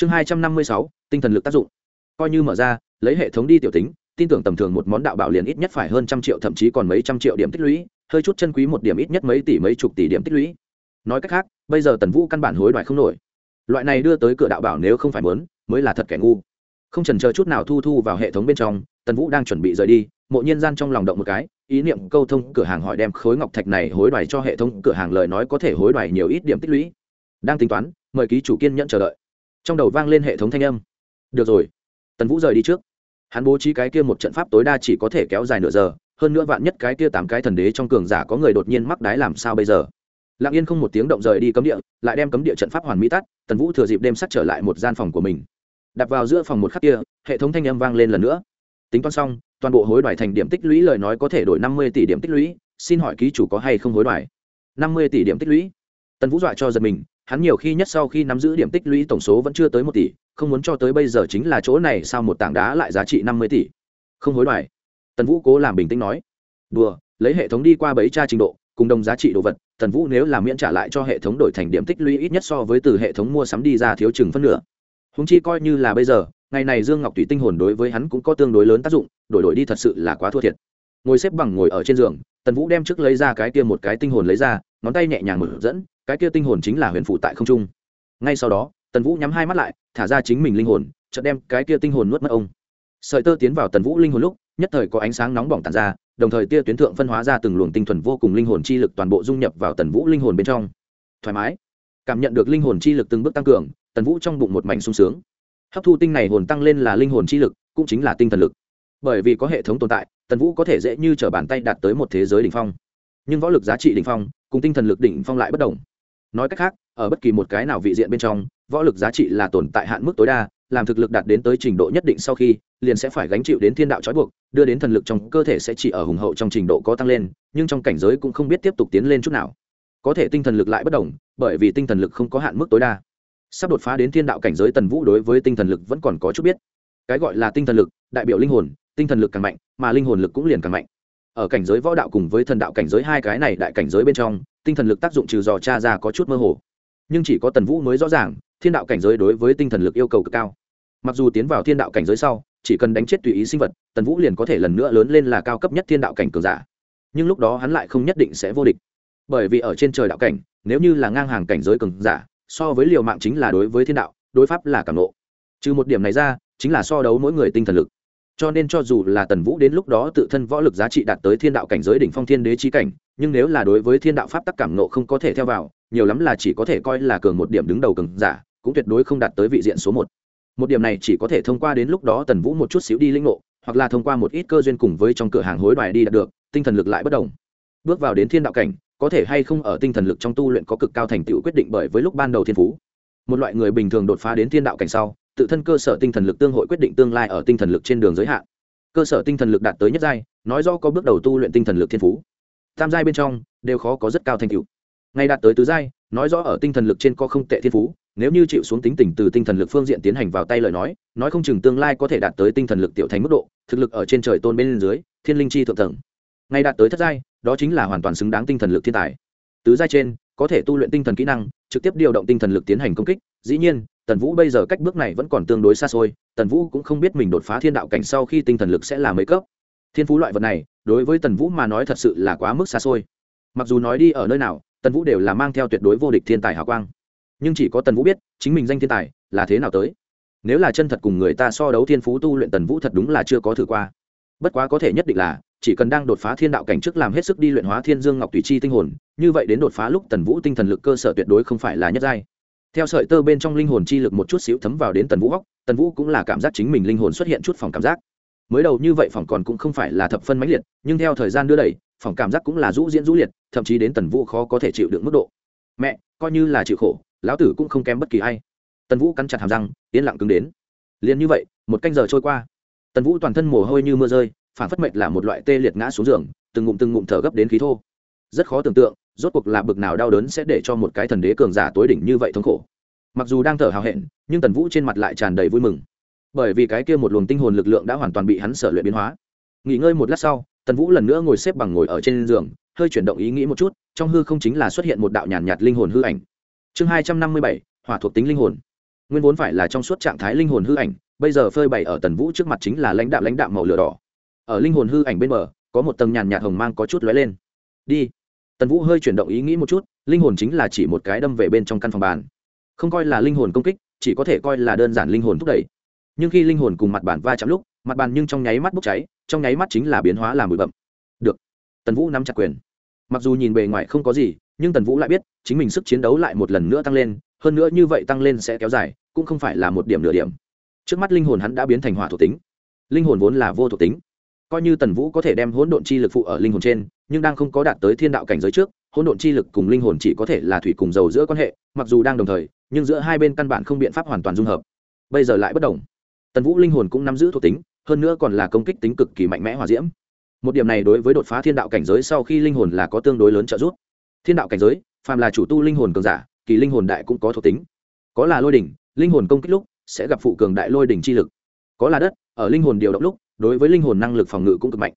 chương hai trăm năm mươi sáu, tinh thần lực tác dụng. Coi như mở ra, lấy hệ thống đi tiểu tính, tin tưởng tầm thường một món đạo bảo liền ít nhất phải hơn trăm triệu, thậm chí còn mấy trăm triệu điểm tích lũy, hơi chút chân quý một điểm ít nhất mấy tỷ mấy chục tỷ điểm tích lũy. Nói cách khác, bây giờ tần vũ căn bản hối đoái không nổi. Loại này đưa tới cửa đạo bảo nếu không phải muốn, mới là thật kẻ ngu. Không trần chờ chút nào thu thu vào hệ thống bên trong, tần vũ đang chuẩn bị rời đi, mộ nhiên gian trong lòng động một cái, ý niệm câu thông cửa hàng hỏi đem khối ngọc thạch này hối đoái cho hệ thống cửa hàng lời nói có thể hối đoái nhiều ít điểm tích lũy. Đang tính toán, mời ký chủ kiên nhẫn chờ đợi trong đầu vang lên hệ thống thanh âm. Được rồi, tần vũ rời đi trước. Hắn bố trí cái kia một trận pháp tối đa chỉ có thể kéo dài nửa giờ, hơn nữa vạn nhất cái kia tám cái thần đế trong cường giả có người đột nhiên mắc đái làm sao bây giờ? Lặng yên không một tiếng động rời đi cấm địa, lại đem cấm địa trận pháp hoàn mỹ tắt, tần vũ thừa dịp đêm sắt trở lại một gian phòng của mình. Đặt vào giữa phòng một khắc kia, hệ thống thanh âm vang lên lần nữa. Tính toán xong, toàn bộ hối đoái thành điểm tích lũy lời nói có thể đổi năm mươi tỷ điểm tích lũy, xin hỏi ký chủ có hay không hối đoái? năm mươi tỷ điểm tích lũy. Tần vũ dọa cho giật mình hắn nhiều khi nhất sau khi nắm giữ điểm tích lũy tổng số vẫn chưa tới một tỷ, không muốn cho tới bây giờ chính là chỗ này sao một tảng đá lại giá trị năm mươi tỷ. Không hối đoái. Tần vũ cố làm bình tĩnh nói. Đùa, lấy hệ thống đi qua bấy tra trình độ, cùng đồng giá trị đồ vật, tần vũ nếu làm miễn trả lại cho hệ thống đổi thành điểm tích lũy ít nhất so với từ hệ thống mua sắm đi ra thiếu chừng phân nửa. Húng chi coi như là bây giờ, ngày này dương ngọc thủy tinh hồn đối với hắn cũng có tương đối lớn tác dụng, đổi đổi đi thật sự là quá thua thiệt. Ngồi xếp bằng ngồi ở trên giường, tần vũ đem trước lấy ra cái kia một cái tinh hồn lấy ra, ngón tay nhẹ nhàng mở dẫn cái kia tinh hồn chính là huyền phụ tại không trung. Ngay sau đó, tần vũ nhắm hai mắt lại, thả ra chính mình linh hồn, chợt đem cái kia tinh hồn nuốt mất ông. Sợi tơ tiến vào tần vũ linh hồn lúc, nhất thời có ánh sáng nóng bỏng tàn ra, đồng thời tia tuyến thượng phân hóa ra từng luồng tinh thuần vô cùng linh hồn chi lực toàn bộ dung nhập vào tần vũ linh hồn bên trong. Thoải mái. Cảm nhận được linh hồn chi lực từng bước tăng cường, tần vũ trong bụng một mảnh sung sướng. Hấp thu tinh này hồn tăng lên là linh hồn chi lực, cũng chính là tinh thần lực. Bởi vì có hệ thống tồn tại, tần vũ có thể dễ như t r ở bàn tay đạt tới một thế giới đ ỉ n h phong. Nhưng võ lực giá trị đ ỉ n h phong, cùng tinh thần lực đ ỉ n h phong lại bất đồng nói cách khác, ở bất kỳ một cái nào vị diện bên trong, võ lực giá trị là tồn tại hạn mức tối đa, làm thực lực đạt đến tới trình độ nhất định sau khi, liền sẽ phải gánh chịu đến thiên đạo trói buộc, đưa đến thần lực trong cơ thể sẽ chỉ ở hùng hậu trong trình độ có tăng lên, nhưng trong cảnh giới cũng không biết tiếp tục tiến lên chút nào. Có thể tinh thần lực lại bất đồng, bởi vì tinh thần lực không có hạn mức tối đa. Sắp đột phá đến thiên đạo cảnh giới tần vũ đối với tinh thần lực vẫn còn có chút biết. Cái gọi là tinh thần lực, đại biểu linh hồn, tinh thần lực càng mạnh, mà linh hồn lực cũng liền càng mạnh. Ở cảnh giới võ đạo cùng với thần đạo cảnh giới hai cái này đại cảnh giới bên trong tinh thần lực tác dụng trừ dò cha ra có chút mơ hồ. Nhưng chỉ có tần vũ mới rõ ràng, thiên đạo cảnh giới đối với tinh thần lực yêu cầu cực cao. Mặc dù tiến vào thiên đạo cảnh giới sau, chỉ cần đánh chết tùy ý sinh vật, tần vũ liền có thể lần nữa lớn lên là cao cấp nhất thiên đạo cảnh cường giả. Nhưng lúc đó hắn lại không nhất định sẽ vô địch. Bởi vì ở trên trời đạo cảnh, nếu như là ngang hàng cảnh giới cường giả, so với liều mạng chính là đối với thiên đạo, đối pháp là cảm nộ. Trừ một điểm này ra, chính là so đấu mỗi người tinh thần lực cho nên cho dù là tần vũ đến lúc đó tự thân võ lực giá trị đạt tới thiên đạo cảnh giới đỉnh phong thiên đế trí cảnh, nhưng nếu là đối với thiên đạo pháp tắc cảm nộ không có thể theo vào, nhiều lắm là chỉ có thể coi là cường một điểm đứng đầu cường giả, cũng tuyệt đối không đạt tới vị diện số một. Một điểm này chỉ có thể thông qua đến lúc đó tần vũ một chút xíu đi linh ngộ, hoặc là thông qua một ít cơ duyên cùng với trong cửa hàng hối đoái đi đạt được, tinh thần lực lại bất đồng. Bước vào đến thiên đạo cảnh, có thể hay không ở tinh thần lực trong tu luyện có cực cao thành tựu quyết định bởi với lúc ban đầu thiên phú. Một loại người bình thường đột phá đến thiên đạo cảnh sau tự thân cơ sở tinh thần lực tương hội quyết định tương lai ở tinh thần lực trên đường giới hạn cơ sở tinh thần lực đạt tới nhất giai nói do có bước đầu tu luyện tinh thần lực thiên phú tam giai bên trong đều khó có rất cao thành tựu ngay đạt tới tứ giai nói rõ ở tinh thần lực trên có không tệ thiên phú nếu như chịu xuống tính tình từ tinh thần lực phương diện tiến hành vào tay lời nói nói không chừng tương lai có thể đạt tới tinh thần lực tiểu thành mức độ thực lực ở trên trời tôn bên dưới thiên linh chi thượng tầng ngay đạt tới thất giai đó chính là hoàn toàn xứng đáng tinh thần lực thiên tài tứ giai trên có thể tu luyện tinh thần kỹ năng trực tiếp điều động tinh thần lực tiến hành công kích dĩ nhiên tần vũ bây giờ cách bước này vẫn còn tương đối xa xôi, tần vũ cũng không biết mình đột phá thiên đạo cảnh sau khi tinh thần lực sẽ là mấy cấp. Thiên phú loại vật này, đối với tần vũ mà nói thật sự là quá mức xa xôi. Mặc dù nói đi ở nơi nào, tần vũ đều là mang theo tuyệt đối vô địch thiên tài hào quang. Nhưng chỉ có tần vũ biết, chính mình danh thiên tài là thế nào tới. Nếu là chân thật cùng người ta so đấu thiên phú tu luyện tần vũ thật đúng là chưa có thử qua. Bất quá có thể nhất định là, chỉ cần đang đột phá thiên đạo cảnh trước làm hết sức đi luyện hóa thiên dương ngọc tùy chi tinh hồn, như vậy đến đột phá lúc tần vũ tinh thần lực cơ sở tuyệt đối không phải là nhất giai theo sợi tơ bên trong linh hồn chi lực một chút xíu thấm vào đến tần vũ góc, tần vũ cũng là cảm giác chính mình linh hồn xuất hiện chút phòng cảm giác. Mới đầu như vậy phòng còn cũng không phải là thập phân mãnh liệt nhưng theo thời gian đưa đẩy phòng cảm giác cũng là rũ diễn rũ liệt thậm chí đến tần vũ khó có thể chịu được mức độ. Mẹ coi như là chịu khổ lão tử cũng không kém bất kỳ ai. Tần vũ cắn chặt hàm răng yên lặng cứng đến. Liền như vậy một canh giờ trôi qua. Tần vũ toàn thân mồ hôi như mưa rơi phản phất mệnh là một loại tê liệt ngã xuống giường từng ngụm từng ngụm thở gấp đến khí thô. Rất khó tưởng tượng rốt cuộc là bực nào đau đớn sẽ để cho một cái thần đế cường giả tối đỉnh như vậy thống khổ mặc dù đang thở hào hẹn nhưng tần vũ trên mặt lại tràn đầy vui mừng. Bởi vì cái kia một luồng tinh hồn lực lượng đã hoàn toàn bị hắn sở luyện biến hóa. Nghỉ ngơi một lát sau tần vũ lần nữa ngồi xếp bằng ngồi ở trên giường hơi chuyển động ý nghĩ một chút trong hư không chính là xuất hiện một đạo nhàn nhạt, nhạt linh hồn hư ảnh. Chương hai trăm năm mươi bảy hỏa thuộc tính linh hồn. Nguyên vốn phải là trong suốt trạng thái linh hồn hư ảnh bây giờ phơi bày ở tần vũ trước mặt chính là lãnh đạo lãnh đạo màu lửa đỏ. Ở linh hồn hư ảnh bên bờ có một tầng nhàn nhạt hồng mang có chút lóe lên. Đi. Tần vũ hơi chuyển động ý nghĩ một chút linh hồn chính là chỉ một cái đâm về bên trong căn phòng bàn không coi là linh hồn công kích, chỉ có thể coi là đơn giản linh hồn thúc đẩy. Nhưng khi linh hồn cùng mặt bàn va chạm lúc, mặt bàn nhưng trong nháy mắt bốc cháy, trong nháy mắt chính là biến hóa làm bụi bậm. Được. Tần vũ nắm chặt quyền. Mặc dù nhìn bề ngoài không có gì, nhưng tần vũ lại biết, chính mình sức chiến đấu lại một lần nữa tăng lên, hơn nữa như vậy tăng lên sẽ kéo dài, cũng không phải là một điểm nửa điểm. Trước mắt linh hồn hắn đã biến thành hỏa thuộc tính. Linh hồn vốn là vô thuộc tính. Coi như tần vũ có thể đem hỗn độn chi lực phụ ở linh hồn trên nhưng đang không có đạt tới thiên đạo cảnh giới trước, hỗn độn chi lực cùng linh hồn chỉ có thể là thủy cùng dầu giữa quan hệ, mặc dù đang đồng thời, nhưng giữa hai bên căn bản không biện pháp hoàn toàn dung hợp. Bây giờ lại bất đồng. Tần vũ linh hồn cũng nắm giữ thuộc tính, hơn nữa còn là công kích tính cực kỳ mạnh mẽ hòa diễm. Một điểm này đối với đột phá thiên đạo cảnh giới sau khi linh hồn là có tương đối lớn trợ giúp. Thiên đạo cảnh giới, phàm là chủ tu linh hồn cường giả, kỳ linh hồn đại cũng có thuộc tính. Có là lôi đỉnh, linh hồn công kích lúc sẽ gặp phụ cường đại lôi đỉnh chi lực. Có là đất, ở linh hồn điều động lúc, đối với linh hồn năng lực phòng ngự cũng cực mạnh.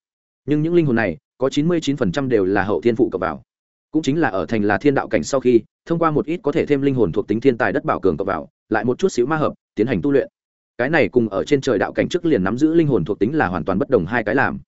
Nhưng những linh hồn này có chín mươi 99% đều là hậu thiên phụ cập vào. Cũng chính là ở thành là thiên đạo cảnh sau khi, thông qua một ít có thể thêm linh hồn thuộc tính thiên tài đất bảo cường cập vào, lại một chút xíu ma hợp, tiến hành tu luyện. Cái này cùng ở trên trời đạo cảnh trước liền nắm giữ linh hồn thuộc tính là hoàn toàn bất đồng hai cái làm.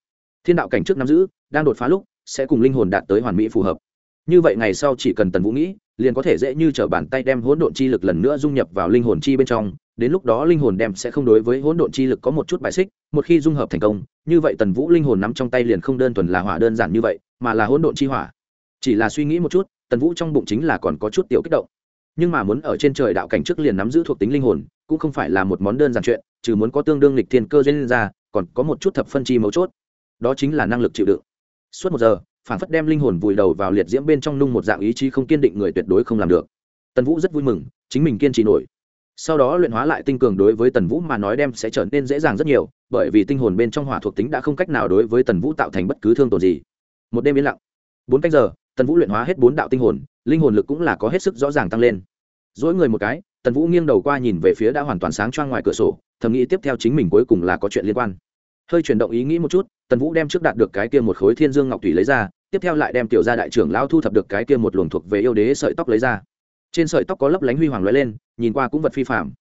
Thiên đạo cảnh trước nắm giữ, đang đột phá lúc, sẽ cùng linh hồn đạt tới hoàn mỹ phù hợp. Như vậy ngày sau chỉ cần tần vũ nghĩ, liền có thể dễ như t r ở bàn tay đem hỗn độn chi lực lần nữa dung nhập vào linh hồn chi bên trong đến lúc đó linh hồn đem sẽ không đối với hỗn độn chi lực có một chút bài xích, một khi dung hợp thành công, như vậy tần vũ linh hồn nắm trong tay liền không đơn thuần là hỏa đơn giản như vậy, mà là hỗn độn chi hỏa. Chỉ là suy nghĩ một chút, tần vũ trong bụng chính là còn có chút tiểu kích động. Nhưng mà muốn ở trên trời đạo cảnh trước liền nắm giữ thuộc tính linh hồn, cũng không phải là một món đơn giản chuyện, trừ muốn có tương đương lịch thiên cơ duyên ra, còn có một chút thập phân chi mấu chốt. Đó chính là năng lực chịu đựng. Suốt một giờ, phản phất đem linh hồn vùi đầu vào liệt diễm bên trong nung một dạng ý chí không kiên định người tuyệt đối không làm được. Tần vũ rất vui mừng, chính mình kiên trì nổi sau đó luyện hóa lại tinh cường đối với tần vũ mà nói đem sẽ trở nên dễ dàng rất nhiều, bởi vì tinh hồn bên trong hỏa thuộc tính đã không cách nào đối với tần vũ tạo thành bất cứ thương tổn gì. Một đêm yên lặng. Bốn cách giờ, tần vũ luyện hóa hết bốn đạo tinh hồn, linh hồn lực cũng là có hết sức rõ ràng tăng lên. Dỗi người một cái, tần vũ nghiêng đầu qua nhìn về phía đã hoàn toàn sáng choang ngoài cửa sổ, thầm nghĩ tiếp theo chính mình cuối cùng là có chuyện liên quan. Hơi chuyển động ý nghĩ một chút, tần vũ đem trước đạt được cái kia một khối thiên dương ngọc thủy lấy ra, tiếp theo lại đem tiểu gia đại trưởng lao thu thập được cái kia một luồng thuộc về yêu đế sợi tóc lấy ra trên sợi tóc có lấp lánh huy hoàng lóe lên, nhìn qua cũng vật phi phạm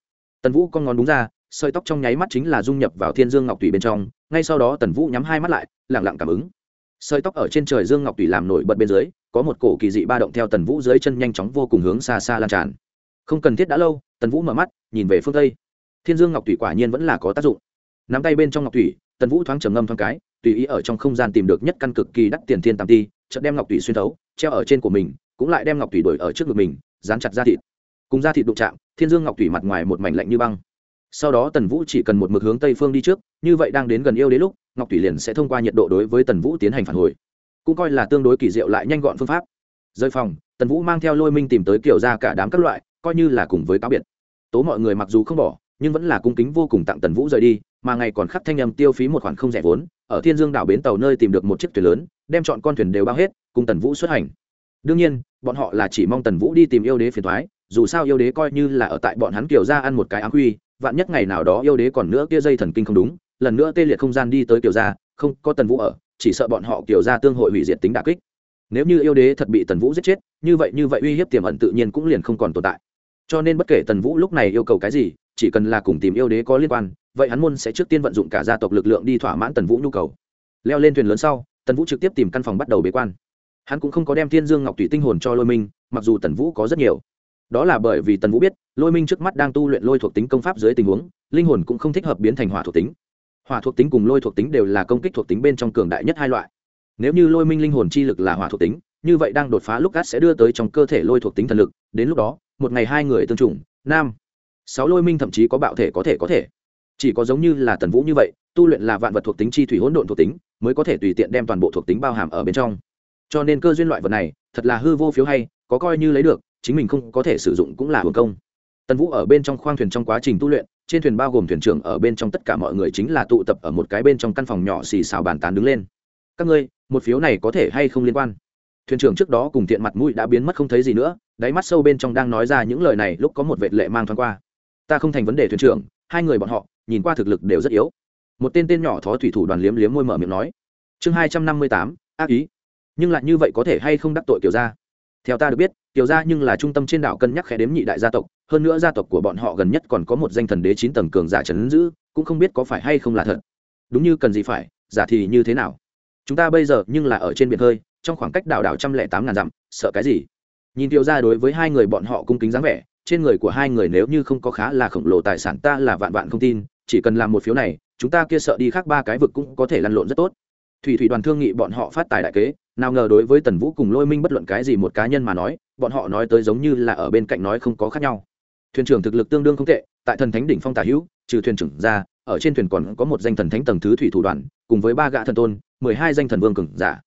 tần vũ con ngón đúng ra, sợi tóc trong nháy mắt chính là dung nhập vào thiên dương ngọc tùy bên trong, ngay sau đó tần vũ nhắm hai mắt lại lẳng lặng cảm ứng. Sợi tóc ở trên trời dương ngọc tùy làm nổi bật bên dưới, có một cổ kỳ dị ba động theo tần vũ dưới chân nhanh chóng vô cùng hướng xa xa lan tràn. Không cần thiết đã lâu, tần vũ mở mắt, nhìn về phương tây. Thiên dương ngọc tùy quả nhiên vẫn là có tác dụng. Nắm tay bên trong ngọc tùy, tần vũ thoáng trầm ngâm thoáng cái, tùy ý ở trong không gian tìm được nhất căn cực kỳ đắt tiền thiên tam ti, chợt đem ngọc tùy xuyên thấu, treo ở trên của mình cũng lại đem ngọc thủy đổi ở trước ngực mình, dán chặt da thịt. Cùng da thịt đụng chạm, thiên dương ngọc thủy mặt ngoài một mảnh lạnh như băng. Sau đó tần vũ chỉ cần một mực hướng tây phương đi trước, như vậy đang đến gần yêu đến lúc, ngọc thủy liền sẽ thông qua nhiệt độ đối với tần vũ tiến hành phản hồi. Cũng coi là tương đối kỳ diệu lại nhanh gọn phương pháp. Rơi phòng, tần vũ mang theo lôi minh tìm tới kiểu ra cả đám các loại, coi như là cùng với cáo biệt. Tố mọi người mặc dù không bỏ, nhưng vẫn là cung kính vô cùng tặng tần vũ rời đi, mà ngày còn khắc thanh nhầm tiêu phí một khoản không rẻ vốn, ở thiên dương đảo bến tàu nơi tìm được một chiếc thuyền lớn, đem chọn con thuyền đều bao hết, cùng tần vũ xuất hành đương nhiên, bọn họ là chỉ mong tần vũ đi tìm yêu đế phiền thoái dù sao yêu đế coi như là ở tại bọn hắn kiều ra ăn một cái áng huy vạn nhất ngày nào đó yêu đế còn nữa kia dây thần kinh không đúng, lần nữa tê liệt không gian đi tới kiều gia không có tần vũ ở, chỉ sợ bọn họ kiều gia tương hội hủy diệt tính đà kích. Nếu như yêu đế thật bị tần vũ giết chết, như vậy như vậy uy hiếp tiềm ẩn tự nhiên cũng liền không còn tồn tại. Cho nên bất kể tần vũ lúc này yêu cầu cái gì, chỉ cần là cùng tìm yêu đế có liên quan, vậy hắn môn sẽ trước tiên vận dụng cả gia tộc lực lượng đi thỏa mãn tần vũ nhu cầu. Leo lên thuyền lớn sau, tần vũ trực tiếp tìm căn phòng bắt đầu bế quan hắn cũng không có đem thiên dương ngọc thủy tinh hồn cho lôi minh, mặc dù tần vũ có rất nhiều. đó là bởi vì tần vũ biết, lôi minh trước mắt đang tu luyện lôi thuộc tính công pháp dưới tình huống, linh hồn cũng không thích hợp biến thành hỏa thuộc tính. hỏa thuộc tính cùng lôi thuộc tính đều là công kích thuộc tính bên trong cường đại nhất hai loại. nếu như lôi minh linh hồn chi lực là hỏa thuộc tính, như vậy đang đột phá lúc gắt sẽ đưa tới trong cơ thể lôi thuộc tính thần lực, đến lúc đó, một ngày hai người tương trùng, nam, sáu lôi minh thậm chí có bạo thể có thể có thể. chỉ có giống như là tần vũ như vậy, tu luyện là vạn vật thuộc tính chi thủy hỗn độn thuộc tính, mới có thể tùy tiện đem toàn bộ thuộc tính bao hàm ở bên trong cho nên cơ duyên loại vật này thật là hư vô phiếu hay, có coi như lấy được, chính mình không có thể sử dụng cũng là hưởng công. Tần vũ ở bên trong khoang thuyền trong quá trình tu luyện, trên thuyền bao gồm thuyền trưởng ở bên trong tất cả mọi người chính là tụ tập ở một cái bên trong căn phòng nhỏ xì xào bàn tán đứng lên. Các ngươi, một phiếu này có thể hay không liên quan? Thuyền trưởng trước đó cùng tiện mặt mũi đã biến mất không thấy gì nữa, đáy mắt sâu bên trong đang nói ra những lời này lúc có một vệ lệ mang thoáng qua. Ta không thành vấn đề thuyền trưởng, hai người bọn họ, nhìn qua thực lực đều rất yếu. Một tên tên nhỏ thó thủy thủ đoàn liếm liếm môi mở miệng nói. Chương hai trăm năm mươi tám, ác ý nhưng lại như vậy có thể hay không đắc tội kiều gia? Theo ta được biết tiểu gia nhưng là trung tâm trên đảo cân nhắc khẽ đếm nhị đại gia tộc, hơn nữa gia tộc của bọn họ gần nhất còn có một danh thần đế chín tầng cường giả trấn giữ, cũng không biết có phải hay không là thật. Đúng như cần gì phải, giả thì như thế nào? Chúng ta bây giờ nhưng là ở trên biển hơi, trong khoảng cách đảo đảo trăm lẻ tám ngàn dặm, sợ cái gì? Nhìn tiểu gia đối với hai người bọn họ cung kính dáng vẻ, trên người của hai người nếu như không có khá là khổng lồ tài sản ta là vạn vạn không tin, chỉ cần làm một phiếu này, chúng ta kia sợ đi khác ba cái vực cũng có thể lăn lộn rất tốt. Thủy thủy đoàn thương nghị bọn họ phát tài đại kế nào ngờ đối với tần vũ cùng lôi minh bất luận cái gì một cá nhân mà nói, bọn họ nói tới giống như là ở bên cạnh nói không có khác nhau. Thuyền trưởng thực lực tương đương không tệ, tại thần thánh đỉnh phong tả hữu, trừ thuyền trưởng ra, ở trên thuyền còn có một danh thần thánh tầng thứ thủy thủ đoàn, cùng với ba gã thần tôn, mười hai danh thần vương cường giả.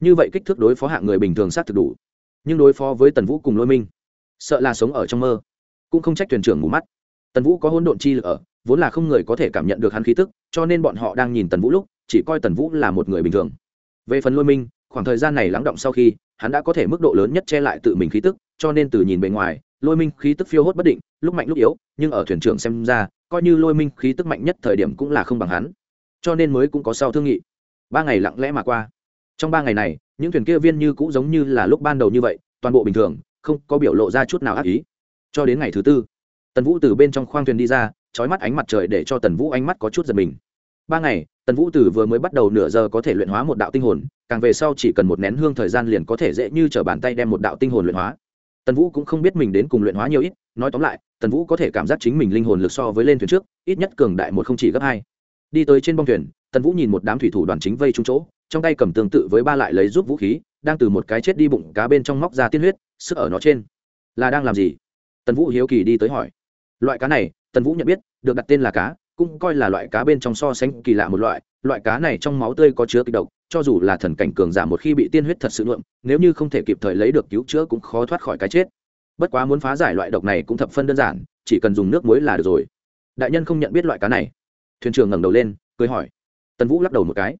Như vậy kích thước đối phó hạng người bình thường sát thực đủ. Nhưng đối phó với tần vũ cùng lôi minh, sợ là sống ở trong mơ, cũng không trách thuyền trưởng mù mắt. Tần vũ có hôn độn chi lực ở, vốn là không người có thể cảm nhận được hắn khí tức, cho nên bọn họ đang nhìn tần vũ lúc, chỉ coi tần vũ là một người bình thường. Về phần lôi minh khoảng thời gian này lắng động sau khi, hắn đã có thể mức độ lớn nhất che lại tự mình khí tức, cho nên từ nhìn bề ngoài, lôi minh khí tức phiêu hốt bất định, lúc mạnh lúc yếu, nhưng ở thuyền trưởng xem ra, coi như lôi minh khí tức mạnh nhất thời điểm cũng là không bằng hắn. Cho nên mới cũng có sau thương nghị. Ba ngày lặng lẽ mà qua. Trong ba ngày này, những thuyền kia viên như cũng giống như là lúc ban đầu như vậy, toàn bộ bình thường, không có biểu lộ ra chút nào ác ý. Cho đến ngày thứ tư, tần vũ từ bên trong khoang thuyền đi ra trói mắt ánh mặt trời để cho tần vũ ánh mắt có chút giật mình ba ngày, tần vũ tử vừa mới bắt đầu nửa giờ có thể luyện hóa một đạo tinh hồn, càng về sau chỉ cần một nén hương thời gian liền có thể dễ như t r ở bàn tay đem một đạo tinh hồn luyện hóa. Tần vũ cũng không biết mình đến cùng luyện hóa nhiều ít, nói tóm lại, tần vũ có thể cảm giác chính mình linh hồn lực so với lên thuyền trước, ít nhất cường đại một không chỉ gấp hai. Đi tới trên bong thuyền, tần vũ nhìn một đám thủy thủ đoàn chính vây trúng chỗ, trong tay cầm tương tự với ba lại lấy giúp vũ khí, đang từ một cái chết đi bụng cá bên trong móc ra tiên huyết, sức ở nó trên. Là đang làm gì? Tần vũ hiếu kỳ đi tới hỏi. Loại cá này, tần vũ nhận biết, được đặt tên là cá cũng coi là loại cá bên trong so sánh kỳ lạ một loại loại cá này trong máu tươi có chứa kịch độc, cho dù là thần cảnh cường giả một khi bị tiên huyết thật sự nhuộm, nếu như không thể kịp thời lấy được cứu chữa cũng khó thoát khỏi cái chết. Bất quá muốn phá giải loại độc này cũng thập phân đơn giản, chỉ cần dùng nước muối là được rồi. Đại nhân không nhận biết loại cá này. Thuyền trưởng ngẩng đầu lên, cười hỏi. Tần vũ lắc đầu một cái.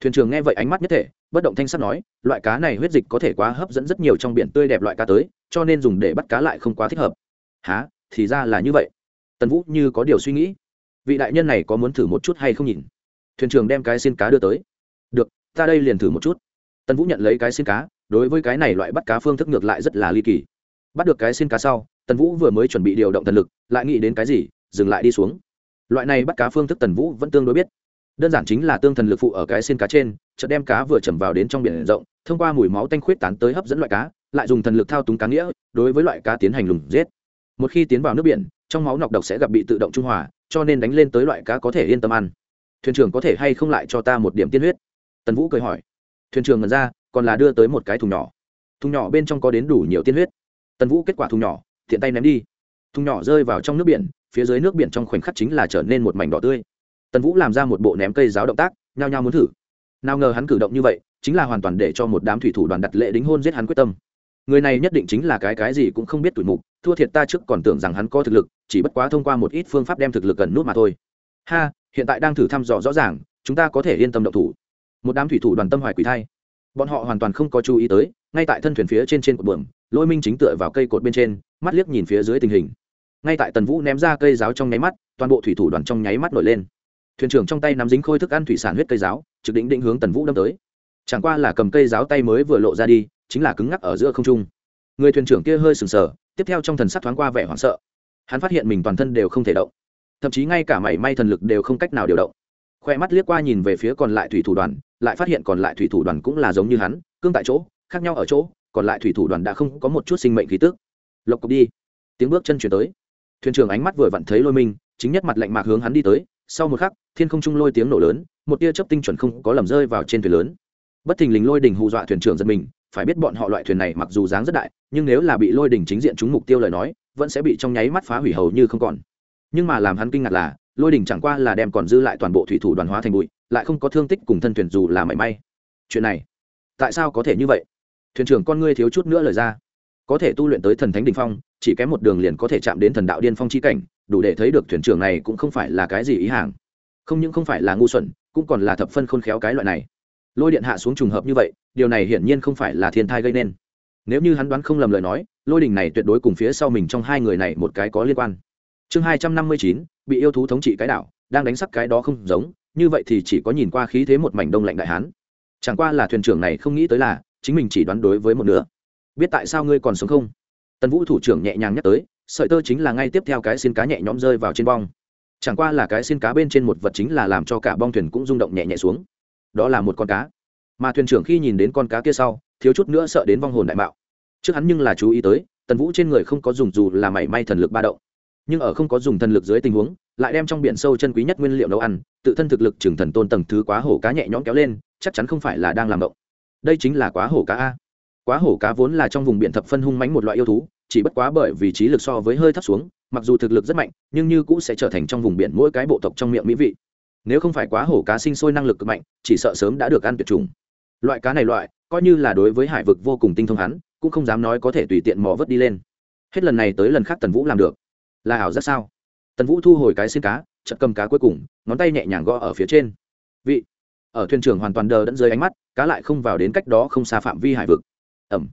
Thuyền trưởng nghe vậy ánh mắt nhất thể, bất động thanh sắt nói, loại cá này huyết dịch có thể quá hấp dẫn rất nhiều trong biển tươi đẹp loại cá tới, cho nên dùng để bắt cá lại không quá thích hợp. Há thì ra là như vậy. Tần vũ như có điều suy nghĩ vị đại nhân này có muốn thử một chút hay không nhìn? Thuyền trưởng đem cái xin cá đưa tới. Được, ta đây liền thử một chút. Tần vũ nhận lấy cái xin cá, đối với cái này loại bắt cá phương thức ngược lại rất là ly kỳ. Bắt được cái xin cá sau tần vũ vừa mới chuẩn bị điều động thần lực, lại nghĩ đến cái gì, dừng lại đi xuống. Loại này bắt cá phương thức tần vũ vẫn tương đối biết. Đơn giản chính là tương thần lực phụ ở cái xin cá trên, chợt đem cá vừa chầm vào đến trong biển rộng, thông qua mùi máu tanh khuyết tán tới hấp dẫn loại cá, lại dùng thần lực thao túng cá nghĩa, đối với loại cá tiến hành lùng giết. Một khi tiến vào nước biển, trong máu nọc độc sẽ gặp bị tự động trung hòa cho nên đánh lên tới loại cá có thể yên tâm ăn. Thuyền trưởng có thể hay không lại cho ta một điểm tiên huyết? Tần vũ cười hỏi. Thuyền trưởng ngần ra, còn là đưa tới một cái thùng nhỏ. Thùng nhỏ bên trong có đến đủ nhiều tiên huyết. Tần vũ kết quả thùng nhỏ thiện tay ném đi. Thùng nhỏ rơi vào trong nước biển, phía dưới nước biển trong khoảnh khắc chính là trở nên một mảnh đỏ tươi. Tần vũ làm ra một bộ ném cây giáo động tác, nhao nhao muốn thử. Nào ngờ hắn cử động như vậy, chính là hoàn toàn để cho một đám thủy thủ đoàn đặt lệ đính hôn giết hắn quyết tâm người này nhất định chính là cái cái gì cũng không biết tuổi mục, thua thiệt ta trước còn tưởng rằng hắn có thực lực, chỉ bất quá thông qua một ít phương pháp đem thực lực gần nút mà thôi. Ha, hiện tại đang thử thăm dò rõ ràng, chúng ta có thể yên tâm động thủ. Một đám thủy thủ đoàn tâm hoài quỷ thai. Bọn họ hoàn toàn không có chú ý tới, ngay tại thân thuyền phía trên trên cột buồm, lôi minh chính tựa vào cây cột bên trên, mắt liếc nhìn phía dưới tình hình. Ngay tại tần vũ ném ra cây giáo trong nháy mắt, toàn bộ thủy thủ đoàn trong nháy mắt nổi lên. Thuyền trưởng trong tay nắm dính khôi thức ăn thủy sản huyết cây giáo, trực định định hướng tần vũ đâm tới chẳng qua là cầm cây giáo tay mới vừa lộ ra đi, chính là cứng ngắc ở giữa không trung. Người thuyền trưởng kia hơi sừng sờ, tiếp theo trong thần sắc thoáng qua vẻ hoảng sợ. Hắn phát hiện mình toàn thân đều không thể động. Thậm chí ngay cả mảy may thần lực đều không cách nào điều động. Khoe mắt liếc qua nhìn về phía còn lại thủy thủ đoàn, lại phát hiện còn lại thủy thủ đoàn cũng là giống như hắn, cương tại chỗ, khác nhau ở chỗ, còn lại thủy thủ đoàn đã không có một chút sinh mệnh khí tức. Lộc cục đi. Tiếng bước chân chuyển tới. Thuyền trưởng ánh mắt vừa vặn thấy lôi minh, chính nhất mặt lạnh mạc hướng hắn đi tới. Sau một khắc, thiên không trung lôi tiếng nổ lớn, một tia chớp tinh chuẩn không có lầm rơi vào trên thuyền lớn bất thình lình lôi đình hù dọa thuyền trưởng giật mình, phải biết bọn họ loại thuyền này mặc dù dáng rất đại, nhưng nếu là bị lôi đình chính diện trúng mục tiêu lời nói, vẫn sẽ bị trong nháy mắt phá hủy hầu như không còn. Nhưng mà làm hắn kinh ngạc là, lôi đình chẳng qua là đem còn dư lại toàn bộ thủy thủ đoàn hóa thành bụi, lại không có thương tích cùng thân thuyền dù là mảy may. Chuyện này, tại sao có thể như vậy? Thuyền trưởng con ngươi thiếu chút nữa lời ra. Có thể tu luyện tới thần thánh đình phong, chỉ kém một đường liền có thể chạm đến thần đạo điên phong chi cảnh, đủ để thấy được thuyền trưởng này cũng không phải là cái gì ý hàng. Không những không phải là ngu xuẩn, cũng còn là thập phân khôn khéo cái loại này lôi điện hạ xuống trùng hợp như vậy, điều này hiển nhiên không phải là thiên thai gây nên. Nếu như hắn đoán không lầm lời nói, lôi đình này tuyệt đối cùng phía sau mình trong hai người này một cái có liên quan. Chương hai trăm năm mươi chín, bị yêu thú thống trị cái đảo, đang đánh sắc cái đó không giống, như vậy thì chỉ có nhìn qua khí thế một mảnh đông lạnh đại hán. Chẳng qua là thuyền trưởng này không nghĩ tới là, chính mình chỉ đoán đối với một nửa. Biết tại sao ngươi còn sống không? Tần vũ thủ trưởng nhẹ nhàng nhắc tới, sợi tơ chính là ngay tiếp theo cái xin cá nhẹ nhõm rơi vào trên bong. Chẳng qua là cái xin cá bên trên một vật chính là làm cho cả bong thuyền cũng rung động nhẹ nhẹ xuống đó là một con cá. Mà thuyền trưởng khi nhìn đến con cá kia sau, thiếu chút nữa sợ đến vong hồn đại mạo. Trước hắn nhưng là chú ý tới, tần vũ trên người không có dùng dù là mảy may thần lực ba động. Nhưng ở không có dùng thần lực dưới tình huống, lại đem trong biển sâu chân quý nhất nguyên liệu nấu ăn, tự thân thực lực trưởng thần tôn tầng thứ quá hổ cá nhẹ nhõm kéo lên, chắc chắn không phải là đang làm động. Đây chính là quá hổ cá a. Quá hổ cá vốn là trong vùng biển thập phân hung mánh một loại yêu thú, chỉ bất quá bởi vì trí lực so với hơi thấp xuống, mặc dù thực lực rất mạnh, nhưng như cũ sẽ trở thành trong vùng biển mỗi cái bộ tộc trong miệng mỹ vị nếu không phải quá hổ cá sinh sôi năng lực cực mạnh, chỉ sợ sớm đã được ăn tuyệt chủng. Loại cá này loại, coi như là đối với hải vực vô cùng tinh thông hắn, cũng không dám nói có thể tùy tiện mò vớt đi lên. Hết lần này tới lần khác tần vũ làm được. Là ảo rất sao? Tần vũ thu hồi cái xin cá chật cầm cá cuối cùng, ngón tay nhẹ nhàng gõ ở phía trên. Vị, ở thuyền trưởng hoàn toàn đờ đẫn dưới ánh mắt, cá lại không vào đến cách đó không xa phạm vi hải vực. Ẩm.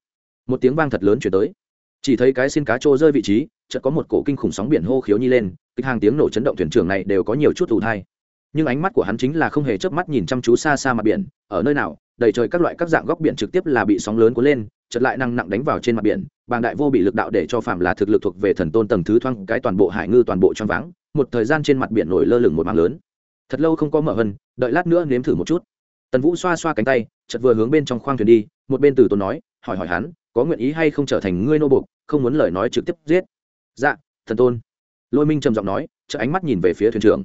Một tiếng vang thật lớn chuyển tới. Chỉ thấy cái xin cá trô rơi vị trí, chợt có một cổ kinh khủng sóng biển hô khiếu nhi lên, kịch hàng tiếng nổ chấn động thuyền trưởng này đều có nhiều chút tù thai nhưng ánh mắt của hắn chính là không hề chớp mắt nhìn chăm chú xa xa mặt biển, ở nơi nào, đầy trời các loại các dạng góc biển trực tiếp là bị sóng lớn cuốn lên, chợt lại năng nặng đánh vào trên mặt biển, bàng đại vô bị lực đạo để cho phạm là thực lực thuộc về thần tôn tầng thứ thoang cái toàn bộ hải ngư toàn bộ choáng váng, một thời gian trên mặt biển nổi lơ lửng một mảng lớn. Thật lâu không có mở hân, đợi lát nữa nếm thử một chút. Tần vũ xoa xoa cánh tay, chợt vừa hướng bên trong khoang thuyền đi, một bên từ tốn nói, hỏi hỏi hắn, có nguyện ý hay không trở thành ngươi nô buộc không muốn lời nói trực tiếp giết? Dạ thần tôn. Lôi minh trầm giọng nói chợ ánh mắt nhìn về phía thuyền trưởng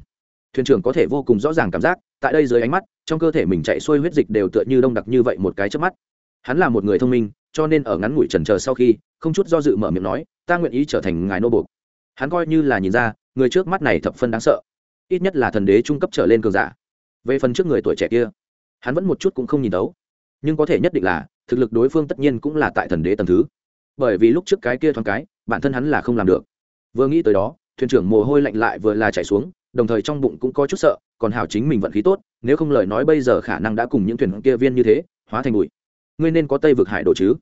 thuyền trưởng có thể vô cùng rõ ràng cảm giác, tại đây dưới ánh mắt, trong cơ thể mình chạy xuôi huyết dịch đều tựa như đông đặc như vậy một cái trước mắt. Hắn là một người thông minh, cho nên ở ngắn ngủi trần chờ sau khi, không chút do dự mở miệng nói, ta nguyện ý trở thành ngài nô bộc. hắn coi như là nhìn ra, người trước mắt này thập phân đáng sợ. Ít nhất là thần đế trung cấp trở lên cường giả. Về phần trước người tuổi trẻ kia, hắn vẫn một chút cũng không nhìn đấu nhưng có thể nhất định là, thực lực đối phương tất nhiên cũng là tại thần đế tầng thứ. Bởi vì lúc trước cái kia thoáng cái, bản thân hắn là không làm được. Vừa nghĩ tới đó, thuyền trưởng mồ hôi lạnh lại vừa là chạy xuống đồng thời trong bụng cũng có chút sợ, còn hảo chính mình vận khí tốt, nếu không lời nói bây giờ khả năng đã cùng những thuyền kia viên như thế, hóa thành bụi. Ngươi nên có tây vực hải đồ chứ?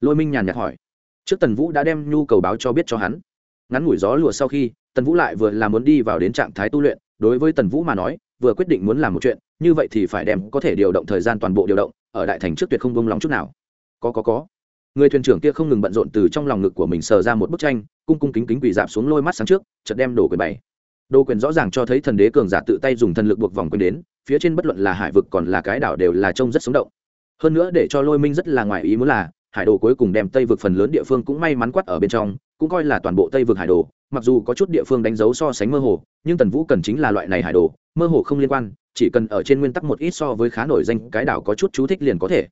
Lôi minh nhàn nhạt hỏi. Trước tần vũ đã đem nhu cầu báo cho biết cho hắn. Ngắn ngủi gió lùa sau khi, tần vũ lại vừa là muốn đi vào đến trạng thái tu luyện, đối với tần vũ mà nói, vừa quyết định muốn làm một chuyện, như vậy thì phải đem có thể điều động thời gian toàn bộ điều động, ở đại thành trước tuyệt không bông lòng chút nào. Có có có. Người thuyền trưởng kia không ngừng bận rộn từ trong lòng ngực của mình sờ ra một bức tranh, cung cung kính kính quỳ dạp xuống lôi mắt sáng trước, chợt đem đổ quầy bày. Đô quyền rõ ràng cho thấy thần đế cường giả tự tay dùng thần lực buộc vòng quyền đến, phía trên bất luận là hải vực còn là cái đảo đều là trông rất sống động. Hơn nữa để cho lôi minh rất là ngoài ý muốn là, hải đồ cuối cùng đem tây vực phần lớn địa phương cũng may mắn quắt ở bên trong, cũng coi là toàn bộ tây vực hải đồ mặc dù có chút địa phương đánh dấu so sánh mơ hồ, nhưng tần vũ cần chính là loại này hải đồ mơ hồ không liên quan, chỉ cần ở trên nguyên tắc một ít so với khá nổi danh, cái đảo có chút chú thích liền có thể.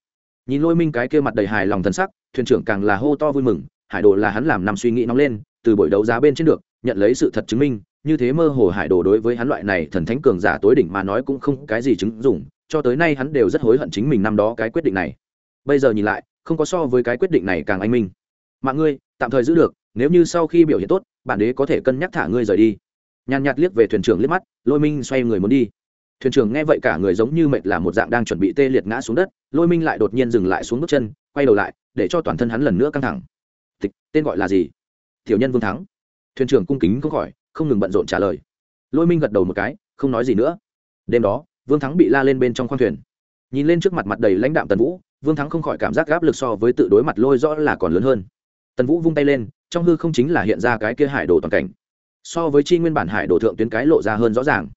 Nhìn lôi minh cái kia mặt đầy hài lòng thân sắc, thuyền trưởng càng là hô to vui mừng, hải đồ là hắn làm năm suy nghĩ nóng lên, từ buổi đấu giá bên trên được, nhận lấy sự thật chứng minh như thế mơ hồ hải đồ đối với hắn loại này thần thánh cường giả tối đỉnh mà nói cũng không cái gì chứng dụng, cho tới nay hắn đều rất hối hận chính mình năm đó cái quyết định này. Bây giờ nhìn lại, không có so với cái quyết định này càng anh minh. Mạng ngươi, tạm thời giữ được, nếu như sau khi biểu hiện tốt, bản đế có thể cân nhắc thả ngươi rời đi. Nhàn nhạt liếc về thuyền trưởng liếc mắt, lôi minh xoay người muốn đi. Thuyền trưởng nghe vậy cả người giống như mệt là một dạng đang chuẩn bị tê liệt ngã xuống đất, lôi minh lại đột nhiên dừng lại xuống bước chân, quay đầu lại, để cho toàn thân hắn lần nữa căng thẳng. Tịch, tên gọi là gì? Tiểu nhân vương thắng. Thuyền trưởng cung kính không khỏi không ngừng bận rộn trả lời. Lôi minh gật đầu một cái, không nói gì nữa. Đêm đó, vương thắng bị la lên bên trong khoang thuyền. Nhìn lên trước mặt mặt đầy lãnh đạm tần vũ, vương thắng không khỏi cảm giác gáp lực so với tự đối mặt lôi rõ là còn lớn hơn. Tần vũ vung tay lên, trong hư không chính là hiện ra cái kia hải đồ toàn cảnh. So với chi nguyên bản hải đồ thượng tuyến cái lộ ra hơn rõ ràng.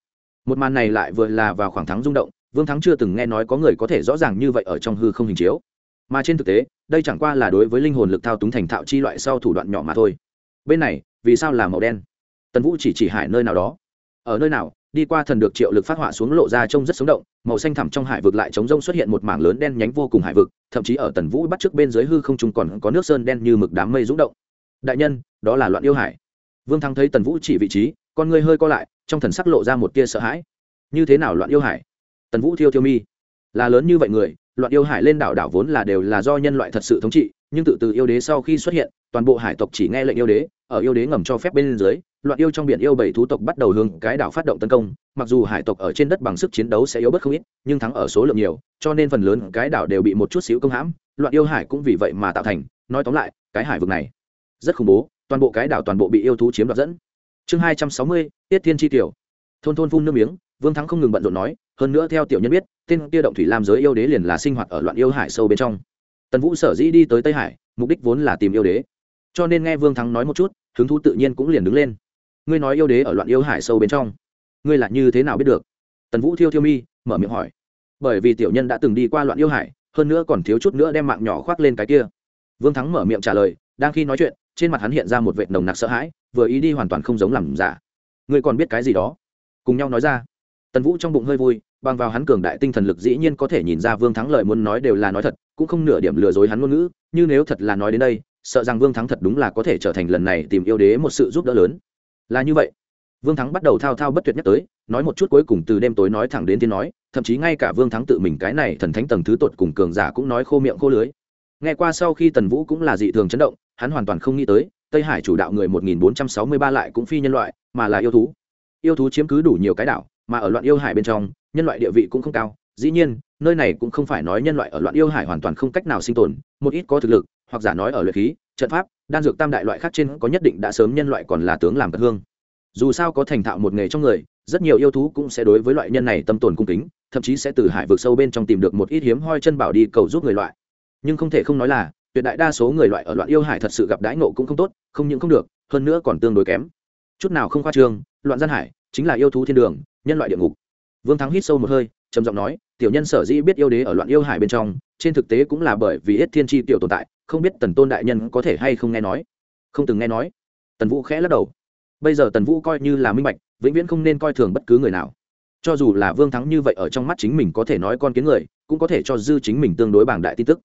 Một màn này lại vừa là vào khoảng thắng rung động, vương thắng chưa từng nghe nói có người có thể rõ ràng như vậy ở trong hư không hình chiếu. Mà trên thực tế, đây chẳng qua là đối với linh hồn lực thao túng thành thạo chi loại sau thủ đoạn nhỏ mà thôi. Bên này, vì sao là màu đen? Tần vũ chỉ chỉ hải nơi nào đó. Ở nơi nào, đi qua thần được triệu lực phát họa xuống lộ ra trông rất sống động, màu xanh thẳm trong hải vực lại chống rông xuất hiện một mảng lớn đen nhánh vô cùng hải vực, thậm chí ở tần vũ bắt trước bên dưới hư không trung còn có nước sơn đen như mực đám mây rúng động. Đại nhân, đó là loạn yêu hải. Vương thắng thấy tần vũ chỉ vị trí, con người hơi co lại, trong thần sắc lộ ra một tia sợ hãi. Như thế nào loạn yêu hải? Tần vũ thiêu thiêu mi. Là lớn như vậy người, loạn yêu hải lên đảo đảo vốn là đều là do nhân loại thật sự thống trị nhưng tự từ yêu đế sau khi xuất hiện, toàn bộ hải tộc chỉ nghe lệnh yêu đế, ở yêu đế ngầm cho phép bên dưới, loạn yêu trong biển yêu bảy thú tộc bắt đầu hướng cái đảo phát động tấn công. Mặc dù hải tộc ở trên đất bằng sức chiến đấu sẽ yếu bất không ít, nhưng thắng ở số lượng nhiều, cho nên phần lớn cái đảo đều bị một chút xíu công hãm. Loạn yêu hải cũng vì vậy mà tạo thành. Nói tóm lại, cái hải vực này rất khủng bố, toàn bộ cái đảo toàn bộ bị yêu thú chiếm đoạt dẫn. Chương hai trăm sáu mươi, tiết thiên tri tiểu. Thôn thôn phun nước miếng, vương thắng không ngừng bận rộn nói, hơn nữa theo tiểu nhân biết, tên kia động thủy lam giới yêu đế liền là sinh hoạt ở loạn yêu hải sâu bên trong tần vũ sở dĩ đi tới tây hải, mục đích vốn là tìm yêu đế. Cho nên nghe vương thắng nói một chút, hứng thú tự nhiên cũng liền đứng lên. Ngươi nói yêu đế ở loạn yêu hải sâu bên trong, ngươi là như thế nào biết được? Tần vũ thiêu thiêu mi, mở miệng hỏi. Bởi vì tiểu nhân đã từng đi qua loạn yêu hải, hơn nữa còn thiếu chút nữa đem mạng nhỏ khoác lên cái kia. Vương thắng mở miệng trả lời, đang khi nói chuyện, trên mặt hắn hiện ra một vệ nồng nặc sợ hãi, vừa ý đi hoàn toàn không giống làm giả. Ngươi còn biết cái gì đó? Cùng nhau nói ra. Tần vũ trong bụng hơi vui bằng vào hắn cường đại tinh thần lực dĩ nhiên có thể nhìn ra vương thắng lợi muốn nói đều là nói thật, cũng không nửa điểm lừa dối hắn ngôn ngữ, như nếu thật là nói đến đây, sợ rằng vương thắng thật đúng là có thể trở thành lần này tìm yêu đế một sự giúp đỡ lớn. Là như vậy. Vương thắng bắt đầu thao thao bất tuyệt nhắc tới, nói một chút cuối cùng từ đêm tối nói thẳng đến tiếng nói, thậm chí ngay cả vương thắng tự mình cái này thần thánh tầng thứ tột cùng cường giả cũng nói khô miệng khô lưới. Nghe qua sau khi tần vũ cũng là dị thường chấn động, hắn hoàn toàn không nghĩ tới, tây hải chủ đạo người một nghìn bốn trăm sáu mươi ba lại cũng phi nhân loại, mà là yêu thú. Yêu thú chiếm cứ đủ nhiều cái đảo, mà ở loạn yêu hải bên trong nhân loại địa vị cũng không cao, dĩ nhiên, nơi này cũng không phải nói nhân loại ở loạn yêu hải hoàn toàn không cách nào sinh tồn, một ít có thực lực, hoặc giả nói ở luyện khí, trận pháp, đan dược tam đại loại khác trên có nhất định đã sớm nhân loại còn là tướng làm cất hương. Dù sao có thành thạo một nghề trong người, rất nhiều yêu thú cũng sẽ đối với loại nhân này tâm tồn cung kính, thậm chí sẽ từ hải vực sâu bên trong tìm được một ít hiếm hoi chân bảo đi cầu giúp người loại. Nhưng không thể không nói là, tuyệt đại đa số người loại ở loạn yêu hải thật sự gặp đãi nộ cũng không tốt, không những không được, hơn nữa còn tương đối kém. Chút nào không khoa trương, loạn gian hải, chính là yêu thú thiên đường, nhân loại địa ngục vương thắng hít sâu một hơi, trầm giọng nói, tiểu nhân sở dĩ biết yêu đế ở loạn yêu hải bên trong, trên thực tế cũng là bởi vì ít thiên tri tiểu tồn tại, không biết tần tôn đại nhân có thể hay không nghe nói. Không từng nghe nói. Tần vũ khẽ lắc đầu. Bây giờ tần vũ coi như là minh bạch, vĩnh viễn không nên coi thường bất cứ người nào. Cho dù là vương thắng như vậy ở trong mắt chính mình có thể nói con kiến người, cũng có thể cho dư chính mình tương đối bảng đại tin tức.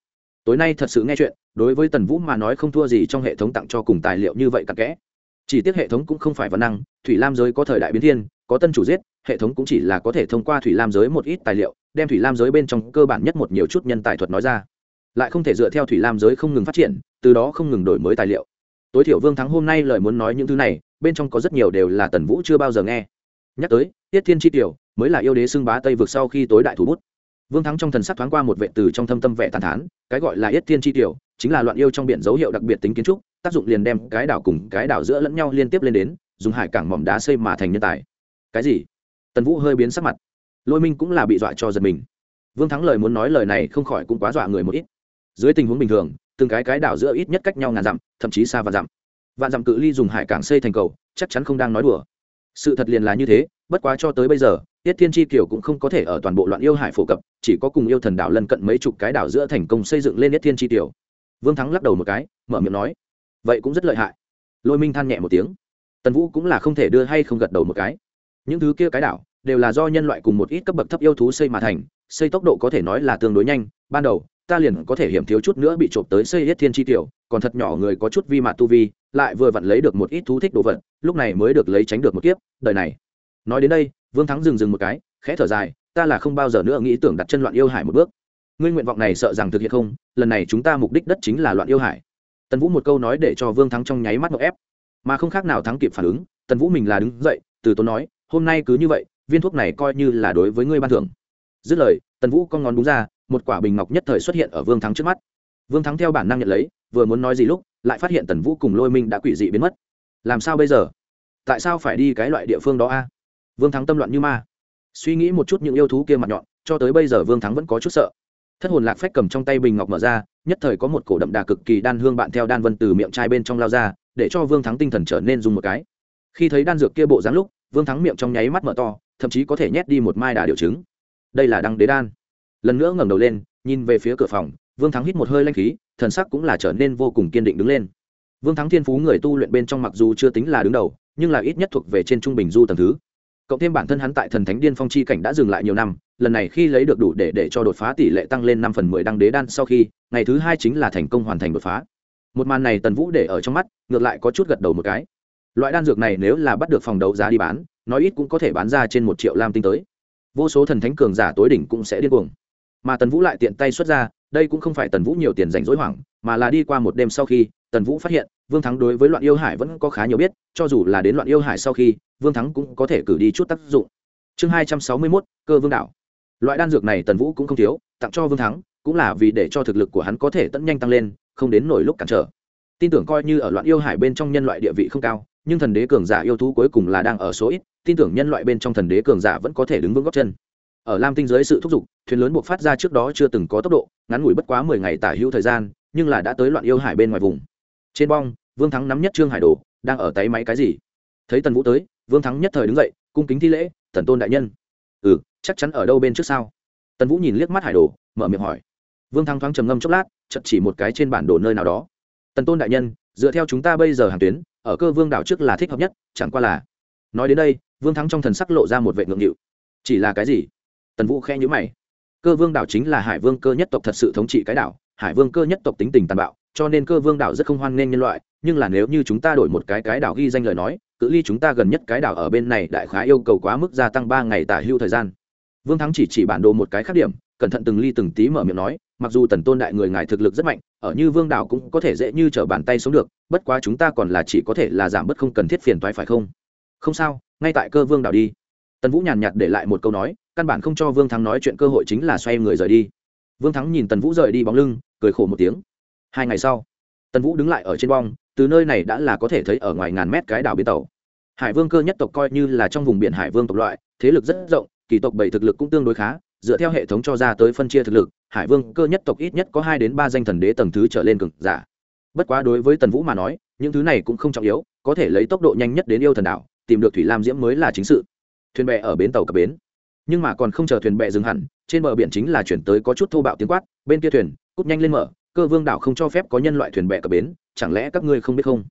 Tối nay thật sự nghe chuyện, đối với tần vũ mà nói không thua gì trong hệ thống tặng cho cùng tài liệu như vậy cặn kẽ chỉ tiếc hệ thống cũng không phải văn năng, thủy lam giới có thời đại biến thiên, có tân chủ giết, hệ thống cũng chỉ là có thể thông qua thủy lam giới một ít tài liệu, đem thủy lam giới bên trong cơ bản nhất một nhiều chút nhân tài thuật nói ra. Lại không thể dựa theo thủy lam giới không ngừng phát triển, từ đó không ngừng đổi mới tài liệu. Tối thiểu vương thắng hôm nay lời muốn nói những thứ này, bên trong có rất nhiều đều là tần vũ chưa bao giờ nghe. Nhắc tới, tiết thiên tri tiểu, mới là yêu đế xưng bá tây vực sau khi tối đại thủ bút. Vương thắng trong thần sắc thoáng qua một vệ từ trong thâm tâm vẻ tàn thán, cái gọi là yết thiên tri tiểu, chính là loạn yêu trong biển dấu hiệu đặc biệt tính kiến trúc tác dụng liền đem cái đảo cùng cái đảo giữa lẫn nhau liên tiếp lên đến, dùng hải cảng mỏm đá xây mà thành nhân tài. Cái gì? Tần vũ hơi biến sắc mặt. Lôi minh cũng là bị dọa cho giật mình. Vương thắng lời muốn nói lời này không khỏi cũng quá dọa người một ít. Dưới tình huống bình thường, từng cái cái đảo giữa ít nhất cách nhau ngàn dặm, thậm chí xa vạn dặm. Vạn dặm cự ly dùng hải cảng xây thành cầu, chắc chắn không đang nói đùa. Sự thật liền là như thế, bất quá cho tới bây giờ, tiết thiên tri kiều cũng không có thể ở toàn bộ loạn yêu hải phổ cập, chỉ có cùng yêu thần đảo lân cận mấy chục cái đảo giữa thành công xây dựng lên tiết thiên tri kiều. Vương thắng lắc đầu một cái, mở miệng nói vậy cũng rất lợi hại. Lôi minh than nhẹ một tiếng. Tần vũ cũng là không thể đưa hay không gật đầu một cái. Những thứ kia cái đảo đều là do nhân loại cùng một ít cấp bậc thấp yêu thú xây mà thành, xây tốc độ có thể nói là tương đối nhanh. Ban đầu, ta liền có thể hiểm thiếu chút nữa bị trộm tới xây hết thiên tri tiểu, còn thật nhỏ người có chút vi mạt tu vi, lại vừa vặn lấy được một ít thú thích đồ vật, lúc này mới được lấy tránh được một kiếp, đời này. Nói đến đây, vương thắng dừng dừng một cái, khẽ thở dài, ta là không bao giờ nữa nghĩ tưởng đặt chân loạn yêu hải một bước. Ngươi nguyện vọng này sợ rằng thực hiện không, lần này chúng ta mục đích đất chính là loạn yêu hải tần vũ một câu nói để cho vương thắng trong nháy mắt ngọc ép. Mà không khác nào thắng kịp phản ứng, tần vũ mình là đứng dậy, từ tốn nói, hôm nay cứ như vậy, viên thuốc này coi như là đối với ngươi ban thưởng. Dứt lời, tần vũ con ngón đúng ra, một quả bình ngọc nhất thời xuất hiện ở vương thắng trước mắt. Vương thắng theo bản năng nhận lấy, vừa muốn nói gì lúc, lại phát hiện tần vũ cùng lôi minh đã quỷ dị biến mất. Làm sao bây giờ? Tại sao phải đi cái loại địa phương đó a? Vương thắng tâm loạn như ma. Suy nghĩ một chút những yêu thú kia mặt nhọn, cho tới bây giờ vương thắng vẫn có chút sợ thất hồn lạc phách cầm trong tay bình ngọc mở ra, nhất thời có một cổ đậm đà cực kỳ đan hương bạn theo đan vân từ miệng chai bên trong lao ra, để cho vương thắng tinh thần trở nên dùng một cái. Khi thấy đan dược kia bộ dáng lúc, vương thắng miệng trong nháy mắt mở to, thậm chí có thể nhét đi một mai đà điều chứng. đây là đăng đế đan. Lần nữa ngẩng đầu lên, nhìn về phía cửa phòng, vương thắng hít một hơi lanh khí, thần sắc cũng là trở nên vô cùng kiên định đứng lên. Vương thắng thiên phú người tu luyện bên trong mặc dù chưa tính là đứng đầu, nhưng là ít nhất thuộc về trên trung bình du tầng thứ cộng thêm bản thân hắn tại thần thánh điên phong chi cảnh đã dừng lại nhiều năm, lần này khi lấy được đủ để để cho đột phá tỷ lệ tăng lên năm phần mười đăng đế đan sau khi, ngày thứ hai chính là thành công hoàn thành đột phá. Một màn này tần vũ để ở trong mắt, ngược lại có chút gật đầu một cái. Loại đan dược này nếu là bắt được phòng đấu giá đi bán nói ít cũng có thể bán ra trên một triệu lam tinh tới. Vô số thần thánh cường giả tối đỉnh cũng sẽ điên cuồng. Mà tần vũ lại tiện tay xuất ra, đây cũng không phải tần vũ nhiều tiền dành dối hoảng, mà là đi qua một đêm sau khi tần vũ phát hiện, vương thắng đối với loạn yêu hải vẫn có khá nhiều biết, cho dù là đến loạn yêu hải sau khi, vương thắng cũng có thể cử đi chút tác dụng. Chương hai trăm sáu mươi mốt, cơ vương đạo loại đan dược này tần vũ cũng không thiếu, tặng cho vương thắng, cũng là vì để cho thực lực của hắn có thể tận nhanh tăng lên, không đến nổi lúc cản trở. Tin tưởng coi như ở loạn yêu hải bên trong nhân loại địa vị không cao, nhưng thần đế cường giả yêu thú cuối cùng là đang ở số ít, tin tưởng nhân loại bên trong thần đế cường giả vẫn có thể đứng vững góc chân. Ở lam tinh dưới sự thúc giục, thuyền lớn buộc phát ra trước đó chưa từng có tốc độ, ngắn ngủi bất quá mười ngày tả hữu thời gian, nhưng là đã tới loạn yêu hải bên ngoài vùng trên bong, vương thắng nắm nhất trương hải đồ, đang ở tay máy cái gì? Thấy tần vũ tới, vương thắng nhất thời đứng dậy, cung kính thi lễ, thần tôn đại nhân. Ừ chắc chắn ở đâu bên trước sau. tần vũ nhìn liếc mắt hải đồ, mở miệng hỏi. Vương thắng thoáng trầm ngâm chốc lát chật chỉ một cái trên bản đồ nơi nào đó. Tần tôn đại nhân, dựa theo chúng ta bây giờ hàng tuyến, ở cơ vương đảo trước là thích hợp nhất, chẳng qua là nói đến đây, vương thắng trong thần sắc lộ ra một vệ ngượng nghịu. Chỉ là cái gì? Tần vũ khe nhữ mày. Cơ vương đảo chính là hải vương cơ nhất tộc thật sự thống trị cái đảo, hải vương cơ nhất tộc tính tình tàn bạo cho nên cơ vương đảo rất không hoan nghênh nhân loại, nhưng là nếu như chúng ta đổi một cái cái đảo ghi danh lời nói, cự ly chúng ta gần nhất cái đảo ở bên này đại khá yêu cầu quá mức gia tăng ba ngày tả hưu thời gian. Vương thắng chỉ chỉ bản đồ một cái khác điểm, cẩn thận từng ly từng tí mở miệng nói, mặc dù tần tôn đại người ngài thực lực rất mạnh, ở như vương đảo cũng có thể dễ như t r ở bàn tay sống được, bất quá chúng ta còn là chỉ có thể là giảm bớt không cần thiết phiền toái phải không? Không sao, ngay tại cơ vương đảo đi. Tần vũ nhàn nhạt để lại một câu nói, căn bản không cho vương thắng nói chuyện cơ hội chính là xoay người rời đi. Vương thắng nhìn tần vũ rời đi bóng lưng, cười khổ một tiếng hai ngày sau, tần vũ đứng lại ở trên bong, từ nơi này đã là có thể thấy ở ngoài ngàn mét cái đảo biên tàu. Hải vương cơ nhất tộc coi như là trong vùng biển hải vương tộc loại, thế lực rất rộng, kỳ tộc bảy thực lực cũng tương đối khá, dựa theo hệ thống cho ra tới phân chia thực lực, hải vương cơ nhất tộc ít nhất có hai đến ba danh thần đế tầng thứ trở lên cực giả. Bất quá đối với tần vũ mà nói, những thứ này cũng không trọng yếu, có thể lấy tốc độ nhanh nhất đến yêu thần đảo, tìm được thủy lam diễm mới là chính sự. Thuyền bè ở bến tàu cập bến. Nhưng mà còn không chờ thuyền bè dừng hẳn, trên bờ biển chính là chuyển tới có chút thô bạo tiếng quát, bên kia thuyền, cút nhanh lên mở cơ vương đảo không cho phép có nhân loại thuyền bè cập bến, chẳng lẽ các ngươi không biết không?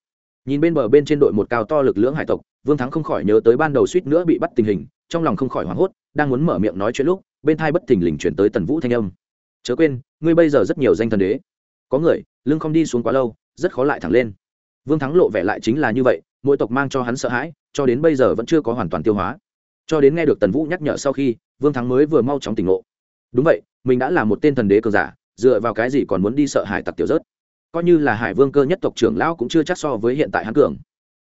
Nhìn bên bờ bên trên đội một cao to lực lưỡng hải tộc, vương thắng không khỏi nhớ tới ban đầu suýt nữa bị bắt tình hình, trong lòng không khỏi hoảng hốt, đang muốn mở miệng nói chuyện lúc, bên thai bất thình lình chuyển tới tần vũ thanh âm. Chớ quên, ngươi bây giờ rất nhiều danh thần đế. Có người, lưng không đi xuống quá lâu, rất khó lại thẳng lên. Vương thắng lộ vẻ lại chính là như vậy, mỗi tộc mang cho hắn sợ hãi, cho đến bây giờ vẫn chưa có hoàn toàn tiêu hóa. Cho đến nghe được tần vũ nhắc nhở sau khi, vương thắng mới vừa mau chóng tỉnh ngộ. Đúng vậy, mình đã là một tên thần đế cờ giả dựa vào cái gì còn muốn đi sợ hải tặc tiểu rớt? Coi như là hải vương cơ nhất tộc trưởng lão cũng chưa chắc so với hiện tại hắn cường.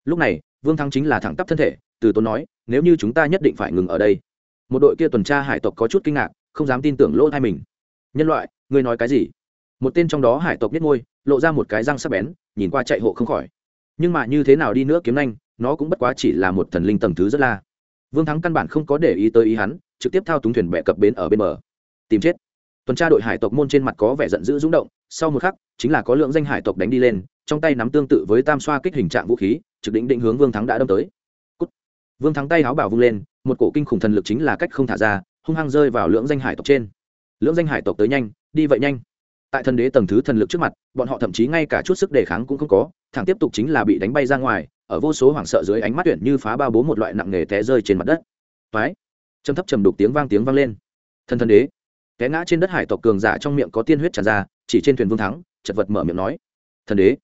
Lúc này, vương thắng chính là thẳng tắp thân thể, từ tốn nói, nếu như chúng ta nhất định phải ngừng ở đây. Một đội kia tuần tra hải tộc có chút kinh ngạc, không dám tin tưởng lỗ thai mình. Nhân loại, ngươi nói cái gì? Một tên trong đó hải tộc biết ngôi lộ ra một cái răng sắc bén, nhìn qua chạy hộ không khỏi. Nhưng mà như thế nào đi nữa kiếm nhanh, nó cũng bất quá chỉ là một thần linh tầng thứ rất la. Vương thắng căn bản không có để ý tới ý hắn, trực tiếp thao túng thuyền bẹ cập bến ở bên bờ. Tìm chết tuần tra đội hải tộc môn trên mặt có vẻ giận dữ rúng động, sau một khắc, chính là có lượng danh hải tộc đánh đi lên, trong tay nắm tương tự với tam xoa kích hình trạng vũ khí, trực định định hướng vương thắng đã đâm tới、Cút. Vương thắng tay háo bảo vung lên, một cổ kinh khủng thần lực chính là cách không thả ra, hung hăng rơi vào lưỡng danh hải tộc trên. Lưỡng danh hải tộc tới nhanh, đi vậy nhanh. Tại thần đế tầng thứ thần lực trước mặt, bọn họ thậm chí ngay cả chút sức đề kháng cũng không có, thẳng tiếp tục chính là bị đánh bay ra ngoài, ở vô số hoảng sợ dưới ánh mắt tuyển như phá ba bố một loại nặng nghề té rơi trên mặt đất. Phái trầm thấp trầm đục tiếng vang tiếng vang lên. Thần thần đế té ngã trên đất hải tộc cường giả trong miệng có tiên huyết tràn ra, chỉ trên thuyền vương thắng, chật vật mở miệng nói, thần đế.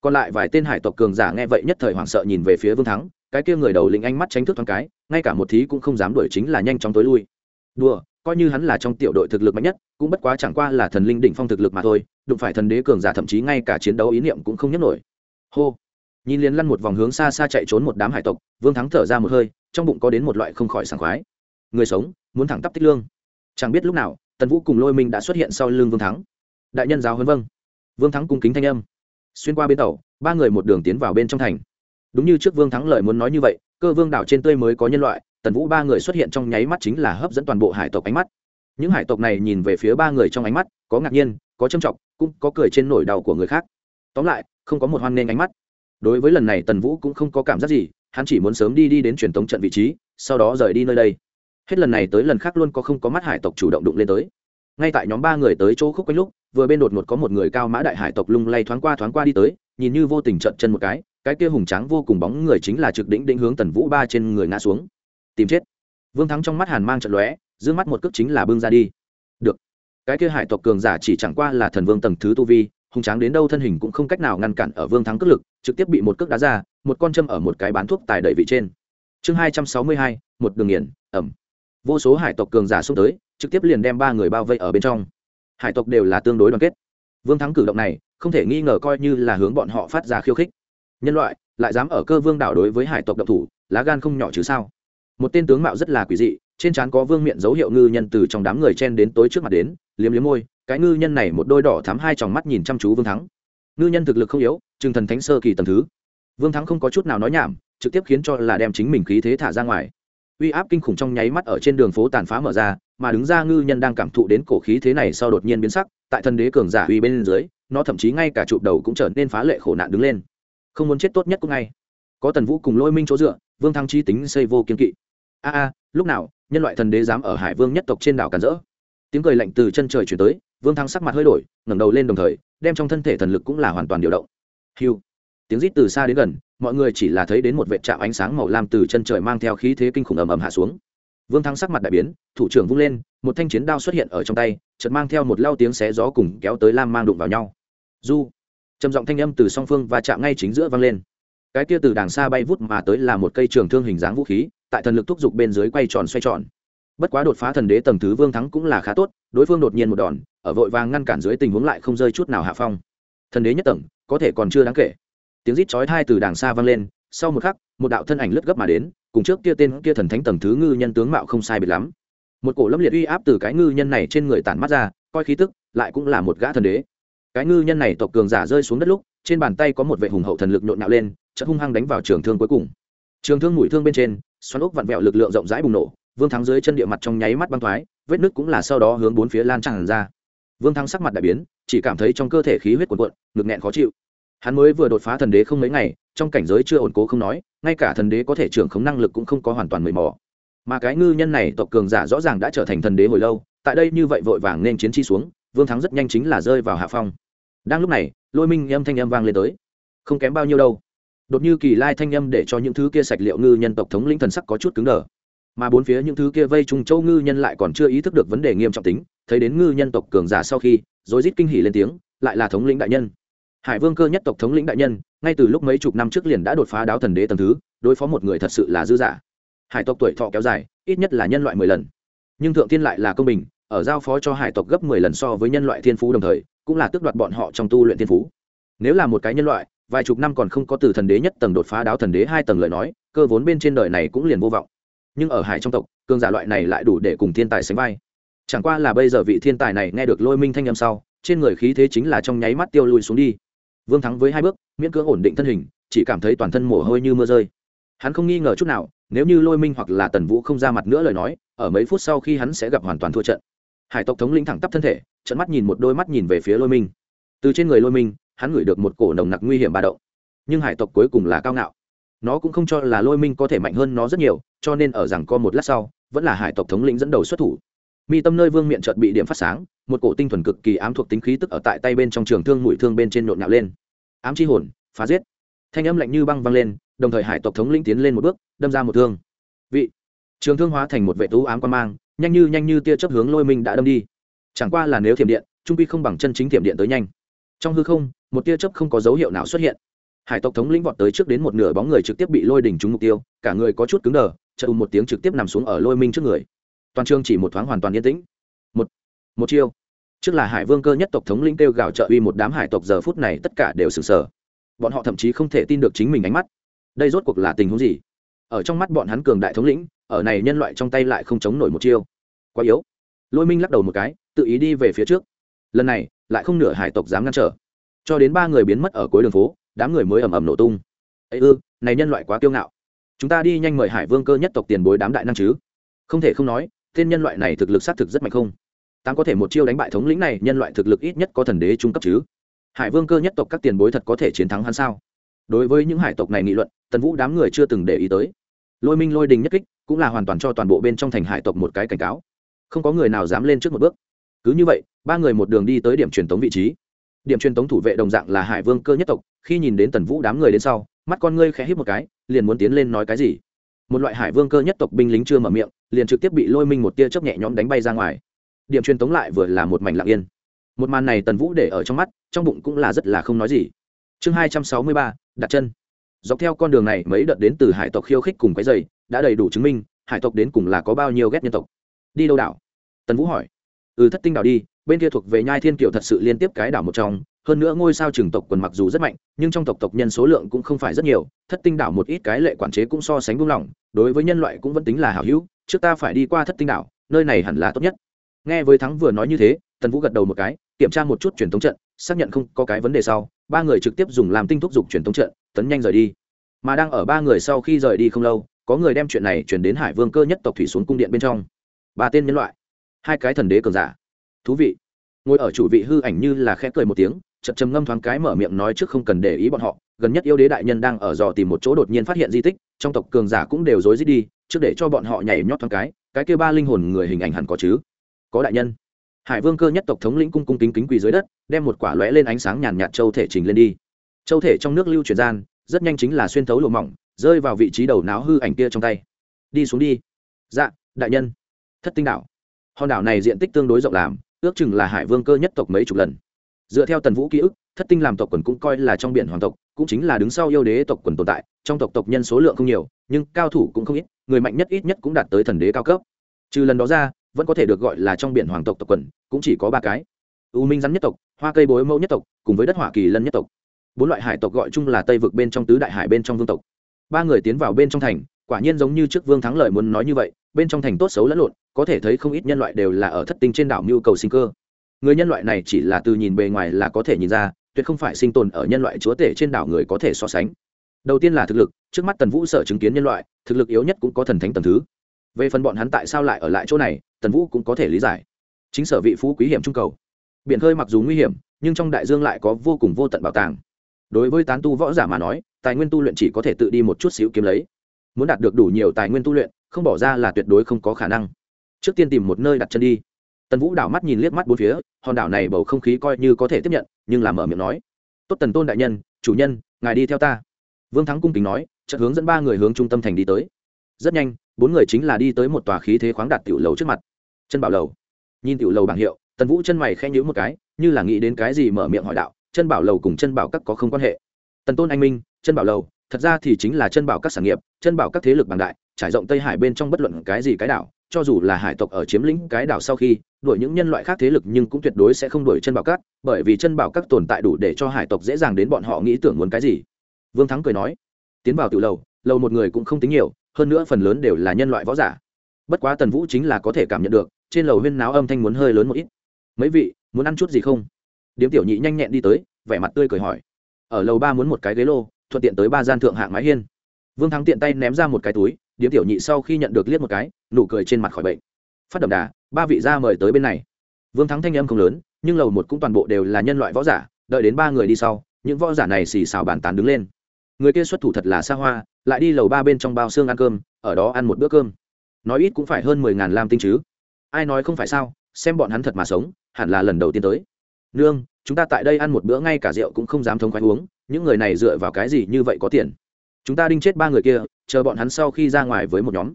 Còn lại vài tên hải tộc cường giả nghe vậy nhất thời hoảng sợ nhìn về phía vương thắng, cái kia người đầu lĩnh ánh mắt tránh thức thoáng cái, ngay cả một thí cũng không dám đuổi chính là nhanh chóng tối lui. Đùa, coi như hắn là trong tiểu đội thực lực mạnh nhất, cũng bất quá chẳng qua là thần linh đỉnh phong thực lực mà thôi, đụng phải thần đế cường giả thậm chí ngay cả chiến đấu ý niệm cũng không nhấc nổi. Hô. Nhìn liền lăn một vòng hướng xa xa chạy trốn một đám hải tộc, vương thắng thở ra một hơi, trong bụng có đến một loại không khỏi sảng khoái. Người sống, muốn thẳng tắp tích lương. Chẳng biết lúc nào tần vũ cùng lôi minh đã xuất hiện sau lưng vương thắng đại nhân giáo huấn vâng vương thắng cung kính thanh âm xuyên qua bên tàu ba người một đường tiến vào bên trong thành đúng như trước vương thắng lợi muốn nói như vậy cơ vương đảo trên tươi mới có nhân loại tần vũ ba người xuất hiện trong nháy mắt chính là hấp dẫn toàn bộ hải tộc ánh mắt những hải tộc này nhìn về phía ba người trong ánh mắt có ngạc nhiên có trâm trọng cũng có cười trên nổi đầu của người khác tóm lại không có một hoan nghênh ánh mắt đối với lần này tần vũ cũng không có cảm giác gì hắn chỉ muốn sớm đi đi đến truyền tống trận vị trí sau đó rời đi nơi đây hết lần này tới lần khác luôn có không có mắt hải tộc chủ động đụng lên tới. Ngay tại nhóm ba người tới chỗ khúc quanh lúc, vừa bên đột ngột có một người cao mã đại hải tộc lung lay thoáng qua thoáng qua đi tới, nhìn như vô tình trận chân một cái cái kia hùng tráng vô cùng bóng người chính là trực đỉnh định hướng tần vũ ba trên người ngã xuống. Tìm chết. Vương thắng trong mắt hàn mang trận lóe giữ mắt một cước chính là bưng ra đi. Được. Cái kia hải tộc cường giả chỉ chẳng qua là thần vương tầng thứ tu vi, hùng tráng đến đâu thân hình cũng không cách nào ngăn cản ở vương thắng cước lực, trực tiếp bị một cước đá ra, một con châm ở một cái bán thuốc tài đẩy vị trên. Chương hai trăm sáu mươi hai, một đường nghiền, ẩm vô số hải tộc cường giả xông tới, trực tiếp liền đem ba người bao vây ở bên trong. Hải tộc đều là tương đối đoàn kết. Vương thắng cử động này, không thể nghi ngờ coi như là hướng bọn họ phát ra khiêu khích. Nhân loại, lại dám ở cơ vương đảo đối với hải tộc độc thủ, lá gan không nhỏ chứ sao? Một tên tướng mạo rất là quỷ dị, trên trán có vương miệng dấu hiệu ngư nhân từ trong đám người chen đến tối trước mặt đến, liếm liếm môi, cái ngư nhân này một đôi đỏ thắm hai tròng mắt nhìn chăm chú vương thắng. Ngư nhân thực lực không yếu, trừng thần thánh sơ kỳ tầm thứ. Vương thắng không có chút nào nói nhảm, trực tiếp khiến cho là đem chính mình khí thế thả ra ngoài uy áp kinh khủng trong nháy mắt ở trên đường phố tàn phá mở ra, mà đứng ra ngư nhân đang cảm thụ đến cổ khí thế này sau đột nhiên biến sắc, tại thân đế cường giả uy bên dưới, nó thậm chí ngay cả chụp đầu cũng trở nên phá lệ khổ nạn đứng lên. Không muốn chết tốt nhất cũng ngay. Có tần vũ cùng lôi minh chỗ dựa, vương thăng chi tính xây vô kiên kỵ. A a, lúc nào, nhân loại thần đế dám ở hải vương nhất tộc trên đảo càn rỡ? Tiếng cười lạnh từ chân trời chuyển tới, vương thăng sắc mặt hơi đổi, ngẩng đầu lên đồng thời, đem trong thân thể thần lực cũng là hoàn toàn điều động. Hiu tiếng rít từ xa đến gần mọi người chỉ là thấy đến một vệ trạm ánh sáng màu lam từ chân trời mang theo khí thế kinh khủng ầm ầm hạ xuống. Vương Thắng sắc mặt đại biến, thủ trưởng vung lên, một thanh chiến đao xuất hiện ở trong tay, chợt mang theo một lao tiếng xé gió cùng kéo tới lam mang đụng vào nhau. Du, trầm giọng thanh âm từ song phương và chạm ngay chính giữa vang lên. Cái kia từ đàng xa bay vút mà tới là một cây trường thương hình dáng vũ khí, tại thần lực thúc giục bên dưới quay tròn xoay tròn. Bất quá đột phá thần đế tầng thứ vương thắng cũng là khá tốt, đối phương đột nhiên một đòn, ở vội vàng ngăn cản dưới tình huống lại không rơi chút nào hạ phong. Thần đế nhất tầng, có thể còn chưa đáng kể tiếng rít chói tai từ đàng xa vang lên, sau một khắc, một đạo thân ảnh lướt gấp mà đến, cùng trước kia tên kia thần thánh tầng thứ ngư nhân tướng mạo không sai biệt lắm. Một cổ lâm liệt uy áp từ cái ngư nhân này trên người tản mắt ra, coi khí tức, lại cũng là một gã thần đế. Cái ngư nhân này tộc cường giả rơi xuống đất lúc, trên bàn tay có một vệ hùng hậu thần lực nhộn nhạo lên chất hung hăng đánh vào trường thương cuối cùng. Trường thương mũi thương bên trên, xoắn ốc vặn vẹo lực lượng rộng rãi bùng nổ, vương thắng dưới chân địa mặt trong nháy mắt băng thoái, vết nứt cũng là sau đó hướng bốn phía lan tràn ra. Vương thắng sắc mặt đại biến, chỉ cảm thấy trong cơ thể khí huyết cuộn cuộn, ngực nghẹn khó chịu hắn mới vừa đột phá thần đế không mấy ngày, trong cảnh giới chưa ổn cố không nói, ngay cả thần đế có thể trưởng khống năng lực cũng không có hoàn toàn mười mò. Mà cái ngư nhân này tộc cường giả rõ ràng đã trở thành thần đế hồi lâu, tại đây như vậy vội vàng nên chiến chi xuống, vương thắng rất nhanh chính là rơi vào hạ phong. Đang lúc này, lôi minh âm thanh âm vang lên tới. Không kém bao nhiêu đâu. Đột như kỳ lai thanh âm để cho những thứ kia sạch liệu ngư nhân tộc thống lĩnh thần sắc có chút cứng đờ. Mà bốn phía những thứ kia vây trùng châu ngư nhân lại còn chưa ý thức được vấn đề nghiêm trọng tính, thấy đến ngư nhân tộc cường giả sau khi, rồi rít kinh hỉ lên tiếng, lại là thống lĩnh đại nhân hải vương cơ nhất tộc thống lĩnh đại nhân, ngay từ lúc mấy chục năm trước liền đã đột phá đáo thần đế tầng thứ, đối phó một người thật sự là dư dả. Hải tộc tuổi thọ kéo dài, ít nhất là nhân loại mười lần. Nhưng thượng tiên lại là công bình, ở giao phó cho hải tộc gấp mười lần so với nhân loại thiên phú đồng thời, cũng là tước đoạt bọn họ trong tu luyện thiên phú. Nếu là một cái nhân loại, vài chục năm còn không có từ thần đế nhất tầng đột phá đáo thần đế hai tầng lời nói, cơ vốn bên trên đời này cũng liền vô vọng. Nhưng ở hải trong tộc, cường giả loại này lại đủ để cùng thiên tài sánh vai. Chẳng qua là bây giờ vị thiên tài này nghe được lôi minh thanh âm sau, trên người khí thế chính là trong nháy mắt tiêu lui xuống đi vương thắng với hai bước, miễn cưỡng ổn định thân hình, chỉ cảm thấy toàn thân mồ hôi như mưa rơi. Hắn không nghi ngờ chút nào, nếu như lôi minh hoặc là tần vũ không ra mặt nữa lời nói, ở mấy phút sau khi hắn sẽ gặp hoàn toàn thua trận. Hải tộc thống lĩnh thẳng tắp thân thể trận mắt nhìn một đôi mắt nhìn về phía lôi minh. Từ trên người lôi minh, hắn ngửi được một cổ nồng nặc nguy hiểm ba đậu nhưng hải tộc cuối cùng là cao ngạo. Nó cũng không cho là lôi minh có thể mạnh hơn nó rất nhiều, cho nên ở rằng co một lát sau, vẫn là hải tộc thống lĩnh dẫn đầu xuất thủ. Mi tâm nơi vương miệng trợt bị điểm phát sáng, một cổ tinh thuần cực kỳ ám thuộc tính khí tức ở tại tay bên trong trường thương mũi thương bên trên nhộn nhạo lên ám chi hồn, phá giết. Thanh âm lạnh như băng văng lên, đồng thời hải tộc thống lĩnh tiến lên một bước, đâm ra một thương. Vị, trường thương hóa thành một vệ tú ám quan mang, nhanh như nhanh như tia chấp hướng lôi minh đã đâm đi. Chẳng qua là nếu thiểm điện, trung quy không bằng chân chính thiểm điện tới nhanh. Trong hư không, một tia chớp không có dấu hiệu nào xuất hiện. Hải tộc thống lĩnh vọt tới trước đến một nửa bóng người trực tiếp bị lôi đỉnh trúng mục tiêu, cả người có chút cứng đờ, chợt một tiếng trực tiếp nằm xuống ở lôi minh trước người. Toàn trường chỉ một thoáng hoàn toàn yên tĩnh. Một một chiêu trước là hải vương cơ nhất tộc thống lĩnh kêu gào trợ uy một đám hải tộc giờ phút này tất cả đều sừng sờ. Bọn họ thậm chí không thể tin được chính mình ánh mắt. Đây rốt cuộc là tình huống gì? Ở trong mắt bọn hắn cường đại thống lĩnh, ở này nhân loại trong tay lại không chống nổi một chiêu. Quá yếu. Lôi minh lắc đầu một cái, tự ý đi về phía trước. Lần này, lại không nửa hải tộc dám ngăn trở. Cho đến ba người biến mất ở cuối đường phố, đám người mới ầm ầm nổ tung. Ấy ư, này nhân loại quá kiêu ngạo. Chúng ta đi nhanh mời hải vương cơ nhất tộc tiền bối đám đại năng chứ. Không thể không nói, tên nhân loại này thực lực xác thực rất mạnh không? Tám có thể một chiêu đánh bại thống lĩnh này, nhân loại thực lực ít nhất có thần đế trung cấp chứ. Hải vương cơ nhất tộc các tiền bối thật có thể chiến thắng hắn sao? Đối với những hải tộc này nghị luận, tần vũ đám người chưa từng để ý tới. Lôi minh lôi đình nhất kích, cũng là hoàn toàn cho toàn bộ bên trong thành hải tộc một cái cảnh cáo. Không có người nào dám lên trước một bước. Cứ như vậy, ba người một đường đi tới điểm truyền tống vị trí. Điểm truyền tống thủ vệ đồng dạng là hải vương cơ nhất tộc, khi nhìn đến tần vũ đám người đến sau, mắt con ngươi khẽ hít một cái, liền muốn tiến lên nói cái gì. Một loại hải vương cơ nhất tộc binh lính chưa mở miệng, liền trực tiếp bị lôi minh một tia chớp nhẹ nhõm đánh bay ra ngoài điểm truyền tống lại vừa là một mảnh lặng yên. Một màn này tần vũ để ở trong mắt, trong bụng cũng là rất là không nói gì. Chương hai trăm sáu mươi ba, đặt chân. Dọc theo con đường này, mấy đợt đến từ hải tộc khiêu khích cùng cái dày đã đầy đủ chứng minh, hải tộc đến cùng là có bao nhiêu ghét nhân tộc. Đi đâu đảo? Tần vũ hỏi. Ừ thất tinh đảo đi, bên kia thuộc về nhai thiên kiều thật sự liên tiếp cái đảo một trong, hơn nữa ngôi sao trường tộc quần mặc dù rất mạnh, nhưng trong tộc tộc nhân số lượng cũng không phải rất nhiều, thất tinh đảo một ít cái lệ quản chế cũng so sánh buông lỏng, đối với nhân loại cũng vẫn tính là hảo hữu, trước ta phải đi qua thất tinh đảo, nơi này hẳn là tốt nhất nghe với thắng vừa nói như thế, tần vũ gật đầu một cái, kiểm tra một chút truyền thống trận, xác nhận không có cái vấn đề sau, ba người trực tiếp dùng làm tinh thúc giục truyền thống trận, tấn nhanh rời đi. Mà đang ở ba người sau khi rời đi không lâu, có người đem chuyện này chuyển đến hải vương cơ nhất tộc thủy xuống cung điện bên trong. Ba tên nhân loại, hai cái thần đế cường giả. Thú vị. Ngồi ở chủ vị hư ảnh như là khẽ cười một tiếng, chậm chầm ngâm thoáng cái mở miệng nói trước không cần để ý bọn họ, gần nhất yêu đế đại nhân đang ở dò tìm một chỗ đột nhiên phát hiện di tích, trong tộc cường giả cũng đều rối rít đi, trước để cho bọn họ nhảy nhót thoáng cái cái kia ba linh hồn người hình ảnh hẳn có chứ? Có đại nhân. Hải vương cơ nhất tộc thống lĩnh cung cung kính kính quỳ dưới đất, đem một quả lóe lên ánh sáng nhàn nhạt châu thể trình lên đi. Châu thể trong nước lưu chuyển gian, rất nhanh chính là xuyên thấu lộ mỏng, rơi vào vị trí đầu não hư ảnh kia trong tay. Đi xuống đi. Dạ đại nhân. Thất tinh đảo. Hòn đảo này diện tích tương đối rộng làm, ước chừng là hải vương cơ nhất tộc mấy chục lần. Dựa theo tần vũ ký ức, thất tinh làm tộc quần cũng coi là trong biển hoàng tộc, cũng chính là đứng sau yêu đế tộc quần tồn tại, trong tộc tộc nhân số lượng không nhiều, nhưng cao thủ cũng không ít, người mạnh nhất ít nhất cũng đạt tới thần đế cao cấp. Trừ lần đó ra vẫn có thể được gọi là trong biển hoàng tộc tộc quần, cũng chỉ có ba cái. U minh rắn nhất tộc, hoa cây bối mẫu nhất tộc, cùng với đất hỏa kỳ lân nhất tộc. Bốn loại hải tộc gọi chung là tây vực bên trong tứ đại hải bên trong vương tộc. Ba người tiến vào bên trong thành, quả nhiên giống như trước vương thắng lợi muốn nói như vậy, bên trong thành tốt xấu lẫn lộn, có thể thấy không ít nhân loại đều là ở thất tinh trên đảo mưu cầu sinh cơ. Người nhân loại này chỉ là từ nhìn bề ngoài là có thể nhìn ra, tuyệt không phải sinh tồn ở nhân loại chúa tể trên đảo người có thể so sánh. Đầu tiên là thực lực, trước mắt tần vũ sở chứng kiến nhân loại, thực lực yếu nhất cũng có thần thánh tầm thứ về phần bọn hắn tại sao lại ở lại chỗ này, tần vũ cũng có thể lý giải. Chính sở vị phú quý hiểm trung cầu. Biển hơi mặc dù nguy hiểm, nhưng trong đại dương lại có vô cùng vô tận bảo tàng. Đối với tán tu võ giả mà nói, tài nguyên tu luyện chỉ có thể tự đi một chút xíu kiếm lấy. Muốn đạt được đủ nhiều tài nguyên tu luyện, không bỏ ra là tuyệt đối không có khả năng. Trước tiên tìm một nơi đặt chân đi. Tần vũ đảo mắt nhìn liếc mắt bốn phía, hòn đảo này bầu không khí coi như có thể tiếp nhận, nhưng làm mở miệng nói. Tốt tần tôn đại nhân, chủ nhân, ngài đi theo ta. Vương thắng cung kính nói, chợt hướng dẫn ba người hướng trung tâm thành đi tới rất nhanh, bốn người chính là đi tới một tòa khí thế khoáng đạt tiểu lầu trước mặt. Chân bảo lầu. Nhìn tiểu lầu bảng hiệu, tần vũ chân mày khen nhữ một cái, như là nghĩ đến cái gì mở miệng hỏi đạo, chân bảo lầu cùng chân bảo các có không quan hệ? Tần tôn anh minh, chân bảo lầu, thật ra thì chính là chân bảo các sản nghiệp, chân bảo các thế lực bằng đại, trải rộng tây hải bên trong bất luận cái gì cái đảo, cho dù là hải tộc ở chiếm lĩnh cái đảo sau khi, đuổi những nhân loại khác thế lực nhưng cũng tuyệt đối sẽ không đuổi chân bảo các, bởi vì chân bảo các tồn tại đủ để cho hải tộc dễ dàng đến bọn họ nghĩ tưởng muốn cái gì. Vương thắng cười nói, tiến vào tự lầu lầu một người cũng không tính nhiều hơn nữa phần lớn đều là nhân loại võ giả. Bất quá tần vũ chính là có thể cảm nhận được, trên lầu huyên náo âm thanh muốn hơi lớn một ít. Mấy vị, muốn ăn chút gì không? Điếm tiểu nhị nhanh nhẹn đi tới, vẻ mặt tươi cười hỏi. Ở lầu ba muốn một cái ghế lô, thuận tiện tới ba gian thượng hạng mái hiên. Vương thắng tiện tay ném ra một cái túi, điếm tiểu nhị sau khi nhận được liếc một cái, nụ cười trên mặt khỏi bệnh. Phát đậm đà, ba vị ra mời tới bên này. Vương thắng thanh âm không lớn, nhưng lầu một cũng toàn bộ đều là nhân loại võ giả, đợi đến ba người đi sau, những võ giả này xì xào bàn tán đứng lên. Người kia xuất thủ thật là xa hoa lại đi lầu ba bên trong bao xương ăn cơm, ở đó ăn một bữa cơm. Nói ít cũng phải hơn mười ngàn lam tinh chứ. Ai nói không phải sao, xem bọn hắn thật mà sống, hẳn là lần đầu tiên tới. Nương, chúng ta tại đây ăn một bữa ngay cả rượu cũng không dám thống khoái uống, những người này dựa vào cái gì như vậy có tiền? Chúng ta đinh chết ba người kia, chờ bọn hắn sau khi ra ngoài với một nhóm.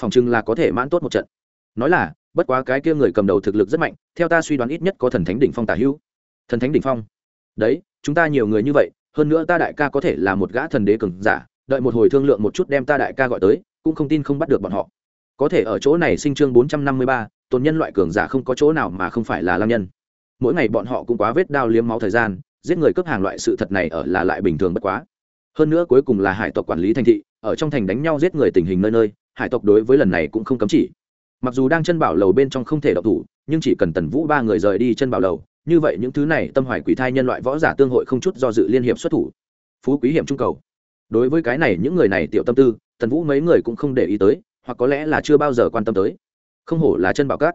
Phòng chừng là có thể mãn tốt một trận. Nói là, bất quá cái kia người cầm đầu thực lực rất mạnh, theo ta suy đoán ít nhất có thần thánh đỉnh phong tả hữu. Thần thánh đỉnh phong? Đấy, chúng ta nhiều người như vậy, hơn nữa ta đại ca có thể là một gã thần đế cường giả đợi một hồi thương lượng một chút đem ta đại ca gọi tới, cũng không tin không bắt được bọn họ. Có thể ở chỗ này sinh chương bốn trăm năm mươi ba, tồn nhân loại cường giả không có chỗ nào mà không phải là lam nhân. Mỗi ngày bọn họ cũng quá vết đao liếm máu thời gian, giết người cướp hàng loại sự thật này ở là lại bình thường bất quá. Hơn nữa cuối cùng là hải tộc quản lý thành thị, ở trong thành đánh nhau giết người tình hình nơi nơi, hải tộc đối với lần này cũng không cấm chỉ. Mặc dù đang chân bảo lầu bên trong không thể độc thủ, nhưng chỉ cần tần vũ ba người rời đi chân bảo lầu, như vậy những thứ này tâm hoài quỷ thai nhân loại võ giả tương hội không chút do dự liên hiệp xuất thủ. Phú quý hiểm trung cầu đối với cái này những người này tiểu tâm tư tần vũ mấy người cũng không để ý tới hoặc có lẽ là chưa bao giờ quan tâm tới không hổ là chân bảo cát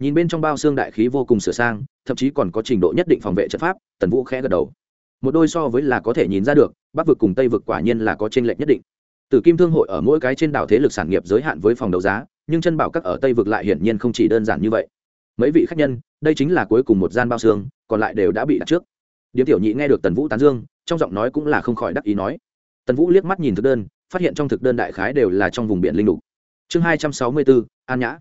nhìn bên trong bao xương đại khí vô cùng sửa sang thậm chí còn có trình độ nhất định phòng vệ trận pháp tần vũ khẽ gật đầu một đôi so với là có thể nhìn ra được bắc vực cùng tây vực quả nhiên là có t r ê n lệch nhất định Tử Kim Thương hội ở mỗi cái trên đảo thế lực sản nghiệp giới hạn với phòng đấu giá, nhưng chân bảo các ở Tây vực lại hiển nhiên không chỉ đơn giản như vậy. Mấy vị khách nhân, đây chính là cuối cùng một gian bao xương, còn lại đều đã bị đặt trước. Điếm tiểu nhị nghe được Tần Vũ tán dương, trong giọng nói cũng là không khỏi đắc ý nói. Tần Vũ liếc mắt nhìn thực đơn, phát hiện trong thực đơn đại khái đều là trong vùng biển linh lục. Chương hai trăm sáu mươi bốn, An Nhã.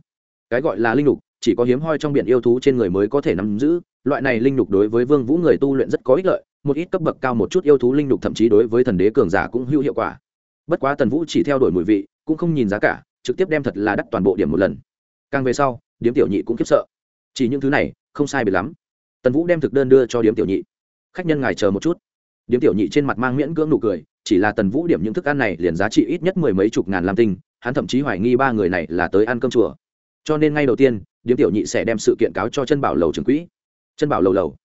Cái gọi là linh lục, chỉ có hiếm hoi trong biển yêu thú trên người mới có thể nắm giữ, loại này linh lục đối với Vương Vũ người tu luyện rất có ích lợi, một ít cấp bậc cao một chút yêu thú linh lục thậm chí đối với thần đế cường giả cũng hữu hiệu quả. Bất quá tần vũ chỉ theo đuổi mùi vị cũng không nhìn giá cả trực tiếp đem thật là đắt toàn bộ điểm một lần. Càng về sau điếm tiểu nhị cũng khiếp sợ. Chỉ những thứ này không sai biệt lắm. Tần vũ đem thực đơn đưa cho điếm tiểu nhị. Khách nhân ngài chờ một chút. Điếm tiểu nhị trên mặt mang miễn cưỡng nụ cười chỉ là tần vũ điểm những thức ăn này liền giá trị ít nhất mười mấy chục ngàn lam tinh, hắn thậm chí hoài nghi ba người này là tới ăn cơm chùa. Cho nên ngay đầu tiên, điếm tiểu nhị sẽ đem sự kiện cáo cho chân bảo lầu trường quỹ. Chân bảo lầu lầu.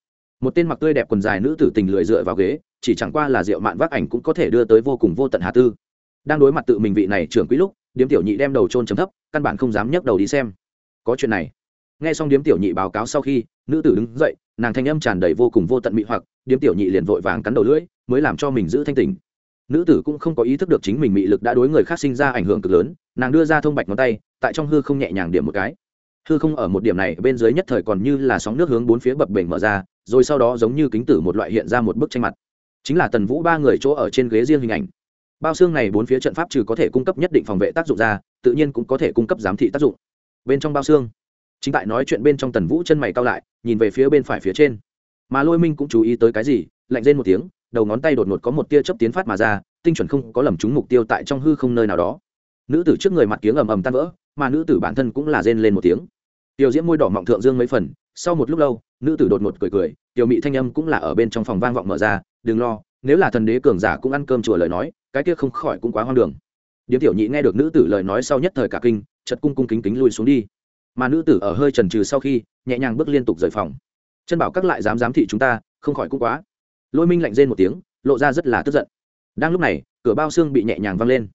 Một tên mặc tươi đẹp quần dài nữ tử tình lười dựa vào ghế, chỉ chẳng qua là rượu mạn vác ảnh cũng có thể đưa tới vô cùng vô tận hà tư. Đang đối mặt tự mình vị này trưởng quỹ lúc, điếm tiểu nhị đem đầu trôn chấm thấp, căn bản không dám nhấc đầu đi xem. Có chuyện này. Nghe xong điếm tiểu nhị báo cáo sau khi, nữ tử đứng dậy, nàng thanh âm tràn đầy vô cùng vô tận mị hoặc, điếm tiểu nhị liền vội vàng cắn đầu lưỡi, mới làm cho mình giữ thanh tỉnh nữ tử cũng không có ý thức được chính mình mị lực đã đối người khác sinh ra ảnh hưởng cực lớn, nàng đưa ra thông bạch ngón tay, tại trong hư không nhẹ nhàng điểm một cái. Hư không ở một điểm này, bên dưới nhất thời còn như là sóng nước hướng bốn phía bập bềnh mở ra, rồi sau đó giống như kính tử một loại hiện ra một bức tranh mặt. Chính là tần vũ ba người chỗ ở trên ghế riêng hình ảnh. Bao xương này bốn phía trận pháp trừ có thể cung cấp nhất định phòng vệ tác dụng ra, tự nhiên cũng có thể cung cấp giám thị tác dụng. Bên trong bao xương, chính tại nói chuyện bên trong tần vũ chân mày cao lại, nhìn về phía bên phải phía trên. Mà lôi minh cũng chú ý tới cái gì, lạnh lên một tiếng đầu ngón tay đột ngột có một tia chớp tiến phát mà ra, tinh chuẩn không có lầm trúng mục tiêu tại trong hư không nơi nào đó. Nữ tử trước người mặt kiếng ầm ầm tan vỡ, mà nữ tử bản thân cũng là rên lên một tiếng. Tiểu diễm môi đỏ mọng thượng dương mấy phần, sau một lúc lâu, nữ tử đột ngột cười cười, tiểu mị thanh âm cũng là ở bên trong phòng vang vọng mở ra, đừng lo, nếu là thần đế cường giả cũng ăn cơm chùa lời nói, cái kia không khỏi cũng quá hoang đường. Điếm tiểu nhị nghe được nữ tử lời nói sau nhất thời cả kinh chật cung cung kính kính lui xuống đi. Mà nữ tử ở hơi trần trừ sau khi, nhẹ nhàng bước liên tục rời phòng. Chân bảo các lại dám giám thị chúng ta, không khỏi cũng quá lôi minh lạnh rên một tiếng lộ ra rất là tức giận đang lúc này cửa bao xương bị nhẹ nhàng văng lên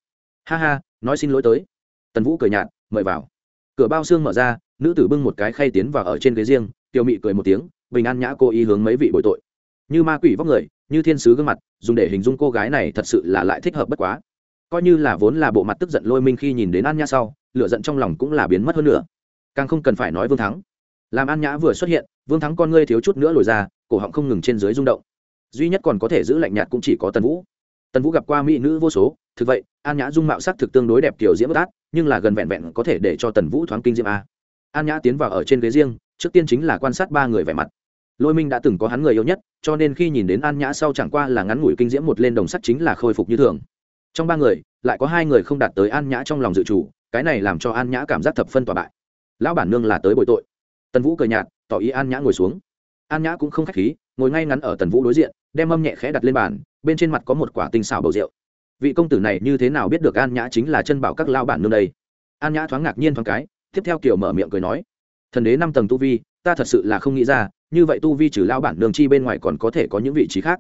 ha ha nói xin lỗi tới tần vũ cười nhạt mời vào cửa bao xương mở ra nữ tử bưng một cái khay tiến vào ở trên ghế riêng tiểu mị cười một tiếng bình an nhã cô ý hướng mấy vị bồi tội như ma quỷ vóc người như thiên sứ gương mặt dùng để hình dung cô gái này thật sự là lại thích hợp bất quá coi như là vốn là bộ mặt tức giận lôi minh khi nhìn đến an nhã sau lửa giận trong lòng cũng là biến mất hơn nữa càng không cần phải nói vương thắng làm an nhã vừa xuất hiện vương thắng con ngươi thiếu chút nữa lồi ra cổ họng không ngừng trên dưới rung động duy nhất còn có thể giữ lạnh nhạt cũng chỉ có tần vũ. Tần vũ gặp qua mỹ nữ vô số, thực vậy, an nhã dung mạo sắc thực tương đối đẹp kiểu diễm bất át, nhưng là gần vẹn vẹn có thể để cho tần vũ thoáng kinh diễm a. An nhã tiến vào ở trên ghế riêng, trước tiên chính là quan sát ba người vẻ mặt. Lôi minh đã từng có hắn người yêu nhất, cho nên khi nhìn đến an nhã sau chẳng qua là ngắn ngủi kinh diễm một lên đồng sắt chính là khôi phục như thường. Trong ba người, lại có hai người không đạt tới an nhã trong lòng dự chủ, cái này làm cho an nhã cảm giác thập phân tỏa bại. Lão bản nương là tới bồi tội. Tần vũ cười nhạt, tỏ ý an nhã ngồi xuống. An nhã cũng không k h á c h khí ngồi ngay ngắn ở tần vũ đối diện, đem âm nhẹ khẽ đặt lên bàn, bên trên mặt có một quả tinh xào bầu rượu. Vị công tử này như thế nào biết được an nhã chính là chân bảo các lao bản nương đây? An nhã thoáng ngạc nhiên thoáng cái, tiếp theo kiểu mở miệng cười nói, thần đế năm tầng tu vi, ta thật sự là không nghĩ ra, như vậy tu vi trừ lao bản nương chi bên ngoài còn có thể có những vị trí khác.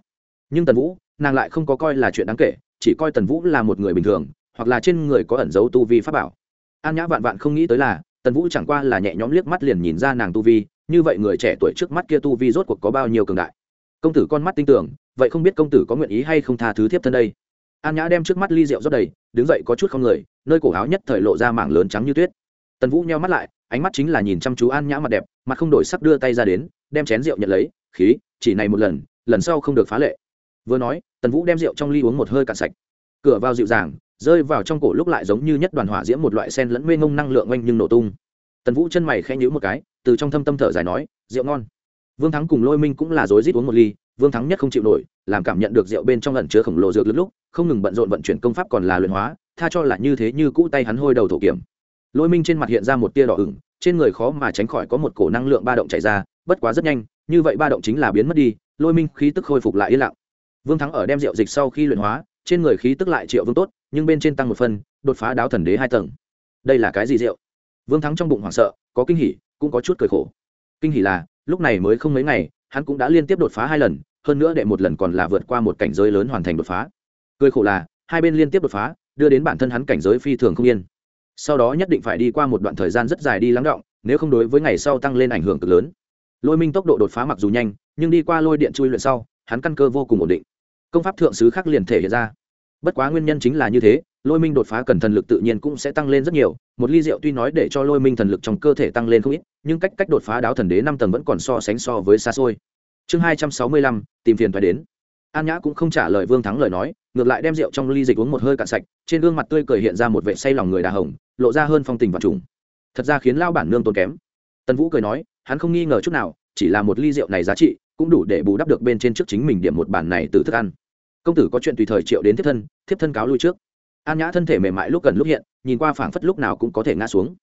Nhưng tần vũ, nàng lại không có coi là chuyện đáng kể, chỉ coi tần vũ là một người bình thường, hoặc là trên người có ẩn dấu tu vi pháp bảo. An nhã vạn vạn không nghĩ tới là, tần vũ chẳng qua là nhẹ nhõm liếc mắt liền nhìn ra nàng tu vi như vậy người trẻ tuổi trước mắt kia tu vi rốt cuộc có bao nhiêu cường đại? Công tử con mắt tin tưởng vậy không biết công tử có nguyện ý hay không tha thứ thiếp thân đây? An nhã đem trước mắt ly rượu rót đầy, đứng dậy có chút không người, nơi cổ áo nhất thời lộ ra mảng lớn trắng như tuyết. Tần vũ nheo mắt lại, ánh mắt chính là nhìn chăm chú an nhã mặt đẹp, mặt không đổi sắc đưa tay ra đến, đem chén rượu nhận lấy, khí, chỉ này một lần lần sau không được phá lệ. Vừa nói, tần vũ đem rượu trong ly uống một hơi cạn sạch. Cửa vào dịu dàng, rơi vào trong cổ lúc lại giống như nhất đoàn hỏa diễm một loại sen lẫn mê ngông năng lượng oanh nhưng nổ tung. Tần vũ chân mày khẽ nhíu một cái từ trong thâm tâm thở dài nói, rượu ngon. Vương thắng cùng lôi minh cũng là rối rít uống một ly, vương thắng nhất không chịu nổi, làm cảm nhận được rượu bên trong lần chứa khổng lồ dược lúc lúc, không ngừng bận rộn vận chuyển công pháp còn là luyện hóa, tha cho là như thế như cũ tay hắn hôi đầu thổ kiểm. Lôi minh trên mặt hiện ra một tia đỏ ửng, trên người khó mà tránh khỏi có một cổ năng lượng ba động chảy ra, bất quá rất nhanh, như vậy ba động chính là biến mất đi, lôi minh khí tức khôi phục lại yên lặng. Vương thắng ở đem rượu dịch sau khi luyện hóa, trên người khí tức lại triệu vương tốt, nhưng bên trên tăng một phân đột phá đáo thần đế hai tầng. Đây là cái gì rượu? Vương thắng trong bụng hoảng sợ, có kinh hỉ cũng có chút cười khổ. Kinh hỉ là, lúc này mới không mấy ngày, hắn cũng đã liên tiếp đột phá hai lần, hơn nữa đệ một lần còn là vượt qua một cảnh giới lớn hoàn thành đột phá. Cười khổ là, hai bên liên tiếp đột phá, đưa đến bản thân hắn cảnh giới phi thường không yên. Sau đó nhất định phải đi qua một đoạn thời gian rất dài đi lắng động, nếu không đối với ngày sau tăng lên ảnh hưởng cực lớn. Lôi minh tốc độ đột phá mặc dù nhanh, nhưng đi qua lôi điện chui luyện sau, hắn căn cơ vô cùng ổn định. Công pháp thượng sứ khác liền thể hiện ra. Bất quá nguyên nhân chính là như thế lôi minh đột phá cần thần lực tự nhiên cũng sẽ tăng lên rất nhiều, một ly rượu tuy nói để cho lôi minh thần lực trong cơ thể tăng lên không ít, nhưng cách cách đột phá đáo thần đế năm tầng vẫn còn so sánh so với xa xôi. Chương hai trăm sáu mươi lăm, tìm phiền phải đến. An nhã cũng không trả lời vương thắng lời nói, ngược lại đem rượu trong ly dịch uống một hơi cạn sạch, trên gương mặt tươi cười hiện ra một vệ say lòng người đà hồng, lộ ra hơn phong tình và trùng. Thật ra khiến lao bản nương tốn kém. Tần vũ cười nói, hắn không nghi ngờ chút nào, chỉ là một ly rượu này giá trị cũng đủ để bù đắp được bên trên trước chính mình điểm một bản này từ thức ăn. Công tử có chuyện tùy thời triệu đến thiếp thân thiếp thân cáo lui trước an nhã thân thể mềm mại lúc gần lúc hiện nhìn qua phảng phất lúc nào cũng có thể ngã xuống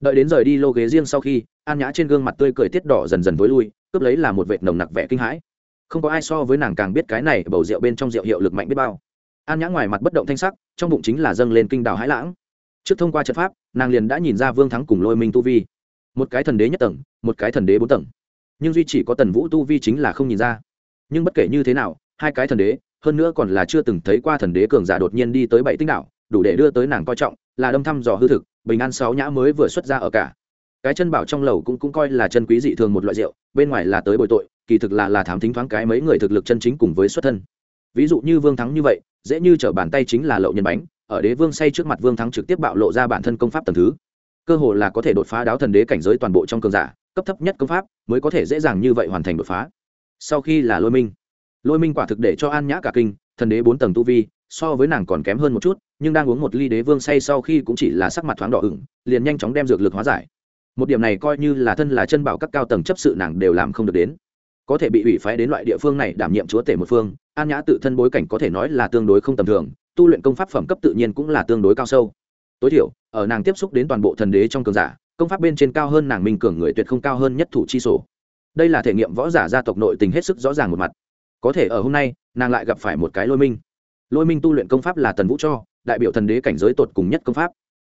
đợi đến rời đi lô ghế riêng sau khi an nhã trên gương mặt tươi cười tiết đỏ dần dần tối lui cướp lấy là một vệt nồng nặc vẻ kinh hãi không có ai so với nàng càng biết cái này bầu rượu bên trong rượu hiệu lực mạnh biết bao an nhã ngoài mặt bất động thanh sắc trong bụng chính là dâng lên kinh đào hãi lãng trước thông qua trận pháp nàng liền đã nhìn ra vương thắng cùng lôi minh tu vi một cái thần đế nhất tầng một cái thần đế bốn tầng nhưng duy chỉ có tần vũ tu vi chính là không nhìn ra nhưng bất kể như thế nào hai cái thần đế hơn nữa còn là chưa từng thấy qua thần đế cường giả đột nhiên đi tới bảy tinh đảo đủ để đưa tới nàng coi trọng, là đâm thăm dò hư thực, bình an sáu nhã mới vừa xuất ra ở cả. Cái chân bảo trong lầu cũng cũng coi là chân quý dị thường một loại rượu, bên ngoài là tới bồi tội, kỳ thực là là thám thính thoáng cái mấy người thực lực chân chính cùng với xuất thân. Ví dụ như vương thắng như vậy, dễ như t bàn tay chính là lậu nhân bánh, ở đế vương say trước mặt vương thắng trực tiếp bạo lộ ra bản thân công pháp tầm thứ. Cơ hồ là có thể đột phá đáo thần đế cảnh giới toàn bộ trong cường giả, cấp thấp nhất công pháp mới có thể dễ dàng như vậy hoàn thành đột phá. Sau khi là lôi minh. Lôi minh quả thực để cho an nhã cả kinh, thần đế bốn tầng tu vi, so với nàng còn kém hơn một chút nhưng đang uống một ly đế vương say sau khi cũng chỉ là sắc mặt thoáng đỏ ửng, liền nhanh chóng đem dược lực hóa giải. Một điểm này coi như là thân là chân bảo các cao tầng chấp sự nàng đều làm không được đến. Có thể bị ủy phái đến loại địa phương này đảm nhiệm chúa tể một phương, an nhã tự thân bối cảnh có thể nói là tương đối không tầm thường, tu luyện công pháp phẩm cấp tự nhiên cũng là tương đối cao sâu. Tối thiểu, ở nàng tiếp xúc đến toàn bộ thần đế trong cường giả, công pháp bên trên cao hơn nàng minh cường người tuyệt không cao hơn nhất thủ chi sổ. Đây là thể nghiệm võ giả gia tộc nội tình hết sức rõ ràng một mặt. Có thể ở hôm nay, nàng lại gặp phải một cái lôi minh. Lôi minh tu luyện công pháp là tần vũ cho đại biểu thần đế cảnh giới tột cùng nhất công pháp.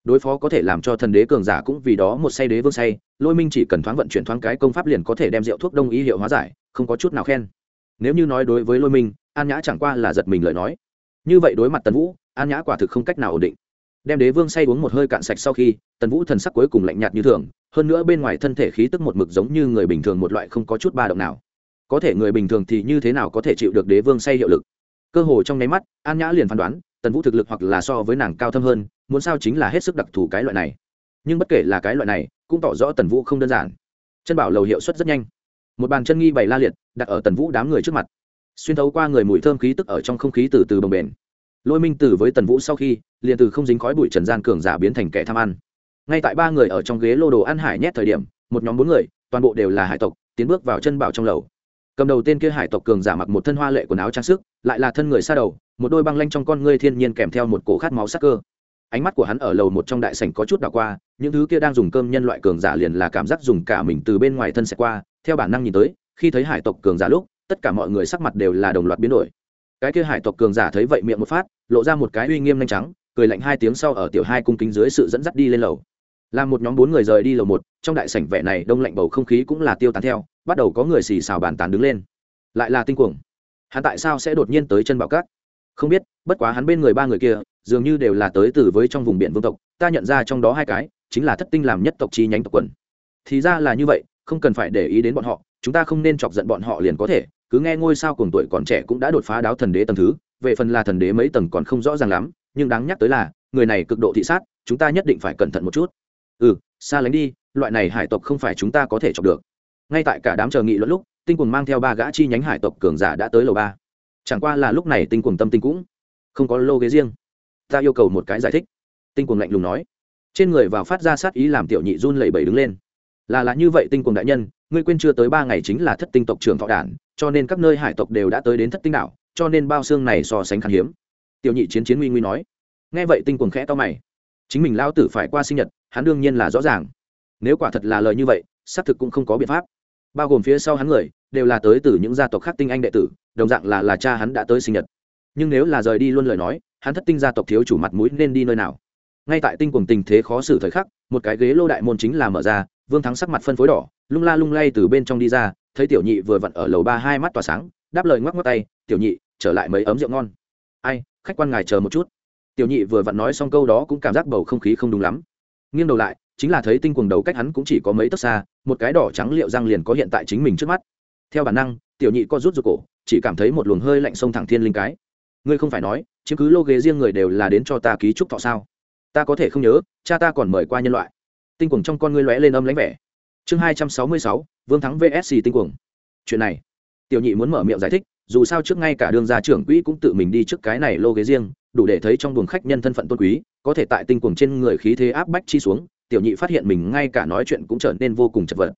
Đối phó có thể làm cho thần đế cường giả cũng vì đó một say đế vương say, lôi minh chỉ cần thoáng vận chuyển thoáng cái công pháp liền có thể đem rượu thuốc đông y hiệu hóa giải, không có chút nào khen. Nếu như nói đối với lôi minh, an nhã chẳng qua là giật mình lời nói. Như vậy đối mặt tần vũ, an nhã quả thực không cách nào ổn định. Đem đế vương say uống một hơi cạn sạch sau khi, tần vũ thần sắc cuối cùng lạnh nhạt như thường, hơn nữa bên ngoài thân thể khí tức một mực giống như người bình thường một loại không có chút ba động nào. Có thể người bình thường thì như thế nào có thể chịu được đế vương say hiệu lực? Cơ hồ trong nháy mắt, an nhã liền phán đoán tần vũ thực lực hoặc là so với nàng cao thâm hơn, muốn sao chính là hết sức đặc thù cái loại này. Nhưng bất kể là cái loại này, cũng tỏ rõ tần vũ không đơn giản. Chân bảo lầu hiệu suất rất nhanh. Một bàn chân nghi bày la liệt, đặt ở tần vũ đám người trước mặt. Xuyên thấu qua người mùi thơm khí tức ở trong không khí từ từ bồng bền lôi minh tử với tần vũ sau khi, liền từ không dính khói bụi trần gian cường giả biến thành kẻ tham ăn. Ngay tại ba người ở trong ghế lô đồ ăn hải nhét thời điểm, một nhóm bốn người, toàn bộ đều là hải tộc, tiến bước vào chân bảo trong lầu. Cầm đầu tên kia hải tộc cường giả mặc một thân hoa lệ quần áo trang sức, lại là thân người xa đầu một đôi băng lanh trong con ngươi thiên nhiên kèm theo một cổ khát máu sắc cơ. Ánh mắt của hắn ở lầu một trong đại sảnh có chút đảo qua, những thứ kia đang dùng cơm nhân loại cường giả liền là cảm giác dùng cả mình từ bên ngoài thân sẽ qua, theo bản năng nhìn tới, khi thấy hải tộc cường giả lúc, tất cả mọi người sắc mặt đều là đồng loạt biến đổi. Cái kia hải tộc cường giả thấy vậy miệng một phát, lộ ra một cái uy nghiêm nhanh trắng, cười lạnh hai tiếng sau ở tiểu hai cung kính dưới sự dẫn dắt đi lên lầu. Làm một nhóm bốn người rời đi lầu một, trong đại sảnh vẻ này đông lạnh bầu không khí cũng là tiêu tán theo, bắt đầu có người xì xào bàn tán đứng lên. Lại là tinh cuồng. Hắn tại sao sẽ đột nhiên tới chân bảo cát? Không biết, bất quá hắn bên người ba người kia, dường như đều là tới từ với trong vùng biển vương tộc, ta nhận ra trong đó hai cái, chính là thất tinh làm nhất tộc chi nhánh tộc quần. Thì ra là như vậy, không cần phải để ý đến bọn họ, chúng ta không nên chọc giận bọn họ liền có thể, cứ nghe ngôi sao cùng tuổi còn trẻ cũng đã đột phá đáo thần đế tầng thứ, về phần là thần đế mấy tầng còn không rõ ràng lắm, nhưng đáng nhắc tới là, người này cực độ thị sát, chúng ta nhất định phải cẩn thận một chút. Ừ xa lánh đi, loại này hải tộc không phải chúng ta có thể chọc được. Ngay tại cả đám chờ nghị luận lúc, tinh quần mang theo ba gã chi nhánh hải tộc cường giả đã tới lầu ba chẳng qua là lúc này tinh quần tâm tinh cũng không có lô ghế riêng. Ta yêu cầu một cái giải thích. Tinh quần lạnh lùng nói. Trên người vào phát ra sát ý làm tiểu nhị run lẩy bẩy đứng lên. Là là như vậy tinh quần đại nhân, ngươi quên chưa tới ba ngày chính là thất tinh tộc trưởng thọ đản, cho nên các nơi hải tộc đều đã tới đến thất tinh đảo, cho nên bao xương này so sánh khan hiếm. Tiểu nhị chiến chiến nguy nguy nói. Nghe vậy tinh quần khẽ to mày. Chính mình lao tử phải qua sinh nhật, hắn đương nhiên là rõ ràng. Nếu quả thật là lời như vậy, xác thực cũng không có biện pháp. Bao gồm phía sau hắn người, đều là tới từ những gia tộc khác tinh anh đệ tử đồng dạng là là cha hắn đã tới sinh nhật. Nhưng nếu là rời đi luôn lời nói, hắn thất tinh gia tộc thiếu chủ mặt mũi nên đi nơi nào? Ngay tại tinh cùng tình thế khó xử thời khắc, một cái ghế lô đại môn chính là mở ra, vương thắng sắc mặt phân phối đỏ, lung la lung lay từ bên trong đi ra, thấy tiểu nhị vừa vặn ở lầu ba hai mắt tỏa sáng, đáp lời ngoắc ngoắc tay, tiểu nhị, trở lại mấy ấm rượu ngon. Ai, khách quan ngài chờ một chút. Tiểu nhị vừa vặn nói xong câu đó cũng cảm giác bầu không khí không đúng lắm. Nghiêng đầu lại, chính là thấy tinh quần đầu cách hắn cũng chỉ có mấy tấc xa, một cái đỏ trắng liệu răng liền có hiện tại chính mình trước mắt. Theo bản năng, tiểu nhị co rút ruột cổ chỉ cảm thấy một luồng hơi lạnh sông thẳng thiên linh cái. Ngươi không phải nói chứ cứ lô ghế riêng người đều là đến cho ta ký trúc thọ sao? Ta có thể không nhớ, cha ta còn mời qua nhân loại. Tinh quần trong con ngươi lóe lên âm lãnh vẻ. Chương hai trăm sáu mươi sáu, vương thắng vsc tinh quần chuyện này, tiểu nhị muốn mở miệng giải thích, dù sao trước ngay cả đường gia trưởng quỹ cũng tự mình đi trước cái này lô ghế riêng, đủ để thấy trong buồng khách nhân thân phận tôn quý, có thể tại tinh cuồng trên người khí thế áp bách chi xuống, tiểu nhị phát hiện mình ngay cả nói chuyện cũng trở nên vô cùng chật vật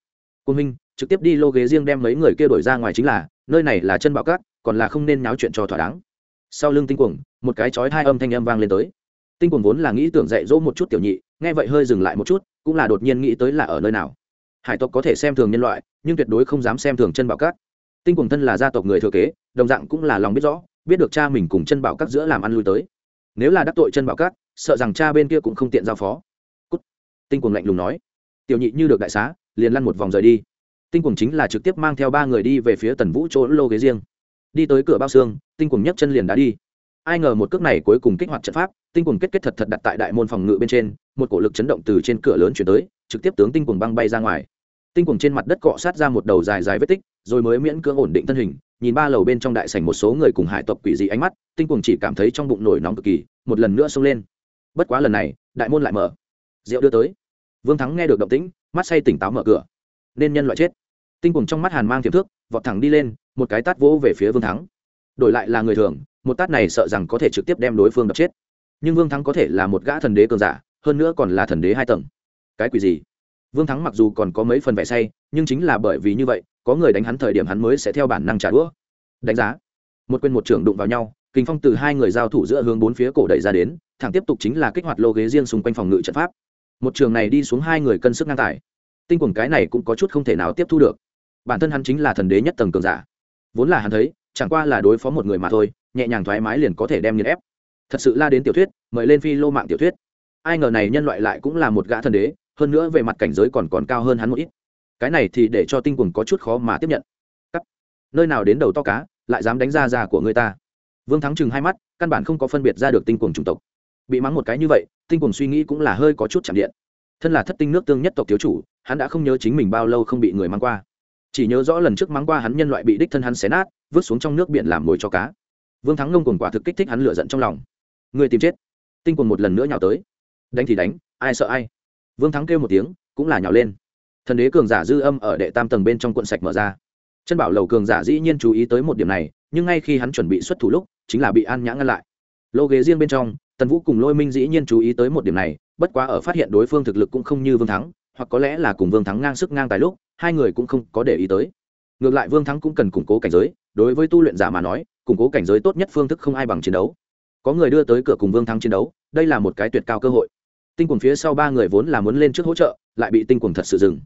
cô minh trực tiếp đi lô ghế riêng đem mấy người kia đổi ra ngoài chính là nơi này là chân bảo cát còn là không nên náo chuyện cho thỏa đáng. Sau lưng tinh cuồng một cái chói hai âm thanh âm vang lên tới. Tinh cuồng vốn là nghĩ tưởng dạy dỗ một chút tiểu nhị nghe vậy hơi dừng lại một chút cũng là đột nhiên nghĩ tới là ở nơi nào. Hải tộc có thể xem thường nhân loại nhưng tuyệt đối không dám xem thường chân bảo cát tinh cuồng thân là gia tộc người thừa kế đồng dạng cũng là lòng biết rõ biết được cha mình cùng chân bảo cát giữa làm ăn lui tới. Nếu là đắc tội chân bảo cát, sợ rằng cha bên kia cũng không tiện giao phó. Cút. tinh cuồng lạnh lùng nói tiểu nhị như được đại xá, liền lăn một vòng rời đi. Tinh cuồng chính là trực tiếp mang theo ba người đi về phía tần vũ chỗ lô ghế riêng. Đi tới cửa bao xương, tinh cuồng nhấc chân liền đã đi. Ai ngờ một cước này cuối cùng kích hoạt trận pháp, tinh cuồng kết kết thật thật đặt tại đại môn phòng ngự bên trên, một cổ lực chấn động từ trên cửa lớn chuyển tới, trực tiếp tướng tinh cuồng băng bay ra ngoài. Tinh cuồng trên mặt đất cọ sát ra một đầu dài dài vết tích, rồi mới miễn cưỡng ổn định thân hình, nhìn ba lầu bên trong đại sảnh một số người cùng hải tộc quỷ dị ánh mắt, tinh cuồng chỉ cảm thấy trong bụng nổi nóng cực kỳ, một lần nữa xông lên. Bất quá lần này, đại môn lại mở. Rượu đưa tới vương thắng nghe được động tĩnh, mắt say tỉnh táo mở cửa. Nên nhân loại chết. Tinh cùng trong mắt hàn mang tiềm thước, vọt thẳng đi lên, một cái tát vỗ về phía vương thắng. Đổi lại là người thường, một tát này sợ rằng có thể trực tiếp đem đối phương đập chết. Nhưng vương thắng có thể là một gã thần đế cường giả, hơn nữa còn là thần đế hai tầng. Cái quỷ gì? Vương thắng mặc dù còn có mấy phần vẻ say, nhưng chính là bởi vì như vậy, có người đánh hắn thời điểm hắn mới sẽ theo bản năng trả đũa. Đánh giá. Một quên một trưởng đụng vào nhau, kinh phong từ hai người giao thủ giữa hướng bốn phía cổ đẩy ra đến, thẳng tiếp tục chính là kích hoạt lô ghế riêng xung quanh phòng ngự trận pháp một trường này đi xuống hai người cân sức ngang tài. Tinh quần cái này cũng có chút không thể nào tiếp thu được. Bản thân hắn chính là thần đế nhất tầng cường giả. Vốn là hắn thấy, chẳng qua là đối phó một người mà thôi, nhẹ nhàng thoải mái liền có thể đem nghiền ép. Thật sự la đến tiểu thuyết, mời lên phi lô mạng tiểu thuyết. Ai ngờ này nhân loại lại cũng là một gã thần đế, hơn nữa về mặt cảnh giới còn còn cao hơn hắn một ít. Cái này thì để cho tinh quần có chút khó mà tiếp nhận. Cắt. nơi nào đến đầu to cá, lại dám đánh ra già của người ta. Vương thắng chừng hai mắt, căn bản không có phân biệt ra được tinh quần chủng tộc bị mắng một cái như vậy, tinh cùng suy nghĩ cũng là hơi có chút chạm điện. Thân là thất tinh nước tương nhất tộc thiếu chủ, hắn đã không nhớ chính mình bao lâu không bị người mắng qua. Chỉ nhớ rõ lần trước mắng qua hắn nhân loại bị đích thân hắn xé nát, vứt xuống trong nước biển làm mồi cho cá. Vương thắng ngông cùng quả thực kích thích hắn lửa giận trong lòng. Người tìm chết. Tinh cùng một lần nữa nhào tới. Đánh thì đánh, ai sợ ai. Vương thắng kêu một tiếng, cũng là nhào lên. Thần đế cường giả dư âm ở đệ tam tầng bên trong cuộn sạch mở ra. Chân bảo lầu cường giả dĩ nhiên chú ý tới một điểm này, nhưng ngay khi hắn chuẩn bị xuất thủ lúc, chính là bị an nhã ngăn lại. Lô ghế riêng bên trong tần vũ cùng lôi minh dĩ nhiên chú ý tới một điểm này, bất quá ở phát hiện đối phương thực lực cũng không như vương thắng, hoặc có lẽ là cùng vương thắng ngang sức ngang tài lúc, hai người cũng không có để ý tới. Ngược lại vương thắng cũng cần củng cố cảnh giới, đối với tu luyện giả mà nói, củng cố cảnh giới tốt nhất phương thức không ai bằng chiến đấu. Có người đưa tới cửa cùng vương thắng chiến đấu, đây là một cái tuyệt cao cơ hội. Tinh quần phía sau ba người vốn là muốn lên trước hỗ trợ, lại bị tinh quần thật sự dừng.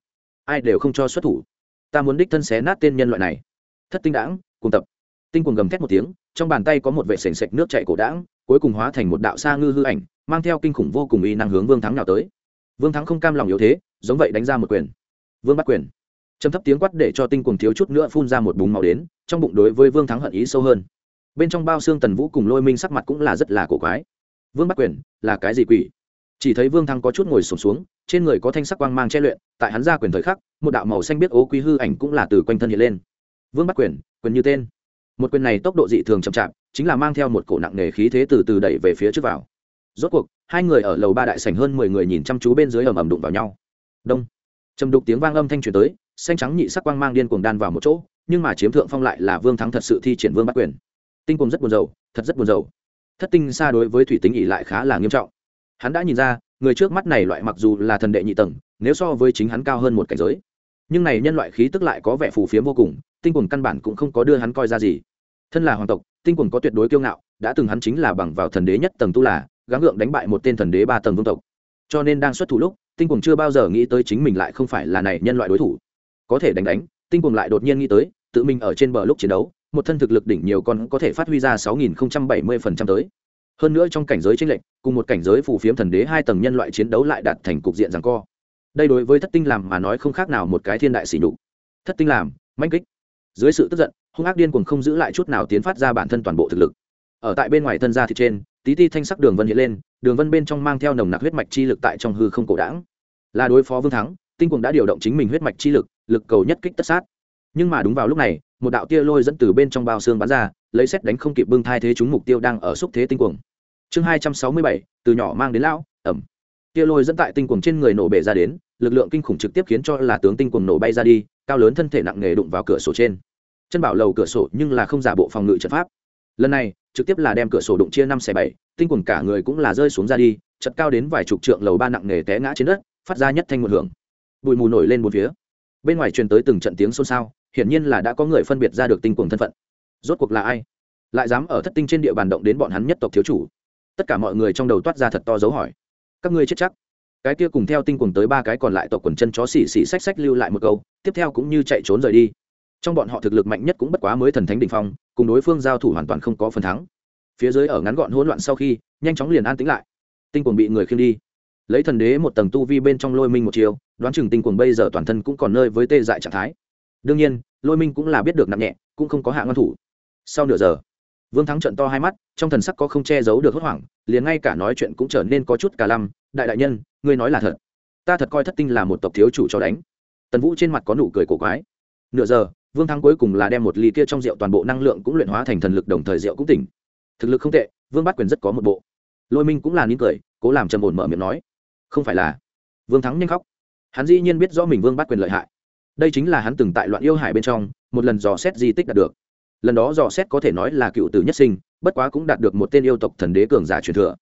Ai đều không cho xuất thủ. Ta muốn đích thân xé nát tên nhân loại này. Thất tinh đãng, cùng tập tinh quần gầm thét một tiếng trong bàn tay có một vệ sềnh sạch nước chạy cổ đãng cuối cùng hóa thành một đạo xa ngư hư ảnh mang theo kinh khủng vô cùng y năng hướng vương thắng nào tới. Vương thắng không cam lòng yếu thế giống vậy đánh ra một quyền. Vương bắt quyền. Châm thấp tiếng quát để cho tinh quần thiếu chút nữa phun ra một búng màu đến trong bụng đối với vương thắng hận ý sâu hơn. Bên trong bao xương tần vũ cùng lôi minh sắc mặt cũng là rất là cổ quái. Vương bắt quyền là cái gì quỷ? Chỉ thấy vương Thắng có chút ngồi sổm xuống, xuống trên người có thanh sắc quang mang che luyện tại hắn ra quyền thời khắc một đạo màu xanh biết ố quý hư ảnh cũng là từ quanh thân hiện lên. Vương bắt quyền quyền như tên một quyền này tốc độ dị thường chậm chạp, chính là mang theo một cổ nặng nề khí thế từ từ đẩy về phía trước vào. Rốt cuộc, hai người ở lầu ba đại sảnh hơn mười người nhìn chăm chú bên dưới ầm ầm đụng vào nhau. Đông. Trầm đục tiếng vang âm thanh truyền tới, xanh trắng nhị sắc quang mang điên cuồng đan vào một chỗ, nhưng mà chiếm thượng phong lại là vương thắng thật sự thi triển vương bắt quyền. Tinh cùng rất buồn rầu, thật rất buồn rầu. Thất tinh xa đối với thủy tính ỉ lại khá là nghiêm trọng. Hắn đã nhìn ra, người trước mắt này loại mặc dù là thần đệ nhị tầng, nếu so với chính hắn cao hơn một cảnh giới. Nhưng này nhân loại khí tức lại có vẻ phù phiếm vô cùng, tinh cùng căn bản cũng không có đưa hắn coi ra gì thân là hoàng tộc, tinh quần có tuyệt đối kiêu ngạo, đã từng hắn chính là bằng vào thần đế nhất tầng tu là, gắng gượng đánh bại một tên thần đế ba tầng vương tộc. Cho nên đang xuất thủ lúc, tinh quần chưa bao giờ nghĩ tới chính mình lại không phải là này nhân loại đối thủ. Có thể đánh đánh, tinh quần lại đột nhiên nghĩ tới, tự mình ở trên bờ lúc chiến đấu, một thân thực lực đỉnh nhiều còn có thể phát huy ra sáu nghìn bảy mươi phần trăm tới. Hơn nữa trong cảnh giới tranh lệch, cùng một cảnh giới phù phiếm thần đế hai tầng nhân loại chiến đấu lại đạt thành cục diện rằng co. Đây đối với thất tinh làm mà nói không khác nào một cái thiên đại sỉ nhục. Thất tinh làm manh kích. Dưới sự tức giận hung ác điên cuồng không giữ lại chút nào tiến phát ra bản thân toàn bộ thực lực. Ở tại bên ngoài thân ra thì trên, tí ti thanh sắc đường vân hiện lên, đường vân bên trong mang theo nồng nặc huyết mạch chi lực tại trong hư không cổ đảng là đối phó vương thắng, tinh cuồng đã điều động chính mình huyết mạch chi lực lực cầu nhất kích tất sát. Nhưng mà đúng vào lúc này, một đạo tia lôi dẫn từ bên trong bao xương bắn ra, lấy xét đánh không kịp bưng thai thế chúng mục tiêu đang ở xúc thế tinh cuồng. Chương hai trăm sáu mươi bảy, từ nhỏ mang đến lão, ẩm. Tia lôi dẫn tại tinh cuồng trên người nổ bể ra đến, lực lượng kinh khủng trực tiếp khiến cho là tướng tinh cuồng nổ bay ra đi, cao lớn thân thể nặng nề đụng vào cửa sổ trên chân bảo lầu cửa sổ nhưng là không giả bộ phòng ngự trận pháp. Lần này, trực tiếp là đem cửa sổ đụng chia năm xẻ bảy, tinh cuồng cả người cũng là rơi xuống ra đi, chật cao đến vài chục trượng lầu ba nặng nề té ngã trên đất, phát ra nhất thanh một hưởng. Bụi mù nổi lên một phía. Bên ngoài truyền tới từng trận tiếng xôn xao, hiển nhiên là đã có người phân biệt ra được tinh cuồng thân phận. Rốt cuộc là ai? Lại dám ở thất tinh trên địa bàn động đến bọn hắn nhất tộc thiếu chủ? Tất cả mọi người trong đầu toát ra thật to dấu hỏi. Các ngươi chết chắc. Cái kia cùng theo tinh cuồng tới ba cái còn lại tộc quần chân chó xì xì xách xách lưu lại một câu, tiếp theo cũng như chạy trốn rời đi trong bọn họ thực lực mạnh nhất cũng bất quá mới thần thánh đ ỉ n h phong, cùng đối phương giao thủ hoàn toàn không có phần thắng. Phía dưới ở ngắn gọn hỗn loạn sau khi, nhanh chóng liền an tính lại. Tinh cuồng bị người khiêng đi. Lấy thần đế một tầng tu vi bên trong lôi minh một chiều, đoán chừng tinh cuồng bây giờ toàn thân cũng còn nơi với tê dại trạng thái. Đương nhiên, lôi minh cũng là biết được nặng nhẹ, cũng không có hạ ngăn thủ. Sau nửa giờ, vương thắng trận to hai mắt, trong thần sắc có không che giấu được hốt hoảng, liền ngay cả nói chuyện cũng trở nên có chút cả lăm. Đại đại nhân, ngươi nói là thật. Ta thật coi thất tinh là một tộc thiếu chủ cho đánh. Tần vũ trên mặt có nụ cười cổ quái. Nửa giờ vương thắng cuối cùng là đem một ly kia trong rượu toàn bộ năng lượng cũng luyện hóa thành thần lực đồng thời rượu cũng tỉnh. Thực lực không tệ, vương bắt quyền rất có một bộ. Lôi minh cũng là nín cười, cố làm trầm ổn mở miệng nói, không phải là. Vương thắng nhanh khóc. Hắn dĩ nhiên biết rõ mình vương bắt quyền lợi hại. Đây chính là hắn từng tại loạn yêu hải bên trong, một lần dò xét di tích đạt được. Lần đó dò xét có thể nói là cựu tử nhất sinh, bất quá cũng đạt được một tên yêu tộc thần đế cường giả truyền thừa.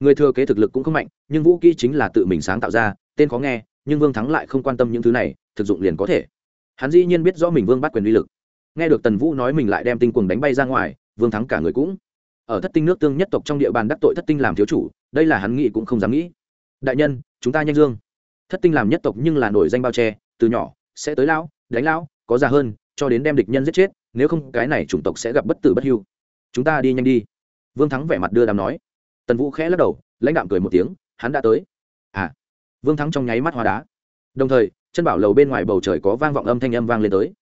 Người thừa kế thực lực cũng không mạnh, nhưng vũ kỹ chính là tự mình sáng tạo ra, tên khó nghe, nhưng vương thắng lại không quan tâm những thứ này, thực dụng liền có thể hắn dĩ nhiên biết rõ mình vương bắt quyền uy lực. Nghe được tần vũ nói mình lại đem tinh quần đánh bay ra ngoài, vương thắng cả người cũng. Ở thất tinh nước tương nhất tộc trong địa bàn đắc tội thất tinh làm thiếu chủ, đây là hắn nghĩ cũng không dám nghĩ. Đại nhân, chúng ta nhanh dương. Thất tinh làm nhất tộc nhưng là nổi danh bao che, từ nhỏ, sẽ tới lão, đánh lão, có già hơn, cho đến đem địch nhân giết chết, nếu không cái này chủng tộc sẽ gặp bất tử bất hưu. Chúng ta đi nhanh đi. Vương thắng vẻ mặt đưa đàm nói. Tần vũ khẽ lắc đầu, lãnh đạm cười một tiếng, hắn đã tới. À. Vương thắng trong nháy mắt hoa đá. Đồng thời chân bảo lầu bên ngoài bầu trời có vang vọng âm thanh âm vang lên tới.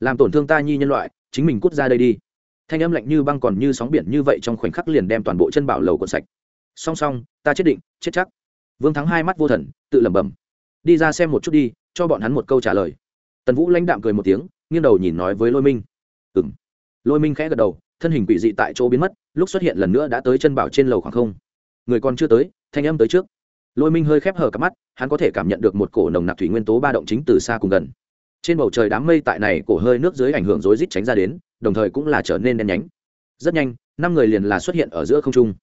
Làm tổn thương ta nhi nhân loại, chính mình cút ra đây đi. Thanh âm lạnh như băng còn như sóng biển như vậy trong khoảnh khắc liền đem toàn bộ chân bảo lầu cuộn sạch. Song song, ta chết định, chết chắc. Vương thắng hai mắt vô thần, tự lẩm bẩm. Đi ra xem một chút đi, cho bọn hắn một câu trả lời. Tần vũ lãnh đạm cười một tiếng, nghiêng đầu nhìn nói với lôi minh. Ừng lôi minh khẽ gật đầu, thân hình quỷ dị tại chỗ biến mất, lúc xuất hiện lần nữa đã tới chân bảo trên lầu khoảng không. Người còn chưa tới, thanh âm tới trước lôi minh hơi khép hở cặp mắt, hắn có thể cảm nhận được một cổ nồng nặc thủy nguyên tố ba động chính từ xa cùng gần. Trên bầu trời đám mây tại này cổ hơi nước dưới ảnh hưởng rối rít tránh ra đến, đồng thời cũng là trở nên đen nhánh. Rất nhanh, năm người liền là xuất hiện ở giữa không trung.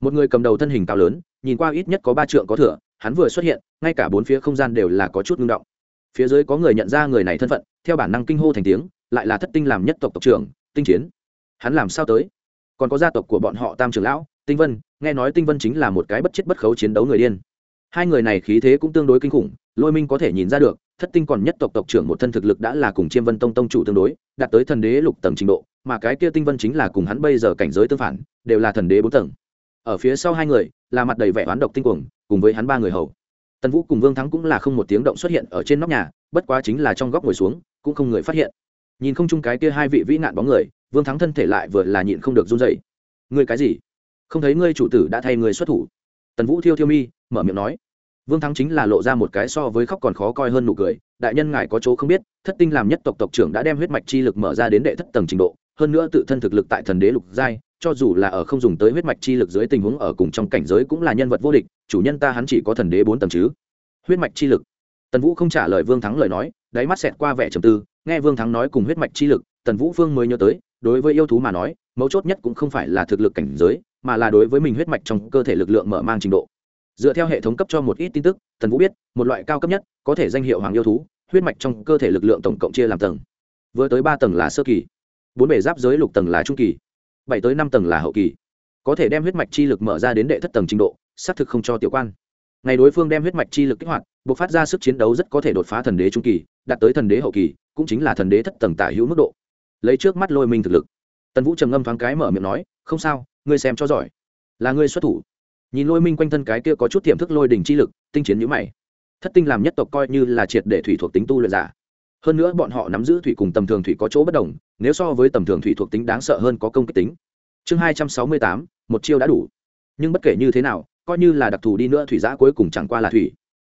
Một người cầm đầu thân hình cao lớn, nhìn qua ít nhất có ba trượng có thửa hắn vừa xuất hiện, ngay cả bốn phía không gian đều là có chút ngưng động. Phía dưới có người nhận ra người này thân phận, theo bản năng kinh hô thành tiếng, lại là thất tinh làm nhất tộc tộc trưởng, tinh chiến. Hắn làm sao tới? Còn có gia tộc của bọn họ tam trưởng lão, tinh vân, nghe nói tinh vân chính là một cái bất chết bất khấu chiến đấu người điên hai người này khí thế cũng tương đối kinh khủng, lôi minh có thể nhìn ra được, thất tinh còn nhất tộc tộc trưởng một thân thực lực đã là cùng chiêm vân tông tông chủ tương đối, đạt tới thần đế lục tầng trình độ, mà cái kia tinh vân chính là cùng hắn bây giờ cảnh giới tương phản, đều là thần đế bốn tầng. Ở phía sau hai người, là mặt đầy vẻ oán độc tinh cuồng, cùng với hắn ba người hầu. Tần vũ cùng vương thắng cũng là không một tiếng động xuất hiện ở trên nóc nhà, bất quá chính là trong góc ngồi xuống, cũng không người phát hiện. Nhìn không chung cái kia hai vị vĩ nạn bóng người, vương thắng thân thể lại vừa là nhịn không được run dậy ngươi cái gì? Không thấy ngươi chủ tử đã thay người xuất thủ? Tần vũ thiêu thiêu mi mở miệng nói. Vương thắng chính là lộ ra một cái so với khóc còn khó coi hơn nụ cười, đại nhân ngài có chỗ không biết, thất tinh làm nhất tộc tộc trưởng đã đem huyết mạch chi lực mở ra đến đệ thất tầng trình độ, hơn nữa tự thân thực lực tại thần đế lục giai, cho dù là ở không dùng tới huyết mạch chi lực dưới tình huống ở cùng trong cảnh giới cũng là nhân vật vô địch, chủ nhân ta hắn chỉ có thần đế bốn tầng chứ. Huyết mạch chi lực. Tần vũ không trả lời vương thắng lời nói, đáy mắt xẹt qua vẻ trầm tư, nghe vương thắng nói cùng huyết mạch chi lực, tần vũ phương mới nhớ tới, đối với yêu thú mà nói, mấu chốt nhất cũng không phải là thực lực cảnh giới, mà là đối với mình huyết mạch trong cơ thể lực lượng mở mang trình độ dựa theo hệ thống cấp cho một ít tin tức tần vũ biết, một loại cao cấp nhất, có thể danh hiệu hoàng yêu thú, huyết mạch trong cơ thể lực lượng tổng cộng chia làm tầng. Vừa tới ba tầng là sơ kỳ, bốn bể giáp giới lục tầng là trung kỳ, bảy tới năm tầng là hậu kỳ. Có thể đem huyết mạch chi lực mở ra đến đệ thất tầng trình độ, xác thực không cho tiểu quan. Ngày đối phương đem huyết mạch chi lực kích hoạt, buộc phát ra sức chiến đấu rất có thể đột phá thần đế trung kỳ, đạt tới thần đế hậu kỳ, cũng chính là thần đế thất tầng tả hữu mức độ. Lấy trước mắt lôi minh thực lực, tần vũ trầm ngâm thoáng cái mở miệng nói, không sao, ngươi xem cho giỏi. Là ngươi xuất thủ nhìn lôi minh quanh thân cái kia có chút tiềm thức lôi đỉnh chi lực, tinh chiến nhữ mày. Thất tinh làm nhất tộc coi như là triệt để thủy thuộc tính tu luyện giả. Hơn nữa bọn họ nắm giữ thủy cùng tầm thường thủy có chỗ bất đồng, nếu so với tầm thường thủy thuộc tính đáng sợ hơn có công kích tính. Chương hai trăm sáu mươi tám, một chiêu đã đủ. Nhưng bất kể như thế nào, coi như là đặc thù đi nữa thủy giã cuối cùng chẳng qua là thủy.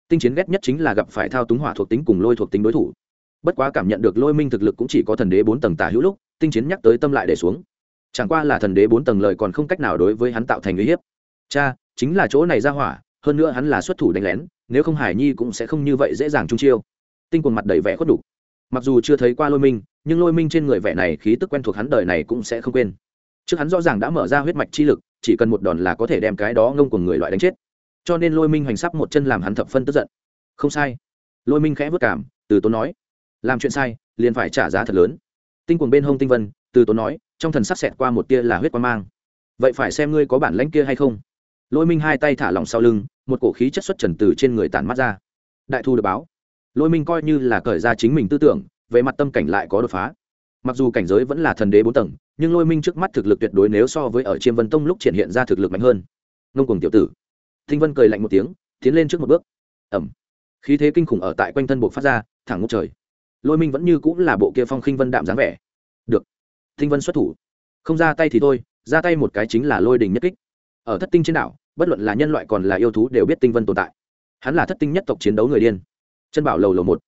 Tinh chiến ghét nhất chính là gặp phải thao túng hỏa thuộc tính cùng lôi thuộc tính đối thủ. Bất quá cảm nhận được lôi minh thực lực cũng chỉ có thần đế bốn tầng tả hữu lúc, tinh chiến nhắc tới tâm lại để xuống. Chẳng qua là thần đế bốn tầng lời còn không cách nào đối với hắn tạo thành uy hiếp. Cha chính là chỗ này ra hỏa, hơn nữa hắn là xuất thủ đánh lén, nếu không hải nhi cũng sẽ không như vậy dễ dàng trung chiêu. Tinh quần mặt đầy vẻ khuất đục mặc dù chưa thấy qua lôi minh, nhưng lôi minh trên người vẻ này khí tức quen thuộc hắn đời này cũng sẽ không quên. Trước hắn rõ ràng đã mở ra huyết mạch chi lực, chỉ cần một đòn là có thể đem cái đó ngông của người loại đánh chết. Cho nên lôi minh hoành sắp một chân làm hắn thập phân tức giận. Không sai. Lôi minh khẽ vất cảm, từ tốn nói. Làm chuyện sai, liền phải trả giá thật lớn. Tinh quần bên hông tinh vân, từ tốn nói, trong thần sắc xẹt qua một tia là huyết quan mang. Vậy phải xem ngươi có bản lãnh kia hay không lôi minh hai tay thả lỏng sau lưng, một cổ khí chất xuất trần từ trên người tản mắt ra. Đại thu được báo. Lôi minh coi như là cởi ra chính mình tư tưởng, về mặt tâm cảnh lại có đột phá. Mặc dù cảnh giới vẫn là thần đế bốn tầng, nhưng lôi minh trước mắt thực lực tuyệt đối nếu so với ở chiêm vân tông lúc triển hiện ra thực lực mạnh hơn. Ngông cùng tiểu tử. Thinh vân cười lạnh một tiếng, tiến lên trước một bước. Ẩm. Khí thế kinh khủng ở tại quanh thân buộc phát ra, thẳng ngốc trời. Lôi minh vẫn như cũng là bộ kia phong khinh vân đạm dáng vẻ. Được. Thinh vân xuất thủ. Không ra tay thì thôi, ra tay một cái chính là lôi đình nhất kích ở thất tinh trên đảo, bất luận là nhân loại còn là yêu thú đều biết tinh vân tồn tại. Hắn là thất tinh nhất tộc chiến đấu người điên. Chân bảo lầu lầu một.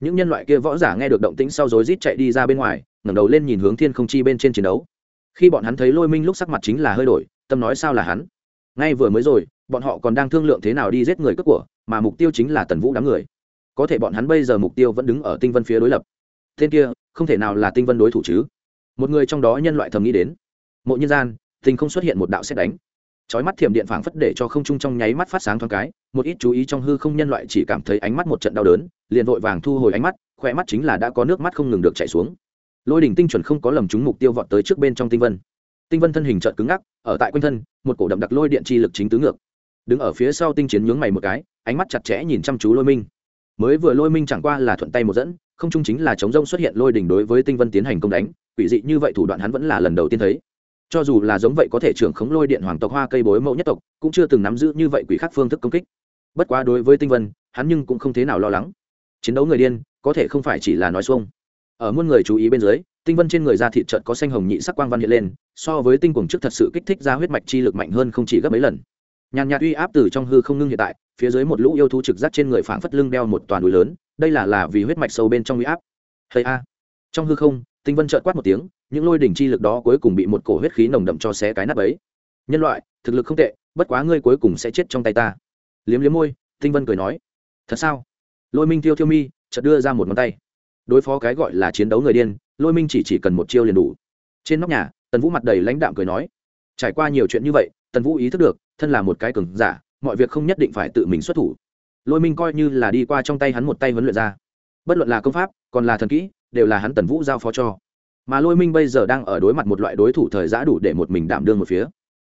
Những nhân loại kia võ giả nghe được động tĩnh sau rối rít chạy đi ra bên ngoài, ngẩng đầu lên nhìn hướng thiên không chi bên trên chiến đấu. Khi bọn hắn thấy lôi minh lúc sắc mặt chính là hơi đổi, tâm nói sao là hắn? Ngay vừa mới rồi, bọn họ còn đang thương lượng thế nào đi giết người cướp của, mà mục tiêu chính là tần vũ đám người. Có thể bọn hắn bây giờ mục tiêu vẫn đứng ở tinh vân phía đối lập. Tên kia, không thể nào là tinh vân đối thủ chứ. Một người trong đó nhân loại thầm nghĩ đến. Mộ nhân gian, tình không xuất hiện một đạo xét đánh chói mắt thiểm điện phảng phất để cho không trung trong nháy mắt phát sáng thoáng cái, một ít chú ý trong hư không nhân loại chỉ cảm thấy ánh mắt một trận đau đớn, liền vội vàng thu hồi ánh mắt khỏe mắt chính là đã có nước mắt không ngừng được chảy xuống. Lôi đỉnh tinh chuẩn không có lầm trúng mục tiêu vọt tới trước bên trong tinh vân. Tinh vân thân hình trợn cứng ngắc, ở tại quanh thân, một cổ đậm đặc lôi điện chi lực chính tứ ngược. Đứng ở phía sau tinh chiến nhướng mày một cái, ánh mắt chặt chẽ nhìn chăm chú lôi minh. Mới vừa lôi minh chẳng qua là thuận tay một dẫn, không chung chính là chống rông xuất hiện lôi đỉnh đối với tinh vân tiến hành công đánh, quỷ dị như vậy thủ đoạn hắn vẫn là lần đầu tiên thấy cho dù là giống vậy có thể trưởng khống lôi điện hoàng tộc hoa cây bối mẫu nhất tộc, cũng chưa từng nắm giữ như vậy quỷ khắc phương thức công kích. Bất quá đối với tinh vân, hắn nhưng cũng không thế nào lo lắng. Chiến đấu người điên, có thể không phải chỉ là nói xuông. Ở muôn người chú ý bên dưới, tinh vân trên người da thịt trợt có xanh hồng nhị sắc quang văn hiện lên, so với tinh cuồng trước thật sự kích thích ra huyết mạch chi lực mạnh hơn không chỉ gấp mấy lần. Nhàn nhạt uy áp từ trong hư không ngưng hiện tại, phía dưới một lũ yêu thú trực giác trên người phảng phất lưng đeo một toàn núi lớn, đây là là vì huyết mạch sâu bên trong uy áp. Hay a. Trong hư không, tinh vân trợt quát một tiếng những lôi đỉnh chi lực đó cuối cùng bị một cổ huyết khí nồng đậm cho xé cái nắp ấy. Nhân loại, thực lực không tệ, bất quá ngươi cuối cùng sẽ chết trong tay ta. Liếm liếm môi, tinh vân cười nói. Thật sao? Lôi minh tiêu thiêu mi chợt đưa ra một ngón tay. Đối phó cái gọi là chiến đấu người điên, lôi minh chỉ chỉ cần một chiêu liền đủ. Trên nóc nhà, tần vũ mặt đầy lãnh đạm cười nói. Trải qua nhiều chuyện như vậy, tần vũ ý thức được, thân là một cái cường giả, mọi việc không nhất định phải tự mình xuất thủ. Lôi minh coi như là đi qua trong tay hắn một tay huấn luyện ra. Bất luận là công pháp, còn là thần kỹ, đều là hắn tần vũ giao phó cho mà lôi minh bây giờ đang ở đối mặt một loại đối thủ thời giã đủ để một mình đảm đương một phía.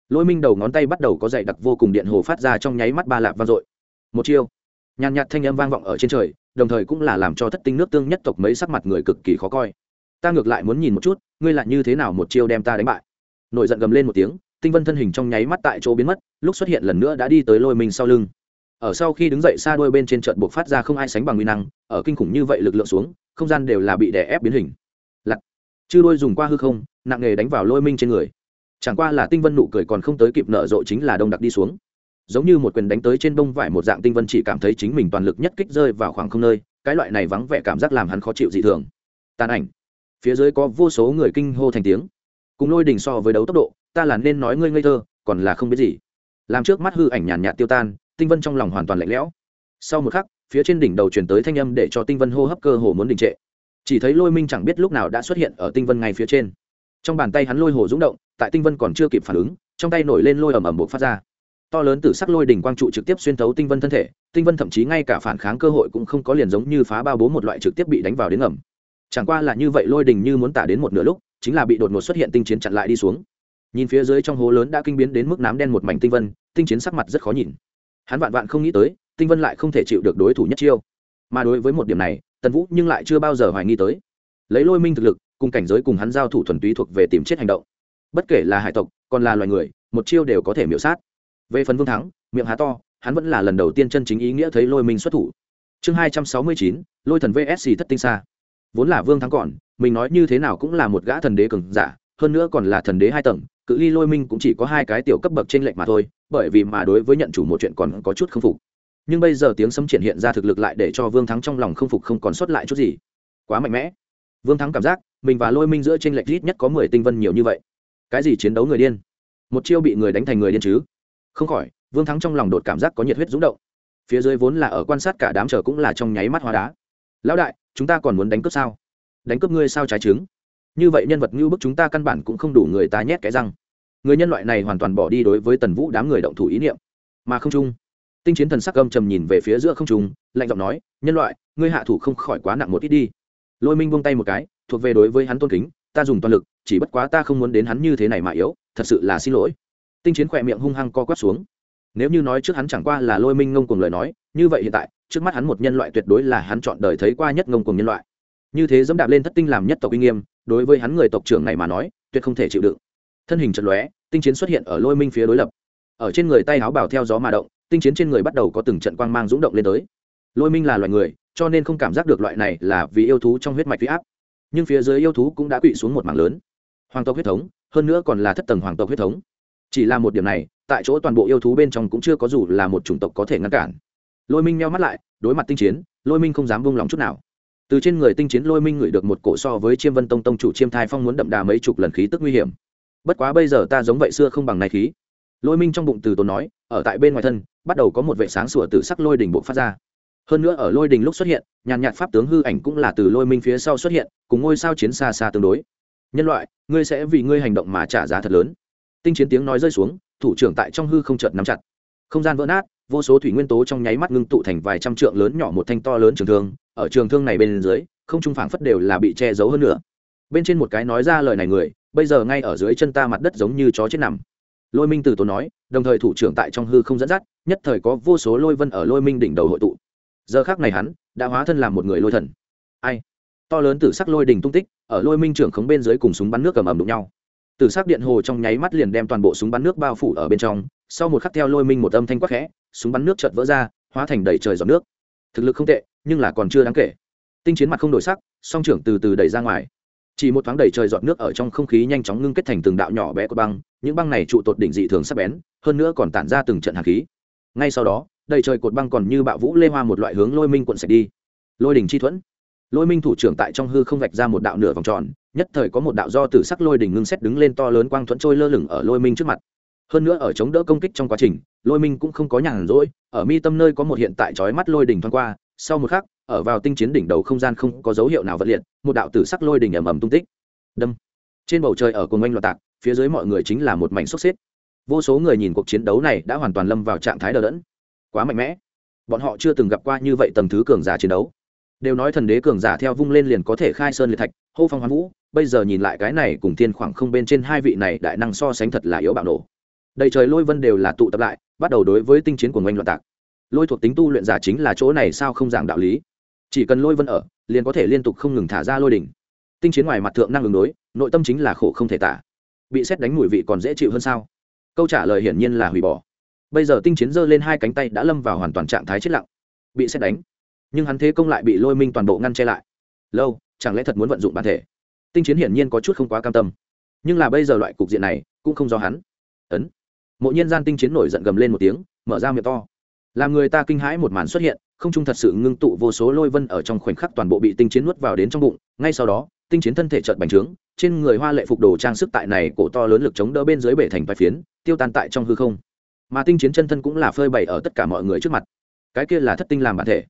Lôi minh đầu ngón tay bắt đầu có dày đặc vô cùng điện hồ phát ra trong nháy mắt ba lạp vang dội. Một chiêu, nhàn nhạt thanh âm vang vọng ở trên trời, đồng thời cũng là làm cho thất tinh nước tương nhất tộc mấy sắc mặt người cực kỳ khó coi. Ta ngược lại muốn nhìn một chút, ngươi lại như thế nào một chiêu đem ta đánh bại? Nổi giận gầm lên một tiếng, tinh vân thân hình trong nháy mắt tại chỗ biến mất, lúc xuất hiện lần nữa đã đi tới lôi minh sau lưng. Ở sau khi đứng dậy xa đôi bên trên trận buộc phát ra không ai sánh bằng nguy năng, ở kinh khủng như vậy lực lượng xuống, không gian đều là bị đè ép biến hình chư đôi dùng qua hư không, nặng nghề đánh vào lôi minh trên người. Chẳng qua là tinh vân nụ cười còn không tới kịp nở rộ chính là đông đặc đi xuống. Giống như một quyền đánh tới trên bông vải một dạng tinh vân chỉ cảm thấy chính mình toàn lực nhất kích rơi vào khoảng không nơi, cái loại này vắng vẻ cảm giác làm hắn khó chịu dị thường. Tàn ảnh. Phía dưới có vô số người kinh hô thành tiếng. Cùng lôi đình so với đấu tốc độ, ta là nên nói ngươi ngây thơ, còn là không biết gì. Làm trước mắt hư ảnh nhàn nhạt tiêu tan, tinh vân trong lòng hoàn toàn lạnh lẽo. Sau một khắc, phía trên đỉnh đầu chuyển tới thanh âm để cho tinh vân hô hấp cơ hồ muốn đình trệ chỉ thấy lôi minh chẳng biết lúc nào đã xuất hiện ở tinh vân ngay phía trên. Trong bàn tay hắn lôi hồ rúng động, tại tinh vân còn chưa kịp phản ứng, trong tay nổi lên lôi ầm ầm buộc phát ra. To lớn từ sắc lôi đỉnh quang trụ trực tiếp xuyên thấu tinh vân thân thể, tinh vân thậm chí ngay cả phản kháng cơ hội cũng không có liền giống như phá bao bố một loại trực tiếp bị đánh vào đến ngầm. Chẳng qua là như vậy lôi đỉnh như muốn tả đến một nửa lúc, chính là bị đột ngột xuất hiện tinh chiến chặn lại đi xuống. Nhìn phía dưới trong hố lớn đã kinh biến đến mức nám đen một mảnh tinh vân, tinh chiến sắc mặt rất khó nhìn. Hắn vạn vạn không nghĩ tới, tinh vân lại không thể chịu được đối thủ nhất chiêu. Mà đối với một điểm này tần vũ nhưng lại chưa bao giờ hoài nghi tới. Lấy lôi minh thực lực, cùng cảnh giới cùng hắn giao thủ thuần túy thuộc về tìm chết hành động. Bất kể là hải tộc, còn là loài người, một chiêu đều có thể miễu sát. Về phần vương thắng, miệng há to, hắn vẫn là lần đầu tiên chân chính ý nghĩa thấy lôi minh xuất thủ. Chương hai trăm sáu mươi chín, lôi thần vsc thất tinh xa. Vốn là vương thắng còn, mình nói như thế nào cũng là một gã thần đế cường giả, hơn nữa còn là thần đế hai tầng, cự ly lôi minh cũng chỉ có hai cái tiểu cấp bậc trên lệnh mà thôi, bởi vì mà đối với nhận chủ một chuyện còn có chút không phục nhưng bây giờ tiếng sấm triển hiện ra thực lực lại để cho vương thắng trong lòng không phục không còn sót lại chút gì. Quá mạnh mẽ. Vương thắng cảm giác mình và lôi minh giữa trên lệch ít nhất có mười tinh vân nhiều như vậy. Cái gì chiến đấu người điên? Một chiêu bị người đánh thành người điên chứ? Không khỏi, vương thắng trong lòng đột cảm giác có nhiệt huyết rúng động. Phía dưới vốn là ở quan sát cả đám chờ cũng là trong nháy mắt hóa đá. Lão đại, chúng ta còn muốn đánh cướp sao? Đánh cướp ngươi sao trái trứng? Như vậy nhân vật ngưu bức chúng ta căn bản cũng không đủ người ta nhét cái răng. Người nhân loại này hoàn toàn bỏ đi đối với tần vũ đám người động thủ ý niệm. Mà không chung tinh chiến thần sắc gâm trầm nhìn về phía giữa không trung, lạnh giọng nói, nhân loại, ngươi hạ thủ không khỏi quá nặng một ít đi. Lôi minh buông tay một cái, thuộc về đối với hắn tôn kính, ta dùng toàn lực, chỉ bất quá ta không muốn đến hắn như thế này mà yếu, thật sự là xin lỗi. Tinh chiến khỏe miệng hung hăng co quắp xuống. Nếu như nói trước hắn chẳng qua là lôi minh ngông cùng lời nói, như vậy hiện tại, trước mắt hắn một nhân loại tuyệt đối là hắn chọn đời thấy qua nhất ngông cùng nhân loại. Như thế dẫm đạp lên thất tinh làm nhất tộc uy nghiêm, đối với hắn người tộc trưởng này mà nói, tuyệt không thể chịu đựng. Thân hình chật lóe, tinh chiến xuất hiện ở lôi minh phía đối lập. Ở trên người tay áo bảo theo gió mà động tinh chiến trên người bắt đầu có từng trận quang mang rúng động lên tới. Lôi minh là loài người, cho nên không cảm giác được loại này là vì yêu thú trong huyết mạch huy áp. Nhưng phía dưới yêu thú cũng đã quỵ xuống một mảng lớn. Hoàng tộc huyết thống, hơn nữa còn là thất tầng hoàng tộc huyết thống. Chỉ là một điểm này, tại chỗ toàn bộ yêu thú bên trong cũng chưa có dù là một chủng tộc có thể ngăn cản. Lôi minh meo mắt lại, đối mặt tinh chiến, lôi minh không dám buông lòng chút nào. Từ trên người tinh chiến lôi minh ngửi được một cổ so với chiêm vân tông tông chủ chiêm thai phong muốn đậm đà mấy chục lần khí tức nguy hiểm. Bất quá bây giờ ta giống vậy xưa không bằng này khí lôi minh trong bụng từ tốn nói, ở tại bên ngoài thân, bắt đầu có một vệ sáng sủa từ sắc lôi đỉnh bộ phát ra. Hơn nữa ở lôi đình lúc xuất hiện, nhàn nhạt pháp tướng hư ảnh cũng là từ lôi minh phía sau xuất hiện, cùng ngôi sao chiến xa xa tương đối. Nhân loại, ngươi sẽ vì ngươi hành động mà trả giá thật lớn. Tinh chiến tiếng nói rơi xuống, thủ trưởng tại trong hư không chợt nắm chặt. Không gian vỡ nát, vô số thủy nguyên tố trong nháy mắt ngưng tụ thành vài trăm trượng lớn nhỏ một thanh to lớn trường thương. Ở trường thương này bên dưới, không trung phảng phất đều là bị che giấu hơn nữa. Bên trên một cái nói ra lời này người, bây giờ ngay ở dưới chân ta mặt đất giống như chó chết nằm lôi minh từ tốn nói, đồng thời thủ trưởng tại trong hư không dẫn dắt, nhất thời có vô số lôi vân ở lôi minh đỉnh đầu hội tụ. Giờ khác này hắn đã hóa thân làm một người lôi thần. Ai? To lớn tử sắc lôi đình tung tích, ở lôi minh trưởng khống bên dưới cùng súng bắn nước cầm ẩm đụng nhau. Tử sắc điện hồ trong nháy mắt liền đem toàn bộ súng bắn nước bao phủ ở bên trong, sau một khắc theo lôi minh một âm thanh quắc khẽ, súng bắn nước chợt vỡ ra, hóa thành đầy trời giọt nước. Thực lực không tệ, nhưng là còn chưa đáng kể. Tinh chiến mặt không đổi sắc, song trưởng từ từ đẩy ra ngoài chỉ một thoáng đầy trời giọt nước ở trong không khí nhanh chóng ngưng kết thành từng đạo nhỏ bé của băng, những băng này trụ tột đỉnh dị thường sắc bén, hơn nữa còn tản ra từng trận hạt khí. Ngay sau đó, đầy trời cột băng còn như bạo vũ lê hoa một loại hướng lôi minh cuộn sạch đi. Lôi đỉnh chi thuẫn. Lôi minh thủ trưởng tại trong hư không vạch ra một đạo nửa vòng tròn, nhất thời có một đạo do tử sắc lôi đỉnh ngưng xét đứng lên to lớn quang thuẫn trôi lơ lửng ở lôi minh trước mặt. Hơn nữa ở chống đỡ công kích trong quá trình, lôi minh cũng không có nhàn rỗi, ở mi tâm nơi có một hiện tại trói mắt lôi đỉnh thoáng qua, sau một khắc ở vào tinh chiến đỉnh đầu không gian không có dấu hiệu nào vật liệt, một đạo tử sắc lôi đỉnh ầm ầm tung tích. Đâm. Trên bầu trời ở cùng anh loạt tạc, phía dưới mọi người chính là một mảnh sốc xếp. Vô số người nhìn cuộc chiến đấu này đã hoàn toàn lâm vào trạng thái đờ đẫn. Quá mạnh mẽ. Bọn họ chưa từng gặp qua như vậy tầng thứ cường giả chiến đấu. Đều nói thần đế cường giả theo vung lên liền có thể khai sơn liệt thạch, hô phong hoán vũ, bây giờ nhìn lại cái này cùng thiên khoảng không bên trên hai vị này đại năng so sánh thật là yếu bạo nổ. Đầy trời lôi vân đều là tụ tập lại, bắt đầu đối với tinh chiến của ngoanh loạn tạc. Lôi thuộc tính tu luyện giả chính là chỗ này sao không giảng đạo lý? Chỉ cần lôi vân ở, liền có thể liên tục không ngừng thả ra lôi đỉnh. Tinh chiến ngoài mặt thượng năng ứng đối, nội tâm chính là khổ không thể tả. Bị xét đánh mùi vị còn dễ chịu hơn sao? Câu trả lời hiển nhiên là hủy bỏ. Bây giờ tinh chiến giơ lên hai cánh tay đã lâm vào hoàn toàn trạng thái chết lặng. Bị xét đánh. Nhưng hắn thế công lại bị lôi minh toàn bộ ngăn che lại. Lâu, chẳng lẽ thật muốn vận dụng bản thể? Tinh chiến hiển nhiên có chút không quá cam tâm. Nhưng là bây giờ loại cục diện này, cũng không do hắn. Ấn. Mộ nhiên gian tinh chiến nổi giận gầm lên một tiếng, mở ra miệng to. Làm người ta kinh hãi một màn xuất hiện không trung thật sự ngưng tụ vô số lôi vân ở trong khoảnh khắc toàn bộ bị tinh chiến nuốt vào đến trong bụng, ngay sau đó, tinh chiến thân thể chợt bành trướng, trên người hoa lệ phục đồ trang sức tại này cổ to lớn lực chống đỡ bên dưới bể thành vài phiến, tiêu tan tại trong hư không. Mà tinh chiến chân thân cũng là phơi bày ở tất cả mọi người trước mặt. Cái kia là thất tinh làm bản thể.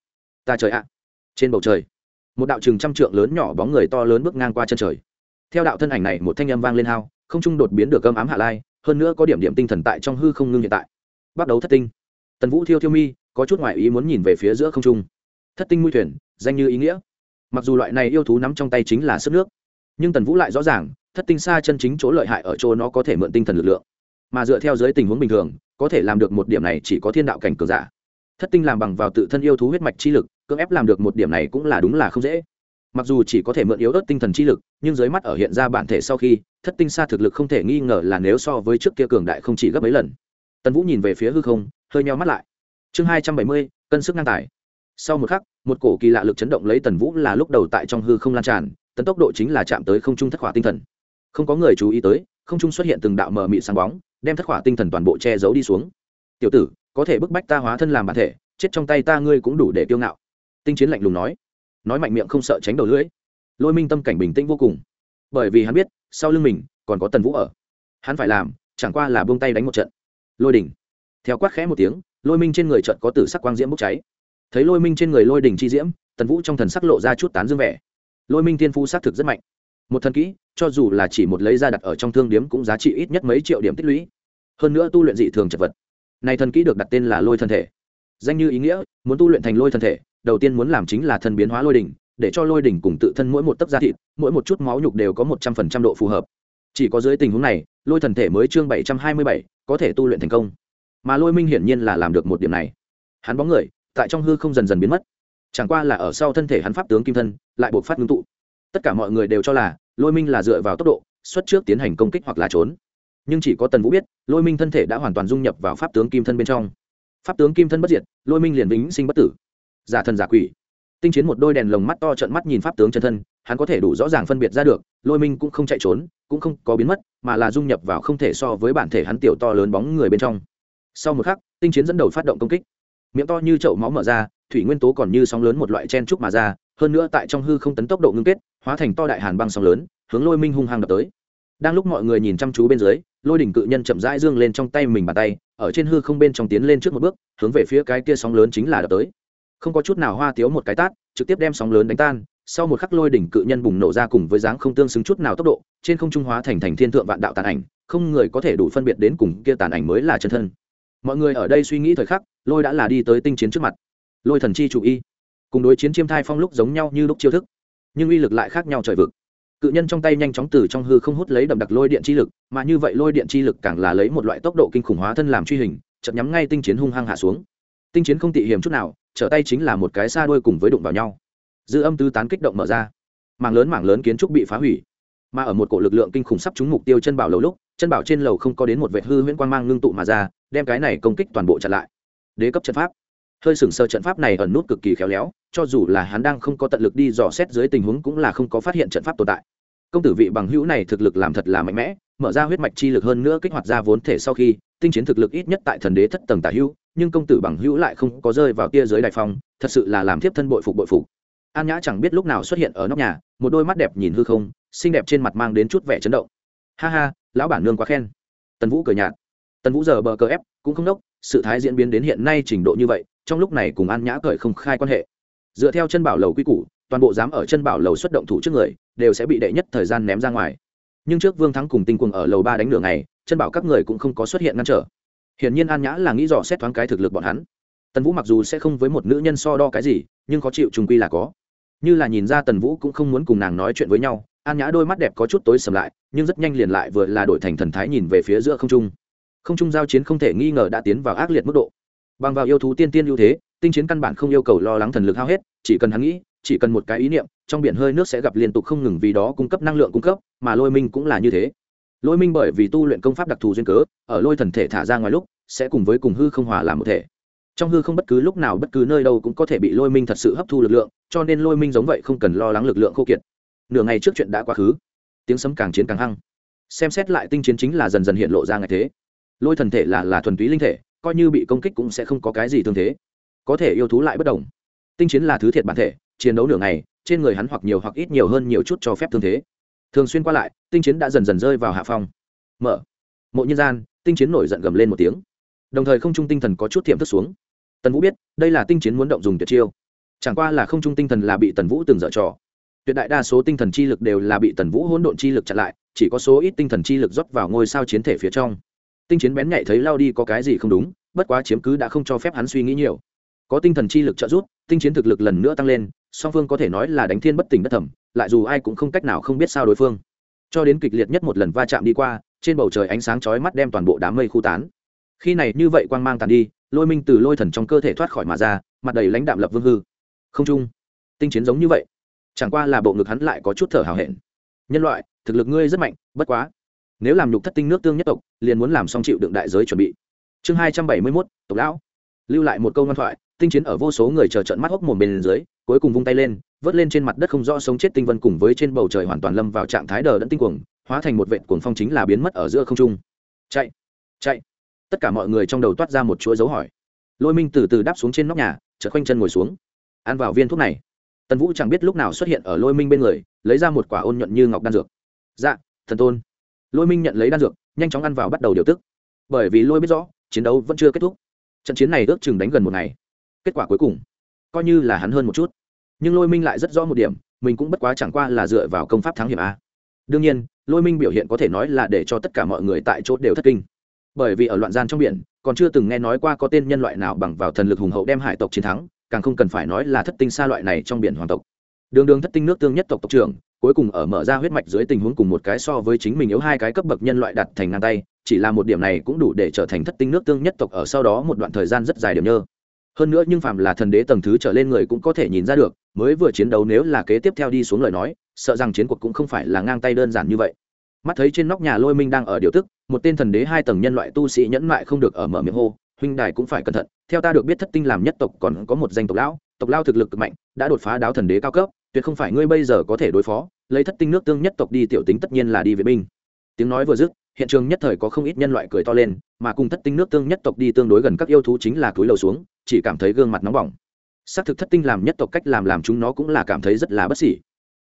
Ta trời ạ. Trên bầu trời, một đạo chừng trăm trượng lớn nhỏ bóng người to lớn bước ngang qua chân trời. Theo đạo thân ảnh này, một thanh âm vang lên hao, không trung đột biến được cơm ám hạ lai, hơn nữa có điểm điểm tinh thần tại trong hư không ngưng hiện tại. Bắt đầu thất tinh. Tần vũ thiêu thiêu mi có chút ngoại ý muốn nhìn về phía giữa không trung. Thất tinh mũi thuyền, danh như ý nghĩa. Mặc dù loại này yêu thú nắm trong tay chính là sức nước, nhưng tần vũ lại rõ ràng, thất tinh xa chân chính chỗ lợi hại ở chỗ nó có thể mượn tinh thần lực lượng. Mà dựa theo giới tình huống bình thường, có thể làm được một điểm này chỉ có thiên đạo cảnh cường giả. Thất tinh làm bằng vào tự thân yêu thú huyết mạch chi lực, cưỡng ép làm được một điểm này cũng là đúng là không dễ. Mặc dù chỉ có thể mượn yếu ớt tinh thần chi lực, nhưng dưới mắt ở hiện ra bản thể sau khi, thất tinh xa thực lực không thể nghi ngờ là nếu so với trước kia cường đại không chỉ gấp mấy lần. Tần vũ nhìn về phía hư không, hơi nheo mắt lại chương hai trăm bảy mươi, cân sức ngang tài. Sau một khắc, một cổ kỳ lạ lực chấn động lấy tần vũ là lúc đầu tại trong hư không lan tràn, tấn tốc độ chính là chạm tới không trung thất hỏa tinh thần. Không có người chú ý tới, không trung xuất hiện từng đạo mờ mị sáng bóng, đem thất hỏa tinh thần toàn bộ che giấu đi xuống. Tiểu tử, có thể bức bách ta hóa thân làm bản thể, chết trong tay ta ngươi cũng đủ để kiêu ngạo. Tinh chiến lạnh lùng nói. Nói mạnh miệng không sợ tránh đầu lưỡi. Lôi minh tâm cảnh bình tĩnh vô cùng. Bởi vì hắn biết, sau lưng mình còn có tần vũ ở. Hắn phải làm, chẳng qua là buông tay đánh một trận. Lôi đỉnh theo quát khẽ một tiếng lôi minh trên người trận có tử sắc quang diễm bốc cháy. Thấy lôi minh trên người lôi đỉnh chi diễm, tần vũ trong thần sắc lộ ra chút tán dương vẻ. Lôi minh tiên phu xác thực rất mạnh. Một thần kỹ, cho dù là chỉ một lấy ra đặt ở trong thương điếm cũng giá trị ít nhất mấy triệu điểm tích lũy. Hơn nữa tu luyện dị thường chật vật. Này thần kỹ được đặt tên là lôi thân thể. Danh như ý nghĩa, muốn tu luyện thành lôi thân thể, đầu tiên muốn làm chính là thân biến hóa lôi đỉnh, để cho lôi đỉnh cùng tự thân mỗi một tấc da thịt, mỗi một chút máu nhục đều có một trăm phần trăm độ phù hợp. Chỉ có dưới tình huống này, lôi thần thể mới chương bảy trăm hai mươi bảy, có thể tu luyện thành công mà lôi minh hiển nhiên là làm được một điểm này. Hắn bóng người, tại trong hư không dần dần biến mất. Chẳng qua là ở sau thân thể hắn pháp tướng kim thân, lại buộc phát ngưng tụ. Tất cả mọi người đều cho là, lôi minh là dựa vào tốc độ, xuất trước tiến hành công kích hoặc là trốn. Nhưng chỉ có tần vũ biết, lôi minh thân thể đã hoàn toàn dung nhập vào pháp tướng kim thân bên trong. Pháp tướng kim thân bất diệt, lôi minh liền vĩnh sinh bất tử. Giả thần giả quỷ. Tinh chiến một đôi đèn lồng mắt to trận mắt nhìn pháp tướng chân thân, hắn có thể đủ rõ ràng phân biệt ra được, lôi minh cũng không chạy trốn, cũng không có biến mất, mà là dung nhập vào không thể so với bản thể hắn tiểu to lớn bóng người bên trong sau một khắc, tinh chiến dẫn đầu phát động công kích. Miệng to như chậu máu mở ra, thủy nguyên tố còn như sóng lớn một loại chen trúc mà ra, hơn nữa tại trong hư không tấn tốc độ ngưng kết, hóa thành to đại hàn băng sóng lớn, hướng lôi minh hung hăng đập tới. Đang lúc mọi người nhìn chăm chú bên dưới, lôi đỉnh cự nhân chậm rãi dương lên trong tay mình bàn tay, ở trên hư không bên trong tiến lên trước một bước, hướng về phía cái kia sóng lớn chính là đập tới. Không có chút nào hoa tiếu một cái tát, trực tiếp đem sóng lớn đánh tan, sau một khắc lôi đỉnh cự nhân bùng nổ ra cùng với dáng không tương xứng chút nào tốc độ, trên không trung hóa thành thành thiên thượng vạn đạo tàn ảnh, không người có thể đủ phân biệt đến cùng kia tàn ảnh mới là chân thân mọi người ở đây suy nghĩ thời khắc, lôi đã là đi tới tinh chiến trước mặt. Lôi thần chi chủ y. Cùng đối chiến chiêm thai phong lúc giống nhau như lúc chiêu thức, nhưng uy lực lại khác nhau trời vực. Cự nhân trong tay nhanh chóng từ trong hư không hút lấy đậm đặc lôi điện chi lực, mà như vậy lôi điện chi lực càng là lấy một loại tốc độ kinh khủng hóa thân làm truy hình chậm nhắm ngay tinh chiến hung hăng hạ xuống. Tinh chiến không tị hiểm chút nào, trở tay chính là một cái xa đuôi cùng với đụng vào nhau. Dư âm tứ tán kích động mở ra. Mảng lớn mảng lớn kiến trúc bị phá hủy. Mà ở một cổ lực lượng kinh khủng sắp trúng mục tiêu chân bảo lầu lúc chân bảo trên lầu không có đến một vệ hư huyễn quang mang ngưng tụ mà ra, đem cái này công kích toàn bộ chặn lại. Đế cấp trận pháp. Hơi sừng sờ trận pháp này ẩn nút cực kỳ khéo léo, cho dù là hắn đang không có tận lực đi dò xét dưới tình huống cũng là không có phát hiện trận pháp tồn tại. Công tử vị bằng hữu này thực lực làm thật là mạnh mẽ, mở ra huyết mạch chi lực hơn nữa kích hoạt ra vốn thể sau khi, tinh chiến thực lực ít nhất tại thần đế thất tầng tả hữu, nhưng công tử bằng hữu lại không có rơi vào tia dưới đại phong, thật sự là làm thiếp thân bội phục bội phục. An nhã chẳng biết lúc nào xuất hiện ở nóc nhà, một đôi mắt đẹp nhìn hư không, xinh đẹp trên mặt mang đến chút vẻ chấn động. Ha ha lão bản nương quá khen. Tần vũ cười nhạt. Tần vũ giờ bờ cờ ép, cũng không đốc, sự thái diễn biến đến hiện nay trình độ như vậy, trong lúc này cùng an nhã cởi không khai quan hệ. Dựa theo chân bảo lầu quy củ, toàn bộ dám ở chân bảo lầu xuất động thủ trước người, đều sẽ bị đệ nhất thời gian ném ra ngoài. Nhưng trước vương thắng cùng tinh cuồng ở lầu ba đánh lửa này chân bảo các người cũng không có xuất hiện ngăn trở. Hiển nhiên an nhã là nghĩ dò xét thoáng cái thực lực bọn hắn. Tần vũ mặc dù sẽ không với một nữ nhân so đo cái gì, nhưng khó chịu trùng quy là có. Như là nhìn ra tần vũ cũng không muốn cùng nàng nói chuyện với nhau an nhã đôi mắt đẹp có chút tối sầm lại, nhưng rất nhanh liền lại vừa là đổi thành thần thái nhìn về phía giữa không trung. Không trung giao chiến không thể nghi ngờ đã tiến vào ác liệt mức độ. Bằng vào yêu thú tiên tiên ưu thế, tinh chiến căn bản không yêu cầu lo lắng thần lực hao hết, chỉ cần hắn nghĩ, chỉ cần một cái ý niệm, trong biển hơi nước sẽ gặp liên tục không ngừng vì đó cung cấp năng lượng cung cấp, mà lôi minh cũng là như thế. Lôi minh bởi vì tu luyện công pháp đặc thù duyên cớ, ở lôi thần thể thả ra ngoài lúc, sẽ cùng với cùng hư không hòa làm một thể. Trong hư không bất cứ lúc nào bất cứ nơi đâu cũng có thể bị lôi minh thật sự hấp thu lực lượng, cho nên lôi minh giống vậy không cần lo lắng lực lượng khô kiệt nửa ngày trước chuyện đã quá khứ. Tiếng sấm càng chiến càng hăng. Xem xét lại tinh chiến chính là dần dần hiện lộ ra ngày thế. Lôi thần thể là là thuần túy linh thể, coi như bị công kích cũng sẽ không có cái gì thương thế. Có thể yêu thú lại bất đồng. Tinh chiến là thứ thiệt bản thể, chiến đấu nửa ngày, trên người hắn hoặc nhiều hoặc ít nhiều hơn nhiều chút cho phép thương thế. Thường xuyên qua lại, tinh chiến đã dần dần rơi vào hạ phong. Mở. Mộ nhân gian, tinh chiến nổi giận gầm lên một tiếng. Đồng thời không trung tinh thần có chút thiệm thức xuống. Tần vũ biết, đây là tinh chiến muốn động dùng tuyệt chiêu. Chẳng qua là không trung tinh thần là bị tần vũ từng dở trò tuyệt đại đa số tinh thần chi lực đều là bị tần vũ hỗn độn chi lực chặn lại, chỉ có số ít tinh thần chi lực rót vào ngôi sao chiến thể phía trong. Tinh chiến bén nhạy thấy lao đi có cái gì không đúng, bất quá chiếm cứ đã không cho phép hắn suy nghĩ nhiều. Có tinh thần chi lực trợ giúp, tinh chiến thực lực lần nữa tăng lên, song phương có thể nói là đánh thiên bất tỉnh bất thẩm, lại dù ai cũng không cách nào không biết sao đối phương. Cho đến kịch liệt nhất một lần va chạm đi qua, trên bầu trời ánh sáng chói mắt đem toàn bộ đám mây khu tán. Khi này như vậy quang mang tàn đi, lôi minh từ lôi thần trong cơ thể thoát khỏi mà ra, mặt đầy lãnh đạm lập vương hư. Không trung, tinh chiến giống như vậy chẳng qua là bộ ngực hắn lại có chút thở hào hẹn. Nhân loại, thực lực ngươi rất mạnh, bất quá. Nếu làm nhục thất tinh nước tương nhất tộc, liền muốn làm xong chịu đựng đại giới chuẩn bị. Chương hai trăm bảy mươi mốt, tộc lão. Lưu lại một câu ngoan thoại, tinh chiến ở vô số người chờ trận mắt hốc mồm bên dưới, cuối cùng vung tay lên, vớt lên trên mặt đất không rõ sống chết tinh vân cùng với trên bầu trời hoàn toàn lâm vào trạng thái đờ đẫn tinh cuồng, hóa thành một vệ cuồng phong chính là biến mất ở giữa không trung. Chạy chạy. Tất cả mọi người trong đầu toát ra một chuỗi dấu hỏi. Lôi minh từ từ đáp xuống trên nóc nhà, chợt khoanh chân ngồi xuống. Ăn vào viên thuốc này tần vũ chẳng biết lúc nào xuất hiện ở lôi minh bên người, lấy ra một quả ôn nhuận như ngọc đan dược. Dạ thần tôn. Lôi minh nhận lấy đan dược, nhanh chóng ăn vào bắt đầu điều tức. Bởi vì lôi biết rõ, chiến đấu vẫn chưa kết thúc. Trận chiến này ước chừng đánh gần một ngày. Kết quả cuối cùng, coi như là hắn hơn một chút. Nhưng lôi minh lại rất rõ một điểm, mình cũng bất quá chẳng qua là dựa vào công pháp thắng hiểm a. Đương nhiên, lôi minh biểu hiện có thể nói là để cho tất cả mọi người tại chỗ đều thất kinh. Bởi vì ở loạn gian trong biển, còn chưa từng nghe nói qua có tên nhân loại nào bằng vào thần lực hùng hậu đem hải tộc chiến thắng càng không cần phải nói là thất tinh xa loại này trong biển hoàng tộc. Đường đường thất tinh nước tương nhất tộc tộc trưởng, cuối cùng ở mở ra huyết mạch dưới tình huống cùng một cái so với chính mình yếu hai cái cấp bậc nhân loại đặt thành ngang tay, chỉ là một điểm này cũng đủ để trở thành thất tinh nước tương nhất tộc ở sau đó một đoạn thời gian rất dài điểm nhơ. Hơn nữa nhưng phạm là thần đế tầng thứ trở lên người cũng có thể nhìn ra được, mới vừa chiến đấu nếu là kế tiếp theo đi xuống lời nói, sợ rằng chiến cuộc cũng không phải là ngang tay đơn giản như vậy. Mắt thấy trên nóc nhà lôi minh đang ở điều tức, một tên thần đế hai tầng nhân loại tu sĩ nhẫn mại không được ở mở miệng hô huynh đài cũng phải cẩn thận, theo ta được biết thất tinh làm nhất tộc còn có một danh tộc lão, tộc lao thực lực cực mạnh, đã đột phá đáo thần đế cao cấp, tuyệt không phải ngươi bây giờ có thể đối phó, lấy thất tinh nước tương nhất tộc đi tiểu tính tất nhiên là đi vệ binh. Tiếng nói vừa dứt, hiện trường nhất thời có không ít nhân loại cười to lên, mà cùng thất tinh nước tương nhất tộc đi tương đối gần các yêu thú chính là túi lầu xuống, chỉ cảm thấy gương mặt nóng bỏng. Xác thực thất tinh làm nhất tộc cách làm làm chúng nó cũng là cảm thấy rất là bất xỉ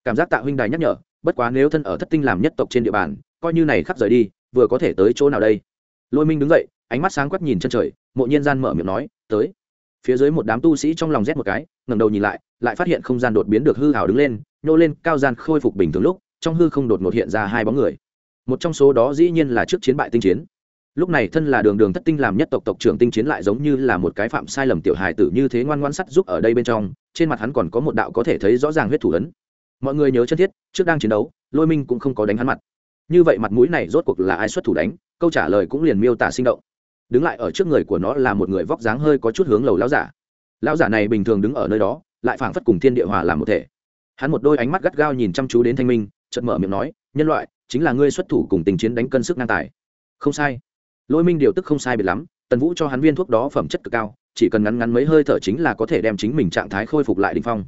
cảm giác tạ huynh đài nhắc nhở, bất quá nếu thân ở thất tinh làm nhất tộc trên địa bàn, coi như này khắp rời đi, vừa có thể tới chỗ nào đây? Lôi minh đứng dậy, ánh mắt sáng quắc nhìn chân trời mộ nhiên gian mở miệng nói, tới. Phía dưới một đám tu sĩ trong lòng rét một cái, ngẩng đầu nhìn lại lại phát hiện không gian đột biến được hư hào đứng lên, nhô lên, cao gian khôi phục bình thường lúc, trong hư không đột ngột hiện ra hai bóng người. Một trong số đó dĩ nhiên là trước chiến bại tinh chiến. Lúc này thân là đường đường thất tinh làm nhất tộc tộc trưởng tinh chiến lại giống như là một cái phạm sai lầm tiểu hài tử như thế ngoan ngoan sắt giúp ở đây bên trong, trên mặt hắn còn có một đạo có thể thấy rõ ràng huyết thủ ấn. Mọi người nhớ chân thiết, trước đang chiến đấu, lôi minh cũng không có đánh hắn mặt. Như vậy mặt mũi này rốt cuộc là ai xuất thủ đánh? Câu trả lời cũng liền miêu tả sinh động đứng lại ở trước người của nó là một người vóc dáng hơi có chút hướng lầu lão giả. Lão giả này bình thường đứng ở nơi đó, lại phảng phất cùng thiên địa hòa làm một thể. Hắn một đôi ánh mắt gắt gao nhìn chăm chú đến thanh minh, chợt mở miệng nói, nhân loại, chính là ngươi xuất thủ cùng tình chiến đánh cân sức ngang tài. Không sai. Lôi minh điều tức không sai biệt lắm, tần vũ cho hắn viên thuốc đó phẩm chất cực cao, chỉ cần ngắn ngắn mấy hơi thở chính là có thể đem chính mình trạng thái khôi phục lại đình phong.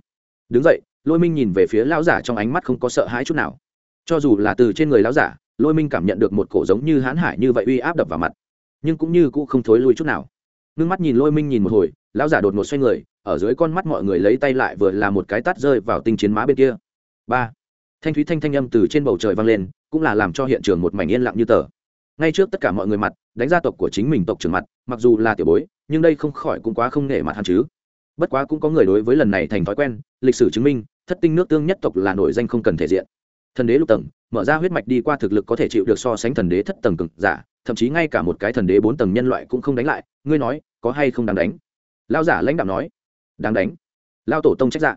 Đứng dậy, lôi minh nhìn về phía lão giả trong ánh mắt không có sợ hãi chút nào. Cho dù là từ trên người lão giả, lôi minh cảm nhận được một cổ giống như hãn hải như vậy uy áp đập vào mặt nhưng cũng như cũng không thối lui chút nào. Ngưng mắt nhìn lôi minh nhìn một hồi, lão giả đột ngột xoay người, ở dưới con mắt mọi người lấy tay lại vừa là một cái tát rơi vào tinh chiến má bên kia. Ba. Thanh thúy thanh thanh âm từ trên bầu trời vang lên, cũng là làm cho hiện trường một mảnh yên lặng như tờ. Ngay trước tất cả mọi người mặt, đánh gia tộc của chính mình tộc trưởng mặt, mặc dù là tiểu bối, nhưng đây không khỏi cũng quá không nể mặt hắn chứ. Bất quá cũng có người đối với lần này thành thói quen, lịch sử chứng minh, thất tinh nước tương nhất tộc là nổi danh không cần thể diện. Thần đế lục tầng, mở ra huyết mạch đi qua thực lực có thể chịu được so sánh thần đế thất tầng cực giả thậm chí ngay cả một cái thần đế bốn tầng nhân loại cũng không đánh lại, ngươi nói, có hay không đáng đánh? Lao giả lãnh đạo nói, đáng đánh. Lao tổ tông trách dạ.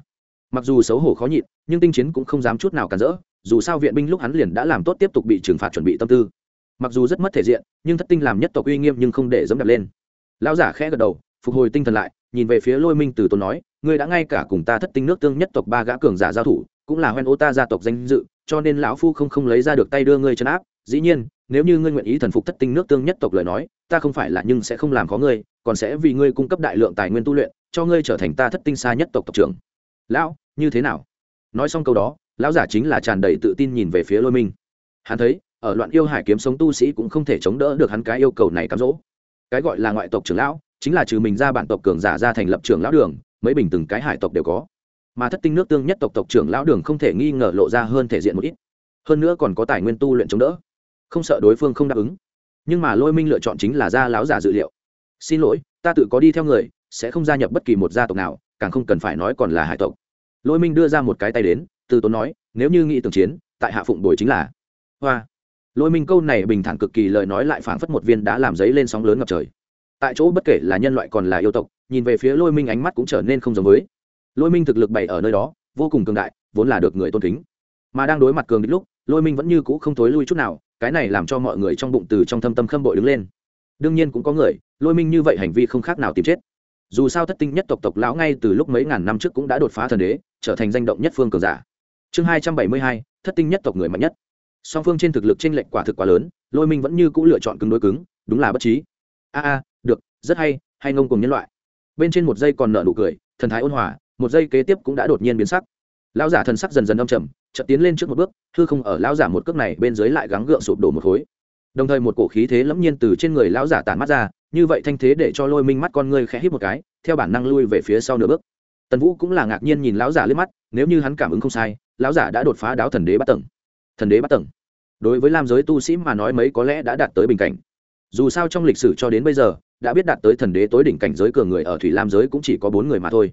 Mặc dù xấu hổ khó nhịn, nhưng tinh chiến cũng không dám chút nào cản rỡ, dù sao viện binh lúc hắn liền đã làm tốt tiếp tục bị trừng phạt chuẩn bị tâm tư. Mặc dù rất mất thể diện, nhưng thất tinh làm nhất tộc uy nghiêm nhưng không để dẫm đặt lên. Lão giả khẽ gật đầu, phục hồi tinh thần lại, nhìn về phía lôi minh từ tốn nói, ngươi đã ngay cả cùng ta thất tinh nước tương nhất tộc ba gã cường giả giao thủ, cũng là hoen ô ta gia tộc danh dự, cho nên lão phu không không lấy ra được tay đưa ngươi chấn áp dĩ nhiên, nếu như ngươi nguyện ý thần phục thất tinh nước tương nhất tộc lời nói, ta không phải là nhưng sẽ không làm khó ngươi, còn sẽ vì ngươi cung cấp đại lượng tài nguyên tu luyện, cho ngươi trở thành ta thất tinh xa nhất tộc tộc trưởng. Lão, như thế nào? Nói xong câu đó, lão giả chính là tràn đầy tự tin nhìn về phía lôi minh. Hắn thấy, ở loạn yêu hải kiếm sống tu sĩ cũng không thể chống đỡ được hắn cái yêu cầu này cám dỗ. Cái gọi là ngoại tộc trưởng lão, chính là trừ mình ra bản tộc cường giả ra thành lập trưởng lão đường, mấy bình từng cái hải tộc đều có. Mà thất tinh nước tương nhất tộc tộc trưởng lão đường không thể nghi ngờ lộ ra hơn thể diện một ít. Hơn nữa còn có tài nguyên tu luyện chống đỡ không sợ đối phương không đáp ứng. Nhưng mà lôi minh lựa chọn chính là gia láo giả dự liệu. Xin lỗi, ta tự có đi theo người, sẽ không gia nhập bất kỳ một gia tộc nào, càng không cần phải nói còn là hải tộc. Lôi minh đưa ra một cái tay đến, từ tốn nói, nếu như nghĩ tưởng chiến, tại hạ phụng bồi chính là. Hoa. Lôi minh câu này bình thản cực kỳ lời nói lại phảng phất một viên đã làm giấy lên sóng lớn ngập trời. Tại chỗ bất kể là nhân loại còn là yêu tộc, nhìn về phía lôi minh ánh mắt cũng trở nên không giống với. Lôi minh thực lực bày ở nơi đó, vô cùng cường đại, vốn là được người tôn kính. Mà đang đối mặt cường đích lúc, lôi minh vẫn như cũ không thối lui chút nào cái này làm cho mọi người trong bụng từ trong thâm tâm khâm bội đứng lên. Đương nhiên cũng có người, lôi minh như vậy hành vi không khác nào tìm chết. Dù sao thất tinh nhất tộc tộc lão ngay từ lúc mấy ngàn năm trước cũng đã đột phá thần đế, trở thành danh động nhất phương cường giả. Chương hai trăm bảy mươi hai, thất tinh nhất tộc người mạnh nhất. Song phương trên thực lực t r ê n lệch quả thực quá lớn, lôi minh vẫn như c ũ lựa chọn cứng đối cứng, đúng là bất trí. A a, được, rất hay hay ngông cùng nhân loại. Bên trên một giây còn nợ nụ cười, thần thái ôn hòa, một giây kế tiếp cũng đã đột nhiên biến sắc lão giả thần sắc dần dần âm trầm, chợt tiến lên trước một bước, hư không ở lão giả một cước này bên dưới lại gắng gượng sụp đổ một khối. Đồng thời một cổ khí thế lẫm nhiên từ trên người lão giả tản mắt ra, như vậy thanh thế để cho lôi minh mắt con ngươi khẽ hít một cái, theo bản năng lui về phía sau nửa bước. Tần vũ cũng là ngạc nhiên nhìn lão giả liếc mắt, nếu như hắn cảm ứng không sai, lão giả đã đột phá đáo thần đế bắt tầng. Thần đế bắt tầng. Đối với lam giới tu sĩ mà nói mấy có lẽ đã đạt tới bình cảnh. Dù sao trong lịch sử cho đến bây giờ, đã biết đạt tới thần đế tối đỉnh cảnh giới cường người ở thủy lam giới cũng chỉ có bốn người mà thôi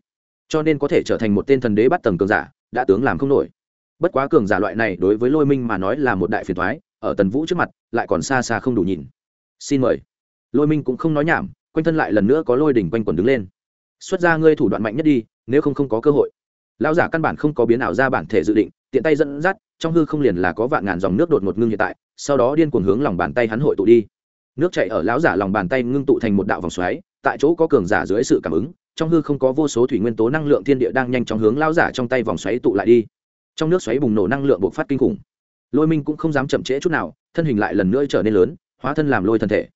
cho nên có thể trở thành một tên thần đế bắt tầng cường giả, đã tướng làm không nổi. Bất quá cường giả loại này đối với lôi minh mà nói là một đại phiền thoái ở tần vũ trước mặt, lại còn xa xa không đủ nhìn. Xin mời. Lôi minh cũng không nói nhảm, quanh thân lại lần nữa có lôi đỉnh quanh quần đứng lên. Xuất ra ngươi thủ đoạn mạnh nhất đi, nếu không không có cơ hội. Lão giả căn bản không có biến ảo ra bản thể dự định, tiện tay dẫn dắt, trong hư không liền là có vạn ngàn dòng nước đột ngột ngưng hiện tại, sau đó điên cuồng hướng lòng bàn tay hắn hội tụ đi. Nước chạy ở lão giả lòng bàn tay ngưng tụ thành một đạo vòng xoáy, tại chỗ có cường giả dưới sự cảm ứng trong hư không có vô số thủy nguyên tố năng lượng thiên địa đang nhanh chóng hướng lao giả trong tay vòng xoáy tụ lại đi. Trong nước xoáy bùng nổ năng lượng bộc phát kinh khủng. Lôi minh cũng không dám chậm trễ chút nào, thân hình lại lần nữa trở nên lớn, hóa thân làm lôi thân thể.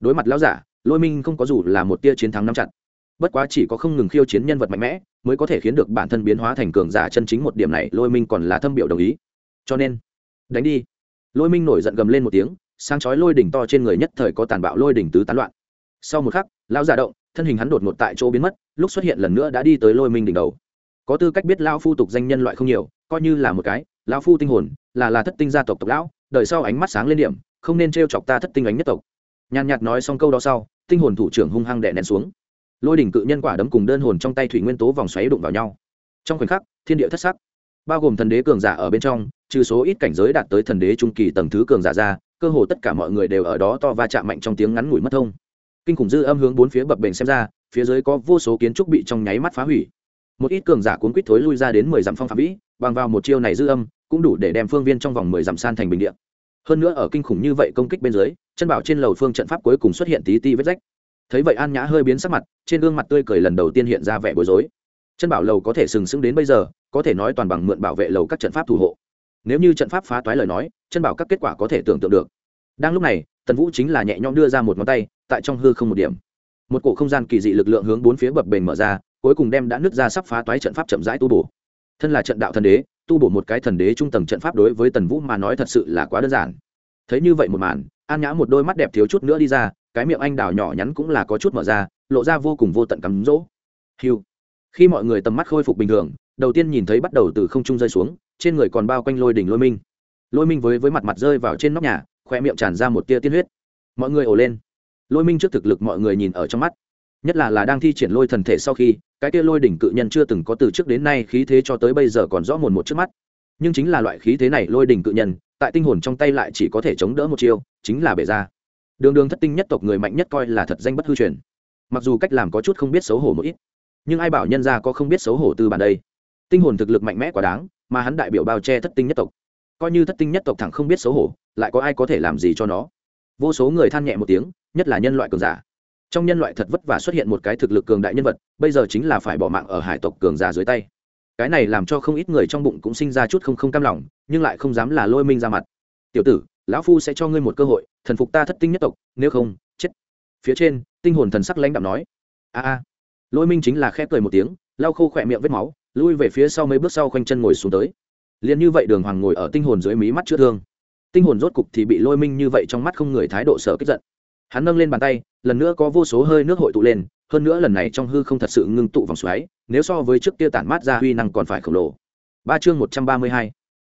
Đối mặt lão giả, lôi minh không có dù là một tia chiến thắng nắm chặt. Bất quá chỉ có không ngừng khiêu chiến nhân vật mạnh mẽ, mới có thể khiến được bản thân biến hóa thành cường giả chân chính một điểm này, lôi minh còn là thâm biểu đồng ý. Cho nên, đánh đi. Lôi minh nổi giận gầm lên một tiếng sang chói lôi đỉnh to trên người nhất thời có tàn bạo lôi đỉnh tứ tán loạn. Sau một khắc lão giả động, thân hình hắn đột ngột tại chỗ biến mất lúc xuất hiện lần nữa đã đi tới lôi minh đỉnh đầu. Có tư cách biết lao phu tục danh nhân loại không nhiều, coi như là một cái lao phu tinh hồn, là là thất tinh gia tộc tộc lão đợi sau ánh mắt sáng lên điểm, không nên t chọc ta thất tinh ánh nhất tộc. Nhàn nhạt nói xong câu đó sau, tinh hồn thủ trưởng hung hăng đè nén xuống. Lôi đỉnh cự nhân quả đấm cùng đơn hồn trong tay thủy nguyên tố vòng xoáy đụng vào nhau. Trong khoảnh khắc, thiên địa thất sắc. Bao gồm thần đế cường giả ở bên trong, trừ số ít cảnh giới đạt tới thần đế trung kỳ tầng thứ cường giả ra, cơ hồ tất cả mọi người đều ở đó to va chạm mạnh trong tiếng ngắn ngủi mất thông. Kinh khủng dư âm hướng bốn phía bập bềnh xem ra phía dưới có vô số kiến trúc bị trong nháy mắt phá hủy. Một ít cường giả cuốn quýt thối lui ra đến mười dặm phong phạm vĩ, bằng vào một chiêu này dư âm, cũng đủ để đem phương viên trong vòng mười dặm san thành bình địa. Hơn nữa ở kinh khủng như vậy công kích bên dưới, chân bảo trên lầu phương trận pháp cuối cùng xuất hiện tí ti vết rách. Thấy vậy an nhã hơi biến sắc mặt, trên gương mặt tươi cười lần đầu tiên hiện ra vẻ bối rối. Chân bảo lầu có thể sừng sững đến bây giờ, có thể nói toàn bằng mượn bảo vệ lầu các trận pháp thủ hộ. Nếu như trận pháp phá toái lời nói, chân bảo các kết quả có thể tưởng tượng được. Đang lúc này, tần vũ chính là nhẹ nhõm đưa ra một ngón tay, tại trong hư không một điểm một cổ không gian kỳ dị lực lượng hướng bốn phía bập bềnh mở ra, cuối cùng đem đã nứt ra sắp phá toái trận pháp chậm rãi tu bổ. Thân là trận đạo thần đế, tu bổ một cái thần đế trung tầng trận pháp đối với tần vũ mà nói thật sự là quá đơn giản. Thấy như vậy một màn, an nhã một đôi mắt đẹp thiếu chút nữa đi ra, cái miệng anh đào nhỏ nhắn cũng là có chút mở ra, lộ ra vô cùng vô tận cắm rỗ hiu khi mọi người tầm mắt khôi phục bình thường, đầu tiên nhìn thấy bắt đầu từ không trung rơi xuống, trên người còn bao quanh lôi đỉnh lôi minh. Lôi minh với với mặt mặt rơi vào trên nóc nhà khoe miệng tràn ra một tia tiên huyết. Mọi người ồ lên lôi minh trước thực lực mọi người nhìn ở trong mắt. Nhất là là đang thi triển lôi thần thể sau khi, cái kia lôi đỉnh cự nhân chưa từng có từ trước đến nay khí thế cho tới bây giờ còn rõ mồn một trước mắt. Nhưng chính là loại khí thế này lôi đỉnh cự nhân, tại tinh hồn trong tay lại chỉ có thể chống đỡ một chiêu, chính là bể ra. Đường đường thất tinh nhất tộc người mạnh nhất coi là thật danh bất hư truyền. Mặc dù cách làm có chút không biết xấu hổ một ít, nhưng ai bảo nhân ra có không biết xấu hổ từ bản đây? Tinh hồn thực lực mạnh mẽ quá đáng, mà hắn đại biểu bao che thất tinh nhất tộc. Coi như thất tinh nhất tộc thẳng không biết xấu hổ, lại có ai có thể làm gì cho nó? Vô số người than nhẹ một tiếng, nhất là nhân loại cường giả. Trong nhân loại thật vất vả xuất hiện một cái thực lực cường đại nhân vật, bây giờ chính là phải bỏ mạng ở hải tộc cường giả dưới tay. Cái này làm cho không ít người trong bụng cũng sinh ra chút không không cam lòng, nhưng lại không dám là lôi minh ra mặt. Tiểu tử, lão phu sẽ cho ngươi một cơ hội, thần phục ta thất tinh nhất tộc, nếu không, chết. Phía trên, tinh hồn thần sắc lãnh đạo nói. A a. Lôi minh chính là khép cười một tiếng, lau khô khỏe miệng vết máu, lui về phía sau mấy bước sau khoanh chân ngồi xuống tới. Liền như vậy đường hoàng ngồi ở tinh hồn dưới mí mắt chữa thương tinh hồn rốt cục thì bị lôi minh như vậy trong mắt không người thái độ sợ kích giận. Hắn nâng lên bàn tay, lần nữa có vô số hơi nước hội tụ lên, hơn nữa lần này trong hư không thật sự ngưng tụ vòng xoáy, nếu so với trước kia tản mát ra huy năng còn phải khổng lồ. Ba chương một trăm ba mươi hai.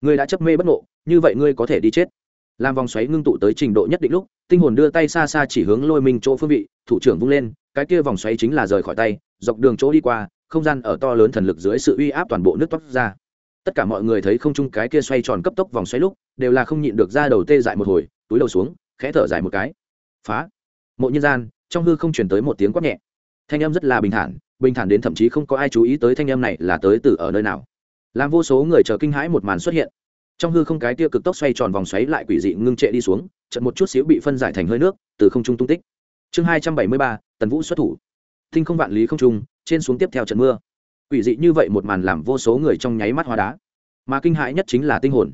Ngươi đã chấp mê bất ngộ, như vậy ngươi có thể đi chết. Làm vòng xoáy ngưng tụ tới trình độ nhất định lúc, tinh hồn đưa tay xa xa chỉ hướng lôi minh chỗ phương vị, thủ trưởng vung lên, cái kia vòng xoáy chính là rời khỏi tay, dọc đường chỗ đi qua, không gian ở to lớn thần lực dưới sự uy áp toàn bộ nước toát ra tất cả mọi người thấy không chung cái kia xoay tròn cấp tốc vòng xoáy lúc, đều là không nhịn được ra đầu tê dại một hồi, túi đầu xuống, khẽ thở dài một cái. Phá. Mộ nhân gian, trong hư không chuyển tới một tiếng quát nhẹ. Thanh âm rất là bình thản bình thản đến thậm chí không có ai chú ý tới thanh âm này là tới từ ở nơi nào. Làm vô số người chờ kinh hãi một màn xuất hiện. Trong hư không cái tia cực tốc xoay tròn vòng xoáy lại quỷ dị ngưng trệ đi xuống trận một chút xíu bị phân giải thành hơi nước, từ không trung tung tích. Chương hai trăm bảy mươi ba, tần vũ xuất thủ. Thinh không vạn lý không trung, trên xuống tiếp theo trận mưa quỷ dị như vậy một màn làm vô số người trong nháy mắt hóa đá. Mà kinh hãi nhất chính là tinh hồn.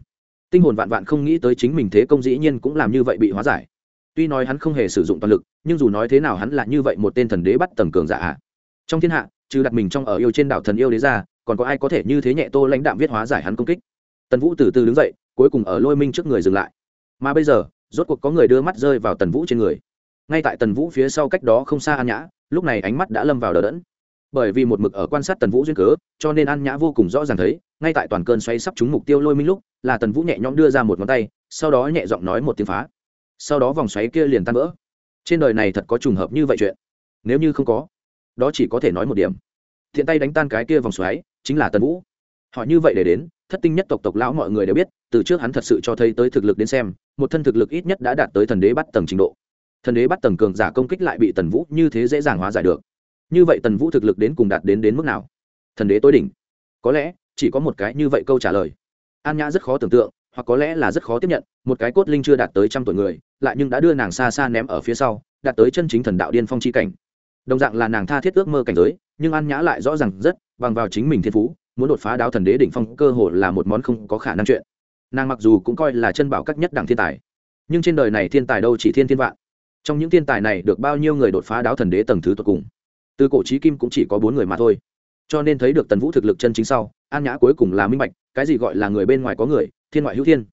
Tinh hồn vạn vạn không nghĩ tới chính mình thế công dĩ nhiên cũng làm như vậy bị hóa giải. Tuy nói hắn không hề sử dụng toàn lực, nhưng dù nói thế nào hắn là như vậy một tên thần đế bắt tầng cường giả hạ trong thiên hạ, trừ đặt mình trong ở yêu trên đảo thần yêu đế ra, còn có ai có thể như thế nhẹ tô lãnh đạm viết hóa giải hắn công kích? Tần vũ từ từ đứng dậy, cuối cùng ở lôi minh trước người dừng lại. Mà bây giờ, rốt cuộc có người đưa mắt rơi vào tần vũ trên người. Ngay tại tần vũ phía sau cách đó không xa an nhã, lúc này ánh mắt đã lâm vào đờ đẫn bởi vì một mực ở quan sát tần vũ duyên cớ, cho nên an nhã vô cùng rõ ràng thấy, ngay tại toàn cơn xoay sắp trúng mục tiêu lôi minh lúc, là tần vũ nhẹ nhõm đưa ra một ngón tay, sau đó nhẹ giọng nói một tiếng phá. Sau đó vòng xoáy kia liền tan vỡ. Trên đời này thật có trùng hợp như vậy chuyện. Nếu như không có, đó chỉ có thể nói một điểm. Thiện tay đánh tan cái kia vòng xoáy, chính là tần vũ. Họ như vậy để đến, thất tinh nhất tộc tộc lão mọi người đều biết, từ trước hắn thật sự cho thấy tới thực lực đến xem, một thân thực lực ít nhất đã đạt tới thần đế bắt tầng trình độ. Thần đế bắt tầng cường giả công kích lại bị tần vũ như thế dễ dàng hóa giải được như vậy tần vũ thực lực đến cùng đạt đến đến mức nào? Thần đế tối đỉnh. Có lẽ, chỉ có một cái như vậy câu trả lời. An nhã rất khó tưởng tượng, hoặc có lẽ là rất khó tiếp nhận, một cái cốt linh chưa đạt tới trăm tuổi người, lại nhưng đã đưa nàng xa xa ném ở phía sau, đạt tới chân chính thần đạo điên phong c h i cảnh. Đồng dạng là nàng tha thiết ước mơ cảnh giới, nhưng an nhã lại rõ ràng rất, bằng vào chính mình thiên phú, muốn đột phá đáo thần đế đỉnh phong cơ hồ là một món không có khả năng chuyện. Nàng mặc dù cũng coi là chân bảo các nhất đẳng thiên tài, nhưng trên đời này thiên tài đâu chỉ thiên thiên vạn. Trong những thiên tài này được bao nhiêu người đột phá đáo thần đế tầng thứ tột cùng? Từ cổ trí kim cũng chỉ có bốn người mà thôi. Cho nên thấy được tần vũ thực lực chân chính sau, an nhã cuối cùng là minh bạch, cái gì gọi là người bên ngoài có người, thiên ngoại hữu thiên.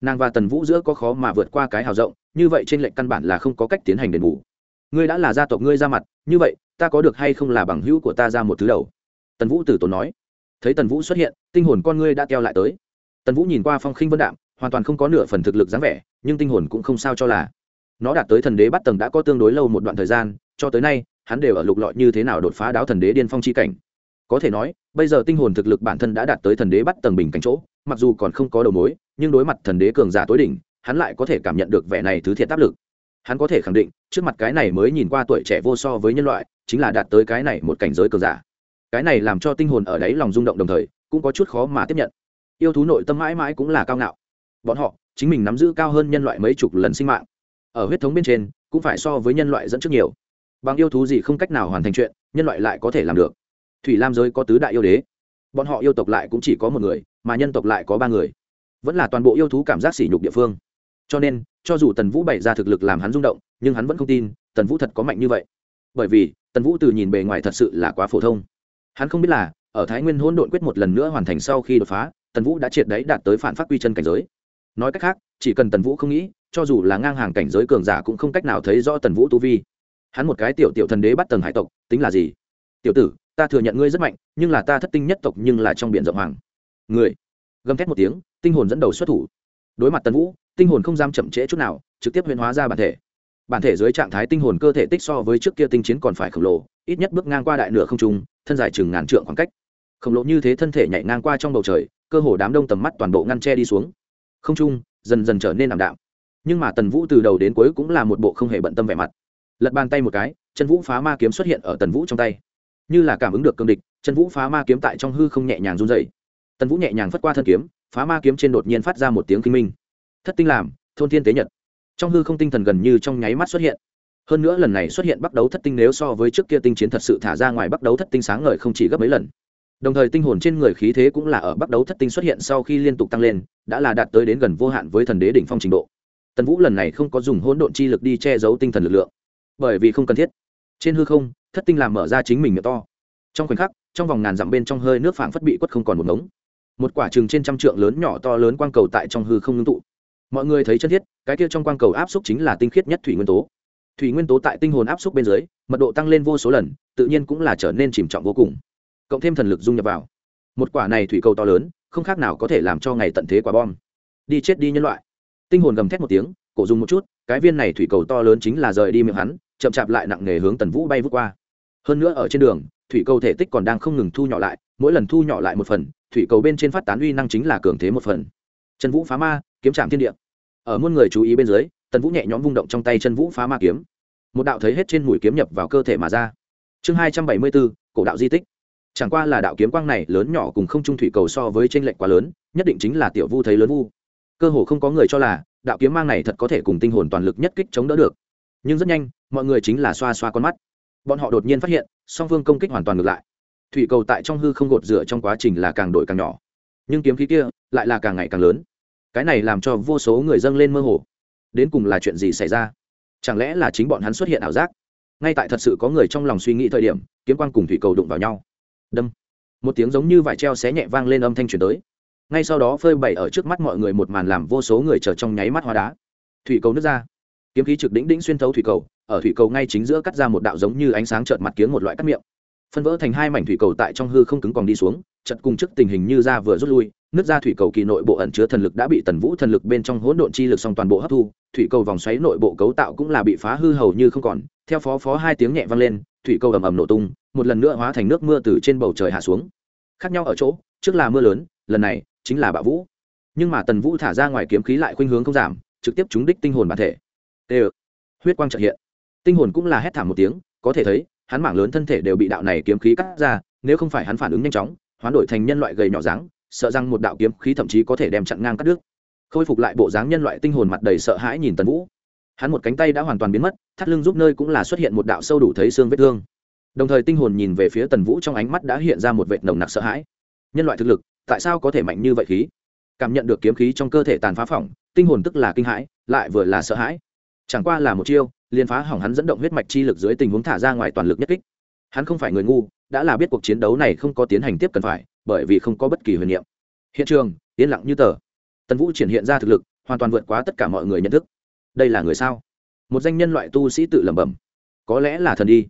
Nàng và tần vũ giữa có khó mà vượt qua cái hào rộng, như vậy trên lệnh căn bản là không có cách tiến hành đền bù. Ngươi đã là gia tộc ngươi ra mặt, như vậy, ta có được hay không là bằng hữu của ta ra một thứ đầu? Tần vũ tử tốn nói. Thấy tần vũ xuất hiện, tinh hồn con ngươi đã keo lại tới. Tần vũ nhìn qua phong khinh vân đạm, hoàn toàn không có nửa phần thực lực dáng vẻ, nhưng tinh hồn cũng không sao cho là. Nó đạt tới thần đế bắt tầng đã có tương đối lâu một đoạn thời gian, cho tới nay hắn đều ở lục lọi như thế nào đột phá đáo thần đế điên phong chi cảnh. Có thể nói, bây giờ tinh hồn thực lực bản thân đã đạt tới thần đế bắt tầng bình cảnh chỗ, mặc dù còn không có đầu mối, nhưng đối mặt thần đế cường giả tối đỉnh, hắn lại có thể cảm nhận được vẻ này thứ thiệt áp lực. Hắn có thể khẳng định, trước mặt cái này mới nhìn qua tuổi trẻ vô so với nhân loại, chính là đạt tới cái này một cảnh giới cường giả. Cái này làm cho tinh hồn ở đấy lòng rung động đồng thời, cũng có chút khó mà tiếp nhận. Yêu thú nội tâm mãi mãi cũng là cao ngạo. Bọn họ, chính mình nắm giữ cao hơn nhân loại mấy chục lần sinh mạng. Ở huyết thống bên trên, cũng phải so với nhân loại dẫn trước nhiều bằng yêu thú gì không cách nào hoàn thành chuyện, nhân loại lại có thể làm được. Thủy lam giới có tứ đại yêu đế. Bọn họ yêu tộc lại cũng chỉ có một người, mà nhân tộc lại có ba người. Vẫn là toàn bộ yêu thú cảm giác sỉ nhục địa phương. Cho nên, cho dù tần vũ bày ra thực lực làm hắn rung động, nhưng hắn vẫn không tin, tần vũ thật có mạnh như vậy. Bởi vì, tần vũ từ nhìn bề ngoài thật sự là quá phổ thông. Hắn không biết là, ở thái nguyên hỗn độn quyết một lần nữa hoàn thành sau khi đột phá, tần vũ đã triệt đấy đạt tới phản phát quy chân cảnh giới. Nói cách khác, chỉ cần tần vũ không nghĩ, cho dù là ngang hàng cảnh giới cường giả cũng không cách nào thấy rõ tần vũ tu vi hắn một cái tiểu tiểu thần đế bắt tầng hải tộc, tính là gì? Tiểu tử, ta thừa nhận ngươi rất mạnh, nhưng là ta thất tinh nhất tộc nhưng là trong biển rộng hoàng. Người, gầm thét một tiếng, tinh hồn dẫn đầu xuất thủ. Đối mặt tần vũ, tinh hồn không dám chậm trễ chút nào, trực tiếp huyền hóa ra bản thể. Bản thể dưới trạng thái tinh hồn cơ thể tích so với trước kia tinh chiến còn phải khổng lồ, ít nhất bước ngang qua đại nửa không trung, thân dài chừng ngàn trượng khoảng cách. Khổng lồ như thế thân thể nhảy ngang qua trong bầu trời, cơ hồ đám đông tầm mắt toàn bộ ngăn che đi xuống. Không trung, dần dần trở nên ảm đạm. Nhưng mà tần vũ từ đầu đến cuối cũng là một bộ không hề bận tâm vẻ mặt lật bàn tay một cái, chân vũ phá ma kiếm xuất hiện ở tần vũ trong tay. Như là cảm ứng được cương địch, chân vũ phá ma kiếm tại trong hư không nhẹ nhàng run dày tần vũ nhẹ nhàng phất qua thân kiếm, phá ma kiếm trên đột nhiên phát ra một tiếng kinh minh. Thất tinh làm, thôn thiên tế nhật. Trong hư không tinh thần gần như trong nháy mắt xuất hiện. Hơn nữa lần này xuất hiện bắt đấu thất tinh nếu so với trước kia tinh chiến thật sự thả ra ngoài bắt đấu thất tinh sáng ngời không chỉ gấp mấy lần. Đồng thời tinh hồn trên người khí thế cũng là ở bắt đấu thất tinh xuất hiện sau khi liên tục tăng lên, đã là đạt tới đến gần vô hạn với thần đế đỉnh phong trình độ. Tần vũ lần này không có dùng hỗn độn chi lực đi che giấu tinh thần lực lượng bởi vì không cần thiết. Trên hư không, thất tinh làm mở ra chính mình miệng to. Trong khoảnh khắc, trong vòng ngàn dặm bên trong hơi nước phảng phất bị quất không còn một ngống. Một quả chừng trên trăm trượng lớn nhỏ to lớn quang cầu tại trong hư không ngưng tụ. Mọi người thấy chân thiết, cái kia trong quang cầu áp xúc chính là tinh khiết nhất thủy nguyên tố. Thủy nguyên tố tại tinh hồn áp xúc bên dưới, mật độ tăng lên vô số lần, tự nhiên cũng là trở nên chìm trọng vô cùng. Cộng thêm thần lực dung nhập vào. Một quả này thủy cầu to lớn, không khác nào có thể làm cho ngày tận thế quả bom. Đi chết đi nhân loại. Tinh hồn gầm thét một tiếng, cổ dùng một chút, cái viên này thủy cầu to lớn chính là rời đi miệng hắn chậm chạp lại nặng nề hướng tần vũ bay vút qua. Hơn nữa ở trên đường, thủy cầu thể tích còn đang không ngừng thu nhỏ lại, mỗi lần thu nhỏ lại một phần, thủy cầu bên trên phát tán uy năng chính là cường thế một phần. Trần vũ phá ma, kiếm trạm thiên địa. Ở muôn người chú ý bên dưới, tần vũ nhẹ nhõm vung động trong tay chân vũ phá ma kiếm. Một đạo thấy hết trên mũi kiếm nhập vào cơ thể mà ra. Chương hai trăm bảy mươi bốn, cổ đạo di tích. Chẳng qua là đạo kiếm quang này lớn nhỏ cùng không trung thủy cầu so với tranh lệch quá lớn, nhất định chính là tiểu vu thấy lớn vu. Cơ hồ không có người cho là, đạo kiếm mang này thật có thể cùng tinh hồn toàn lực nhất kích chống đỡ được. Nhưng rất nhanh mọi người chính là xoa xoa con mắt. Bọn họ đột nhiên phát hiện, song phương công kích hoàn toàn ngược lại. Thủy cầu tại trong hư không gột rửa trong quá trình là càng đổi càng nhỏ. Nhưng kiếm khí kia lại là càng ngày càng lớn. Cái này làm cho vô số người dâng lên mơ hồ. Đến cùng là chuyện gì xảy ra? Chẳng lẽ là chính bọn hắn xuất hiện ảo giác? Ngay tại thật sự có người trong lòng suy nghĩ thời điểm, kiếm quang cùng thủy cầu đụng vào nhau. Đâm. Một tiếng giống như vải treo xé nhẹ vang lên âm thanh chuyển tới. Ngay sau đó phơi bày ở trước mắt mọi người một màn làm vô số người chờ trong nháy mắt hóa đá. Thủy cầu nước ra kiếm khí trực đỉnh đỉnh xuyên thấu thủy cầu, ở thủy cầu ngay chính giữa cắt ra một đạo giống như ánh sáng chợt mặt kiếng một loại cắt miệng. Phân vỡ thành hai mảnh thủy cầu tại trong hư không cứng còn đi xuống chật cùng trước tình hình như ra vừa rút lui nước ra thủy cầu kỳ nội bộ ẩn chứa thần lực đã bị tần vũ thần lực bên trong hỗn độn chi lực xong toàn bộ hấp thu, thủy cầu vòng xoáy nội bộ cấu tạo cũng là bị phá hư hầu như không còn. Theo phó phó hai tiếng nhẹ vang lên, thủy cầu ầm ầm nổ tung, một lần nữa hóa thành nước mưa từ trên bầu trời hạ xuống. Khác nhau ở chỗ, trước là mưa lớn, lần này chính là bạo vũ. Nhưng mà tần vũ thả ra ngoài kiếm khí lại khuynh hướng không giảm, trực tiếp trúng đích tinh hồn bản thể tê huyết quang trợ hiện. Tinh hồn cũng là hét thảm một tiếng, có thể thấy, hắn mảng lớn thân thể đều bị đạo này kiếm khí cắt ra, nếu không phải hắn phản ứng nhanh chóng, hoán đổi thành nhân loại gầy nhỏ dáng, sợ rằng một đạo kiếm khí thậm chí có thể đem chặn ngang cắt đứt. Khôi phục lại bộ dáng nhân loại tinh hồn mặt đầy sợ hãi nhìn tần vũ. Hắn một cánh tay đã hoàn toàn biến mất, thắt lưng giúp nơi cũng là xuất hiện một đạo sâu đủ thấy xương vết thương. Đồng thời tinh hồn nhìn về phía tần vũ trong ánh mắt đã hiện ra một vệt nồng nặc sợ hãi. Nhân loại thực lực, tại sao có thể mạnh như vậy khí? Cảm nhận được kiếm khí trong cơ thể tàn phá phỏng, tinh hồn tức là kinh hãi, lại vừa là sợ hãi chẳng qua là một chiêu, liền phá hỏng hắn dẫn động huyết mạch chi lực dưới tình huống thả ra ngoài toàn lực nhất kích. Hắn không phải người ngu, đã là biết cuộc chiến đấu này không có tiến hành tiếp cần phải, bởi vì không có bất kỳ huyền niệm. Hiện trường, yên lặng như tờ. Tần vũ triển hiện ra thực lực, hoàn toàn vượt quá tất cả mọi người nhận thức. Đây là người sao? Một danh nhân loại tu sĩ tự lẩm bẩm. Có lẽ là thần đi.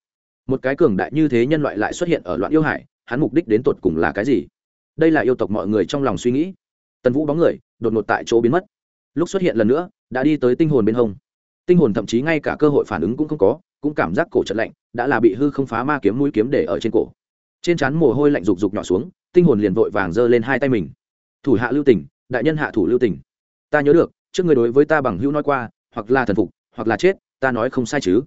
Một cái cường đại như thế nhân loại lại xuất hiện ở loạn yêu hải, hắn mục đích đến tột cùng là cái gì? Đây là yêu tộc mọi người trong lòng suy nghĩ. Tần vũ bóng người, đột ngột tại chỗ biến mất. Lúc xuất hiện lần nữa, đã đi tới tinh hồn bên hông tinh hồn thậm chí ngay cả cơ hội phản ứng cũng không có, cũng cảm giác cổ trận lạnh, đã là bị hư không phá ma kiếm mũi kiếm để ở trên cổ. Trên trán mồ hôi lạnh rục rục nhỏ xuống, tinh hồn liền vội vàng giơ lên hai tay mình. Thủ hạ lưu tỉnh đại nhân hạ thủ lưu tỉnh ta nhớ được, trước người đối với ta bằng hữu nói qua, hoặc là thần phục, hoặc là chết, ta nói không sai chứ.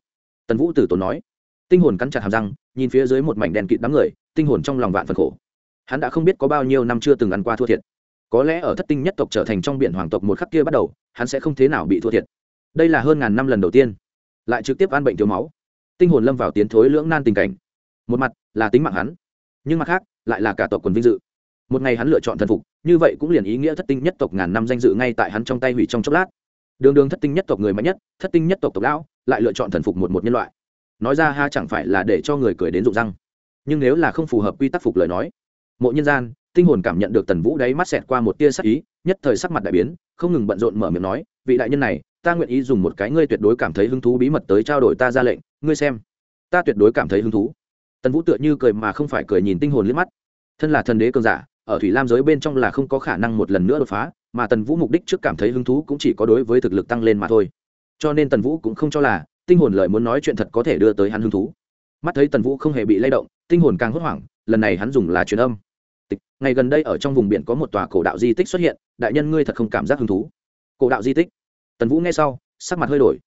Tần vũ tử tốn nói. Tinh hồn cắn chặt hàm răng, nhìn phía dưới một mảnh đèn kịt đám người, tinh hồn trong lòng vạn phần khổ. Hắn đã không biết có bao nhiêu năm chưa từng ăn qua thua thiệt. Có lẽ ở thất tinh nhất tộc trở thành trong biển hoàng tộc một khắc kia bắt đầu, hắn sẽ không thế nào bị thua thiệt đây là hơn ngàn năm lần đầu tiên. Lại trực tiếp ăn bệnh thiếu máu. Tinh hồn lâm vào tiến thối lưỡng nan tình cảnh. Một mặt là tính mạng hắn, nhưng mặt khác lại là cả tộc quần vinh dự. Một ngày hắn lựa chọn thần phục, như vậy cũng liền ý nghĩa thất tinh nhất tộc ngàn năm danh dự ngay tại hắn trong tay hủy trong chốc lát. Đường đường thất tinh nhất tộc người mạnh nhất, thất tinh nhất tộc tộc lão, lại lựa chọn thần phục một một nhân loại. Nói ra ha chẳng phải là để cho người cười đến rụng răng. Nhưng nếu là không phù hợp quy tắc phục lời nói, mộ nhân gian, tinh hồn cảm nhận được tần vũ đáy mắt xẹt qua một tia sắc ý, nhất thời sắc mặt đại biến, không ngừng bận rộn mở miệng nói, vị đại nhân này ta nguyện ý dùng một cái ngươi tuyệt đối cảm thấy hứng thú bí mật tới trao đổi ta ra lệnh, ngươi xem. Ta tuyệt đối cảm thấy hứng thú. Tần vũ tựa như cười mà không phải cười nhìn tinh hồn liếc mắt. Thân là thần đế cường giả, ở thủy lam giới bên trong là không có khả năng một lần nữa đột phá, mà tần vũ mục đích trước cảm thấy hứng thú cũng chỉ có đối với thực lực tăng lên mà thôi. Cho nên tần vũ cũng không cho là tinh hồn lời muốn nói chuyện thật có thể đưa tới hắn hứng thú. Mắt thấy tần vũ không hề bị lay động, tinh hồn càng hốt hoảng, lần này hắn dùng là truyền âm. Ngày gần đây ở trong vùng biển có một tòa cổ đạo di tích xuất hiện, đại nhân ngươi thật không cảm giác hứng thú. Cổ đạo di tích? Tần vũ nghe sau, sắc mặt hơi đổi.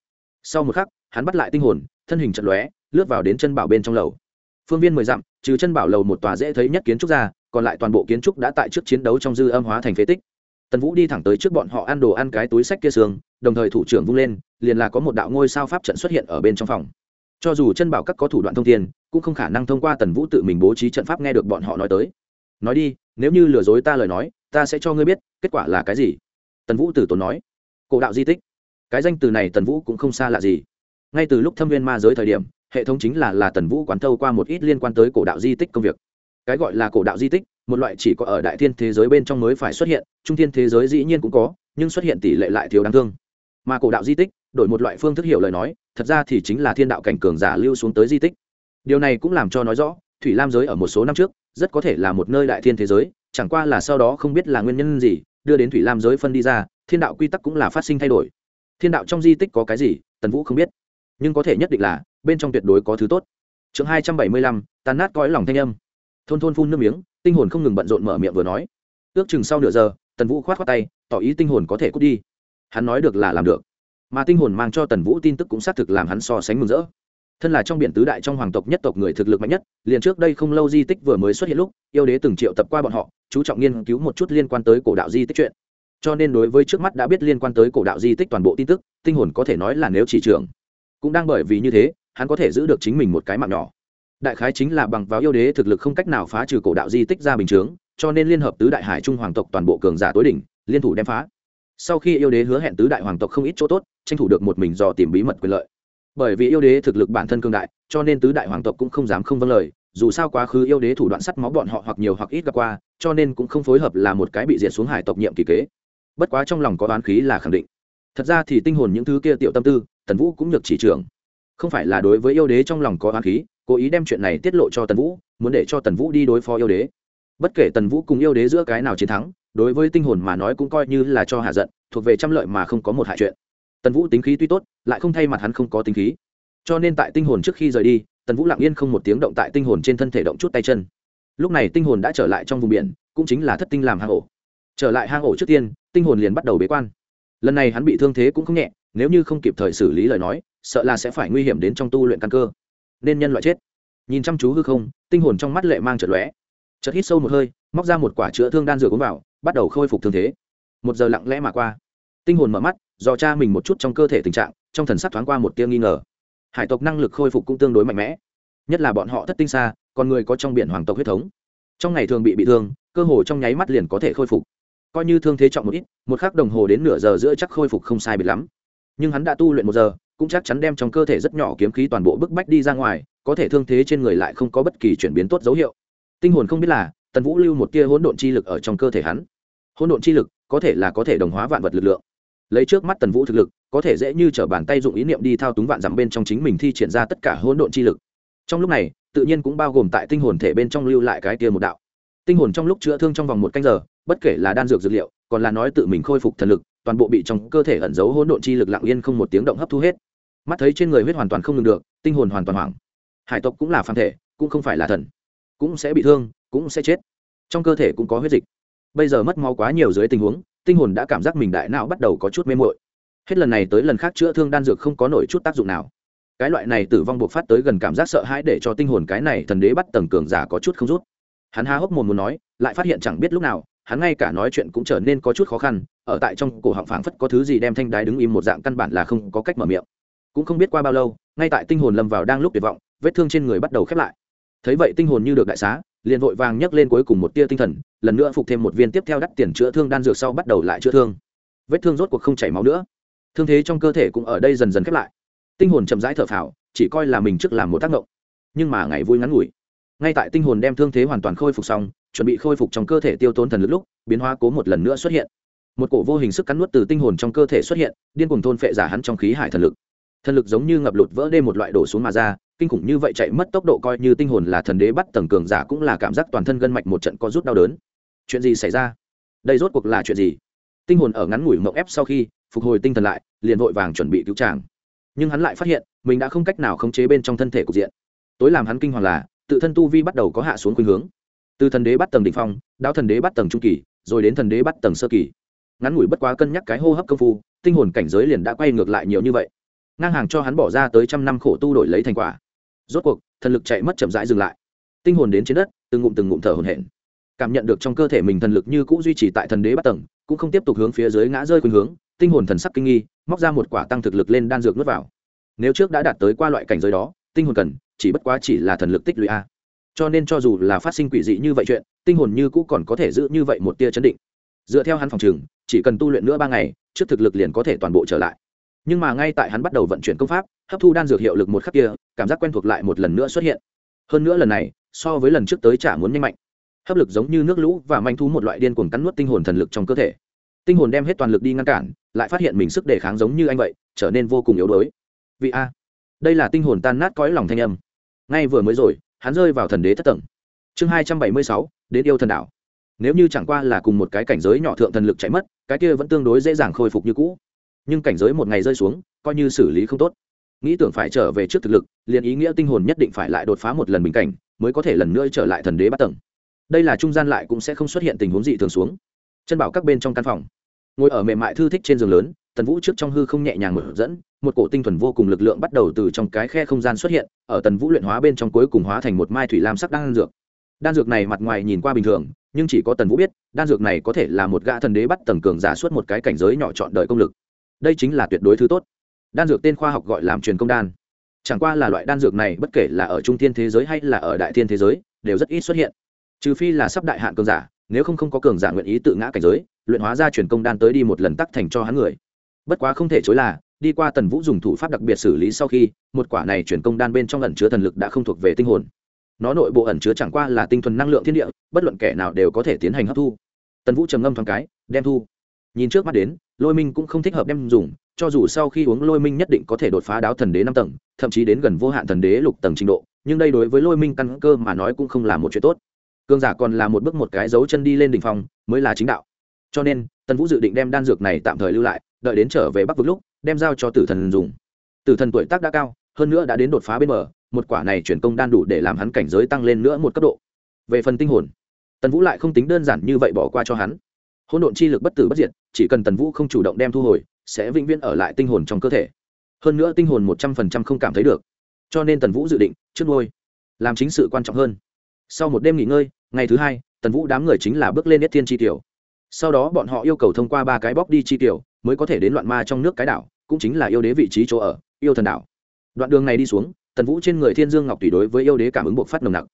Sau một khắc, hắn bắt lại tinh hồn, thân hình trận lóe, lướt vào đến chân bảo bên trong lầu. Phương viên mười dặm, trừ chân bảo lầu một tòa dễ thấy nhất kiến trúc ra, còn lại toàn bộ kiến trúc đã tại trước chiến đấu trong dư âm hóa thành phế tích. Tần vũ đi thẳng tới trước bọn họ ăn đồ ăn cái túi sách kia sương đồng thời thủ trưởng vung lên, liền là có một đạo ngôi sao pháp trận xuất hiện ở bên trong phòng. Cho dù chân bảo các có thủ đoạn thông tin cũng không khả năng thông qua tần vũ tự mình bố trí trận pháp nghe được bọn họ nói tới. Nói đi, nếu như lừa dối ta lời nói, ta sẽ cho ngươi biết, kết quả là cái gì? Tần vũ tử tốn nói cổ đạo di tích. Cái danh từ này tần vũ cũng không xa lạ gì. Ngay từ lúc thâm viên ma giới thời điểm, hệ thống chính là là tần vũ quán thâu qua một ít liên quan tới cổ đạo di tích công việc. Cái gọi là cổ đạo di tích, một loại chỉ có ở đại thiên thế giới bên trong mới phải xuất hiện, trung thiên thế giới dĩ nhiên cũng có, nhưng xuất hiện tỷ lệ lại thiếu đáng thương. Mà cổ đạo di tích, đổi một loại phương thức hiểu lời nói, thật ra thì chính là thiên đạo cảnh cường giả lưu xuống tới di tích. Điều này cũng làm cho nói rõ, thủy lam giới ở một số năm trước, rất có thể là một nơi đại thiên thế giới, chẳng qua là sau đó không biết là nguyên nhân gì, đưa đến thủy lam giới phân đi ra thiên đạo quy tắc cũng là phát sinh thay đổi. Thiên đạo trong di tích có cái gì, tần vũ không biết. Nhưng có thể nhất định là, bên trong tuyệt đối có thứ tốt. Chương hai trăm bảy mươi lăm tàn nát cõi lòng thanh âm. Thôn thôn phun nước miếng, tinh hồn không ngừng bận rộn mở miệng vừa nói. Ước chừng sau nửa giờ, tần vũ k h o á t k tay, tỏ ý tinh hồn có thể cút đi. Hắn nói được là làm được. Mà tinh hồn mang cho tần vũ tin tức cũng xác thực làm hắn so sánh mừng rỡ. Thân là trong biển tứ đại trong hoàng tộc nhất tộc người thực lực mạnh nhất, liền trước đây không lâu di tích vừa mới xuất hiện lúc, yêu đế từng triệu tập qua bọn họ, chú trọng nghiên cứu một chút liên quan tới cổ đạo di tích chuyện cho nên đối với trước mắt đã biết liên quan tới cổ đạo di tích toàn bộ tin tức, tinh hồn có thể nói là nếu chỉ trưởng cũng đang bởi vì như thế, hắn có thể giữ được chính mình một cái mạng nhỏ. Đại khái chính là bằng vào yêu đế thực lực không cách nào phá trừ cổ đạo di tích ra bình chướng, cho nên liên hợp tứ đại hải trung hoàng tộc toàn bộ cường giả tối đỉnh, liên thủ đem phá. Sau khi yêu đế hứa hẹn tứ đại hoàng tộc không ít chỗ tốt, tranh thủ được một mình dò tìm bí mật quyền lợi. Bởi vì yêu đế thực lực bản thân cường đại, cho nên tứ đại hoàng tộc cũng không dám không vâng lời, dù sao quá khứ yêu đế thủ đoạn sắt máu bọn họ hoặc nhiều hoặc ít gặp qua, cho nên cũng không phối hợp là một cái bị diệt xuống hải tộc nhiệm kỳ kế bất quá trong lòng có đoán khí là khẳng định. Thật ra thì tinh hồn những thứ kia tiểu tâm tư, tần vũ cũng được chỉ trưởng không phải là đối với yêu đế trong lòng có đoán khí, cố ý đem chuyện này tiết lộ cho tần vũ, muốn để cho tần vũ đi đối phó yêu đế. Bất kể tần vũ cùng yêu đế giữa cái nào chiến thắng, đối với tinh hồn mà nói cũng coi như là cho hạ giận, thuộc về trăm lợi mà không có một hại chuyện. Tần vũ tính khí tuy tốt, lại không thay mặt hắn không có tính khí. Cho nên tại tinh hồn trước khi rời đi, tần vũ lặng yên không một tiếng động tại tinh hồn trên thân thể động chút tay chân. Lúc này tinh hồn đã trở lại trong vùng biển, cũng chính là thất tinh làm hang ổ trở lại hang ổ trước tiên, tinh hồn liền bắt đầu bế quan. Lần này hắn bị thương thế cũng không nhẹ, nếu như không kịp thời xử lý lời nói, sợ là sẽ phải nguy hiểm đến trong tu luyện căn cơ. Nên nhân loại chết. Nhìn chăm chú hư không, tinh hồn trong mắt lệ mang chợt lóe. Chợt hít sâu một hơi, móc ra một quả chữa thương đan dược uống vào, bắt đầu khôi phục thương thế. Một giờ lặng lẽ mà qua. Tinh hồn mở mắt, dò cha mình một chút trong cơ thể tình trạng, trong thần sắc thoáng qua một tia nghi ngờ. Hải tộc năng lực khôi phục cũng tương đối mạnh mẽ. Nhất là bọn họ thất tinh xa, còn người có trong biển hoàng tộc huyết thống. Trong ngày thường bị bị thương, cơ hồ trong nháy mắt liền có thể khôi phục coi như thương thế trọng một ít, một khắc đồng hồ đến nửa giờ giữa chắc khôi phục không sai biệt lắm. Nhưng hắn đã tu luyện một giờ, cũng chắc chắn đem trong cơ thể rất nhỏ kiếm khí toàn bộ bức bách đi ra ngoài, có thể thương thế trên người lại không có bất kỳ chuyển biến tốt dấu hiệu. Tinh hồn không biết là, tần vũ lưu một tia hỗn độn chi lực ở trong cơ thể hắn. Hỗn độn chi lực, có thể là có thể đồng hóa vạn vật lực lượng. Lấy trước mắt tần vũ thực lực, có thể dễ như t r ở bàn tay dụng ý niệm đi thao túng vạn dặm bên trong chính mình thi triển ra tất cả hỗn độn chi lực. Trong lúc này, tự nhiên cũng bao gồm tại tinh hồn thể bên trong lưu lại cái tia một đạo tinh hồn trong lúc chữa thương trong vòng một canh giờ, bất kể là đan dược dược liệu, còn là nói tự mình khôi phục thần lực, toàn bộ bị trong cơ thể ẩn giấu hỗn độn chi lực lặng yên không một tiếng động hấp thu hết. Mắt thấy trên người huyết hoàn toàn không ngừng được, tinh hồn hoàn toàn hoảng. Hải tộc cũng là phàm thể, cũng không phải là thần. Cũng sẽ bị thương, cũng sẽ chết. Trong cơ thể cũng có huyết dịch. Bây giờ mất máu quá nhiều dưới tình huống, tinh hồn đã cảm giác mình đại não bắt đầu có chút mê mội hết lần này tới lần khác chữa thương đan dược không có nổi chút tác dụng nào. Cái loại này tử vong buộc phát tới gần cảm giác sợ hãi để cho tinh hồn cái này thần đế bắt tầng cường giả có chút không rút hắn há hốc mồm muốn nói, lại phát hiện chẳng biết lúc nào, hắn ngay cả nói chuyện cũng trở nên có chút khó khăn, ở tại trong cổ họng phảng phất có thứ gì đem thanh đái đứng im một dạng căn bản là không có cách mở miệng. Cũng không biết qua bao lâu, ngay tại tinh hồn lâm vào đang lúc tuyệt vọng, vết thương trên người bắt đầu khép lại. Thấy vậy tinh hồn như được đại xá, liền vội vàng nhấc lên cuối cùng một tia tinh thần, lần nữa phục thêm một viên tiếp theo đắt tiền chữa thương đan dược sau bắt đầu lại chữa thương. Vết thương rốt cuộc không chảy máu nữa. Thương thế trong cơ thể cũng ở đây dần dần khép lại. Tinh hồn chậm rãi thở phào, chỉ coi là mình trước làm một tác động. Nhưng mà ngày vui ngắn ngủi ngay tại tinh hồn đem thương thế hoàn toàn khôi phục xong, chuẩn bị khôi phục trong cơ thể tiêu tốn thần lực lúc, biến hóa cố một lần nữa xuất hiện. Một cổ vô hình sức cắn nuốt từ tinh hồn trong cơ thể xuất hiện, điên cùng thôn phệ giả hắn trong khí hải thần lực. Thần lực giống như ngập lụt vỡ đê một loại đổ xuống mà ra, kinh khủng như vậy chạy mất tốc độ coi như tinh hồn là thần đế bắt tầng cường giả cũng là cảm giác toàn thân gân mạch một trận co rút đau đớn. Chuyện gì xảy ra? Đây rốt cuộc là chuyện gì? Tinh hồn ở ngắn ngủi mộng ép sau khi, phục hồi tinh thần lại, liền vội vàng chuẩn bị cứu tràng nhưng hắn lại phát hiện, mình đã không cách nào khống chế bên trong thân thể cục diện. Tối làm hắn kinh hoàng là tự thân tu vi bắt đầu có hạ xuống khuynh hướng. Từ thần đế bắt tầng đ ỉ n h phong đạo thần đế bắt tầng trung kỳ, rồi đến thần đế bắt tầng sơ kỳ. Ngắn ngủi bất quá cân nhắc cái hô hấp công phu, tinh hồn cảnh giới liền đã quay ngược lại nhiều như vậy. Ngang hàng cho hắn bỏ ra tới trăm năm khổ tu đổi lấy thành quả. Rốt cuộc, thần lực chạy mất chậm rãi dừng lại. Tinh hồn đến trên đất, từng ngụm từng ngụm thở hồn hển. Cảm nhận được trong cơ thể mình thần lực như cũ duy trì tại thần đế bắt tầng, cũng không tiếp tục hướng phía dưới ngã rơi khuynh hướng, tinh hồn thần sắc kinh nghi, móc ra một quả tăng thực lực lên đan dược nuốt vào. Nếu trước đã đạt tới qua loại cảnh giới đó, tinh hồn cần chỉ bất quá chỉ là thần lực tích lũy a. Cho nên cho dù là phát sinh quỷ dị như vậy chuyện, tinh hồn như cũ còn có thể giữ như vậy một tia chấn định. Dựa theo hắn phòng trường, chỉ cần tu luyện nữa ba ngày, trước thực lực liền có thể toàn bộ trở lại. Nhưng mà ngay tại hắn bắt đầu vận chuyển công pháp, hấp thu đan dược hiệu lực một khắc kia, cảm giác quen thuộc lại một lần nữa xuất hiện. Hơn nữa lần này, so với lần trước tới chả muốn nhanh mạnh. Hấp lực giống như nước lũ và manh thú một loại điên cuồng cắn nuốt tinh hồn thần lực trong cơ thể. Tinh hồn đem hết toàn lực đi ngăn cản, lại phát hiện mình sức đề kháng giống như anh vậy, trở nên vô cùng yếu đuối. Vị a, đây là tinh hồn tan nát cõi lòng thanh âm ngay vừa mới rồi, hắn rơi vào thần đế thất tầng. Chương hai trăm bảy mươi sáu, đến yêu thần đảo. Nếu như chẳng qua là cùng một cái cảnh giới nhỏ thượng thần lực chạy mất, cái kia vẫn tương đối dễ dàng khôi phục như cũ. Nhưng cảnh giới một ngày rơi xuống, coi như xử lý không tốt. Nghĩ tưởng phải trở về trước thực lực, liền ý nghĩa tinh hồn nhất định phải lại đột phá một lần bình cảnh, mới có thể lần nữa trở lại thần đế bắt tầng. Đây là trung gian lại cũng sẽ không xuất hiện tình huống dị thường xuống. Chân bảo các bên trong căn phòng, ngồi ở mềm mại thư thích trên giường lớn tần vũ trước trong hư không nhẹ nhàng mở dẫn, một cổ tinh thuần vô cùng lực lượng bắt đầu từ trong cái khe không gian xuất hiện, ở tần vũ luyện hóa bên trong cuối cùng hóa thành một mai thủy lam sắc đan dược. Đan dược này mặt ngoài nhìn qua bình thường, nhưng chỉ có tần vũ biết, đan dược này có thể là một gã thần đế bắt tầng cường giả suốt một cái cảnh giới nhỏ chọn đời công lực. Đây chính là tuyệt đối thứ tốt. Đan dược tên khoa học gọi làm truyền công đan. Chẳng qua là loại đan dược này bất kể là ở trung thiên thế giới hay là ở đại thiên thế giới, đều rất ít xuất hiện. Trừ phi là sắp đại hạn cường giả, nếu không không có cường giả nguyện ý tự ngã cảnh giới, luyện hóa ra truyền công đan tới đi một lần tắc thành cho hắn người bất quá không thể chối là, đi qua tần vũ dùng thủ pháp đặc biệt xử lý sau khi, một quả này chuyển công đan bên trong ẩn chứa thần lực đã không thuộc về tinh hồn. Nó nội bộ ẩn chứa chẳng qua là tinh thuần năng lượng thiên địa, bất luận kẻ nào đều có thể tiến hành hấp thu. Tần vũ trầm ngâm thoáng cái, đem thu. Nhìn trước mắt đến, lôi minh cũng không thích hợp đem dùng, cho dù sau khi uống lôi minh nhất định có thể đột phá đáo thần đế năm tầng, thậm chí đến gần vô hạn thần đế lục tầng trình độ, nhưng đây đối với lôi minh căn cơ mà nói cũng không là một chuyện tốt. Cương giả còn là một bước một cái dấu chân đi lên đ ỉ n h phong, mới là chính đạo. Cho nên, tần vũ dự định đem đan dược này tạm thời lưu lại đợi đến trở về bắc vực lúc, đem giao cho tử thần dùng. Tử thần tuổi tác đã cao, hơn nữa đã đến đột phá bên bờ, một quả này chuyển công đan đủ để làm hắn cảnh giới tăng lên nữa một cấp độ. Về phần tinh hồn, tần vũ lại không tính đơn giản như vậy bỏ qua cho hắn. Hỗn độn chi lực bất tử bất diệt, chỉ cần tần vũ không chủ động đem thu hồi, sẽ vĩnh viễn ở lại tinh hồn trong cơ thể. Hơn nữa tinh hồn một trăm phần trăm không cảm thấy được. Cho nên tần vũ dự định, trước ngôi làm chính sự quan trọng hơn. Sau một đêm nghỉ ngơi, ngày thứ hai, tần vũ đám người chính là bước lên nhất thiên chi tiểu. Sau đó bọn họ yêu cầu thông qua ba cái bóc đi chi tiểu mới có thể đến loạn ma trong nước cái đảo, cũng chính là yêu đế vị trí chỗ ở, yêu thần đảo. Đoạn đường này đi xuống, tần vũ trên người thiên dương ngọc tùy đối với yêu đế cảm ứng bộc phát nồng nặc.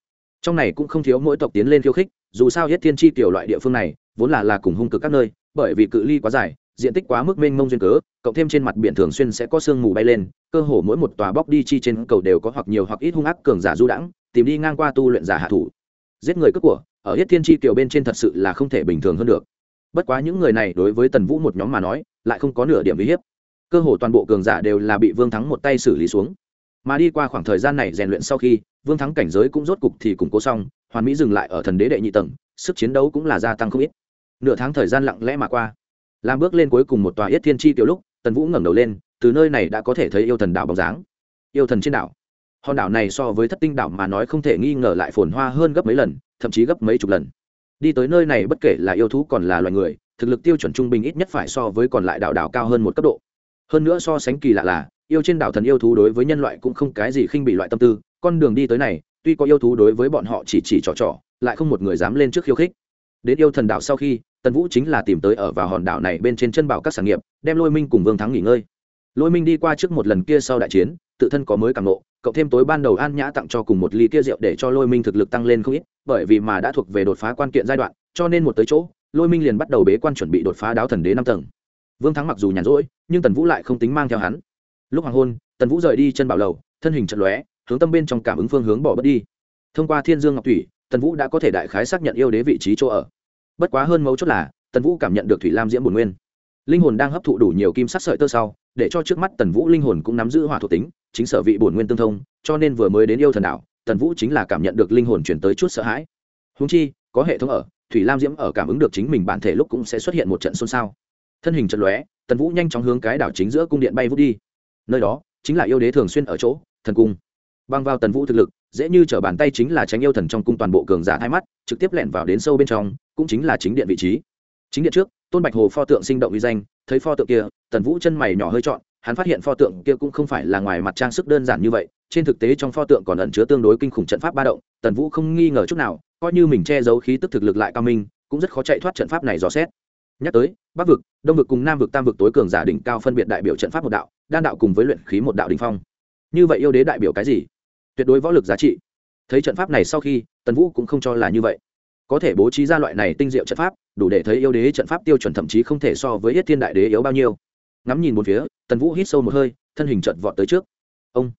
Trong này cũng không thiếu mỗi tộc tiến lên khiêu khích, dù sao hết thiên chi tiểu loại địa phương này, vốn là là cùng hung cực các nơi, bởi vì cự ly quá dài, diện tích quá mức mênh mông duyên cớ, cộng thêm trên mặt biển thường xuyên sẽ có sương mù bay lên, cơ hồ mỗi một tòa bóc đi chi trên cầu đều có hoặc nhiều hoặc ít hung ác cường giả du đãng, tìm đi ngang qua tu luyện giả hạ thủ. Giết người cướp của, ở hết thiên chi tiểu bên trên thật sự là không thể bình thường hơn được. Bất quá những người này đối với tần vũ một nhóm mà nói lại không có nửa điểm uy hiếp. Cơ hồ toàn bộ cường giả đều là bị vương thắng một tay xử lý xuống. Mà đi qua khoảng thời gian này rèn luyện sau khi, vương thắng cảnh giới cũng rốt cục thì củng cố xong, hoàn mỹ dừng lại ở thần đế đệ nhị tầng, sức chiến đấu cũng là gia tăng không ít. Nửa tháng thời gian lặng lẽ mà qua. Làm bước lên cuối cùng một tòa yết thiên chi tiểu lúc, tần vũ ngẩng đầu lên, từ nơi này đã có thể thấy yêu thần đảo bóng dáng. Yêu thần trên đảo. Hòn đảo này so với thất tinh đảo mà nói không thể nghi ngờ lại phồn hoa hơn gấp mấy lần, thậm chí gấp mấy chục lần. Đi tới nơi này bất kể là yêu thú còn là loài người thực lực tiêu chuẩn trung bình ít nhất phải so với còn lại đảo đảo cao hơn một cấp độ. Hơn nữa so sánh kỳ lạ là, yêu trên đảo thần yêu thú đối với nhân loại cũng không cái gì khinh bị loại tâm tư, con đường đi tới này, tuy có yêu thú đối với bọn họ chỉ chỉ trò trò, lại không một người dám lên trước khiêu khích. Đến yêu thần đảo sau khi, tần vũ chính là tìm tới ở vào hòn đảo này bên trên chân bảo các sản nghiệp, đem lôi minh cùng vương thắng nghỉ ngơi. Lôi minh đi qua trước một lần kia sau đại chiến, tự thân có mới càng nộ cộng thêm tối ban đầu an nhã tặng cho cùng một ly kia rượu để cho lôi minh thực lực tăng lên không ít, bởi vì mà đã thuộc về đột phá quan kiện giai đoạn, cho nên một tới chỗ lôi minh liền bắt đầu bế quan chuẩn bị đột phá đáo thần đế năm tầng. Vương thắng mặc dù nhàn rỗi, nhưng tần vũ lại không tính mang theo hắn. Lúc hoàng hôn, tần vũ rời đi chân bảo lầu, thân hình trận lóe, hướng tâm bên trong cảm ứng phương hướng bỏ bớt đi. Thông qua thiên dương ngọc thủy, tần vũ đã có thể đại khái xác nhận yêu đế vị trí chỗ ở. Bất quá hơn mấu chốt là, tần vũ cảm nhận được thủy lam diễm bồn nguyên. Linh hồn đang hấp thụ đủ nhiều kim sắc sợi tơ sau, để cho trước mắt tần vũ linh hồn cũng nắm giữ hỏa thuộc tính, chính sở vị bổn nguyên tương thông, cho nên vừa mới đến yêu thần đảo, tần vũ chính là cảm nhận được linh hồn chuyển tới chút sợ hãi. Húng chi, có hệ thống ở thủy lam diễm ở cảm ứng được chính mình bản thể lúc cũng sẽ xuất hiện một trận xôn xao. Thân hình trận lóe, tần vũ nhanh chóng hướng cái đảo chính giữa cung điện bay vút đi. Nơi đó, chính là yêu đế thường xuyên ở chỗ, thần cung. Băng vào tần vũ thực lực, dễ như t r ở bàn tay chính là tránh yêu thần trong cung toàn bộ cường giả hai mắt, trực tiếp lẻn vào đến sâu bên trong, cũng chính là chính điện vị trí. Chính điện trước, tôn bạch hồ pho tượng sinh động uy danh, thấy pho tượng kia, tần vũ chân mày nhỏ hơi trọn hắn phát hiện pho tượng kia cũng không phải là ngoài mặt trang sức đơn giản như vậy, trên thực tế trong pho tượng còn ẩn chứa tương đối kinh khủng trận pháp ba động, tần vũ không nghi ngờ chút nào, coi như mình che giấu khí tức thực lực lại cao minh, cũng rất khó chạy thoát trận pháp này dò xét. Nhắc tới, bắc vực, đông vực cùng nam vực, tam vực tối cường giả đỉnh cao phân biệt đại biểu trận pháp một đạo, đan đạo cùng với luyện khí một đạo đình phong. Như vậy yêu đế đại biểu cái gì? Tuyệt đối võ lực giá trị. Thấy trận pháp này sau khi, tần vũ cũng không cho là như vậy. Có thể bố trí ra loại này tinh diệu trận pháp, đủ để thấy yêu đế trận pháp tiêu chuẩn thậm chí không thể so với yết thiên đại đế yếu bao nhiêu ngắm nhìn một phía, tần vũ hít sâu một hơi, thân hình trận vọt tới trước. Ông!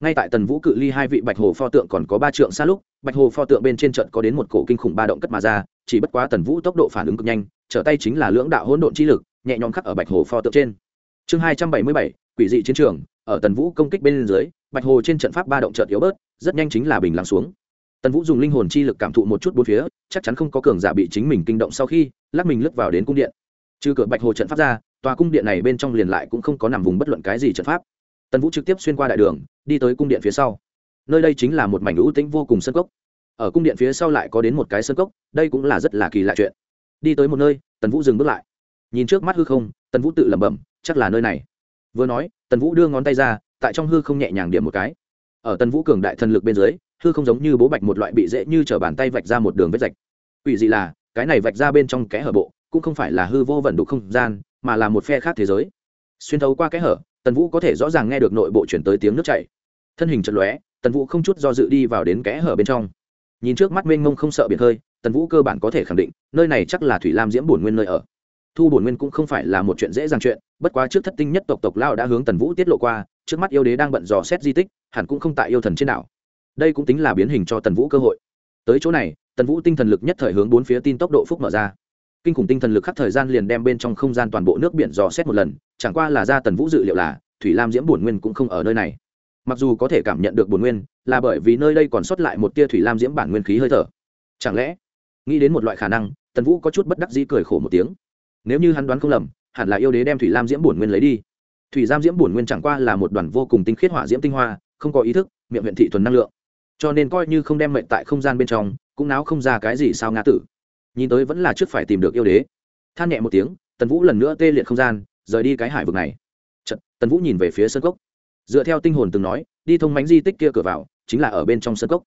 Ngay tại tần vũ cự ly hai vị bạch hồ pho tượng còn có ba trượng xa lúc, bạch hồ pho tượng bên trên trận có đến một cổ kinh khủng ba động cất mà ra, chỉ bất quá tần vũ tốc độ phản ứng cực nhanh, trở tay chính là lưỡng đạo hỗn độn chi lực, nhẹ nhõm khắc ở bạch hồ pho tượng trên. Chương hai trăm bảy mươi bảy, quỷ dị chiến trường, ở tần vũ công kích bên dưới, bạch hồ trên trận pháp ba động trợt yếu bớt, rất nhanh chính là bình lắng xuống. Tần vũ dùng linh hồn chi lực cảm thụ một chút bốn phía, chắc chắn không có cường giả bị chính mình kinh động sau khi, lắc mình lướt vào đến cung điện. Trừ cửa bạch hồ trận pháp ra tòa cung điện này bên trong liền lại cũng không có nằm vùng bất luận cái gì trận pháp. Tần vũ trực tiếp xuyên qua đại đường, đi tới cung điện phía sau. Nơi đây chính là một mảnh ưu tĩnh vô cùng sân cốc. Ở cung điện phía sau lại có đến một cái sân cốc, đây cũng là rất là kỳ lạ chuyện. Đi tới một nơi, tần vũ dừng bước lại. Nhìn trước mắt hư không, tần vũ tự lẩm bẩm, chắc là nơi này. Vừa nói, tần vũ đưa ngón tay ra, tại trong hư không nhẹ nhàng điểm một cái. Ở tần vũ cường đại thần lực bên dưới, hư không giống như bố bạch một loại bị dễ như t r ở bàn tay vạch ra một đường vết rạch. Quỷ dị là, cái này vạch ra bên trong kẽ hở bộ, cũng không phải là hư vô vận đục không gian mà là một phe khác thế giới. Xuyên thấu qua kẽ hở, tần vũ có thể rõ ràng nghe được nội bộ chuyển tới tiếng nước chảy. Thân hình chật lóe, tần vũ không chút do dự đi vào đến kẽ hở bên trong. Nhìn trước mắt mênh mông không sợ biển hơi tần vũ cơ bản có thể khẳng định, nơi này chắc là thủy lam diễm bổn nguyên nơi ở. Thu bổn nguyên cũng không phải là một chuyện dễ dàng chuyện, bất quá trước thất tinh nhất tộc tộc lao đã hướng tần vũ tiết lộ qua, trước mắt yêu đế đang bận dò xét di tích, hẳn cũng không tại yêu thần trên đảo. Đây cũng tính là biến hình cho tần vũ cơ hội. Tới chỗ này, tần vũ tinh thần lực nhất thời hướng bốn phía tin tốc độ phúc mở ra kinh khủng tinh thần lực khắc thời gian liền đem bên trong không gian toàn bộ nước biển dò xét một lần, chẳng qua là ra tần vũ dự liệu là, thủy lam diễm bổn nguyên cũng không ở nơi này. Mặc dù có thể cảm nhận được bổn nguyên, là bởi vì nơi đây còn sót lại một tia thủy lam diễm bản nguyên khí hơi thở. Chẳng lẽ, nghĩ đến một loại khả năng, tần vũ có chút bất đắc dĩ cười khổ một tiếng. Nếu như hắn đoán không lầm, hẳn là yêu đế đem thủy lam diễm bổn nguyên lấy đi. Thủy giam diễm bổn nguyên chẳng qua là một đoàn vô cùng tinh khiết hỏa diễm tinh hoa, không có ý thức, miệng huyện thị thuần năng lượng. Cho nên coi như không đem mệnh tại không gian bên trong, cũng náo không ra cái gì sao ngã tử nhìn tới vẫn là trước phải tìm được yêu đế. Than nhẹ một tiếng tần vũ lần nữa tê liệt không gian rời đi cái hải vực này. Chật, tần vũ nhìn về phía sân cốc. Dựa theo tinh hồn từng nói đi thông mánh di tích kia cửa vào chính là ở bên trong sân cốc.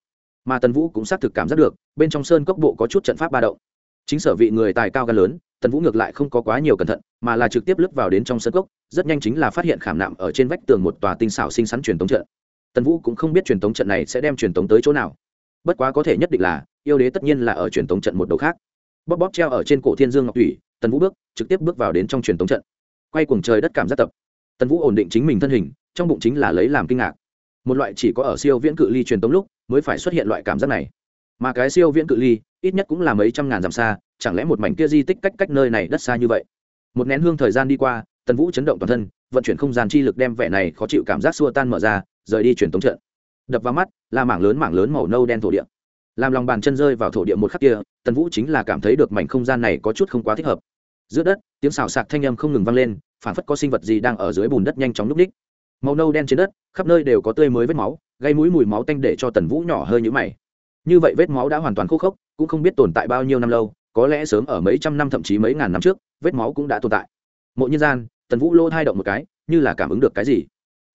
Mà tần vũ cũng xác thực cảm giác được bên trong sơn cốc bộ có chút trận pháp ba động. Chính sở vị người tài cao gan lớn tần vũ ngược lại không có quá nhiều cẩn thận mà là trực tiếp lướt vào đến trong sân cốc rất nhanh chính là phát hiện khảm nạm ở trên vách tường một tòa tinh xảo xinh xắn truyền tống trận. Tần vũ cũng không biết truyền tống trận này sẽ đem truyền tống tới chỗ nào. Bất quá có thể nhất định là yêu đế tất nhiên là ở truyền tống trận một đầu khác bóp bóp treo ở trên cổ thiên dương ngọc thủy, tần vũ bước, trực tiếp bước vào đến trong truyền tống trận. Quay cuồng trời đất cảm giác tập. Tần vũ ổn định chính mình thân hình, trong bụng chính là lấy làm kinh ngạc. Một loại chỉ có ở siêu viễn cự ly truyền tống lúc, mới phải xuất hiện loại cảm giác này. Mà cái siêu viễn cự ly, ít nhất cũng là mấy trăm ngàn dặm xa, chẳng lẽ một mảnh kia di tích cách cách nơi này đất xa như vậy? Một nén hương thời gian đi qua, tần vũ chấn động toàn thân, vận chuyển không gian chi lực đem vẻ này khó chịu cảm giác xua tan mở ra, rời đi truyền tống trận. Đập vào mắt, là mảng lớn mảng lớn màu nâu đen thổ địa làm lòng bàn chân rơi vào thổ địa một khắc kia, tần vũ chính là cảm thấy được mảnh không gian này có chút không quá thích hợp. Giữa đất, tiếng xào sạc thanh âm không ngừng vang lên, phản phất có sinh vật gì đang ở dưới bùn đất nhanh chóng núp ních màu nâu đen trên đất, khắp nơi đều có tươi mới vết máu, gây mũi mùi máu tanh để cho tần vũ nhỏ hơi nhũ mày. Như vậy vết máu đã hoàn toàn khô khốc, cũng không biết tồn tại bao nhiêu năm lâu, có lẽ sớm ở mấy trăm năm thậm chí mấy ngàn năm trước, vết máu cũng đã tồn tại. Mộ nhân gian, tần vũ lô thai động một cái, như là cảm ứng được cái gì?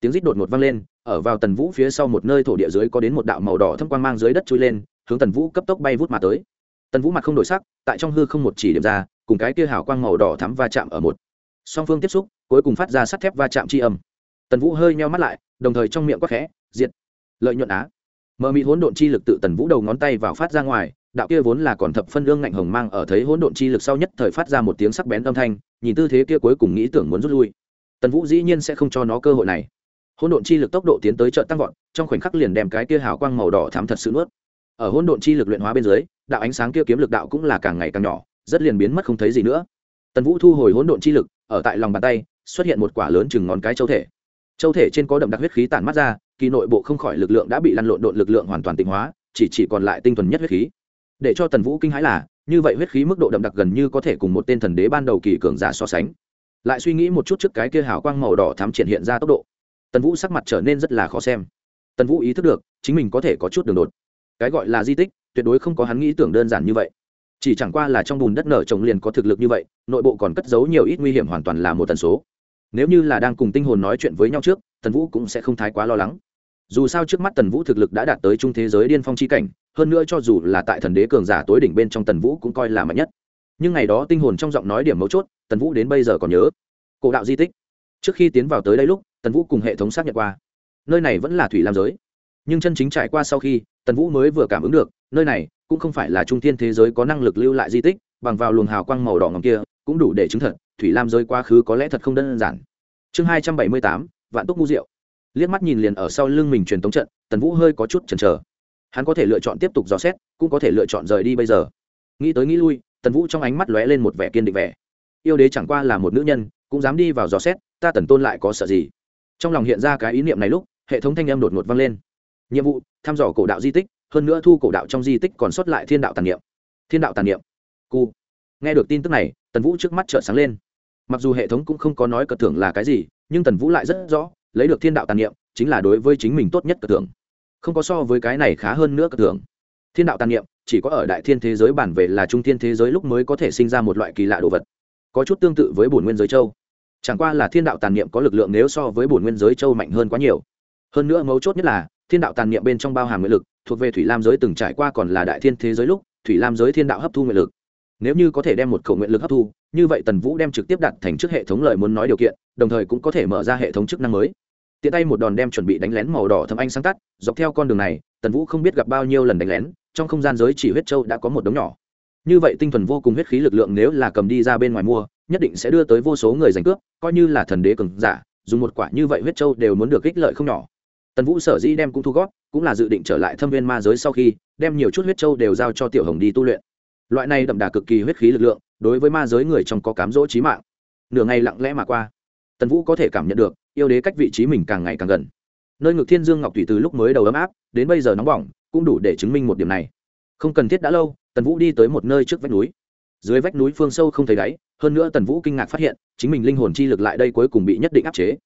Tiếng rít đột ngột vang lên, ở vào tần vũ phía sau một nơi thổ địa dưới có đến một đạo màu đỏ thâm quang mang dưới đất trôi lên hướng tần vũ cấp tốc bay vút mà tới. Tần vũ mặt không đổi sắc, tại trong hư không một chỉ điểm ra, cùng cái kia hào quang màu đỏ thắm va chạm ở một. Song phương tiếp xúc, cuối cùng phát ra sắt thép va chạm tri âm. Tần vũ hơi meo mắt lại, đồng thời trong miệng quắc khẽ, diệt! Lợi nhuận á! Mờ mịt hỗn độn chi lực tự tần vũ đầu ngón tay vào phát ra ngoài, đạo kia vốn là còn thập phân lương ngạnh hồng mang ở thấy hỗn độn chi lực sau nhất thời phát ra một tiếng sắc bén âm thanh, nhìn tư thế kia cuối cùng nghĩ tưởng muốn rút lui. Tần vũ dĩ nhiên sẽ không cho nó cơ hội này. Hỗn độn chi lực tốc độ tiến tới chợ tăng vọt, trong khoảnh khắc liền đem cái kia hào quang màu đỏ thắm thật sự nuốt ở hỗn độn chi lực luyện hóa bên dưới, đạo ánh sáng kia kiếm lực đạo cũng là càng ngày càng nhỏ, rất liền biến mất không thấy gì nữa. Tần vũ thu hồi hỗn độn chi lực, ở tại lòng bàn tay, xuất hiện một quả lớn chừng ngón cái châu thể. Châu thể trên có đậm đặc huyết khí tản mắt ra, kỳ nội bộ không khỏi lực lượng đã bị lăn lộn độn lực lượng hoàn toàn tịnh hóa, chỉ chỉ còn lại tinh thuần nhất huyết khí. Để cho tần vũ kinh hãi là, như vậy huyết khí mức độ đậm đặc gần như có thể cùng một tên thần đế ban đầu kỳ cường giả so sánh. Lại suy nghĩ một chút trước cái kia hào quang màu đỏ thám triển hiện ra tốc độ. Tần vũ sắc mặt trở nên rất là khó xem. Tần vũ ý thức được, chính mình có thể có chút đường đột cái gọi là di tích, tuyệt đối không có hắn nghĩ tưởng đơn giản như vậy. Chỉ chẳng qua là trong bùn đất nở trồng liền có thực lực như vậy, nội bộ còn cất giấu nhiều ít nguy hiểm hoàn toàn là một tần số. Nếu như là đang cùng tinh hồn nói chuyện với nhau trước, tần vũ cũng sẽ không thái quá lo lắng. Dù sao trước mắt tần vũ thực lực đã đạt tới trung thế giới điên phong c h i cảnh, hơn nữa cho dù là tại thần đế cường giả tối đỉnh bên trong tần vũ cũng coi là mạnh nhất. Nhưng ngày đó tinh hồn trong giọng nói điểm mấu chốt, tần vũ đến bây giờ còn nhớ. Cổ đạo di tích. Trước khi tiến vào tới đây lúc, tần vũ cùng hệ thống xác nhận qua. Nơi này vẫn là thủy lam giới nhưng chân chính trải qua sau khi, tần vũ mới vừa cảm ứng được, nơi này cũng không phải là trung thiên thế giới có năng lực lưu lại di tích, bằng vào luồng hào quang màu đỏ ngầm kia, cũng đủ để chứng thật, thủy lam giới quá khứ có lẽ thật không đơn giản. Chương hai trăm bảy mươi tám, vạn túc ngu diệu. Liếc mắt nhìn liền ở sau lưng mình truyền tống trận, tần vũ hơi có chút chần chờ. Hắn có thể lựa chọn tiếp tục dò xét, cũng có thể lựa chọn rời đi bây giờ. Nghĩ tới nghĩ lui, tần vũ trong ánh mắt lóe lên một vẻ kiên định vẻ. Yêu đế chẳng qua là một nữ nhân, cũng dám đi vào dò xét, ta tần tôn lại có sợ gì? Trong lòng hiện ra cái ý niệm này lúc, hệ thống thanh âm đột ngột vang lên nhiệm vụ, thăm dò cổ đạo di tích, hơn nữa thu cổ đạo trong di tích còn sót lại thiên đạo tàn niệm. Thiên đạo tàn niệm. Cu. Nghe được tin tức này, tần vũ trước mắt trợn sáng lên. Mặc dù hệ thống cũng không có nói cờ tưởng là cái gì, nhưng tần vũ lại rất rõ, lấy được thiên đạo tàn niệm, chính là đối với chính mình tốt nhất cờ tưởng không có so với cái này khá hơn nữa cờ tưởng thiên đạo tàn niệm, chỉ có ở đại thiên thế giới bản về là trung thiên thế giới lúc mới có thể sinh ra một loại kỳ lạ đồ vật. Có chút tương tự với bổn nguyên giới châu. Chẳng qua là thiên đạo tàn niệm có lực lượng nếu so với bổn nguyên giới châu mạnh hơn quá nhiều. Hơn nữa mấu chốt nhất là thiên đạo tàn niệm bên trong bao hàm nguyện lực, thuộc về thủy lam giới từng trải qua còn là đại thiên thế giới lúc, thủy lam giới thiên đạo hấp thu nguyện lực. Nếu như có thể đem một khẩu nguyện lực hấp thu, như vậy tần vũ đem trực tiếp đặt thành trước hệ thống lời muốn nói điều kiện, đồng thời cũng có thể mở ra hệ thống chức năng mới. Tiện tay một đòn đem chuẩn bị đánh lén màu đỏ thâm anh sáng tắt, dọc theo con đường này, tần vũ không biết gặp bao nhiêu lần đánh lén, trong không gian giới chỉ huyết châu đã có một đống nhỏ. Như vậy tinh thuần vô cùng huyết khí lực lượng nếu là cầm đi ra bên ngoài mua, nhất định sẽ đưa tới vô số người giành cướp, coi như là thần đế cường giả, dùng một quả như vậy huyết châu đều muốn được ích lợi không nhỏ tần vũ sở dĩ đem cũng thu gót cũng là dự định trở lại thâm viên ma giới sau khi đem nhiều chút huyết châu đều giao cho tiểu hồng đi tu luyện. Loại này đậm đà cực kỳ huyết khí lực lượng, đối với ma giới người trong có cám dỗ trí mạng. Nửa ngày lặng lẽ mà qua, tần vũ có thể cảm nhận được, yêu đế cách vị trí mình càng ngày càng gần. Nơi ngực thiên dương ngọc thủy từ lúc mới đầu ấm áp, đến bây giờ nóng bỏng, cũng đủ để chứng minh một điểm này. Không cần thiết đã lâu, tần vũ đi tới một nơi trước vách núi. Dưới vách núi phương sâu không thấy đáy, hơn nữa tần vũ kinh ngạc phát hiện, chính mình linh hồn chi lực lại đây cuối cùng bị nhất định áp chế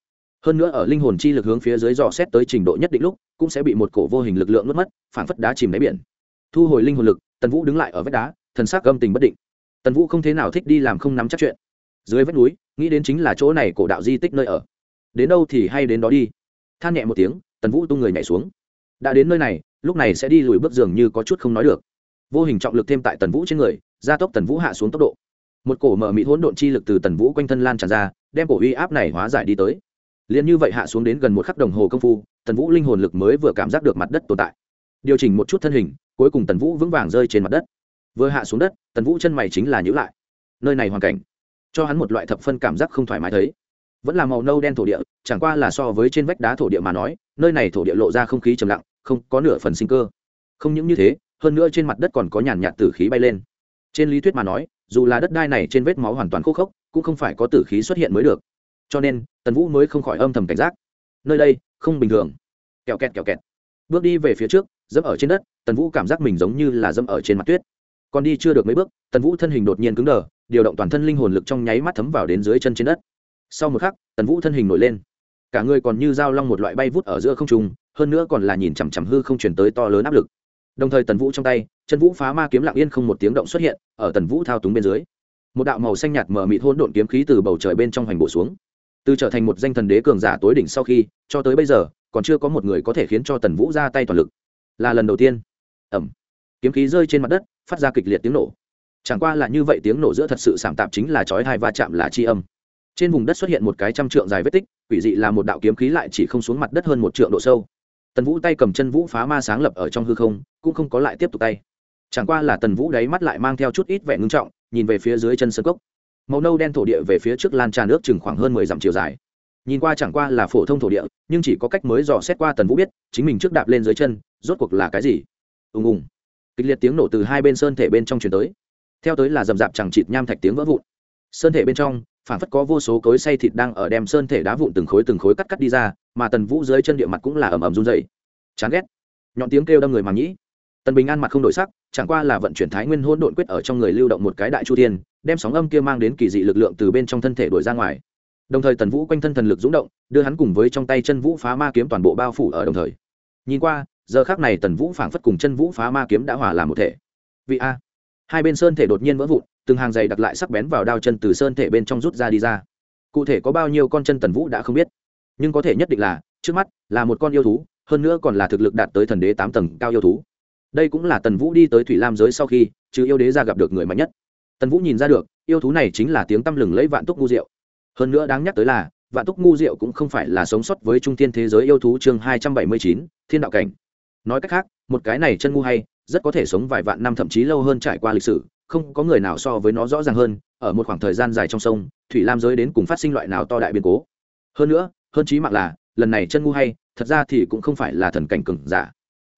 hơn nữa ở linh hồn chi lực hướng phía dưới dò xét tới trình độ nhất định lúc, cũng sẽ bị một cổ vô hình lực lượng nuốt mất, phản phất đá chìm đáy biển. Thu hồi linh hồn lực, tần vũ đứng lại ở vách đá, thần sắc gâm tình bất định. Tần vũ không thế nào thích đi làm không nắm chắc chuyện. Dưới vách núi, nghĩ đến chính là chỗ này cổ đạo di tích nơi ở. Đến đâu thì hay đến đó đi. Than nhẹ một tiếng, tần vũ tung người nhảy xuống. Đã đến nơi này, lúc này sẽ đi lùi bước giường như có chút không nói được. Vô hình trọng lực thêm tại tần vũ trên người, gia tốc tần vũ hạ xuống tốc độ. Một cổ mở mịt hỗn độn chi lực từ tần vũ quanh thân lan tràn ra, đem cổ uy áp này hóa giải đi tới liền như vậy hạ xuống đến gần một khắc đồng hồ công phu, tần vũ linh hồn lực mới vừa cảm giác được mặt đất tồn tại. Điều chỉnh một chút thân hình, cuối cùng tần vũ vững vàng rơi trên mặt đất. Vừa hạ xuống đất, tần vũ chân mày chính là nhữ lại. Nơi này hoàn cảnh, cho hắn một loại thập phân cảm giác không thoải mái thấy. Vẫn là màu nâu đen thổ địa, chẳng qua là so với trên vách đá thổ địa mà nói, nơi này thổ địa lộ ra không khí trầm lặng, không có nửa phần sinh cơ. Không những như thế, hơn nữa trên mặt đất còn có nhàn nhạt tử khí bay lên. Trên lý thuyết mà nói, dù là đất đai này trên vết máu hoàn toàn khô khốc, cũng không phải có tử khí xuất hiện mới được. Cho nên tần vũ mới không khỏi âm thầm cảnh giác. Nơi đây, không bình thường. Kẹo kẹt kẹo kẹt. Bước đi về phía trước, dẫm ở trên đất, tần vũ cảm giác mình giống như là dẫm ở trên mặt tuyết. Còn đi chưa được mấy bước, tần vũ thân hình đột nhiên cứng đờ, điều động toàn thân linh hồn lực trong nháy mắt thấm vào đến dưới chân trên đất. Sau một khắc, tần vũ thân hình nổi lên. Cả người còn như dao long một loại bay vút ở giữa không trung, hơn nữa còn là nhìn chằm chằm hư không chuyển tới to lớn áp lực. Đồng thời tần vũ trong tay, chân vũ phá ma kiếm lặng yên không một tiếng động xuất hiện, ở tần vũ thao túng bên dưới. Một đạo màu xanh nhạt mờ mịt hôn độn kiếm khí từ bầu trời bên trong hoành bổ xuống từ trở thành một danh thần đế cường giả tối đỉnh sau khi, cho tới bây giờ, còn chưa có một người có thể khiến cho tần vũ ra tay toàn lực. Là lần đầu tiên. Ẩm. Kiếm khí rơi trên mặt đất, phát ra kịch liệt tiếng nổ. Chẳng qua là như vậy tiếng nổ giữa thật sự sảm tạp chính là chói hai va chạm là chi âm. Trên vùng đất xuất hiện một cái trăm trượng dài vết tích, quỷ dị là một đạo kiếm khí lại chỉ không xuống mặt đất hơn một trượng độ sâu. Tần vũ tay cầm chân vũ phá ma sáng lập ở trong hư không, cũng không có lại tiếp tục tay. Chẳng qua là tần vũ đáy mắt lại mang theo chút ít vẻ ngưng trọng, nhìn về phía dưới chân sân cốc màu nâu đen thổ địa về phía trước lan tràn nước chừng khoảng hơn mười dặm chiều dài. Nhìn qua chẳng qua là phổ thông thổ địa, nhưng chỉ có cách mới dò xét qua tần vũ biết, chính mình trước đạp lên dưới chân, rốt cuộc là cái gì? Ùng ùng. Kịch liệt tiếng nổ từ hai bên sơn thể bên trong chuyển tới. Theo tới là dầm dạp chẳng chịt nham thạch tiếng vỡ vụn. Sơn thể bên trong, phản phất có vô số cối say thịt đang ở đem sơn thể đá vụn từng khối từng khối cắt cắt đi ra, mà tần vũ dưới chân địa mặt cũng là ầm ầm run dày chán ghét. Nhọn tiếng kêu đâm người màng nhĩ tần bình an mặt không đổi sắc, chẳng qua là vận chuyển thái nguyên hôn độn quyết ở trong người lưu động một cái đại chu thiên, đem sóng âm kia mang đến kỳ dị lực lượng từ bên trong thân thể đổi ra ngoài. Đồng thời tần vũ quanh thân thần lực rúng động, đưa hắn cùng với trong tay chân vũ phá ma kiếm toàn bộ bao phủ ở đồng thời. Nhìn qua, giờ khác này tần vũ phảng phất cùng chân vũ phá ma kiếm đã hòa làm một thể. Vị a. Hai bên sơn thể đột nhiên vỡ vụn, từng hàng giày đặt lại sắc bén vào đao chân từ sơn thể bên trong rút ra đi ra. Cụ thể có bao nhiêu con chân tần vũ đã không biết. Nhưng có thể nhất định là, trước mắt là một con yêu thú, hơn nữa còn là thực lực đạt tới thần đế tám tầng cao yêu thú đây cũng là tần vũ đi tới thủy lam giới sau khi chứ yêu đế ra gặp được người mạnh nhất. Tần vũ nhìn ra được, yêu thú này chính là tiếng tăm lừng lấy vạn túc ngu diệu. Hơn nữa đáng nhắc tới là, vạn túc ngu diệu cũng không phải là sống sót với trung tiên thế giới yêu thú chương hai trăm bảy mươi chín, thiên đạo cảnh. Nói cách khác, một cái này chân ngu hay, rất có thể sống vài vạn năm thậm chí lâu hơn trải qua lịch sử, không có người nào so với nó rõ ràng hơn, ở một khoảng thời gian dài trong sông, thủy lam giới đến cùng phát sinh loại nào to đại biến cố. Hơn nữa, hơn chí mạng là, lần này chân ngu hay, thật ra thì cũng không phải là thần cảnh cừng giả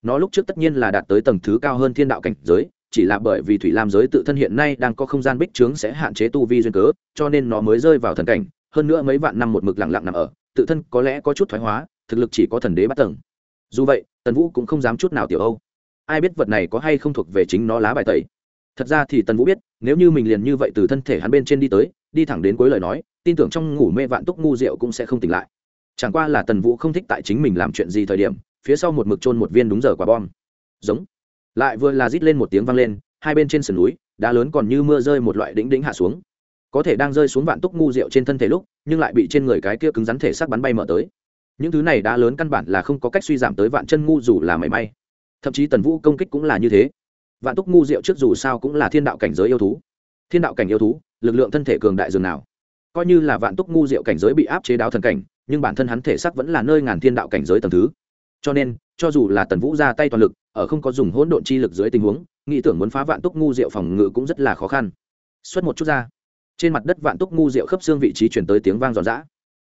nó lúc trước tất nhiên là đạt tới tầng thứ cao hơn thiên đạo cảnh giới, chỉ là bởi vì thủy lam giới tự thân hiện nay đang có không gian bích trướng sẽ hạn chế tu vi duyên cớ, cho nên nó mới rơi vào thần cảnh, hơn nữa mấy vạn năm một mực lặng lặng nằm ở, tự thân có lẽ có chút thoái hóa, thực lực chỉ có thần đế bắt tầng. Dù vậy, tần vũ cũng không dám chút nào tiểu âu. Ai biết vật này có hay không thuộc về chính nó lá bài tẩy. Thật ra thì tần vũ biết, nếu như mình liền như vậy từ thân thể hắn bên trên đi tới, đi thẳng đến cuối lời nói, tin tưởng trong ngủ mê vạn túc ngu rượu cũng sẽ không tỉnh lại. Chẳng qua là tần vũ không thích tại chính mình làm chuyện gì thời điểm phía sau một mực trôn một viên đúng giờ quả bom. Giống. Lại vừa là rít lên một tiếng vang lên, hai bên trên sườn núi, đá lớn còn như mưa rơi một loại đĩnh đĩnh hạ xuống. Có thể đang rơi xuống vạn túc ngu rượu trên thân thể lúc, nhưng lại bị trên người cái kia cứng rắn thể sắc bắn bay mở tới. Những thứ này đá lớn căn bản là không có cách suy giảm tới vạn chân ngu dù là mảy may. Thậm chí tần vũ công kích cũng là như thế. Vạn túc ngu rượu trước dù sao cũng là thiên đạo cảnh giới yêu thú. Thiên đạo cảnh yêu thú, lực lượng thân thể cường đại dường nào. Coi như là vạn túc ngu rượu cảnh giới bị áp chế đáo thần cảnh, nhưng bản thân hắn thể sắc vẫn là nơi ngàn thiên đạo cảnh giới tầm thứ cho nên, cho dù là tần vũ ra tay toàn lực, ở không có dùng hỗn độn chi lực dưới tình huống, nghĩ tưởng muốn phá vạn túc ngu rượu phòng ngự cũng rất là khó khăn. Xuất một chút ra. Trên mặt đất vạn túc ngu rượu khớp xương vị trí chuyển tới tiếng vang giòn giã.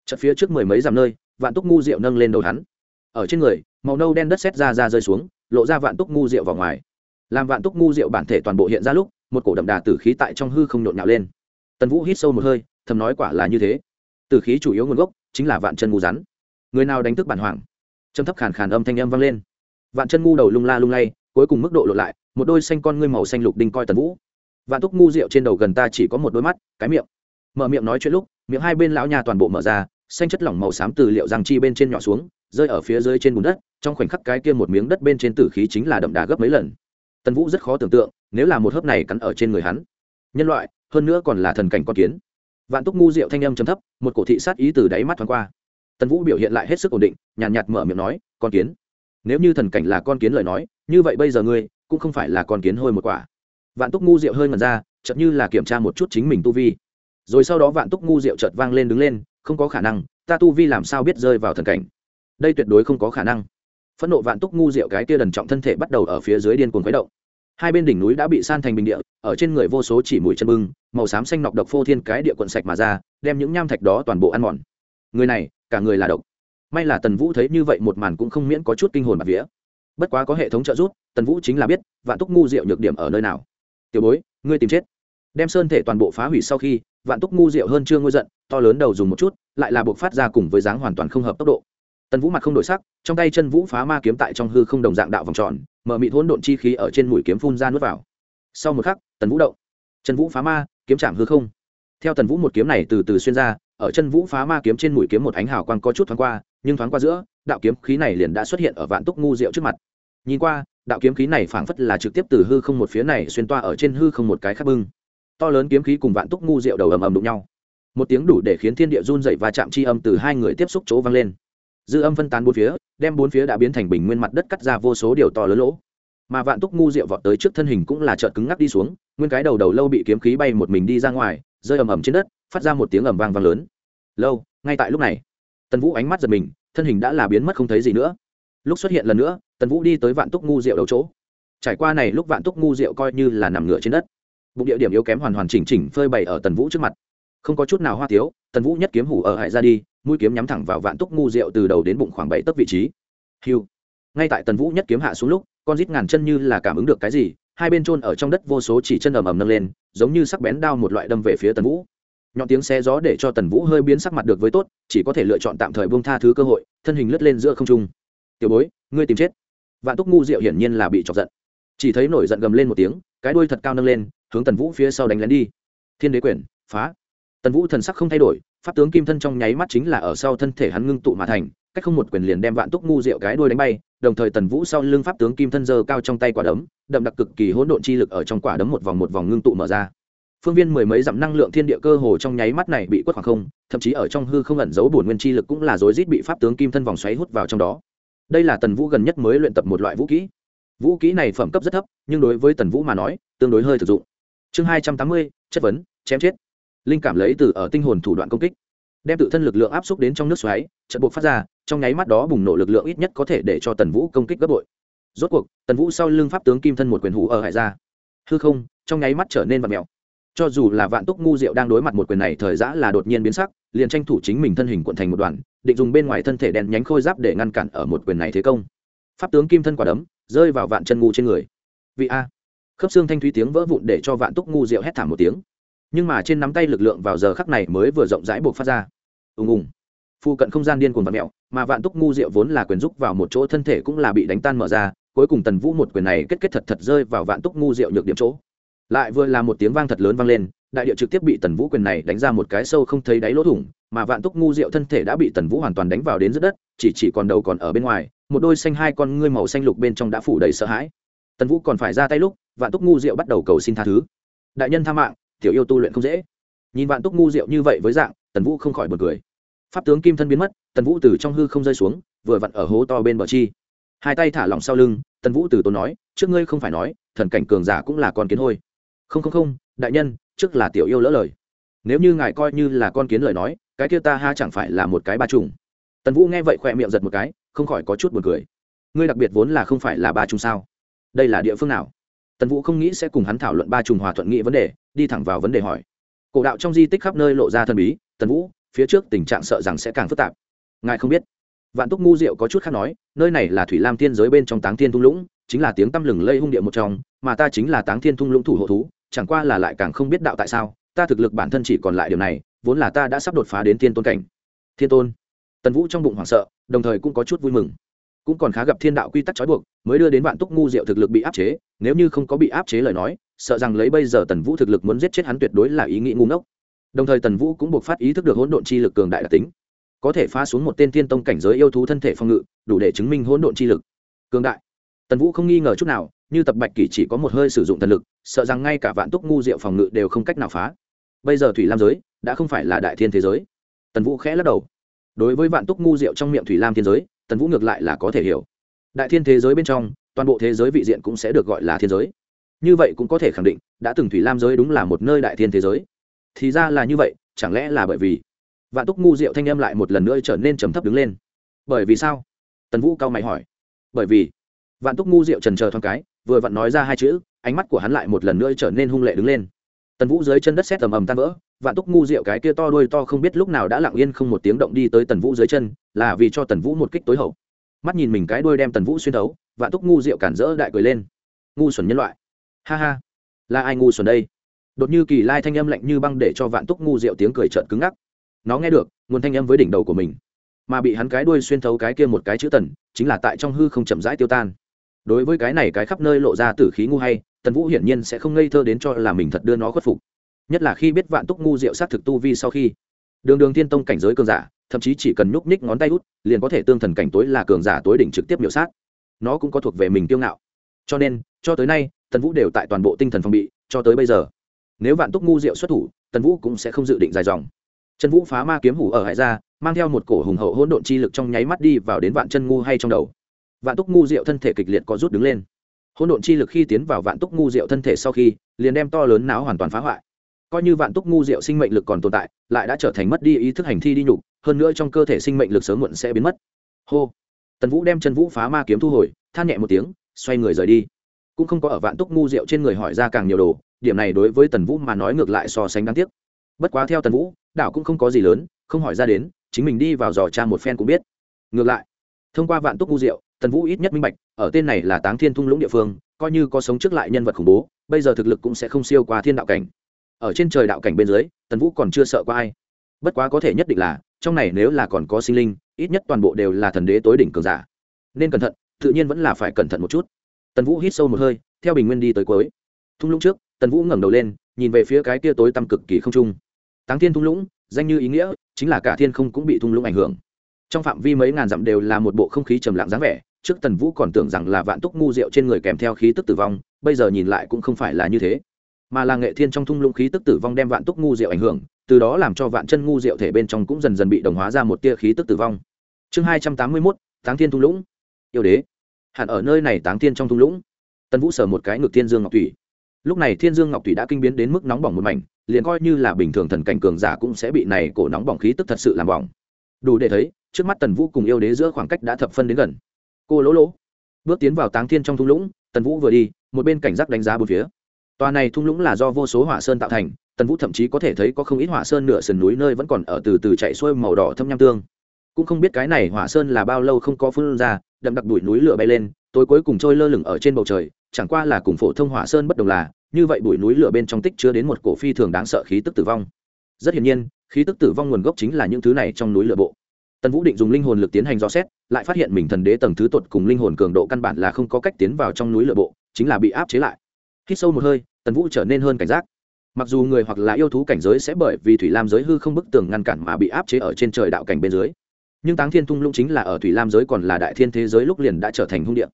Chật phía trước mười mấy dặm nơi, vạn túc ngu rượu nâng lên đầu hắn. Ở trên người, màu nâu đen đất xét ra ra rơi xuống, lộ ra vạn túc ngu rượu vào ngoài. Làm vạn túc ngu rượu bản thể toàn bộ hiện ra lúc, một cổ đậm đà tử khí tại trong hư không nhộn nhạo lên. Tần vũ hít sâu một hơi, thầm nói quả là như thế. Tử khí chủ yếu nguồn gốc chính là vạn chân ngu rắn. Người nào đánh thức bản hoàng? Trầm thấp khàn khàn âm thanh âm vang lên. Vạn chân ngu đầu lung la lung lay, cuối cùng mức độ lộ lại, một đôi xanh con ngươi màu xanh lục đinh coi tần vũ. Vạn túc ngu rượu trên đầu gần ta chỉ có một đôi mắt, cái miệng. Mở miệng nói chuyện lúc, miệng hai bên lão nhà toàn bộ mở ra, xanh chất lỏng màu xám từ liệu răng chi bên trên nhỏ xuống, rơi ở phía dưới trên bùn đất, trong khoảnh khắc cái kia một miếng đất bên trên tử khí chính là đậm đà gấp mấy lần. Tần vũ rất khó tưởng tượng, nếu là một hớp này cắn ở trên người hắn. Nhân loại, hơn nữa còn là thần cảnh con kiến. Vạn túc ngu rượu thanh âm trầm thấp, một cổ thị sát ý từ đáy mắt thoáng qua tần vũ biểu hiện lại hết sức ổn định nhàn nhạt, nhạt mở miệng nói con kiến. Nếu như thần cảnh là con kiến lời nói như vậy bây giờ ngươi cũng không phải là con kiến hôi một quả. Vạn túc ngu rượu hơi ngần ra chợt như là kiểm tra một chút chính mình tu vi. Rồi sau đó vạn túc ngu rượu chợt vang lên đứng lên không có khả năng ta tu vi làm sao biết rơi vào thần cảnh? Đây tuyệt đối không có khả năng. Phẫn nộ vạn túc ngu rượu cái kia đần trọng thân thể bắt đầu ở phía dưới điên cuồng khuấy động. Hai bên đỉnh núi đã bị san thành bình địa ở trên người vô số chỉ mùi chân bưng màu xám xanh nọc độc phô thiên cái địa quận sạch mà ra đem những nham thạch đó toàn bộ ăn mòn người này, cả người là độc. May là tần vũ thấy như vậy một màn cũng không miễn có chút kinh hồn bạc vía. Bất quá có hệ thống trợ giúp, tần vũ chính là biết vạn túc ngu rượu nhược điểm ở nơi nào. Tiểu bối, ngươi tìm chết. Đem sơn thể toàn bộ phá hủy sau khi, vạn túc ngu rượu hơn chưa ngôi giận, to lớn đầu dùng một chút, lại là buộc phát ra cùng với dáng hoàn toàn không hợp tốc độ. Tần vũ mặt không đổi sắc, trong tay chân vũ phá ma kiếm tại trong hư không đồng dạng đạo vòng tròn, mở mịt hỗn độn chi khí ở trên mũi kiếm phun ra nuốt vào. Sau một khắc, tần vũ động. Chân vũ phá ma, kiếm chạm hư không. Theo tần vũ một kiếm này từ từ xuyên ra ở chân vũ phá ma kiếm trên mũi kiếm một ánh hào quang có chút thoáng qua, nhưng thoáng qua giữa, đạo kiếm khí này liền đã xuất hiện ở vạn túc ngu rượu trước mặt. Nhìn qua, đạo kiếm khí này phảng phất là trực tiếp từ hư không một phía này xuyên toa ở trên hư không một cái khác bưng. To lớn kiếm khí cùng vạn túc ngu rượu đầu ầm ầm đụng nhau. Một tiếng đủ để khiến thiên địa run dậy và chạm chi âm từ hai người tiếp xúc chỗ vang lên. Dư âm phân tán bốn phía, đem bốn phía đã biến thành bình nguyên mặt đất cắt ra vô số điều to lớn lỗ. Mà vạn túc ngu rượu vọt tới trước thân hình cũng là trợt cứng ngắc đi xuống, nguyên cái đầu đầu lâu bị kiếm khí bay một mình đi ra ngoài, rơi ầm ầm trên đất phát ra một tiếng ầm vang vang lớn. Lâu, ngay tại lúc này, tần vũ ánh mắt giật mình, thân hình đã là biến mất không thấy gì nữa. Lúc xuất hiện lần nữa, tần vũ đi tới vạn túc ngu rượu đầu chỗ. Trải qua này lúc vạn túc ngu rượu coi như là nằm ngựa trên đất. Bụng địa điểm yếu kém hoàn hoàn chỉnh chỉnh phơi bày ở tần vũ trước mặt. Không có chút nào hoa tiếu, tần vũ nhất kiếm hủ ở hại ra đi, mũi kiếm nhắm thẳng vào vạn túc ngu rượu từ đầu đến bụng khoảng bảy tấc vị trí. Hiu. Ngay tại tần vũ nhất kiếm hạ xuống lúc, con rít ngàn chân như là cảm ứng được cái gì, hai bên trôn ở trong đất vô số chỉ chân ầm ầm nâng lên, giống như sắc bén đao một loại đâm về phía tần vũ nhọn tiếng xe gió để cho tần vũ hơi biến sắc mặt được với tốt, chỉ có thể lựa chọn tạm thời buông tha thứ cơ hội, thân hình lướt lên giữa không trung. Tiểu bối, ngươi tìm chết. Vạn túc ngu diệu hiển nhiên là bị chọc giận. Chỉ thấy nổi giận gầm lên một tiếng, cái đuôi thật cao nâng lên, hướng tần vũ phía sau đánh lén đi. Thiên đế quyền, phá. Tần vũ thần sắc không thay đổi, pháp tướng kim thân trong nháy mắt chính là ở sau thân thể hắn ngưng tụ mà thành, cách không một quyền liền đem vạn túc ngu diệu cái đuôi đánh bay, đồng thời tần vũ sau lưng pháp tướng kim thân dơ cao trong tay quả đấm, đậm đặc cực kỳ hỗn độn chi lực ở trong quả đấm một vòng một vòng ngưng tụ mở ra phương viên mười mấy dặm năng lượng thiên địa cơ hồ trong nháy mắt này bị quất khoảng không, thậm chí ở trong hư không ẩn giấu bổn nguyên chi lực cũng là rối rít bị pháp tướng kim thân vòng xoáy hút vào trong đó. Đây là tần vũ gần nhất mới luyện tập một loại vũ kỹ. Vũ kỹ này phẩm cấp rất thấp, nhưng đối với tần vũ mà nói, tương đối hơi thực dụng. Chương hai trăm tám mươi, chất vấn, chém chết. Linh cảm lấy từ ở tinh hồn thủ đoạn công kích. Đem tự thân lực lượng áp xúc đến trong nước xoáy trận buộc phát ra, trong nháy mắt đó bùng nổ lực lượng ít nhất có thể để cho tần vũ công kích gấp bội. Rốt cuộc, tần vũ sau lưng pháp tướng kim thân một quyền hủ ở hải ra. Hư không, trong nháy mắt trở nên vật mèo cho dù là vạn túc ngu diệu đang đối mặt một quyền này, thời giã là đột nhiên biến sắc, liền tranh thủ chính mình thân hình cuộn thành một đoàn, định dùng bên ngoài thân thể đèn nhánh khôi giáp để ngăn cản ở một quyền này thế công. Pháp tướng kim thân quả đấm, rơi vào vạn chân ngu trên người. Vị a. Khớp xương thanh thúy tiếng vỡ vụn để cho vạn túc ngu diệu hét thảm một tiếng. Nhưng mà trên nắm tay lực lượng vào giờ khắc này mới vừa rộng rãi buộc phát ra. Ùng ùng. Phụ cận không gian điên cuồng vật mẹo mà vạn túc ngu diệu vốn là quyền rúc vào một chỗ thân thể cũng là bị đánh tan mở ra, cuối cùng tần vũ một quyền này kết kết thật thật rơi vào vạn túc ngu diệu nhược điểm chỗ lại vừa là một tiếng vang thật lớn vang lên, đại địa trực tiếp bị tần vũ quyền này đánh ra một cái sâu không thấy đáy lỗ thủng, mà vạn túc ngu diệu thân thể đã bị tần vũ hoàn toàn đánh vào đến dưới đất, chỉ chỉ còn đầu còn ở bên ngoài, một đôi xanh hai con ngươi màu xanh lục bên trong đã phủ đầy sợ hãi. Tần vũ còn phải ra tay lúc, vạn túc ngu diệu bắt đầu cầu xin tha thứ. Đại nhân tha mạng, tiểu yêu tu luyện không dễ. Nhìn vạn túc ngu diệu như vậy với dạng, tần vũ không khỏi bật cười. Pháp tướng kim thân biến mất, tần vũ từ trong hư không rơi xuống, vừa vặn ở hố to bên bờ chi. Hai tay thả lỏng sau lưng, tần vũ từ tốn nói, trước ngươi không phải nói, thần cảnh cường giả cũng là con kiến hôi không không không, đại nhân, trước là tiểu yêu lỡ lời. Nếu như ngài coi như là con kiến lời nói, cái kia ta ha chẳng phải là một cái ba trùng. Tần vũ nghe vậy khỏe miệng giật một cái, không khỏi có chút buồn cười. Ngươi đặc biệt vốn là không phải là ba trùng sao? Đây là địa phương nào? Tần vũ không nghĩ sẽ cùng hắn thảo luận ba trùng hòa thuận nghị vấn đề, đi thẳng vào vấn đề hỏi. Cổ đạo trong di tích khắp nơi lộ ra thần bí, tần vũ, phía trước tình trạng sợ rằng sẽ càng phức tạp. Ngài không biết. Vạn túc ngu diệu có chút khác nói, nơi này là thủy lam thiên giới bên trong táng thiên thung lũng, chính là tiếng tăm lừng lây hung địa một trong, mà ta chính là táng thiên thung lũng thủ hộ thú chẳng qua là lại càng không biết đạo tại sao, ta thực lực bản thân chỉ còn lại điều này, vốn là ta đã sắp đột phá đến thiên tôn cảnh. Thiên tôn. Tần vũ trong bụng hoảng sợ, đồng thời cũng có chút vui mừng. Cũng còn khá gặp thiên đạo quy tắc trói buộc, mới đưa đến vạn túc ngu diệu thực lực bị áp chế, nếu như không có bị áp chế lời nói, sợ rằng lấy bây giờ tần vũ thực lực muốn giết chết hắn tuyệt đối là ý nghĩ ngu ngốc. Đồng thời tần vũ cũng buộc phát ý thức được hỗn độn chi lực cường đại đặc tính. Có thể phá xuống một tên thiên tông cảnh giới yêu thú thân thể phòng ngự, đủ để chứng minh hỗn độn chi lực. Cường đại. Tần vũ không nghi ngờ chút nào như tập bạch kỷ chỉ có một hơi sử dụng thần lực, sợ rằng ngay cả vạn túc ngu diệu phòng ngự đều không cách nào phá. Bây giờ thủy lam giới, đã không phải là đại thiên thế giới. Tần vũ khẽ lắc đầu. Đối với vạn túc ngu diệu trong miệng thủy lam thiên giới, tần vũ ngược lại là có thể hiểu. Đại thiên thế giới bên trong, toàn bộ thế giới vị diện cũng sẽ được gọi là thiên giới. Như vậy cũng có thể khẳng định, đã từng thủy lam giới đúng là một nơi đại thiên thế giới. Thì ra là như vậy, chẳng lẽ là bởi vì vạn túc ngu diệu thanh âm lại một lần nữa trở nên trầm thấp đứng lên? Bởi vì sao? Tần vũ cao mày hỏi. Bởi vì vạn túc ngu diệu trần chờ thoáng cái vừa vặn nói ra hai chữ, ánh mắt của hắn lại một lần nữa trở nên hung lệ đứng lên. Tần vũ dưới chân đất xét tầm ầm tan vỡ, vạn túc ngu diệu cái kia to đuôi to không biết lúc nào đã lặng yên không một tiếng động đi tới tần vũ dưới chân, là vì cho tần vũ một kích tối hậu. Mắt nhìn mình cái đuôi đem tần vũ xuyên thấu, vạn túc ngu diệu cản rỡ đại cười lên. Ngu xuẩn nhân loại. Ha ha. Là ai ngu xuẩn đây? Đột như kỳ lai thanh âm lạnh như băng để cho vạn túc ngu rượu tiếng cười trợn cứng ngắc. Nó nghe được, nguồn thanh âm với đỉnh đầu của mình. Mà bị hắn cái đuôi xuyên thấu cái kia một cái chữ tần, chính là tại trong hư không chậm rãi tiêu tan đối với cái này cái khắp nơi lộ ra tử khí ngu hay, tần vũ hiển nhiên sẽ không ngây thơ đến cho là mình thật đưa nó khuất phục. Nhất là khi biết vạn túc ngu rượu sát thực tu vi sau khi. Đường đường thiên tông cảnh giới cường giả, thậm chí chỉ cần nhúc nhích ngón tay út, liền có thể tương thần cảnh tối là cường giả tối đỉnh trực tiếp biểu sát. Nó cũng có thuộc về mình kiêu ngạo. Cho nên, cho tới nay, tần vũ đều tại toàn bộ tinh thần phòng bị, cho tới bây giờ. Nếu vạn túc ngu diệu xuất thủ, tần vũ cũng sẽ không dự định dài dòng. Trần vũ phá ma kiếm hủ ở hải gia, mang theo một cổ hùng hậu hỗn độn chi lực trong nháy mắt đi vào đến vạn chân ngu hay trong đầu vạn túc ngu diệu thân thể kịch liệt có rút đứng lên. Hỗn độn chi lực khi tiến vào vạn túc ngu diệu thân thể sau khi, liền đem to lớn não hoàn toàn phá hoại. Coi như vạn túc ngu diệu sinh mệnh lực còn tồn tại, lại đã trở thành mất đi ý thức hành thi đi nhục, hơn nữa trong cơ thể sinh mệnh lực sớm muộn sẽ biến mất. Hô. Tần vũ đem chân vũ phá ma kiếm thu hồi, than nhẹ một tiếng, xoay người rời đi. Cũng không có ở vạn túc ngu rượu trên người hỏi ra càng nhiều đồ, điểm này đối với tần vũ mà nói ngược lại so sánh đáng tiếc. Bất quá theo tần vũ, đảo cũng không có gì lớn, không hỏi ra đến, chính mình đi vào dò cha một phen cũng biết. Ngược lại, thông qua vạn túc ngu rượu tần vũ ít nhất minh bạch, ở tên này là táng thiên thung lũng địa phương, coi như có sống trước lại nhân vật khủng bố, bây giờ thực lực cũng sẽ không siêu qua thiên đạo cảnh. Ở trên trời đạo cảnh bên dưới, tần vũ còn chưa sợ qua ai. Bất quá có thể nhất định là, trong này nếu là còn có sinh linh, ít nhất toàn bộ đều là thần đế tối đỉnh cường giả. Nên cẩn thận, tự nhiên vẫn là phải cẩn thận một chút. Tần vũ hít sâu một hơi, theo bình nguyên đi tới cuối. Thung lũng trước, tần vũ ngẩng đầu lên, nhìn về phía cái kia tối tăm cực kỳ không trung. Táng thiên thung lũng, danh như ý nghĩa, chính là cả thiên không cũng bị thung lũng ảnh hưởng trong phạm vi mấy ngàn dặm đều là một bộ không khí trầm lặng dáng vẻ, trước tần vũ còn tưởng rằng là vạn túc ngu rượu trên người kèm theo khí tức tử vong, bây giờ nhìn lại cũng không phải là như thế. Mà là nghệ thiên trong thung lũng khí tức tử vong đem vạn túc ngu rượu ảnh hưởng, từ đó làm cho vạn chân ngu rượu thể bên trong cũng dần dần bị đồng hóa ra một tia khí tức tử vong. Chương hai trăm tám mươi mốt, táng thiên thung lũng. Yêu đế. Hẳn ở nơi này táng thiên trong thung lũng. Tần vũ sở một cái ngực thiên dương ngọc thủy. Lúc này thiên dương ngọc thủy đã kinh biến đến mức nóng bỏng một mảnh, liền coi như là bình thường thần cảnh cường giả cũng sẽ bị này cổ nóng bỏng khí tức thật sự làm bỏng. Đủ để thấy trước mắt tần vũ cùng yêu đế giữa khoảng cách đã thập phân đến gần. Cô lỗ lỗ. Bước tiến vào táng thiên trong thung lũng, tần vũ vừa đi, một bên cảnh giác đánh giá bốn phía. Tòa này thung lũng là do vô số hỏa sơn tạo thành, tần vũ thậm chí có thể thấy có không ít hỏa sơn nửa sườn núi nơi vẫn còn ở từ từ chạy xuôi màu đỏ thâm nham tương. Cũng không biết cái này hỏa sơn là bao lâu không có phun ra, đậm đặc bụi núi lửa bay lên, tối cuối cùng trôi lơ lửng ở trên bầu trời, chẳng qua là cùng phổ thông hỏa sơn bất đồng là, như vậy bụi núi lửa bên trong tích chứa đến một cổ phi thường đáng sợ khí tức tử vong. Rất hiển nhiên, khí tức tử vong nguồn gốc chính là những thứ này trong núi lửa bộ tần vũ định dùng linh hồn lực tiến hành dò xét, lại phát hiện mình thần đế tầng thứ tột cùng linh hồn cường độ căn bản là không có cách tiến vào trong núi lửa bộ, chính là bị áp chế lại. Hít sâu một hơi, tần vũ trở nên hơn cảnh giác. Mặc dù người hoặc là yêu thú cảnh giới sẽ bởi vì thủy lam giới hư không bức tường ngăn cản mà bị áp chế ở trên trời đạo cảnh bên dưới, nhưng táng thiên thung lũng chính là ở thủy lam giới còn là đại thiên thế giới lúc liền đã trở thành hung điện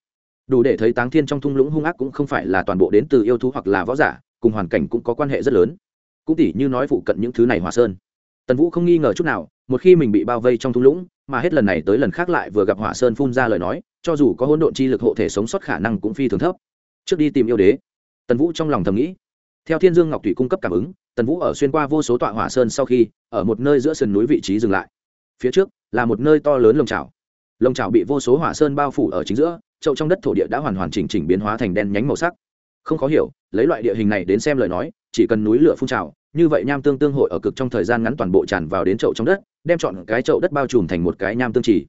đủ để thấy táng thiên trong thung lũng hung ác cũng không phải là toàn bộ đến từ yêu thú hoặc là võ giả, cùng hoàn cảnh cũng có quan hệ rất lớn. Cũng tỉ như nói phụ cận những thứ này hòa sơn. Tần vũ không nghi ngờ chút nào một khi mình bị bao vây trong thung lũng, mà hết lần này tới lần khác lại vừa gặp hỏa sơn phun ra lời nói, cho dù có hỗn độn chi lực hộ thể sống sót khả năng cũng phi thường thấp. Trước đi tìm yêu đế. Tần vũ trong lòng thầm nghĩ. Theo thiên dương ngọc thủy cung cấp cảm ứng, tần vũ ở xuyên qua vô số tọa hỏa sơn sau khi, ở một nơi giữa sườn núi vị trí dừng lại. Phía trước, là một nơi to lớn lồng trào lồng trào bị vô số hỏa sơn bao phủ ở chính giữa, chậu trong đất thổ địa đã hoàn hoàn chỉnh chỉnh biến hóa thành đen nhánh màu sắc. Không khó hiểu, lấy loại địa hình này đến xem lời nói, chỉ cần núi lửa phun trào như vậy nham tương tương hội ở cực trong thời gian ngắn toàn bộ tràn vào đến chậu trong đất, đem chọn cái chậu đất bao trùm thành một cái nham tương chỉ.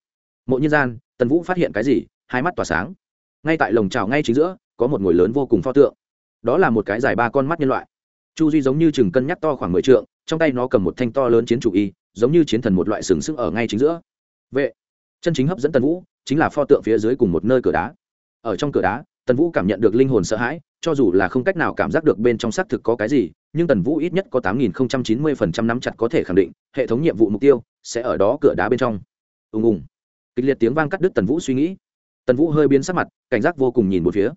Mộ nhân gian, tần vũ phát hiện cái gì, hai mắt tỏa sáng. Ngay tại lồng trào ngay chính giữa, có một ngồi lớn vô cùng pho tượng. Đó là một cái dài ba con mắt nhân loại. Chu duy giống như chừng cân nhắc to khoảng mười trượng, trong tay nó cầm một thanh to lớn chiến chủ y, giống như chiến thần một loại sừng sững ở ngay chính giữa. Vệ. Chân chính hấp dẫn tần vũ, chính là pho tượng phía dưới cùng một nơi cửa đá. Ở trong cửa đá, tần vũ cảm nhận được linh hồn sợ hãi, cho dù là không cách nào cảm giác được bên trong xác thực có cái gì nhưng tần vũ ít nhất có tám nghìn chín mươi phần trăm nắm chặt có thể khẳng định, hệ thống nhiệm vụ mục tiêu sẽ ở đó cửa đá bên trong. Ùng ùng. Kịch liệt tiếng vang cắt đứt tần vũ suy nghĩ. Tần vũ hơi biến sắc mặt, cảnh giác vô cùng nhìn một phía.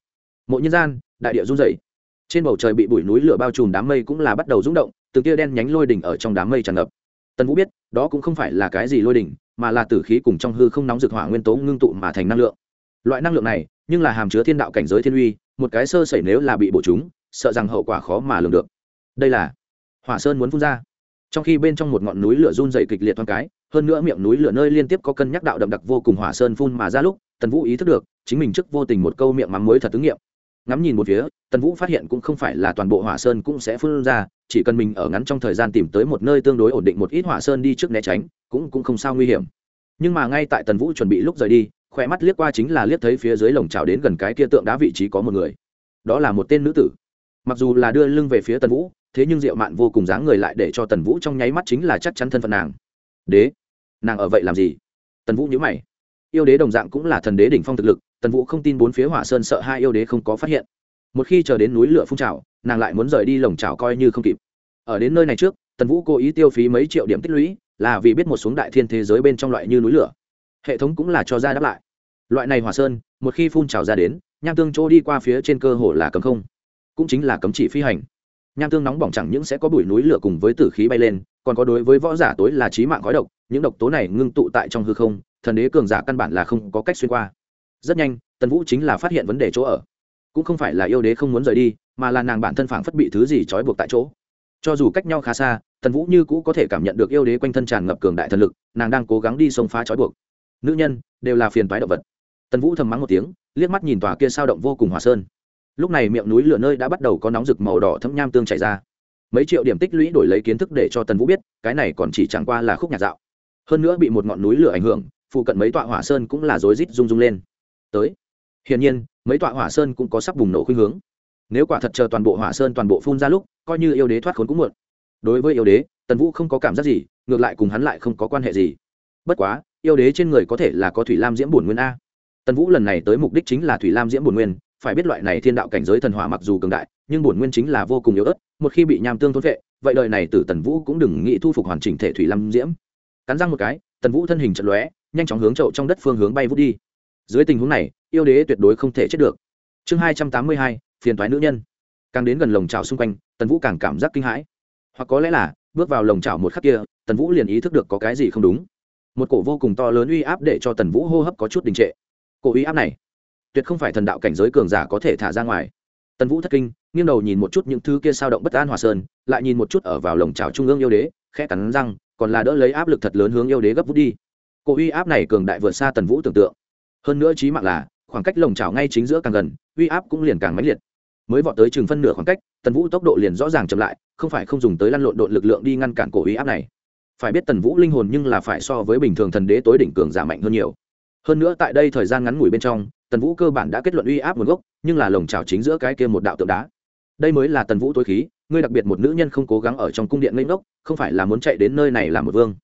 Mộ nhân gian, đại địa run dày trên bầu trời bị bụi núi lửa bao trùm đám mây cũng là bắt đầu rung động, từng tia đen nhánh lôi đỉnh ở trong đám mây tràn ngập. Tần vũ biết, đó cũng không phải là cái gì lôi đỉnh, mà là tử khí cùng trong hư không nóng rực hỏa nguyên tố ngưng tụ mà thành năng lượng. Loại năng lượng này, nhưng là hàm chứa thiên đạo cảnh giới thiên uy, một cái sơ sẩy nếu là bị bổ chúng, sợ rằng hậu quả khó mà lường được đây là hỏa sơn muốn phun ra. Trong khi bên trong một ngọn núi lửa run dày kịch liệt thoáng cái, hơn nữa miệng núi lửa nơi liên tiếp có cân nhắc đạo đậm đặc vô cùng hỏa sơn phun mà ra lúc, tần vũ ý thức được, chính mình trước vô tình một câu miệng mắm muối thật ứng nghiệm. Ngắm nhìn một phía, tần vũ phát hiện cũng không phải là toàn bộ hỏa sơn cũng sẽ phun ra, chỉ cần mình ở ngắn trong thời gian tìm tới một nơi tương đối ổn định một ít hỏa sơn đi trước né tránh, cũng cũng không sao nguy hiểm. Nhưng mà ngay tại tần vũ chuẩn bị lúc rời đi khỏe mắt liếc qua chính là liếc thấy phía dưới lồng trào đến gần cái kia tượng đá vị trí có một người. Đó là một tên nữ tử. Mặc dù là đưa lưng về phía tần vũ thế nhưng diệu mạn vô cùng dáng người lại để cho tần vũ trong nháy mắt chính là chắc chắn thân phận nàng. Đế, nàng ở vậy làm gì? Tần vũ nhớ mày. Yêu đế đồng dạng cũng là thần đế đỉnh phong thực lực, tần vũ không tin bốn phía hỏa sơn sợ hai yêu đế không có phát hiện. Một khi chờ đến núi lửa phun trào, nàng lại muốn rời đi lồng trào coi như không kịp. Ở đến nơi này trước, tần vũ cố ý tiêu phí mấy triệu điểm tích lũy, là vì biết một xuống đại thiên thế giới bên trong loại như núi lửa. Hệ thống cũng là cho ra đáp lại. Loại này hỏa sơn, một khi phun trào ra đến, nham tương chỗ đi qua phía trên cơ hồ là cấm không. Cũng chính là cấm chỉ phi hành nham tương nóng bỏng chẳng những sẽ có bụi núi lửa cùng với tử khí bay lên, còn có đối với võ giả tối là trí mạng khói độc, những độc tố này ngưng tụ tại trong hư không, thần đế cường giả căn bản là không có cách xuyên qua. Rất nhanh, tần vũ chính là phát hiện vấn đề chỗ ở. Cũng không phải là yêu đế không muốn rời đi, mà là nàng bản thân phảng phất bị thứ gì trói buộc tại chỗ. Cho dù cách nhau khá xa, tần vũ như cũ có thể cảm nhận được yêu đế quanh thân tràn ngập cường đại thần lực, nàng đang cố gắng đi xông phá trói buộc. Nữ nhân, đều là phiền toái động vật. Tần vũ thầm mắng một tiếng, liếc mắt nhìn tòa kia sao động vô cùng hòa sơn lúc này miệng núi lửa nơi đã bắt đầu có nóng rực màu đỏ thấm nham tương chảy ra. Mấy triệu điểm tích lũy đổi lấy kiến thức để cho tần vũ biết, cái này còn chỉ chẳng qua là khúc nhạc dạo. Hơn nữa bị một ngọn núi lửa ảnh hưởng, phụ cận mấy tọa hỏa sơn cũng là rối rít rung rung lên. Tới. Hiển nhiên, mấy tọa hỏa sơn cũng có sắp bùng nổ khuynh hướng. Nếu quả thật chờ toàn bộ hỏa sơn toàn bộ phun ra lúc, coi như yêu đế thoát khốn cũng muộn. Đối với yêu đế, tần vũ không có cảm giác gì, ngược lại cùng hắn lại không có quan hệ gì. Bất quá, yêu đế trên người có thể là có thủy lam diễm bổn nguyên a. Tần vũ lần này tới mục đích chính là thủy lam diễm bổn nguyên phải biết loại này thiên đạo cảnh giới thần hỏa mặc dù cường đại, nhưng bổn nguyên chính là vô cùng yếu ớt, một khi bị nham tương thôn vệ, vậy đời này tử tần vũ cũng đừng nghĩ thu phục hoàn chỉnh thể thủy lâm diễm. Cắn răng một cái, tần vũ thân hình trận lóe, nhanh chóng hướng trậu trong đất phương hướng bay vút đi. Dưới tình huống này, yêu đế tuyệt đối không thể chết được. Chương hai trăm tám mươi hai, phiền thoái nữ nhân. Càng đến gần lồng trào xung quanh, tần vũ càng cảm giác kinh hãi. Hoặc có lẽ là, bước vào lồng trào một khắc kia, tần vũ liền ý thức được có cái gì không đúng. Một cổ vô cùng to lớn uy áp để cho tần vũ hô hấp có chút đình trệ. Cổ uy áp này tuyệt không phải thần đạo cảnh giới cường giả có thể thả ra ngoài. Tần vũ thất kinh, nghiêng đầu nhìn một chút những thứ kia sao động bất an hòa sơn, lại nhìn một chút ở vào lồng trào trung ương yêu đế, khẽ cắn răng, còn là đỡ lấy áp lực thật lớn hướng yêu đế gấp vút đi. Cổ uy áp này cường đại vượt xa tần vũ tưởng tượng. Hơn nữa trí mạng là, khoảng cách lồng trào ngay chính giữa càng gần, uy áp cũng liền càng mãnh liệt. Mới vọt tới chừng phân nửa khoảng cách, tần vũ tốc độ liền rõ ràng chậm lại, không phải không dùng tới lăn lộn độn lực lượng đi ngăn cản cổ uy áp này. Phải biết tần vũ linh hồn nhưng là phải so với bình thường thần đế tối đỉnh cường giả mạnh hơn nhiều. Hơn nữa tại đây thời gian ngắn ngủi bên trong tần vũ cơ bản đã kết luận uy áp nguồn gốc, nhưng là lồng trào chính giữa cái kia một đạo tượng đá. Đây mới là tần vũ tối khí, ngươi đặc biệt một nữ nhân không cố gắng ở trong cung điện ngây ngốc, không phải là muốn chạy đến nơi này làm một vương.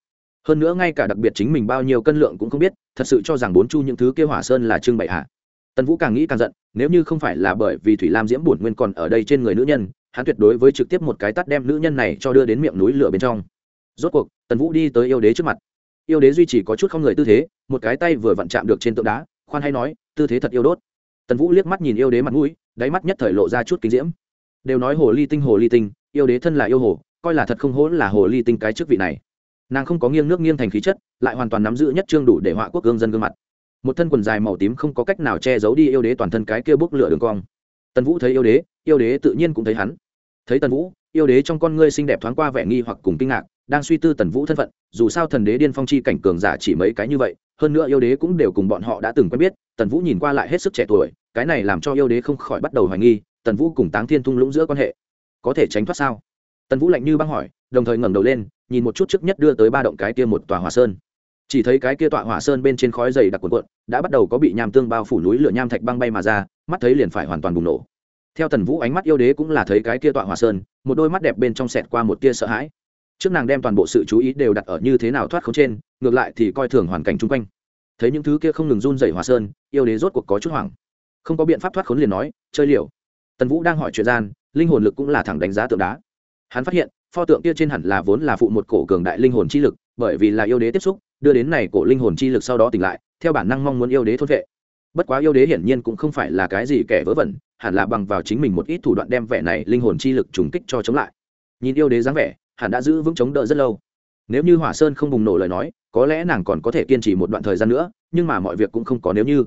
Hơn nữa ngay cả đặc biệt chính mình bao nhiêu cân lượng cũng không biết, thật sự cho rằng bốn chu những thứ kia hỏa sơn là trưng bày hạ tần vũ càng nghĩ càng giận, nếu như không phải là bởi vì thủy lam diễm bổn nguyên còn ở đây trên người nữ nhân, hắn tuyệt đối với trực tiếp một cái tắt đem nữ nhân này cho đưa đến miệng núi lửa bên trong. Rốt cuộc, tần vũ đi tới yêu đế trước mặt. Yêu đế duy trì có chút không người tư thế, một cái tay vừa vặn chạm được trên tượng đá khoan hay nói, tư thế thật yêu đốt. Tần vũ liếc mắt nhìn yêu đế mặt mũi, đáy mắt nhất thời lộ ra chút kinh diễm. Đều nói hồ ly tinh, hồ ly tinh, yêu đế thân là yêu hồ, coi là thật không hỗn là hồ ly tinh cái chức vị này. Nàng không có nghiêng nước nghiêng thành khí chất, lại hoàn toàn nắm giữ nhất trương đủ để họa quốc gương dân gương mặt. Một thân quần dài màu tím không có cách nào che giấu đi yêu đế toàn thân cái kia bốc lửa đường cong. Tần vũ thấy yêu đế yêu đế tự nhiên cũng thấy hắn. Thấy tần vũ, yêu đế trong con ngươi xinh đẹp thoáng qua vẻ nghi hoặc cùng kinh ngạc đang suy tư tần vũ thân phận, dù sao thần đế điên phong chi cảnh cường giả chỉ mấy cái như vậy, hơn nữa yêu đế cũng đều cùng bọn họ đã từng quen biết, tần vũ nhìn qua lại hết sức trẻ tuổi, cái này làm cho yêu đế không khỏi bắt đầu hoài nghi, tần vũ cùng táng thiên thung lũng giữa quan hệ, có thể tránh thoát sao? Tần vũ lạnh như băng hỏi, đồng thời ngẩng đầu lên, nhìn một chút trước nhất đưa tới ba động cái kia một tòa hỏa sơn. Chỉ thấy cái kia tọa hỏa sơn bên trên khói dày đặc cuộn cuộn, đã bắt đầu có bị nham tương bao phủ núi lửa nham thạch băng bay mà ra, mắt thấy liền phải hoàn toàn bùng nổ. Theo tần vũ ánh mắt yêu đế cũng là thấy cái kia tọa hỏa sơn, một đôi mắt đẹp bên trong sẹt qua một tia sợ hãi trước nàng đem toàn bộ sự chú ý đều đặt ở như thế nào thoát khống trên, ngược lại thì coi thường hoàn cảnh chung quanh. Thấy những thứ kia không ngừng run dày hòa sơn, yêu đế rốt cuộc có chút hoảng. Không có biện pháp thoát khốn liền nói, chơi liều. Tần vũ đang hỏi chuyện gian, linh hồn lực cũng là thẳng đánh giá tượng đá. Hắn phát hiện, pho tượng kia trên hẳn là vốn là phụ một cổ cường đại linh hồn chi lực, bởi vì là yêu đế tiếp xúc, đưa đến này cổ linh hồn chi lực sau đó tỉnh lại, theo bản năng mong muốn yêu đế thôn vệ. Bất quá yêu đế hiển nhiên cũng không phải là cái gì kẻ vớ vẩn, hẳn là bằng vào chính mình một ít thủ đoạn đem vẻ này linh hồn chi lực trùng kích cho chống lại. Nhìn yêu đế dáng vẻ hẳn đã giữ vững chống đỡ rất lâu. Nếu như hỏa sơn không bùng nổ lời nói, có lẽ nàng còn có thể kiên trì một đoạn thời gian nữa, nhưng mà mọi việc cũng không có nếu như.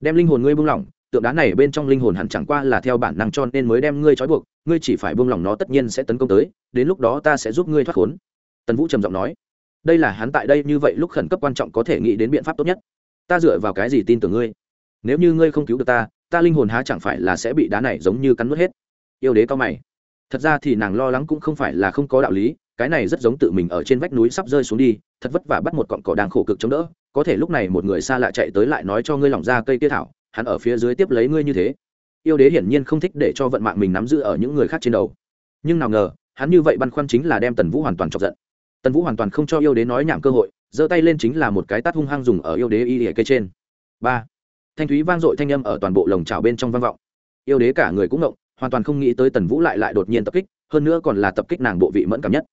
Đem linh hồn ngươi buông lỏng, tượng đá này bên trong linh hồn hẳn chẳng qua là theo bản năng cho nên mới đem ngươi trói buộc, ngươi chỉ phải buông lỏng nó tất nhiên sẽ tấn công tới, đến lúc đó ta sẽ giúp ngươi thoát khốn. Tần vũ trầm giọng nói. Đây là hắn tại đây như vậy lúc khẩn cấp quan trọng có thể nghĩ đến biện pháp tốt nhất. Ta dựa vào cái gì tin tưởng ngươi? Nếu như ngươi không cứu được ta ta linh hồn há chẳng phải là sẽ bị đá này giống như cắn nuốt hết? Yêu đế cao mày thật ra thì nàng lo lắng cũng không phải là không có đạo lý, cái này rất giống tự mình ở trên vách núi sắp rơi xuống đi, thật vất vả bắt một cọn cỏ đang khổ cực chống đỡ, có thể lúc này một người xa lạ chạy tới lại nói cho ngươi lỏng ra cây kia thảo, hắn ở phía dưới tiếp lấy ngươi như thế. Yêu đế hiển nhiên không thích để cho vận mạng mình nắm giữ ở những người khác trên đầu. Nhưng nào ngờ, hắn như vậy băn khoăn chính là đem tần vũ hoàn toàn chọc giận. Tần vũ hoàn toàn không cho yêu đế nói nhảm cơ hội, giơ tay lên chính là một cái tát hung hăng dùng ở yêu đế y ỉa cây trên. Ba. Thanh thúy vang dội thanh âm ở toàn bộ lồng trào bên trong vang vọng. Yêu đế cả người cũng ngộng hoàn toàn không nghĩ tới tần vũ lại lại đột nhiên tập kích, hơn nữa còn là tập kích nàng bộ vị mẫn cảm nhất.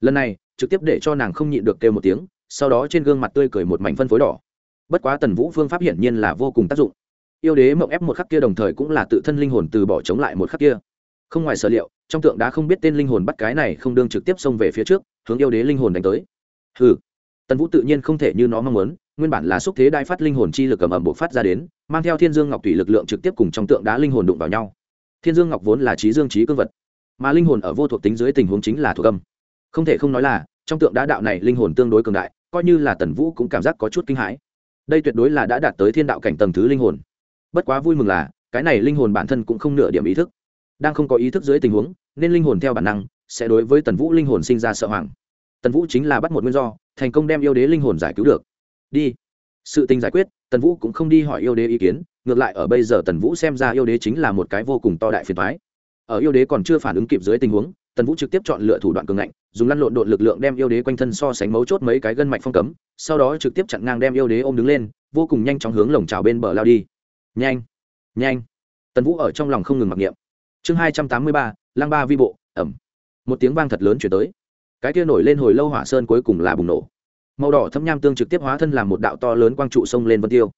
Lần này, trực tiếp để cho nàng không nhịn được kêu một tiếng, sau đó trên gương mặt tươi cười một mảnh phân phối đỏ. Bất quá tần vũ phương pháp hiển nhiên là vô cùng tác dụng. Yêu đế mộng ép một khắc kia đồng thời cũng là tự thân linh hồn từ bỏ chống lại một khắc kia. Không ngoài sở liệu, trong tượng đá không biết tên linh hồn bắt cái này không đương trực tiếp xông về phía trước, hướng yêu đế linh hồn đánh tới. Hừ. Tần vũ tự nhiên không thể như nó mong muốn, nguyên bản là xúc thế đai phát linh hồn chi lực ầm ầm bộc phát ra đến, mang theo thiên dương ngọc thủy lực lượng trực tiếp cùng trong tượng đá linh hồn đụng vào nhau thiên dương ngọc vốn là trí dương trí cương vật, mà linh hồn ở vô thuộc tính dưới tình huống chính là thuộc âm. Không thể không nói là, trong tượng đá đạo này linh hồn tương đối cường đại, coi như là tần vũ cũng cảm giác có chút kinh hãi. Đây tuyệt đối là đã đạt tới thiên đạo cảnh tầng thứ linh hồn. Bất quá vui mừng là, cái này linh hồn bản thân cũng không nửa điểm ý thức. Đang không có ý thức dưới tình huống, nên linh hồn theo bản năng sẽ đối với tần vũ linh hồn sinh ra sợ hoàng tần vũ chính là bắt một nguyên do, thành công đem yêu đế linh hồn giải cứu được. Đi. Sự tình giải quyết, tần vũ cũng không đi hỏi yêu đế ý kiến ngược lại ở bây giờ tần vũ xem ra yêu đế chính là một cái vô cùng to đại phiền thoái ở yêu đế còn chưa phản ứng kịp dưới tình huống, tần vũ trực tiếp chọn lựa thủ đoạn cường ngạnh, dùng lăn lộn đội lực lượng đem yêu đế quanh thân so sánh mấu chốt mấy cái gân mạch phong cấm, sau đó trực tiếp chặn ngang đem yêu đế ôm đứng lên, vô cùng nhanh chóng hướng lồng trào bên bờ lao đi. Nhanh nhanh. Tần vũ ở trong lòng không ngừng mặc niệm. Chương hai trăm tám mươi ba lang ba vi bộ, ẩm. Một tiếng vang thật lớn chuyển tới. Cái kia nổi lên hồi lâu hỏa sơn cuối cùng là bùng nổ. Màu đỏ thâm nham tương trực tiếp hóa thân làm một đạo to lớn quang trụ sông lên vân tiêu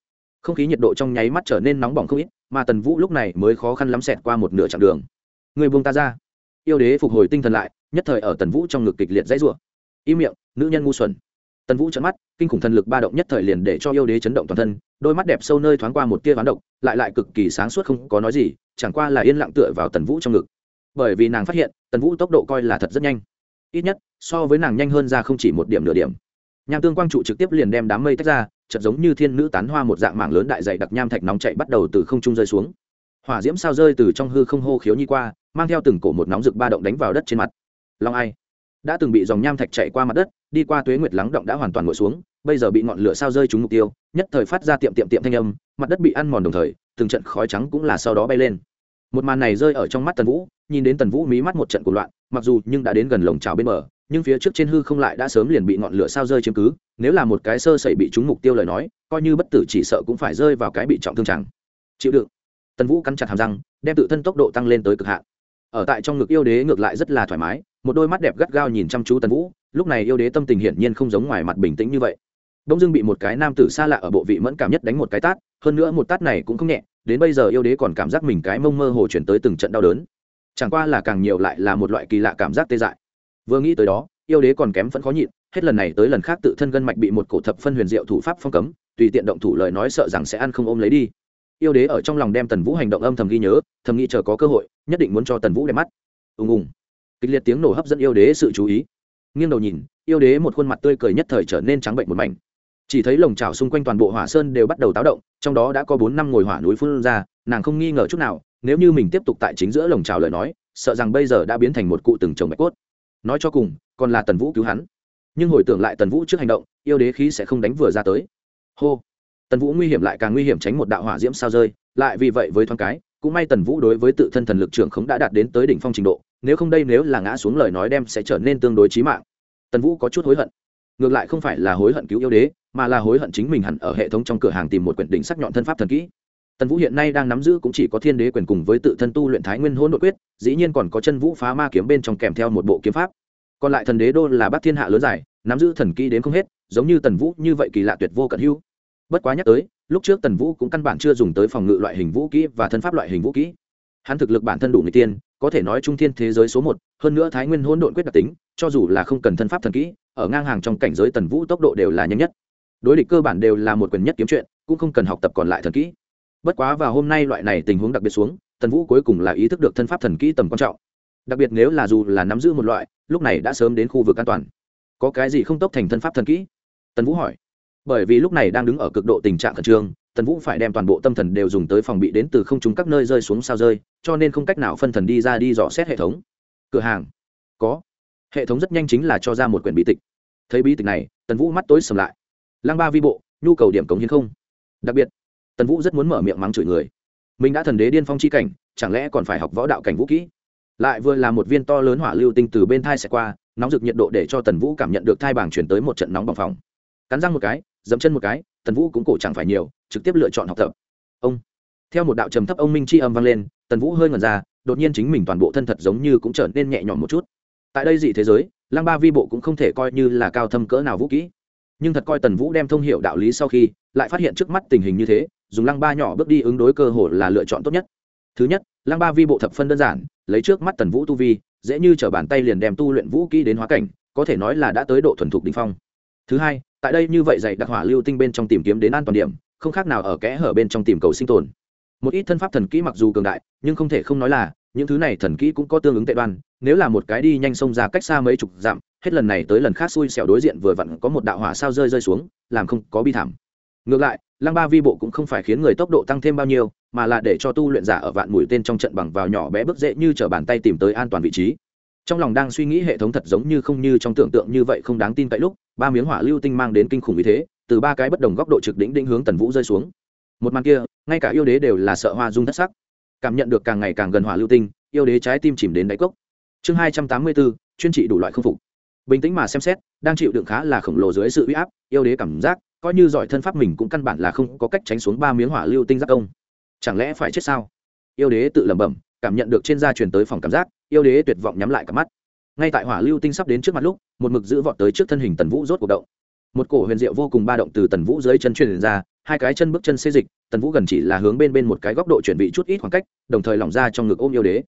không khí nhiệt độ trong nháy mắt trở nên nóng bỏng không ít, mà tần vũ lúc này mới khó khăn lắm xẹt qua một nửa chặng đường. Người buông ta ra. Yêu đế phục hồi tinh thần lại, nhất thời ở tần vũ trong ngực kịch liệt dãy rủa. Im miệng, nữ nhân ngu xuẩn. Tần vũ trợn mắt, kinh khủng thần lực ba động nhất thời liền để cho yêu đế chấn động toàn thân, đôi mắt đẹp sâu nơi thoáng qua một tia ván độc, lại lại cực kỳ sáng suốt không có nói gì, chẳng qua là yên lặng tựa vào tần vũ trong ngực. Bởi vì nàng phát hiện, tần vũ tốc độ coi là thật rất nhanh. Ít nhất, so với nàng nhanh hơn ra không chỉ một điểm nửa điểm. Nham tương quang trụ trực tiếp liền đem đám mây tách ra chật giống như thiên nữ tán hoa một dạng mảng lớn đại dày đặc nham thạch nóng chạy bắt đầu từ không trung rơi xuống. Hỏa diễm sao rơi từ trong hư không hô khiếu nhi qua, mang theo từng cổ một nóng rực ba động đánh vào đất trên mặt. Long ai? Đã từng bị dòng nham thạch chạy qua mặt đất, đi qua tuế nguyệt lắng động đã hoàn toàn ngồi xuống, bây giờ bị ngọn lửa sao rơi trúng mục tiêu, nhất thời phát ra tiệm tiệm tiệm thanh âm, mặt đất bị ăn mòn đồng thời, từng trận khói trắng cũng là sau đó bay lên. Một màn này rơi ở trong mắt tần vũ, nhìn đến tần vũ mí mắt một trận cuộc loạn, mặc dù nhưng đã đến gần lồng trào bên bờ nhưng phía trước trên hư không lại đã sớm liền bị ngọn lửa sao rơi chiếm cứ, nếu là một cái sơ sẩy bị trúng mục tiêu lời nói, coi như bất tử chỉ sợ cũng phải rơi vào cái bị trọng thương chẳng. Chịu đựng. Tần vũ cắn chặt hàm răng, đem tự thân tốc độ tăng lên tới cực hạn. Ở tại trong ngực yêu đế ngược lại rất là thoải mái, một đôi mắt đẹp gắt gao nhìn chăm chú tần vũ, lúc này yêu đế tâm tình hiển nhiên không giống ngoài mặt bình tĩnh như vậy. Đông dưng bị một cái nam tử xa lạ ở bộ vị mẫn cảm nhất đánh một cái tát, hơn nữa một tát này cũng không nhẹ, đến bây giờ yêu đế còn cảm giác mình cái mông mơ hồ chuyển tới từng trận đau đớn. Chẳng qua là càng nhiều lại là một loại kỳ lạ cảm giác tê dại vừa nghĩ tới đó, yêu đế còn kém vẫn khó nhịn, hết lần này tới lần khác tự thân gân mạch bị một cổ thập phân huyền diệu thủ pháp phong cấm, tùy tiện động thủ lời nói sợ rằng sẽ ăn không ôm lấy đi. Yêu đế ở trong lòng đem tần vũ hành động âm thầm ghi nhớ, thầm nghĩ chờ có cơ hội, nhất định muốn cho tần vũ đẹp mắt. Ùng ùng. Kịch liệt tiếng nổ hấp dẫn yêu đế sự chú ý. Nghiêng đầu nhìn, yêu đế một khuôn mặt tươi cười nhất thời trở nên trắng bệnh một mảnh. Chỉ thấy lồng trào xung quanh toàn bộ hỏa sơn đều bắt đầu táo động, trong đó đã có bốn năm ngồi hỏa núi phun ra, nàng không nghi ngờ chút nào, nếu như mình tiếp tục tại chính giữa lồng trào lời nói, sợ rằng bây giờ đã biến thành một cụ từng chồng bạch cốt nói cho cùng, còn là tần vũ cứu hắn. Nhưng hồi tưởng lại tần vũ trước hành động, yêu đế khí sẽ không đánh vừa ra tới. Hô! Tần vũ nguy hiểm lại càng nguy hiểm tránh một đạo hỏa diễm sao rơi, lại vì vậy với thoáng cái, cũng may tần vũ đối với tự thân thần lực trưởng khống đã đạt đến tới đỉnh phong trình độ, nếu không đây nếu là ngã xuống lời nói đem sẽ trở nên tương đối trí mạng. Tần vũ có chút hối hận. Ngược lại không phải là hối hận cứu yêu đế, mà là hối hận chính mình hẳn ở hệ thống trong cửa hàng tìm một quyển đỉnh sắc nhọn thân pháp thần kỹ tần vũ hiện nay đang nắm giữ cũng chỉ có thiên đế quyền cùng với tự thân tu luyện thái nguyên hôn nội quyết, dĩ nhiên còn có chân vũ phá ma kiếm bên trong kèm theo một bộ kiếm pháp. Còn lại thần đế đô là bát thiên hạ lớn giải nắm giữ thần kỹ đến không hết, giống như tần vũ như vậy kỳ lạ tuyệt vô cận hữu. Bất quá nhắc tới, lúc trước tần vũ cũng căn bản chưa dùng tới phòng ngự loại hình vũ kỹ và thân pháp loại hình vũ kỹ. Hắn thực lực bản thân đủ người tiên, có thể nói trung thiên thế giới số một, hơn nữa thái nguyên hôn độn quyết đặc tính, cho dù là không cần thân pháp thần kỹ, ở ngang hàng trong cảnh giới tần vũ tốc độ đều là nhanh nhất. Đối địch cơ bản đều là một quyền nhất kiếm chuyện, cũng không cần học tập còn lại thần kỹ bất quá vào hôm nay loại này tình huống đặc biệt xuống, tần vũ cuối cùng là ý thức được thân pháp thần kỹ tầm quan trọng. Đặc biệt nếu là dù là nắm giữ một loại, lúc này đã sớm đến khu vực an toàn. Có cái gì không tốc thành thân pháp thần kỹ? Tần vũ hỏi. Bởi vì lúc này đang đứng ở cực độ tình trạng khẩn trương, tần vũ phải đem toàn bộ tâm thần đều dùng tới phòng bị đến từ không chúng các nơi rơi xuống sao rơi, cho nên không cách nào phân thần đi ra đi dò xét hệ thống. Cửa hàng. Có. Hệ thống rất nhanh chính là cho ra một quyển bí tịch. Thấy bí tịch này, tần vũ mắt tối sầm lại. Lăng ba vi bộ, nhu cầu điểm cống hiến không? Đặc biệt tần vũ rất muốn mở miệng mắng chửi người. Mình đã thần đế điên phong c h i cảnh, chẳng lẽ còn phải học võ đạo cảnh vũ kỹ? Lại vừa là một viên to lớn hỏa lưu tinh từ bên thai sẽ qua, nóng rực nhiệt độ để cho tần vũ cảm nhận được thai bảng chuyển tới một trận nóng bằng phòng cắn răng một cái, dẫm chân một cái, tần vũ cũng cổ chẳng phải nhiều, trực tiếp lựa chọn học tập. Ông! Theo một đạo trầm thấp ông minh c âm vang lên, tần vũ hơi ngần ra, đột nhiên chính mình toàn bộ thân thật giống như cũng trở nên nhẹ nhõm một chút. Tại đây dị thế giới lăng ba vi bộ cũng không thể coi như là cao thâm cỡ nào vũ kỹ. Nhưng thật coi tần vũ đem thông hiệu đạo lý sau khi, lại phát hiện trước mắt tình hình như thế dùng lăng ba nhỏ bước đi ứng đối cơ hội là lựa chọn tốt nhất. Thứ nhất, lăng ba vi bộ thập phân đơn giản, lấy trước mắt tần vũ tu vi, dễ như t r ở bàn tay liền đem tu luyện vũ kỹ đến hóa cảnh, có thể nói là đã tới độ thuần thục đ ỉ n h phong. Thứ hai, tại đây như vậy dạy đặc hỏa lưu tinh bên trong tìm kiếm đến an toàn điểm, không khác nào ở kẽ hở bên trong tìm cầu sinh tồn. Một ít thân pháp thần kỹ mặc dù cường đại, nhưng không thể không nói là, những thứ này thần kỹ cũng có tương ứng tệ đoan, nếu là một cái đi nhanh xông ra cách xa mấy chục dặm, hết lần này tới lần khác xui xẻo đối diện vừa vặn có một đạo hỏa sao rơi rơi xuống, làm không có bi thảm ngược lại, lăng ba vi bộ cũng không phải khiến người tốc độ tăng thêm bao nhiêu, mà là để cho tu luyện giả ở vạn mũi tên trong trận bằng vào nhỏ bé bước dễ như t r ở bàn tay tìm tới an toàn vị trí. Trong lòng đang suy nghĩ hệ thống thật giống như không như trong tưởng tượng như vậy không đáng tin cậy lúc, ba miếng hỏa lưu tinh mang đến kinh khủng như thế, từ ba cái bất đồng góc độ trực đỉnh đỉnh hướng tần vũ rơi xuống. Một màn kia, ngay cả yêu đế đều là sợ hoa dung thất sắc. Cảm nhận được càng ngày càng gần hỏa lưu tinh, yêu đế trái tim chìm đến đáy cốc. Chương hai trăm tám mươi bốn, chuyên trị đủ loại không phục. Bình tĩnh mà xem xét, đang chịu đựng khá là khổng lồ dưới sự uy áp, yêu đế cảm giác coi như giỏi thân pháp mình cũng căn bản là không có cách tránh xuống ba miếng hỏa lưu tinh giác công. Chẳng lẽ phải chết sao? Yêu đế tự lẩm bẩm, cảm nhận được trên da truyền tới phòng cảm giác, yêu đế tuyệt vọng nhắm lại cả mắt. Ngay tại hỏa lưu tinh sắp đến trước mặt lúc, một mực giữ vọt tới trước thân hình tần vũ rốt cuộc động. Một cổ huyền diệu vô cùng ba động từ tần vũ dưới chân truyền ra, hai cái chân bước chân xê dịch, tần vũ gần chỉ là hướng bên bên một cái góc độ chuẩn bị chút ít khoảng cách, đồng thời lỏng ra trong ngực ôm yêu đế.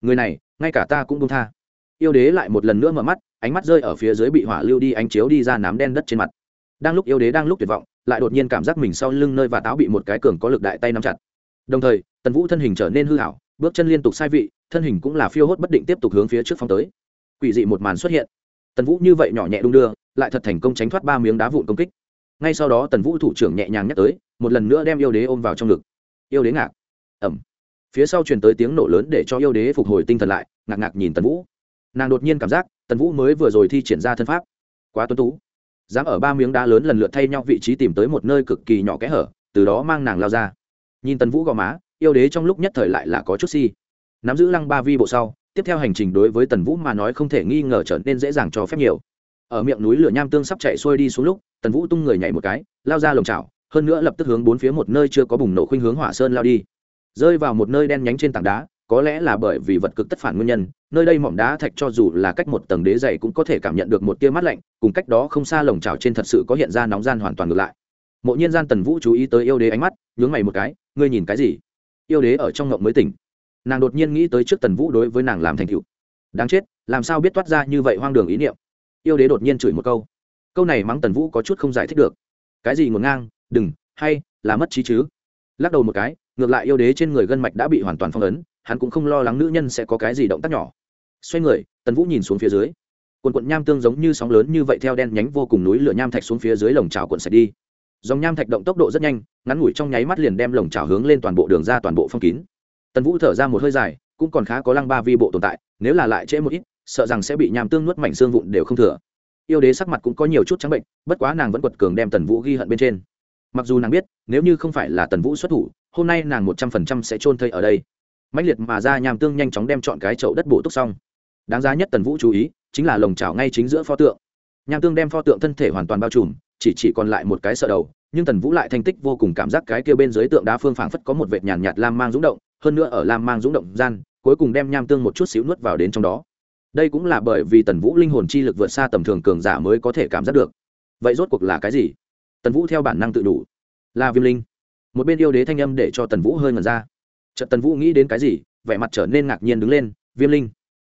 Người này, ngay cả ta cũng buông tha. Yêu đế lại một lần nữa mở mắt, ánh mắt rơi ở phía dưới bị hỏa lưu đi ánh chiếu đi ra nám đen đất trên mặt đang lúc yêu đế đang lúc tuyệt vọng, lại đột nhiên cảm giác mình sau lưng nơi và táo bị một cái cường có lực đại tay nắm chặt. Đồng thời, tần vũ thân hình trở nên hư hảo, bước chân liên tục sai vị, thân hình cũng là phiêu hốt bất định tiếp tục hướng phía trước phong tới. Quỷ dị một màn xuất hiện. Tần vũ như vậy nhỏ nhẹ đung đưa, lại thật thành công tránh thoát ba miếng đá vụn công kích. Ngay sau đó tần vũ thủ trưởng nhẹ nhàng nhắc tới, một lần nữa đem yêu đế ôm vào trong ngực. Yêu đế ngạc. Ẩm. Phía sau truyền tới tiếng nổ lớn để cho yêu đế phục hồi tinh thần lại, ngạc ngạc nhìn tần vũ. Nàng đột nhiên cảm giác, tần vũ mới vừa rồi thi triển ra thân pháp. Quá tuân tú dám ở ba miếng đá lớn lần lượt thay nhau vị trí tìm tới một nơi cực kỳ nhỏ kẽ hở, từ đó mang nàng lao ra. Nhìn tần vũ gò má, yêu đế trong lúc nhất thời lại là có chút si. Nắm giữ lăng ba vi bộ sau, tiếp theo hành trình đối với tần vũ mà nói không thể nghi ngờ trở nên dễ dàng cho phép nhiều. Ở miệng núi lửa nham tương sắp chạy xuôi đi xuống lúc, tần vũ tung người nhảy một cái, lao ra lồng chảo, hơn nữa lập tức hướng bốn phía một nơi chưa có bùng nổ khuynh hướng hỏa sơn lao đi. Rơi vào một nơi đen nhánh trên tảng đá có lẽ là bởi vì vật cực tất phản nguyên nhân, nơi đây mỏm đá thạch cho dù là cách một tầng đế dày cũng có thể cảm nhận được một tia mát lạnh, cùng cách đó không xa lồng trào trên thật sự có hiện ra nóng gian hoàn toàn ngược lại. Mộ nhiên gian tần vũ chú ý tới yêu đế ánh mắt, nhướng mày một cái, ngươi nhìn cái gì? Yêu đế ở trong ngộng mới tỉnh. Nàng đột nhiên nghĩ tới trước tần vũ đối với nàng làm thành cựu đáng chết, làm sao biết toát ra như vậy hoang đường ý niệm? Yêu đế đột nhiên chửi một câu. Câu này mắng tần vũ có chút không giải thích được. Cái gì ngổn ngang, đừng, hay, là mất trí chứ? Lắc đầu một cái, ngược lại yêu đế trên người gân mạch đã bị hoàn toàn phong ấn hắn cũng không lo lắng nữ nhân sẽ có cái gì động tác nhỏ. Xoay người, tần vũ nhìn xuống phía dưới. Quần quận nham tương giống như sóng lớn như vậy theo đen nhánh vô cùng núi lửa nham thạch xuống phía dưới lồng trào quận sạch đi. Dòng nham thạch động tốc độ rất nhanh, ngắn ngủi trong nháy mắt liền đem lồng trào hướng lên toàn bộ đường ra toàn bộ phong kín. Tần vũ thở ra một hơi dài, cũng còn khá có lăng ba vi bộ tồn tại, nếu là lại trễ một ít, sợ rằng sẽ bị nham tương nuốt mảnh xương vụn đều không thừa. Yêu đế sắc mặt cũng có nhiều chút trắng bệnh, bất quá nàng vẫn quật cường đem tần vũ ghi hận bên trên. Mặc dù nàng biết, nếu như không phải là tần vũ xuất thủ, hôm nay nàng một trăm phần trăm sẽ trôn thây ở đây mãnh liệt mà ra nham tương nhanh chóng đem chọn cái chậu đất bổ túc xong. Đáng giá nhất tần vũ chú ý, chính là lồng chảo ngay chính giữa pho tượng. Nham tương đem pho tượng thân thể hoàn toàn bao trùm, chỉ chỉ còn lại một cái sợ đầu, nhưng tần vũ lại thành tích vô cùng cảm giác cái kia bên dưới tượng đá phương phảng phất có một vệt nhàn nhạt lam mang rúng động, hơn nữa ở lam mang rúng động gian, cuối cùng đem nham tương một chút xíu nuốt vào đến trong đó. Đây cũng là bởi vì tần vũ linh hồn chi lực vượt xa tầm thường cường giả mới có thể cảm giác được. Vậy rốt cuộc là cái gì? Tần vũ theo bản năng tự đủ. Là viêm linh. Một bên yêu đế thanh âm để cho tần vũ hơi ngần ra trận tần vũ nghĩ đến cái gì, vẻ mặt trở nên ngạc nhiên đứng lên, viêm linh,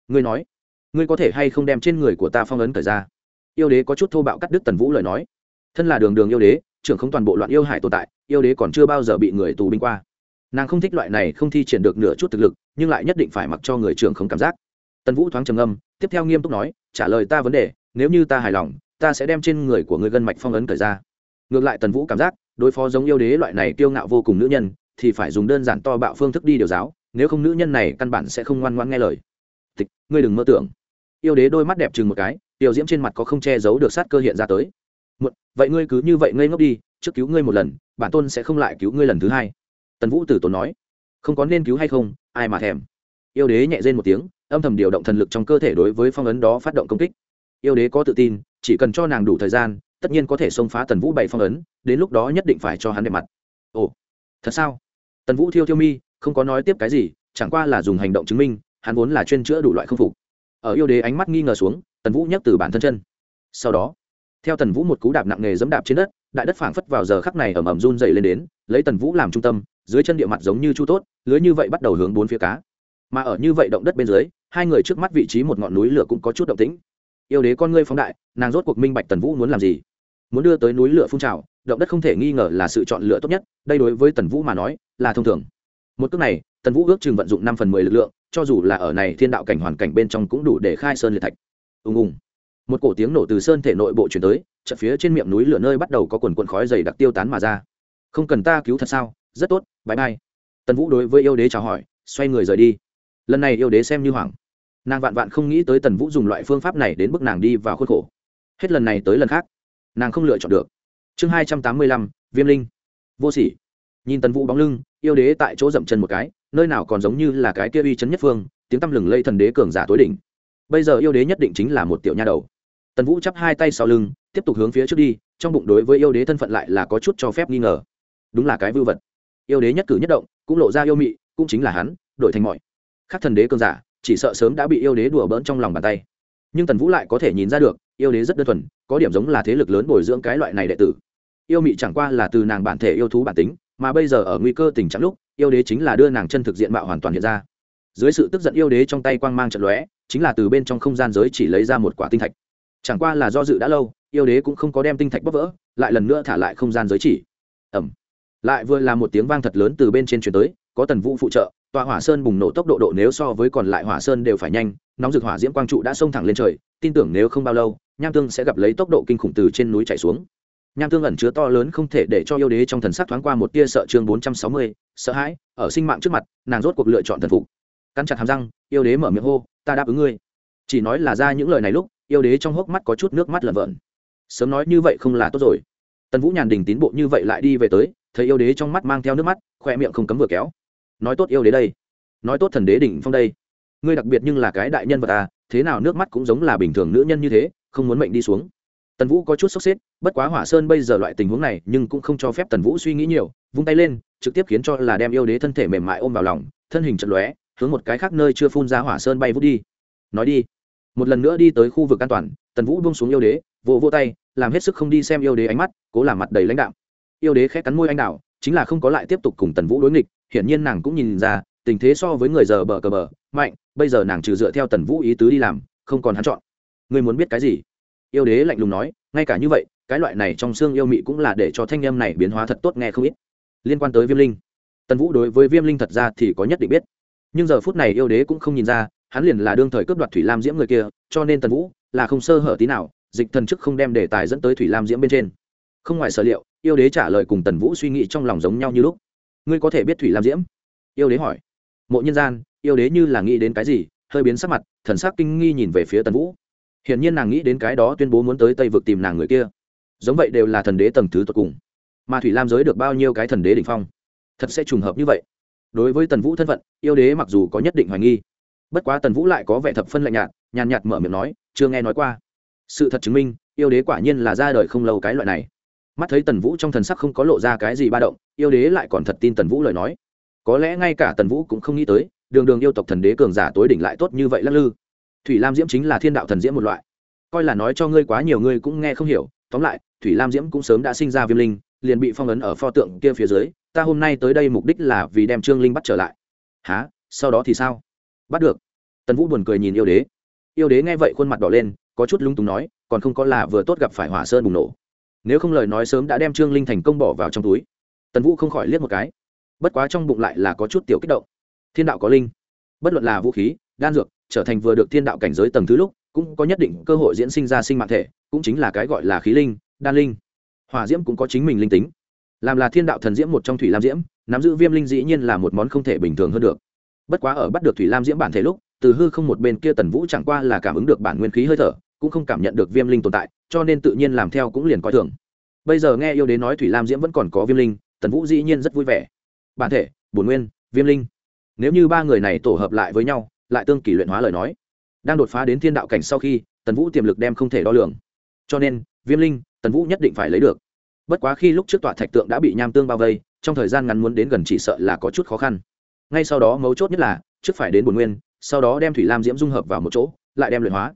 ngươi nói, ngươi có thể hay không đem trên người của ta phong ấn thời ra? Yêu đế có chút thô bạo cắt đứt tần vũ lời nói. Thân là đường đường yêu đế, trưởng không toàn bộ loạn yêu hải tồn tại, yêu đế còn chưa bao giờ bị người tù binh qua. Nàng không thích loại này không thi triển được nửa chút thực lực, nhưng lại nhất định phải mặc cho người trưởng không cảm giác. Tần vũ thoáng trầm âm tiếp theo nghiêm túc nói, trả lời ta vấn đề, nếu như ta hài lòng, ta sẽ đem trên người của người gân mạch phong ấn thời ra. Ngược lại tần vũ cảm giác, đối phó giống yêu đế loại này kiêu ngạo vô cùng nữ nhân thì phải dùng đơn giản to bạo phương thức đi điều giáo, nếu không nữ nhân này căn bản sẽ không ngoan ngoãn nghe lời. Tịch, ngươi đừng mơ tưởng. Yêu đế đôi mắt đẹp chừng một cái, tiểu diễm trên mặt có không che giấu được sát cơ hiện ra tới. Một vậy ngươi cứ như vậy ngây ngốc đi, trước cứu ngươi một lần, bản tôn sẽ không lại cứu ngươi lần thứ hai. Tần vũ tử tốn nói. Không có nên cứu hay không, ai mà thèm. Yêu đế nhẹ rên một tiếng, âm thầm điều động thần lực trong cơ thể đối với phong ấn đó phát động công kích. Yêu đế có tự tin, chỉ cần cho nàng đủ thời gian, tất nhiên có thể xông phá tần vũ bảy phong ấn, đến lúc đó nhất định phải cho hắn đẹp mặt. Ồ, thật sao? Tần vũ thiêu thiêu mi, không có nói tiếp cái gì, chẳng qua là dùng hành động chứng minh, hắn vốn là chuyên chữa đủ loại không phục. Ở yêu đế ánh mắt nghi ngờ xuống, tần vũ nhắc từ bản thân chân. Sau đó, theo tần vũ một cú đạp nặng nề dẫm đạp trên đất, đại đất phảng phất vào giờ khắc này ẩm ẩm run dày lên đến, lấy tần vũ làm trung tâm, dưới chân địa mặt giống như chu tốt, lưới như vậy bắt đầu hướng bốn phía cá. Mà ở như vậy động đất bên dưới, hai người trước mắt vị trí một ngọn núi lửa cũng có chút động tĩnh. Yêu đế con ngươi phóng đại, nàng rốt cuộc minh bạch tần vũ muốn làm gì muốn đưa tới núi lửa phun trào, động đất không thể nghi ngờ là sự chọn lựa tốt nhất, đây đối với tần vũ mà nói là thông thường. Một cước này, tần vũ ước chừng vận dụng năm phần mười lực lượng, cho dù là ở này thiên đạo cảnh hoàn cảnh bên trong cũng đủ để khai sơn liệt thạch. Ùng ùng. Một cổ tiếng nổ từ sơn thể nội bộ chuyển tới, chợt phía trên miệng núi lửa nơi bắt đầu có quần quần khói dày đặc tiêu tán mà ra. Không cần ta cứu thật sao? Rất tốt bãi bay tần vũ đối với yêu đế chào hỏi, xoay người rời đi. Lần này yêu đế xem như hoảng. Nàng vạn vạn không nghĩ tới tần vũ dùng loại phương pháp này đến bức nàng đi vào khuôn khổ. Hết lần này tới lần khác nàng không lựa chọn được. Chương hai trăm tám mươi lăm, viêm linh. Vô sỉ. Nhìn tần vũ bóng lưng, yêu đế tại chỗ dậm chân một cái, nơi nào còn giống như là cái kia uy chấn nhất phương, tiếng tăm lừng lây thần đế cường giả tối đỉnh. Bây giờ yêu đế nhất định chính là một tiểu nha đầu. Tần vũ chắp hai tay sau lưng, tiếp tục hướng phía trước đi, trong bụng đối với yêu đế thân phận lại là có chút cho phép nghi ngờ. Đúng là cái vưu vật. Yêu đế nhất cử nhất động, cũng lộ ra yêu mị, cũng chính là hắn, đổi thành mọi. Khác thần đế cường giả, chỉ sợ sớm đã bị yêu đế đùa bỡn trong lòng bàn tay. Nhưng tần vũ lại có thể nhìn ra được yêu đế rất đơn thuần, có điểm giống là thế lực lớn bồi dưỡng cái loại này đệ tử. Yêu mị chẳng qua là từ nàng bản thể yêu thú bản tính, mà bây giờ ở nguy cơ tình trạng lúc, yêu đế chính là đưa nàng chân thực diện mạo hoàn toàn hiện ra. Dưới sự tức giận yêu đế trong tay quang mang trận lóe, chính là từ bên trong không gian giới chỉ lấy ra một quả tinh thạch. Chẳng qua là do dự đã lâu, yêu đế cũng không có đem tinh thạch bóp vỡ, lại lần nữa thả lại không gian giới chỉ. Ẩm lại vừa là một tiếng vang thật lớn từ bên trên chuyển tới, có tần vũ phụ trợ, tòa hỏa sơn bùng nổ tốc độ độ nếu so với còn lại hỏa sơn đều phải nhanh, nóng rực hỏa diễm quang trụ đã xông thẳng lên trời, tin tưởng nếu không bao lâu nham tương sẽ gặp lấy tốc độ kinh khủng từ trên núi chạy xuống. Nham tương ẩn chứa to lớn không thể để cho yêu đế trong thần sắc thoáng qua một tia sợ chương bốn trăm sáu mươi, sợ hãi, ở sinh mạng trước mặt, nàng rốt cuộc lựa chọn thần phục. Cắn chặt hàm răng, yêu đế mở miệng hô, ta đáp ứng ngươi. Chỉ nói là ra những lời này lúc, yêu đế trong hốc mắt có chút nước mắt lợn vợn sớm nói như vậy không là tốt rồi. Tần vũ nhàn đình tín bộ như vậy lại đi về tới, thấy yêu đế trong mắt mang theo nước mắt, khoe miệng không cấm vừa kéo. Nói tốt yêu đế đây. Nói tốt thần đế đỉnh phong đây. Ngươi đặc biệt nhưng là cái đại nhân vật à thế nào nước mắt cũng giống là bình thường nữ nhân như thế không muốn mệnh đi xuống. Tần vũ có chút sốc xếp bất quá hỏa sơn bây giờ loại tình huống này nhưng cũng không cho phép tần vũ suy nghĩ nhiều, vung tay lên, trực tiếp khiến cho là đem yêu đế thân thể mềm mại ôm vào lòng, thân hình chật lóe, hướng một cái khác nơi chưa phun ra hỏa sơn bay vút đi. Nói đi. Một lần nữa đi tới khu vực an toàn, tần vũ buông xuống yêu đế, vỗ vỗ tay, làm hết sức không đi xem yêu đế ánh mắt, cố làm mặt đầy lãnh đạo yêu đế khẽ cắn môi anh đạo chính là không có lại tiếp tục cùng tần vũ đối nghịch, hiển nhiên nàng cũng nhìn ra, tình thế so với người giờ bờ cờ bờ, mạnh, bây giờ nàng trừ dựa theo tần vũ ý tứ đi làm, không còn hắn chọn ngươi muốn biết cái gì? Yêu đế lạnh lùng nói, ngay cả như vậy, cái loại này trong xương yêu mị cũng là để cho thanh em này biến hóa thật tốt nghe không ít. Liên quan tới viêm linh. Tần vũ đối với viêm linh thật ra thì có nhất định biết. Nhưng giờ phút này yêu đế cũng không nhìn ra, hắn liền là đương thời cướp đoạt thủy lam diễm người kia, cho nên tần vũ là không sơ hở tí nào, dịch thần chức không đem đề tài dẫn tới thủy lam diễm bên trên. Không ngoài sở liệu, yêu đế trả lời cùng tần vũ suy nghĩ trong lòng giống nhau như lúc. Ngươi có thể biết thủy lam diễm? Yêu đế hỏi. Mộ nhân gian, yêu đế như là nghĩ đến cái gì, hơi biến sắc mặt, thần sắc kinh nghi nhìn về phía tần vũ hiển nhiên nàng nghĩ đến cái đó tuyên bố muốn tới tây vực tìm nàng người kia. Giống vậy đều là thần đế tầng thứ tột cùng. Mà thủy lam giới được bao nhiêu cái thần đế đ ỉ n h phong? Thật sẽ trùng hợp như vậy. Đối với tần vũ thân phận, yêu đế mặc dù có nhất định hoài nghi. Bất quá tần vũ lại có vẻ thập phân lạnh nhạt, nhàn nhạt mở miệng nói, chưa nghe nói qua. Sự thật chứng minh, yêu đế quả nhiên là ra đời không lâu cái loại này. Mắt thấy tần vũ trong thần sắc không có lộ ra cái gì ba động, yêu đế lại còn thật tin tần vũ lời nói. Có lẽ ngay cả tần vũ cũng không nghĩ tới, đường đường yêu tộc thần đế cường giả tối đỉnh lại tốt như vậy lắc lư thủy lam diễm chính là thiên đạo thần diễm một loại. Coi là nói cho ngươi quá nhiều ngươi cũng nghe không hiểu. Tóm lại, thủy lam diễm cũng sớm đã sinh ra viêm linh, liền bị phong ấn ở pho tượng kia phía dưới. Ta hôm nay tới đây mục đích là vì đem trương linh bắt trở lại. Há sau đó thì sao? Bắt được. Tần vũ buồn cười nhìn yêu đế. Yêu đế nghe vậy khuôn mặt đỏ lên, có chút lung túng nói, còn không có là vừa tốt gặp phải hỏa sơn bùng nổ. Nếu không lời nói sớm đã đem trương linh thành công bỏ vào trong túi. Tần vũ không khỏi liếc một cái. Bất quá trong bụng lại là có chút tiểu kích động. Thiên đạo có linh. Bất luận là vũ khí, đan dược trở thành vừa được thiên đạo cảnh giới tầng thứ lúc, cũng có nhất định cơ hội diễn sinh ra sinh mạng thể, cũng chính là cái gọi là khí linh, đan linh. Hỏa diễm cũng có chính mình linh tính. Làm là thiên đạo thần diễm một trong thủy lam diễm, nắm giữ viêm linh dĩ nhiên là một món không thể bình thường hơn được. Bất quá ở bắt được thủy lam diễm bản thể lúc, từ hư không một bên kia tần vũ chẳng qua là cảm ứng được bản nguyên khí hơi thở, cũng không cảm nhận được viêm linh tồn tại, cho nên tự nhiên làm theo cũng liền coi thường. Bây giờ nghe yêu đến nói thủy lam diễm vẫn còn có viêm linh, tần vũ dĩ nhiên rất vui vẻ. Bản thể, bổn nguyên, viêm linh. Nếu như ba người này tổ hợp lại với nhau lại tương kỳ luyện hóa lời nói. Đang đột phá đến thiên đạo cảnh sau khi, tần vũ tiềm lực đem không thể đo lường. Cho nên, viêm linh, tần vũ nhất định phải lấy được. Bất quá khi lúc trước tọa thạch tượng đã bị nham tương bao vây, trong thời gian ngắn muốn đến gần chỉ sợ là có chút khó khăn. Ngay sau đó mấu chốt nhất là, trước phải đến bồn nguyên, sau đó đem thủy lam diễm dung hợp vào một chỗ, lại đem luyện hóa.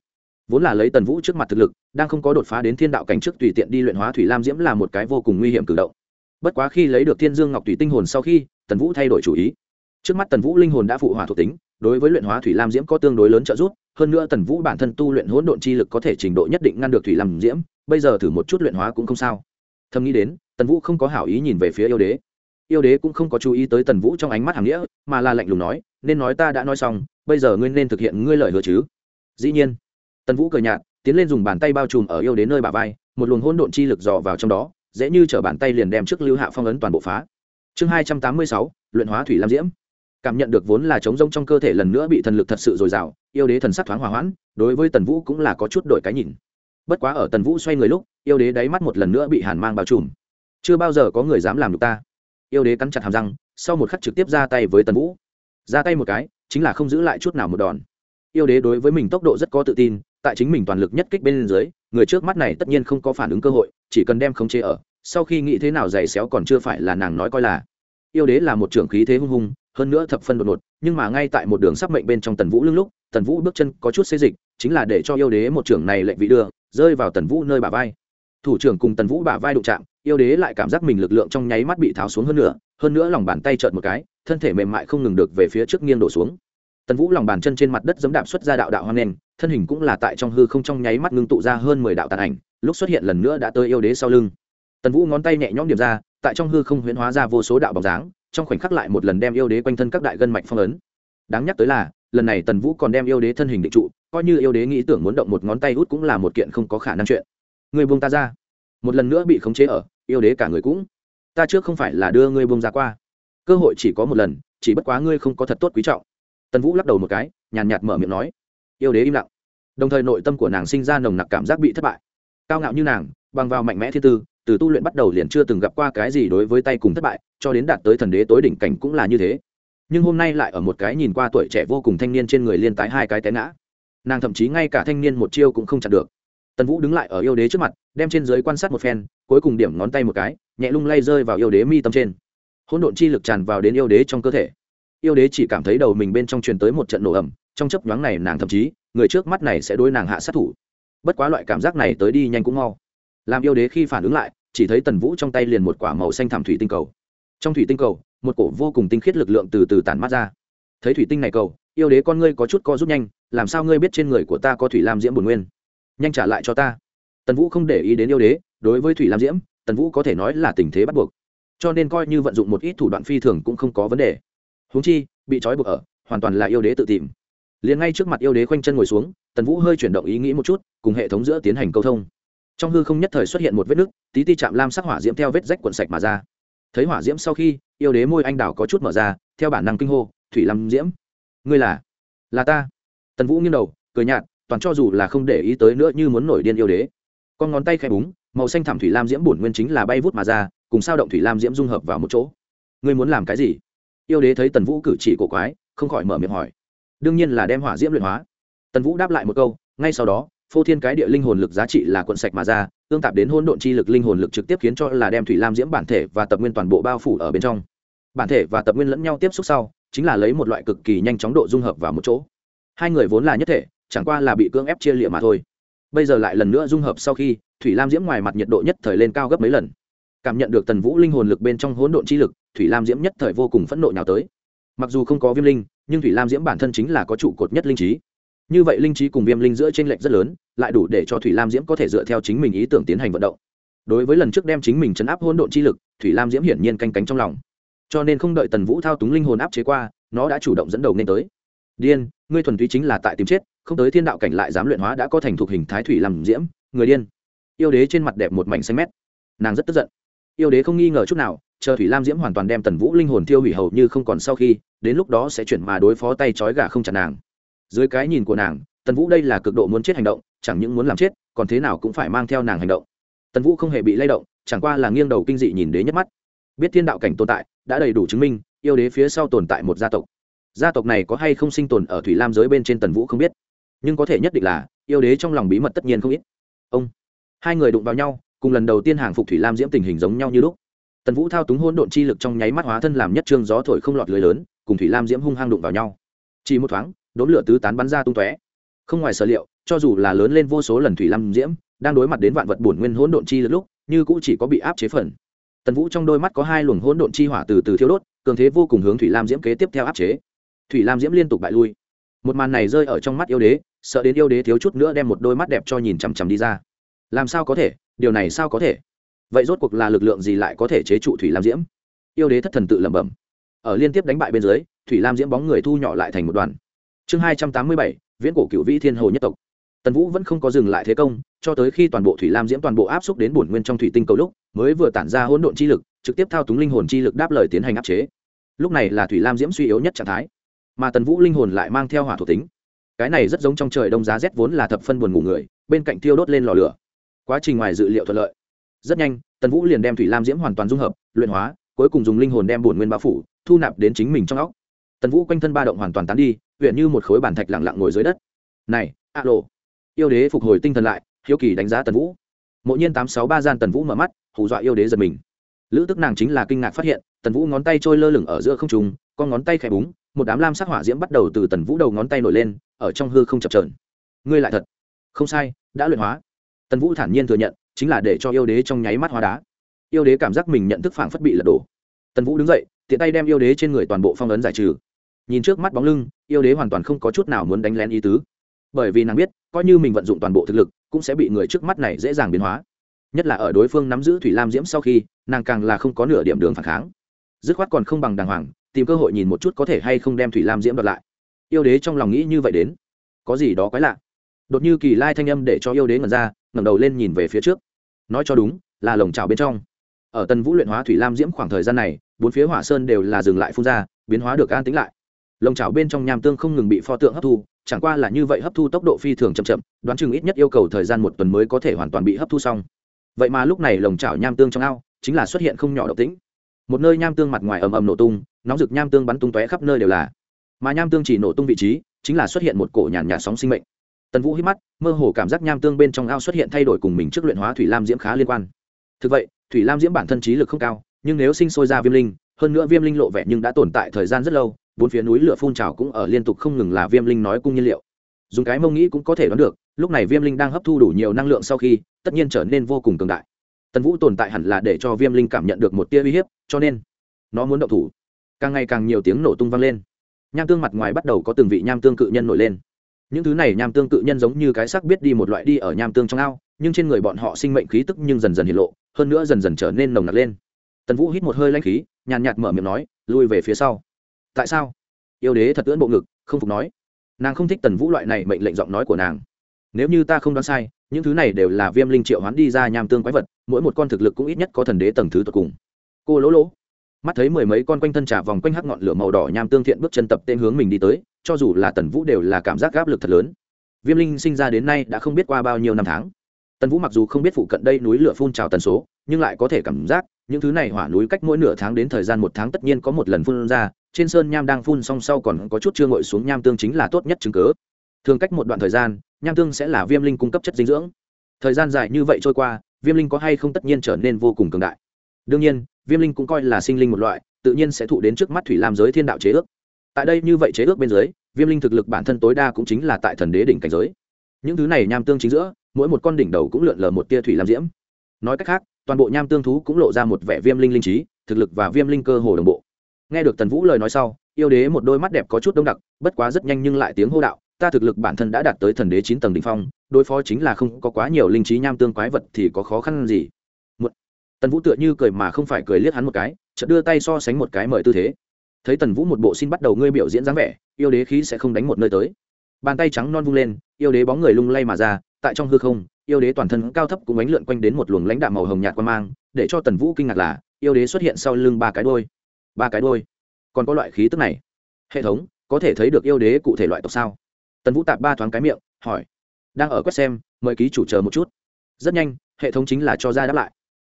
Vốn là lấy tần vũ trước mặt thực lực, đang không có đột phá đến thiên đạo cảnh trước tùy tiện đi luyện hóa thủy lam diễm là một cái vô cùng nguy hiểm cử động. Bất quá khi lấy được thiên dương ngọc thủy tinh hồn sau khi, tần vũ thay đổi chủ ý trước mắt tần vũ linh hồn đã phụ hỏa thuộc tính, đối với luyện hóa thủy lam diễm có tương đối lớn trợ giúp, hơn nữa tần vũ bản thân tu luyện hỗn độn chi lực có thể trình độ nhất định ngăn được thủy lam diễm, bây giờ thử một chút luyện hóa cũng không sao. Thầm nghĩ đến, tần vũ không có hảo ý nhìn về phía yêu đế. Yêu đế cũng không có chú ý tới tần vũ trong ánh mắt hàng nghĩa, mà là lạnh lùng nói, nên nói ta đã nói xong, bây giờ ngươi nên thực hiện ngươi lời hứa chứ? Dĩ nhiên, tần vũ cười nhạt, tiến lên dùng bàn tay bao trùm ở yêu đế nơi bà vai, một luồng hỗn độn chi lực dò vào trong đó, dễ như t bàn tay liền đem trước lưu hạ phong ấn toàn bộ phá. Chương hai trăm tám mươi sáu, luyện hóa thủy lam diễm cảm nhận được vốn là trống rông trong cơ thể lần nữa bị thần lực thật sự dồi dào, yêu đế thần sắc thoáng hòa hoãn, đối với tần vũ cũng là có chút đổi cái nhìn. Bất quá ở tần vũ xoay người lúc, yêu đế đáy mắt một lần nữa bị hàn mang bao trùm. Chưa bao giờ có người dám làm được ta. Yêu đế cắn chặt hàm răng, sau một khắc trực tiếp ra tay với tần vũ. Ra tay một cái, chính là không giữ lại chút nào một đòn. Yêu đế đối với mình tốc độ rất có tự tin, tại chính mình toàn lực nhất kích bên dưới, người trước mắt này tất nhiên không có phản ứng cơ hội, chỉ cần đem khống chế ở, sau khi nghĩ thế nào giày xéo còn chưa phải là nàng nói coi là. Yêu đế là một trưởng khí thế hung hung hơn nữa thập phân đột ngột, nhưng mà ngay tại một đường sắp mệnh bên trong tần vũ lưng lúc, tần vũ bước chân có chút xê dịch, chính là để cho yêu đế một trưởng này lệnh vị đưa, rơi vào tần vũ nơi bả vai. Thủ trưởng cùng tần vũ bả vai đụng chạm, yêu đế lại cảm giác mình lực lượng trong nháy mắt bị tháo xuống hơn nữa hơn nữa lòng bàn tay trợn một cái, thân thể mềm mại không ngừng được về phía trước nghiêng đổ xuống. Tần vũ lòng bàn chân trên mặt đất giấm đạp xuất ra đạo đạo hoang nền, thân hình cũng là tại trong hư không trong nháy mắt ngưng tụ ra hơn mười đạo tàn ảnh, lúc xuất hiện lần nữa đã tới yêu đế sau lưng. Tần vũ ngón tay nhẹ nhõm điểm ra, tại trong hư không huyễn hóa ra vô số đạo bóng dáng trong khoảnh khắc lại một lần đem yêu đế quanh thân các đại gân mạch phong ấn. Đáng nhắc tới là, lần này tần vũ còn đem yêu đế thân hình định trụ, coi như yêu đế nghĩ tưởng muốn động một ngón tay út cũng là một kiện không có khả năng chuyện. Người buông ta ra. Một lần nữa bị khống chế ở, yêu đế cả người cũng. Ta trước không phải là đưa ngươi buông ra qua. Cơ hội chỉ có một lần, chỉ bất quá ngươi không có thật tốt quý trọng. Tần vũ lắc đầu một cái, nhàn nhạt mở miệng nói. Yêu đế im lặng. Đồng thời nội tâm của nàng sinh ra nồng nặc cảm giác bị thất bại. Cao ngạo như nàng, bằng vào mạnh mẽ thiên tư từ tu luyện bắt đầu liền chưa từng gặp qua cái gì đối với tay cùng thất bại, cho đến đạt tới thần đế tối đỉnh cảnh cũng là như thế. Nhưng hôm nay lại ở một cái nhìn qua tuổi trẻ vô cùng thanh niên trên người liên tái hai cái té ngã. Nàng thậm chí ngay cả thanh niên một chiêu cũng không chặn được. Tần vũ đứng lại ở yêu đế trước mặt, đem trên giới quan sát một phen, cuối cùng điểm ngón tay một cái, nhẹ lung lay rơi vào yêu đế mi tâm trên. Hỗn độn chi lực tràn vào đến yêu đế trong cơ thể. Yêu đế chỉ cảm thấy đầu mình bên trong truyền tới một trận nổ ẩm trong chấp nhoáng này nàng thậm chí, người trước mắt này sẽ đối nàng hạ sát thủ. Bất quá loại cảm giác này tới đi nhanh cũng mau làm yêu đế khi phản ứng lại, chỉ thấy tần vũ trong tay liền một quả màu xanh thảm thủy tinh cầu. Trong thủy tinh cầu, một cổ vô cùng tinh khiết lực lượng từ từ tản mát ra. Thấy thủy tinh này cầu, yêu đế con ngươi có chút co rút nhanh, làm sao ngươi biết trên người của ta có thủy lam diễm bồn nguyên? Nhanh trả lại cho ta. Tần vũ không để ý đến yêu đế, đối với thủy lam diễm, tần vũ có thể nói là tình thế bắt buộc. Cho nên coi như vận dụng một ít thủ đoạn phi thường cũng không có vấn đề. Húng chi, bị trói buộc ở, hoàn toàn là yêu đế tự tìm. Liền ngay trước mặt yêu đế khoanh chân ngồi xuống, tần vũ hơi chuyển động ý nghĩ một chút, cùng hệ thống giữa tiến hành câu thông trong hư không nhất thời xuất hiện một vết nứt, tí ti chạm lam sắc hỏa diễm theo vết rách quần sạch mà ra. Thấy hỏa diễm sau khi, yêu đế môi anh đào có chút mở ra, theo bản năng kinh hô, thủy lam diễm, ngươi là là ta. Tần vũ nghiêng đầu, cười nhạt, toàn cho dù là không để ý tới nữa như muốn nổi điên yêu đế. Con ngón tay khẽ búng, màu xanh thảm thủy lam diễm bổn nguyên chính là bay vút mà ra, cùng sao động thủy lam diễm dung hợp vào một chỗ. Ngươi muốn làm cái gì? Yêu đế thấy tần vũ cử chỉ cổ quái, không khỏi mở miệng hỏi. Đương nhiên là đem hỏa diễm luyện hóa. Tần vũ đáp lại một câu, ngay sau đó phô thiên cái địa linh hồn lực giá trị là cuộn sạch mà ra, tương tạp đến hỗn độn chi lực linh hồn lực trực tiếp khiến cho là đem thủy lam diễm bản thể và tập nguyên toàn bộ bao phủ ở bên trong. Bản thể và tập nguyên lẫn nhau tiếp xúc sau, chính là lấy một loại cực kỳ nhanh chóng độ dung hợp vào một chỗ. Hai người vốn là nhất thể, chẳng qua là bị cưỡng ép chia lịa mà thôi. Bây giờ lại lần nữa dung hợp sau khi, thủy lam diễm ngoài mặt nhiệt độ nhất thời lên cao gấp mấy lần. Cảm nhận được tần vũ linh hồn lực bên trong hỗn độn chi lực, thủy lam diễm nhất thời vô cùng phẫn nộ nhào tới. Mặc dù không có viêm linh, nhưng thủy lam diễm bản thân chính là có trụ cột nhất linh trí như vậy linh trí cùng viêm linh giữa t r ê n lệch rất lớn, lại đủ để cho thủy lam diễm có thể dựa theo chính mình ý tưởng tiến hành vận động. Đối với lần trước đem chính mình chấn áp hôn độn chi lực, thủy lam diễm hiển nhiên canh cánh trong lòng. Cho nên không đợi tần vũ thao túng linh hồn áp chế qua, nó đã chủ động dẫn đầu nên tới. Điên, ngươi thuần túy chính là tại tìm chết, không tới thiên đạo cảnh lại dám luyện hóa đã có thành thuộc hình thái thủy làm diễm, người điên. Yêu đế trên mặt đẹp một mảnh xanh mét. Nàng rất tức giận. Yêu đế không nghi ngờ chút nào, chờ thủy lam diễm hoàn toàn đem tần vũ linh hồn tiêu hủy hầu như không còn sau khi, đến lúc đó sẽ chuyển mà đối phó tay trói gà không chặt nàng dưới cái nhìn của nàng, tần vũ đây là cực độ muốn chết hành động, chẳng những muốn làm chết, còn thế nào cũng phải mang theo nàng hành động. Tần vũ không hề bị lay động, chẳng qua là nghiêng đầu kinh dị nhìn đế nhất mắt. Biết thiên đạo cảnh tồn tại, đã đầy đủ chứng minh, yêu đế phía sau tồn tại một gia tộc. Gia tộc này có hay không sinh tồn ở thủy lam giới bên trên tần vũ không biết. Nhưng có thể nhất định là, yêu đế trong lòng bí mật tất nhiên không ít. Ông, hai người đụng vào nhau, cùng lần đầu tiên hàng phục thủy lam diễm tình hình giống nhau như lúc. Tần vũ thao túng hôn độn chi lực trong nháy mắt hóa thân làm nhất trương gió thổi không lọt lưới lớn, cùng thủy lam diễm hung hăng đụng vào nhau. Chỉ một thoáng đốm lửa tứ tán bắn ra tung tóe. Không ngoài sở liệu, cho dù là lớn lên vô số lần thủy lam diễm, đang đối mặt đến vạn vật bổn nguyên hỗn độn chi lúc, như cũng chỉ có bị áp chế phần. Tần vũ trong đôi mắt có hai luồng hỗn độn chi hỏa từ từ thiêu đốt, cường thế vô cùng hướng thủy lam diễm kế tiếp theo áp chế. Thủy lam diễm liên tục bại lui. Một màn này rơi ở trong mắt yêu đế, sợ đến yêu đế thiếu chút nữa đem một đôi mắt đẹp cho nhìn chằm chằm đi ra. Làm sao có thể? Điều này sao có thể? Vậy rốt cuộc là lực lượng gì lại có thể chế trụ thủy lam diễm? Yêu đế thất thần tự lẩm bẩm. Ở liên tiếp đánh bại bên dưới, thủy lam diễm bóng người thu nhỏ lại thành một đoàn chương hai trăm tám mươi bảy, viễn cổ cựu vĩ thiên hồ nhất tộc. Tần vũ vẫn không có dừng lại thế công, cho tới khi toàn bộ thủy lam diễm toàn bộ áp xúc đến bổn nguyên trong thủy tinh cầu lúc, mới vừa tản ra hỗn độn chi lực, trực tiếp thao túng linh hồn chi lực đáp lời tiến hành áp chế. Lúc này là thủy lam diễm suy yếu nhất trạng thái, mà tần vũ linh hồn lại mang theo hỏa thuộc tính. Cái này rất giống trong trời đông giá rét vốn là thập phân buồn ngủ người, bên cạnh thiêu đốt lên lò lửa. Quá trình ngoài dự liệu thuận lợi. Rất nhanh, tần vũ liền đem thủy lam diễm hoàn toàn dung hợp, luyện hóa, cuối cùng dùng linh hồn đem bổn nguyên bao phủ, thu nạp đến chính mình trong óc tần vũ quanh thân ba động hoàn toàn tán đi, huyện như một khối bàn thạch lặng lặng ngồi dưới đất. Này a lộ yêu đế phục hồi tinh thần lại, hiếu kỳ đánh giá tần vũ. Mộ nhiên tám sáu ba gian tần vũ mở mắt, hù dọa yêu đế giật mình. Lữ tức nàng chính là kinh ngạc phát hiện, tần vũ ngón tay trôi lơ lửng ở giữa không trùng con ngón tay khẽ búng, một đám lam sắc hỏa diễm bắt đầu từ tần vũ đầu ngón tay nổi lên, ở trong hư không chập trờn ngươi lại thật. Không sai, đã luyện hóa. Tần vũ thản nhiên thừa nhận, chính là để cho yêu đế trong nháy mắt hóa đá. Yêu đế cảm giác mình nhận thức phảng phất bị lật đổ. Tần vũ đứng dậy, tiện tay đem yêu đế trên người toàn bộ phong ấn giải trừ nhìn trước mắt bóng lưng, yêu đế hoàn toàn không có chút nào muốn đánh lén ý tứ. Bởi vì nàng biết, coi như mình vận dụng toàn bộ thực lực, cũng sẽ bị người trước mắt này dễ dàng biến hóa. Nhất là ở đối phương nắm giữ thủy lam diễm sau khi, nàng càng là không có nửa điểm đường phản kháng. Dứt khoát còn không bằng đàng hoàng, tìm cơ hội nhìn một chút có thể hay không đem thủy lam diễm đoạt lại. Yêu đế trong lòng nghĩ như vậy đến. Có gì đó quái lạ. Đột như kỳ lai thanh âm để cho yêu đế ngẩn ra, ngẩng đầu lên nhìn về phía trước. Nói cho đúng, là lồng trào bên trong. Ở tân vũ luyện hóa thủy lam diễm khoảng thời gian này, bốn phía hỏa sơn đều là dừng lại phun ra, biến hóa được an tính lại lồng trào bên trong nham tương không ngừng bị pho tượng hấp thu, chẳng qua là như vậy hấp thu tốc độ phi thường chậm chậm, đoán chừng ít nhất yêu cầu thời gian một tuần mới có thể hoàn toàn bị hấp thu xong. Vậy mà lúc này lồng chảo nham tương trong ao chính là xuất hiện không nhỏ độc tính. Một nơi nham tương mặt ngoài ầm ầm nổ tung, nóng rực nham tương bắn tung tóe khắp nơi đều là. Mà nham tương chỉ nổ tung vị trí chính là xuất hiện một cổ nhàn nhạt sóng sinh mệnh. Tần vũ hít mắt, mơ hồ cảm giác nham tương bên trong ao xuất hiện thay đổi cùng mình trước luyện hóa thủy lam diễm khá liên quan. Thực vậy, thủy lam diễm bản thân trí lực không cao, nhưng nếu sinh sôi ra viêm linh, hơn nữa viêm linh lộ vẻ nhưng đã tồn tại thời gian rất lâu bốn phía núi lửa phun trào cũng ở liên tục không ngừng là viêm linh nói cung nhiên liệu. Dùng cái mông nghĩ cũng có thể đoán được, lúc này viêm linh đang hấp thu đủ nhiều năng lượng sau khi, tất nhiên trở nên vô cùng cường đại. Tần vũ tồn tại hẳn là để cho viêm linh cảm nhận được một tia uy hiếp, cho nên nó muốn động thủ. Càng ngày càng nhiều tiếng nổ tung vang lên. Nham tương mặt ngoài bắt đầu có từng vị nham tương cự nhân nổi lên. Những thứ này nham tương cự nhân giống như cái sắc biết đi một loại đi ở nham tương trong ao, nhưng trên người bọn họ sinh mệnh khí tức nhưng dần dần hiện lộ, hơn nữa dần dần trở nên nồng nặc lên. Tần vũ hít một hơi lanh khí, nhàn nhạt mở miệng nói, lui về phía sau tại sao? Yêu đế thật ưỡn bộ ngực, không phục nói. Nàng không thích tần vũ loại này mệnh lệnh giọng nói của nàng. Nếu như ta không đoán sai, những thứ này đều là viêm linh triệu hoán đi ra nham tương quái vật, mỗi một con thực lực cũng ít nhất có thần đế tầng thứ tột cùng. Cô lỗ lỗ. Mắt thấy mười mấy con quanh thân trà vòng quanh hắc ngọn lửa màu đỏ nham tương thiện bước chân tập tên hướng mình đi tới, cho dù là tần vũ đều là cảm giác áp lực thật lớn. Viêm linh sinh ra đến nay đã không biết qua bao nhiêu năm tháng. Tần vũ mặc dù không biết phụ cận đây núi lửa phun trào tần số, nhưng lại có thể cảm giác, những thứ này hỏa núi cách mỗi nửa tháng đến thời gian một tháng tất nhiên có một lần phun ra trên sơn nham đang phun song sau còn có chút chưa ngội xuống nham tương chính là tốt nhất chứng cớ. Thường cách một đoạn thời gian, nham tương sẽ là viêm linh cung cấp chất dinh dưỡng. Thời gian dài như vậy trôi qua, viêm linh có hay không tất nhiên trở nên vô cùng cường đại. Đương nhiên, viêm linh cũng coi là sinh linh một loại, tự nhiên sẽ thụ đến trước mắt thủy lam giới thiên đạo chế ước. Tại đây như vậy chế ước bên dưới, viêm linh thực lực bản thân tối đa cũng chính là tại thần đế đỉnh cảnh giới. Những thứ này nham tương chính giữa, mỗi một con đỉnh đầu cũng lượn lờ một tia thủy lam diễm. Nói cách khác, toàn bộ nham tương thú cũng lộ ra một vẻ viêm linh linh trí, thực lực và viêm linh cơ hồ đồng bộ nghe được tần vũ lời nói sau yêu đế một đôi mắt đẹp có chút đông đặc bất quá rất nhanh nhưng lại tiếng hô đạo ta thực lực bản thân đã đạt tới thần đế chín tầng đ ỉ n h phong đối phó chính là không có quá nhiều linh trí nham tương quái vật thì có khó khăn gì? Một, tần vũ tựa như cười mà không phải cười liếc hắn một cái chợt đưa tay so sánh một cái mời tư thế. Thấy tần vũ một bộ xin bắt đầu ngươi biểu diễn dáng vẻ yêu đế khí sẽ không đánh một nơi tới. Bàn tay trắng non vung lên yêu đế bóng người lung lay mà ra tại trong hư không yêu đế toàn thân cao thấp cũng ánh lượn quanh đến một luồng lãnh đạm màu hồng nhạt quan mang để cho tần vũ kinh ngạc là yêu đế xuất hiện sau lưng ba cái đôi ba cái đôi. Còn có loại khí tức này. Hệ thống, có thể thấy được yêu đế cụ thể loại tộc sao? Tần vũ tạp ba thoáng cái miệng, hỏi. Đang ở quét xem, mời ký chủ chờ một chút. Rất nhanh, hệ thống chính là cho ra đáp lại.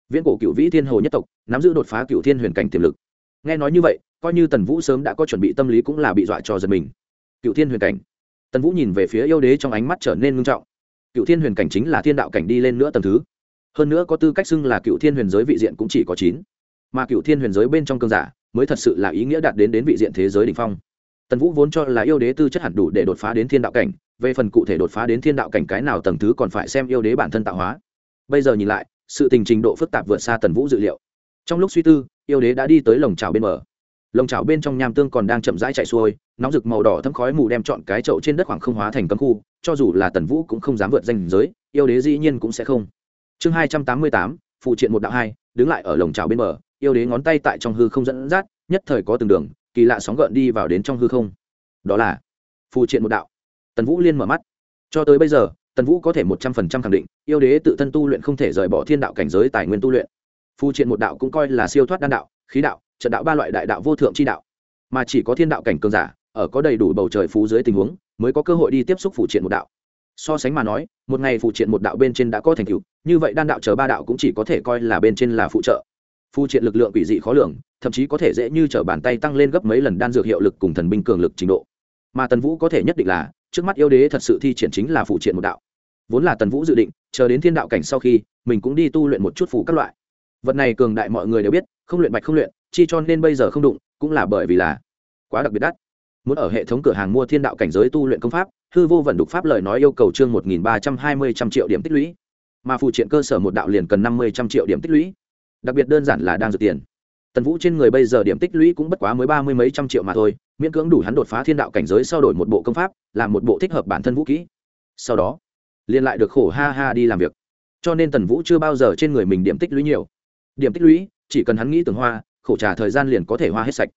Viễn cổ cựu vĩ thiên hồ nhất tộc, nắm giữ đột phá cựu thiên huyền cảnh tiềm lực. Nghe nói như vậy, coi như tần vũ sớm đã có chuẩn bị tâm lý cũng là bị dọa cho giật mình. Cựu thiên huyền cảnh. Tần vũ nhìn về phía yêu đế trong ánh mắt trở nên ngưng trọng. Cựu thiên huyền cảnh chính là thiên đạo cảnh đi lên nữa tầm thứ. Hơn nữa có tư cách xưng là cựu thiên huyền giới vị diện cũng chỉ có chín. Mà cựu thiên huyền giới bên trong cơn giả mới thật sự là ý nghĩa đạt đến đến vị diện thế giới đỉnh phong tần vũ vốn cho là yêu đế tư chất hẳn đủ để đột phá đến thiên đạo cảnh, về phần cụ thể đột phá đến thiên đạo cảnh cái nào tầng thứ còn phải xem yêu đế bản thân tạo hóa bây giờ nhìn lại, sự tình trình độ phức tạp vượt xa tần vũ dự liệu trong lúc suy tư, yêu đế đã đi tới lồng trào bên mở. lồng trào bên trong nham tương còn đang chậm rãi chạy xuôi, nóng rực màu đỏ thấm khói mù đem chọn cái chậu trên đất khoảng không hóa thành cấm khu, cho dù là tần vũ cũng không dám vượt danh giới, yêu đế dĩ nhiên cũng sẽ không chương hai trăm tám mươi tám, phụ triện một đạo hai, đứng lại ở lồng trào bên mở yêu đế ngón tay tại trong hư không dẫn dắt, nhất thời có từng đường, kỳ lạ sóng gợn đi vào đến trong hư không. Đó là phù triện một đạo. Tần vũ liên mở mắt. Cho tới bây giờ, tần vũ có thể một trăm phần trăm khẳng định, yêu đế tự thân tu luyện không thể rời bỏ thiên đạo cảnh giới tài nguyên tu luyện. Phù triện một đạo cũng coi là siêu thoát đan đạo, khí đạo, trận đạo ba loại đại đạo vô thượng chi đạo. Mà chỉ có thiên đạo cảnh cường giả, ở có đầy đủ bầu trời phú dưới tình huống, mới có cơ hội đi tiếp xúc phụ triện một đạo. So sánh mà nói, một ngày phụ triện một đạo bên trên đã có thành tựu, như vậy đan đạo chờ ba đạo cũng chỉ có thể coi là bên trên là phụ trợ phụ triện lực lượng quỷ dị khó lường, thậm chí có thể dễ như t bàn tay tăng lên gấp mấy lần đan dược hiệu lực cùng thần binh cường lực trình độ. Mà tần vũ có thể nhất định là, trước mắt yêu đế thật sự thi triển chính là phụ triện một đạo. Vốn là tần vũ dự định, chờ đến thiên đạo cảnh sau khi, mình cũng đi tu luyện một chút phụ các loại. Vật này cường đại mọi người đều biết, không luyện bạch không luyện, chi cho nên bây giờ không đụng, cũng là bởi vì là quá đặc biệt đắt. Muốn ở hệ thống cửa hàng mua thiên đạo cảnh giới tu luyện công pháp, hư vô vận đục pháp lời nói yêu cầu chương một nghìn ba trăm hai mươi trăm triệu điểm tích lũy. Mà phụ triện cơ sở một đạo liền cần năm mươi trăm triệu điểm tích lũy đặc biệt đơn giản là đang dược tiền. Tần vũ trên người bây giờ điểm tích lũy cũng bất quá mới ba mươi mấy trăm triệu mà thôi, miễn cưỡng đủ hắn đột phá thiên đạo cảnh giới sau đổi một bộ công pháp, làm một bộ thích hợp bản thân vũ kỹ. Sau đó liên lại được khổ ha ha đi làm việc. Cho nên tần vũ chưa bao giờ trên người mình điểm tích lũy nhiều. Điểm tích lũy, chỉ cần hắn nghĩ tưởng hoa, khổ trà thời gian liền có thể hoa hết sạch.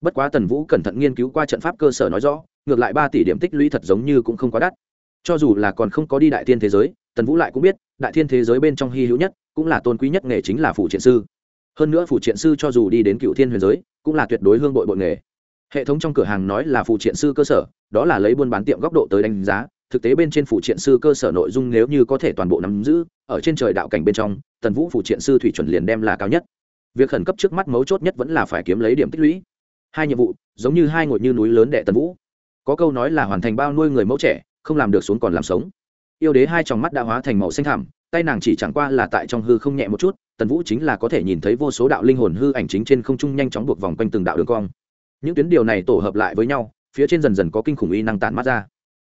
Bất quá tần vũ cẩn thận nghiên cứu qua trận pháp cơ sở nói rõ, ngược lại ba tỷ điểm tích lũy thật giống như cũng không quá đắt. Cho dù là còn không có đi đại thiên thế giới, tần vũ lại cũng biết, đại thiên thế giới bên trong hy hữu nhất cũng là tôn quý nhất nghề chính là phủ triện sư. Hơn nữa phủ triện sư cho dù đi đến cựu thiên huyền giới, cũng là tuyệt đối hương bội bội nghề. Hệ thống trong cửa hàng nói là phụ triện sư cơ sở, đó là lấy buôn bán tiệm góc độ tới đánh giá, thực tế bên trên phụ triện sư cơ sở nội dung nếu như có thể toàn bộ nắm giữ, ở trên trời đạo cảnh bên trong, tần vũ phụ triện sư thủy chuẩn liền đem là cao nhất. Việc khẩn cấp trước mắt mấu chốt nhất vẫn là phải kiếm lấy điểm tích lũy. Hai nhiệm vụ, giống như hai ngồi như núi lớn đệ tần vũ. Có câu nói là hoàn thành bao nuôi người mẫu trẻ, không làm được xuống còn làm sống. Yêu đế hai tròng mắt đã hóa thành màu xanh thẳm tay nàng chỉ chẳng qua là tại trong hư không nhẹ một chút, tần vũ chính là có thể nhìn thấy vô số đạo linh hồn hư ảnh chính trên không trung nhanh chóng buộc vòng quanh từng đạo đường cong. Những tuyến điều này tổ hợp lại với nhau, phía trên dần dần có kinh khủng y năng tản mắt ra.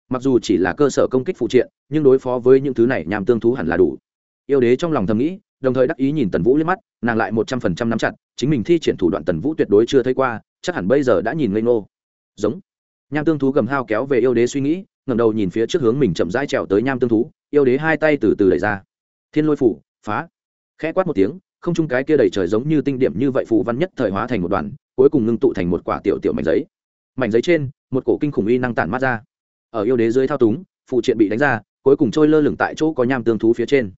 Mặc dù chỉ là cơ sở công kích phụ triện, nhưng đối phó với những thứ này nhằm tương thú hẳn là đủ. Yêu đế trong lòng thầm nghĩ, đồng thời đắc ý nhìn tần vũ lên mắt, nàng lại một trăm phần trăm nắm chặt, chính mình thi triển thủ đoạn tần vũ tuyệt đối chưa thấy qua, chắc hẳn bây giờ đã nhìn ngây ngô. Giống. Nham tương thú gầm hao kéo về yêu đế suy nghĩ ngầm đầu nhìn phía trước hướng mình chậm rãi trèo tới nham tương thú, yêu đế hai tay từ từ đẩy ra thiên lôi phủ, phá. Khẽ quát một tiếng, không chung cái kia đầy trời giống như tinh điểm như vậy phù văn nhất thời hóa thành một đoàn, cuối cùng ngưng tụ thành một quả tiểu tiểu mảnh giấy. Mảnh giấy trên, một cổ kinh khủng y năng tản mát ra. Ở yêu đế dưới thao túng phụ triện bị đánh ra, cuối cùng trôi lơ lửng tại chỗ có nham tương thú phía trên.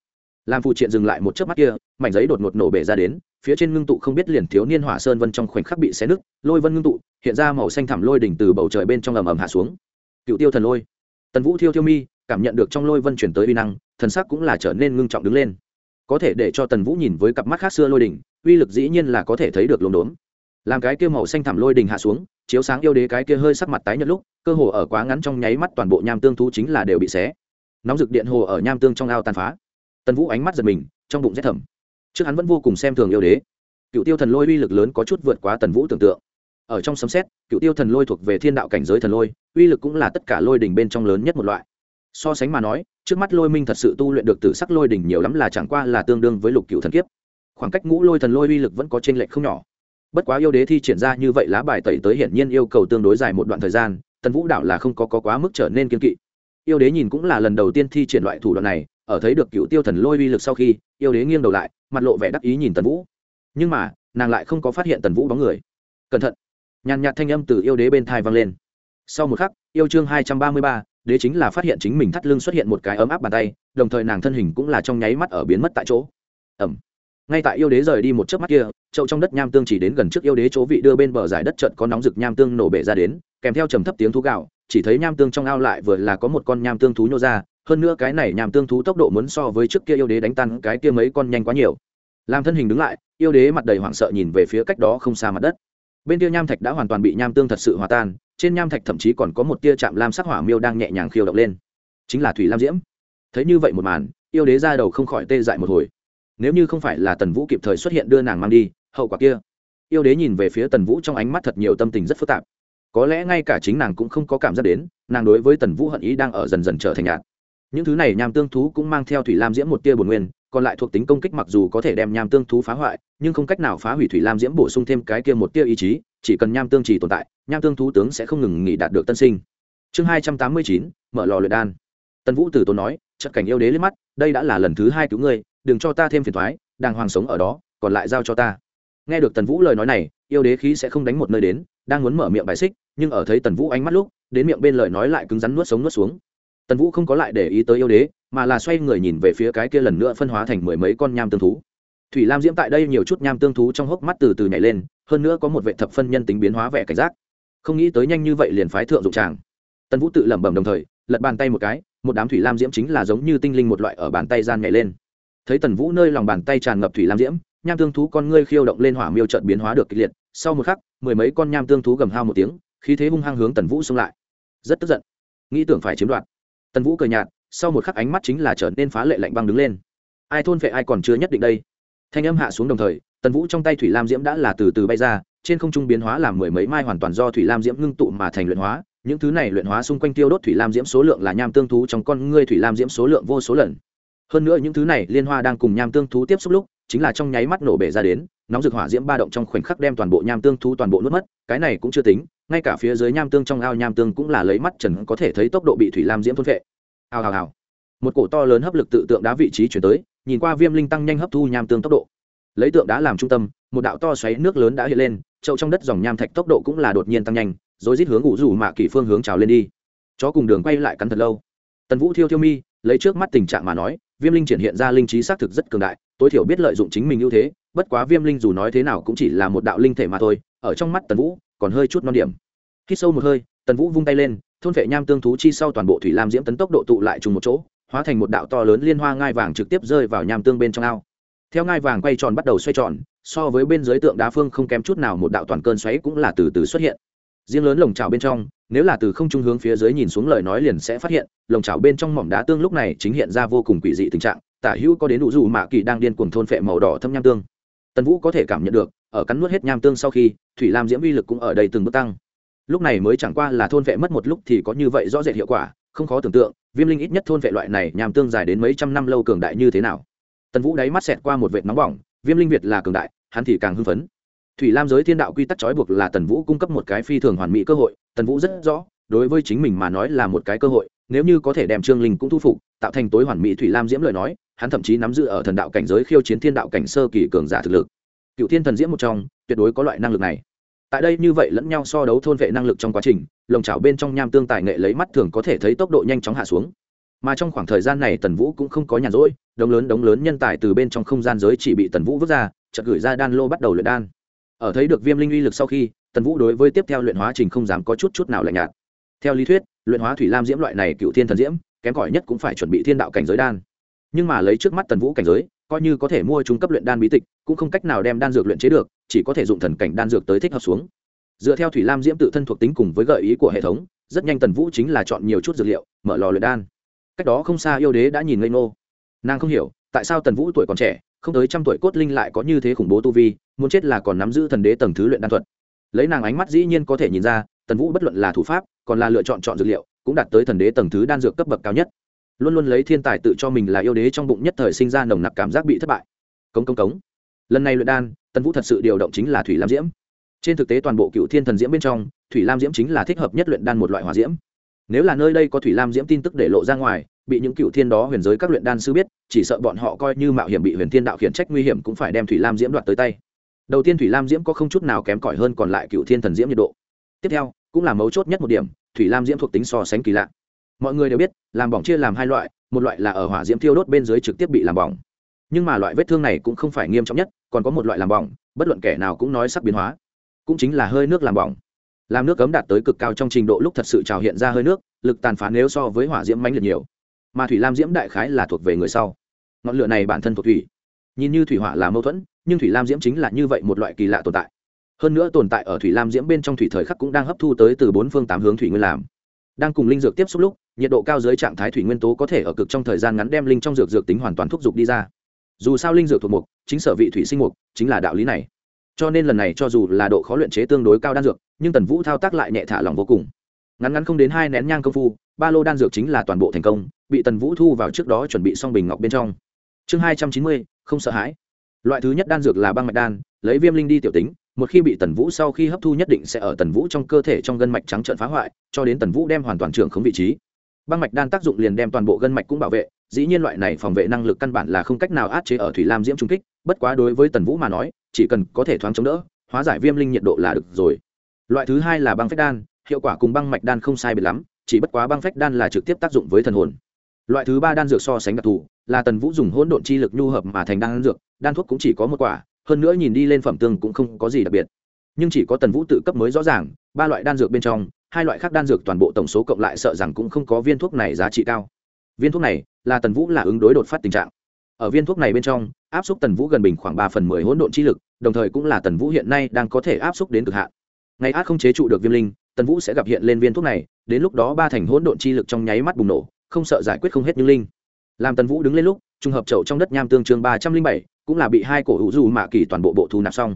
Làm phụ triện dừng lại một chớp mắt kia, mảnh giấy đột ngột nổ bể ra đến, phía trên ngưng tụ không biết liền thiếu niên hỏa sơn vân trong khoảnh khắc bị xé nứt, lôi vân ngưng tụ, hiện ra màu xanh thẳm lôi đỉnh từ bầu trời bên trong ầm ầm hạ xuống. Cựu tiêu thần lôi. Tần vũ thiêu thiêu mi cảm nhận được trong lôi vân chuyển tới uy năng, thần sắc cũng là trở nên ngưng trọng đứng lên. Có thể để cho tần vũ nhìn với cặp mắt khác xưa lôi đỉnh, uy lực dĩ nhiên là có thể thấy được lồn đốn làm cái kia màu xanh thẳm lôi đỉnh hạ xuống, chiếu sáng yêu đế cái kia hơi sắc mặt tái nhợt lúc, cơ hồ ở quá ngắn trong nháy mắt toàn bộ nham tương thú chính là đều bị xé. Nóng rực điện hồ ở nham tương trong ao tàn phá. Tần vũ ánh mắt giật mình, trong bụng rét thầm. Trước hắn vẫn vô cùng xem thường yêu đế. Cựu tiêu thần lôi uy lực lớn có chút vượt quá tần vũ tưởng tượng. Ở trong sấm xét cựu tiêu thần lôi thuộc về thiên đạo cảnh giới thần lôi, uy lực cũng là tất cả lôi đỉnh bên trong lớn nhất một loại so sánh mà nói trước mắt lôi minh thật sự tu luyện được từ sắc lôi đỉnh nhiều lắm là chẳng qua là tương đương với lục cựu thần kiếp. Khoảng cách ngũ lôi thần lôi uy lực vẫn có t r ê n lệch không nhỏ. Bất quá yêu đế thi triển ra như vậy lá bài tẩy tới hiển nhiên yêu cầu tương đối dài một đoạn thời gian tần vũ đạo là không có, có quá mức trở nên kiên kỵ. Yêu đế nhìn cũng là lần đầu tiên thi triển loại thủ đoạn này ở thấy được cựu tiêu thần lôi uy lực sau khi yêu đế nghiêng đầu lại mặt lộ vẻ đắc ý nhìn tần vũ. Nhưng mà nàng lại không có phát hiện tần vũ bóng người. Cẩn thận. Nhàn nhạt thanh âm từ yêu đế bên thai vang lên. Sau một khắc yêu chương hai trăm ba mươi ba đế chính là phát hiện chính mình thắt lưng xuất hiện một cái ấm áp bàn tay, đồng thời nàng thân hình cũng là trong nháy mắt ở biến mất tại chỗ. Ẩm ngay tại yêu đế rời đi một chớp mắt kia, chậu trong đất nham tương chỉ đến gần trước yêu đế chỗ vị đưa bên bờ giải đất trận có nóng rực nham tương nổ bể ra đến, kèm theo trầm thấp tiếng thú gạo chỉ thấy nham tương trong ao lại vừa là có một con nham tương thú nhô ra, hơn nữa cái này nham tương thú tốc độ muốn so với trước kia yêu đế đánh tan cái kia mấy con nhanh quá nhiều. Làm thân hình đứng lại, yêu đế mặt đầy hoảng sợ nhìn về phía cách đó không xa mặt đất. Bên kia nham thạch đã hoàn toàn bị nham tương thật sự hòa tan trên nham thạch thậm chí còn có một tia chạm lam sắc hỏa miêu đang nhẹ nhàng khiêu động lên. Chính là thủy lam diễm. Thấy như vậy một màn, yêu đế ra đầu không khỏi tê dại một hồi. Nếu như không phải là tần vũ kịp thời xuất hiện đưa nàng mang đi, hậu quả kia. Yêu đế nhìn về phía tần vũ trong ánh mắt thật nhiều tâm tình rất phức tạp. Có lẽ ngay cả chính nàng cũng không có cảm giác đến, nàng đối với tần vũ hận ý đang ở dần dần trở thành nhạt. Những thứ này nham tương thú cũng mang theo thủy lam diễm một tia bồn nguyên, còn lại thuộc tính công kích mặc dù có thể đem nham tương thú phá hoại, nhưng không cách nào phá hủy thủy lam diễm bổ sung thêm cái kia một tia ý chí, chỉ cần nham tương chỉ tồn tại nham tương thú tướng sẽ không ngừng nghỉ đạt được tân sinh. Chương hai trăm tám mươi chín, mở lò luyện đan. Tần vũ tử tốn nói trận cảnh yêu đế lên mắt, đây đã là lần thứ hai cứu ngươi, đừng cho ta thêm phiền thoái đàng hoàng sống ở đó, còn lại giao cho ta. Nghe được tần vũ lời nói này, yêu đế khí sẽ không đánh một nơi đến, đang muốn mở miệng bài xích, nhưng ở thấy tần vũ ánh mắt lúc, đến miệng bên lời nói lại cứng rắn nuốt sống nuốt xuống. Tần vũ không có lại để ý tới yêu đế, mà là xoay người nhìn về phía cái kia lần nữa phân hóa thành mười mấy con nham tương thú. Thủy lam diễm tại đây nhiều chút nham tương thú trong hốc mắt từ từ nhảy lên, hơn nữa có một vệ thập phân nhân tính biến hóa vẻ cảnh giác không nghĩ tới nhanh như vậy liền phái thượng dụng tràng. Tần vũ tự lẩm bẩm đồng thời, lật bàn tay một cái, một đám thủy lam diễm chính là giống như tinh linh một loại ở bàn tay gian nhảy lên. Thấy tần vũ nơi lòng bàn tay tràn ngập thủy lam diễm, nham tương thú con ngươi khiêu động lên hỏa miêu trận biến hóa được kịch liệt, sau một khắc, mười mấy con nham tương thú gầm hao một tiếng, khí thế hung hăng hướng tần vũ xông lại. Rất tức giận. Nghĩ tưởng phải chiếm đoạt. Tần vũ cười nhạt, sau một khắc ánh mắt chính là trở nên phá lệ lạnh băng đứng lên. Ai thôn vệ ai còn chưa nhất định đây? Thanh âm hạ xuống đồng thời, tần vũ trong tay thủy lam diễm đã là từ từ bay ra trên không trung biến hóa làm mười mấy mai hoàn toàn do thủy lam diễm ngưng tụ mà thành luyện hóa, những thứ này luyện hóa xung quanh tiêu đốt thủy lam diễm số lượng là nham tương thú trong con ngươi thủy lam diễm số lượng vô số lần. Hơn nữa những thứ này liên hoa đang cùng nham tương thú tiếp xúc lúc, chính là trong nháy mắt nổ bể ra đến, nóng rực hỏa diễm ba động trong khoảnh khắc đem toàn bộ nham tương thú toàn bộ nuốt mất, cái này cũng chưa tính, ngay cả phía dưới nham tương trong ao nham tương cũng là lấy mắt trần có thể thấy tốc độ bị thủy lam diễm thôn vệ hào hào hào. Một cổ to lớn hấp lực tự tượng đá vị trí chuyển tới, nhìn qua viêm linh tăng nhanh hấp thu nham tương tốc độ. Lấy tượng đá làm trung tâm, một đạo to xoáy nước lớn đã hiện lên trậu trong đất dòng nham thạch tốc độ cũng là đột nhiên tăng nhanh, rồi rít hướng ngủ rủ mạ kỷ phương hướng trào lên đi. Chó cùng đường quay lại cắn thật lâu. Tần vũ thiêu thiêu mi, lấy trước mắt tình trạng mà nói, viêm linh triển hiện ra linh trí xác thực rất cường đại, tối thiểu biết lợi dụng chính mình ưu thế, bất quá viêm linh dù nói thế nào cũng chỉ là một đạo linh thể mà thôi, ở trong mắt tần vũ còn hơi chút non điểm. Khi sâu một hơi, tần vũ vung tay lên, thôn vệ nham tương thú chi sau toàn bộ thủy lam diễm tấn tốc độ tụ lại chung một chỗ, hóa thành một đạo to lớn liên hoa ngai vàng trực tiếp rơi vào nham tương bên trong ao. Theo ngai vàng quay tròn bắt đầu xoay tròn so với bên dưới tượng đá phương không kém chút nào một đạo toàn cơn xoáy cũng là từ từ xuất hiện. Riêng lớn lồng trào bên trong, nếu là từ không trung hướng phía dưới nhìn xuống lời nói liền sẽ phát hiện, lồng trào bên trong mỏm đá tương lúc này chính hiện ra vô cùng quỷ dị tình trạng, tả hữu có đến đủ dù mạ kỳ đang điên cuồng thôn phệ màu đỏ thâm nham tương. Tần vũ có thể cảm nhận được, ở cắn nuốt hết nham tương sau khi, thủy lam diễm uy lực cũng ở đây từng bước tăng. Lúc này mới chẳng qua là thôn vệ mất một lúc thì có như vậy rõ rệt hiệu quả, không khó tưởng tượng, viêm linh ít nhất thôn vệ loại này nham tương dài đến mấy trăm năm lâu cường đại như thế nào. Tần vũ đáy mắt xẹt qua một vệt nóng bỏng, viêm linh việt là cường đại hắn thì càng hưng phấn. Thủy lam giới thiên đạo quy tắc trói buộc là tần vũ cung cấp một cái phi thường hoàn mỹ cơ hội, tần vũ rất rõ, đối với chính mình mà nói là một cái cơ hội, nếu như có thể đem trương linh cũng thu phục, tạo thành tối hoàn mỹ thủy lam diễm lời nói, hắn thậm chí nắm giữ ở thần đạo cảnh giới khiêu chiến thiên đạo cảnh sơ kỳ cường giả thực lực. Cựu thiên thần diễm một trong, tuyệt đối có loại năng lực này. Tại đây như vậy lẫn nhau so đấu thôn vệ năng lực trong quá trình, lồng chảo bên trong nham tương tài nghệ lấy mắt thường có thể thấy tốc độ nhanh chóng hạ xuống. Mà trong khoảng thời gian này tần vũ cũng không có nhàn rỗi, đống lớn đống lớn nhân tài từ bên trong không gian giới chỉ bị tần vũ vứt ra chợt gửi ra đan lô bắt đầu luyện đan. Ở thấy được viêm linh uy lực sau khi, tần vũ đối với tiếp theo luyện hóa trình không dám có chút chút nào lạnh nhạt. Theo lý thuyết, luyện hóa thủy lam diễm loại này cựu thiên thần diễm, kém cỏi nhất cũng phải chuẩn bị thiên đạo cảnh giới đan. Nhưng mà lấy trước mắt tần vũ cảnh giới, coi như có thể mua trung cấp luyện đan bí tịch, cũng không cách nào đem đan dược luyện chế được, chỉ có thể dụng thần cảnh đan dược tới thích hợp xuống. Dựa theo thủy lam diễm tự thân thuộc tính cùng với gợi ý của hệ thống, rất nhanh tần vũ chính là chọn nhiều chút dược liệu, mở lò luyện đan. Cách đó không xa yêu đế đã nhìn ngây ngô. Nàng không hiểu, tại sao tần vũ tuổi còn trẻ không tới trăm tuổi cốt linh lại có như thế khủng bố tu vi, muốn chết là còn nắm giữ thần đế tầng thứ luyện đan thuật. Lấy nàng ánh mắt dĩ nhiên có thể nhìn ra, tần vũ bất luận là thủ pháp, còn là lựa chọn chọn dược liệu, cũng đạt tới thần đế tầng thứ đan dược cấp bậc cao nhất. Luôn luôn lấy thiên tài tự cho mình là yêu đế trong bụng nhất thời sinh ra nồng nặc cảm giác bị thất bại. Cống cống cống. Lần này luyện đan, tần vũ thật sự điều động chính là thủy lam diễm. Trên thực tế toàn bộ cựu thiên thần diễm bên trong, thủy lam diễm chính là thích hợp nhất luyện đan một loại hỏa diễm. Nếu là nơi đây có thủy lam diễm tin tức để lộ ra ngoài bị những cựu thiên đó huyền giới các luyện đan sư biết, chỉ sợ bọn họ coi như mạo hiểm bị huyền thiên đạo khiển trách nguy hiểm cũng phải đem thủy lam diễm đoạt tới tay. Đầu tiên thủy lam diễm có không chút nào kém cỏi hơn còn lại cựu thiên thần diễm nhiệt độ. Tiếp theo, cũng là mấu chốt nhất một điểm, thủy lam diễm thuộc tính so sánh kỳ lạ. Mọi người đều biết, làm bỏng chia làm hai loại, một loại là ở hỏa diễm thiêu đốt bên dưới trực tiếp bị làm bỏng. Nhưng mà loại vết thương này cũng không phải nghiêm trọng nhất, còn có một loại làm bỏng, bất luận kẻ nào cũng nói sắc biến hóa. Cũng chính là hơi nước làm bỏng. Làm nước cấm đạt tới cực cao trong trình độ lúc thật sự trào hiện ra hơi nước, lực tàn phá nếu so với hỏa diễm mãnh liệt nhiều mà thủy lam diễm đại khái là thuộc về người sau. Ngọn lửa này bản thân thuộc thủy. Nhìn như thủy hỏa là mâu thuẫn, nhưng thủy lam diễm chính là như vậy một loại kỳ lạ tồn tại. Hơn nữa tồn tại ở thủy lam diễm bên trong thủy thời khắc cũng đang hấp thu tới từ bốn phương tám hướng thủy nguyên làm. Đang cùng linh dược tiếp xúc lúc, nhiệt độ cao dưới trạng thái thủy nguyên tố có thể ở cực trong thời gian ngắn đem linh trong dược dược tính hoàn toàn thúc giục đi ra. Dù sao linh dược thuộc mục, chính sở vị thủy sinh mục, chính là đạo lý này. Cho nên lần này cho dù là độ khó luyện chế tương đối cao đan dược, nhưng tần vũ thao tác lại nhẹ thả lòng vô cùng. Ngắn ngắn không đến hai nén nhang công phu ba lô đan dược chính là toàn bộ thành công, bị tần vũ thu vào trước đó chuẩn bị xong bình ngọc bên trong. Chương hai trăm chín mươi, không sợ hãi. Loại thứ nhất đan dược là băng mạch đan, lấy viêm linh đi tiểu tính, một khi bị tần vũ sau khi hấp thu nhất định sẽ ở tần vũ trong cơ thể trong gân mạch trắng trợn phá hoại, cho đến tần vũ đem hoàn toàn trưởng không vị trí. Băng mạch đan tác dụng liền đem toàn bộ gân mạch cũng bảo vệ, dĩ nhiên loại này phòng vệ năng lực căn bản là không cách nào át chế ở thủy lam diễm trung kích, bất quá đối với tần vũ mà nói, chỉ cần có thể thoáng chống đỡ, hóa giải viêm linh nhiệt độ là được rồi. Loại thứ hai là băng phách đan, hiệu quả cùng băng mạch đan không sai biệt lắm chỉ bất quá băng phách đan là trực tiếp tác dụng với thần hồn. Loại thứ ba đan dược so sánh đặc thù là tần vũ dùng hỗn độn chi lực nhu hợp mà thành đan dược, đan thuốc cũng chỉ có một quả, hơn nữa nhìn đi lên phẩm tương cũng không có gì đặc biệt. Nhưng chỉ có tần vũ tự cấp mới rõ ràng, ba loại đan dược bên trong, hai loại khác đan dược toàn bộ tổng số cộng lại sợ rằng cũng không có viên thuốc này giá trị cao. Viên thuốc này là tần vũ là ứng đối đột phát tình trạng. Ở viên thuốc này bên trong, áp suất tần vũ gần bình khoảng ba phần mười hỗn độn chi lực, đồng thời cũng là tần vũ hiện nay đang có thể áp suất đến cực hạn. Ngày át không chế trụ được viêm linh, tần vũ sẽ gặp hiện lên viên thuốc này đến lúc đó ba thành hỗn độn chi lực trong nháy mắt bùng nổ, không sợ giải quyết không hết những linh. Làm tần vũ đứng lên lúc, trùng hợp chậu trong đất nham tương chương ba trăm linh bảy, cũng là bị hai cổ hữu dù mạ kỳ toàn bộ bộ thu nạp xong.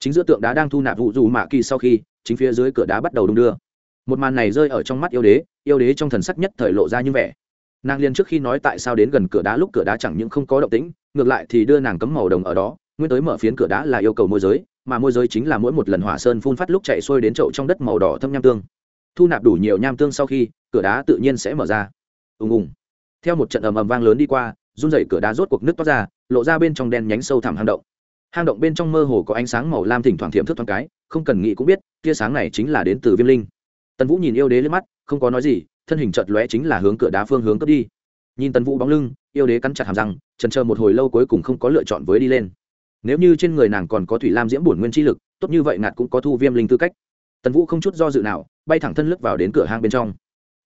Chính giữa tượng đá đang thu nạp hữu dù mạ kỳ sau khi, chính phía dưới cửa đá bắt đầu đung đưa. Một màn này rơi ở trong mắt yêu đế yêu đế trong thần sắc nhất thời lộ ra như vẻ. Nàng liên trước khi nói tại sao đến gần cửa đá lúc cửa đá chẳng những không có động tĩnh, ngược lại thì đưa nàng cấm màu đồng ở đó, nguyên tới mở phiến cửa đá là yêu cầu môi giới, mà môi giới chính là mỗi một lần hỏa sơn phun phát lúc chạy xuôi đến chậu trong đất màu đỏ thâm nham tương thu nạp đủ nhiều nham tương sau khi, cửa đá tự nhiên sẽ mở ra. Ùng ùng. Theo một trận ầm ầm vang lớn đi qua, run dậy cửa đá rốt cuộc nước toát ra, lộ ra bên trong đen nhánh sâu thẳm hang động. Hang động bên trong mơ hồ có ánh sáng màu lam thỉnh thoảng thiệm thức thoáng cái, không cần nghĩ cũng biết, tia sáng này chính là đến từ viêm linh. Tần vũ nhìn yêu đế lên mắt, không có nói gì, thân hình chợt lóe chính là hướng cửa đá phương hướng cướp đi. Nhìn tần vũ bóng lưng, yêu đế cắn chặt hàm răng trần chờ một hồi lâu cuối cùng không có lựa chọn với đi lên. Nếu như trên người nàng còn có thủy lam diễm bổn nguyên chi lực, tốt như vậy ngạt cũng có thu viêm linh tư cách. Tần vũ không chút do dự nào bay thẳng thân lướt vào đến cửa hang bên trong.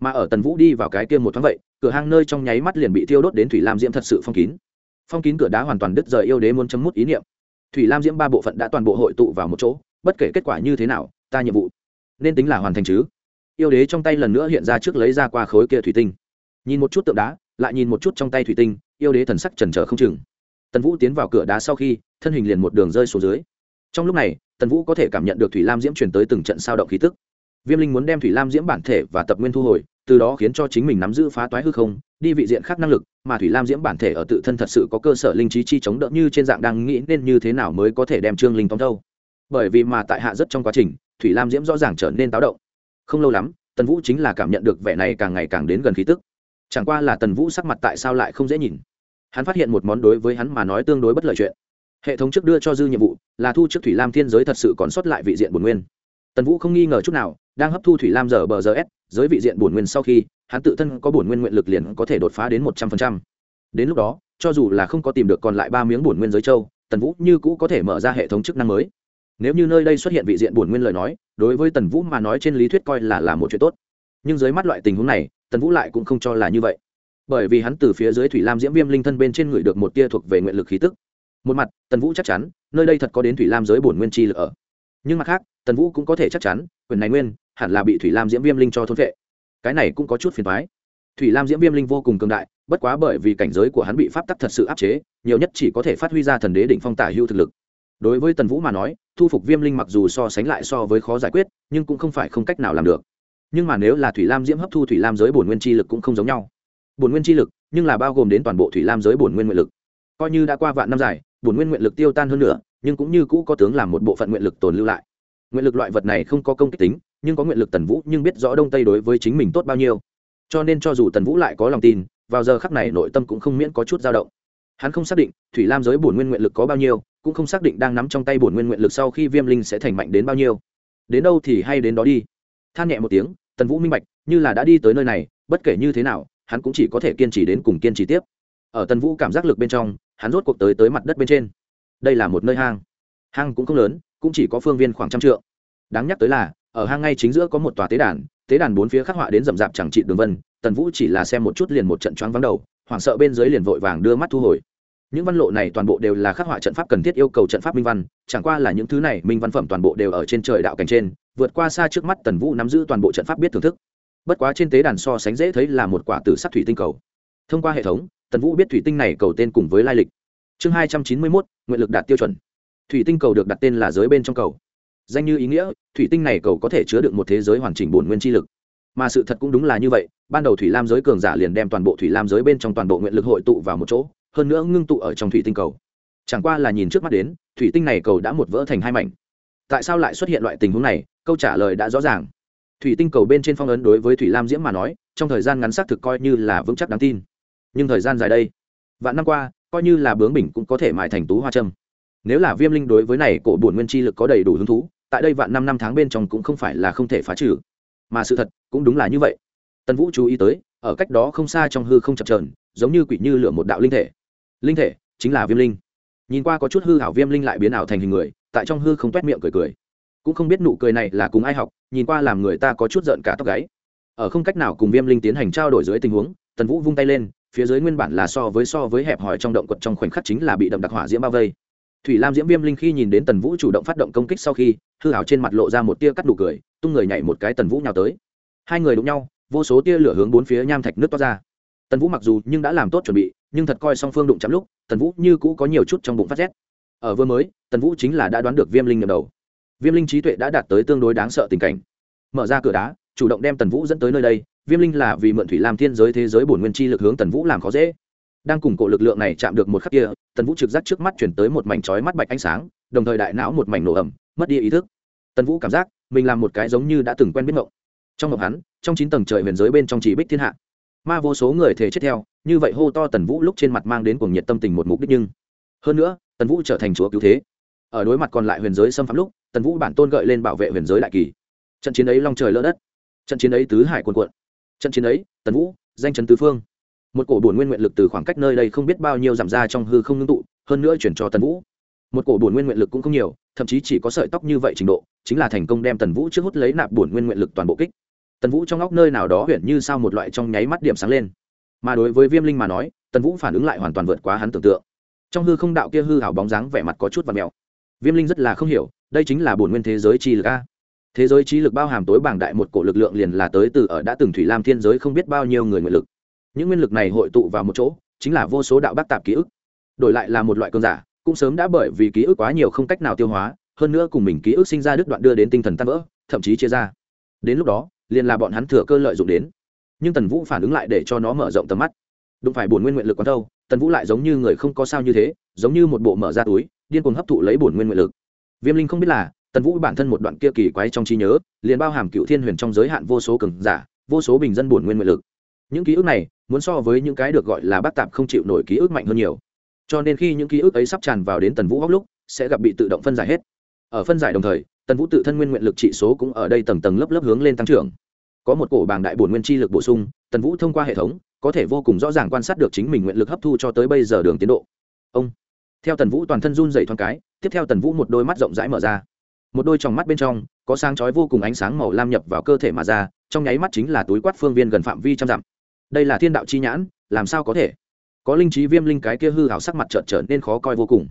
Mà ở tần vũ đi vào cái kia một thoáng vậy, cửa hang nơi trong nháy mắt liền bị thiêu đốt đến thủy lam diễm thật sự phong kín. Phong kín cửa đá hoàn toàn đứt rời yêu đế muốn chấm mút ý niệm. Thủy lam diễm ba bộ phận đã toàn bộ hội tụ vào một chỗ, bất kể kết quả như thế nào, ta nhiệm vụ nên tính là hoàn thành chứ. Yêu đế trong tay lần nữa hiện ra trước lấy ra qua khối kia thủy tinh. Nhìn một chút tượng đá, lại nhìn một chút trong tay thủy tinh, yêu đế thần sắc trần trờ không chừng. Tần vũ tiến vào cửa đá sau khi, thân hình liền một đường rơi xuống dưới. Trong lúc này, tần vũ có thể cảm nhận được thủy lam diễm chuyển tới từng trận sao động khí tức viêm linh muốn đem thủy lam diễm bản thể và tập nguyên thu hồi, từ đó khiến cho chính mình nắm giữ phá toái hư không, đi vị diện khác năng lực, mà thủy lam diễm bản thể ở tự thân thật sự có cơ sở linh trí chi chống đỡ như trên dạng đang nghĩ nên như thế nào mới có thể đem trương linh tóm thâu bởi vì mà tại hạ rất trong quá trình, thủy lam diễm rõ ràng trở nên táo động. Không lâu lắm, tần vũ chính là cảm nhận được vẻ này càng ngày càng đến gần khí tức. Chẳng qua là tần vũ sắc mặt tại sao lại không dễ nhìn. Hắn phát hiện một món đối với hắn mà nói tương đối bất lợi chuyện. Hệ thống trước đưa cho dư nhiệm vụ là thu trước thủy lam thiên giới thật sự còn sót lại vị diện bồn nguyên. Tần vũ không nghi ngờ chút nào đang hấp thu thủy lam giờ bờ giờ s, giới vị diện bổn nguyên sau khi, hắn tự thân có bổn nguyên nguyện lực liền có thể đột phá đến một trăm phần trăm. Đến lúc đó, cho dù là không có tìm được còn lại ba miếng bổn nguyên giới châu, tần vũ như cũ có thể mở ra hệ thống chức năng mới. Nếu như nơi đây xuất hiện vị diện bổn nguyên lời nói, đối với tần vũ mà nói trên lý thuyết coi là là một chuyện tốt. Nhưng dưới mắt loại tình huống này, tần vũ lại cũng không cho là như vậy. Bởi vì hắn từ phía dưới thủy lam diễm viêm linh thân bên trên người được một tia thuộc về nguyện lực khí tức. Một mặt, tần vũ chắc chắn, nơi đây thật có đến thủy lam giới bổn nguyên chi lực ở. Nhưng mặt khác, tần vũ cũng có thể chắc chắn, quyền này nguyên hẳn là bị thủy lam diễm viêm linh cho thôn vệ cái này cũng có chút phiền thoái thủy lam diễm viêm linh vô cùng cường đại, bất quá bởi vì cảnh giới của hắn bị pháp tắc thật sự áp chế, nhiều nhất chỉ có thể phát huy ra thần đế đỉnh phong tả hưu thực lực. Đối với tần vũ mà nói, thu phục viêm linh mặc dù so sánh lại so với khó giải quyết, nhưng cũng không phải không cách nào làm được. Nhưng mà nếu là thủy lam diễm hấp thu thủy lam giới bổn nguyên chi lực cũng không giống nhau. Bổn nguyên chi lực, nhưng là bao gồm đến toàn bộ thủy lam giới bổn nguyên nguyện lực. Coi như đã qua vạn năm dài, bổn nguyên nguyện lực tiêu tan hơn nữa nhưng cũng như cũ có tướng làm một bộ phận nguyện lực tồn lưu lại. Nguyện lực loại vật này không có công kích tính nhưng có nguyện lực tần vũ nhưng biết rõ đông tây đối với chính mình tốt bao nhiêu. Cho nên cho dù tần vũ lại có lòng tin, vào giờ khắc này nội tâm cũng không miễn có chút dao động. Hắn không xác định, thủy lam giới bổn nguyên nguyện lực có bao nhiêu, cũng không xác định đang nắm trong tay bổn nguyên nguyện lực sau khi viêm linh sẽ thành mạnh đến bao nhiêu. Đến đâu thì hay đến đó đi. Than nhẹ một tiếng, tần vũ minh bạch, như là đã đi tới nơi này, bất kể như thế nào, hắn cũng chỉ có thể kiên trì đến cùng kiên trì tiếp. Ở tần vũ cảm giác lực bên trong, hắn rốt cuộc tới tới mặt đất bên trên. Đây là một nơi hang. Hang cũng không lớn, cũng chỉ có phương viên khoảng trăm trượng. Đáng nhắc tới là ở hang ngay chính giữa có một tòa tế đàn tế đàn bốn phía khắc họa đến rậm rạp chẳng trị đường vân, tần vũ chỉ là xem một chút liền một trận choáng vắng đầu, hoảng sợ bên dưới liền vội vàng đưa mắt thu hồi. Những văn lộ này toàn bộ đều là khắc họa trận pháp cần thiết yêu cầu trận pháp minh văn, chẳng qua là những thứ này minh văn phẩm toàn bộ đều ở trên trời đạo cảnh trên, vượt qua xa trước mắt tần vũ nắm giữ toàn bộ trận pháp biết thưởng thức. Bất quá trên tế đàn so sánh dễ thấy là một quả tử sắc thủy tinh cầu. Thông qua hệ thống, tần vũ biết thủy tinh này cầu tên cùng với lai lịch. Chương hai trăm chín mươi mốt, nguyện lực đạt tiêu chuẩn. Thủy tinh cầu được đặt tên là giới bên trong cầu danh như ý nghĩa, thủy tinh này cầu có thể chứa được một thế giới hoàn chỉnh bổn nguyên chi lực. Mà sự thật cũng đúng là như vậy, ban đầu thủy lam giới cường giả liền đem toàn bộ thủy lam giới bên trong toàn bộ nguyện lực hội tụ vào một chỗ, hơn nữa ngưng tụ ở trong thủy tinh cầu. Chẳng qua là nhìn trước mắt đến, thủy tinh này cầu đã một vỡ thành hai mảnh. Tại sao lại xuất hiện loại tình huống này? Câu trả lời đã rõ ràng. Thủy tinh cầu bên trên phong ấn đối với thủy lam diễm mà nói, trong thời gian ngắn xác thực coi như là vững chắc đáng tin. Nhưng thời gian dài đây, vạn năm qua, coi như là bướng bỉnh cũng có thể mại thành tú hoa trâm nếu là viêm linh đối với này cổ bổn nguyên chi lực có đầy đủ hứng thú, tại đây vạn năm năm tháng bên trong cũng không phải là không thể phá trừ. Mà sự thật cũng đúng là như vậy. Tần vũ chú ý tới, ở cách đó không xa trong hư không chập trờn giống như quỷ như lửa một đạo linh thể. Linh thể chính là viêm linh. Nhìn qua có chút hư hảo viêm linh lại biến ảo thành hình người, tại trong hư không t miệng cười cười. Cũng không biết nụ cười này là cùng ai học, nhìn qua làm người ta có chút giận cả tóc gáy. Ở không cách nào cùng viêm linh tiến hành trao đổi dưới tình huống, tần vũ vung tay lên, phía dưới nguyên bản là so với so với hẹp hòi trong động quật trong khoảnh khắc chính là bị đậm đặc hỏa diễm bao vây thủy lam diễm viêm linh khi nhìn đến tần vũ chủ động phát động công kích sau khi, hư hảo trên mặt lộ ra một tia cắt nụ cười, tung người nhảy một cái tần vũ nhào tới. Hai người đụng nhau, vô số tia lửa hướng bốn phía nham thạch nước toát ra. Tần vũ mặc dù nhưng đã làm tốt chuẩn bị, nhưng thật coi song phương đụng chạm lúc, tần vũ như cũ có nhiều chút trong bụng phát rét. Ở vừa mới, tần vũ chính là đã đoán được viêm linh nhầm đầu. Viêm linh trí tuệ đã đạt tới tương đối đáng sợ tình cảnh. Mở ra cửa đá, chủ động đem tần vũ dẫn tới nơi đây, viêm linh là vì mượn thủy làm thiên giới thế giới bổn nguyên chi lực hướng tần vũ làm khó dễ đang cùng cổ lực lượng này chạm được một khắc kia, tần vũ trực giác trước mắt chuyển tới một mảnh trói mắt bạch ánh sáng, đồng thời đại não một mảnh nổ ẩm mất đi ý thức. Tần vũ cảm giác mình làm một cái giống như đã từng quen biết mộng trong mộng hắn, trong chín tầng trời huyền giới bên trong chỉ bích thiên hạ. Ma vô số người thể chết theo, như vậy hô to tần vũ lúc trên mặt mang đến cuồng nhiệt tâm tình một mục đích nhưng. Hơn nữa, tần vũ trở thành chúa cứu thế. Ở đối mặt còn lại huyền giới xâm phạm lúc, tần vũ bản tôn gợi lên bảo vệ huyền giới đại kỳ. Trận chiến ấy long trời lỡ đất. Trận chiến ấy tứ hải quân quận trận chiến ấy, tần vũ, danh trần tứ phương một cổ bổn nguyên nguyện lực từ khoảng cách nơi đây không biết bao nhiêu giảm ra trong hư không ngưng tụ, hơn nữa chuyển cho tần vũ. Một cổ bổn nguyên nguyện lực cũng không nhiều, thậm chí chỉ có sợi tóc như vậy trình độ, chính là thành công đem tần vũ trước hút lấy nạp bổn nguyên nguyện lực toàn bộ kích. Tần vũ trong óc nơi nào đó huyện như sao một loại trong nháy mắt điểm sáng lên. Mà đối với viêm linh mà nói, tần vũ phản ứng lại hoàn toàn vượt quá hắn tưởng tượng. Trong hư không đạo kia hư hảo bóng dáng vẻ mặt có chút và mèo. Viêm linh rất là không hiểu, đây chính là bổn nguyên thế giới chi lực a. Thế giới chi lực bao hàm tối bảng đại một cổ lực lượng liền là tới từ ở đã từng thủy lam thiên giới không biết bao nhiêu người nguyện lực những nguyên lực này hội tụ vào một chỗ, chính là vô số đạo bác tạp ký ức. Đổi lại là một loại cơn giả, cũng sớm đã bởi vì ký ức quá nhiều không cách nào tiêu hóa, hơn nữa cùng mình ký ức sinh ra đứt đoạn đưa đến tinh thần tan vỡ, thậm chí chia ra. Đến lúc đó, liền là bọn hắn thừa cơ lợi dụng đến. Nhưng tần vũ phản ứng lại để cho nó mở rộng tầm mắt. Đụng phải bổn nguyên nguyện lực quán thâu, tần vũ lại giống như người không có sao như thế, giống như một bộ mở ra túi, điên cuồng hấp thụ lấy bổn nguyên nguyện lực. Viêm linh không biết là, tần vũ bản thân một đoạn kia kỳ quái trong trí nhớ, liền bao hàm cựu thiên huyền trong giới hạn vô số cường giả, vô số bình dân bổn nguyên nguyện lực. Những ký ức này muốn so với những cái được gọi là bác tạp không chịu nổi ký ức mạnh hơn nhiều. Cho nên khi những ký ức ấy sắp tràn vào đến tần vũ góc lúc, sẽ gặp bị tự động phân giải hết. Ở phân giải đồng thời, tần vũ tự thân nguyên nguyện lực trị số cũng ở đây tầng tầng lớp lớp hướng lên tăng trưởng. Có một cổ bảng đại bổn nguyên chi lực bổ sung, tần vũ thông qua hệ thống, có thể vô cùng rõ ràng quan sát được chính mình nguyện lực hấp thu cho tới bây giờ đường tiến độ. Ông. Theo tần vũ toàn thân run dày thoáng cái, tiếp theo tần vũ một đôi mắt rộng rãi mở ra. Một đôi tròng mắt bên trong, có sáng chói vô cùng ánh sáng màu lam nhập vào cơ thể mà ra, trong nháy mắt chính là túi quát phương viên gần phạm vi trăm dặm đây là thiên đạo chi nhãn, làm sao có thể? Có linh trí viêm linh cái kia hư hào sắc mặt trợn trở nên khó coi vô cùng.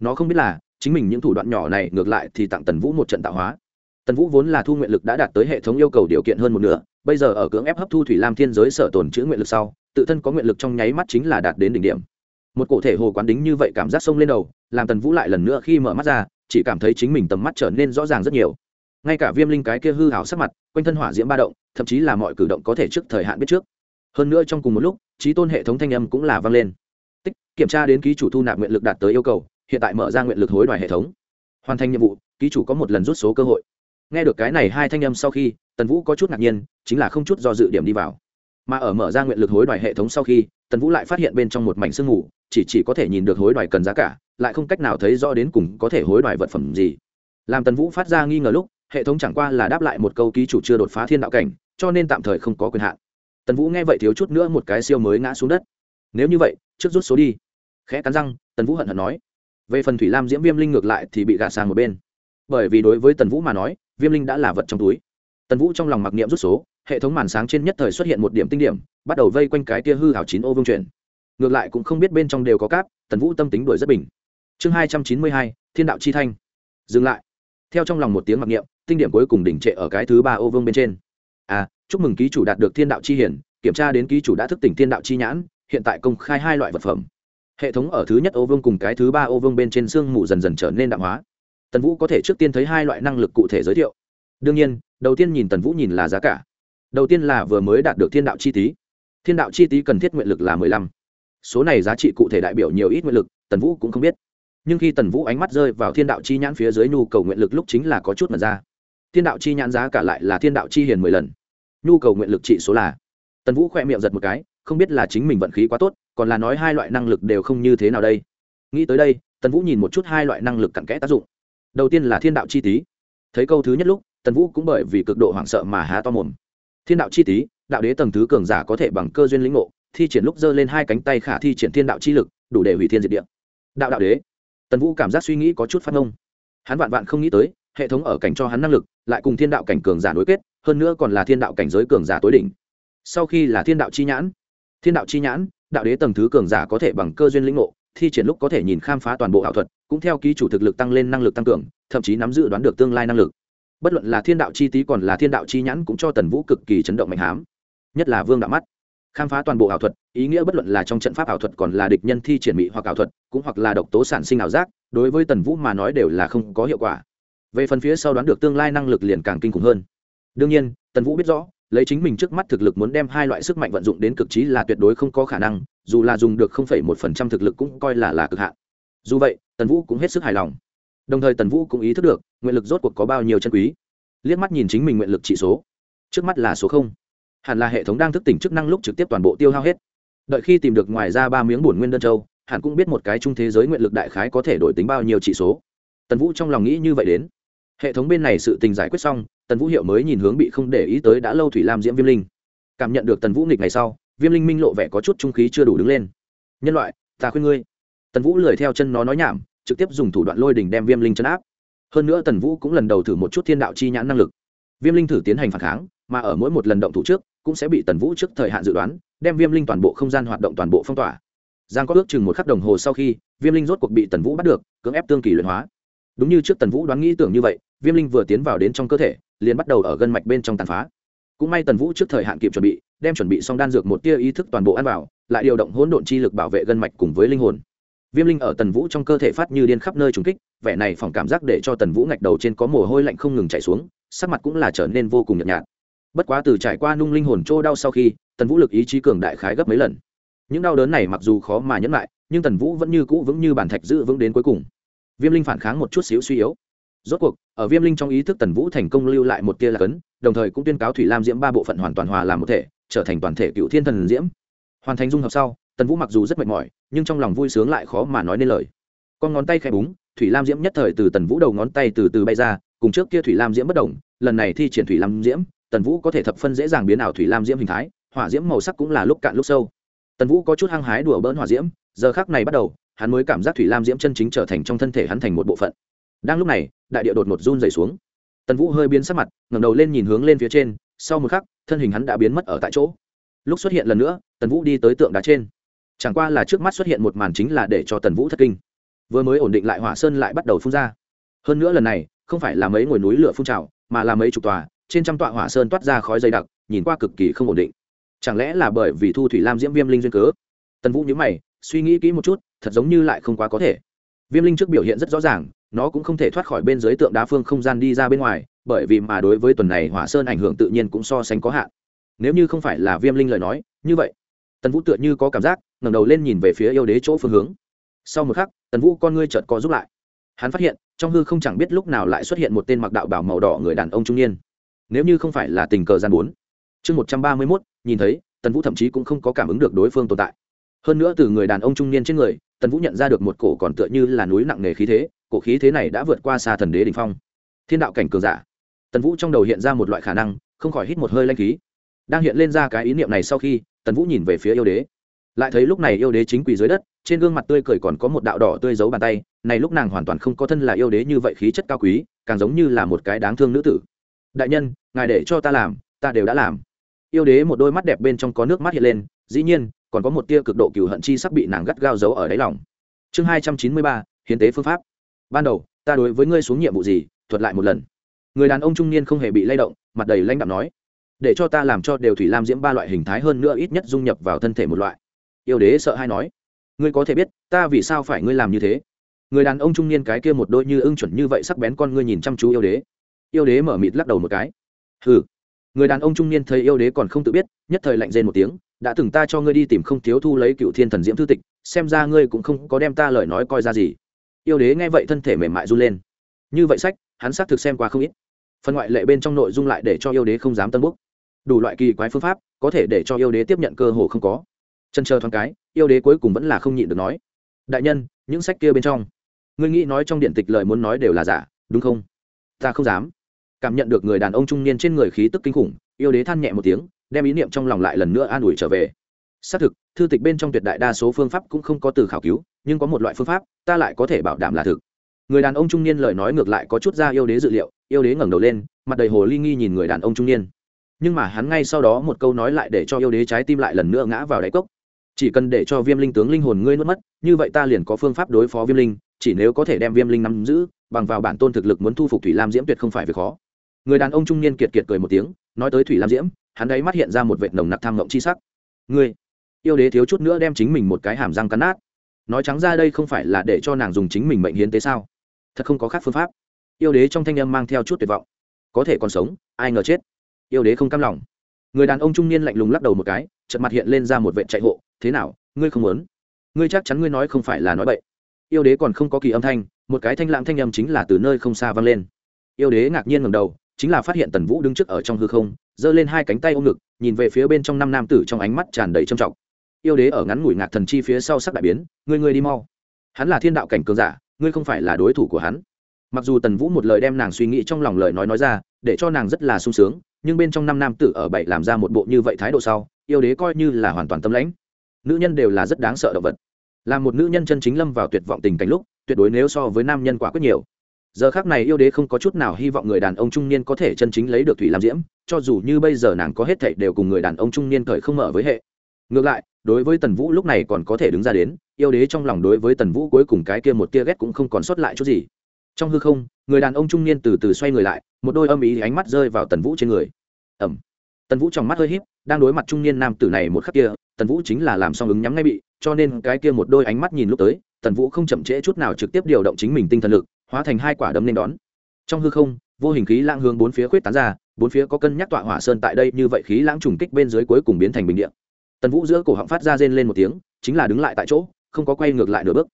Nó không biết là, chính mình những thủ đoạn nhỏ này ngược lại thì tặng tần vũ một trận tạo hóa. Tần vũ vốn là thu nguyện lực đã đạt tới hệ thống yêu cầu điều kiện hơn một nửa, bây giờ ở cưỡng ép hấp thu thủy lam thiên giới sở tồn chữ nguyện lực sau, tự thân có nguyện lực trong nháy mắt chính là đạt đến đỉnh điểm. Một cụ thể hồ quán đính như vậy cảm giác sông lên đầu, làm tần vũ lại lần nữa khi mở mắt ra, chỉ cảm thấy chính mình tầm mắt trở nên rõ ràng rất nhiều. Ngay cả viêm linh cái kia hư hào sắc mặt, quanh thân hỏa diễm ba động, thậm chí là mọi cử động có thể trước thời hạn biết trước hơn nữa trong cùng một lúc, trí tôn hệ thống thanh âm cũng là vang lên. Tích, kiểm tra đến ký chủ thu nạp nguyện lực đạt tới yêu cầu, hiện tại mở ra nguyện lực hối đoái hệ thống. Hoàn thành nhiệm vụ, ký chủ có một lần rút số cơ hội. Nghe được cái này hai thanh âm sau khi, tần vũ có chút ngạc nhiên, chính là không chút do dự điểm đi vào. Mà ở mở ra nguyện lực hối đoái hệ thống sau khi, tần vũ lại phát hiện bên trong một mảnh sương mù, chỉ chỉ có thể nhìn được hối đoái cần giá cả, lại không cách nào thấy rõ đến cùng có thể hối đoái vật phẩm gì. Làm tần vũ phát ra nghi ngờ lúc, hệ thống chẳng qua là đáp lại một câu ký chủ chưa đột phá thiên đạo cảnh, cho nên tạm thời không có quyền hạn tần vũ nghe vậy thiếu chút nữa một cái siêu mới ngã xuống đất. Nếu như vậy, trước rút số đi. Khẽ cắn răng, tần vũ hận hận nói. Về phần thủy lam diễm viêm linh ngược lại thì bị gạt sang một bên. Bởi vì đối với tần vũ mà nói, viêm linh đã là vật trong túi. Tần vũ trong lòng mặc niệm rút số, hệ thống màn sáng trên nhất thời xuất hiện một điểm tinh điểm, bắt đầu vây quanh cái tia hư hảo chín ô vương chuyển. Ngược lại cũng không biết bên trong đều có cáp, tần vũ tâm tính đổi rất bình. Chương hai trăm chín mươi hai, thiên đạo chi thanh. Dừng lại. Theo trong lòng một tiếng mặc niệm, tinh điểm cuối cùng đỉnh trệ ở cái thứ ba ô vương bên trên. À chúc mừng ký chủ đạt được thiên đạo chi hiển, kiểm tra đến ký chủ đã thức tỉnh thiên đạo chi nhãn, hiện tại công khai hai loại vật phẩm. Hệ thống ở thứ nhất ô vương cùng cái thứ ba ô vương bên trên sương mù dần dần trở nên đạm hóa. Tần vũ có thể trước tiên thấy hai loại năng lực cụ thể giới thiệu. Đương nhiên, đầu tiên nhìn tần vũ nhìn là giá cả. Đầu tiên là vừa mới đạt được thiên đạo chi tý thiên đạo chi tý cần thiết nguyện lực là mười lăm. Số này giá trị cụ thể đại biểu nhiều ít nguyện lực, tần vũ cũng không biết. Nhưng khi tần vũ ánh mắt rơi vào thiên đạo chi nhãn phía dưới nhu cầu nguyện lực lúc chính là có chút mật ra. Thiên đạo chi nhãn giá cả lại là thiên đạo chi hiền mười lần nhu cầu nguyện lực trị số là. Tần vũ khỏe miệng giật một cái, không biết là chính mình vận khí quá tốt, còn là nói hai loại năng lực đều không như thế nào đây. Nghĩ tới đây, tần vũ nhìn một chút hai loại năng lực cặn kẽ tác dụng. Đầu tiên là thiên đạo chi tý. Thấy câu thứ nhất lúc, tần vũ cũng bởi vì cực độ hoảng sợ mà há to mồm. Thiên đạo chi tý, đạo đế tầng thứ cường giả có thể bằng cơ duyên lĩnh ngộ, thi triển lúc giơ lên hai cánh tay khả thi triển thiên đạo chi lực, đủ để hủy thiên diệt địa. Đạo đạo đế. Tần vũ cảm giác suy nghĩ có chút phát ngông hắn vạn vạn không nghĩ tới, hệ thống ở cảnh cho hắn năng lực, lại cùng thiên đạo cảnh cường giả nối kết hơn nữa còn là thiên đạo cảnh giới cường giả tối đỉnh. Sau khi là thiên đạo chi nhãn, thiên đạo chi nhãn, đạo đế tầng thứ cường giả có thể bằng cơ duyên lĩnh ngộ, thi triển lúc có thể nhìn khám phá toàn bộ ảo thuật, cũng theo ký chủ thực lực tăng lên năng lực tăng cường, thậm chí nắm giữ đoán được tương lai năng lực. Bất luận là thiên đạo chi tý còn là thiên đạo chi nhãn cũng cho tần vũ cực kỳ chấn động mạnh hám. Nhất là vương đạo mắt. Khám phá toàn bộ ảo thuật, ý nghĩa bất luận là trong trận pháp ảo thuật còn là địch nhân thi triển mỹ hoặc ảo thuật, cũng hoặc là độc tố sản sinh ảo giác, đối với tần vũ mà nói đều là không có hiệu quả. Về phần phía sau đoán được tương lai năng lực liền càng kinh khủng hơn đương nhiên, tần vũ biết rõ, lấy chính mình trước mắt thực lực muốn đem hai loại sức mạnh vận dụng đến cực trí là tuyệt đối không có khả năng, dù là dùng được không phẩy một phần trăm thực lực cũng coi là là cực hạn. Dù vậy, tần vũ cũng hết sức hài lòng. Đồng thời tần vũ cũng ý thức được, nguyện lực rốt cuộc có bao nhiêu chân quý. Liếc mắt nhìn chính mình nguyện lực trị số. Trước mắt là số không. Hẳn là hệ thống đang thức tỉnh chức năng lúc trực tiếp toàn bộ tiêu hao hết. Đợi khi tìm được ngoài ra ba miếng bổn nguyên đơn châu, hẳn cũng biết một cái chung thế giới nguyện lực đại khái có thể đổi tính bao nhiêu trị số. Tần vũ trong lòng nghĩ như vậy đến. Hệ thống bên này sự tình giải quyết xong tần vũ hiệu mới nhìn hướng bị không để ý tới đã lâu thủy lam diễm viêm linh cảm nhận được tần vũ nghịch ngày sau viêm linh minh lộ vẻ có chút trung khí chưa đủ đứng lên nhân loại ta khuyên ngươi tần vũ lười theo chân nó nói nhảm trực tiếp dùng thủ đoạn lôi đình đem viêm linh chấn áp hơn nữa tần vũ cũng lần đầu thử một chút thiên đạo chi nhãn năng lực viêm linh thử tiến hành phản kháng mà ở mỗi một lần động thủ trước cũng sẽ bị tần vũ trước thời hạn dự đoán đem viêm linh toàn bộ không gian hoạt động toàn bộ phong tỏa giang có ước chừng một khắc đồng hồ sau khi viêm linh rốt cuộc bị tần vũ bắt được cưỡng ép tương kỳ luyện hóa đúng như trước tần vũ đoán nghĩ tưởng như vậy viêm linh vừa tiến vào đến trong cơ thể liền bắt đầu ở gân mạch bên trong tàn phá. Cũng may tần vũ trước thời hạn kịp chuẩn bị, đem chuẩn bị xong đan dược một tia ý thức toàn bộ ăn vào, lại điều động hỗn độn chi lực bảo vệ gân mạch cùng với linh hồn. Viêm linh ở tần vũ trong cơ thể phát như điên khắp nơi trùng kích, vẻ này phòng cảm giác để cho tần vũ ngạch đầu trên có mồ hôi lạnh không ngừng chảy xuống, sắc mặt cũng là trở nên vô cùng nhợt nhạt. Bất quá từ trải qua nung linh hồn trô đau sau khi, tần vũ lực ý chí cường đại khái gấp mấy lần. Những đau đớn này mặc dù khó mà nhẫn lại, nhưng tần vũ vẫn như cũ vững như bản thạch giữ vững đến cuối cùng. Viêm linh phản kháng một chút xíu suy yếu rốt cuộc, ở viêm linh trong ý thức tần vũ thành công lưu lại một tia là cấn, đồng thời cũng tuyên cáo thủy lam diễm ba bộ phận hoàn toàn hòa làm một thể, trở thành toàn thể cựu thiên thần diễm. Hoàn thành dung hợp sau, tần vũ mặc dù rất mệt mỏi, nhưng trong lòng vui sướng lại khó mà nói nên lời. Con ngón tay khẽ búng, thủy lam diễm nhất thời từ tần vũ đầu ngón tay từ từ bay ra, cùng trước kia thủy lam diễm bất đồng lần này thi triển thủy lam diễm, tần vũ có thể thập phân dễ dàng biến ảo thủy lam diễm hình thái, hỏa diễm màu sắc cũng là lúc cạn lúc sâu. Tần vũ có chút hăng hái đùa bỡn hỏa diễm, giờ khác này bắt đầu, hắn mới cảm giác thủy lam diễm chân chính trở thành trong thân thể hắn thành một bộ phận đang lúc này, đại địa đột một run dày xuống. Tần vũ hơi biến sắc mặt, ngẩng đầu lên nhìn hướng lên phía trên, sau một khắc, thân hình hắn đã biến mất ở tại chỗ. Lúc xuất hiện lần nữa, tần vũ đi tới tượng đá trên. Chẳng qua là trước mắt xuất hiện một màn chính là để cho tần vũ thất kinh. Vừa mới ổn định lại hỏa sơn lại bắt đầu phun ra. Hơn nữa lần này, không phải là mấy ngồi núi lửa phun trào, mà là mấy chục tòa, trên trăm tọa hỏa sơn toát ra khói dày đặc, nhìn qua cực kỳ không ổn định. Chẳng lẽ là bởi vì thu thủy lam diễm viêm linh duyên cớ? Tần vũ nhớ mày, suy nghĩ kỹ một chút, thật giống như lại không quá có thể. Viêm linh trước biểu hiện rất rõ ràng nó cũng không thể thoát khỏi bên dưới tượng đá phương không gian đi ra bên ngoài, bởi vì mà đối với tuần này hỏa sơn ảnh hưởng tự nhiên cũng so sánh có hạn. Nếu như không phải là viêm linh lời nói, như vậy, tần vũ tựa như có cảm giác, ngẩng đầu lên nhìn về phía yêu đế chỗ phương hướng. Sau một khắc, tần vũ con ngươi chợt có giúp lại. Hắn phát hiện, trong hư không chẳng biết lúc nào lại xuất hiện một tên mặc đạo bảo màu đỏ người đàn ông trung niên. Nếu như không phải là tình cờ gian bốn, chương một trăm ba mươi mốt, nhìn thấy, tần vũ thậm chí cũng không có cảm ứng được đối phương tồn tại. Hơn nữa từ người đàn ông trung niên trên người, tần vũ nhận ra được một cổ còn tựa như là núi nặng nề khí thế cổ khí thế này đã vượt qua xa thần đế đỉnh phong. Thiên đạo cảnh cường giả. Tần vũ trong đầu hiện ra một loại khả năng, không khỏi hít một hơi lanh khí. Đang hiện lên ra cái ý niệm này sau khi, tần vũ nhìn về phía yêu đế. Lại thấy lúc này yêu đế chính quỳ dưới đất, trên gương mặt tươi cười còn có một đạo đỏ tươi giấu bàn tay. Này lúc nàng hoàn toàn không có thân là yêu đế như vậy khí chất cao quý, càng giống như là một cái đáng thương nữ tử. Đại nhân, ngài để cho ta làm, ta đều đã làm. Yêu đế một đôi mắt đẹp bên trong có nước mắt hiện lên, dĩ nhiên, còn có một tia cực độ cừu hận chi sắc bị nàng gắt gao giấu ở đáy lòng. Chương hai trăm chín mươi ba, hiến tế phương pháp ban đầu, ta đối với ngươi xuống nhiệm vụ gì, thuật lại một lần. Người đàn ông trung niên không hề bị lay động, mặt đầy lãnh đạm nói, để cho ta làm cho đều thủy lam diễm ba loại hình thái hơn nữa ít nhất dung nhập vào thân thể một loại. Yêu đế sợ hay nói, ngươi có thể biết, ta vì sao phải ngươi làm như thế? Người đàn ông trung niên cái kia một đôi như ưng chuẩn như vậy sắc bén con ngươi nhìn chăm chú yêu đế. Yêu đế mở mịt lắc đầu một cái. Hừ. Người đàn ông trung niên thấy yêu đế còn không tự biết, nhất thời lạnh rên một tiếng, đã từng ta cho ngươi đi tìm không thiếu thu lấy cựu thiên thần diễm thư tịch, xem ra ngươi cũng không có đem ta lời nói coi ra gì yêu đế nghe vậy thân thể mềm mại run lên. Như vậy sách, hắn xác thực xem qua không ít. Phần ngoại lệ bên trong nội dung lại để cho yêu đế không dám tân búc đủ loại kỳ quái phương pháp, có thể để cho yêu đế tiếp nhận cơ hồ không có. Chân chờ thoáng cái, yêu đế cuối cùng vẫn là không nhịn được nói. Đại nhân, những sách kia bên trong. Ngươi nghĩ nói trong điện tịch lời muốn nói đều là giả, đúng không? Ta không dám. Cảm nhận được người đàn ông trung niên trên người khí tức kinh khủng, yêu đế than nhẹ một tiếng, đem ý niệm trong lòng lại lần nữa an ủi trở về xác thực, thư tịch bên trong tuyệt đại đa số phương pháp cũng không có từ khảo cứu, nhưng có một loại phương pháp, ta lại có thể bảo đảm là thực. Người đàn ông trung niên lời nói ngược lại có chút ra yêu đế dự liệu, yêu đế ngẩng đầu lên, mặt đầy hồ ly nghi nhìn người đàn ông trung niên. Nhưng mà hắn ngay sau đó một câu nói lại để cho yêu đế trái tim lại lần nữa ngã vào đáy cốc. Chỉ cần để cho viêm linh tướng linh hồn ngươi nuốt mất, như vậy ta liền có phương pháp đối phó viêm linh, chỉ nếu có thể đem viêm linh nắm giữ, bằng vào bản tôn thực lực muốn thu phục thủy lam diễm tuyệt không phải việc khó. Người đàn ông trung niên kiệt kiệt cười một tiếng, nói tới thủy lam diễm, hắn ấy mắt hiện ra một vệt nồng nặc tham ngộng chi sắc. Ngươi yêu đế thiếu chút nữa đem chính mình một cái hàm răng cắn nát. Nói trắng ra đây không phải là để cho nàng dùng chính mình mệnh hiến tế sao? Thật không có khác phương pháp. Yêu đế trong thanh âm mang theo chút tuyệt vọng. Có thể còn sống, ai ngờ chết. Yêu đế không cam lòng. Người đàn ông trung niên lạnh lùng lắc đầu một cái chật mặt hiện lên ra một vệ chạy hộ. Thế nào, ngươi không muốn? Ngươi chắc chắn ngươi nói không phải là nói bậy. Yêu đế còn không có kỳ âm thanh, một cái thanh lãng thanh âm chính là từ nơi không xa vang lên. Yêu đế ngạc nhiên ngầm đầu, chính là phát hiện tần vũ đứng trước ở trong hư không, giơ lên hai cánh tay ôm ngực, nhìn về phía bên trong năm nam tử trong ánh mắt tràn đầy trầm trọng yêu đế ở ngắn ngủi ngạc thần chi phía sau sắc đại biến, ngươi ngươi đi mau. Hắn là thiên đạo cảnh cường giả, ngươi không phải là đối thủ của hắn. Mặc dù tần vũ một lời đem nàng suy nghĩ trong lòng lời nói nói ra, để cho nàng rất là sung sướng, nhưng bên trong năm nam tử ở bảy làm ra một bộ như vậy thái độ sau, yêu đế coi như là hoàn toàn tâm lãnh. Nữ nhân đều là rất đáng sợ động vật. Là một nữ nhân chân chính lâm vào tuyệt vọng tình cảnh lúc, tuyệt đối nếu so với nam nhân quả quyết nhiều. Giờ khác này yêu đế không có chút nào hy vọng người đàn ông trung niên có thể chân chính lấy được thủy làm diễm, cho dù như bây giờ nàng có hết thảy đều cùng người đàn ông trung niên thời không mở với hệ. Ngược lại đối với tần vũ lúc này còn có thể đứng ra đến, yêu đế trong lòng đối với tần vũ cuối cùng cái kia một tia ghét cũng không còn sót lại chút gì. Trong hư không, người đàn ông trung niên từ từ xoay người lại, một đôi âm ý ánh mắt rơi vào tần vũ trên người. Ẩm tần vũ trong mắt hơi híp, đang đối mặt trung niên nam tử này một khắc kia, tần vũ chính là làm xong ứng nhắm ngay bị, cho nên cái kia một đôi ánh mắt nhìn lúc tới, tần vũ không chậm trễ chút nào trực tiếp điều động chính mình tinh thần lực, hóa thành hai quả đấm nên đón. Trong hư không, vô hình khí lãng hướng bốn phía khuyết tán ra, bốn phía có cân nhắc tọa hỏa sơn tại đây, như vậy khí lãng trùng kích bên dưới cuối cùng biến thành bình điện tần vũ giữa cổ họng phát ra rên lên một tiếng, chính là đứng lại tại chỗ, không có quay ngược lại nửa bước.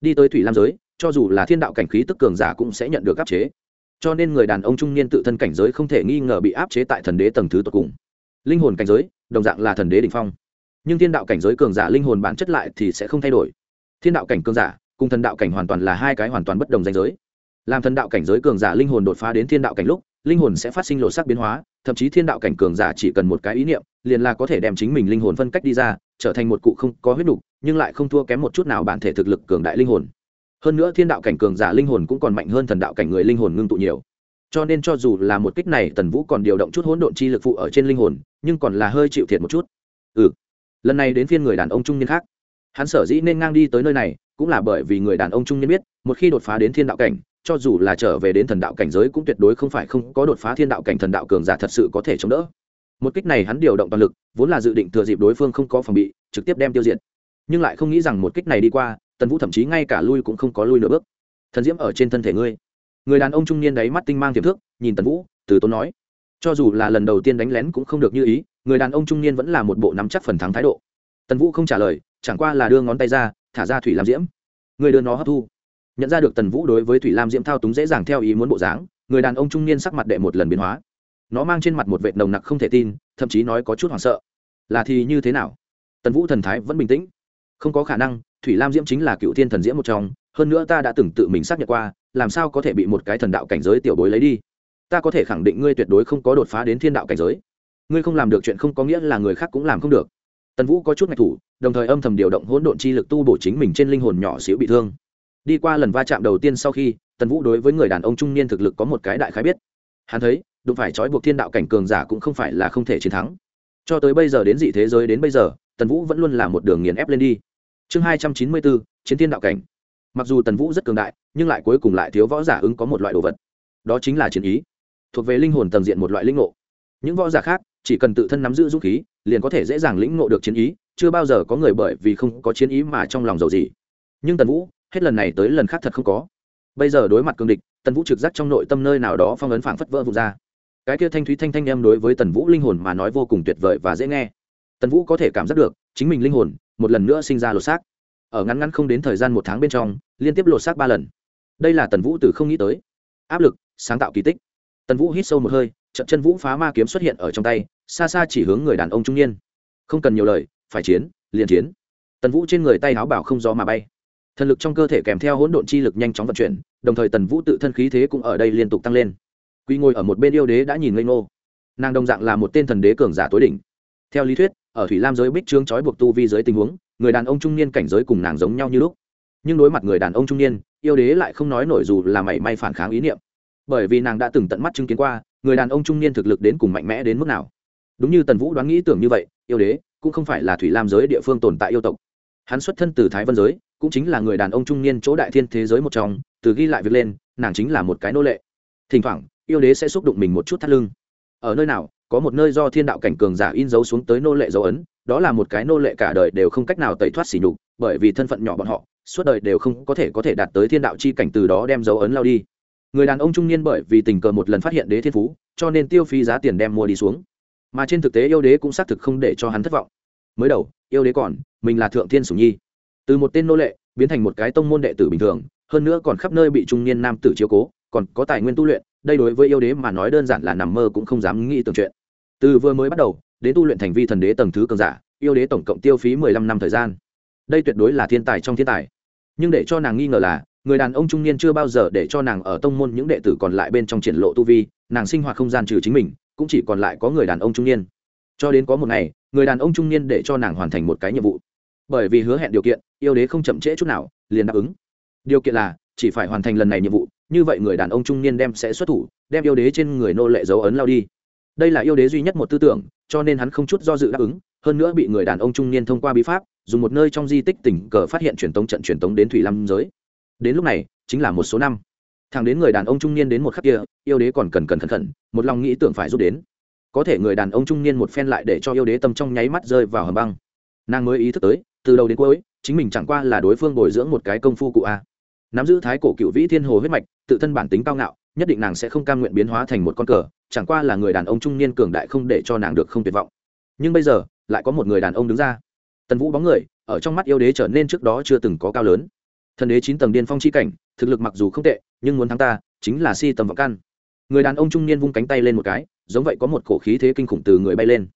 Đi tới thủy lam giới, cho dù là thiên đạo cảnh khí tức cường giả cũng sẽ nhận được áp chế. Cho nên người đàn ông trung niên tự thân cảnh giới không thể nghi ngờ bị áp chế tại thần đế tầng thứ tột cùng. Linh hồn cảnh giới, đồng dạng là thần đế đ ỉ n h phong. Nhưng thiên đạo cảnh giới cường giả linh hồn bản chất lại thì sẽ không thay đổi. Thiên đạo cảnh cường giả cùng thần đạo cảnh hoàn toàn là hai cái hoàn toàn bất đồng danh giới. Làm thần đạo cảnh giới cường giả linh hồn đột phá đến thiên đạo cảnh lúc linh hồn sẽ phát sinh lộ sắc biến hóa, thậm chí thiên đạo cảnh cường giả chỉ cần một cái ý niệm, liền là có thể đem chính mình linh hồn phân cách đi ra, trở thành một cụ không có huyết đục nhưng lại không thua kém một chút nào bản thể thực lực cường đại linh hồn. Hơn nữa thiên đạo cảnh cường giả linh hồn cũng còn mạnh hơn thần đạo cảnh người linh hồn ngưng tụ nhiều. Cho nên cho dù là một kích này, tần vũ còn điều động chút hỗn độn chi lực phụ ở trên linh hồn, nhưng còn là hơi chịu thiệt một chút. Ừ. Lần này đến phiên người đàn ông trung niên khác. Hắn sở dĩ nên ngang đi tới nơi này, cũng là bởi vì người đàn ông trung niên biết, một khi đột phá đến thiên đạo cảnh cho dù là trở về đến thần đạo cảnh giới cũng tuyệt đối không phải không có đột phá thiên đạo cảnh thần đạo cường giả thật sự có thể chống đỡ. Một kích này hắn điều động toàn lực, vốn là dự định thừa dịp đối phương không có phòng bị, trực tiếp đem tiêu diệt. Nhưng lại không nghĩ rằng một kích này đi qua, tần vũ thậm chí ngay cả lui cũng không có lui nửa bước. Thần diễm ở trên thân thể ngươi. Người đàn ông trung niên đáy mắt tinh mang tiềm thước nhìn tần vũ, từ tốn nói. Cho dù là lần đầu tiên đánh lén cũng không được như ý, người đàn ông trung niên vẫn là một bộ nắm chắc phần thắng thái độ. Tần vũ không trả lời, chẳng qua là đưa ngón tay ra, thả ra thủy làm diễm. Người đưa nó hấp thu nhận ra được tần vũ đối với thủy lam diễm thao túng dễ dàng theo ý muốn bộ dáng, người đàn ông trung niên sắc mặt đệ một lần biến hóa. Nó mang trên mặt một vệt nồng nặc không thể tin, thậm chí nói có chút hoảng sợ. Là thì như thế nào? Tần vũ thần thái vẫn bình tĩnh. Không có khả năng, thủy lam diễm chính là cựu thiên thần diễm một trong, hơn nữa ta đã từng tự mình xác nhận qua, làm sao có thể bị một cái thần đạo cảnh giới tiểu bối lấy đi? Ta có thể khẳng định ngươi tuyệt đối không có đột phá đến thiên đạo cảnh giới. Ngươi không làm được chuyện không có nghĩa là người khác cũng làm không được. Tần vũ có chút ngạch thủ, đồng thời âm thầm điều động hỗn độn chi lực tu bổ chính mình trên linh hồn nhỏ xíu bị thương đi qua lần va chạm đầu tiên sau khi, tần vũ đối với người đàn ông trung niên thực lực có một cái đại khái biết. Hắn thấy, đụng phải trói buộc thiên đạo cảnh cường giả cũng không phải là không thể chiến thắng. Cho tới bây giờ đến dị thế giới đến bây giờ, tần vũ vẫn luôn là một đường nghiền ép lên đi. Chương hai trăm chín mươi bốn chiến thiên đạo cảnh. Mặc dù tần vũ rất cường đại, nhưng lại cuối cùng lại thiếu võ giả ứng có một loại đồ vật. Đó chính là chiến ý. Thuộc về linh hồn tầng diện một loại linh ngộ. Những võ giả khác, chỉ cần tự thân nắm giữ dũng khí, liền có thể dễ dàng lĩnh ngộ được chiến ý, chưa bao giờ có người bởi vì không có chiến ý mà trong lòng giàu gì. Nhưng tần vũ hết lần này tới lần khác thật không có. Bây giờ đối mặt cường địch, tần vũ trực giác trong nội tâm nơi nào đó phong ấn phảng phất vỡ vụt ra. Cái kia thanh thúy thanh thanh em đối với tần vũ linh hồn mà nói vô cùng tuyệt vời và dễ nghe. Tần vũ có thể cảm giác được, chính mình linh hồn, một lần nữa sinh ra lột xác. Ở ngắn ngắn không đến thời gian một tháng bên trong, liên tiếp lột xác ba lần. Đây là tần vũ từ không nghĩ tới. Áp lực, sáng tạo kỳ tích. Tần vũ hít sâu một hơi trận chân vũ phá ma kiếm xuất hiện ở trong tay, xa xa chỉ hướng người đàn ông trung niên. Không cần nhiều lời, phải chiến, liền chiến. Tần vũ trên người tay áo bảo không gió mà bay thần lực trong cơ thể kèm theo hỗn độn chi lực nhanh chóng vận chuyển, đồng thời tần vũ tự thân khí thế cũng ở đây liên tục tăng lên. Quy ngồi ở một bên yêu đế đã nhìn ngây ngô. Nàng đồng dạng là một tên thần đế cường giả tối đỉnh. Theo lý thuyết, ở thủy lam giới bích trướng trói buộc tu vi giới tình huống, người đàn ông trung niên cảnh giới cùng nàng giống nhau như lúc. Nhưng đối mặt người đàn ông trung niên, yêu đế lại không nói nổi dù là mảy may phản kháng ý niệm. Bởi vì nàng đã từng tận mắt chứng kiến qua, người đàn ông trung niên thực lực đến cùng mạnh mẽ đến mức nào. Đúng như tần vũ đoán nghĩ tưởng như vậy, yêu đế cũng không phải là thủy lam giới địa phương tồn tại yêu tộc. Hắn xuất thân từ thái vân giới cũng chính là người đàn ông trung niên chỗ đại thiên thế giới một trong, từ ghi lại việc lên, nàng chính là một cái nô lệ. Thỉnh thoảng, yêu đế sẽ xúc động mình một chút thắt lưng. Ở nơi nào, có một nơi do thiên đạo cảnh cường giả in dấu xuống tới nô lệ dấu ấn, đó là một cái nô lệ cả đời đều không cách nào tẩy thoát xỉ nhục, bởi vì thân phận nhỏ bọn họ, suốt đời đều không có thể có thể đạt tới thiên đạo chi cảnh từ đó đem dấu ấn lao đi. Người đàn ông trung niên bởi vì tình cờ một lần phát hiện đế thiên phú, cho nên tiêu phí giá tiền đem mua đi xuống. Mà trên thực tế yêu đế cũng xác thực không để cho hắn thất vọng. Mới đầu, yêu đế còn, mình là thượng thiên sủng nhi từ một tên nô lệ, biến thành một cái tông môn đệ tử bình thường, hơn nữa còn khắp nơi bị trung niên nam tử chiếu cố, còn có tài nguyên tu luyện, đây đối với yêu đế mà nói đơn giản là nằm mơ cũng không dám nghĩ tưởng chuyện. Từ vừa mới bắt đầu, đến tu luyện thành vi thần đế tầng thứ cường giả, yêu đế tổng cộng tiêu phí mười lăm năm thời gian. Đây tuyệt đối là thiên tài trong thiên tài. Nhưng để cho nàng nghi ngờ là, người đàn ông trung niên chưa bao giờ để cho nàng ở tông môn những đệ tử còn lại bên trong triển lộ tu vi, nàng sinh hoạt không gian trừ chính mình, cũng chỉ còn lại có người đàn ông trung niên. Cho đến có một ngày, người đàn ông trung niên để cho nàng hoàn thành một cái nhiệm vụ bởi vì hứa hẹn điều kiện, yêu đế không chậm trễ chút nào, liền đáp ứng. Điều kiện là, chỉ phải hoàn thành lần này nhiệm vụ, như vậy người đàn ông trung niên đem sẽ xuất thủ, đem yêu đế trên người nô lệ dấu ấn lao đi. Đây là yêu đế duy nhất một tư tưởng, cho nên hắn không chút do dự đáp ứng, hơn nữa bị người đàn ông trung niên thông qua bí pháp, dùng một nơi trong di tích tỉnh cờ phát hiện truyền tống trận truyền tống đến thủy lam giới. Đến lúc này, chính là một số năm. Thằng đến người đàn ông trung niên đến một khắc kia, yêu đế còn cần cần khẩn khẩn một lòng nghĩ tưởng phải giúp đến. Có thể người đàn ông trung niên một phen lại để cho yêu đế tâm trong nháy mắt rơi vào hầm băng. Nàng mới ý thức tới từ đầu đến cuối, chính mình chẳng qua là đối phương bồi dưỡng một cái công phu cụ a. Nắm giữ thái cổ cựu vĩ thiên hồ huyết mạch, tự thân bản tính cao ngạo, nhất định nàng sẽ không cam nguyện biến hóa thành một con cờ, chẳng qua là người đàn ông trung niên cường đại không để cho nàng được không tuyệt vọng. Nhưng bây giờ, lại có một người đàn ông đứng ra. Tần vũ bóng người, ở trong mắt yêu đế trở nên trước đó chưa từng có cao lớn. Thần đế chín tầng điên phong chi cảnh, thực lực mặc dù không tệ, nhưng muốn thắng ta, chính là si tầm vọng căn. Người đàn ông trung niên vung cánh tay lên một cái, giống vậy có một cổ khí thế kinh khủng từ người bay lên.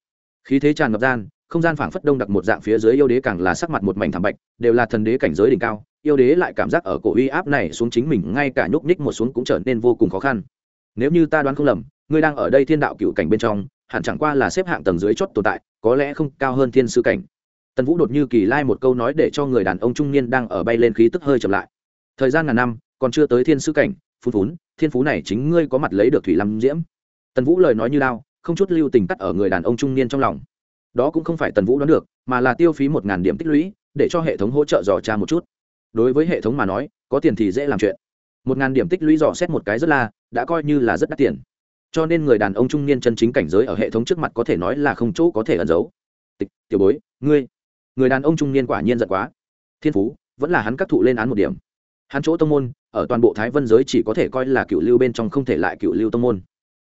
Khí thế tràn ngập gian không gian phảng phất đông đặc một dạng phía dưới yêu đế càng là sắc mặt một mảnh thảm bạch, đều là thần đế cảnh giới đỉnh cao, yêu đế lại cảm giác ở cổ uy áp này xuống chính mình, ngay cả nhúc nhích một xuống cũng trở nên vô cùng khó khăn. Nếu như ta đoán không lầm, ngươi đang ở đây thiên đạo cựu cảnh bên trong, hẳn chẳng qua là xếp hạng tầng dưới chót tồn tại, có lẽ không cao hơn thiên sư cảnh. Tần vũ đột như kỳ lai một câu nói để cho người đàn ông trung niên đang ở bay lên khí tức hơi chậm lại. Thời gian ngàn năm, còn chưa tới thiên sư cảnh, phun phún, thiên phú này chính ngươi có mặt lấy được thủy lâm diễm. Tần vũ lời nói như lao không chút lưu tình cắt ở người đàn ông trung niên trong lòng đó cũng không phải tần vũ đoán được, mà là tiêu phí một ngàn điểm tích lũy, để cho hệ thống hỗ trợ dò tra một chút. Đối với hệ thống mà nói, có tiền thì dễ làm chuyện. Một ngàn điểm tích lũy dò xét một cái rất là, đã coi như là rất đắt tiền. Cho nên người đàn ông trung niên chân chính cảnh giới ở hệ thống trước mặt có thể nói là không chỗ có thể ẩn giấu. Tịch, tiểu bối, ngươi, người đàn ông trung niên quả nhiên giận quá. Thiên phú, vẫn là hắn các thụ lên án một điểm. Hắn chỗ tông môn, ở toàn bộ thái vân giới chỉ có thể coi là cựu lưu bên trong không thể lại cựu lưu tông môn.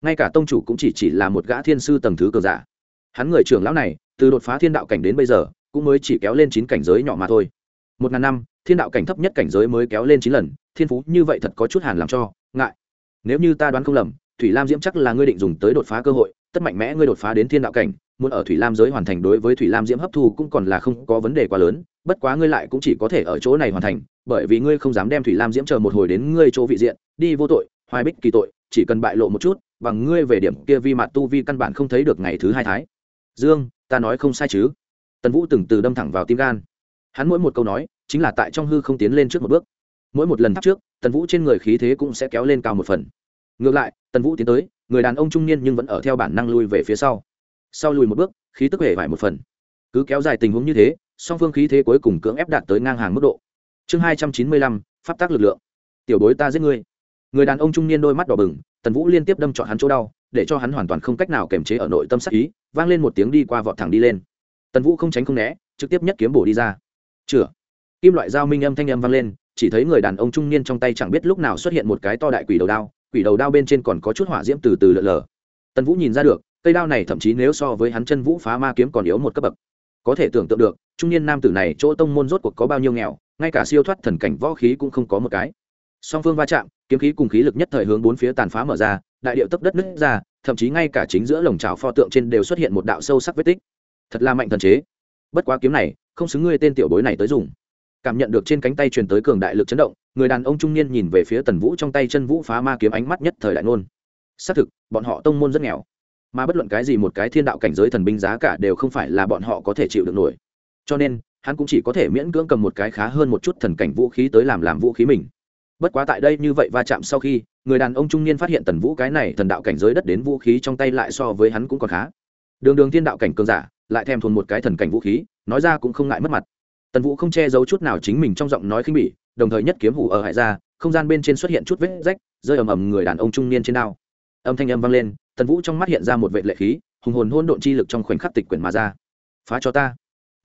Ngay cả tông chủ cũng chỉ chỉ là một gã thiên sư tầng thứ cờ giả hắn người trưởng lão này, từ đột phá thiên đạo cảnh đến bây giờ, cũng mới chỉ kéo lên chín cảnh giới nhỏ mà thôi. Một ngàn năm, thiên đạo cảnh thấp nhất cảnh giới mới kéo lên chín lần, thiên phú như vậy thật có chút hàn làm cho, ngại. Nếu như ta đoán không lầm, thủy lam diễm chắc là ngươi định dùng tới đột phá cơ hội, tất mạnh mẽ ngươi đột phá đến thiên đạo cảnh, muốn ở thủy lam giới hoàn thành đối với thủy lam diễm hấp thu cũng còn là không có vấn đề quá lớn, bất quá ngươi lại cũng chỉ có thể ở chỗ này hoàn thành, bởi vì ngươi không dám đem thủy lam diễm chờ một hồi đến ngươi chỗ vị diện, đi vô tội, hoài bích kỳ tội, chỉ cần bại lộ một chút, bằng ngươi về điểm kia vi mặt tu vi căn bản không thấy được ngày thứ hai thái dương, ta nói không sai chứ. Tần vũ từng từ đâm thẳng vào tim gan. Hắn mỗi một câu nói, chính là tại trong hư không tiến lên trước một bước. Mỗi một lần thắp trước, tần vũ trên người khí thế cũng sẽ kéo lên cao một phần. Ngược lại, tần vũ tiến tới, người đàn ông trung niên nhưng vẫn ở theo bản năng lui về phía sau. Sau lùi một bước, khí tức hề vải một phần. Cứ kéo dài tình huống như thế, song phương khí thế cuối cùng cưỡng ép đạt tới ngang hàng mức độ. Chương hai trăm chín mươi lăm, pháp tác lực lượng. Tiểu bối ta giết ngươi. Người đàn ông trung niên đôi mắt đỏ bừng, tần vũ liên tiếp đâm trọn hắn chỗ đau, để cho hắn hoàn toàn không cách nào kềm chế ở nội tâm sắc ý vang lên một tiếng đi qua vọt thẳng đi lên. Tần vũ không tránh không né, trực tiếp nhất kiếm bổ đi ra. Chửa. Kim loại dao minh âm thanh âm vang lên, chỉ thấy người đàn ông trung niên trong tay chẳng biết lúc nào xuất hiện một cái to đại quỷ đầu đao, quỷ đầu đao bên trên còn có chút hỏa diễm từ từ lợn lờ tần vũ nhìn ra được, cây đao này thậm chí nếu so với hắn chân vũ phá ma kiếm còn yếu một cấp bậc. Có thể tưởng tượng được, trung niên nam tử này chỗ tông môn rốt cuộc có bao nhiêu nghèo, ngay cả siêu thoát thần cảnh võ khí cũng không có một cái. Song phương va chạm, kiếm khí cùng khí lực nhất thời hướng bốn phía tàn phá mở ra, đại điệu tấp đất nứt ra thậm chí ngay cả chính giữa lồng trào pho tượng trên đều xuất hiện một đạo sâu sắc vết tích. Thật là mạnh thần chế. Bất quá kiếm này, không xứng ngươi tên tiểu bối này tới dùng. Cảm nhận được trên cánh tay truyền tới cường đại lực chấn động, người đàn ông trung niên nhìn về phía tần vũ trong tay chân vũ phá ma kiếm ánh mắt nhất thời đại nôn xác thực, bọn họ tông môn rất nghèo. Mà bất luận cái gì một cái thiên đạo cảnh giới thần binh giá cả đều không phải là bọn họ có thể chịu được nổi. Cho nên, hắn cũng chỉ có thể miễn cưỡng cầm một cái khá hơn một chút thần cảnh vũ khí tới làm làm vũ khí mình. Bất quá tại đây như vậy va chạm sau khi người đàn ông trung niên phát hiện tần vũ cái này thần đạo cảnh giới đất đến vũ khí trong tay lại so với hắn cũng còn khá. Đường đường thiên đạo cảnh cường giả, lại thèm thuần một cái thần cảnh vũ khí, nói ra cũng không ngại mất mặt. Tần vũ không che giấu chút nào chính mình trong giọng nói khinh bỉ, đồng thời nhất kiếm hủ ở hại ra, không gian bên trên xuất hiện chút vết rách, rơi ầm ầm người đàn ông trung niên trên đao. Âm thanh âm vang lên, tần vũ trong mắt hiện ra một vệ lệ khí, hùng hồn hôn độn chi lực trong khoảnh khắc tịch quyển mà ra. Phá cho ta.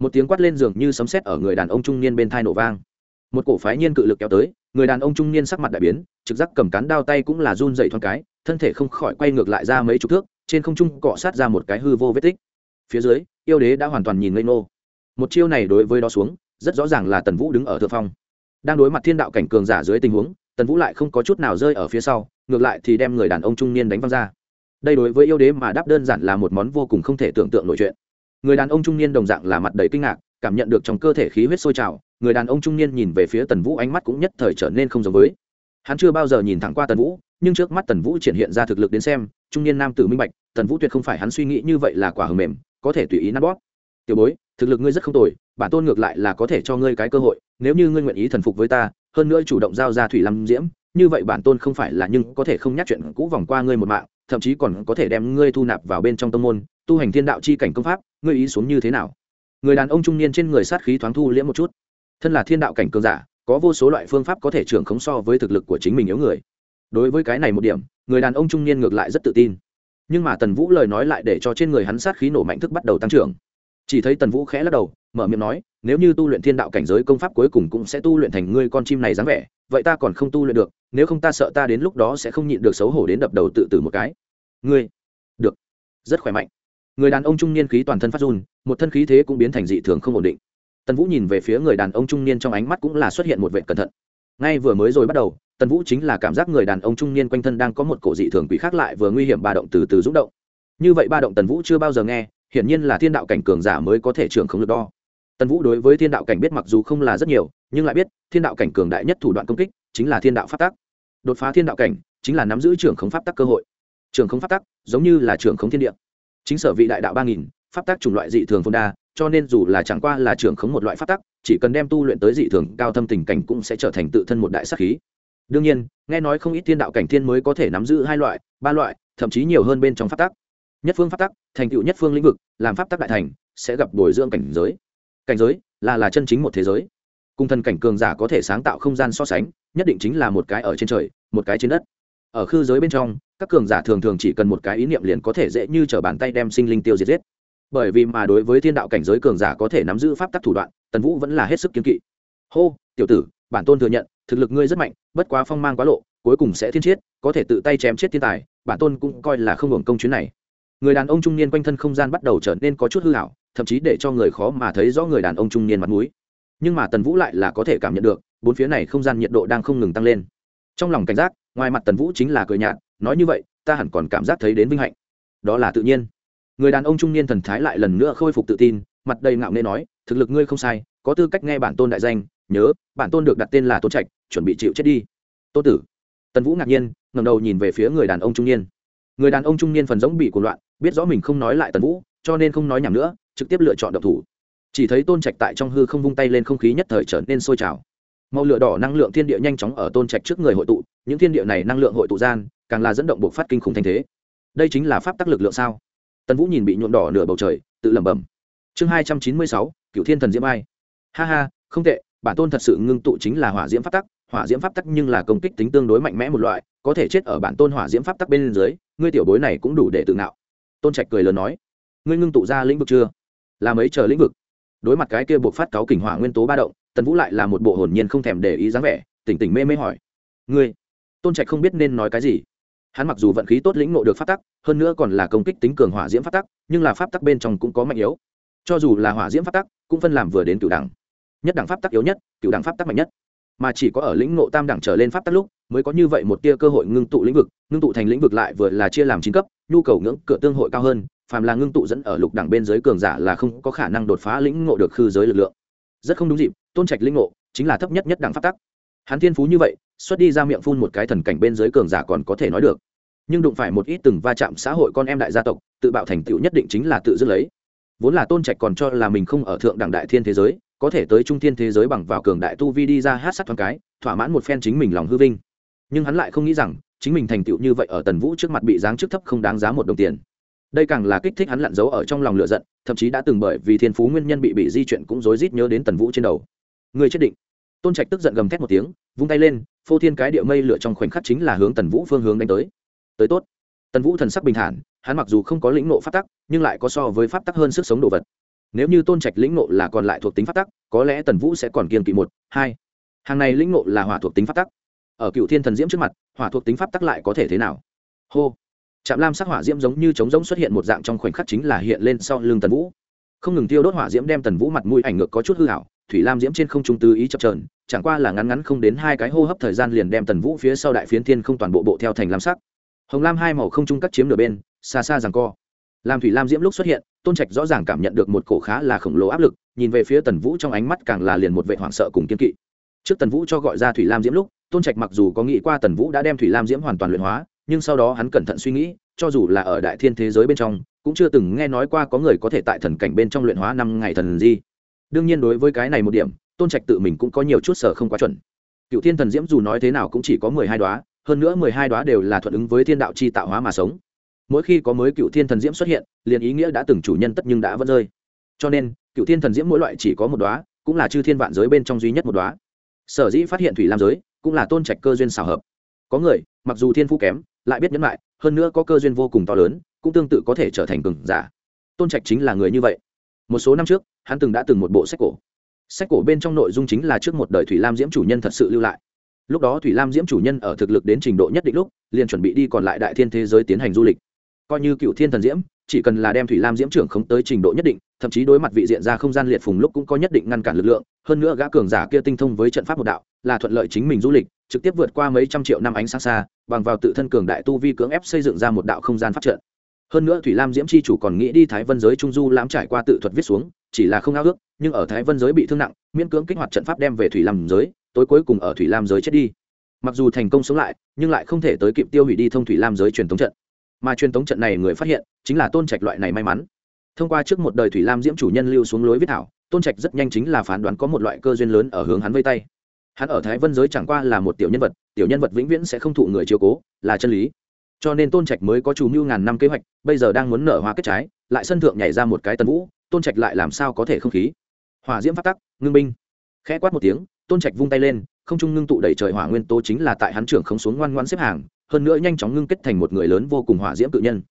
Một tiếng quát lên giường như sấm sét ở người đàn ông trung niên bên thai nổ vang một cổ phái nhiên cự lực kéo tới, người đàn ông trung niên sắc mặt đại biến, trực giác cầm cán đao tay cũng là run dậy thoáng cái, thân thể không khỏi quay ngược lại ra mấy chục thước, trên không trung cọ sát ra một cái hư vô vết tích. Phía dưới, yêu đế đã hoàn toàn nhìn ngây nô một chiêu này đối với đó xuống, rất rõ ràng là tần vũ đứng ở thượng phong. Đang đối mặt thiên đạo cảnh cường giả dưới tình huống, tần vũ lại không có chút nào rơi ở phía sau, ngược lại thì đem người đàn ông trung niên đánh văng ra. Đây đối với yêu đế mà đáp đơn giản là một món vô cùng không thể tưởng tượng nổi chuyện. Người đàn ông trung niên đồng dạng là mặt đầy kinh ngạc, cảm nhận được trong cơ thể khí huyết sôi trào người đàn ông trung niên nhìn về phía tần vũ ánh mắt cũng nhất thời trở nên không giống với. Hắn chưa bao giờ nhìn thẳng qua tần vũ, nhưng trước mắt tần vũ triển hiện ra thực lực đến xem, trung niên nam tử minh bạch, tần vũ tuyệt không phải hắn suy nghĩ như vậy là quả hầm mềm, có thể tùy ý nát bóp. Tiểu bối, thực lực ngươi rất không tồi, bản tôn ngược lại là có thể cho ngươi cái cơ hội, nếu như ngươi nguyện ý thần phục với ta, hơn nữa chủ động giao ra thủy lâm diễm, như vậy bản tôn không phải là nhưng có thể không nhắc chuyện cũ vòng qua ngươi một mạng, thậm chí còn có thể đem ngươi thu nạp vào bên trong tông môn, tu hành thiên đạo chi cảnh công pháp, ngươi ý xuống như thế nào? Người đàn ông trung niên trên người sát khí thoáng thu liễm một chút thân là thiên đạo cảnh cường giả, có vô số loại phương pháp có thể trưởng khống so với thực lực của chính mình yếu người. Đối với cái này một điểm, người đàn ông trung niên ngược lại rất tự tin. Nhưng mà tần vũ lời nói lại để cho trên người hắn sát khí nổ mạnh thức bắt đầu tăng trưởng. Chỉ thấy tần vũ khẽ lắc đầu, mở miệng nói, nếu như tu luyện thiên đạo cảnh giới công pháp cuối cùng cũng sẽ tu luyện thành ngươi con chim này dáng vẻ, vậy ta còn không tu luyện được, nếu không ta sợ ta đến lúc đó sẽ không nhịn được xấu hổ đến đập đầu tự tử một cái. Ngươi? Được. Rất khỏe mạnh. Người đàn ông trung niên khí toàn thân phát run, một thân khí thế cũng biến thành dị thường không ổn định tần vũ nhìn về phía người đàn ông trung niên trong ánh mắt cũng là xuất hiện một vệ cẩn thận. Ngay vừa mới rồi bắt đầu, tần vũ chính là cảm giác người đàn ông trung niên quanh thân đang có một cổ dị thường quỷ khác lại vừa nguy hiểm ba động từ từ rúng động. Như vậy ba động tần vũ chưa bao giờ nghe, hiển nhiên là thiên đạo cảnh cường giả mới có thể trưởng không được đo. Tần vũ đối với thiên đạo cảnh biết mặc dù không là rất nhiều, nhưng lại biết, thiên đạo cảnh cường đại nhất thủ đoạn công kích chính là thiên đạo pháp tắc. Đột phá thiên đạo cảnh chính là nắm giữ trưởng khống pháp tắc cơ hội. Trưởng khống pháp tắc giống như là trưởng khống thiên địa. Chính sở vị đại đạo ba nghìn, pháp tắc chủng loại dị thường phong đa cho nên dù là chẳng qua là trưởng khống một loại pháp tắc, chỉ cần đem tu luyện tới dị thường, cao thâm tình cảnh cũng sẽ trở thành tự thân một đại sắc khí. Đương nhiên, nghe nói không ít thiên đạo cảnh thiên mới có thể nắm giữ hai loại, ba loại, thậm chí nhiều hơn bên trong pháp tắc. Nhất phương pháp tắc, thành tựu nhất phương lĩnh vực, làm pháp tắc đại thành, sẽ gặp bồi dưỡng cảnh giới. Cảnh giới là là chân chính một thế giới. Cùng thần cảnh cường giả có thể sáng tạo không gian so sánh, nhất định chính là một cái ở trên trời, một cái trên đất. Ở khư giới bên trong, các cường giả thường thường chỉ cần một cái ý niệm liền có thể dễ như t r ở bàn tay đem sinh linh tiêu diệt giết bởi vì mà đối với thiên đạo cảnh giới cường giả có thể nắm giữ pháp tắc thủ đoạn, tần vũ vẫn là hết sức kiên kỵ. Hô, tiểu tử, bản tôn thừa nhận, thực lực ngươi rất mạnh, bất quá phong mang quá lộ, cuối cùng sẽ thiên chiết có thể tự tay chém chết thiên tài, bản tôn cũng coi là không hưởng công chuyến này. Người đàn ông trung niên quanh thân không gian bắt đầu trở nên có chút hư hảo thậm chí để cho người khó mà thấy rõ người đàn ông trung niên mặt mũi. Nhưng mà tần vũ lại là có thể cảm nhận được, bốn phía này không gian nhiệt độ đang không ngừng tăng lên. Trong lòng cảnh giác, ngoài mặt tần vũ chính là cười nhạt, nói như vậy, ta hẳn còn cảm giác thấy đến vinh hạnh. Đó là tự nhiên người đàn ông trung niên thần thái lại lần nữa khôi phục tự tin, mặt đầy ngạo nghê nói, thực lực ngươi không sai, có tư cách nghe bản tôn đại danh, nhớ, bản tôn được đặt tên là tôn trạch, chuẩn bị chịu chết đi. Tôn tử. Tần vũ ngạc nhiên ngầm đầu nhìn về phía người đàn ông trung niên. Người đàn ông trung niên phần giống bị cuồng loạn, biết rõ mình không nói lại tần vũ, cho nên không nói nhảm nữa, trực tiếp lựa chọn độc thủ. Chỉ thấy tôn trạch tại trong hư không vung tay lên không khí nhất thời trở nên sôi trào. Màu lửa đỏ năng lượng thiên địa nhanh chóng ở tôn trạch trước người hội tụ, những thiên địa này năng lượng hội tụ gian, càng là dẫn động buộc phát kinh khủng thanh thế. Đây chính là pháp tắc lực lượng sao? Tần vũ nhìn bị nhuộm đỏ nửa bầu trời, tự lẩm bẩm. Chương hai trăm chín mươi sáu cựu thiên thần diễm ai. Ha ha, không tệ, bản tôn thật sự ngưng tụ chính là hỏa diễm pháp tắc, hỏa diễm pháp tắc nhưng là công kích tính tương đối mạnh mẽ một loại, có thể chết ở bản tôn hỏa diễm pháp tắc bên dưới, ngươi tiểu bối này cũng đủ để tự ngạo. Tôn trạch cười lớn nói, ngươi ngưng tụ ra lĩnh vực chưa? Là mấy chờ lĩnh vực? Đối mặt cái kia buộc phát cáo kình hỏa nguyên tố ba động, tần vũ lại là một bộ hồn nhiên không thèm để ý dáng vẻ, tỉnh tỉnh mê mê hỏi, ngươi? Tôn trạch không biết nên nói cái gì hắn mặc dù vận khí tốt lĩnh ngộ được pháp tắc, hơn nữa còn là công kích tính cường hỏa diễm pháp tắc, nhưng là pháp tắc bên trong cũng có mạnh yếu. Cho dù là hỏa diễm pháp tắc, cũng phân làm vừa đến cựu đẳng. Nhất đẳng pháp tắc yếu nhất cựu đẳng pháp tắc mạnh nhất. Mà chỉ có ở lĩnh ngộ tam đẳng trở lên pháp tắc lúc, mới có như vậy một tia cơ hội ngưng tụ lĩnh vực, ngưng tụ thành lĩnh vực lại vừa là chia làm chín cấp, nhu cầu ngưỡng cửa tương hội cao hơn, phàm là ngưng tụ dẫn ở lục đẳng bên dưới cường giả là không có khả năng đột phá lĩnh ngộ được khư giới lực lượng. Rất không đúng dịp, tôn trạch lĩnh ngộ, chính là thấp nhất nhất đẳng pháp tắc. Hắn thiên phú như vậy xuất đi ra miệng phun một cái thần cảnh bên dưới cường giả còn có thể nói được. Nhưng đụng phải một ít từng va chạm xã hội con em đại gia tộc, tự bạo thành tựu nhất định chính là tự dứt lấy. Vốn là tôn trạch còn cho là mình không ở thượng đẳng đại thiên thế giới, có thể tới trung thiên thế giới bằng vào cường đại tu vi đi ra hát sắt thoáng cái, thỏa mãn một phen chính mình lòng hư vinh. Nhưng hắn lại không nghĩ rằng, chính mình thành tựu như vậy ở tần vũ trước mặt bị giáng chức thấp không đáng giá một đồng tiền. Đây càng là kích thích hắn lặn giấu ở trong lòng lựa giận, thậm chí đã từng bởi vì thiên phú nguyên nhân bị bị di chuyển cũng rối rít nhớ đến tần vũ trên đầu. Người chết định. Tôn trạch tức giận gầm thét một tiếng, vung tay lên phô thiên cái địa mây lửa trong khoảnh khắc chính là hướng tần vũ phương hướng đánh tới. Tới tốt. Tần vũ thần sắc bình thản, hắn mặc dù không có lĩnh nộ pháp tắc, nhưng lại có so với pháp tắc hơn sức sống đồ vật. Nếu như tôn trạch lĩnh nộ là còn lại thuộc tính pháp tắc, có lẽ tần vũ sẽ còn kiên kỵ một, hai. Hàng này lĩnh nộ là hỏa thuộc tính pháp tắc. Ở cựu thiên thần diễm trước mặt, hỏa thuộc tính pháp tắc lại có thể thế nào? Hô. Trạm lam sắc hỏa diễm giống như trống rỗng xuất hiện một dạng trong khoảnh khắc chính là hiện lên sau lưng tần vũ. Không ngừng tiêu đốt hỏa diễm đem tần vũ mặt mũi ảnh ngược có chút hư hảo thủy lam diễm trên không trung tư ý chập trờn chẳng qua là ngắn ngắn không đến hai cái hô hấp thời gian liền đem tần vũ phía sau đại phiến thiên không toàn bộ bộ theo thành lam sắc. Hồng lam hai màu không trung cắt chiếm nửa bên, xa xa rằng co. Làm thủy lam diễm lúc xuất hiện, tôn trạch rõ ràng cảm nhận được một cổ khá là khổng lồ áp lực, nhìn về phía tần vũ trong ánh mắt càng là liền một vệ hoảng sợ cùng kiên kỵ. Trước tần vũ cho gọi ra thủy lam diễm lúc, tôn trạch mặc dù có nghĩ qua tần vũ đã đem thủy lam diễm hoàn toàn luyện hóa, nhưng sau đó hắn cẩn thận suy nghĩ, cho dù là ở đại thiên thế giới bên trong, cũng chưa từng nghe nói qua có người có thể tại thần cảnh bên trong luyện hóa năm ngày thần di đương nhiên đối với cái này một điểm, tôn trạch tự mình cũng có nhiều chút sở không quá chuẩn. Cựu thiên thần diễm dù nói thế nào cũng chỉ có mười hai đoá, hơn nữa mười hai đoá đều là thuận ứng với thiên đạo chi tạo hóa mà sống. Mỗi khi có mới cựu thiên thần diễm xuất hiện, liền ý nghĩa đã từng chủ nhân tất nhưng đã vẫn rơi. Cho nên, cựu thiên thần diễm mỗi loại chỉ có một đoá, cũng là chư thiên vạn giới bên trong duy nhất một đoá. Sở dĩ phát hiện thủy lam giới, cũng là tôn trạch cơ duyên xào hợp. Có người, mặc dù thiên phú kém, lại biết nhẫn lại hơn nữa có cơ duyên vô cùng to lớn, cũng tương tự có thể trở thành cường giả. Tôn trạch chính là người như vậy một số năm trước, hắn từng đã từng một bộ sách cổ. Sách cổ bên trong nội dung chính là trước một đời thủy lam diễm chủ nhân thật sự lưu lại. Lúc đó thủy lam diễm chủ nhân ở thực lực đến trình độ nhất định lúc, liền chuẩn bị đi còn lại đại thiên thế giới tiến hành du lịch. Coi như cựu thiên thần diễm, chỉ cần là đem thủy lam diễm trưởng không tới trình độ nhất định, thậm chí đối mặt vị diện ra không gian liệt phùng lúc cũng có nhất định ngăn cản lực lượng, hơn nữa gã cường giả kia tinh thông với trận pháp một đạo, là thuận lợi chính mình du lịch, trực tiếp vượt qua mấy trăm triệu năm ánh sáng xa, bằng vào tự thân cường đại tu vi cưỡng ép xây dựng ra một đạo không gian phát trận hơn nữa thủy lam diễm chi chủ còn nghĩ đi thái vân giới trung du lãm trải qua tự thuật viết xuống, chỉ là không ao ước, nhưng ở thái vân giới bị thương nặng, miễn cưỡng kích hoạt trận pháp đem về thủy lam giới, tối cuối cùng ở thủy lam giới chết đi. Mặc dù thành công sống lại, nhưng lại không thể tới kịp tiêu hủy đi thông thủy lam giới truyền thống trận. Mà truyền thống trận này người phát hiện, chính là tôn trạch loại này may mắn. Thông qua trước một đời thủy lam diễm chủ nhân lưu xuống lối viết thảo, tôn trạch rất nhanh chính là phán đoán có một loại cơ duyên lớn ở hướng hắn vây tay. Hắn ở thái vân giới chẳng qua là một tiểu nhân vật, tiểu nhân vật vĩnh viễn sẽ không thụ người chiều cố, là chân lý cho nên tôn trạch mới có chủ mưu ngàn năm kế hoạch, bây giờ đang muốn nở hoa kết trái, lại sân thượng nhảy ra một cái tần vũ, tôn trạch lại làm sao có thể không khí? Hỏa diễm phát tắc, ngưng binh. Khẽ quát một tiếng, tôn trạch vung tay lên, không trung ngưng tụ đẩy trời hỏa nguyên tố chính là tại hắn trưởng không xuống ngoan ngoan xếp hàng, hơn nữa nhanh chóng ngưng kết thành một người lớn vô cùng hỏa diễm cự nhân.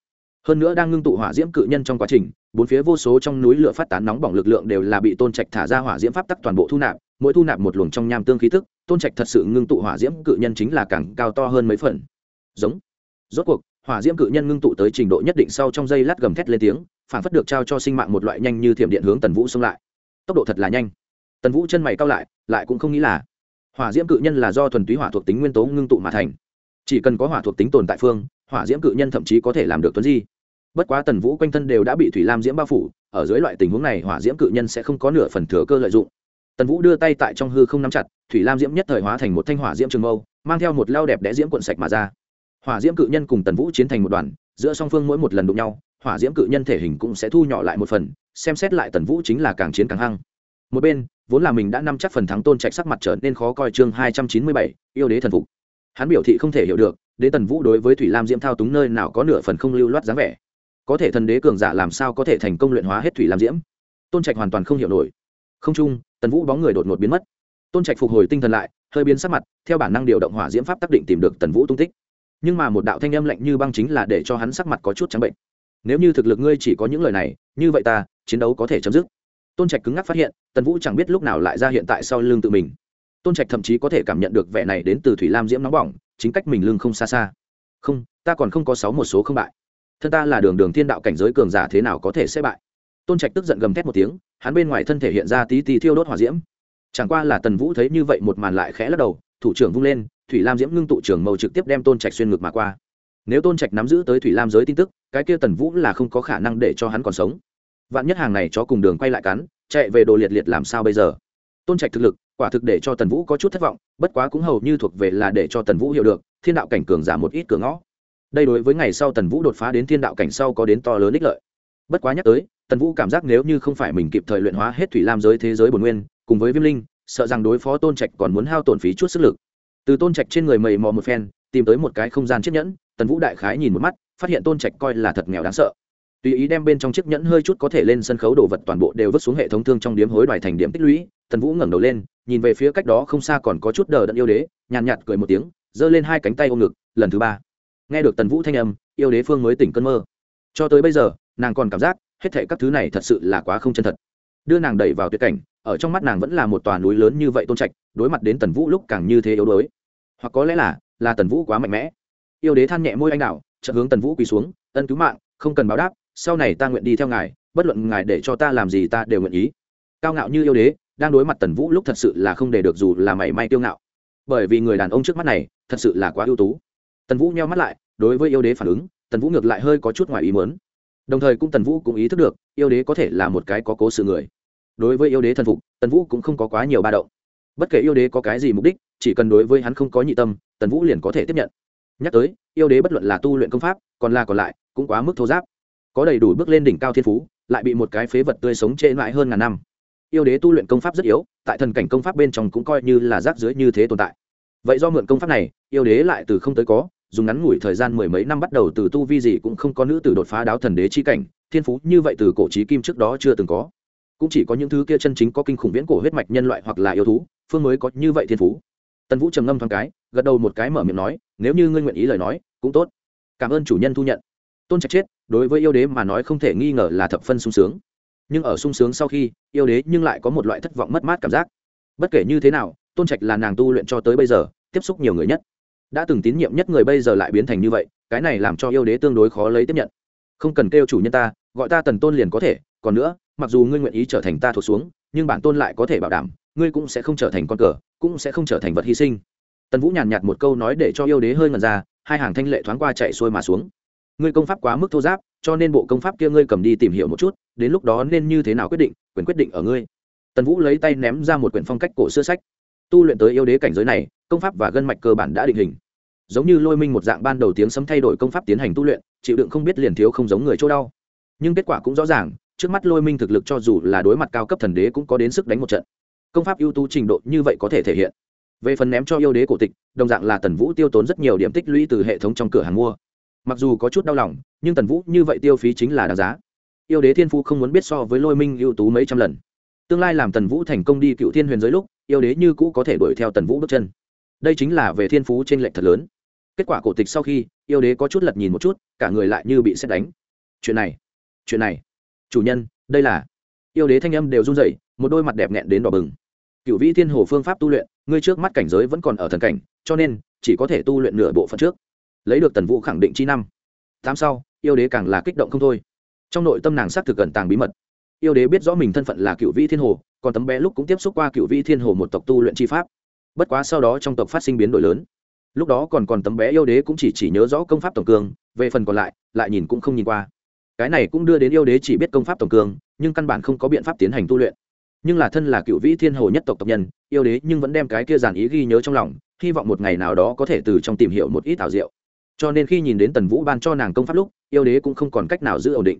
Hơn nữa đang ngưng tụ hỏa diễm cự nhân trong quá trình, bốn phía vô số trong núi lửa phát tán nóng bỏng lực lượng đều là bị tôn trạch thả ra hỏa diễm pháp tắc toàn bộ thu nạp, mỗi thu nạp một luồng trong nham tương khí thức, tôn trạch thật sự ngưng tụ hỏa diễm cự nhân chính là càng cao to hơn mấy phần. Giống rốt cuộc, hỏa diễm cự nhân ngưng tụ tới trình độ nhất định sau trong dây lát gầm thét lên tiếng, phản phất được trao cho sinh mạng một loại nhanh như thiểm điện hướng tần vũ xông lại. Tốc độ thật là nhanh. Tần vũ chân mày cao lại lại cũng không nghĩ là hỏa diễm cự nhân là do thuần túy hỏa thuộc tính nguyên tố ngưng tụ mà thành. Chỉ cần có hỏa thuộc tính tồn tại phương, hỏa diễm cự nhân thậm chí có thể làm được tuấn di. Bất quá tần vũ quanh thân đều đã bị thủy lam diễm bao phủ, ở dưới loại tình huống này hỏa diễm cự nhân sẽ không có nửa phần thừa cơ lợi dụng. Tần vũ đưa tay tại trong hư không nắm chặt, thủy lam diễm nhất thời hóa thành một thanh hỏa diễm trường mâu, mang theo một lao đẹp đẽ diễm cuộn sạch mà ra hỏa diễm cự nhân cùng tần vũ chiến thành một đoàn, giữa song phương mỗi một lần đụng nhau, hỏa diễm cự nhân thể hình cũng sẽ thu nhỏ lại một phần, xem xét lại tần vũ chính là càng chiến càng hăng. Một bên, vốn là mình đã nắm chắc phần thắng tôn trạch sắc mặt trở nên khó coi chương hai trăm chín mươi bảy, yêu đế thần phục. Hắn biểu thị không thể hiểu được đế tần vũ đối với thủy lam diễm thao túng nơi nào có nửa phần không lưu loát dáng vẻ. Có thể thần đế cường giả làm sao có thể thành công luyện hóa hết thủy lam diễm? Tôn trạch hoàn toàn không hiểu nổi. Không chung, tần vũ bóng người đột ngột biến mất. Tôn trạch phục hồi tinh thần lại, hơi biến sắc mặt, theo bản năng điều động hỏa diễm pháp tác định tìm được tần vũ tung tích nhưng mà một đạo thanh âm lạnh như băng chính là để cho hắn sắc mặt có chút trắng bệnh. Nếu như thực lực ngươi chỉ có những lời này, như vậy ta, chiến đấu có thể chấm dứt. Tôn trạch cứng ngắc phát hiện, tần vũ chẳng biết lúc nào lại ra hiện tại sau lưng tự mình. Tôn trạch thậm chí có thể cảm nhận được vẻ này đến từ thủy lam diễm nóng bỏng, chính cách mình lưng không xa xa. Không, ta còn không có sáu một số không bại. Thân ta là đường đường thiên đạo cảnh giới cường giả thế nào có thể sẽ bại? Tôn trạch tức giận gầm thét một tiếng, hắn bên ngoài thân thể hiện ra tí tí thiêu đốt hỏa diễm. Chẳng qua là tần vũ thấy như vậy một màn lại khẽ lắc đầu thủ trưởng vung lên, thủy lam diễm ngưng tụ trưởng màu trực tiếp đem tôn trạch xuyên ngực mà qua. Nếu tôn trạch nắm giữ tới thủy lam giới tin tức, cái kia tần vũ là không có khả năng để cho hắn còn sống. Vạn nhất hàng này cho cùng đường quay lại cắn, chạy về đồ liệt liệt làm sao bây giờ? Tôn trạch thực lực, quả thực để cho tần vũ có chút thất vọng, bất quá cũng hầu như thuộc về là để cho tần vũ hiểu được, thiên đạo cảnh cường giảm một ít cửa ngõ. Đây đối với ngày sau tần vũ đột phá đến thiên đạo cảnh sau có đến to lớn ích lợi. Bất quá nhắc tới, tần vũ cảm giác nếu như không phải mình kịp thời luyện hóa hết thủy lam giới thế giới bồn nguyên, cùng với viêm linh sợ rằng đối phó tôn trạch còn muốn hao tổn phí chút sức lực. Từ tôn trạch trên người mầy mò một phen tìm tới một cái không gian chiếc nhẫn tần vũ đại khái nhìn một mắt phát hiện tôn trạch coi là thật nghèo đáng sợ. Tùy ý đem bên trong chiếc nhẫn hơi chút có thể lên sân khấu đồ vật toàn bộ đều vứt xuống hệ thống thương trong điếm hối đoài thành điểm tích lũy tần vũ ngẩng đầu lên nhìn về phía cách đó không xa còn có chút đờ đẫn yêu đế nhàn nhạt, nhạt cười một tiếng giơ lên hai cánh tay ôm ngực lần thứ ba. Nghe được tần vũ thanh âm yêu đế phương mới tỉnh cơn mơ. Cho tới bây giờ nàng còn cảm giác hết thể các thứ này thật sự là quá không chân thật. Đưa nàng đẩy vào tuyệt cảnh ở trong mắt nàng vẫn là một tòa núi lớn như vậy tôn trạch, đối mặt đến tần vũ lúc càng như thế yếu đuối. Hoặc có lẽ là là tần vũ quá mạnh mẽ. Yêu đế than nhẹ môi anh đạo trợ hướng tần vũ quỳ xuống, ân cứu mạng, không cần báo đáp, sau này ta nguyện đi theo ngài, bất luận ngài để cho ta làm gì ta đều nguyện ý. Cao ngạo như yêu đế, đang đối mặt tần vũ lúc thật sự là không để được dù là mảy may tiêu ngạo. Bởi vì người đàn ông trước mắt này, thật sự là quá ưu tú. Tần vũ nheo mắt lại, đối với yêu đế phản ứng, tần vũ ngược lại hơi có chút ngoài ý muốn. Đồng thời cũng tần vũ cũng ý thức được, yêu đế có thể là một cái có cố sự người đối với yêu đế thần phục, tần vũ cũng không có quá nhiều ba động. Bất kể yêu đế có cái gì mục đích, chỉ cần đối với hắn không có nhị tâm, tần vũ liền có thể tiếp nhận. Nhắc tới, yêu đế bất luận là tu luyện công pháp, còn là còn lại, cũng quá mức thô giáp. Có đầy đủ bước lên đỉnh cao thiên phú, lại bị một cái phế vật tươi sống trễ mãi hơn ngàn năm. Yêu đế tu luyện công pháp rất yếu, tại thần cảnh công pháp bên trong cũng coi như là rác dưới như thế tồn tại. Vậy do mượn công pháp này, yêu đế lại từ không tới có, dùng ngắn ngủi thời gian mười mấy năm bắt đầu từ tu vi gì cũng không có nữ tử đột phá đáo thần đế chi cảnh, thiên phú như vậy từ cổ trí kim trước đó chưa từng có cũng chỉ có những thứ kia chân chính có kinh khủng viễn cổ huyết mạch nhân loại hoặc là yêu thú, phương mới có như vậy thiên phú. Tần vũ trầm ngâm thoáng cái, gật đầu một cái mở miệng nói, nếu như ngươi nguyện ý lời nói, cũng tốt. Cảm ơn chủ nhân thu nhận. Tôn trạch chết, đối với yêu đế mà nói không thể nghi ngờ là thập phân sung sướng. Nhưng ở sung sướng sau khi, yêu đế nhưng lại có một loại thất vọng mất mát cảm giác. Bất kể như thế nào, tôn trạch là nàng tu luyện cho tới bây giờ, tiếp xúc nhiều người nhất. Đã từng tín nhiệm nhất người bây giờ lại biến thành như vậy, cái này làm cho yêu đế tương đối khó lấy tiếp nhận. Không cần kêu chủ nhân ta, gọi ta tần tôn liền có thể, còn nữa mặc dù ngươi nguyện ý trở thành ta thuộc xuống, nhưng bản tôn lại có thể bảo đảm, ngươi cũng sẽ không trở thành con cờ, cũng sẽ không trở thành vật hy sinh. Tần vũ nhàn nhạt một câu nói để cho yêu đế hơi ngần ra, hai hàng thanh lệ thoáng qua chạy xuôi mà xuống. Ngươi công pháp quá mức thô giáp, cho nên bộ công pháp kia ngươi cầm đi tìm hiểu một chút, đến lúc đó nên như thế nào quyết định, quyền quyết định ở ngươi. Tần vũ lấy tay ném ra một quyển phong cách cổ xưa sách. Tu luyện tới yêu đế cảnh giới này, công pháp và gân mạch cơ bản đã định hình. Giống như lôi minh một dạng ban đầu tiếng sấm thay đổi công pháp tiến hành tu luyện, chịu đựng không biết liền thiếu không giống người chỗ đau. Nhưng kết quả cũng rõ ràng trước mắt lôi minh thực lực cho dù là đối mặt cao cấp thần đế cũng có đến sức đánh một trận. Công pháp ưu tú trình độ như vậy có thể thể hiện. Về phần ném cho yêu đế cổ tịch, đồng dạng là tần vũ tiêu tốn rất nhiều điểm tích lũy từ hệ thống trong cửa hàng mua. Mặc dù có chút đau lòng, nhưng tần vũ như vậy tiêu phí chính là đáng giá. Yêu đế thiên phu không muốn biết so với lôi minh ưu tú mấy trăm lần. Tương lai làm tần vũ thành công đi cựu thiên huyền giới lúc, yêu đế như cũ có thể đuổi theo tần vũ bước chân. Đây chính là về thiên phú trên lệnh thật lớn. Kết quả cổ tịch sau khi, yêu đế có chút lật nhìn một chút, cả người lại như bị xét đánh. Chuyện này chuyện này chủ nhân đây là yêu đế thanh âm đều run rẩy một đôi mặt đẹp nghẹn đến đỏ bừng. Cựu vĩ thiên hồ phương pháp tu luyện ngươi trước mắt cảnh giới vẫn còn ở thần cảnh cho nên chỉ có thể tu luyện nửa bộ phận trước. Lấy được tần vũ khẳng định chi năm. Tám sau yêu đế càng là kích động không thôi. Trong nội tâm nàng xác thực gần tàng bí mật. Yêu đế biết rõ mình thân phận là cựu vĩ thiên hồ còn tấm bé lúc cũng tiếp xúc qua cựu vĩ thiên hồ một tộc tu luyện chi pháp. Bất quá sau đó trong tộc phát sinh biến đổi lớn. Lúc đó còn còn tấm bé yêu đế cũng chỉ chỉ nhớ rõ công pháp tổng cường, về phần còn lại lại nhìn cũng không nhìn qua cái này cũng đưa đến yêu đế chỉ biết công pháp tổng cường, nhưng căn bản không có biện pháp tiến hành tu luyện. Nhưng là thân là cựu vĩ thiên hồ nhất tộc tộc nhân, yêu đế nhưng vẫn đem cái kia giản ý ghi nhớ trong lòng, hy vọng một ngày nào đó có thể từ trong tìm hiểu một ít ảo diệu. Cho nên khi nhìn đến tần vũ ban cho nàng công pháp lúc, yêu đế cũng không còn cách nào giữ ổn định.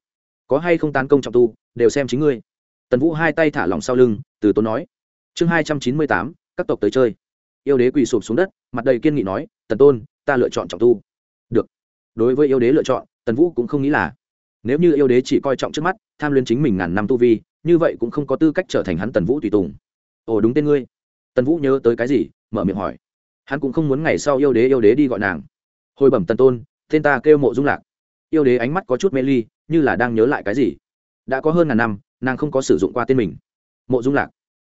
Có hay không tán công trọng tu, đều xem chính ngươi. Tần vũ hai tay thả lỏng sau lưng, từ tốn nói. Chương hai trăm chín mươi tám, các tộc tới chơi. Yêu đế quỳ sụp xuống đất, mặt đầy kiên nghị nói, tần tôn, ta lựa chọn trọng tu. Được. Đối với yêu đế lựa chọn, tần vũ cũng không nghĩ là nếu như yêu đế chỉ coi trọng trước mắt, tham luyến chính mình ngàn năm tu vi, như vậy cũng không có tư cách trở thành hắn tần vũ tùy tùng. Ồ, đúng tên ngươi. Tần vũ nhớ tới cái gì? Mở miệng hỏi. Hắn cũng không muốn ngày sau yêu đế yêu đế đi gọi nàng. Hồi bẩm tần tôn, tên ta kêu mộ dung lạc. Yêu đế ánh mắt có chút mê ly, như là đang nhớ lại cái gì. Đã có hơn ngàn năm, nàng không có sử dụng qua tên mình. Mộ dung lạc.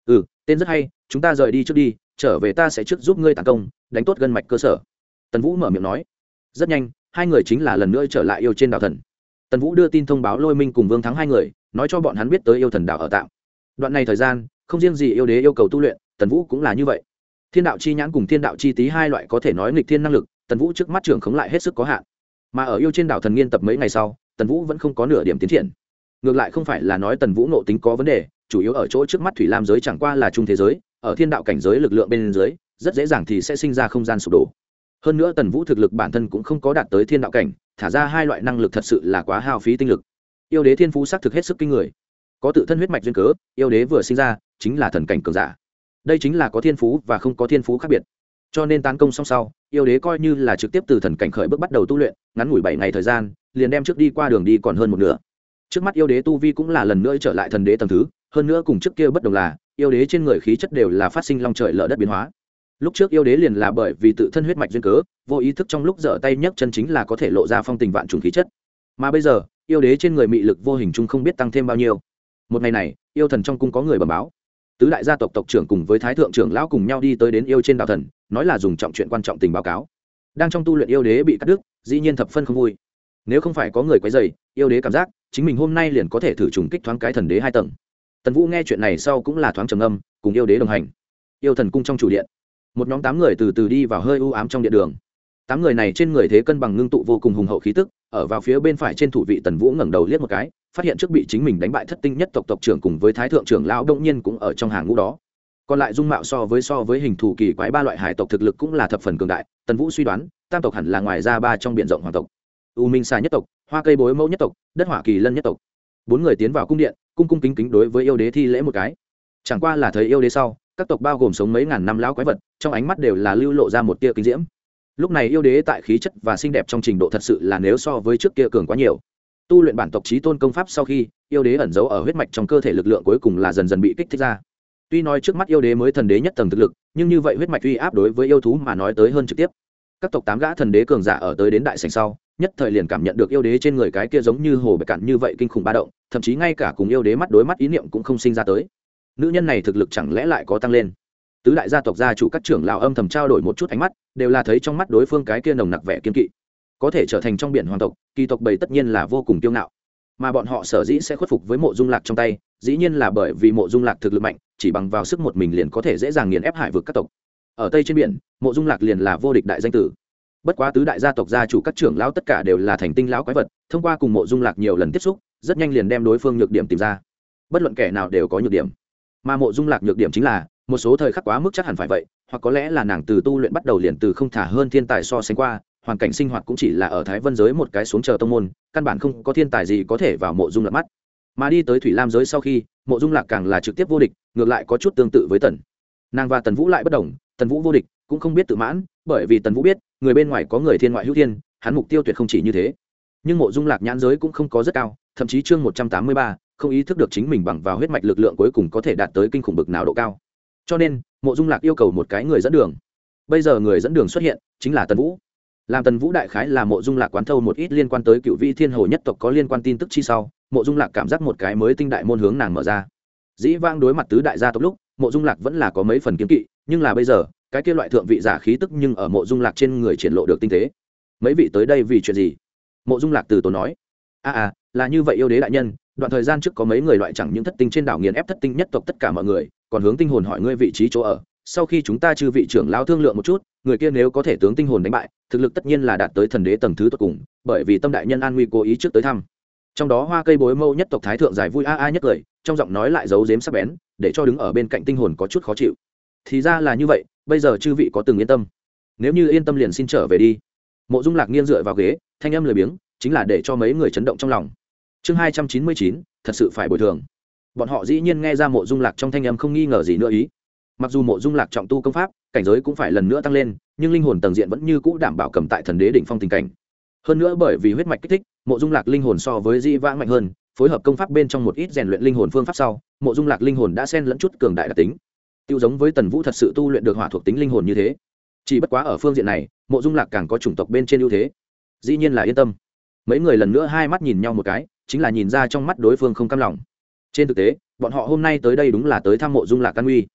Ừ tên rất hay, chúng ta rời đi trước đi, trở về ta sẽ trước giúp ngươi tàn công, đánh tốt gân mạch cơ sở. Tần vũ mở miệng nói. Rất nhanh, hai người chính là lần nữa trở lại yêu trên đảo thần tần vũ đưa tin thông báo lôi minh cùng vương thắng hai người, nói cho bọn hắn biết tới yêu thần đạo ở tạm. Đoạn này thời gian, không riêng gì yêu đế yêu cầu tu luyện, tần vũ cũng là như vậy. Thiên đạo chi nhãn cùng thiên đạo chi tý hai loại có thể nói nghịch thiên năng lực, tần vũ trước mắt trưởng khống lại hết sức có hạn. Mà ở yêu trên đảo thần nghiên tập mấy ngày sau, tần vũ vẫn không có nửa điểm tiến triển. Ngược lại không phải là nói tần vũ nộ tính có vấn đề, chủ yếu ở chỗ trước mắt thủy lam giới chẳng qua là trung thế giới, ở thiên đạo cảnh giới lực lượng bên dưới, rất dễ dàng thì sẽ sinh ra không gian sụp đổ. Hơn nữa tần vũ thực lực bản thân cũng không có đạt tới thiên đạo cảnh thả ra hai loại năng lực thật sự là quá hao phí tinh lực. Yêu đế thiên phú xác thực hết sức kinh người. Có tự thân huyết mạch duyên cớ, yêu đế vừa sinh ra, chính là thần cảnh cường giả. Đây chính là có thiên phú và không có thiên phú khác biệt. Cho nên tán công song sau, yêu đế coi như là trực tiếp từ thần cảnh khởi bước bắt đầu tu luyện, ngắn ngủi bảy ngày thời gian, liền đem trước đi qua đường đi còn hơn một nửa. Trước mắt yêu đế tu vi cũng là lần nữa trở lại thần đế tầng thứ, hơn nữa cùng trước kia bất đồng là, yêu đế trên người khí chất đều là phát sinh long trời lở đất biến hóa lúc trước yêu đế liền là bởi vì tự thân huyết mạch duyên cớ, vô ý thức trong lúc dở tay nhấc chân chính là có thể lộ ra phong tình vạn trùng khí chất. Mà bây giờ, yêu đế trên người mị lực vô hình chung không biết tăng thêm bao nhiêu. Một ngày này, yêu thần trong cung có người bẩm báo. Tứ đại gia tộc tộc trưởng cùng với thái thượng trưởng lão cùng nhau đi tới đến yêu trên đạo thần, nói là dùng trọng chuyện quan trọng tình báo cáo. Đang trong tu luyện yêu đế bị cắt đứt, dĩ nhiên thập phân không vui. Nếu không phải có người quấy dày yêu đế cảm giác chính mình hôm nay liền có thể thử trùng kích thoáng cái thần đế hai tầng. Tần vũ nghe chuyện này sau cũng là thoáng trầm âm cùng yêu đế đồng hành. Yêu thần cung trong chủ điện một nhóm tám người từ từ đi vào hơi u ám trong điện đường. Tám người này trên người thế cân bằng ngưng tụ vô cùng hùng hậu khí tức, ở vào phía bên phải trên thủ vị tần vũ ngẩng đầu liếc một cái, phát hiện trước bị chính mình đánh bại thất tinh nhất tộc tộc trưởng cùng với thái thượng trưởng lão đông nhiên cũng ở trong hàng ngũ đó. Còn lại dung mạo so với so với hình thù kỳ quái ba loại hải tộc thực lực cũng là thập phần cường đại, tần vũ suy đoán, tam tộc hẳn là ngoài ra ba trong b i ể n rộng hoàng tộc. U minh xà nhất tộc, hoa cây bối mẫu nhất tộc, đất hỏa kỳ lân nhất tộc. Bốn người tiến vào cung điện, cung cung kính kính đối với yêu đế thi lễ một cái. Chẳng qua là thấy yêu đế sau các tộc bao gồm sống mấy ngàn năm lão quái vật, trong ánh mắt đều là lưu lộ ra một tia kinh diễm. Lúc này yêu đế tại khí chất và xinh đẹp trong trình độ thật sự là nếu so với trước kia cường quá nhiều. Tu luyện bản tộc trí tôn công pháp sau khi, yêu đế ẩn giấu ở huyết mạch trong cơ thể lực lượng cuối cùng là dần dần bị kích thích ra. Tuy nói trước mắt yêu đế mới thần đế nhất tầng thực lực, nhưng như vậy huyết mạch uy áp đối với yêu thú mà nói tới hơn trực tiếp. Các tộc tám gã thần đế cường giả ở tới đến đại sành sau, nhất thời liền cảm nhận được yêu đế trên người cái kia giống như hồ bạch cạn như vậy kinh khủng ba động, thậm chí ngay cả cùng yêu đế mắt đối mắt ý niệm cũng không sinh ra tới nữ nhân này thực lực chẳng lẽ lại có tăng lên? Tứ đại gia tộc gia chủ các trưởng lão âm thầm trao đổi một chút ánh mắt, đều là thấy trong mắt đối phương cái kia nồng nặc vẻ kiên kỵ. Có thể trở thành trong biển hoàng tộc, kỳ tộc bầy tất nhiên là vô cùng kiêu ngạo. Mà bọn họ sở dĩ sẽ khuất phục với mộ dung lạc trong tay, dĩ nhiên là bởi vì mộ dung lạc thực lực mạnh, chỉ bằng vào sức một mình liền có thể dễ dàng nghiền ép hải vực các tộc. Ở tây trên biển, mộ dung lạc liền là vô địch đại danh tử. Bất quá tứ đại gia tộc gia chủ các trưởng lão tất cả đều là thành tinh lão quái vật, thông qua cùng mộ dung lạc nhiều lần tiếp xúc, rất nhanh liền đem đối phương nhược điểm tìm ra. Bất luận kẻ nào đều có nhược điểm mà mộ dung lạc nhược điểm chính là, một số thời khắc quá mức chắc hẳn phải vậy, hoặc có lẽ là nàng từ tu luyện bắt đầu liền từ không thả hơn thiên tài so sánh qua, hoàn cảnh sinh hoạt cũng chỉ là ở thái vân giới một cái xuống chờ tông môn, căn bản không có thiên tài gì có thể vào mộ dung lạc mắt. Mà đi tới thủy lam giới sau khi, mộ dung lạc càng là trực tiếp vô địch, ngược lại có chút tương tự với tần. Nàng và tần vũ lại bất đồng, tần vũ vô địch cũng không biết tự mãn, bởi vì tần vũ biết, người bên ngoài có người thiên ngoại hữu thiên, hắn mục tiêu tuyệt không chỉ như thế. Nhưng mộ dung lạc nhãn giới cũng không có rất cao, thậm chí chương một trăm tám mươi ba không ý thức được chính mình bằng vào huyết mạch lực lượng cuối cùng có thể đạt tới kinh khủng bực nào độ cao. Cho nên mộ dung lạc yêu cầu một cái người dẫn đường. Bây giờ người dẫn đường xuất hiện chính là tần vũ. Làm tần vũ đại khái là mộ dung lạc quán thâu một ít liên quan tới cựu vị thiên hồ nhất tộc có liên quan tin tức chi sau mộ dung lạc cảm giác một cái mới tinh đại môn hướng nàng mở ra. Dĩ vang đối mặt tứ đại gia tộc lúc mộ dung lạc vẫn là có mấy phần kiếm kỵ nhưng là bây giờ cái kia loại thượng vị giả khí tức nhưng ở mộ dung lạc trên người triển lộ được tinh tế. Mấy vị tới đây vì chuyện gì? Mộ dung lạc từ tốn nói. A à, à là như vậy yêu đế đại nhân đoạn thời gian trước có mấy người loại chẳng những thất tinh trên đảo nghiền ép thất tinh nhất tộc tất cả mọi người, còn hướng tinh hồn hỏi ngươi vị trí chỗ ở. Sau khi chúng ta chư vị trưởng lao thương lượng một chút, người kia nếu có thể tướng tinh hồn đánh bại, thực lực tất nhiên là đạt tới thần đế tầng thứ tốt cùng, bởi vì tâm đại nhân an nguy cố ý trước tới thăm. Trong đó hoa cây bối mâu nhất tộc thái thượng giải vui a a nhất cười, trong giọng nói lại giấu dếm sắc bén, để cho đứng ở bên cạnh tinh hồn có chút khó chịu. Thì ra là như vậy, bây giờ chư vị có từng yên tâm. Nếu như yên tâm liền xin trở về đi. Mộ dung lạc nghiêng dựa vào ghế, thanh âm lười biếng, chính là để cho mấy người chấn động trong lòng chương hai trăm chín mươi chín, thật sự phải bồi thường. Bọn họ dĩ nhiên nghe ra mộ dung lạc trong thanh âm không nghi ngờ gì nữa ý. Mặc dù mộ dung lạc trọng tu công pháp, cảnh giới cũng phải lần nữa tăng lên, nhưng linh hồn tầng diện vẫn như cũ đảm bảo cầm tại thần đế đỉnh phong tình cảnh. Hơn nữa bởi vì huyết mạch kích thích, mộ dung lạc linh hồn so với di vãng mạnh hơn, phối hợp công pháp bên trong một ít rèn luyện linh hồn phương pháp sau, mộ dung lạc linh hồn đã xen lẫn chút cường đại đặc tính. Tiêu giống với tần vũ thật sự tu luyện được hỏa thuộc tính linh hồn như thế. Chỉ bất quá ở phương diện này, mộ dung lạc càng có chủng tộc bên trên ưu thế. Dĩ nhiên là yên tâm. Mấy người lần nữa hai mắt nhìn nhau một cái chính là nhìn ra trong mắt đối phương không cam lòng. Trên thực tế, bọn họ hôm nay tới đây đúng là tới thăm mộ dung lạc căn uy.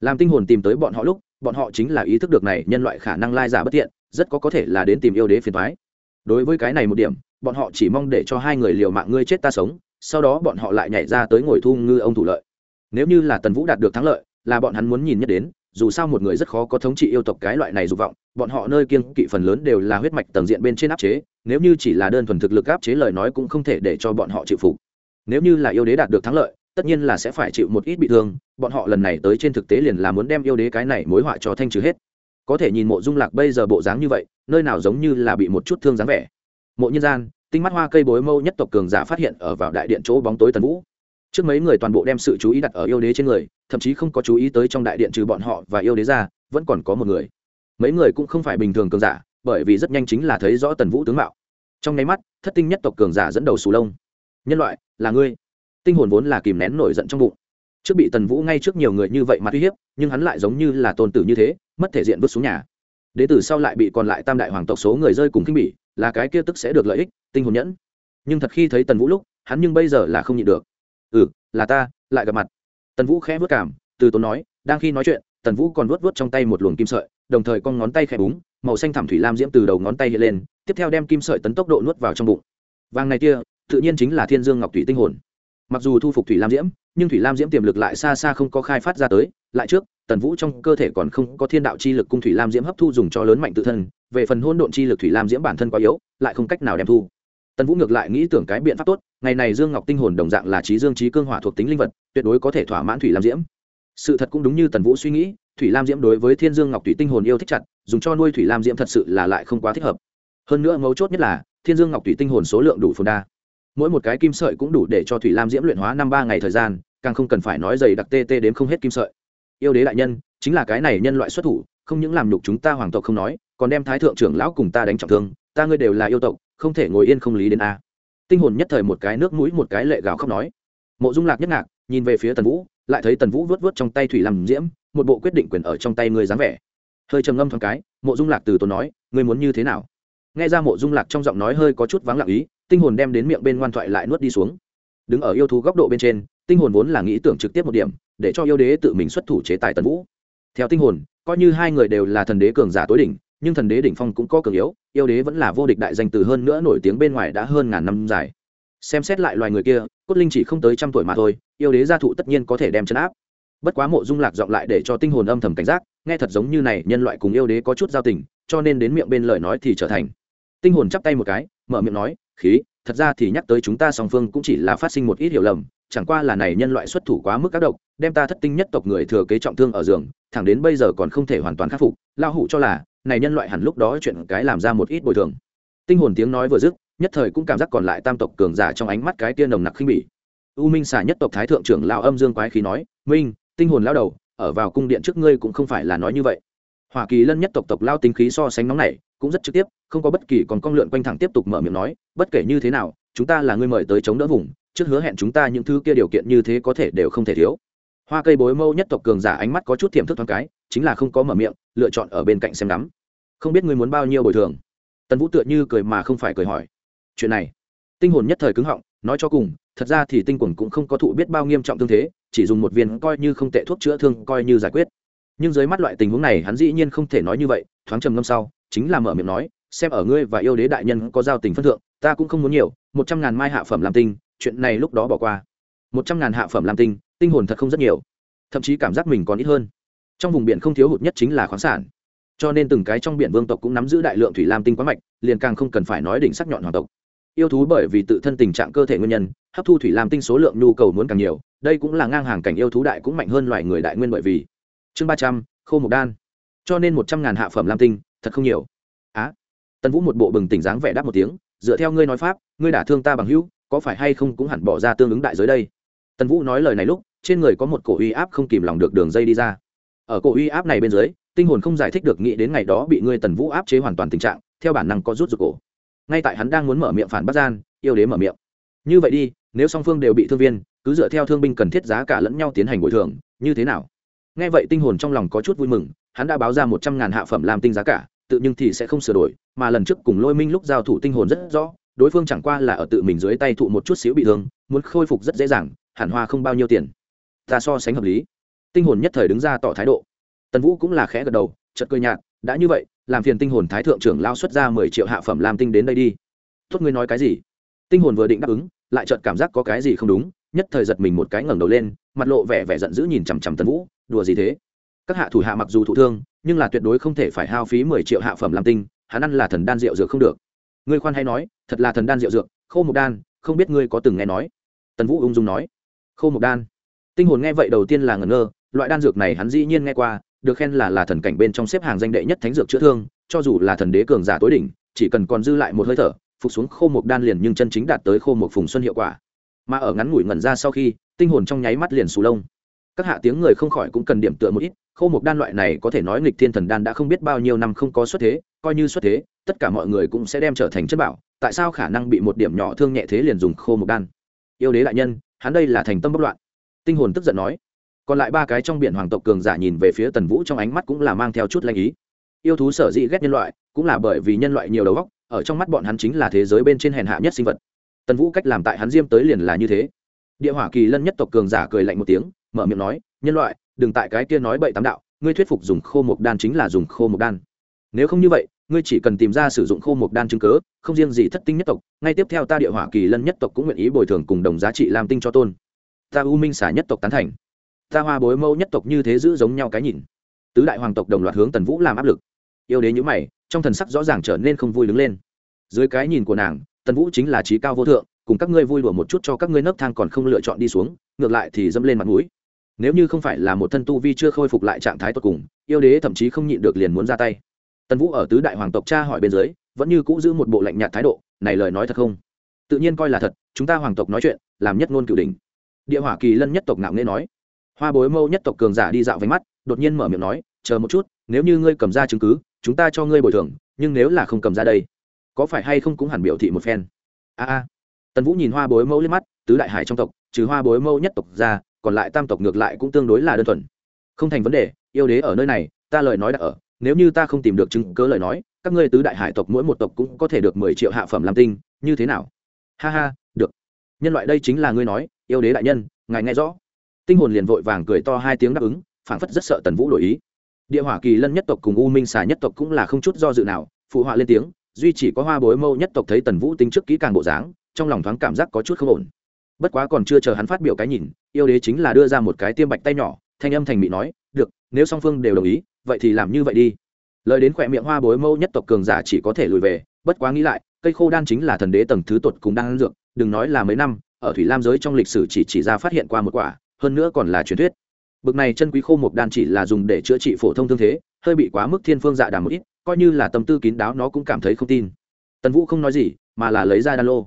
Làm tinh hồn tìm tới bọn họ lúc, bọn họ chính là ý thức được này nhân loại khả năng lai giả bất tiện rất có có thể là đến tìm yêu đế phiền thoái đối với cái này một điểm, bọn họ chỉ mong để cho hai người liều mạng ngươi chết ta sống, sau đó bọn họ lại nhảy ra tới ngồi thu ngư ông thủ lợi. Nếu như là tần vũ đạt được thắng lợi là bọn hắn muốn nhìn nhất đến, dù sao một người rất khó có thống trị yêu tộc cái loại này dục vọng, bọn họ nơi kiêng kỵ phần lớn đều là huyết mạch tầng diện bên trên áp chế, nếu như chỉ là đơn thuần thực lực áp chế lời nói cũng không thể để cho bọn họ chịu phục. Nếu như là yêu đế đạt được thắng lợi, tất nhiên là sẽ phải chịu một ít bị thương, bọn họ lần này tới trên thực tế liền là muốn đem yêu đế cái này mối họa cho thanh trừ hết. Có thể nhìn mộ dung lạc bây giờ bộ dáng như vậy, nơi nào giống như là bị một chút thương dáng vẻ. Mộ nhân gian, tinh mắt hoa cây bối mâu nhất tộc cường giả phát hiện ở vào đại điện chỗ bóng tối tần vũ trước mấy người toàn bộ đem sự chú ý đặt ở yêu đế trên người, thậm chí không có chú ý tới trong đại điện trừ bọn họ và yêu đế ra, vẫn còn có một người. Mấy người cũng không phải bình thường cường giả, bởi vì rất nhanh chính là thấy rõ tần vũ tướng mạo. Trong nháy mắt, thất tinh nhất tộc cường giả dẫn đầu sù lông. Nhân loại, là ngươi? Tinh hồn vốn là kìm nén nổi giận trong bụng. Trước bị tần vũ ngay trước nhiều người như vậy mà uy hiếp, nhưng hắn lại giống như là tôn tử như thế, mất thể diện vứt xuống nhà. Đế tử sau lại bị còn lại tam đại hoàng tộc số người rơi cùng kinh bỉ, là cái kia tức sẽ được lợi ích, tinh hồn nhẫn. Nhưng thật khi thấy tần vũ lúc, hắn nhưng bây giờ là không nhịn được ừ là ta, lại gặp mặt. Tần vũ khẽ vớt cảm, từ tốn nói, đang khi nói chuyện, tần vũ còn vớt vớt trong tay một luồng kim sợi, đồng thời con ngón tay khẽ búng, màu xanh thảm thủy lam diễm từ đầu ngón tay hiện lên, tiếp theo đem kim sợi tấn tốc độ nuốt vào trong bụng. Vàng này kia, tự nhiên chính là thiên dương ngọc thủy tinh hồn. Mặc dù thu phục thủy lam diễm, nhưng thủy lam diễm tiềm lực lại xa xa không có khai phát ra tới, lại trước, tần vũ trong cơ thể còn không có thiên đạo chi lực cung thủy lam diễm hấp thu dùng cho lớn mạnh tự thân, về phần hôn độn chi lực thủy lam diễm bản thân quá yếu, lại không cách nào đem thu tần vũ ngược lại nghĩ tưởng cái biện pháp tốt, ngày này dương ngọc tinh hồn đồng dạng là trí dương trí cương hỏa thuộc tính linh vật, tuyệt đối có thể thỏa mãn thủy lam diễm. Sự thật cũng đúng như tần vũ suy nghĩ, thủy lam diễm đối với thiên dương ngọc thủy tinh hồn yêu thích chặt, dùng cho nuôi thủy lam diễm thật sự là lại không quá thích hợp. Hơn nữa mấu chốt nhất là, thiên dương ngọc thủy tinh hồn số lượng đủ phồn đa. Mỗi một cái kim sợi cũng đủ để cho thủy lam diễm luyện hóa năm ba ngày thời gian, càng không cần phải nói dày đặc tê tê đến không hết kim sợi. Yêu đế đại nhân, chính là cái này nhân loại xuất thủ, không những làm nhục chúng ta hoàng tộc không nói, còn đem thái thượng trưởng lão cùng ta đánh trọng thương, ta ngươi đều là yêu tộc không thể ngồi yên không lý đến a. Tinh hồn nhất thời một cái nước mũi một cái lệ gào khóc nói. Mộ dung lạc nhất ngạc, nhìn về phía tần vũ, lại thấy tần vũ vớt vớt trong tay thủy làm diễm, một bộ quyết định quyền ở trong tay người dáng vẻ. Hơi trầm ngâm thoáng cái, mộ dung lạc từ tốn nói, ngươi muốn như thế nào? Nghe ra mộ dung lạc trong giọng nói hơi có chút vắng lặng ý, tinh hồn đem đến miệng bên ngoan thoại lại nuốt đi xuống. Đứng ở yêu thú góc độ bên trên, tinh hồn vốn là nghĩ tưởng trực tiếp một điểm, để cho yêu đế tự mình xuất thủ chế tài tần vũ. Theo tinh hồn, coi như hai người đều là thần đế cường giả tối đỉnh nhưng thần đế đỉnh phong cũng có cường yếu, yêu đế vẫn là vô địch đại danh từ hơn nữa nổi tiếng bên ngoài đã hơn ngàn năm dài. Xem xét lại loài người kia, cốt linh chỉ không tới trăm tuổi mà thôi, yêu đế gia thụ tất nhiên có thể đem chấn áp. Bất quá mộ dung lạc giọng lại để cho tinh hồn âm thầm cảnh giác, nghe thật giống như này, nhân loại cùng yêu đế có chút giao tình, cho nên đến miệng bên lời nói thì trở thành. Tinh hồn chắp tay một cái, mở miệng nói, khí, thật ra thì nhắc tới chúng ta song phương cũng chỉ là phát sinh một ít hiểu lầm, chẳng qua là này nhân loại xuất thủ quá mức các độc, đem ta thất tinh nhất tộc người thừa kế trọng thương ở giường, thẳng đến bây giờ còn không thể hoàn toàn khắc phục lao hủ cho là này nhân loại hẳn lúc đó chuyện cái làm ra một ít bồi thường. Tinh hồn tiếng nói vừa dứt, nhất thời cũng cảm giác còn lại tam tộc cường giả trong ánh mắt cái tia nồng nặc khinh bỉ. U minh xả nhất tộc thái thượng trưởng lao âm dương quái khí nói, minh, tinh hồn lao đầu, ở vào cung điện trước ngươi cũng không phải là nói như vậy. Hoa kỳ lân nhất tộc tộc lao tính khí so sánh nóng này cũng rất trực tiếp, không có bất kỳ còn con lượn quanh thẳng tiếp tục mở miệng nói, bất kể như thế nào, chúng ta là người mời tới chống đỡ vùng, trước hứa hẹn chúng ta những thứ kia điều kiện như thế có thể đều không thể thiếu hoa cây bối mâu nhất tộc cường giả ánh mắt có chút tiềm thức thoáng cái, chính là không có mở miệng, lựa chọn ở bên cạnh xem đắm không biết ngươi muốn bao nhiêu bồi thường? Tần vũ tựa như cười mà không phải cười hỏi. Chuyện này, tinh hồn nhất thời cứng họng, nói cho cùng, thật ra thì tinh quần cũng không có thụ biết bao nghiêm trọng thương thế, chỉ dùng một viên coi như không tệ thuốc chữa thương coi như giải quyết. Nhưng dưới mắt loại tình huống này hắn dĩ nhiên không thể nói như vậy, thoáng trầm ngâm sau, chính là mở miệng nói, xem ở ngươi và yêu đế đại nhân có giao tình phân thượng, ta cũng không muốn nhiều, một trăm ngàn mai hạ phẩm làm tinh, chuyện này lúc đó bỏ qua. Một trăm ngàn hạ phẩm làm tinh tinh hồn thật không rất nhiều thậm chí cảm giác mình còn ít hơn. Trong vùng biển không thiếu hụt nhất chính là khoáng sản cho nên từng cái trong biển vương tộc cũng nắm giữ đại lượng thủy lam tinh quá mạch liền càng không cần phải nói đỉnh sắc nhọn hoàng tộc. Yêu thú bởi vì tự thân tình trạng cơ thể nguyên nhân hấp thu thủy lam tinh số lượng nhu cầu muốn càng nhiều đây cũng là ngang hàng cảnh yêu thú đại cũng mạnh hơn loài người đại nguyên bởi vì. Chương ba trăm khô mục đan. Cho nên một trăm ngàn hạ phẩm lam tinh thật không nhiều. Á à, tần vũ một bộ bừng tỉnh dáng vẻ đáp một tiếng dựa theo ngươi nói pháp ngươi đả thương ta bằng hữu có phải hay không cũng hẳn bỏ ra tương ứng đại giới đây? Tần vũ nói lời này lúc trên người có một cổ uy áp không kìm lòng được đường dây đi ra. Ở cổ uy áp này bên dưới, tinh hồn không giải thích được nghĩ đến ngày đó bị ngươi tần vũ áp chế hoàn toàn tình trạng, theo bản năng có rút rụt cổ. Ngay tại hắn đang muốn mở miệng phản bắt gian, yêu đế mở miệng. Như vậy đi, nếu song phương đều bị thương viên, cứ dựa theo thương binh cần thiết giá cả lẫn nhau tiến hành bồi thường, như thế nào? Nghe vậy tinh hồn trong lòng có chút vui mừng, hắn đã báo ra một trăm ngàn hạ phẩm làm tinh giá cả, tự nhưng thì sẽ không sửa đổi, mà lần trước cùng lôi minh lúc giao thủ tinh hồn rất rõ, đối phương chẳng qua là ở tự mình dưới tay thụ một chút xíu bị thương, muốn khôi phục rất dễ dàng, hẳn hoa không bao nhiêu tiền ta so sánh hợp lý. Tinh hồn nhất thời đứng ra tỏ thái độ. Tần vũ cũng là khẽ gật đầu chật cười nhạt, đã như vậy, làm phiền tinh hồn thái thượng trưởng lao xuất ra mười triệu hạ phẩm làm tinh đến đây đi. Tốt ngươi nói cái gì? Tinh hồn vừa định đáp ứng, lại chợt cảm giác có cái gì không đúng, nhất thời giật mình một cái ngẩng đầu lên, mặt lộ vẻ vẻ giận dữ nhìn chằm chằm tần vũ, đùa gì thế? Các hạ thủ hạ mặc dù thụ thương, nhưng là tuyệt đối không thể phải hao phí mười triệu hạ phẩm làm tinh, hắn ăn là thần đan rượu dược không được. Ngươi khoan hay nói, thật là thần đan rượu dược, khô mục đan, không biết ngươi có từng nghe nói? Tần vũ ung dung nói. Khô mục đan tinh hồn nghe vậy đầu tiên là ngẩn ngơ, loại đan dược này hắn dĩ nhiên nghe qua, được khen là là thần cảnh bên trong xếp hàng danh đệ nhất thánh dược chữa thương, cho dù là thần đế cường giả tối đỉnh, chỉ cần còn dư lại một hơi thở, phục xuống khô mục đan liền nhưng chân chính đạt tới khô mục phùng xuân hiệu quả. Mà ở ngắn ngủi ngẩn ra sau khi, tinh hồn trong nháy mắt liền sù lông. Các hạ tiếng người không khỏi cũng cần điểm tựa một ít, khô mục đan loại này có thể nói nghịch thiên thần đan đã không biết bao nhiêu năm không có xuất thế, coi như xuất thế, tất cả mọi người cũng sẽ đem trở thành chất bảo, tại sao khả năng bị một điểm nhỏ thương nhẹ thế liền dùng khô mục đan? Yêu đế đại nhân, hắn đây là thành tâm bất loạn tinh hồn tức giận nói. Còn lại ba cái trong biển hoàng tộc cường giả nhìn về phía tần vũ trong ánh mắt cũng là mang theo chút lanh ý. Yêu thú sở dĩ ghét nhân loại, cũng là bởi vì nhân loại nhiều đầu óc, ở trong mắt bọn hắn chính là thế giới bên trên hèn hạ nhất sinh vật. Tần vũ cách làm tại hắn diêm tới liền là như thế. Địa hỏa kỳ lân nhất tộc cường giả cười lạnh một tiếng, mở miệng nói, nhân loại, đừng tại cái kia nói bậy tám đạo, ngươi thuyết phục dùng khô mục đan chính là dùng khô mục đan. Nếu không như vậy, ngươi chỉ cần tìm ra sử dụng khô mục đan chứng cớ, không riêng gì thất tinh nhất tộc, ngay tiếp theo ta địa hỏa kỳ lân nhất tộc cũng nguyện ý bồi thường cùng đồng giá trị làm tinh cho tôn ta u minh xả nhất tộc tán thành. Ta hoa bối mẫu nhất tộc như thế giữ giống nhau cái nhìn. Tứ đại hoàng tộc đồng loạt hướng tần vũ làm áp lực. Yêu đế nhữ mày, trong thần sắc rõ ràng trở nên không vui đứng lên. Dưới cái nhìn của nàng, tần vũ chính là trí cao vô thượng, cùng các ngươi vui đùa một chút cho các ngươi nấc thang còn không lựa chọn đi xuống, ngược lại thì dâm lên mặt mũi. Nếu như không phải là một thân tu vi chưa khôi phục lại trạng thái tốt cùng, yêu đế thậm chí không nhịn được liền muốn ra tay. Tần vũ ở tứ đại hoàng tộc cha hỏi bên dưới, vẫn như cũ giữ một bộ lạnh nhạt thái độ, này lời nói thật không? Tự nhiên coi là thật, chúng ta hoàng tộc nói chuyện, làm nhất ngôn cửu đình địa hỏa kỳ lân nhất tộc ngạo nghê nói. Hoa bối mâu nhất tộc cường giả đi dạo váy mắt, đột nhiên mở miệng nói, chờ một chút, nếu như ngươi cầm ra chứng cứ, chúng ta cho ngươi bồi thường, nhưng nếu là không cầm ra đây, có phải hay không cũng hẳn biểu thị một phen. A a. Tần vũ nhìn hoa bối mẫu lên mắt, tứ đại hải trong tộc, trừ hoa bối mẫu nhất tộc ra, còn lại tam tộc ngược lại cũng tương đối là đơn thuần. Không thành vấn đề, yêu đế ở nơi này, ta lời nói đã ở, nếu như ta không tìm được chứng cớ lời nói, các ngươi tứ đại hải tộc mỗi một tộc cũng có thể được mười triệu hạ phẩm làm tinh, như thế nào? Ha ha, được. Nhân loại đây chính là ngươi nói yêu đế đại nhân, ngài nghe rõ. Tinh hồn liền vội vàng cười to hai tiếng đáp ứng, phảng phất rất sợ tần vũ đổi ý. Địa hỏa kỳ lân nhất tộc cùng u minh xà nhất tộc cũng là không chút do dự nào, phụ họa lên tiếng, duy chỉ có hoa bối mâu nhất tộc thấy tần vũ tính trước kỹ càng bộ dáng, trong lòng thoáng cảm giác có chút không ổn. Bất quá còn chưa chờ hắn phát biểu cái nhìn, yêu đế chính là đưa ra một cái tiêm bạch tay nhỏ, thanh âm thành mỹ nói, được, nếu song phương đều đồng ý, vậy thì làm như vậy đi. Lời đến khỏe miệng hoa bối mâu nhất tộc cường giả chỉ có thể lùi về, bất quá nghĩ lại, cây khô đan chính là thần đế tầng thứ tột cùng đang dược, đừng nói là mấy năm ở thủy lam giới trong lịch sử chỉ chỉ ra phát hiện qua một quả, hơn nữa còn là truyền thuyết. Bực này chân quý khô mộc đan chỉ là dùng để chữa trị phổ thông thương thế, hơi bị quá mức thiên phương dạ đàm một ít, coi như là tâm tư kín đáo nó cũng cảm thấy không tin. Tần vũ không nói gì, mà là lấy ra đan lô.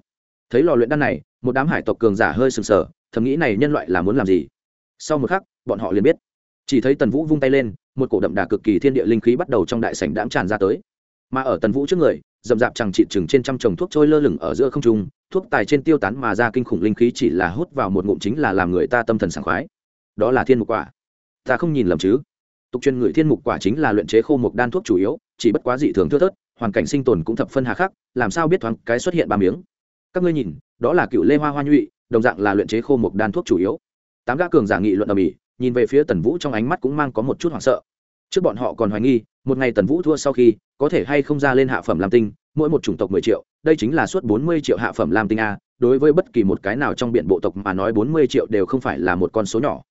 Thấy lò luyện đan này, một đám hải tộc cường giả hơi sừng sờ, thầm nghĩ này nhân loại là muốn làm gì? Sau một khắc, bọn họ liền biết. Chỉ thấy tần vũ vung tay lên, một cổ đậm đà cực kỳ thiên địa linh khí bắt đầu trong đại sảnh đãm tràn ra tới mà ở tần vũ trước người, dầm dạp chẳng trị chừng trên trăm trồng thuốc trôi lơ lửng ở giữa không trung, thuốc tài trên tiêu tán mà ra kinh khủng linh khí chỉ là hút vào một ngụm chính là làm người ta tâm thần sảng khoái. Đó là thiên mục quả. Ta không nhìn lầm chứ. Tục truyền người thiên mục quả chính là luyện chế khô mục đan thuốc chủ yếu, chỉ bất quá dị thường thưa thớt, hoàn cảnh sinh tồn cũng thập phân hà khắc, làm sao biết thoáng cái xuất hiện ba miếng. Các ngươi nhìn, đó là cựu lê hoa hoa nhụy, đồng dạng là luyện chế khô mục đan thuốc chủ yếu. Tám gã cường giả nghị luận ở mỹ nhìn về phía tần vũ trong ánh mắt cũng mang có một chút hoảng sợ. Trước bọn họ còn hoài nghi một ngày tần vũ thua sau khi, có thể hay không ra lên hạ phẩm lam tinh, mỗi một chủng tộc mười triệu, đây chính là suốt bốn mươi triệu hạ phẩm lam tinh a, đối với bất kỳ một cái nào trong biện bộ tộc mà nói bốn mươi triệu đều không phải là một con số nhỏ.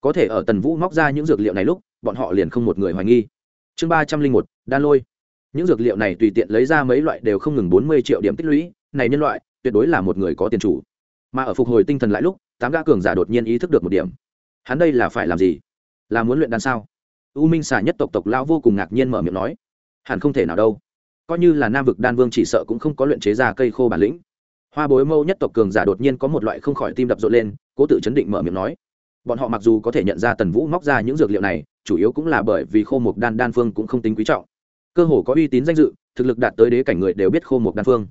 Có thể ở tần vũ móc ra những dược liệu này lúc, bọn họ liền không một người hoài nghi. Chương ba trăm linh một, đan lôi. Những dược liệu này tùy tiện lấy ra mấy loại đều không ngừng bốn mươi triệu điểm tích lũy, này nhân loại, tuyệt đối là một người có tiền chủ. Mà ở phục hồi tinh thần lại lúc, tám gã cường giả đột nhiên ý thức được một điểm. Hắn đây là phải làm gì? Là muốn luyện đan sao? U minh xà nhất tộc tộc lão vô cùng ngạc nhiên mở miệng nói, hẳn không thể nào đâu. Coi như là nam vực đan vương chỉ sợ cũng không có luyện chế ra cây khô bản lĩnh. Hoa bối mâu nhất tộc cường giả đột nhiên có một loại không khỏi tim đập rộn lên, cố tự chấn định mở miệng nói, bọn họ mặc dù có thể nhận ra tần vũ móc ra những dược liệu này, chủ yếu cũng là bởi vì khô mục đan đan phương cũng không tính quý trọng. Cơ hồ có uy tín danh dự, thực lực đạt tới đế cảnh người đều biết khô mục đan phương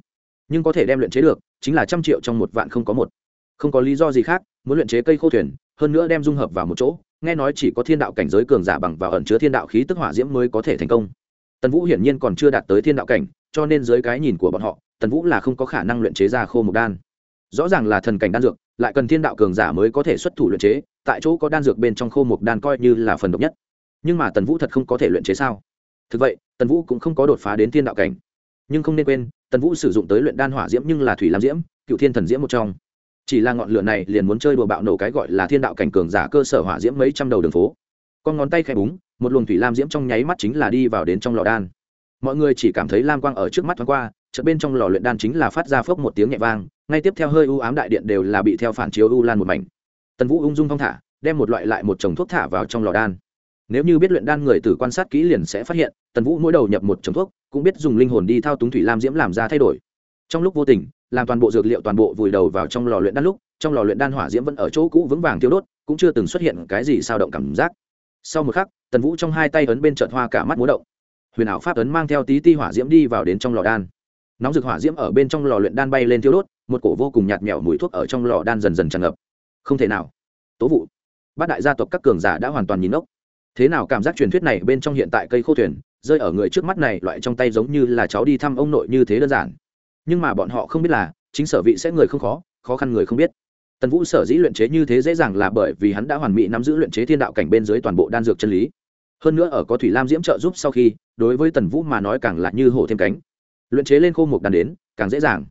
nhưng có thể đem luyện chế được, chính là trăm triệu trong một vạn không có một. Không có lý do gì khác, muốn luyện chế cây khô thuyền, hơn nữa đem dung hợp vào một chỗ nghe nói chỉ có thiên đạo cảnh giới cường giả bằng vào ẩn chứa thiên đạo khí tức hỏa diễm mới có thể thành công. Tần vũ hiển nhiên còn chưa đạt tới thiên đạo cảnh, cho nên dưới cái nhìn của bọn họ, tần vũ là không có khả năng luyện chế ra khô mục đan. Rõ ràng là thần cảnh đan dược, lại cần thiên đạo cường giả mới có thể xuất thủ luyện chế, tại chỗ có đan dược bên trong khô mục đan coi như là phần độc nhất. Nhưng mà tần vũ thật không có thể luyện chế sao? Thực vậy, tần vũ cũng không có đột phá đến thiên đạo cảnh. Nhưng không nên quên, tần vũ sử dụng tới luyện đan hỏa diễm nhưng là thủy lam diễm, cựu thiên thần diễm một trong chỉ là ngọn lửa này liền muốn chơi đùa bạo nổ cái gọi là thiên đạo cảnh cường giả cơ sở hỏa diễm mấy trăm đầu đường phố. Con ngón tay khẽ búng, một luồng thủy lam diễm trong nháy mắt chính là đi vào đến trong lò đan. Mọi người chỉ cảm thấy lam quang ở trước mắt thoáng qua, chợt bên trong lò luyện đan chính là phát ra phốc một tiếng nhẹ vang, ngay tiếp theo hơi u ám đại điện đều là bị theo phản chiếu u lan một mảnh. Tần vũ ung dung thong thả, đem một loại lại một chồng thuốc thả vào trong lò đan. Nếu như biết luyện đan người tử quan sát kỹ liền sẽ phát hiện, tần vũ mỗi đầu nhập một chồng thuốc, cũng biết dùng linh hồn đi thao túng thủy lam diễm làm ra thay đổi. Trong lúc vô tình làm toàn bộ dược liệu toàn bộ vùi đầu vào trong lò luyện đan lúc, trong lò luyện đan hỏa diễm vẫn ở chỗ cũ vững vàng tiêu đốt, cũng chưa từng xuất hiện cái gì sao động cảm giác. Sau một khắc, tần vũ trong hai tay ấn bên trợt hoa cả mắt múa động. Huyền ảo pháp ấn mang theo tí ti hỏa diễm đi vào đến trong lò đan. Nóng rực hỏa diễm ở bên trong lò luyện đan bay lên tiêu đốt, một cổ vô cùng nhạt mẹo mùi thuốc ở trong lò đan dần dần tràn ngập. Không thể nào. Tố vụ. Bát đại gia tộc các cường giả đã hoàn toàn nhìn ốc. Thế nào cảm giác truyền thuyết này bên trong hiện tại cây khô thuyền, rơi ở người trước mắt này, loại trong tay giống như là cháu đi thăm ông nội như thế đơn giản nhưng mà bọn họ không biết là, chính sở vị sẽ người không khó khó khăn người không biết. Tần vũ sở dĩ luyện chế như thế dễ dàng là bởi vì hắn đã hoàn mỹ nắm giữ luyện chế thiên đạo cảnh bên dưới toàn bộ đan dược chân lý. Hơn nữa ở có thủy lam diễm trợ giúp sau khi, đối với tần vũ mà nói càng là như hổ thêm cánh. Luyện chế lên khô một đan đến, càng dễ dàng.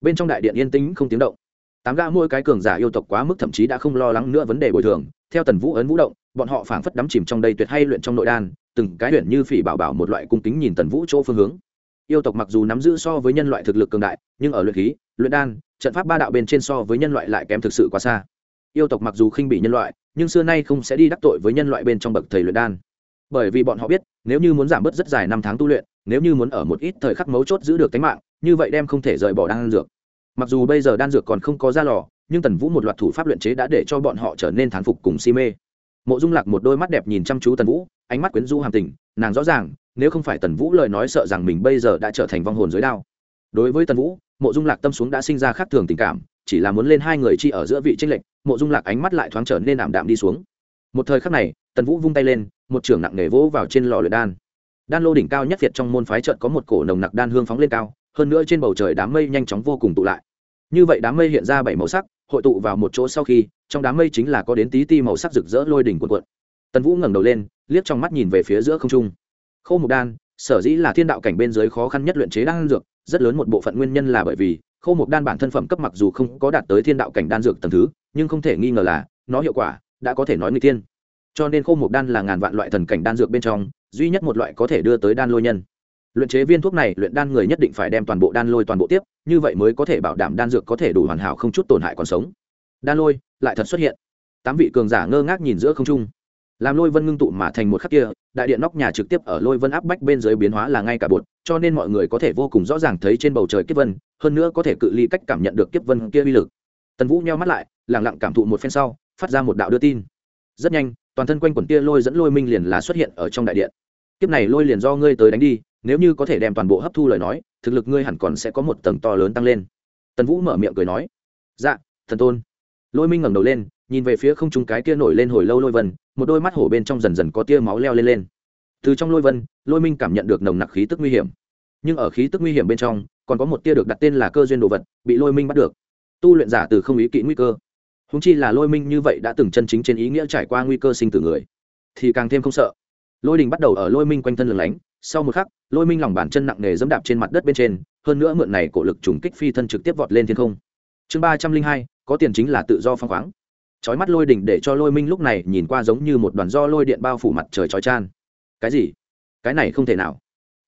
Bên trong đại điện yên tĩnh không tiếng động. Tám gã mỗi cái cường giả yêu tộc quá mức thậm chí đã không lo lắng nữa vấn đề bồi thường. Theo tần vũ ấn vũ động, bọn họ phảng phất đắm chìm trong đây tuyệt hay luyện trong nội đan, từng cái luyện như phỉ bảo bảo một loại cung kính nhìn tần vũ chỗ phương hướng yêu tộc mặc dù nắm giữ so với nhân loại thực lực cường đại, nhưng ở luyện khí, luyện đan, trận pháp ba đạo bên trên so với nhân loại lại kém thực sự quá xa. Yêu tộc mặc dù khinh bị nhân loại, nhưng xưa nay không sẽ đi đắc tội với nhân loại bên trong bậc thầy luyện đan. Bởi vì bọn họ biết, nếu như muốn giảm bớt rất dài năm tháng tu luyện, nếu như muốn ở một ít thời khắc mấu chốt giữ được tính mạng, như vậy đem không thể rời bỏ đan dược. Mặc dù bây giờ đan dược còn không có ra lò, nhưng tần vũ một loạt thủ pháp luyện chế đã để cho bọn họ trở nên thán phục cùng si mê. Mộ dung lạc một đôi mắt đẹp nhìn chăm chú tần vũ ánh mắt quyến rũ hàm tình, nàng rõ ràng, nếu không phải tần vũ lời nói sợ rằng mình bây giờ đã trở thành vong hồn dưới đao. Đối với tần vũ, mộ dung lạc tâm xuống đã sinh ra khác thường tình cảm, chỉ là muốn lên hai người chi ở giữa vị tranh lệch, mộ dung lạc ánh mắt lại thoáng trở nên ảm đạm đi xuống. Một thời khắc này, tần vũ vung tay lên, một trưởng nặng nề vỗ vào trên lò luyện đan. Đan lô đỉnh cao nhất việt trong môn phái trận có một cổ nồng nặc đan hương phóng lên cao, hơn nữa trên bầu trời đám mây nhanh chóng vô cùng tụ lại. Như vậy đám mây hiện ra bảy màu sắc, hội tụ vào một chỗ sau khi, trong đám mây chính là có đến tí ti màu sắc rực rỡ lôi đỉnh cuộn cuộn. Tần vũ ngẩng đầu lên liếc trong mắt nhìn về phía giữa không trung. Khô mục đan, sở dĩ là thiên đạo cảnh bên dưới khó khăn nhất luyện chế đan dược, rất lớn một bộ phận nguyên nhân là bởi vì, khô mục đan bản thân phẩm cấp mặc dù không có đạt tới thiên đạo cảnh đan dược tầng thứ, nhưng không thể nghi ngờ là, nó hiệu quả đã có thể nói người thiên. Cho nên khô mục đan là ngàn vạn loại thần cảnh đan dược bên trong, duy nhất một loại có thể đưa tới đan lôi nhân. Luyện chế viên thuốc này, luyện đan người nhất định phải đem toàn bộ đan lôi toàn bộ tiếp, như vậy mới có thể bảo đảm đan dược có thể đủ hoàn hảo không chút tổn hại còn sống. Đan lôi lại thật xuất hiện. Tám vị cường giả ngơ ngác nhìn giữa không trung làm lôi vân ngưng tụ mà thành một khắc kia, đại điện nóc nhà trực tiếp ở lôi vân áp bách bên dưới biến hóa là ngay cả bột, cho nên mọi người có thể vô cùng rõ ràng thấy trên bầu trời kiếp vân, hơn nữa có thể cự ly cách cảm nhận được kiếp vân kia uy lực. Tần vũ nheo mắt lại lẳng lặng cảm thụ một phen sau, phát ra một đạo đưa tin. Rất nhanh, toàn thân quanh quần tia lôi dẫn lôi minh liền là xuất hiện ở trong đại điện. Kiếp này lôi liền do ngươi tới đánh đi, nếu như có thể đem toàn bộ hấp thu lời nói, thực lực ngươi hẳn còn sẽ có một tầng to lớn tăng lên. Tần vũ mở miệng cười nói dạ thần tôn. Lôi minh ngẩng đầu lên nhìn về phía không trung cái kia nổi lên hồi lâu lôi vân, một đôi mắt hổ bên trong dần dần có tia máu leo lên lên. Từ trong lôi vân, lôi minh cảm nhận được nồng nặc khí tức nguy hiểm. Nhưng ở khí tức nguy hiểm bên trong, còn có một tia được đặt tên là cơ duyên đồ vật, bị lôi minh bắt được. Tu luyện giả từ không ý kỹ nguy cơ. Húng chi là lôi minh như vậy đã từng chân chính trên ý nghĩa trải qua nguy cơ sinh tử người, thì càng thêm không sợ. Lôi đình bắt đầu ở lôi minh quanh thân lửng lánh, sau một khắc, lôi minh lòng bàn chân nặng nề dẫm đạp trên mặt đất bên trên, hơn nữa mượn này cổ lực trùng kích phi thân trực tiếp vọt lên thiên không. Chương ba trăm linh hai, có tiền chính là tự do phăng khoáng chói mắt lôi đỉnh để cho lôi minh lúc này nhìn qua giống như một đoàn do lôi điện bao phủ mặt trời chói chan cái gì? Cái này không thể nào.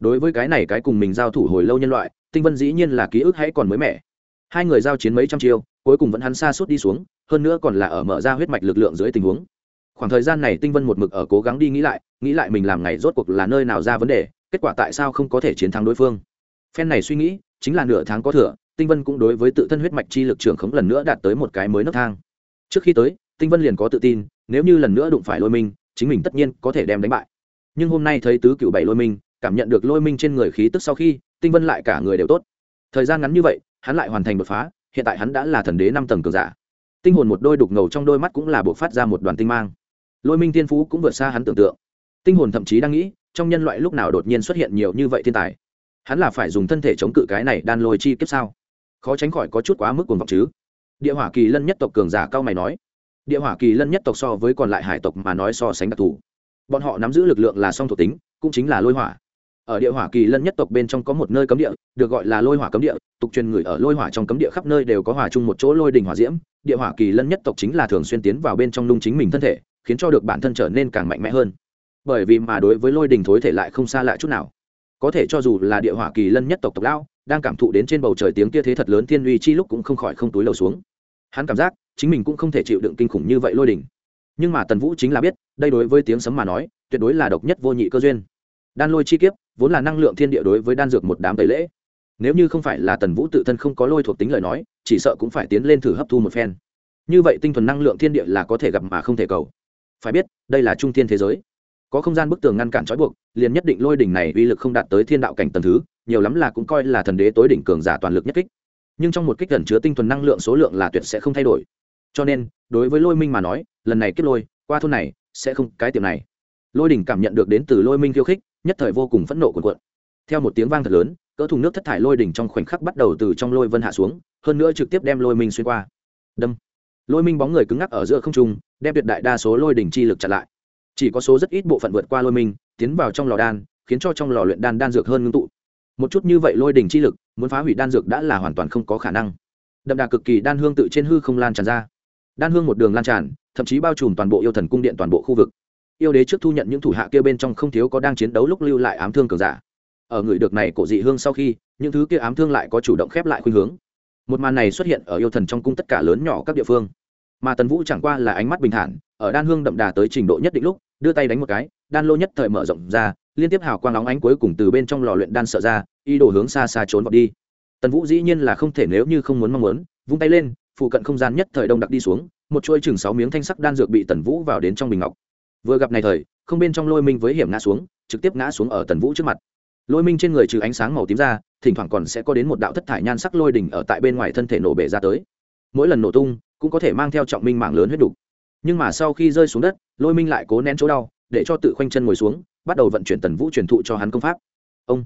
Đối với cái này cái cùng mình giao thủ hồi lâu nhân loại, tinh vân dĩ nhiên là ký ức hãy còn mới mẻ. Hai người giao chiến mấy trăm chiêu, cuối cùng vẫn hắn xa suốt đi xuống, hơn nữa còn là ở mở ra huyết mạch lực lượng dưới tình huống. Khoảng thời gian này tinh vân một mực ở cố gắng đi nghĩ lại nghĩ lại mình làm ngày rốt cuộc là nơi nào ra vấn đề, kết quả tại sao không có thể chiến thắng đối phương. Phen này suy nghĩ, chính là nửa tháng có thừa, tinh vân cũng đối với tự thân huyết mạch chi lực trưởng khống lần nữa đạt tới một cái mới nấc thang trước khi tới, tinh vân liền có tự tin, nếu như lần nữa đụng phải lôi minh, chính mình tất nhiên có thể đem đánh bại. Nhưng hôm nay thấy tứ cựu bảy lôi minh, cảm nhận được lôi minh trên người khí tức sau khi, tinh vân lại cả người đều tốt. Thời gian ngắn như vậy, hắn lại hoàn thành đột phá, hiện tại hắn đã là thần đế năm tầng cường giả. Tinh hồn một đôi đục ngầu trong đôi mắt cũng là buộc phát ra một đoàn tinh mang. Lôi minh thiên phú cũng vượt xa hắn tưởng tượng. Tinh hồn thậm chí đang nghĩ, trong nhân loại lúc nào đột nhiên xuất hiện nhiều như vậy thiên tài? Hắn là phải dùng thân thể chống cự cái này đan lôi chi kiếp sao? Khó tránh khỏi có chút quá mức cuồng vọng chứ địa hỏa kỳ lân nhất tộc cường giả cao mày nói. Địa hỏa kỳ lân nhất tộc so với còn lại hải tộc mà nói so sánh đặc thù. Bọn họ nắm giữ lực lượng là song thuộc tính, cũng chính là lôi hỏa. Ở địa hỏa kỳ lân nhất tộc bên trong có một nơi cấm địa, được gọi là lôi hỏa cấm địa, tục truyền người ở lôi hỏa trong cấm địa khắp nơi đều có hỏa chung một chỗ lôi đình hỏa diễm. Địa hỏa kỳ lân nhất tộc chính là thường xuyên tiến vào bên trong nung chính mình thân thể, khiến cho được bản thân trở nên càng mạnh mẽ hơn. Bởi vì mà đối với lôi đình thối thể lại không xa lạ chút nào. Có thể cho dù là địa hỏa kỳ lân nhất tộc tộc lão, đang cảm thụ đến trên bầu trời tiếng kia thế thật lớn thiên uy chi lúc cũng không khỏi không túi lầu xuống hắn cảm giác, chính mình cũng không thể chịu đựng kinh khủng như vậy lôi đỉnh. nhưng mà tần vũ chính là biết, đây đối với tiếng sấm mà nói, tuyệt đối là độc nhất vô nhị cơ duyên. Đan lôi chi kiếp, vốn là năng lượng thiên địa đối với đan dược một đám tẩy lễ. Nếu như không phải là tần vũ tự thân không có lôi thuộc tính lời nói, chỉ sợ cũng phải tiến lên thử hấp thu một phen. Như vậy tinh thuần năng lượng thiên địa là có thể gặp mà không thể cầu. Phải biết, đây là trung thiên thế giới. Có không gian bức tường ngăn cản trói buộc, liền nhất định lôi đỉnh này uy lực không đạt tới thiên đạo cảnh tần thứ, nhiều lắm là cũng coi là thần đế tối đỉnh cường giả toàn lực nhất kích nhưng trong một kích gần chứa tinh thuần năng lượng số lượng là tuyệt sẽ không thay đổi. Cho nên, đối với lôi minh mà nói, lần này kết lôi, qua thôn này, sẽ không cái tiệm này. Lôi đỉnh cảm nhận được đến từ lôi minh khiêu khích, nhất thời vô cùng phẫn nộ cuộn cuộn. Theo một tiếng vang thật lớn, cỡ thùng nước thất thải lôi đỉnh trong khoảnh khắc bắt đầu từ trong lôi vân hạ xuống, hơn nữa trực tiếp đem lôi minh xuyên qua. Đâm. Lôi minh bóng người cứng ngắc ở giữa không trung, đem tuyệt đại đa số lôi đỉnh chi lực chặn lại. Chỉ có số rất ít bộ phận vượt qua lôi minh, tiến vào trong lò đan, khiến cho trong lò luyện đan đan dược hơn ngưng tụ một chút như vậy lôi đỉnh chi lực, muốn phá hủy đan dược đã là hoàn toàn không có khả năng. Đậm đà cực kỳ đan hương tự trên hư không lan tràn ra. Đan hương một đường lan tràn, thậm chí bao trùm toàn bộ yêu thần cung điện toàn bộ khu vực. Yêu đế trước thu nhận những thủ hạ kia bên trong không thiếu có đang chiến đấu lúc lưu lại ám thương cường giả. Ở người được này cổ dị hương sau khi, những thứ kia ám thương lại có chủ động khép lại khuynh hướng. Một màn này xuất hiện ở yêu thần trong cung tất cả lớn nhỏ các địa phương. Mà tần vũ chẳng qua là ánh mắt bình thản, ở đan hương đậm đà tới trình độ nhất định lúc, đưa tay đánh một cái, đan lô nhất thời mở rộng ra liên tiếp hào quang nóng ánh cuối cùng từ bên trong lò luyện đan sợ ra y đổ hướng xa xa trốn vào đi. Tần vũ dĩ nhiên là không thể nếu như không muốn mong muốn, vung tay lên, phụ cận không gian nhất thời đông đặc đi xuống, một chuỗi chừng sáu miếng thanh sắc đan dược bị tần vũ vào đến trong bình ngọc. Vừa gặp này thời, không bên trong lôi minh với hiểm ngã xuống, trực tiếp ngã xuống ở tần vũ trước mặt. Lôi minh trên người trừ ánh sáng màu tím ra, thỉnh thoảng còn sẽ có đến một đạo thất thải nhan sắc lôi đỉnh ở tại bên ngoài thân thể nổ bể ra tới. Mỗi lần nổ tung, cũng có thể mang theo trọng minh mạng lớn huyết đục. Nhưng mà sau khi rơi xuống đất, lôi minh lại cố nén chỗ đau, để cho tự khoanh chân ngồi xuống bắt đầu vận chuyển tần vũ truyền thụ cho hắn công pháp. Ông.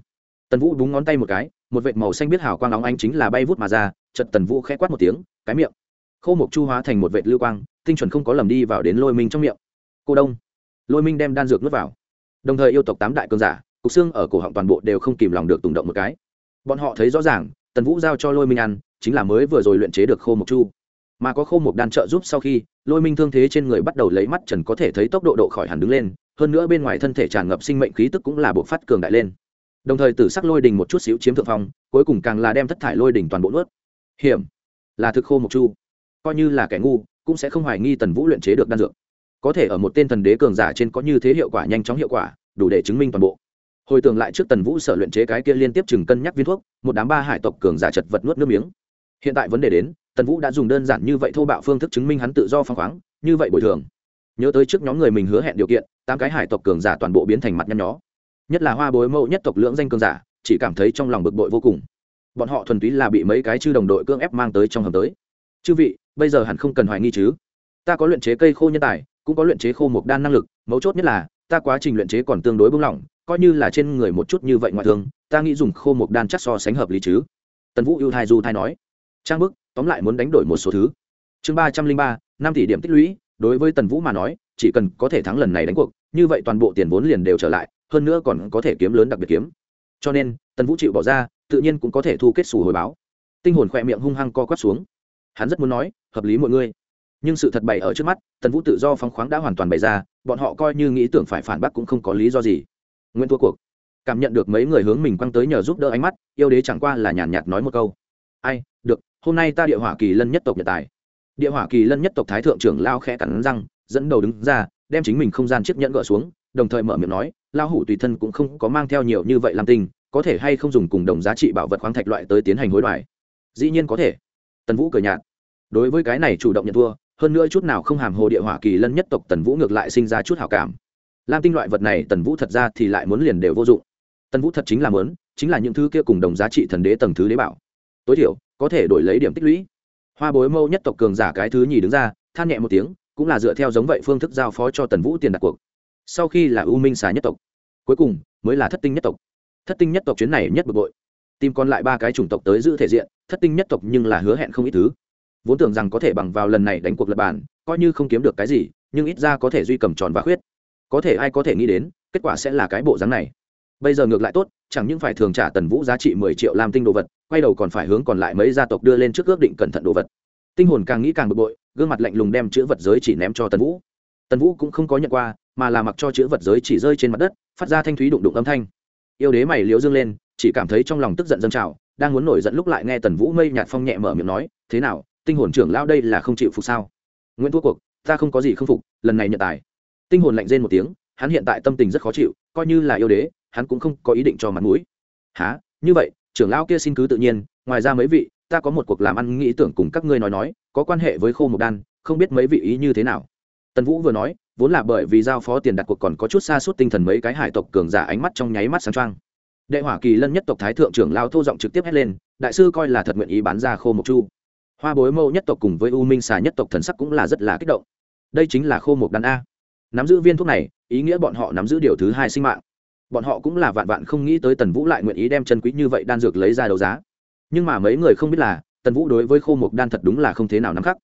Tần vũ búng ngón tay một cái, một vệt màu xanh biết hào quang óng ánh chính là bay vút mà ra chật tần vũ khẽ quát một tiếng, cái miệng. Khô mộc chu hóa thành một vệt lưu quang, tinh chuẩn không có lầm đi vào đến lôi minh trong miệng. Cô đông. Lôi minh đem đan dược nuốt vào. Đồng thời yêu tộc tám đại cơn giả, cục xương ở cổ họng toàn bộ đều không kìm lòng được tùng động một cái. Bọn họ thấy rõ ràng, tần vũ giao cho lôi minh ăn, chính là mới vừa rồi luyện chế được khô mộc chu. Mà có khô mộc đan trợ giúp sau khi, lôi minh thương thế trên người bắt đầu lấy mắt trần có thể thấy tốc độ độ khỏi hẳn đứng lên hơn nữa bên ngoài thân thể tràn ngập sinh mệnh khí tức cũng là bộ phát cường đại lên. Đồng thời tử sắc lôi đình một chút xíu chiếm thượng phong, cuối cùng càng là đem thất thải lôi đình toàn bộ nuốt. Hiểm! Là thực khô mộc chu. Coi như là kẻ ngu, cũng sẽ không hoài nghi tần vũ luyện chế được đan dược. Có thể ở một tên thần đế cường giả trên có như thế hiệu quả nhanh chóng hiệu quả, đủ để chứng minh toàn bộ. Hồi tưởng lại trước tần vũ sở luyện chế cái kia liên tiếp chừng cân nhắc viên thuốc, một đám ba hải tộc cường giả chật vật nuốt nước miếng. Hiện tại vấn đề đến, tần vũ đã dùng đơn giản như vậy thô bạo phương thức chứng minh hắn tự do phăng khoáng, như vậy bồi thường. Nhớ tới trước nhóm người mình hứa hẹn điều kiện tám cái hải tộc cường giả toàn bộ biến thành mặt nhăn nhó. Nhất là hoa bối mẫu nhất tộc lưỡng danh cường giả, chỉ cảm thấy trong lòng bực bội vô cùng. Bọn họ thuần túy là bị mấy cái chư đồng đội cưỡng ép mang tới trong hầm tới. Chư vị, bây giờ hẳn không cần hoài nghi chứ? Ta có luyện chế cây khô nhân tài, cũng có luyện chế khô mộc đan năng lực, mấu chốt nhất là, ta quá trình luyện chế còn tương đối bung lỏng, coi như là trên người một chút như vậy ngoại thương, ta nghĩ dùng khô mộc đan chắc so sánh hợp lý chứ? Tần vũ ưu thai du thai nói. Trang bức, tóm lại muốn đánh đổi một số thứ. Chương ba trăm linh ba, năm tỷ điểm tích lũy, đối với tần vũ mà nói chỉ cần có thể thắng lần này đánh cuộc, như vậy toàn bộ tiền vốn liền đều trở lại, hơn nữa còn có thể kiếm lớn đặc biệt kiếm. Cho nên, tần vũ chịu bỏ ra, tự nhiên cũng có thể thu kết xù hồi báo. Tinh hồn khỏe miệng hung hăng co quắp xuống. Hắn rất muốn nói, hợp lý mọi người. Nhưng sự thật bày ở trước mắt, tần vũ tự do phóng khoáng đã hoàn toàn bày ra, bọn họ coi như nghĩ tưởng phải phản bác cũng không có lý do gì. Nguyên thua cuộc. Cảm nhận được mấy người hướng mình quăng tới nhờ giúp đỡ ánh mắt, yêu đế chẳng qua là nhàn nhạt nói một câu. Ai, được, hôm nay ta địa hỏa kỳ lân nhất tộc nhật tài. Địa hỏa kỳ lân nhất tộc thái thượng trưởng lao khẽ cắn răng dẫn đầu đứng ra, đem chính mình không gian chiếc nhẫn gỡ xuống, đồng thời mở miệng nói lao hủ tùy thân cũng không có mang theo nhiều như vậy làm tinh có thể hay không dùng cùng đồng giá trị bảo vật khoáng thạch loại tới tiến hành hối đoái? Dĩ nhiên có thể. Tần vũ cười nhạt. Đối với cái này chủ động nhận thua, hơn nữa chút nào không hàm hồ địa hỏa kỳ lân nhất tộc tần vũ ngược lại sinh ra chút hảo cảm. Lam tinh loại vật này tần vũ thật ra thì lại muốn liền đều vô dụng. Tần vũ thật chính là muốn, chính là những thứ kia cùng đồng giá trị thần đế tầng thứ đế bảo. Tối thiểu, có thể đổi lấy điểm tích lũy. Hoa bối mâu nhất tộc cường giả cái thứ nhì đứng ra, than nhẹ một tiếng cũng là dựa theo giống vậy phương thức giao phó cho tần vũ tiền đặt cuộc. Sau khi là u minh xà nhất tộc, cuối cùng mới là thất tinh nhất tộc. Thất tinh nhất tộc chuyến này nhất bực bội. Tìm còn lại ba cái chủng tộc tới giữ thể diện, thất tinh nhất tộc nhưng là hứa hẹn không ít thứ. Vốn tưởng rằng có thể bằng vào lần này đánh cuộc lập bản coi như không kiếm được cái gì, nhưng ít ra có thể duy cầm tròn và khuyết. Có thể ai có thể nghĩ đến, kết quả sẽ là cái bộ dáng này. Bây giờ ngược lại tốt, chẳng những phải thường trả tần vũ giá trị mười triệu làm tinh đồ vật, quay đầu còn phải hướng còn lại mấy gia tộc đưa lên trước ước định cẩn thận đồ vật. Tinh hồn càng nghĩ càng bực bội gương mặt lạnh lùng đem chữ vật giới chỉ ném cho tần vũ. Tần vũ cũng không có nhận qua, mà là mặc cho chữ vật giới chỉ rơi trên mặt đất, phát ra thanh thúy đụng đụng âm thanh. Yêu đế mày liếu dương lên, chỉ cảm thấy trong lòng tức giận dâng trào, đang muốn nổi giận lúc lại nghe tần vũ mây nhạt phong nhẹ mở miệng nói, thế nào, tinh hồn trưởng lao đây là không chịu phục sao? Nguyễn thua cuộc, ta không có gì không phục, lần này nhận tài. Tinh hồn lạnh rên một tiếng, hắn hiện tại tâm tình rất khó chịu, coi như là yêu đế, hắn cũng không có ý định cho mặt mũi. Há như vậy, trưởng lão kia xin cứ tự nhiên, ngoài ra mấy vị, ta có một cuộc làm ăn nghĩ tưởng cùng các ngươi nói nói có quan hệ với khô mục đan, không biết mấy vị ý như thế nào. Tần vũ vừa nói, vốn là bởi vì giao phó tiền đặt cuộc còn có chút xa suốt tinh thần mấy cái hải tộc cường giả ánh mắt trong nháy mắt sáng trăng đệ hỏa kỳ lân nhất tộc thái thượng trưởng lao thô giọng trực tiếp hét lên, đại sư coi là thật nguyện ý bán ra khô mộc chu. Hoa bối mâu nhất tộc cùng với u minh xà nhất tộc thần sắc cũng là rất là kích động. Đây chính là khô mộc đan a. Nắm giữ viên thuốc này, ý nghĩa bọn họ nắm giữ điều thứ hai sinh mạng. Bọn họ cũng là vạn vạn không nghĩ tới tần vũ lại nguyện ý đem chân quý như vậy đan dược lấy ra đấu giá. Nhưng mà mấy người không biết là tần vũ đối với khô Mục đan thật đúng là không thế nào nắm khắc.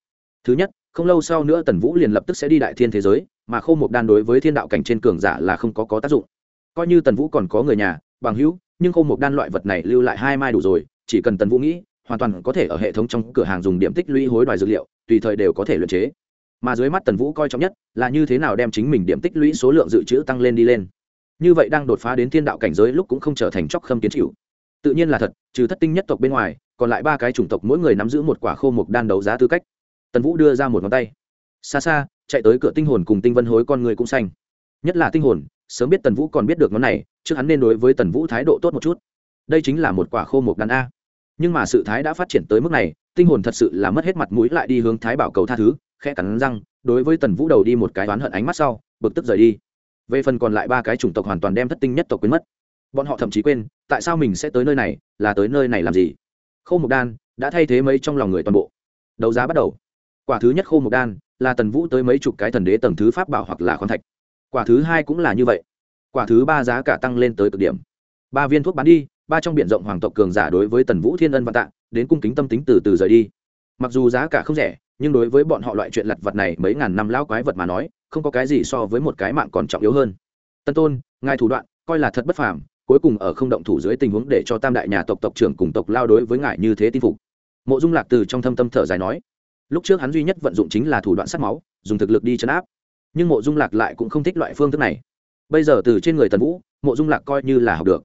Thứ nhất, không lâu sau nữa tần vũ liền lập tức sẽ đi đại thiên thế giới, mà khô Mục đan đối với thiên đạo cảnh trên cường giả là không có có tác dụng. Coi như tần vũ còn có người nhà, bằng hữu, nhưng khô Mục đan loại vật này lưu lại hai mai đủ rồi, chỉ cần tần vũ nghĩ, hoàn toàn có thể ở hệ thống trong cửa hàng dùng điểm tích lũy hối đoái dược liệu, tùy thời đều có thể luyện chế. Mà dưới mắt tần vũ coi trọng nhất là như thế nào đem chính mình điểm tích lũy số lượng dự trữ tăng lên đi lên. Như vậy đang đột phá đến thiên đạo cảnh giới lúc cũng không trở thành chóc khâm kiến chịu. Tự nhiên là thật, trừ thất tinh nhất tộc bên ngoài còn lại ba cái chủng tộc mỗi người nắm giữ một quả khô mục đan đấu giá tư cách. Tần vũ đưa ra một ngón tay. Xa xa, chạy tới cửa tinh hồn cùng tinh vân hối con người cũng xanh. Nhất là tinh hồn, sớm biết tần vũ còn biết được ngón này, trước hắn nên đối với tần vũ thái độ tốt một chút. Đây chính là một quả khô mục đan a. Nhưng mà sự thái đã phát triển tới mức này, tinh hồn thật sự là mất hết mặt mũi lại đi hướng thái bảo cầu tha thứ, khẽ cắn răng, đối với tần vũ đầu đi một cái oán hận ánh mắt sau, bực tức rời đi. Về phần còn lại ba cái chủng tộc hoàn toàn đem thất tinh nhất tộc quên mất. Bọn họ thậm chí quên, tại sao mình sẽ tới nơi này, là tới nơi này làm gì? Khô mục đan đã thay thế mấy trong lòng người toàn bộ. Đấu giá bắt đầu. Quả thứ nhất khô mục đan là tần vũ tới mấy chục cái thần đế tầng thứ pháp bảo hoặc là khoáng thạch. Quả thứ hai cũng là như vậy. Quả thứ ba giá cả tăng lên tới cực điểm. Ba viên thuốc bán đi, ba trong b i ể n rộng hoàng tộc cường giả đối với tần vũ thiên ân và Tạng đến cung kính tâm tính từ từ rời đi. Mặc dù giá cả không rẻ, nhưng đối với bọn họ loại chuyện lặt vật này mấy ngàn năm lão quái vật mà nói, không có cái gì so với một cái mạng còn trọng yếu hơn. Tân tôn, ngài thủ đoạn coi là thật bất phàm cuối cùng ở không động thủ dưới tình huống để cho tam đại nhà tộc tộc trưởng cùng tộc lao đối với ngài như thế tin phục. Mộ dung lạc từ trong thâm tâm thở dài nói, lúc trước hắn duy nhất vận dụng chính là thủ đoạn sát máu, dùng thực lực đi chấn áp. Nhưng mộ dung lạc lại cũng không thích loại phương thức này. Bây giờ từ trên người tần vũ, mộ dung lạc coi như là học được.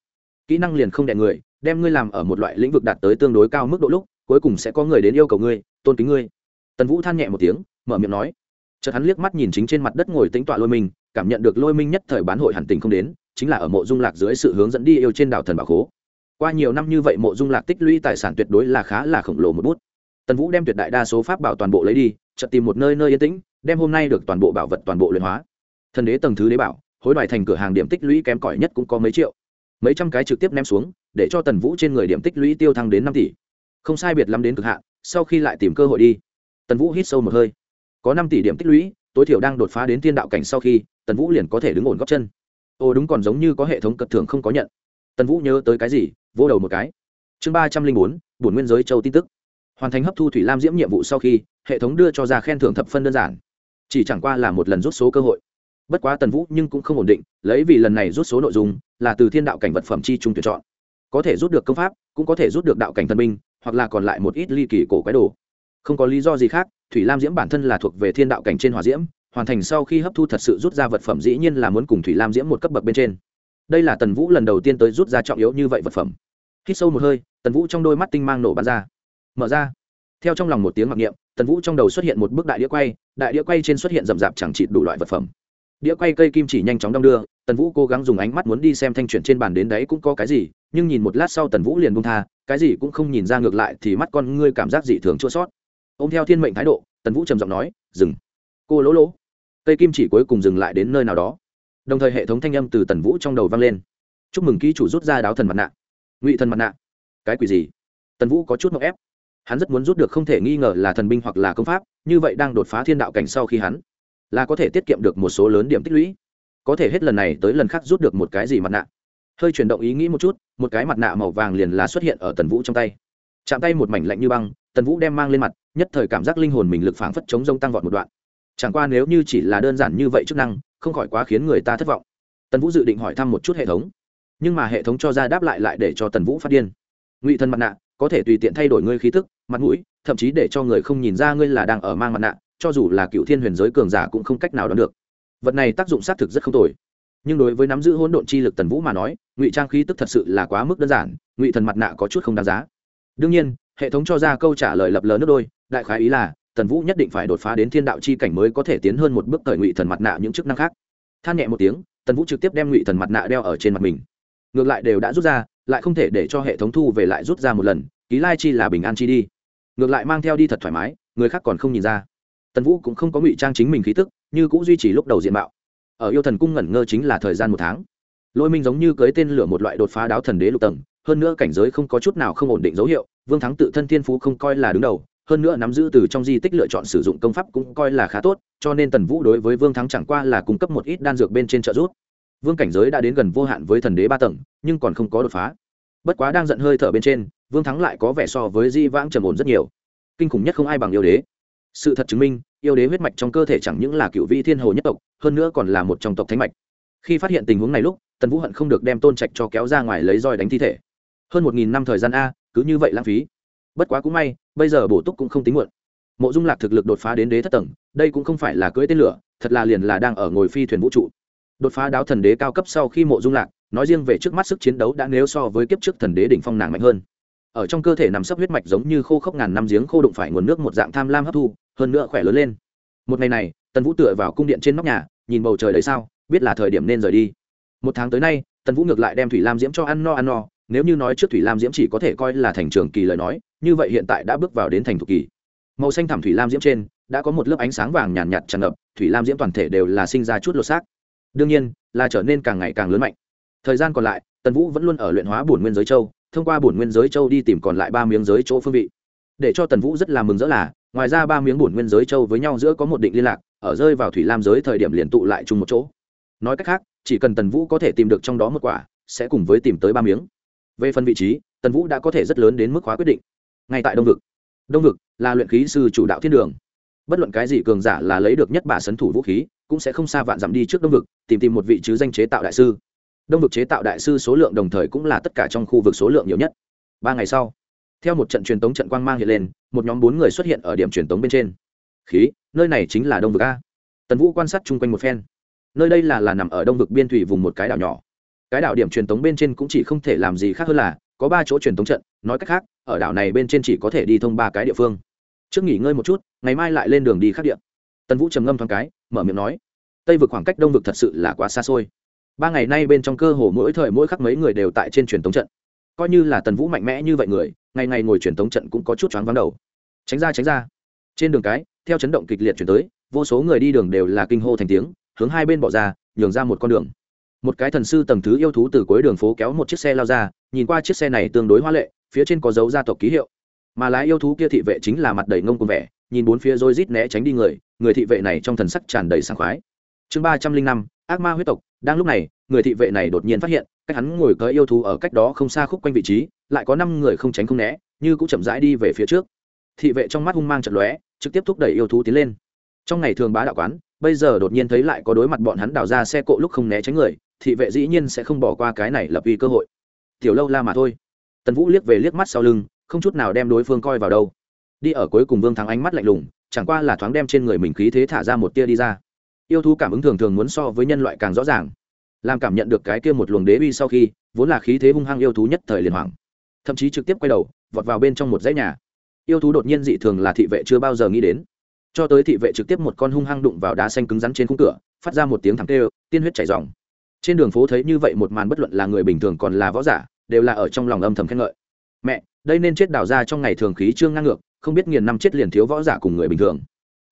Kỹ năng liền không đẻ người, đem ngươi làm ở một loại lĩnh vực đạt tới tương đối cao mức độ lúc, cuối cùng sẽ có người đến yêu cầu ngươi, tôn kính ngươi. Tần vũ than nhẹ một tiếng, mở miệng nói. Chợt hắn liếc mắt nhìn chính trên mặt đất ngồi tính tọa lôi minh cảm nhận được lôi minh nhất thời bán hội hẳn tình không đến chính là ở mộ dung lạc dưới sự hướng dẫn đi yêu trên đảo thần bảo khố. Qua nhiều năm như vậy mộ dung lạc tích lũy tài sản tuyệt đối là khá là khổng lồ một bút. Tần vũ đem tuyệt đại đa số pháp bảo toàn bộ lấy đi, chợt tìm một nơi nơi yên tĩnh, đem hôm nay được toàn bộ bảo vật toàn bộ luyện hóa. Thần đế tầng thứ đế bảo, hối đoài thành cửa hàng điểm tích lũy kém cỏi nhất cũng có mấy triệu. Mấy trăm cái trực tiếp ném xuống, để cho tần vũ trên người điểm tích lũy tiêu thăng đến năm tỷ. Không sai biệt lắm đến cực hạn, sau khi lại tìm cơ hội đi. Tần vũ hít sâu một hơi. Có năm tỷ điểm tích lũy, tối thiểu đang đột phá đến thiên đạo cảnh sau khi, tần vũ liền có thể đứng ổn góc chân ô đúng còn giống như có hệ thống cật thưởng không có nhận. Tần vũ nhớ tới cái gì, vỗ đầu một cái. Chương ba trăm linh bốn, bổn nguyên giới châu tin tức. Hoàn thành hấp thu thủy lam diễm nhiệm vụ sau khi, hệ thống đưa cho ra khen thưởng thập phân đơn giản. Chỉ chẳng qua là một lần rút số cơ hội. Bất quá tần vũ nhưng cũng không ổn định, lấy vì lần này rút số nội dung, là từ thiên đạo cảnh vật phẩm chi trung tuyển chọn. Có thể rút được công pháp, cũng có thể rút được đạo cảnh thần minh hoặc là còn lại một ít ly kỳ cổ quái đồ. Không có lý do gì khác, thủy lam diễm bản thân là thuộc về thiên đạo cảnh trên hòa diễm hoàn thành sau khi hấp thu thật sự rút ra vật phẩm dĩ nhiên là muốn cùng thủy lam diễm một cấp bậc bên trên. Đây là tần vũ lần đầu tiên tới rút ra trọng yếu như vậy vật phẩm. Hít sâu một hơi, tần vũ trong đôi mắt tinh mang nổ bắn ra. Mở ra. Theo trong lòng một tiếng mặc niệm, tần vũ trong đầu xuất hiện một bức đại đĩa quay, đại đĩa quay trên xuất hiện rậm rạp chẳng chịt đủ loại vật phẩm. Đĩa quay cây kim chỉ nhanh chóng đong đưa, tần vũ cố gắng dùng ánh mắt muốn đi xem thanh chuyển trên bàn đến đấy cũng có cái gì, nhưng nhìn một lát sau tần vũ liền bung tha, cái gì cũng không nhìn ra ngược lại thì mắt con ngươi cảm giác dị thường chua sót ôm theo thiên mệnh thái độ, tần vũ trầm giọng nói, dừng. Cô lỗ lỗ cây kim chỉ cuối cùng dừng lại đến nơi nào đó. Đồng thời hệ thống thanh âm từ tần vũ trong đầu vang lên. Chúc mừng ký chủ rút ra đáo thần mặt nạ. Ngụy thần mặt nạ. Cái quỷ gì? Tần vũ có chút mậu ép. Hắn rất muốn rút được không thể nghi ngờ là thần binh hoặc là công pháp, như vậy đang đột phá thiên đạo cảnh sau khi hắn là có thể tiết kiệm được một số lớn điểm tích lũy. Có thể hết lần này tới lần khác rút được một cái gì mặt nạ. Hơi chuyển động ý nghĩ một chút, một cái mặt nạ màu vàng liền là xuất hiện ở tần vũ trong tay. Chạm tay một mảnh lạnh như băng, tần vũ đem mang lên mặt, nhất thời cảm giác linh hồn mình lực phảng phất chống rông tăng vọt một đoạn chẳng qua nếu như chỉ là đơn giản như vậy chức năng, không khỏi quá khiến người ta thất vọng. Tần vũ dự định hỏi thăm một chút hệ thống. Nhưng mà hệ thống cho ra đáp lại lại để cho tần vũ phát điên. Ngụy thần mặt nạ, có thể tùy tiện thay đổi ngươi khí tức, mặt mũi, thậm chí để cho người không nhìn ra ngươi là đang ở mang mặt nạ, cho dù là cựu thiên huyền giới cường giả cũng không cách nào đón được. Vật này tác dụng xác thực rất không tồi. Nhưng đối với nắm giữ hỗn độn chi lực tần vũ mà nói, ngụy trang khí tức thật sự là quá mức đơn giản, ngụy thần mặt nạ có chút không đáng giá. Đương nhiên, hệ thống cho ra câu trả lời lập lờ nước đôi, đại khái ý là tần vũ nhất định phải đột phá đến thiên đạo chi cảnh mới có thể tiến hơn một bước thời ngụy thần mặt nạ những chức năng khác. Than nhẹ một tiếng, tần vũ trực tiếp đem ngụy thần mặt nạ đeo ở trên mặt mình. Ngược lại đều đã rút ra, lại không thể để cho hệ thống thu về lại rút ra một lần, ký lai chi là bình an chi đi. Ngược lại mang theo đi thật thoải mái, người khác còn không nhìn ra. Tần vũ cũng không có ngụy trang chính mình khí tức, như cũng duy trì lúc đầu diện mạo. Ở yêu thần cung ngẩn ngơ chính là thời gian một tháng. Lôi minh giống như cưới tên lửa một loại đột phá đáo thần đế lục tầng, hơn nữa cảnh giới không có chút nào không ổn định dấu hiệu, vương thắng tự thân thiên phú không coi là đứng đầu hơn nữa nắm giữ từ trong di tích lựa chọn sử dụng công pháp cũng coi là khá tốt, cho nên tần vũ đối với vương thắng chẳng qua là cung cấp một ít đan dược bên trên trợ giúp. Vương cảnh giới đã đến gần vô hạn với thần đế ba tầng, nhưng còn không có đột phá. Bất quá đang giận hơi thở bên trên, vương thắng lại có vẻ so với di vãng trầm ổn rất nhiều. Kinh khủng nhất không ai bằng yêu đế. Sự thật chứng minh, yêu đế huyết mạch trong cơ thể chẳng những là cựu vị thiên hồ nhất tộc, hơn nữa còn là một trong tộc thánh mạch. Khi phát hiện tình huống này lúc, tần vũ hận không được đem tôn trạch cho kéo ra ngoài lấy roi đánh thi thể. Hơn một nghìn năm thời gian a, cứ như vậy lãng phí bất quá cũng may, bây giờ bổ túc cũng không tính muộn. Mộ dung lạc thực lực đột phá đến đế thất tầng, đây cũng không phải là cưỡi tên lửa, thật là liền là đang ở ngồi phi thuyền vũ trụ. Đột phá đáo thần đế cao cấp sau khi mộ dung lạc, nói riêng về trước mắt sức chiến đấu đã nếu so với kiếp trước thần đế đỉnh phong nàng mạnh hơn. Ở trong cơ thể nằm sấp huyết mạch giống như khô khốc ngàn năm giếng khô đụng phải nguồn nước một dạng tham lam hấp thu, hơn nữa khỏe lớn lên. Một ngày này, tần vũ tựa vào cung điện trên nóc nhà, nhìn bầu trời đấy sao, biết là thời điểm nên rời đi. Một tháng tới nay, tần vũ ngược lại đem thủy lam diễm cho ăn no ăn no, nếu như nói trước thủy lam diễm chỉ có thể coi là thành trường kỳ lời nói như vậy hiện tại đã bước vào đến thành thục kỳ. Màu xanh thảm thủy lam diễm trên đã có một lớp ánh sáng vàng nhàn nhạt, nhạt tràn ngập thủy lam diễm toàn thể đều là sinh ra chút lột xác. Đương nhiên là trở nên càng ngày càng lớn mạnh. Thời gian còn lại tần vũ vẫn luôn ở luyện hóa bổn nguyên giới châu thông qua bổn nguyên giới châu đi tìm còn lại ba miếng giới chỗ phương vị. Để cho tần vũ rất là mừng rỡ là ngoài ra ba miếng bổn nguyên giới châu với nhau giữa có một định liên lạc ở rơi vào thủy lam giới thời điểm liền tụ lại chung một chỗ. Nói cách khác chỉ cần tần vũ có thể tìm được trong đó một quả sẽ cùng với tìm tới ba miếng. Về phần vị trí tần vũ đã có thể rất lớn đến mức khóa quyết định ngay tại đông vực. Đông vực là luyện khí sư chủ đạo thiên đường. Bất luận cái gì cường giả là lấy được nhất bà sấn thủ vũ khí, cũng sẽ không xa vạn dặm đi trước đông vực, tìm tìm một vị chứ danh chế tạo đại sư. Đông vực chế tạo đại sư số lượng đồng thời cũng là tất cả trong khu vực số lượng nhiều nhất. Ba ngày sau, theo một trận truyền tống trận quang mang hiện lên, một nhóm bốn người xuất hiện ở điểm truyền tống bên trên. Khí, nơi này chính là đông vực a. Tần vũ quan sát chung quanh một phen. Nơi đây là là nằm ở đông vực biên thủy vùng một cái đảo nhỏ. Cái đảo điểm truyền tống bên trên cũng chỉ không thể làm gì khác hơn là có ba chỗ truyền tống trận, nói cách khác ở đảo này bên trên chỉ có thể đi thông ba cái địa phương. Trước nghỉ ngơi một chút, ngày mai lại lên đường đi khắc điện tần vũ trầm ngâm thoáng cái, mở miệng nói, tây vực khoảng cách đông vực thật sự là quá xa xôi. Ba ngày nay bên trong cơ hồ mỗi thời mỗi khắc mấy người đều tại trên truyền tống trận. Coi như là tần vũ mạnh mẽ như vậy người, ngày ngày ngồi truyền tống trận cũng có chút choáng vắng đầu. Tránh ra tránh ra. Trên đường cái, theo chấn động kịch liệt chuyển tới, vô số người đi đường đều là kinh hô thành tiếng, hướng hai bên bỏ ra, nhường ra một con đường. Một cái thần sư tầng thứ yêu thú từ cuối đường phố kéo một chiếc xe lao ra, nhìn qua chiếc xe này tương đối hoa lệ phía trên có dấu gia tộc ký hiệu. Mà lái yêu thú kia thị vệ chính là mặt đầy ngông cùng vẻ, nhìn bốn phía rồi rít né tránh đi người người thị vệ này trong thần sắc tràn đầy sảng khoái. Chương ba trăm linh năm, ác ma huyết tộc, đang lúc này, người thị vệ này đột nhiên phát hiện, cách hắn ngồi cỡ yêu thú ở cách đó không xa khúc quanh vị trí, lại có năm người không tránh không né, như cũng chậm rãi đi về phía trước. Thị vệ trong mắt hung mang chật lóe, trực tiếp thúc đẩy yêu thú tiến lên. Trong ngày thường bá đạo quán, bây giờ đột nhiên thấy lại có đối mặt bọn hắn đào ra xe cộ lúc không né tránh người, thị vệ dĩ nhiên sẽ không bỏ qua cái này lập uy cơ hội. Tiểu lâu la mà thôi tần vũ liếc về liếc mắt sau lưng, không chút nào đem đối phương coi vào đâu. Đi ở cuối cùng vương thắng ánh mắt lạnh lùng, chẳng qua là thoáng đem trên người mình khí thế thả ra một tia đi ra. Yêu thú cảm ứng thường thường muốn so với nhân loại càng rõ ràng, làm cảm nhận được cái kia một luồng đế uy sau khi, vốn là khí thế hung hăng yêu thú nhất thời liền hoảng. Thậm chí trực tiếp quay đầu, vọt vào bên trong một dãy nhà. Yêu thú đột nhiên dị thường là thị vệ chưa bao giờ nghĩ đến. Cho tới thị vệ trực tiếp một con hung hăng đụng vào đá xanh cứng rắn trên khung cửa, phát ra một tiếng thẳng tê tiên huyết chảy dòng trên đường phố thấy như vậy một màn bất luận là người bình thường còn là võ giả đều là ở trong lòng âm thầm khen ngợi. Mẹ, đây nên chết đào ra trong ngày thường khí trương ngang ngược, không biết nghiền năm chết liền thiếu võ giả cùng người bình thường.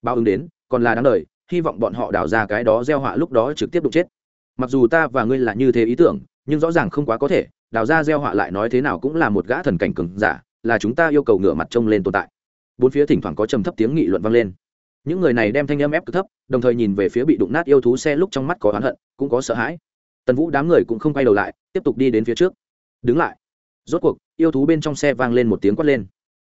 Bao ứng đến, còn là đáng đời, hy vọng bọn họ đào ra cái đó gieo họa lúc đó trực tiếp đụng chết. Mặc dù ta và ngươi là như thế ý tưởng, nhưng rõ ràng không quá có thể, đào ra gieo họa lại nói thế nào cũng là một gã thần cảnh cường giả, là chúng ta yêu cầu ngửa mặt trông lên tồn tại. Bốn phía thỉnh thoảng có trầm thấp tiếng nghị luận vang lên. Những người này đem thanh âm ép cực thấp, đồng thời nhìn về phía bị đụng nát yêu thú xe lúc trong mắt có oán hận, cũng có sợ hãi. Tần vũ đám người cũng không quay đầu lại, tiếp tục đi đến phía trước đứng lại. Rốt cuộc, yêu thú bên trong xe vang lên một tiếng quát lên.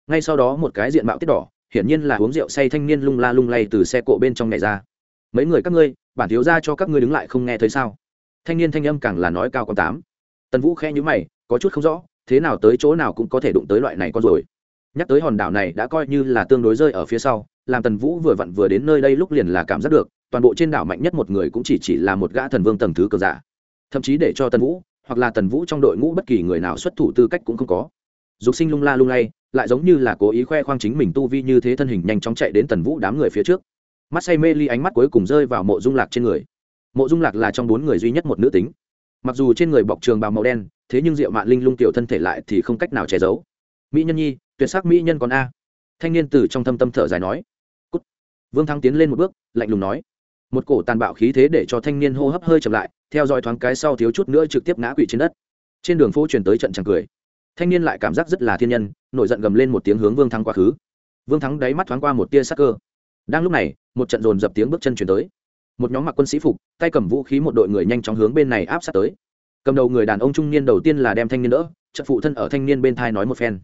Ngay sau đó một cái diện mạo tiết đỏ, hiển nhiên là uống rượu say thanh niên lung la lung lay từ xe cộ bên trong nhảy ra. Mấy người các ngươi, bản thiếu ra cho các ngươi đứng lại không nghe thấy sao? Thanh niên thanh âm càng là nói cao con tám. Tần vũ khe nhữ mày, có chút không rõ, thế nào tới chỗ nào cũng có thể đụng tới loại này con rồi. Nhắc tới hòn đảo này đã coi như là tương đối rơi ở phía sau, làm tần vũ vừa vặn vừa đến nơi đây lúc liền là cảm giác được, toàn bộ trên đảo mạnh nhất một người cũng chỉ chỉ là một gã thần vương tầng thứ cờ giả. Thậm chí để cho tần vũ hoặc là tần vũ trong đội ngũ bất kỳ người nào xuất thủ tư cách cũng không có. Dục sinh lung la lung lay, lại giống như là cố ý khoe khoang chính mình tu vi như thế thân hình nhanh chóng chạy đến tần vũ đám người phía trước. Mắt say mê ly ánh mắt cuối cùng rơi vào mộ dung lạc trên người. Mộ dung lạc là trong bốn người duy nhất một nữ tính. Mặc dù trên người bọc trường bào màu đen, thế nhưng diệu mạn linh lung tiểu thân thể lại thì không cách nào che giấu. Mỹ nhân nhi, tuyệt sắc mỹ nhân còn a. Thanh niên từ trong thâm tâm thở dài nói. Cút. vương thắng tiến lên một bước, lạnh lùng nói một cổ tàn bạo khí thế để cho thanh niên hô hấp hơi chậm lại, theo dõi thoáng cái sau thiếu chút nữa trực tiếp ngã quỵ trên đất. Trên đường phố truyền tới trận chẳng cười. Thanh niên lại cảm giác rất là thiên nhân, nổi giận gầm lên một tiếng hướng vương thắng quá khứ. Vương thắng đáy mắt thoáng qua một tia sắc cơ. Đang lúc này, một trận dồn dập tiếng bước chân chuyển tới. Một nhóm mặc quân sĩ phục, tay cầm vũ khí một đội người nhanh chóng hướng bên này áp sát tới. Cầm đầu người đàn ông trung niên đầu tiên là đem thanh niên đỡ trận phụ thân ở thanh niên bên thai nói một phen.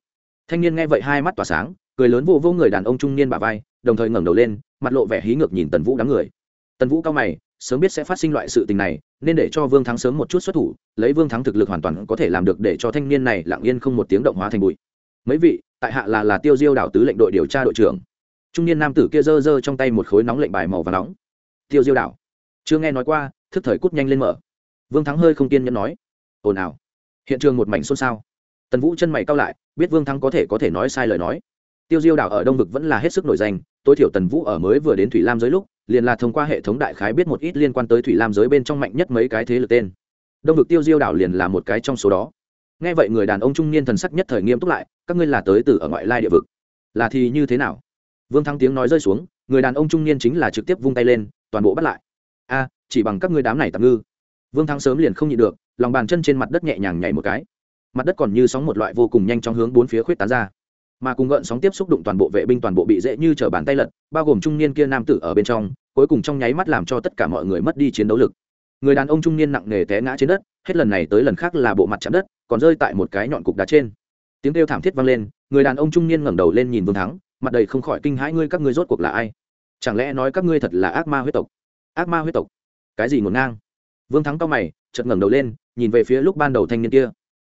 Thanh niên nghe vậy hai mắt tỏa sáng, cười lớn vô vô người đàn ông trung niên bà vai, đồng thời ngẩng đầu lên, mặt lộ vẻ hí ngược nhìn tần vũ đám người tần vũ cao mày, sớm biết sẽ phát sinh loại sự tình này, nên để cho vương thắng sớm một chút xuất thủ, lấy vương thắng thực lực hoàn toàn có thể làm được để cho thanh niên này lặng yên không một tiếng động hóa thành bụi. Mấy vị, tại hạ là là tiêu diêu đảo tứ lệnh đội điều tra đội trưởng. Trung niên nam tử kia giơ giơ trong tay một khối nóng lệnh bài màu và nóng. Tiêu diêu đảo, chưa nghe nói qua, thức thời cút nhanh lên mở. Vương thắng hơi không kiên nhẫn nói, ồn ào, hiện trường một mảnh xôn xao. Tần vũ chân mày cao lại, biết vương thắng có thể có thể nói sai lời nói. Tiêu diêu đảo ở đông vực vẫn là hết sức nổi danh, tối thiểu tần vũ ở mới vừa đến thủy lam giới lúc liền là thông qua hệ thống đại khái biết một ít liên quan tới thủy lam giới bên trong mạnh nhất mấy cái thế lực tên. Đông vực tiêu diêu đảo liền là một cái trong số đó. Nghe vậy người đàn ông trung niên thần sắc nhất thời nghiêm túc lại, các ngươi là tới từ ở ngoại lai địa vực. Là thì như thế nào? Vương thắng tiếng nói rơi xuống, người đàn ông trung niên chính là trực tiếp vung tay lên, toàn bộ bắt lại. A, chỉ bằng các ngươi đám này tạm ngư. Vương thắng sớm liền không nhịn được, lòng bàn chân trên mặt đất nhẹ nhàng nhảy một cái. Mặt đất còn như sóng một loại vô cùng nhanh chóng hướng bốn phía khuyết tán ra mà cùng gợn sóng tiếp xúc đụng toàn bộ vệ binh toàn bộ bị dễ như t bàn tay lật, bao gồm trung niên kia nam tử ở bên trong, cuối cùng trong nháy mắt làm cho tất cả mọi người mất đi chiến đấu lực. Người đàn ông trung niên nặng nề té ngã trên đất, hết lần này tới lần khác là bộ mặt chạm đất, còn rơi tại một cái nhọn cục đá trên. Tiếng kêu thảm thiết vang lên, người đàn ông trung niên ngẩng đầu lên nhìn vương thắng, mặt đầy không khỏi kinh hãi ngươi các ngươi rốt cuộc là ai? Chẳng lẽ nói các ngươi thật là ác ma huyết tộc? Ác ma huyết tộc? Cái gì ngổn ngang? Vương thắng cao mày, chợt ngẩng đầu lên, nhìn về phía lúc ban đầu thanh niên kia.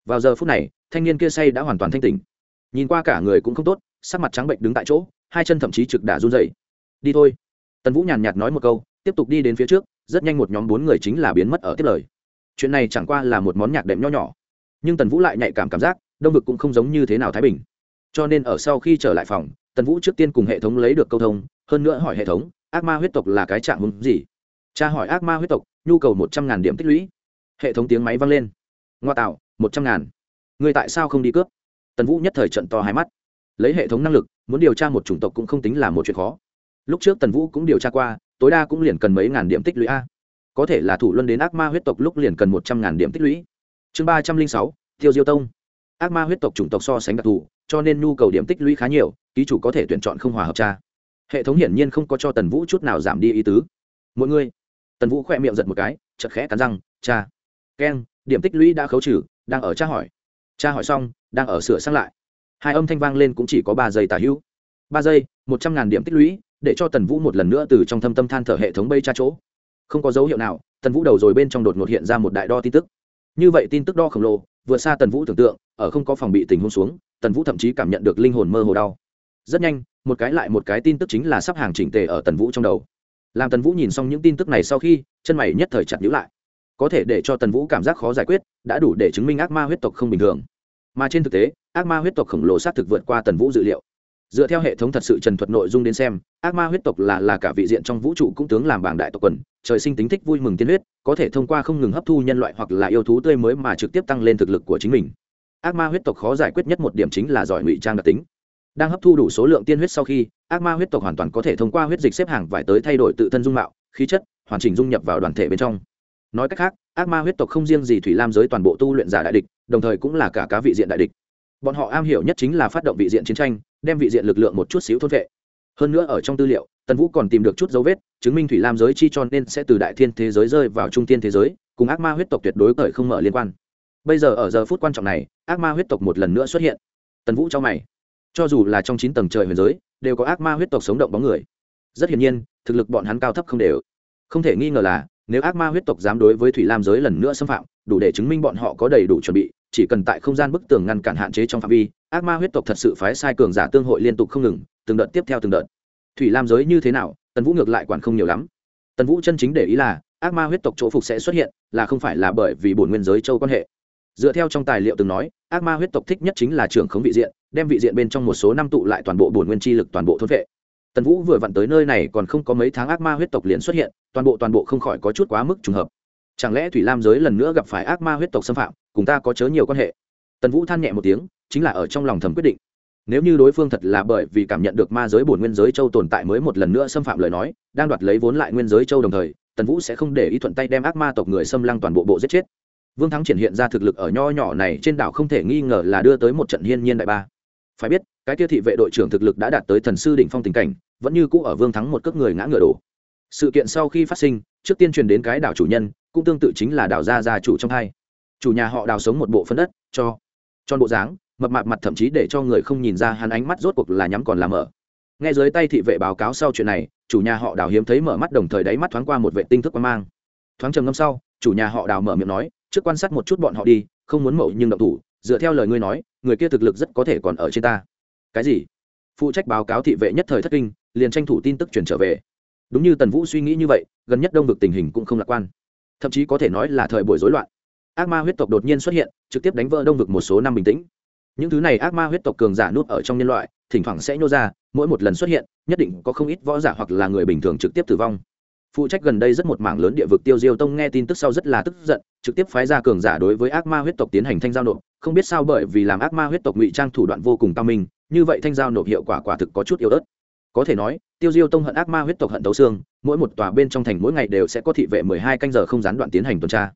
Vào giờ phút này, thanh niên kia say đã hoàn toàn thanh tỉnh nhìn qua cả người cũng không tốt, sắc mặt trắng bệnh đứng tại chỗ, hai chân thậm chí trực đã run dày đi thôi. Tần vũ nhàn nhạt nói một câu, tiếp tục đi đến phía trước, rất nhanh một nhóm bốn người chính là biến mất ở tiếp lời. Chuyện này chẳng qua là một món nhạc đệm nho nhỏ. Nhưng tần vũ lại nhạy cảm cảm giác, đông vực cũng không giống như thế nào thái bình. Cho nên ở sau khi trở lại phòng, tần vũ trước tiên cùng hệ thống lấy được câu thông, hơn nữa hỏi hệ thống, ác ma huyết tộc là cái trạng hứng gì? Cha hỏi, ác ma huyết tộc, nhu cầu một trăm ngàn điểm tích lũy. Hệ thống tiếng máy vang lên. Ngoa tạo, một trăm ngàn. Người tại sao không đi cướp? Tần vũ nhất thời trận to hai mắt. Lấy hệ thống năng lực, muốn điều tra một chủng tộc cũng không tính là một chuyện khó. Lúc trước tần vũ cũng điều tra qua, tối đa cũng liền cần mấy ngàn điểm tích lũy a. Có thể là thủ luân đến ác ma huyết tộc lúc liền cần một trăm ngàn điểm tích lũy. Chương ba trăm linh sáu, tiêu diêu tông. Ác ma huyết tộc chủng tộc so sánh đặc thù, cho nên nhu cầu điểm tích lũy khá nhiều, ký chủ có thể tuyển chọn không hòa hợp tra. Hệ thống hiển nhiên không có cho tần vũ chút nào giảm đi ý tứ. Mỗi người, tần vũ khỏe miệng giật một cái chật khẽ cắn răng, cha. Keng, điểm tích lũy đã khấu trừ, đang ở tra hỏi. Cha hỏi xong đang ở sửa sang lại. Hai âm thanh vang lên cũng chỉ có ba giây tả hữu. Ba giây, một trăm ngàn điểm tích lũy, để cho tần vũ một lần nữa từ trong thâm tâm than thở hệ thống bây tra chỗ. Không có dấu hiệu nào, tần vũ đầu rồi bên trong đột ngột hiện ra một đại đo tin tức. Như vậy tin tức đo khổng lồ, vượt xa tần vũ tưởng tượng, ở không có phòng bị tình huống xuống, tần vũ thậm chí cảm nhận được linh hồn mơ hồ đau. Rất nhanh, một cái lại một cái tin tức chính là sắp hàng chỉnh tề ở tần vũ trong đầu. Làm tần vũ nhìn xong những tin tức này sau khi, chân mày nhất thời chặt nhữ lại. Có thể để cho tần vũ cảm giác khó giải quyết, đã đủ để chứng minh ác ma huyết tộc không bình thường mà trên thực tế, ác ma huyết tộc khổng lồ xác thực vượt qua tần vũ dự liệu. Dựa theo hệ thống thật sự trần thuật nội dung đến xem, ác ma huyết tộc là là cả vị diện trong vũ trụ cũng tướng làm bảng đại tộc quần, trời sinh tính thích vui mừng tiên huyết, có thể thông qua không ngừng hấp thu nhân loại hoặc là yêu thú tươi mới mà trực tiếp tăng lên thực lực của chính mình. Ác ma huyết tộc khó giải quyết nhất một điểm chính là giỏi ngụy trang đặc tính. Đang hấp thu đủ số lượng tiên huyết sau khi, ác ma huyết tộc hoàn toàn có thể thông qua huyết dịch xếp hàng vải tới thay đổi tự thân dung mạo, khí chất, hoàn chỉnh dung nhập vào đoàn thể bên trong. Nói cách khác, ác ma huyết tộc không riêng gì thủy lam giới toàn bộ tu luyện giả đại địch đồng thời cũng là cả cá vị diện đại địch. Bọn họ am hiểu nhất chính là phát động vị diện chiến tranh, đem vị diện lực lượng một chút xíu thốt vệ. Hơn nữa ở trong tư liệu, tần vũ còn tìm được chút dấu vết, chứng minh thủy lam giới chi cho nên sẽ từ đại thiên thế giới rơi vào trung tiên thế giới, cùng ác ma huyết tộc tuyệt đối cởi không mở liên quan. Bây giờ ở giờ phút quan trọng này, ác ma huyết tộc một lần nữa xuất hiện. Tần vũ cho mày. Cho dù là trong chín tầng trời huyền giới, đều có ác ma huyết tộc sống động bóng người. Rất hiển nhiên, thực lực bọn hắn cao thấp không đều. Không thể nghi ngờ là, nếu ác ma huyết tộc dám đối với thủy lam giới lần nữa xâm phạm, đủ để chứng minh bọn họ có đầy đủ chuẩn bị chỉ cần tại không gian bức tường ngăn cản hạn chế trong phạm vi, ác ma huyết tộc thật sự phái sai cường giả tương hội liên tục không ngừng, từng đợt tiếp theo từng đợt. Thủy lam giới như thế nào, tần vũ ngược lại quản không nhiều lắm. Tần vũ chân chính để ý là, ác ma huyết tộc chỗ phục sẽ xuất hiện, là không phải là bởi vì bổn nguyên giới châu quan hệ. Dựa theo trong tài liệu từng nói, ác ma huyết tộc thích nhất chính là trưởng khống vị diện, đem vị diện bên trong một số năm tụ lại toàn bộ bổn nguyên chi lực toàn bộ thôn vệ. Tần vũ vừa vặn tới nơi này còn không có mấy tháng ác ma huyết tộc liền xuất hiện, toàn bộ toàn bộ không khỏi có chút quá mức trùng hợp chẳng lẽ thủy lam giới lần nữa gặp phải ác ma huyết tộc xâm phạm, cùng ta có chớ nhiều quan hệ? Tần vũ than nhẹ một tiếng, chính là ở trong lòng thầm quyết định. Nếu như đối phương thật là bởi vì cảm nhận được ma giới bổn nguyên giới châu tồn tại mới một lần nữa xâm phạm lời nói, đang đoạt lấy vốn lại nguyên giới châu đồng thời, tần vũ sẽ không để ý thuận tay đem ác ma tộc người xâm lăng toàn bộ bộ giết chết. Vương thắng triển hiện ra thực lực ở nho nhỏ này trên đảo không thể nghi ngờ là đưa tới một trận hiên nhiên đại ba. Phải biết, cái tiêu thị vệ đội trưởng thực lực đã đạt tới thần sư đỉnh phong tình cảnh, vẫn như cũ ở vương thắng một cước người ngã ngựa đổ sự kiện sau khi phát sinh, trước tiên truyền đến cái đảo chủ nhân, cũng tương tự chính là đảo gia gia chủ trong hai chủ nhà họ đào sống một bộ phân đất, cho cho bộ dáng, mập mạp mặt thậm chí để cho người không nhìn ra hắn ánh mắt rốt cuộc là nhắm còn làm mở. Nghe dưới tay thị vệ báo cáo sau chuyện này, chủ nhà họ đào hiếm thấy mở mắt đồng thời đáy mắt thoáng qua một vệ tinh thức quan mang. Thoáng trầm ngâm sau, chủ nhà họ đào mở miệng nói, trước quan sát một chút bọn họ đi, không muốn mậu nhưng động thủ, dựa theo lời ngươi nói, người kia thực lực rất có thể còn ở trên ta. Cái gì? Phụ trách báo cáo thị vệ nhất thời thất kinh, liền tranh thủ tin tức chuyển trở về đúng như tần vũ suy nghĩ như vậy, gần nhất đông vực tình hình cũng không lạc quan. Thậm chí có thể nói là thời buổi rối loạn. Ác ma huyết tộc đột nhiên xuất hiện, trực tiếp đánh vỡ đông vực một số năm bình tĩnh. Những thứ này ác ma huyết tộc cường giả nuốt ở trong nhân loại, thỉnh thoảng sẽ nhô ra, mỗi một lần xuất hiện, nhất định có không ít võ giả hoặc là người bình thường trực tiếp tử vong. Phụ trách gần đây rất một mảng lớn địa vực tiêu diêu tông nghe tin tức sau rất là tức giận, trực tiếp phái ra cường giả đối với ác ma huyết tộc tiến hành thanh giao nộp, không biết sao bởi vì làm ác ma huyết tộc ngụy trang thủ đoạn vô cùng cao minh, như vậy thanh giao nộp hiệu quả quả thực có chút yếu ớt có thể nói, tiêu diêu tông hận ác ma huyết tộc hận tấu xương, mỗi một tòa bên trong thành mỗi ngày đều sẽ có thị vệ mười hai canh giờ không gián đoạn tiến hành tuần tra.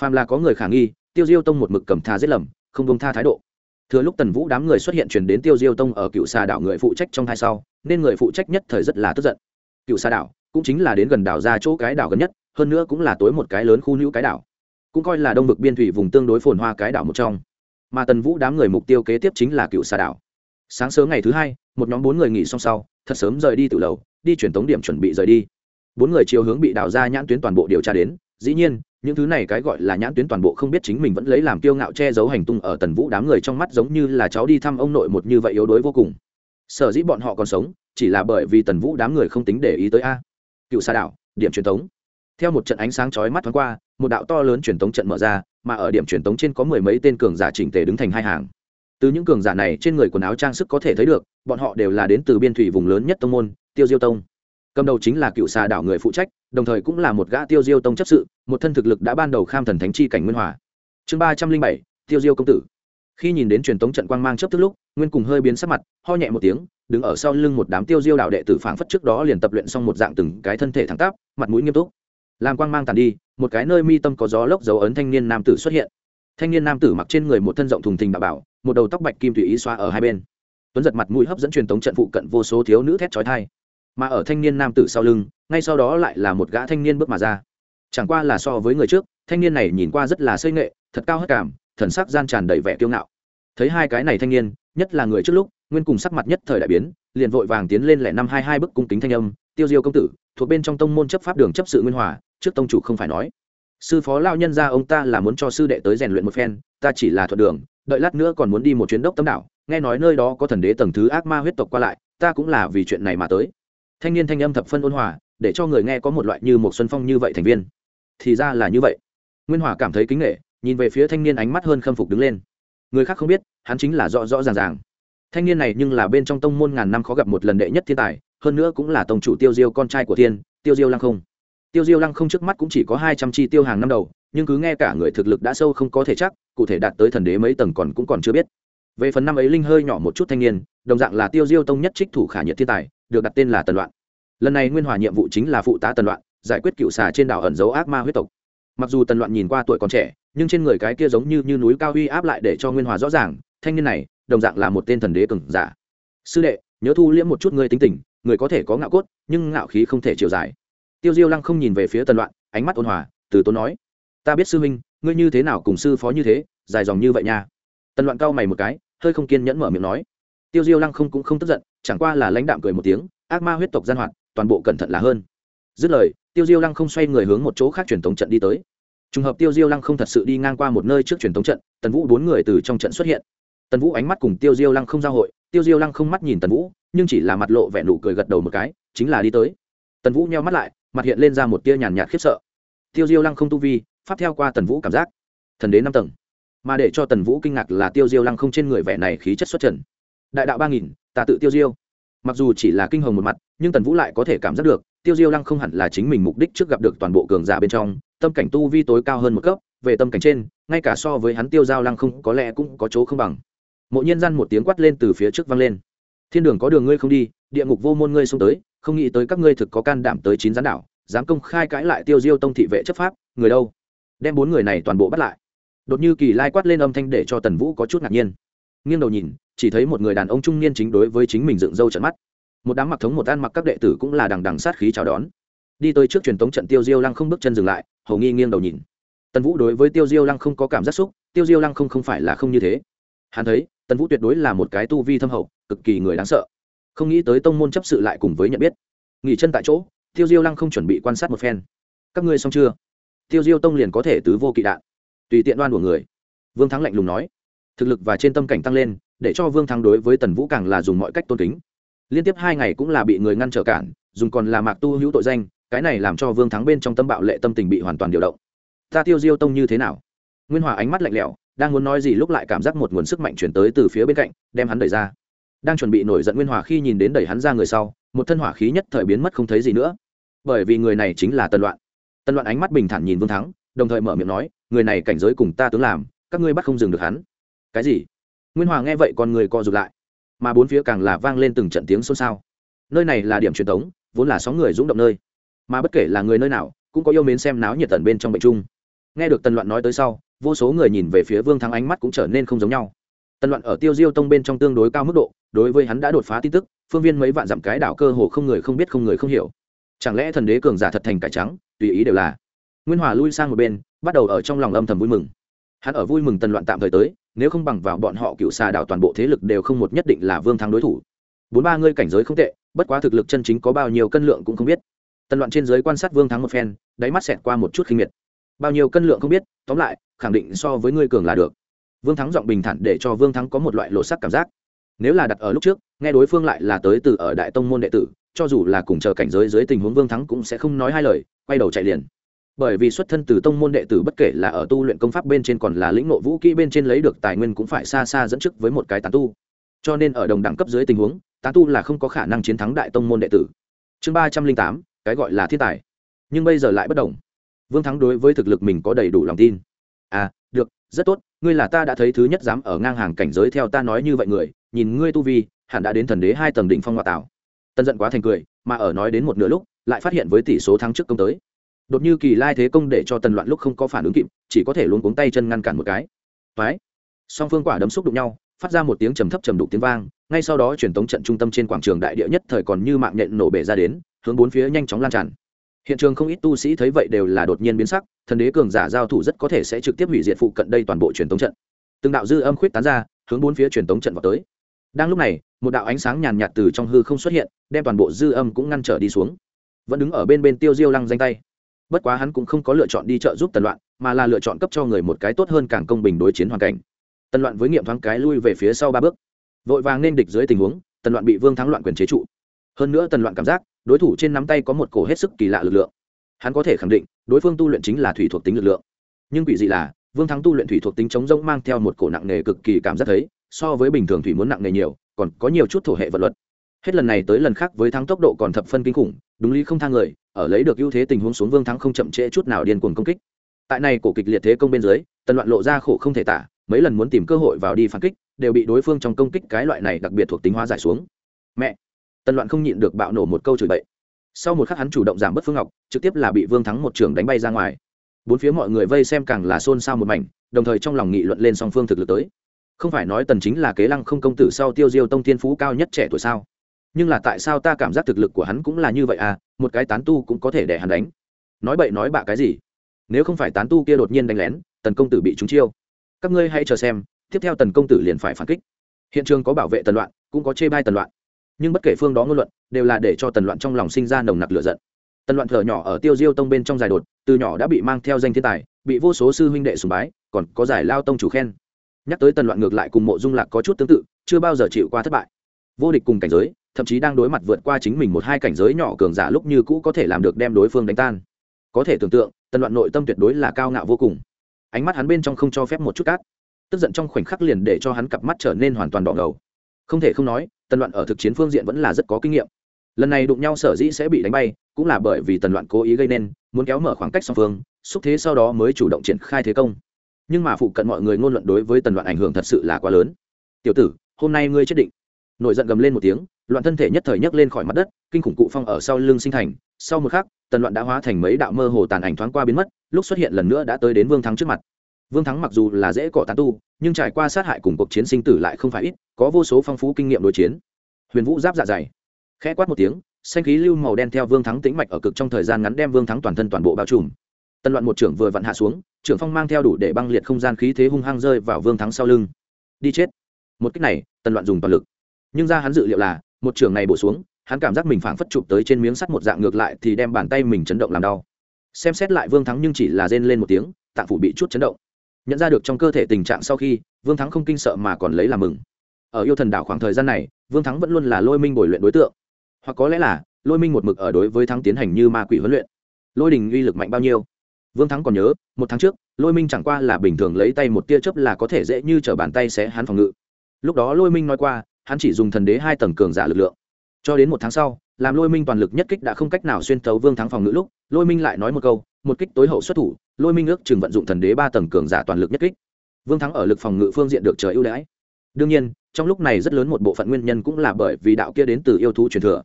Phàm là có người khả nghi, tiêu diêu tông một mực cầm tha giết lầm, không bông tha thái độ. Thừa lúc tần vũ đám người xuất hiện chuyển đến tiêu diêu tông ở cựu xà đảo người phụ trách trong hai sau, nên người phụ trách nhất thời rất là tức giận. Cựu xà đảo cũng chính là đến gần đảo ra chỗ cái đảo gần nhất, hơn nữa cũng là tối một cái lớn khu nữ cái đảo. Cũng coi là đông vực biên thủy vùng tương đối phồn hoa cái đảo một trong. Mà tần vũ đám người mục tiêu kế tiếp chính là cựu xà đảo. Sáng sớm ngày thứ hai, một nhóm bốn người nghỉ xong sau thật sớm rời đi từ lầu, đi truyền tống điểm chuẩn bị rời đi. Bốn người chiều hướng bị đào ra nhãn tuyến toàn bộ điều tra đến, dĩ nhiên, những thứ này cái gọi là nhãn tuyến toàn bộ không biết chính mình vẫn lấy làm kiêu ngạo che giấu hành tung ở tần vũ đám người trong mắt giống như là cháu đi thăm ông nội một như vậy yếu đuối vô cùng. Sở dĩ bọn họ còn sống, chỉ là bởi vì tần vũ đám người không tính để ý tới a. Cựu xa đảo, điểm truyền thống theo một trận ánh sáng chói mắt thoáng qua, một đạo to lớn truyền thống trận mở ra, mà ở điểm truyền thống trên có mười mấy tên cường giả chỉnh tề đứng thành hai hàng từ những cường giả này trên người quần áo trang sức có thể thấy được, bọn họ đều là đến từ biên thủy vùng lớn nhất tông môn, tiêu diêu tông. Cầm đầu chính là cựu xà đảo người phụ trách, đồng thời cũng là một gã tiêu diêu tông chấp sự, một thân thực lực đã ban đầu kham thần thánh chi cảnh nguyên hòa. Chương ba trăm linh bảy, tiêu diêu công tử. Khi nhìn đến truyền tống trận quang mang chấp tức lúc, nguyên cùng hơi biến sắc mặt, ho nhẹ một tiếng, đứng ở sau lưng một đám tiêu diêu đạo đệ tử phảng phất trước đó liền tập luyện xong một dạng từng cái thân thể thẳng tắp, mặt mũi nghiêm túc. Làm quang mang tàn đi, một cái nơi mi tâm có gió lốc dấu ấn thanh niên nam tử xuất hiện. Thanh niên nam tử mặc trên người một thân rộng thùng thình bà bảo một đầu tóc bạch kim tùy ý xoa ở hai bên. Tuấn giật mặt mũi hấp dẫn truyền thống trận phụ cận vô số thiếu nữ thét trói thai mà ở thanh niên nam tử sau lưng, ngay sau đó lại là một gã thanh niên bước mà ra. Chẳng qua là so với người trước, thanh niên này nhìn qua rất là xây nghệ, thật cao hất cảm, thần sắc gian tràn đầy vẻ kiêu ngạo. Thấy hai cái này thanh niên, nhất là người trước lúc, nguyên cùng sắc mặt nhất thời đại biến, liền vội vàng tiến lên lẻ năm hai hai bức cung kính thanh âm, tiêu diêu công tử, thuộc bên trong tông môn chấp pháp đường chấp sự nguyên hòa, trước tông chủ không phải nói. Sư phó lao nhân ra ông ta là muốn cho sư đệ tới rèn luyện một phen, ta chỉ là thuận đường đợi lát nữa còn muốn đi một chuyến đốc tâm đảo, nghe nói nơi đó có thần đế tầng thứ ác ma huyết tộc qua lại, ta cũng là vì chuyện này mà tới. Thanh niên thanh âm thập phân ôn hòa, để cho người nghe có một loại như một xuân phong như vậy thành viên. Thì ra là như vậy. Nguyên hòa cảm thấy kính nghệ nhìn về phía thanh niên ánh mắt hơn khâm phục đứng lên. Người khác không biết, hắn chính là rõ rõ ràng ràng. Thanh niên này nhưng là bên trong tông môn ngàn năm khó gặp một lần đệ nhất thiên tài, hơn nữa cũng là tổng chủ tiêu diêu con trai của thiên, tiêu diêu lăng không. Tiêu diêu lăng không trước mắt cũng chỉ có hai trăm chi tiêu hàng năm đầu nhưng cứ nghe cả người thực lực đã sâu không có thể chắc cụ thể đạt tới thần đế mấy tầng còn cũng còn chưa biết. Về phần năm ấy linh hơi nhỏ một chút thanh niên đồng dạng là tiêu diêu tông nhất trích thủ khả nhiệt thiên tài được đặt tên là tần loạn. Lần này nguyên hòa nhiệm vụ chính là phụ tá tần loạn giải quyết cựu xà trên đảo ẩn dấu ác ma huyết tộc. Mặc dù tần loạn nhìn qua tuổi còn trẻ nhưng trên người cái kia giống như, như núi cao uy áp lại để cho nguyên hòa rõ ràng thanh niên này đồng dạng là một tên thần đế cường giả. Sư đệ nhớ thu liễm một chút ngươi tính tình người có thể có ngạo cốt nhưng ngạo khí không thể chiều dài. Tiêu diêu lăng không nhìn về phía tần loạn ánh mắt ôn hòa từ tốn nói ta biết sư huynh, ngươi như thế nào cùng sư phó như thế, dài dòng như vậy nha. Tần loạn cau mày một cái, hơi không kiên nhẫn mở miệng nói. Tiêu diêu lăng không cũng không tức giận, chẳng qua là lãnh đạm cười một tiếng, ác ma huyết tộc gian hoạt, toàn bộ cẩn thận là hơn. Dứt lời, tiêu diêu lăng không xoay người hướng một chỗ khác truyền thống trận đi tới. Trùng hợp tiêu diêu lăng không thật sự đi ngang qua một nơi trước truyền thống trận, tần vũ bốn người từ trong trận xuất hiện. Tần vũ ánh mắt cùng tiêu diêu lăng không giao hội, tiêu diêu lăng không mắt nhìn tần vũ, nhưng chỉ là mặt lộ vẻ nụ cười gật đầu một cái, chính là đi tới. Tần vũ nheo mắt lại, mặt hiện lên ra một tia nhàn nhạt khiếp sợ. Tiêu diêu lăng không tu vi pháp theo qua tần vũ cảm giác. Thần đến năm tầng. Mà để cho tần vũ kinh ngạc là tiêu diêu lăng không trên người vẻ này khí chất xuất trần. Đại đạo ba nghìn, ta tự tiêu diêu. Mặc dù chỉ là kinh hồng một mặt, nhưng tần vũ lại có thể cảm giác được, tiêu diêu lăng không hẳn là chính mình mục đích trước gặp được toàn bộ cường giả bên trong, tâm cảnh tu vi tối cao hơn một cấp, về tâm cảnh trên, ngay cả so với hắn tiêu giao lăng không có lẽ cũng có chỗ không bằng. Mộ nhiên gian một tiếng quát lên từ phía trước vang lên. Thiên đường có đường ngươi không đi, địa ngục vô môn ngươi xông tới, không nghĩ tới các ngươi thực có can đảm tới chín gián đảo dám công khai cãi lại tiêu diêu tông thị vệ chấp pháp, người đâu? Đem bốn người này toàn bộ bắt lại. Đột như kỳ lai quát lên âm thanh để cho tần vũ có chút ngạc nhiên. Nghiêng đầu nhìn, chỉ thấy một người đàn ông trung niên chính đối với chính mình dựng râu trận mắt. Một đám mặc thống một ăn mặc các đệ tử cũng là đằng đằng sát khí chào đón. Đi tới trước truyền thống trận tiêu diêu lăng không bước chân dừng lại, hầu nghi nghiêng đầu nhìn. Tần vũ đối với tiêu diêu lăng không có cảm giác xúc, tiêu diêu lăng không không phải là không như thế. Hắn thấy, tần vũ tuyệt đối là một cái tu vi thâm hậu, cực kỳ người đáng sợ. Không nghĩ tới tông môn chấp sự lại cùng với nhận biết. Nghỉ chân tại chỗ, tiêu diêu lăng không chuẩn bị quan sát một phen. Các ngươi xong chưa? Tiêu diêu tông liền có thể tứ vô kỵ đạn. Tùy tiện đoan của người. Vương thắng lạnh lùng nói. Thực lực và trên tâm cảnh tăng lên, để cho vương thắng đối với tần vũ càng là dùng mọi cách tôn kính. Liên tiếp hai ngày cũng là bị người ngăn trở cản, dùng còn là mạc tu hữu tội danh, cái này làm cho vương thắng bên trong tâm bạo lệ tâm tình bị hoàn toàn điều động. Ta tiêu diêu tông như thế nào? Nguyên hòa ánh mắt lạnh lẽo, đang muốn nói gì lúc lại cảm giác một nguồn sức mạnh chuyển tới từ phía bên cạnh, đem hắn đẩy ra. Đang chuẩn bị nổi giận nguyên hòa khi nhìn đến đẩy hắn ra người sau, một thân hỏa khí nhất thời biến mất không thấy gì nữa. Bởi vì người này chính là Tần loạn tân loạn ánh mắt bình thản nhìn vương thắng, đồng thời mở miệng nói, người này cảnh giới cùng ta tướng làm, các ngươi bắt không dừng được hắn. Cái gì? Nguyên hòa nghe vậy còn người co rụt lại, mà bốn phía càng là vang lên từng trận tiếng xôn xao. Nơi này là điểm truyền thống vốn là sóng người rúng động nơi, mà bất kể là người nơi nào, cũng có yêu mến xem náo nhiệt tần bên trong bệnh chung. Nghe được tần loạn nói tới sau, vô số người nhìn về phía vương thắng ánh mắt cũng trở nên không giống nhau. Tần loạn ở tiêu diêu tông bên trong tương đối cao mức độ, đối với hắn đã đột phá tin tức, phương viên mấy vạn dặm cái đảo cơ hồ không người không biết không người không hiểu. Chẳng lẽ thần đế cường giả thật thành cải trắng tùy ý đều là. Nguyên hòa lui sang một bên, bắt đầu ở trong lòng âm thầm vui mừng. Hắn ở vui mừng tần loạn tạm thời tới, nếu không bằng vào bọn họ cựu xà đảo toàn bộ thế lực đều không một nhất định là vương thắng đối thủ. Bốn ba ngươi cảnh giới không tệ, bất quá thực lực chân chính có bao nhiêu cân lượng cũng không biết. Tần loạn trên giới quan sát vương thắng một phen, đáy mắt xẹt qua một chút khinh miệt. Bao nhiêu cân lượng không biết, tóm lại, khẳng định so với ngươi cường là được. Vương thắng giọng bình thản để cho vương thắng có một loại lộ sắc cảm giác. Nếu là đặt ở lúc trước, nghe đối phương lại là tới từ ở đại tông môn đệ tử cho dù là cùng chờ cảnh giới dưới tình huống vương thắng cũng sẽ không nói hai lời, quay đầu chạy liền. Bởi vì xuất thân từ tông môn đệ tử bất kể là ở tu luyện công pháp bên trên còn là lĩnh nộ vũ kỹ bên trên lấy được tài nguyên cũng phải xa xa dẫn trước với một cái tán tu. Cho nên ở đồng đẳng cấp dưới tình huống, tán tu là không có khả năng chiến thắng đại tông môn đệ tử. Chương ba trăm linh tám, cái gọi là thiên tài. Nhưng bây giờ lại bất đồng. Vương thắng đối với thực lực mình có đầy đủ lòng tin. À được, rất tốt, ngươi là ta đã thấy thứ nhất dám ở ngang hàng cảnh giới theo ta nói như vậy người, nhìn ngươi tu vi, hẳn đã đến thần đế hai tầng đỉnh phong ngoại tảo tân giận quá thành cười, mà ở nói đến một nửa lúc, lại phát hiện với tỷ số thắng trước công tới. Đột như kỳ lai thế công để cho tần loạn lúc không có phản ứng kịp, chỉ có thể luôn cuống tay chân ngăn cản một cái. Vái song phương quả đấm xúc đụng nhau, phát ra một tiếng trầm thấp trầm đục tiếng vang, ngay sau đó truyền tống trận trung tâm trên quảng trường đại địa nhất thời còn như mạng nhện nổ bể ra đến, hướng bốn phía nhanh chóng lan tràn. Hiện trường không ít tu sĩ thấy vậy đều là đột nhiên biến sắc, thần đế cường giả giao thủ rất có thể sẽ trực tiếp hủy diệt phụ cận đây toàn bộ truyền tống trận. Từng đạo dư âm khuyết tán ra, hướng bốn phía truyền tống trận vào tới đang lúc này, một đạo ánh sáng nhàn nhạt từ trong hư không xuất hiện, đem toàn bộ dư âm cũng ngăn trở đi xuống. Vẫn đứng ở bên bên tiêu diêu lăng danh tay. Bất quá hắn cũng không có lựa chọn đi trợ giúp tần loạn, mà là lựa chọn cấp cho người một cái tốt hơn càng công bình đối chiến hoàn cảnh. Tần loạn với nghiệm thoáng cái lui về phía sau ba bước. Vội vàng nên địch dưới tình huống, tần loạn bị vương thắng loạn quyền chế trụ. Hơn nữa tần loạn cảm giác, đối thủ trên nắm tay có một cổ hết sức kỳ lạ lực lượng. Hắn có thể khẳng định, đối phương tu luyện chính là thủy thuộc tính lực lượng. Nhưng quỷ dị là, vương thắng tu luyện thủy thuộc tính chống rông mang theo một cổ nặng nề cực kỳ cảm giác thấy so với bình thường thủy muốn nặng nề nhiều, còn có nhiều chút thổ hệ vật luật. Hết lần này tới lần khác với thắng tốc độ còn thập phân kinh khủng, đúng lý không thang người, ở lấy được ưu thế tình huống xuống vương thắng không chậm trễ chút nào điên cuồng công kích. Tại này cổ kịch liệt thế công bên dưới, tần loạn lộ ra khổ không thể tả, mấy lần muốn tìm cơ hội vào đi phản kích, đều bị đối phương trong công kích cái loại này đặc biệt thuộc tính hóa giải xuống. Mẹ! Tần loạn không nhịn được bạo nổ một câu chửi bậy. Sau một khắc hắn chủ động giảm bớt phương ngọc, trực tiếp là bị vương thắng một trường đánh bay ra ngoài. Bốn phía mọi người vây xem càng là xôn xao một mảnh, đồng thời trong lòng nghị luận lên song phương thực lực tới không phải nói tần chính là kế lăng không công tử sau tiêu diêu tông thiên phú cao nhất trẻ tuổi sao? Nhưng là tại sao ta cảm giác thực lực của hắn cũng là như vậy à? Một cái tán tu cũng có thể để hắn đánh. Nói bậy nói bạ cái gì? Nếu không phải tán tu kia đột nhiên đánh lén, tần công tử bị trúng chiêu. Các ngươi hãy chờ xem, tiếp theo tần công tử liền phải phản kích. Hiện trường có bảo vệ tần loạn, cũng có chê bai tần loạn. Nhưng bất kể phương đó ngôn luận, đều là để cho tần loạn trong lòng sinh ra nồng nặc lửa giận. Tần loạn thở nhỏ ở tiêu diêu tông bên trong dài đột, từ nhỏ đã bị mang theo danh thiên tài, bị vô số sư huynh đệ sùng bái, còn có giải lao tông chủ khen nhắc tới tần loạn ngược lại cùng mộ dung lạc có chút tương tự, chưa bao giờ chịu qua thất bại. Vô địch cùng cảnh giới, thậm chí đang đối mặt vượt qua chính mình một hai cảnh giới nhỏ cường giả lúc như cũ có thể làm được đem đối phương đánh tan. Có thể tưởng tượng, tần loạn nội tâm tuyệt đối là cao ngạo vô cùng. Ánh mắt hắn bên trong không cho phép một chút cát. Tức giận trong khoảnh khắc liền để cho hắn cặp mắt trở nên hoàn toàn đỏ ngầu. Không thể không nói, tần loạn ở thực chiến phương diện vẫn là rất có kinh nghiệm. Lần này đụng nhau sở dĩ sẽ bị đánh bay, cũng là bởi vì tần loạn cố ý gây nên, muốn kéo mở khoảng cách song phương, xúc thế sau đó mới chủ động triển khai thế công nhưng mà phụ cận mọi người ngôn luận đối với tần loạn ảnh hưởng thật sự là quá lớn. Tiểu tử, hôm nay ngươi chết định. Nổi giận gầm lên một tiếng, loạn thân thể nhất thời nhấc lên khỏi mặt đất, kinh khủng cụ phong ở sau lưng sinh thành. Sau một khắc, tần loạn đã hóa thành mấy đạo mơ hồ tàn ảnh thoáng qua biến mất, lúc xuất hiện lần nữa đã tới đến vương thắng trước mặt. Vương thắng mặc dù là dễ cọ tán tu, nhưng trải qua sát hại cùng cuộc chiến sinh tử lại không phải ít, có vô số phong phú kinh nghiệm đối chiến. Huyền vũ giáp dạ dày, khẽ quát một tiếng, xanh khí lưu màu đen theo vương thắng tĩnh mạch ở cực trong thời gian ngắn đem vương thắng toàn thân toàn bộ bao trùm tân loạn một trưởng vừa vặn hạ xuống, trưởng phong mang theo đủ để băng liệt không gian khí thế hung hăng rơi vào vương thắng sau lưng. Đi chết. Một cách này, tân loạn dùng toàn lực. Nhưng ra hắn dự liệu là, một trưởng này bổ xuống, hắn cảm giác mình phảng phất chụp tới trên miếng sắt một dạng ngược lại thì đem bàn tay mình chấn động làm đau. Xem xét lại vương thắng nhưng chỉ là rên lên một tiếng, tạng phủ bị chút chấn động. Nhận ra được trong cơ thể tình trạng sau khi, vương thắng không kinh sợ mà còn lấy làm mừng. Ở yêu thần đảo khoảng thời gian này, vương thắng vẫn luôn là lôi minh bồi luyện đối tượng. Hoặc có lẽ là, lôi minh một mực ở đối với thắng tiến hành như ma quỷ huấn luyện. Lôi đình uy lực mạnh bao nhiêu? Vương thắng còn nhớ, một tháng trước, lôi minh chẳng qua là bình thường lấy tay một tia chớp là có thể dễ như t r ở bàn tay sẽ hắn phòng ngự. Lúc đó lôi minh nói qua, hắn chỉ dùng thần đế hai tầng cường giả lực lượng. Cho đến một tháng sau, làm lôi minh toàn lực nhất kích đã không cách nào xuyên thấu vương thắng phòng ngự lúc, lôi minh lại nói một câu, một kích tối hậu xuất thủ, lôi minh ước chừng vận dụng thần đế ba tầng cường giả toàn lực nhất kích. Vương thắng ở lực phòng ngự phương diện được trời ưu đãi. Đương nhiên, trong lúc này rất lớn một bộ phận nguyên nhân cũng là bởi vì đạo kia đến từ yêu thú truyền thừa.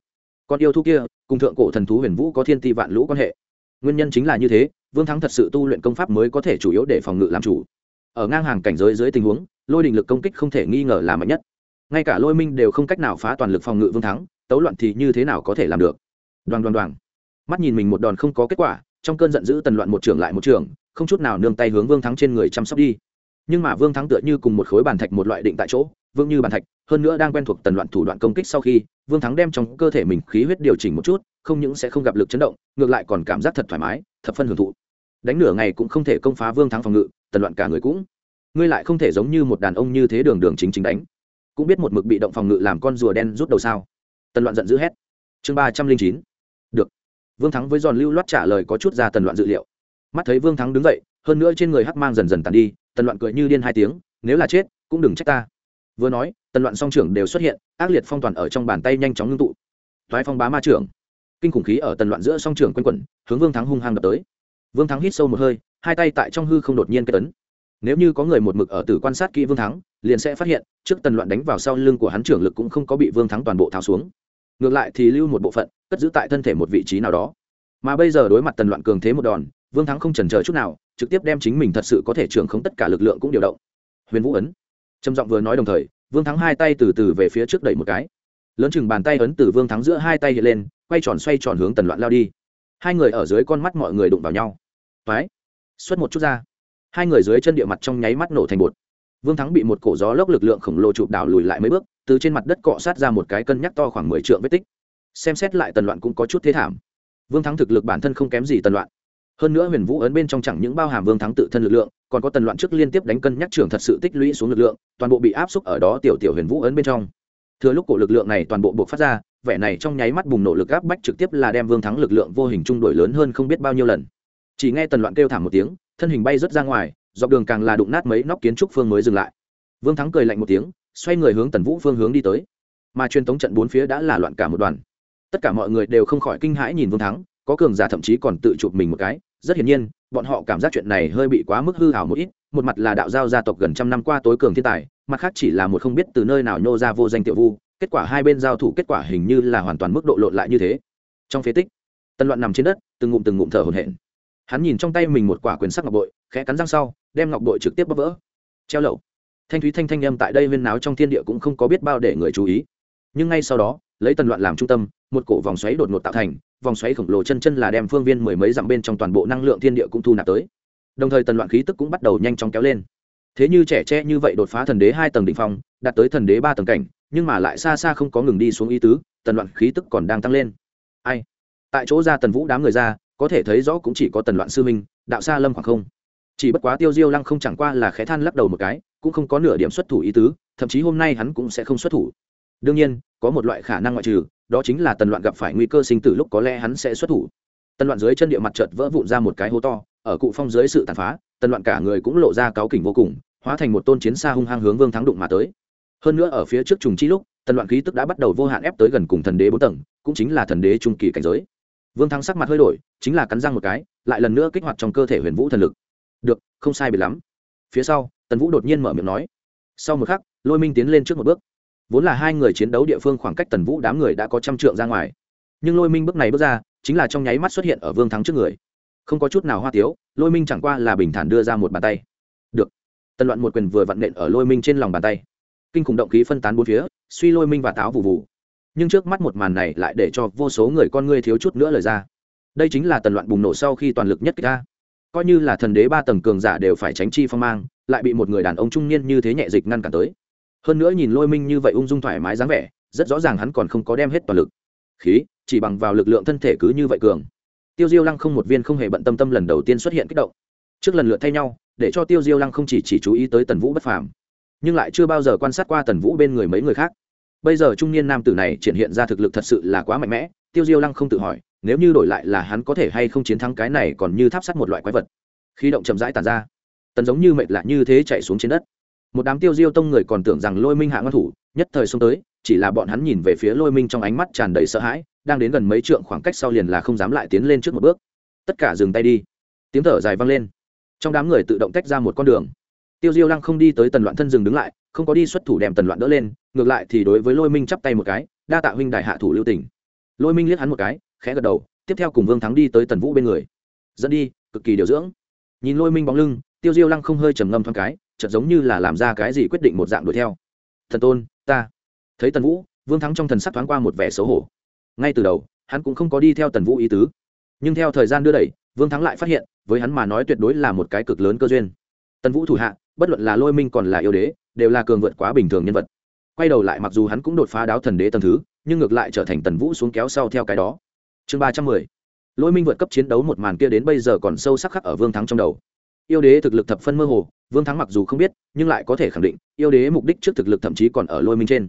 Còn yêu thú kia, cùng thượng cổ thần thú huyền vũ có thiên ti vạn lũ quan hệ nguyên nhân chính là như thế, vương thắng thật sự tu luyện công pháp mới có thể chủ yếu để phòng ngự làm chủ. Ở ngang hàng cảnh giới dưới tình huống, lôi đình lực công kích không thể nghi ngờ là mạnh nhất. Ngay cả lôi minh đều không cách nào phá toàn lực phòng ngự vương thắng, tấu loạn thì như thế nào có thể làm được? Đoàn đoàn đoàn mắt nhìn mình một đòn không có kết quả, trong cơn giận dữ tần loạn một trường lại một trường, không chút nào nương tay hướng vương thắng trên người chăm sóc đi. Nhưng mà vương thắng tựa như cùng một khối bàn thạch một loại định tại chỗ vương như bàn thạch, hơn nữa đang quen thuộc tần loạn thủ đoạn công kích sau khi, vương thắng đem trong cơ thể mình khí huyết điều chỉnh một chút, không những sẽ không gặp lực chấn động, ngược lại còn cảm giác thật thoải mái, thập phân hưởng thụ. Đánh nửa ngày cũng không thể công phá vương thắng phòng ngự, tần loạn cả người cũng, ngươi lại không thể giống như một đàn ông như thế đường đường chính chính đánh. Cũng biết một mực bị động phòng ngự làm con rùa đen rút đầu sao? Tần loạn giận dữ hét. Chương ba trăm linh chín. Được. Vương thắng với giòn lưu loát trả lời có chút ra tần loạn dự liệu. Mắt thấy vương thắng đứng dậy, hơn nữa trên người hắc mang dần dần tàn đi, tần loạn cười như điên hai tiếng, nếu là chết, cũng đừng trách ta vừa nói, tần loạn song trưởng đều xuất hiện, ác liệt phong toàn ở trong bàn tay nhanh chóng ngưng tụ. Thoái phong bá ma trưởng. Kinh khủng khí ở tần loạn giữa song trưởng quanh quẩn, hướng vương thắng hung hăng đập tới. Vương thắng hít sâu một hơi, hai tay tại trong hư không đột nhiên kết tấn nếu như có người một mực ở tử quan sát kỹ vương thắng, liền sẽ phát hiện, trước tần loạn đánh vào sau lưng của hắn trưởng lực cũng không có bị vương thắng toàn bộ tháo xuống. Ngược lại thì lưu một bộ phận, cất giữ tại thân thể một vị trí nào đó. Mà bây giờ đối mặt tần loạn cường thế một đòn, vương thắng không chần chờ chút nào, trực tiếp đem chính mình thật sự có thể trưởng không tất cả lực lượng cũng điều động. Huyền vũ ấn trầm giọng vừa nói đồng thời, vương thắng hai tay từ từ về phía trước đẩy một cái. Lớn chừng bàn tay ấn từ vương thắng giữa hai tay hiện lên, quay tròn xoay tròn hướng tần loạn lao đi. Hai người ở dưới con mắt mọi người đụng vào nhau. Toái, xuất một chút ra. Hai người dưới chân địa mặt trong nháy mắt nổ thành bột. Vương thắng bị một cổ gió lốc lực lượng khổng lồ chụp đảo lùi lại mấy bước, từ trên mặt đất cọ sát ra một cái cân nhắc to khoảng mười triệu vết tích. Xem xét lại tần loạn cũng có chút thế thảm. Vương thắng thực lực bản thân không kém gì tần loạn. Hơn nữa huyền vũ ấn bên trong chẳng những bao hàm vương thắng tự thân lực lượng còn có tần loạn trước liên tiếp đánh cân nhắc trưởng thật sự tích lũy xuống lực lượng, toàn bộ bị áp xúc ở đó tiểu tiểu huyền vũ ấn bên trong. Thừa lúc cổ lực lượng này toàn bộ buộc phát ra, vẻ này trong nháy mắt bùng nổ lực áp bách trực tiếp là đem vương thắng lực lượng vô hình trung đổi lớn hơn không biết bao nhiêu lần. Chỉ nghe tần loạn kêu thảm một tiếng, thân hình bay rớt ra ngoài, dọc đường càng là đụng nát mấy nóc kiến trúc phương mới dừng lại. Vương thắng cười lạnh một tiếng, xoay người hướng tần vũ phương hướng đi tới. Mà truyền tống trận bốn phía đã là loạn cả một đoàn. Tất cả mọi người đều không khỏi kinh hãi nhìn vương thắng có cường giả thậm chí còn tự chụp mình một cái, rất hiển nhiên, bọn họ cảm giác chuyện này hơi bị quá mức hư hảo một ít, một mặt là đạo giao gia tộc gần trăm năm qua tối cường thiên tài, mặt khác chỉ là một không biết từ nơi nào nhô ra vô danh tiểu vu, kết quả hai bên giao thủ kết quả hình như là hoàn toàn mức độ lộn lại như thế. Trong phế tích, tân loạn nằm trên đất, từng ngụm từng ngụm thở hổn hển. Hắn nhìn trong tay mình một quả quyền sắc ngọc bội, khẽ cắn răng sau, đem ngọc bội trực tiếp bóp vỡ. Treo lậu. Thanh thúy thanh thanh âm tại đây huyên náo trong thiên địa cũng không có biết bao để người chú ý. Nhưng ngay sau đó, lấy tần loạn làm trung tâm, một cổ vòng xoáy đột ngột tạo thành vòng xoáy khổng lồ chân chân là đem phương viên mười mấy dặm bên trong toàn bộ năng lượng thiên địa cũng thu nạp tới. Đồng thời tần loạn khí tức cũng bắt đầu nhanh chóng kéo lên. Thế như trẻ tre như vậy đột phá thần đế hai tầng đ ỉ n h phong, đạt tới thần đế ba tầng cảnh, nhưng mà lại xa xa không có ngừng đi xuống ý tứ, tần loạn khí tức còn đang tăng lên. Ai? Tại chỗ ra tần vũ đám người ra, có thể thấy rõ cũng chỉ có tần loạn sư minh, đạo xa lâm khoảng không. Chỉ bất quá tiêu diêu lăng không chẳng qua là khé than lắc đầu một cái, cũng không có nửa điểm xuất thủ ý tứ, thậm chí hôm nay hắn cũng sẽ không xuất thủ đương nhiên, có một loại khả năng ngoại trừ, đó chính là tần loạn gặp phải nguy cơ sinh tử lúc có lẽ hắn sẽ xuất thủ. Tần loạn dưới chân địa mặt chợt vỡ vụn ra một cái hố to, ở cụ phong dưới sự tàn phá, tần loạn cả người cũng lộ ra cáu kỉnh vô cùng, hóa thành một tôn chiến xa hung hăng hướng vương thắng đụng mà tới. Hơn nữa ở phía trước trùng chi lúc, tần loạn khí tức đã bắt đầu vô hạn ép tới gần cùng thần đế bốn tầng, cũng chính là thần đế trung kỳ cảnh giới. Vương thắng sắc mặt hơi đổi, chính là cắn răng một cái, lại lần nữa kích hoạt trong cơ thể huyền vũ thần lực. Được, không sai biệt lắm. Phía sau, tần vũ đột nhiên mở miệng nói. Sau một khắc, lôi minh tiến lên trước một bước vốn là hai người chiến đấu địa phương khoảng cách tần vũ đám người đã có trăm trượng ra ngoài. Nhưng lôi minh bước này bước ra, chính là trong nháy mắt xuất hiện ở vương thắng trước người. Không có chút nào hoa tiếu, lôi minh chẳng qua là bình thản đưa ra một bàn tay. Được. Tần loạn một quyền vừa vặn nện ở lôi minh trên lòng bàn tay. Kinh khủng động khí phân tán bốn phía, suy lôi minh và táo vụ vụ nhưng trước mắt một màn này lại để cho vô số người con ngươi thiếu chút nữa lời ra. Đây chính là tần loạn bùng nổ sau khi toàn lực nhất kích ta. Coi như là thần đế ba tầng cường giả đều phải tránh chi phong mang, lại bị một người đàn ông trung niên như thế nhẹ dịch ngăn cản tới hơn nữa nhìn lôi minh như vậy ung dung thoải mái dáng vẻ rất rõ ràng hắn còn không có đem hết toàn lực. Khí chỉ bằng vào lực lượng thân thể cứ như vậy cường. Tiêu diêu lăng không một viên không hề bận tâm tâm lần đầu tiên xuất hiện kích động. Trước lần lượt thay nhau để cho tiêu diêu lăng không chỉ, chỉ chú ý tới tần vũ bất phàm nhưng lại chưa bao giờ quan sát qua tần vũ bên người mấy người khác. Bây giờ trung niên nam tử này triển hiện ra thực lực thật sự là quá mạnh mẽ tiêu diêu lăng không tự hỏi nếu như đổi lại là hắn có thể hay không chiến thắng cái này còn như tháp sắt một loại quái vật. Khi động chậm rãi tàn ra. Tần giống như mệt lạ như thế chạy xuống trên đất một đám tiêu diêu tông người còn tưởng rằng lôi minh hạ ngăn thủ, nhất thời xông tới, chỉ là bọn hắn nhìn về phía lôi minh trong ánh mắt tràn đầy sợ hãi, đang đến gần mấy trượng khoảng cách sau liền là không dám lại tiến lên trước một bước. Tất cả dừng tay đi. Tiếng thở dài vang lên. Trong đám người tự động tách ra một con đường. Tiêu diêu lăng không đi tới tần loạn thân dừng đứng lại, không có đi xuất thủ đem tần loạn đỡ lên, ngược lại thì đối với lôi minh chắp tay một cái, đa tạ huynh đại hạ thủ lưu tỉnh lôi minh liếc hắn một cái, khẽ gật đầu, tiếp theo cùng vương thắng đi tới tần vũ bên người. Dẫn đi, cực kỳ điều dưỡng. Nhìn lôi minh bóng lưng, tiêu diêu lăng không hơi trầm ngâm thoáng cái chợt giống như là làm ra cái gì quyết định một dạng đuổi theo. Thần tôn, ta. Thấy tần vũ, vương thắng trong thần sắc thoáng qua một vẻ xấu hổ. Ngay từ đầu, hắn cũng không có đi theo tần vũ ý tứ. Nhưng theo thời gian đưa đẩy, vương thắng lại phát hiện, với hắn mà nói tuyệt đối là một cái cực lớn cơ duyên. Tần vũ thủ hạ, bất luận là lôi minh còn là yêu đế, đều là cường vượt quá bình thường nhân vật. Quay đầu lại mặc dù hắn cũng đột phá đáo thần đế tầng thứ, nhưng ngược lại trở thành tần vũ xuống kéo sau theo cái đó. Chương ba trăm mười. Lôi minh vượt cấp chiến đấu một màn kia đến bây giờ còn sâu sắc khắc ở vương thắng trong đầu yêu đế thực lực thập phân mơ hồ, vương thắng mặc dù không biết, nhưng lại có thể khẳng định, yêu đế mục đích trước thực lực thậm chí còn ở lôi minh trên.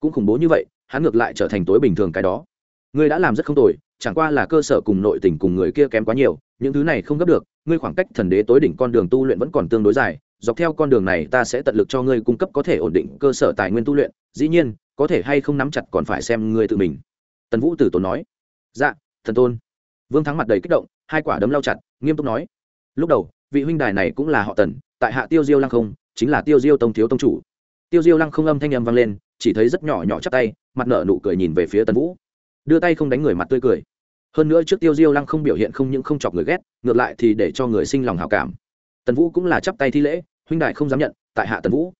Cũng khủng bố như vậy, hắn ngược lại trở thành tối bình thường cái đó. Ngươi đã làm rất không tồi, chẳng qua là cơ sở cùng nội tình cùng người kia kém quá nhiều, những thứ này không gấp được, ngươi khoảng cách thần đế tối đỉnh con đường tu luyện vẫn còn tương đối dài, dọc theo con đường này ta sẽ tận lực cho ngươi cung cấp có thể ổn định cơ sở tài nguyên tu luyện, dĩ nhiên, có thể hay không nắm chặt còn phải xem ngươi tự mình. Tần vũ tử tốn nói. Dạ thần tôn. Vương thắng mặt đầy kích động, hai quả đấm lau chặt, nghiêm túc nói. Lúc đầu vị huynh đài này cũng là họ tần, tại hạ tiêu diêu lăng không, chính là tiêu diêu tông thiếu tông chủ. Tiêu diêu lăng không âm thanh âm vang lên, chỉ thấy rất nhỏ nhỏ chắp tay, mặt nở nụ cười nhìn về phía tần vũ. Đưa tay không đánh người mặt tươi cười. Hơn nữa trước tiêu diêu lăng không biểu hiện không những không chọc người ghét, ngược lại thì để cho người sinh lòng hào cảm. Tần vũ cũng là chắp tay thi lễ, huynh đại không dám nhận, tại hạ tần vũ.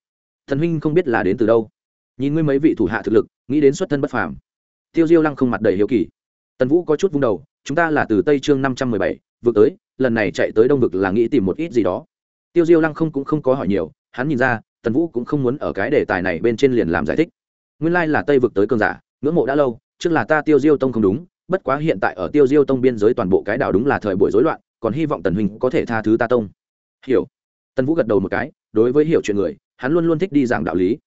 Thần huynh không biết là đến từ đâu. Nhìn ngươi mấy vị thủ hạ thực lực, nghĩ đến xuất thân bất phàm. Tiêu diêu lăng không mặt đầy hiếu kỳ. Tần vũ có chút vung đầu, chúng ta là từ tây chương năm trăm mười bảy, vượt tới lần này chạy tới đông vực là nghĩ tìm một ít gì đó. Tiêu diêu lăng không cũng không có hỏi nhiều, hắn nhìn ra, tần vũ cũng không muốn ở cái đề tài này bên trên liền làm giải thích. Nguyên lai là tây vực tới cơn giả, ngưỡng mộ đã lâu, trước là ta tiêu diêu tông không đúng, bất quá hiện tại ở tiêu diêu tông biên giới toàn bộ cái đảo đúng là thời buổi rối loạn, còn hy vọng tần huynh có thể tha thứ ta tông. Hiểu. Tần vũ gật đầu một cái, đối với hiểu chuyện người, hắn luôn luôn thích đi giảng đạo lý.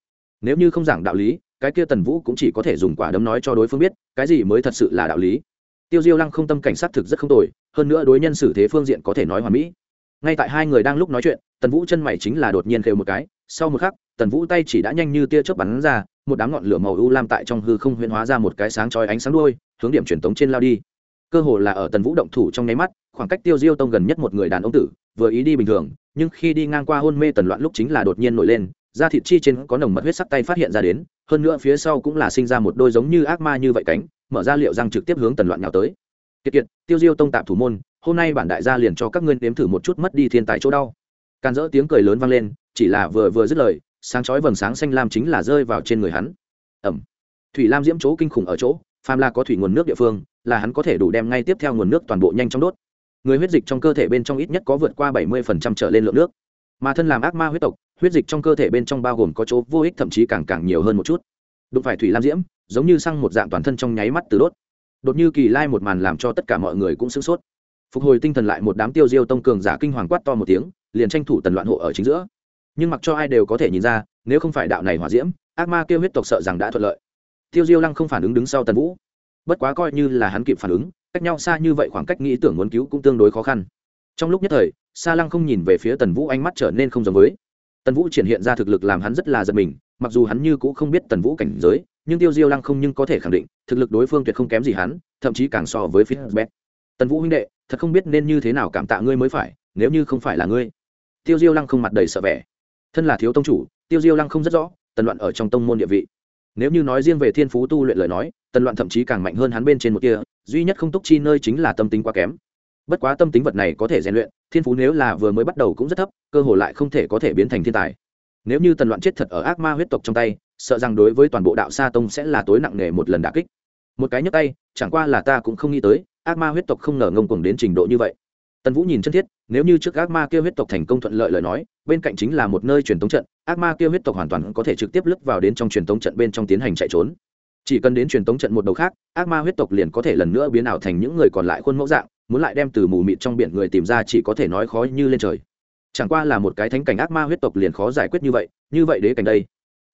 Nếu như không giảng đạo lý, cái kia tần vũ cũng chỉ có thể dùng quả đấm nói cho đối phương biết, cái gì mới thật sự là đạo lý? Tiêu diêu lăng không tâm cảnh sát thực rất không tồi, hơn nữa đối nhân xử thế phương diện có thể nói hoàn mỹ. Ngay tại hai người đang lúc nói chuyện, tần vũ chân mày chính là đột nhiên khều một cái, sau một khắc, tần vũ tay chỉ đã nhanh như tia chớp bắn ra, một đám ngọn lửa màu u lam tại trong hư không huyễn hóa ra một cái sáng chói ánh sáng đuôi, hướng điểm truyền tống trên lao đi. Cơ hồ là ở tần vũ động thủ trong nháy mắt, khoảng cách tiêu diêu tông gần nhất một người đàn ông tử, vừa ý đi bình thường, nhưng khi đi ngang qua hôn mê tần loạn lúc chính là đột nhiên nổi lên, da thịt chi trên có nồng mật huyết sắc tay phát hiện ra đến, hơn nữa phía sau cũng là sinh ra một đôi giống như ác ma như vậy cánh mở ra liệu răng trực tiếp hướng tần loạn nhào tới. Kiệt kiệt, tiêu diêu tông tạm thủ môn, hôm nay bản đại gia liền cho các ngươi nếm thử một chút mất đi thiên tài chỗ đau. Càn dỡ tiếng cười lớn vang lên, chỉ là vừa vừa dứt lời, sáng chói vầng sáng xanh lam chính là rơi vào trên người hắn. Ẩm. Thủy lam diễm chỗ kinh khủng ở chỗ, phàm là có thủy nguồn nước địa phương, là hắn có thể đủ đem ngay tiếp theo nguồn nước toàn bộ nhanh chóng đốt. Người huyết dịch trong cơ thể bên trong ít nhất có vượt qua bảy mươi trở lên lượng nước. Mà thân làm ác ma huyết tộc, huyết dịch trong cơ thể bên trong bao gồm có chỗ vô ích thậm chí càng càng nhiều hơn một chút. Đụng phải thủy lam diễm giống như xăng một dạng toàn thân trong nháy mắt từ đốt. Đột như kỳ lai một màn làm cho tất cả mọi người cũng sửng sốt. Phục hồi tinh thần lại một đám tiêu diêu tông cường giả kinh hoàng quát to một tiếng, liền tranh thủ tần loạn hộ ở chính giữa. Nhưng mặc cho ai đều có thể nhìn ra, nếu không phải đạo này hỏa diễm, ác ma kêu huyết tộc sợ rằng đã thuận lợi. Tiêu diêu lăng không phản ứng đứng sau tần vũ. Bất quá coi như là hắn kịp phản ứng, cách nhau xa như vậy khoảng cách nghĩ tưởng muốn cứu cũng tương đối khó khăn. Trong lúc nhất thời, sa lăng không nhìn về phía tần vũ ánh mắt trở nên không giống với. Tần vũ triển hiện ra thực lực làm hắn rất là giật mình, mặc dù hắn như cũng không biết tần vũ cảnh giới nhưng tiêu diêu lăng không nhưng có thể khẳng định, thực lực đối phương tuyệt không kém gì hắn, thậm chí càng so với phía bet tần vũ huynh đệ, thật không biết nên như thế nào cảm tạ ngươi mới phải, nếu như không phải là ngươi. Tiêu diêu lăng không mặt đầy sợ vẻ. Thân là thiếu tông chủ, tiêu diêu lăng không rất rõ, tần loạn ở trong tông môn địa vị. Nếu như nói riêng về thiên phú tu luyện lời nói, tần loạn thậm chí càng mạnh hơn hắn bên trên một kia, duy nhất không túc chi nơi chính là tâm tính quá kém. Bất quá tâm tính vật này có thể rèn luyện, thiên phú nếu là vừa mới bắt đầu cũng rất thấp, cơ hội lại không thể có thể biến thành thiên tài nếu như tần loạn chết thật ở ác ma huyết tộc trong tay, sợ rằng đối với toàn bộ đạo sa tông sẽ là tối nặng nề một lần đà kích. Một cái nhấc tay, chẳng qua là ta cũng không nghĩ tới, ác ma huyết tộc không ngờ ngông cuồng đến trình độ như vậy. Tần vũ nhìn chân thiết, nếu như trước ác ma kia huyết tộc thành công thuận lợi lời nói, bên cạnh chính là một nơi truyền thống trận, ác ma kia huyết tộc hoàn toàn có thể trực tiếp lướt vào đến trong truyền thống trận bên trong tiến hành chạy trốn. Chỉ cần đến truyền thống trận một đầu khác, ác ma huyết tộc liền có thể lần nữa biến ảo thành những người còn lại khuôn mẫu dạng, muốn lại đem từ mù mịt trong biển người tìm ra chỉ có thể nói khó như lên trời chẳng qua là một cái thánh cảnh ác ma huyết tộc liền khó giải quyết như vậy như vậy đế cảnh đây.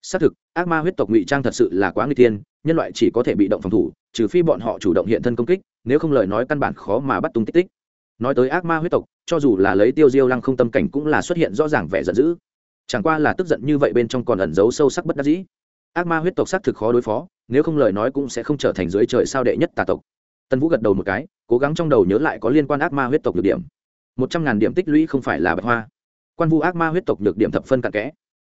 Xác thực, ác ma huyết tộc ngụy trang thật sự là quá nguy tiên nhân loại chỉ có thể bị động phòng thủ, trừ phi bọn họ chủ động hiện thân công kích, nếu không lời nói căn bản khó mà bắt tung tích tích. Nói tới ác ma huyết tộc, cho dù là lấy tiêu diêu lăng không tâm cảnh cũng là xuất hiện rõ ràng vẻ giận dữ. Chẳng qua là tức giận như vậy bên trong còn ẩn giấu sâu sắc bất đắc dĩ. Ác ma huyết tộc xác thực khó đối phó, nếu không lời nói cũng sẽ không trở thành dưới trời sao đệ nhất tà tộc. Tân vũ gật đầu một cái, cố gắng trong đầu nhớ lại có liên quan ác ma huyết tộc được điểm một trăm ngàn điểm tích lũy không phải là bạch hoa. Quan vu ác ma huyết tộc được điểm thập phân cặn kẽ.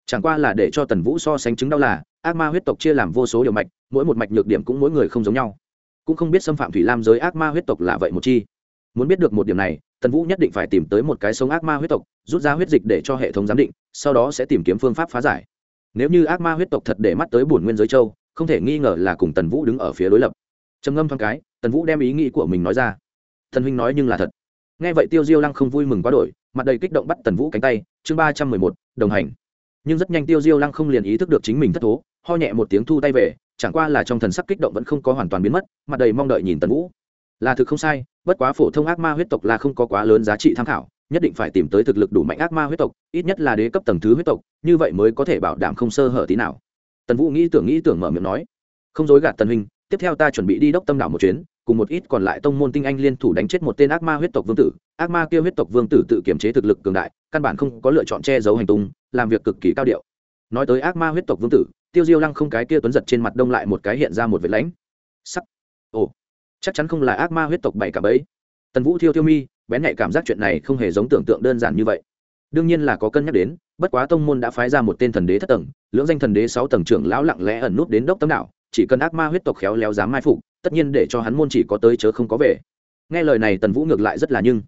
Chẳng qua là để cho tần vũ so sánh chứng đau là, ác ma huyết tộc chia làm vô số điều mạch, mỗi một mạch nhược điểm cũng mỗi người không giống nhau. Cũng không biết xâm phạm thủy lam giới ác ma huyết tộc là vậy một chi. Muốn biết được một điểm này, tần vũ nhất định phải tìm tới một cái sống ác ma huyết tộc, rút ra huyết dịch để cho hệ thống giám định, sau đó sẽ tìm kiếm phương pháp phá giải. Nếu như ác ma huyết tộc thật để mắt tới bổn nguyên giới châu, không thể nghi ngờ là cùng tần vũ đứng ở phía đối lập. Trầm ngâm thoáng cái, tần vũ đem ý nghĩ của mình nói ra. Thần huynh nói nhưng là thật nghe vậy tiêu diêu lăng không vui mừng quá đổi, mặt đầy kích động bắt tần vũ cánh tay, chương ba trăm mười một, đồng hành. Nhưng rất nhanh tiêu diêu lăng không liền ý thức được chính mình thất thố, ho nhẹ một tiếng thu tay về, chẳng qua là trong thần sắc kích động vẫn không có hoàn toàn biến mất, mặt đầy mong đợi nhìn tần vũ. Là thực không sai, bất quá phổ thông ác ma huyết tộc là không có quá lớn giá trị tham khảo, nhất định phải tìm tới thực lực đủ mạnh ác ma huyết tộc, ít nhất là đế cấp tầng thứ huyết tộc, như vậy mới có thể bảo đảm không sơ hở tí nào. Tần vũ nghĩ tưởng nghĩ tưởng mở miệng nói, không dối gạt tần huynh, tiếp theo ta chuẩn bị đi đốc tâm đảo một chuyến cùng một ít còn lại tông môn tinh anh liên thủ đánh chết một tên ác ma huyết tộc vương tử. Ác ma kia huyết tộc vương tử tự kiểm chế thực lực cường đại, căn bản không có lựa chọn che giấu hành tung, làm việc cực kỳ cao điệu. Nói tới ác ma huyết tộc vương tử, tiêu diêu lăng không cái kia tuấn giật trên mặt đông lại một cái hiện ra một vệt lãnh. Sắc. Ồ, chắc chắn không là ác ma huyết tộc bảy cả bấy tần vũ thiêu thiêu mi, bén nhạy cảm giác chuyện này không hề giống tưởng tượng đơn giản như vậy. Đương nhiên là có cân nhắc đến, bất quá tông môn đã phái ra một tên thần đế thất tầng, lưỡng danh thần đế sáu tầng trưởng lão lặng lẽ ẩn nút đến đốc tấm đạo chỉ cần ác ma huyết tộc khéo léo dám mai phục tất nhiên để cho hắn môn chỉ có tới chớ không có về. Nghe lời này tần vũ ngược lại rất là nhưng.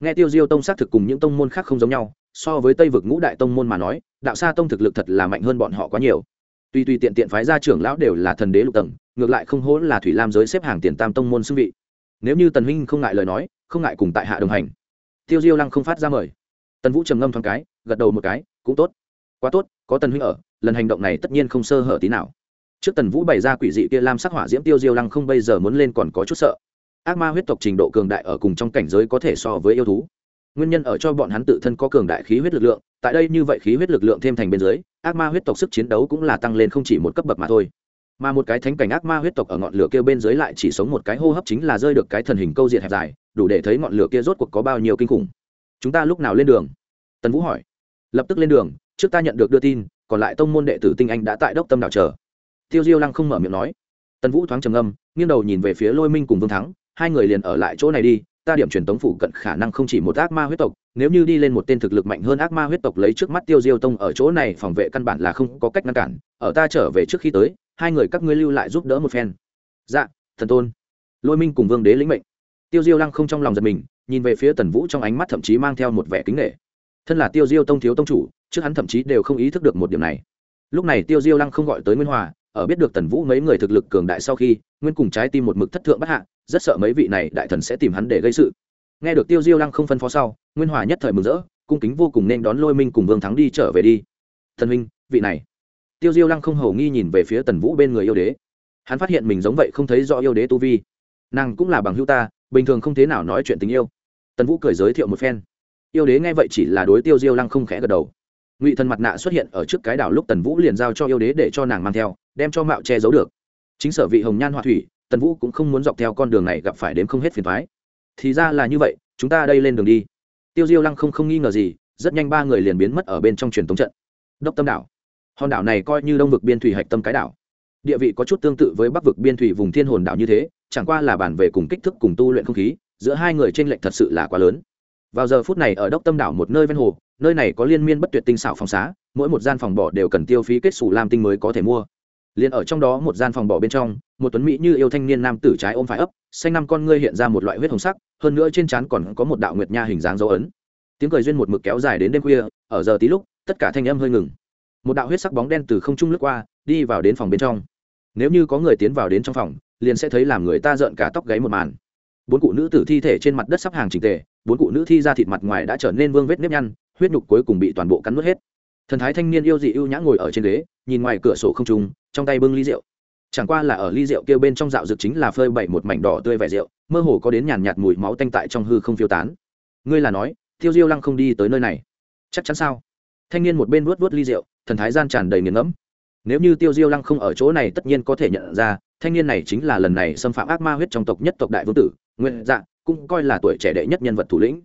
Nghe tiêu diêu tông xác thực cùng những tông môn khác không giống nhau, so với tây vực ngũ đại tông môn mà nói, đạo sa tông thực lực thật là mạnh hơn bọn họ quá nhiều. Tuy tuy tiện tiện phái ra trưởng lão đều là thần đế lục tầng, ngược lại không hố là thủy lam giới xếp hàng tiền tam tông môn xưng vị. Nếu như tần huynh không ngại lời nói, không ngại cùng tại hạ đồng hành. Tiêu diêu lăng không phát ra mời. Tần vũ trầm ngâm thoáng cái, gật đầu một cái, cũng tốt. Quá tốt, có tần huynh ở, lần hành động này tất nhiên không sơ hở tí nào trước tần vũ bày ra quỷ dị kia lam sắc hỏa diễm tiêu diêu lăng không bây giờ muốn lên còn có chút sợ. Ác ma huyết tộc trình độ cường đại ở cùng trong cảnh giới có thể so với yêu thú. Nguyên nhân ở cho bọn hắn tự thân có cường đại khí huyết lực lượng, tại đây như vậy khí huyết lực lượng thêm thành bên dưới, ác ma huyết tộc sức chiến đấu cũng là tăng lên không chỉ một cấp bậc mà thôi. Mà một cái thánh cảnh ác ma huyết tộc ở ngọn lửa kia bên dưới lại chỉ sống một cái hô hấp chính là rơi được cái thần hình câu diện hẹp dài, đủ để thấy ngọn lửa kia rốt cuộc có bao nhiêu kinh khủng. Chúng ta lúc nào lên đường? Tần vũ hỏi. Lập tức lên đường, trước ta nhận được đưa tin, còn lại tông môn đệ tử tinh anh đã tại đốc tâm đảo chờ tiêu diêu lăng không mở miệng nói. Tần vũ thoáng trầm âm nghiêng đầu nhìn về phía lôi minh cùng vương thắng, hai người liền ở lại chỗ này đi, ta điểm truyền tống phủ cận khả năng không chỉ một ác ma huyết tộc, nếu như đi lên một tên thực lực mạnh hơn ác ma huyết tộc lấy trước mắt tiêu diêu tông ở chỗ này phòng vệ căn bản là không có cách ngăn cản, ở ta trở về trước khi tới, hai người các ngươi lưu lại giúp đỡ một phen. Dạ thần tôn. Lôi minh cùng vương đế lĩnh mệnh. Tiêu diêu lăng không trong lòng giật mình, nhìn về phía tần vũ trong ánh mắt thậm chí mang theo một vẻ kính nghệ thân là tiêu diêu tông thiếu tông chủ, trước hắn thậm chí đều không ý thức được một điểm này. Lúc này tiêu diêu lăng không gọi tới nguyên hòa ở biết được tần vũ mấy người thực lực cường đại sau khi, nguyên cùng trái tim một mực thất thượng bất hạ, rất sợ mấy vị này đại thần sẽ tìm hắn để gây sự. Nghe được tiêu diêu lăng không phân phó sau, nguyên hòa nhất thời mừng rỡ, cung kính vô cùng nên đón lôi minh cùng vương thắng đi trở về đi. Thần huynh, vị này. Tiêu diêu lăng không hầu nghi nhìn về phía tần vũ bên người yêu đế. Hắn phát hiện mình giống vậy không thấy rõ yêu đế tu vi. Nàng cũng là bằng hữu ta, bình thường không thế nào nói chuyện tình yêu. Tần vũ cười giới thiệu một phen. Yêu đế nghe vậy chỉ là đối tiêu diêu lăng không khẽ gật đầu ngụy thần mặt nạ xuất hiện ở trước cái đảo lúc tần vũ liền giao cho yêu đế để cho nàng mang theo, đem cho mạo che giấu được. Chính sở vị hồng nhan họa thủy, tần vũ cũng không muốn dọc theo con đường này gặp phải đến không hết phiền thoái thì ra là như vậy, chúng ta đây lên đường đi. Tiêu diêu lăng không không nghi ngờ gì, rất nhanh ba người liền biến mất ở bên trong truyền thống trận. Đốc tâm đảo. Hòn đảo này coi như đông vực biên thủy hạch tâm cái đảo. Địa vị có chút tương tự với bắc vực biên thủy vùng thiên hồn đảo như thế, chẳng qua là bản về cùng kích thước cùng tu luyện không khí, giữa hai người t r ê n lệch thật sự là quá lớn vào giờ phút này ở đốc tâm đảo một nơi ven hồ, nơi này có liên miên bất tuyệt tinh xảo phòng xá, mỗi một gian phòng bỏ đều cần tiêu phí kết xù lam tinh mới có thể mua. Liền ở trong đó một gian phòng bỏ bên trong, một tuấn mỹ như yêu thanh niên nam tử trái ôm phải ấp, xanh năm con ngươi hiện ra một loại huyết hồng sắc, hơn nữa trên trán còn có một đạo nguyệt nha hình dáng dấu ấn. Tiếng cười duyên một mực kéo dài đến đêm khuya, ở giờ tí lúc, tất cả thanh âm hơi ngừng. Một đạo huyết sắc bóng đen từ không trung lướt qua, đi vào đến phòng bên trong. Nếu như có người tiến vào đến trong phòng, liền sẽ thấy làm người ta rợn cả tóc gáy một màn. Bốn cụ nữ tử thi thể trên mặt đất sắp hàng trình tề bốn cụ nữ thi ra thịt mặt ngoài đã trở nên vương vết nếp nhăn, huyết nhục cuối cùng bị toàn bộ cắn nuốt hết. Thần thái thanh niên yêu dị ưu nhã ngồi ở trên ghế, nhìn ngoài cửa sổ không trung, trong tay bưng ly rượu. Chẳng qua là ở ly rượu kêu bên trong dạo dược chính là phơi bậy một mảnh đỏ tươi vẻ rượu, mơ hồ có đến nhàn nhạt mùi máu tanh tại trong hư không phiêu tán. Ngươi là nói, tiêu diêu lăng không đi tới nơi này. Chắc chắn sao? Thanh niên một bên vuốt vuốt ly rượu, thần thái gian tràn đầy nghiền ngẫm. Nếu như tiêu diêu lăng không ở chỗ này tất nhiên có thể nhận ra, thanh niên này chính là lần này xâm phạm ác ma huyết trong tộc nhất tộc đại vương tử nguyện dạ cũng coi là tuổi trẻ đệ nhất nhân vật thủ lĩnh.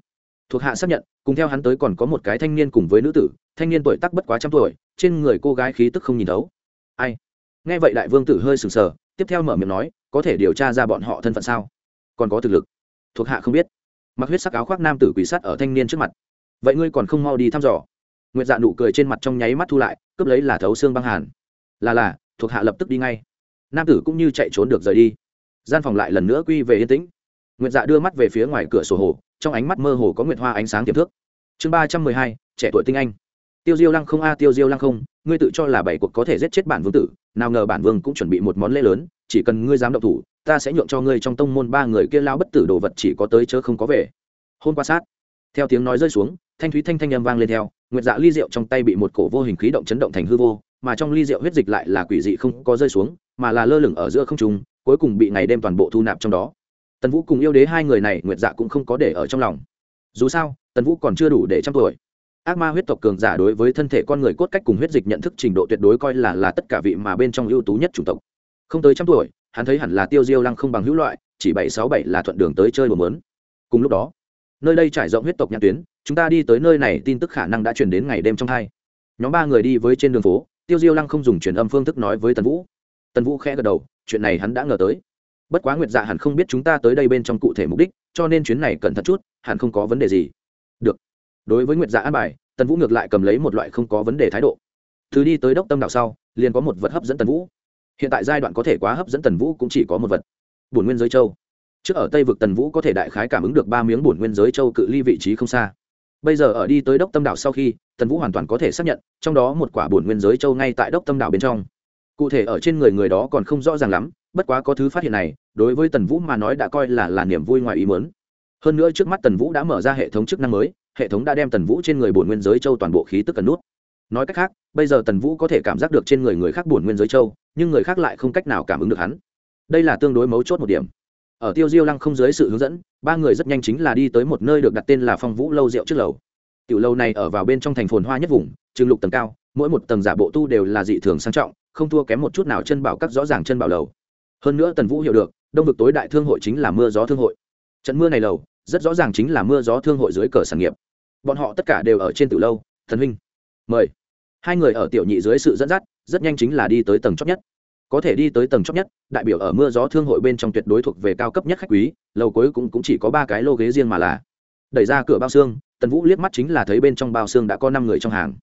Thuộc hạ xác nhận, cùng theo hắn tới còn có một cái thanh niên cùng với nữ tử, thanh niên tuổi tắc bất quá trăm tuổi, trên người cô gái khí tức không nhìn thấu. Ai? Nghe vậy đại vương tử hơi sừng sờ, tiếp theo mở miệng nói, có thể điều tra ra bọn họ thân phận sao? Còn có thực lực? Thuộc hạ không biết. Mặc huyết sắc áo khoác nam tử quỷ sát ở thanh niên trước mặt. Vậy ngươi còn không mau đi thăm dò? Nguyệt dạ nụ cười trên mặt trong nháy mắt thu lại, cướp lấy là thấu xương băng hàn. Là là, thuộc hạ lập tức đi ngay. Nam tử cũng như chạy trốn được rời đi. Gian phòng lại lần nữa quy về yên tĩnh nguyệt dạ đưa mắt về phía ngoài cửa sổ hồ, trong ánh mắt mơ hồ có nguyệt hoa ánh sáng tiềm thước chương ba trăm mười hai, trẻ tuổi tinh anh. Tiêu diêu lăng không a, tiêu diêu lăng không, ngươi tự cho là bảy cuộc có thể giết chết bản vương tử, nào ngờ bản vương cũng chuẩn bị một món lễ lớn, chỉ cần ngươi dám động thủ, ta sẽ nhượng cho ngươi trong tông môn ba người kia lao bất tử đồ vật chỉ có tới chớ không có về. Hôn qua sát. Theo tiếng nói rơi xuống, thanh thúy thanh thanh âm vang lên theo, nguyệt dạ ly rượu trong tay bị một cổ vô hình khí động chấn động thành hư vô, mà trong ly rượu huyết dịch lại là quỷ dị không có rơi xuống, mà là lơ lửng ở giữa không trung, cuối cùng bị ngày đêm toàn bộ thu nạp trong đó tần vũ cùng yêu đế hai người này nguyệt dạ cũng không có để ở trong lòng dù sao tần vũ còn chưa đủ để trăm tuổi ác ma huyết tộc cường giả đối với thân thể con người cốt cách cùng huyết dịch nhận thức trình độ tuyệt đối coi là là tất cả vị mà bên trong ưu tú nhất chủng tộc không tới trăm tuổi hắn thấy hẳn là tiêu diêu lăng không bằng hữu loại chỉ bảy sáu bảy là thuận đường tới chơi đùa mớn cùng lúc đó nơi đây trải rộng huyết tộc nhãn tuyến chúng ta đi tới nơi này tin tức khả năng đã truyền đến ngày đêm trong hai nhóm ba người đi với trên đường phố tiêu diêu lăng không dùng truyền âm phương thức nói với tần vũ tần vũ khẽ gật đầu chuyện này hắn đã ngờ tới bất quá nguyệt dạ hẳn không biết chúng ta tới đây bên trong cụ thể mục đích, cho nên chuyến này cẩn thận chút, hẳn không có vấn đề gì. Được. Đối với nguyệt dạ an bài, tần vũ ngược lại cầm lấy một loại không có vấn đề thái độ. Thứ đi tới đốc tâm đạo sau, liền có một vật hấp dẫn tần vũ. Hiện tại giai đoạn có thể quá hấp dẫn tần vũ cũng chỉ có một vật. Bổn nguyên giới châu. Trước ở tây vực tần vũ có thể đại khái cảm ứng được ba miếng bổn nguyên giới châu cự ly vị trí không xa. Bây giờ ở đi tới đốc tâm đảo sau khi, tần vũ hoàn toàn có thể xác nhận, trong đó một quả bổn nguyên giới châu ngay tại đốc tâm đảo bên trong. Cụ thể ở trên người người đó còn không rõ ràng lắm, bất quá có thứ phát hiện này đối với tần vũ mà nói đã coi là là niềm vui ngoài ý mớn hơn nữa trước mắt tần vũ đã mở ra hệ thống chức năng mới, hệ thống đã đem tần vũ trên người bổn nguyên giới châu toàn bộ khí tức cần nút. Nói cách khác, bây giờ tần vũ có thể cảm giác được trên người người khác bổn nguyên giới châu, nhưng người khác lại không cách nào cảm ứng được hắn. Đây là tương đối mấu chốt một điểm. Ở tiêu diêu lăng không dưới sự hướng dẫn, ba người rất nhanh chính là đi tới một nơi được đặt tên là phong vũ lâu rượu trước lầu. Tiểu lâu này ở vào bên trong thành phồn hoa nhất vùng, trường lục tầng cao, mỗi một tầng giả bộ tu đều là dị thường sang trọng, không thua kém một chút nào chân bảo các rõ ràng chân bảo lầu. Hơn nữa tần vũ hiểu được đông vực tối đại thương hội chính là mưa gió thương hội. Trận mưa này lầu rất rõ ràng chính là mưa gió thương hội dưới cờ sản nghiệp. Bọn họ tất cả đều ở trên từ lâu thần huynh. Mời. Hai người ở tiểu nhị dưới sự dẫn dắt rất nhanh chính là đi tới tầng chót nhất. Có thể đi tới tầng chót nhất đại biểu ở mưa gió thương hội bên trong tuyệt đối thuộc về cao cấp nhất khách quý lầu cuối cũng, cũng chỉ có ba cái lô ghế riêng mà là. Đẩy ra cửa bao xương tần vũ liếc mắt chính là thấy bên trong bao xương đã có năm người trong hàng.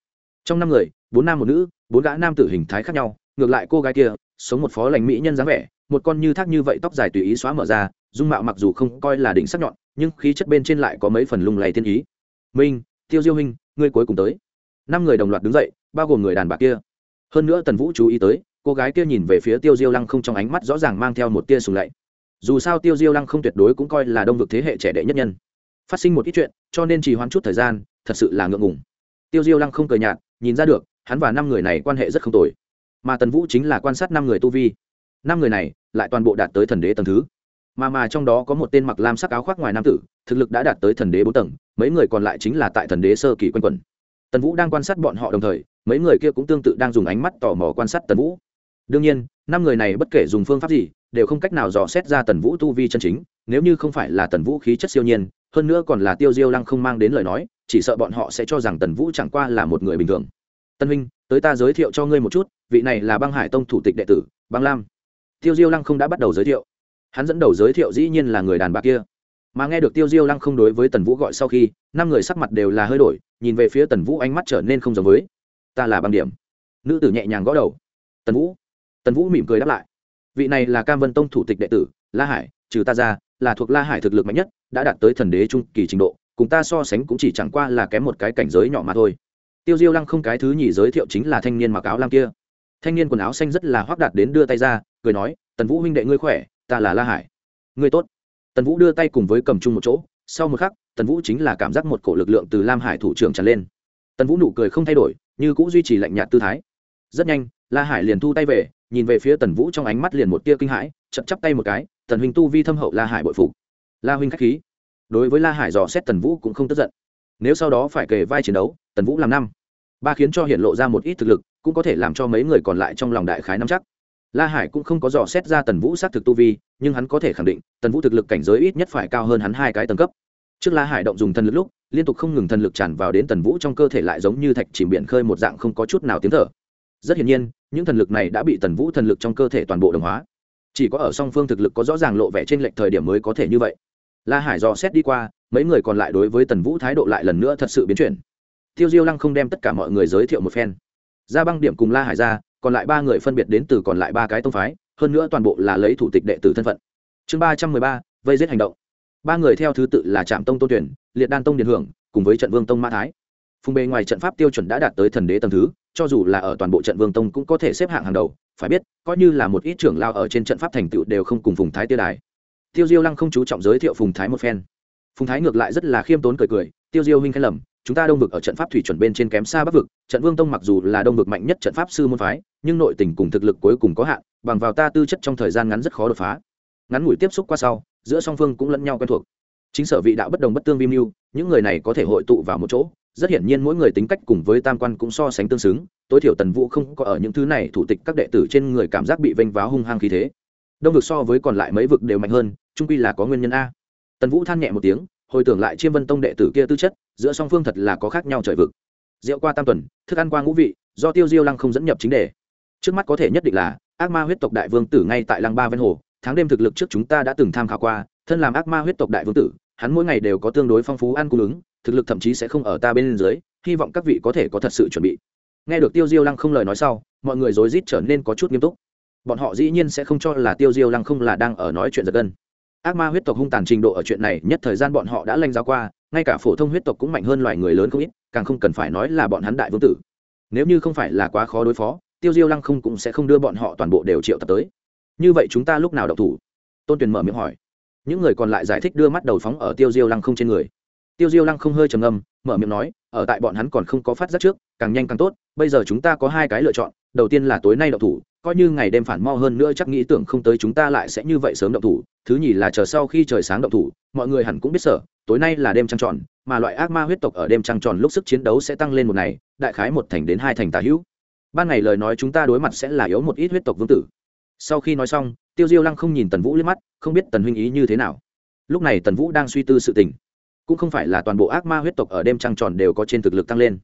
Trong năm người bốn nam một nữ bốn gã nam tử hình thái khác nhau ngược lại cô gái kia sống một phó lành mỹ nhân dáng vẻ một con như thác như vậy tóc dài tùy ý xóa mở ra, dung mạo mặc dù không coi là đỉnh sắc nhọn, nhưng khí chất bên trên lại có mấy phần lung lay thiên ý. Minh, tiêu diêu huynh, ngươi cuối cùng tới. Năm người đồng loạt đứng dậy, bao gồm người đàn bà kia. Hơn nữa tần vũ chú ý tới, cô gái kia nhìn về phía tiêu diêu lăng không trong ánh mắt rõ ràng mang theo một tia sùng lạy. Dù sao tiêu diêu lăng không tuyệt đối cũng coi là đông vực thế hệ trẻ đệ nhất nhân. Phát sinh một ít chuyện, cho nên trì hoãn chút thời gian, thật sự là ngượng ngùng. Tiêu diêu lăng không cười nhạt, nhìn ra được, hắn và năm người này quan hệ rất không tồi. Mà tần vũ chính là quan sát năm người tu vi năm người này lại toàn bộ đạt tới thần đế tầng thứ. Mà mà trong đó có một tên mặc lam sắc áo khoác ngoài nam tử, thực lực đã đạt tới thần đế bốn tầng, mấy người còn lại chính là tại thần đế sơ kỳ quanh quẩn. Tần vũ đang quan sát bọn họ đồng thời, mấy người kia cũng tương tự đang dùng ánh mắt tò mò quan sát tần vũ. Đương nhiên, năm người này bất kể dùng phương pháp gì, đều không cách nào dò xét ra tần vũ tu vi chân chính, nếu như không phải là tần vũ khí chất siêu nhiên, hơn nữa còn là tiêu diêu lăng không mang đến lời nói, chỉ sợ bọn họ sẽ cho rằng tần vũ chẳng qua là một người bình thường. Tân huynh, tới ta giới thiệu cho ngươi một chút, vị này là băng hải tông thủ tịch đệ tử, băng lam tiêu diêu lăng không đã bắt đầu giới thiệu. Hắn dẫn đầu giới thiệu dĩ nhiên là người đàn bà kia. Mà nghe được tiêu diêu lăng không đối với tần vũ gọi sau khi, năm người sắc mặt đều là hơi đổi, nhìn về phía tần vũ ánh mắt trở nên không giống với, ta là băng điểm. Nữ tử nhẹ nhàng gõ đầu. Tần vũ. Tần vũ mỉm cười đáp lại. Vị này là cam vân tông thủ tịch đệ tử, la hải, trừ ta ra, là thuộc la hải thực lực mạnh nhất, đã đạt tới thần đế trung kỳ trình độ, cùng ta so sánh cũng chỉ chẳng qua là kém một cái cảnh giới nhỏ mà thôi. Tiêu diêu lăng không cái thứ nhì giới thiệu chính là thanh niên mặc áo lam kia. Thanh niên quần áo xanh rất là hoác đạt đến đưa tay ra cười nói, tần vũ huynh đệ ngươi khỏe, ta là la hải. Ngươi tốt. Tần vũ đưa tay cùng với cầm chung một chỗ, sau một khắc, tần vũ chính là cảm giác một cổ lực lượng từ lam hải thủ trưởng tràn lên. Tần vũ nụ cười không thay đổi, như cũng duy trì lạnh nhạt tư thái. Rất nhanh, la hải liền thu tay về, nhìn về phía tần vũ trong ánh mắt liền một tia kinh hãi, chậm chắp tay một cái, tần huynh tu vi thâm hậu la hải bội phục. La huynh k h á c h khí. Đối với la hải dò xét tần vũ cũng không tức giận. Nếu sau đó phải kề vai chiến đấu, tần vũ làm năm, ba khiến cho hiện lộ ra một ít thực lực, cũng có thể làm cho mấy người còn lại trong lòng đại khái nắm chắc la hải cũng không có dò xét ra tần vũ xác thực tu vi, nhưng hắn có thể khẳng định, tần vũ thực lực cảnh giới ít nhất phải cao hơn hắn hai cái tầng cấp. Trước la hải động dùng thần lực lúc, liên tục không ngừng thần lực tràn vào đến tần vũ trong cơ thể lại giống như thạch chìm biển khơi một dạng không có chút nào tiếng thở. Rất hiển nhiên, những thần lực này đã bị tần vũ thần lực trong cơ thể toàn bộ đồng hóa. Chỉ có ở song phương thực lực có rõ ràng lộ vẻ trên lệnh thời điểm mới có thể như vậy. La hải dò xét đi qua, mấy người còn lại đối với tần vũ thái độ lại lần nữa thật sự biến chuyển. Tiêu diêu lăng không đem tất cả mọi người giới thiệu một phen. Ra băng điểm cùng la hải ra còn lại ba người phân biệt đến từ còn lại ba cái tông phái, hơn nữa toàn bộ là lấy thủ tịch đệ tử thân phận. Chương ba trăm mười ba, vây giết hành động. Ba người theo thứ tự là trạm tông tôn tuyển, liệt đan tông điền hưởng, cùng với trận vương tông mã thái. Phùng bề ngoài trận pháp tiêu chuẩn đã đạt tới thần đế tầng thứ, cho dù là ở toàn bộ trận vương tông cũng có thể xếp hạng hàng đầu, phải biết, coi như là một ít trưởng lao ở trên trận pháp thành tựu đều không cùng phùng thái tiêu đài. Tiêu diêu lăng không chú trọng giới thiệu phùng thái một phen. Phùng thái ngược lại rất là khiêm tốn cười cười, tiêu diêu huynh khai lầm chúng ta đông vực ở trận pháp thủy chuẩn bên trên kém xa bắc vực, trận vương tông mặc dù là đông vực mạnh nhất trận pháp sư môn phái, nhưng nội tình cùng thực lực cuối cùng có hạn, bằng vào ta tư chất trong thời gian ngắn rất khó đột phá. Ngắn ngủi tiếp xúc qua sau, giữa song phương cũng lẫn nhau quen thuộc. Chính sở vị đạo bất đồng bất tương vi mưu, những người này có thể hội tụ vào một chỗ, rất hiển nhiên mỗi người tính cách cùng với tam quan cũng so sánh tương xứng, tối thiểu tần vũ không có ở những thứ này thủ tịch các đệ tử trên người cảm giác bị vênh váo hung hăng khí thế. Đông vực so với còn lại mấy vực đều mạnh hơn trung quy là có nguyên nhân a. Tần vũ than nhẹ một tiếng hồi tưởng lại chiêm vân tông đệ tử kia tư chất, giữa song phương thật là có khác nhau trời vực. Rượu qua tam tuần, thức ăn qua ngũ vị, do tiêu diêu lăng không dẫn nhập chính đề. Trước mắt có thể nhất định là, ác ma huyết tộc đại vương tử ngay tại lăng ba ven hồ, tháng đêm thực lực trước chúng ta đã từng tham khảo qua, thân làm ác ma huyết tộc đại vương tử, hắn mỗi ngày đều có tương đối phong phú ăn cung ứng, thực lực thậm chí sẽ không ở ta bên dưới, hy vọng các vị có thể có thật sự chuẩn bị. Nghe được tiêu diêu lăng không lời nói sau, mọi người rối rít trở nên có chút nghiêm túc. Bọn họ dĩ nhiên sẽ không cho là tiêu diêu lăng không là đang ở nói chuyện giật gân ác ma huyết tộc hung tàn trình độ ở chuyện này, nhất thời gian bọn họ đã lanh giáo qua, ngay cả phổ thông huyết tộc cũng mạnh hơn loài người lớn không ít, càng không cần phải nói là bọn hắn đại vương tử. Nếu như không phải là quá khó đối phó, tiêu diêu lăng không cũng sẽ không đưa bọn họ toàn bộ đều triệu tập tới. Như vậy chúng ta lúc nào đậu thủ? Tôn tuyền mở miệng hỏi. Những người còn lại giải thích đưa mắt đầu phóng ở tiêu diêu lăng không trên người. Tiêu diêu lăng không hơi trầm âm mở miệng nói, ở tại bọn hắn còn không có phát giác trước, càng nhanh càng tốt, bây giờ chúng ta có hai cái lựa chọn đầu tiên là tối nay động thủ, coi như ngày đêm phản mo hơn nữa chắc nghĩ tưởng không tới chúng ta lại sẽ như vậy sớm động thủ, thứ nhì là chờ sau khi trời sáng động thủ, mọi người hẳn cũng biết sở tối nay là đêm trăng tròn, mà loại ác ma huyết tộc ở đêm trăng tròn lúc sức chiến đấu sẽ tăng lên một ngày, đại khái một thành đến hai thành tà hữu. Ban ngày lời nói chúng ta đối mặt sẽ là yếu một ít huyết tộc vương tử. Sau khi nói xong, tiêu diêu lăng không nhìn tần vũ liếc mắt, không biết tần huynh ý như thế nào. Lúc này tần vũ đang suy tư sự tình. Cũng không phải là toàn bộ ác ma huyết tộc ở đêm trăng tròn đều có trên thực lực tăng lên.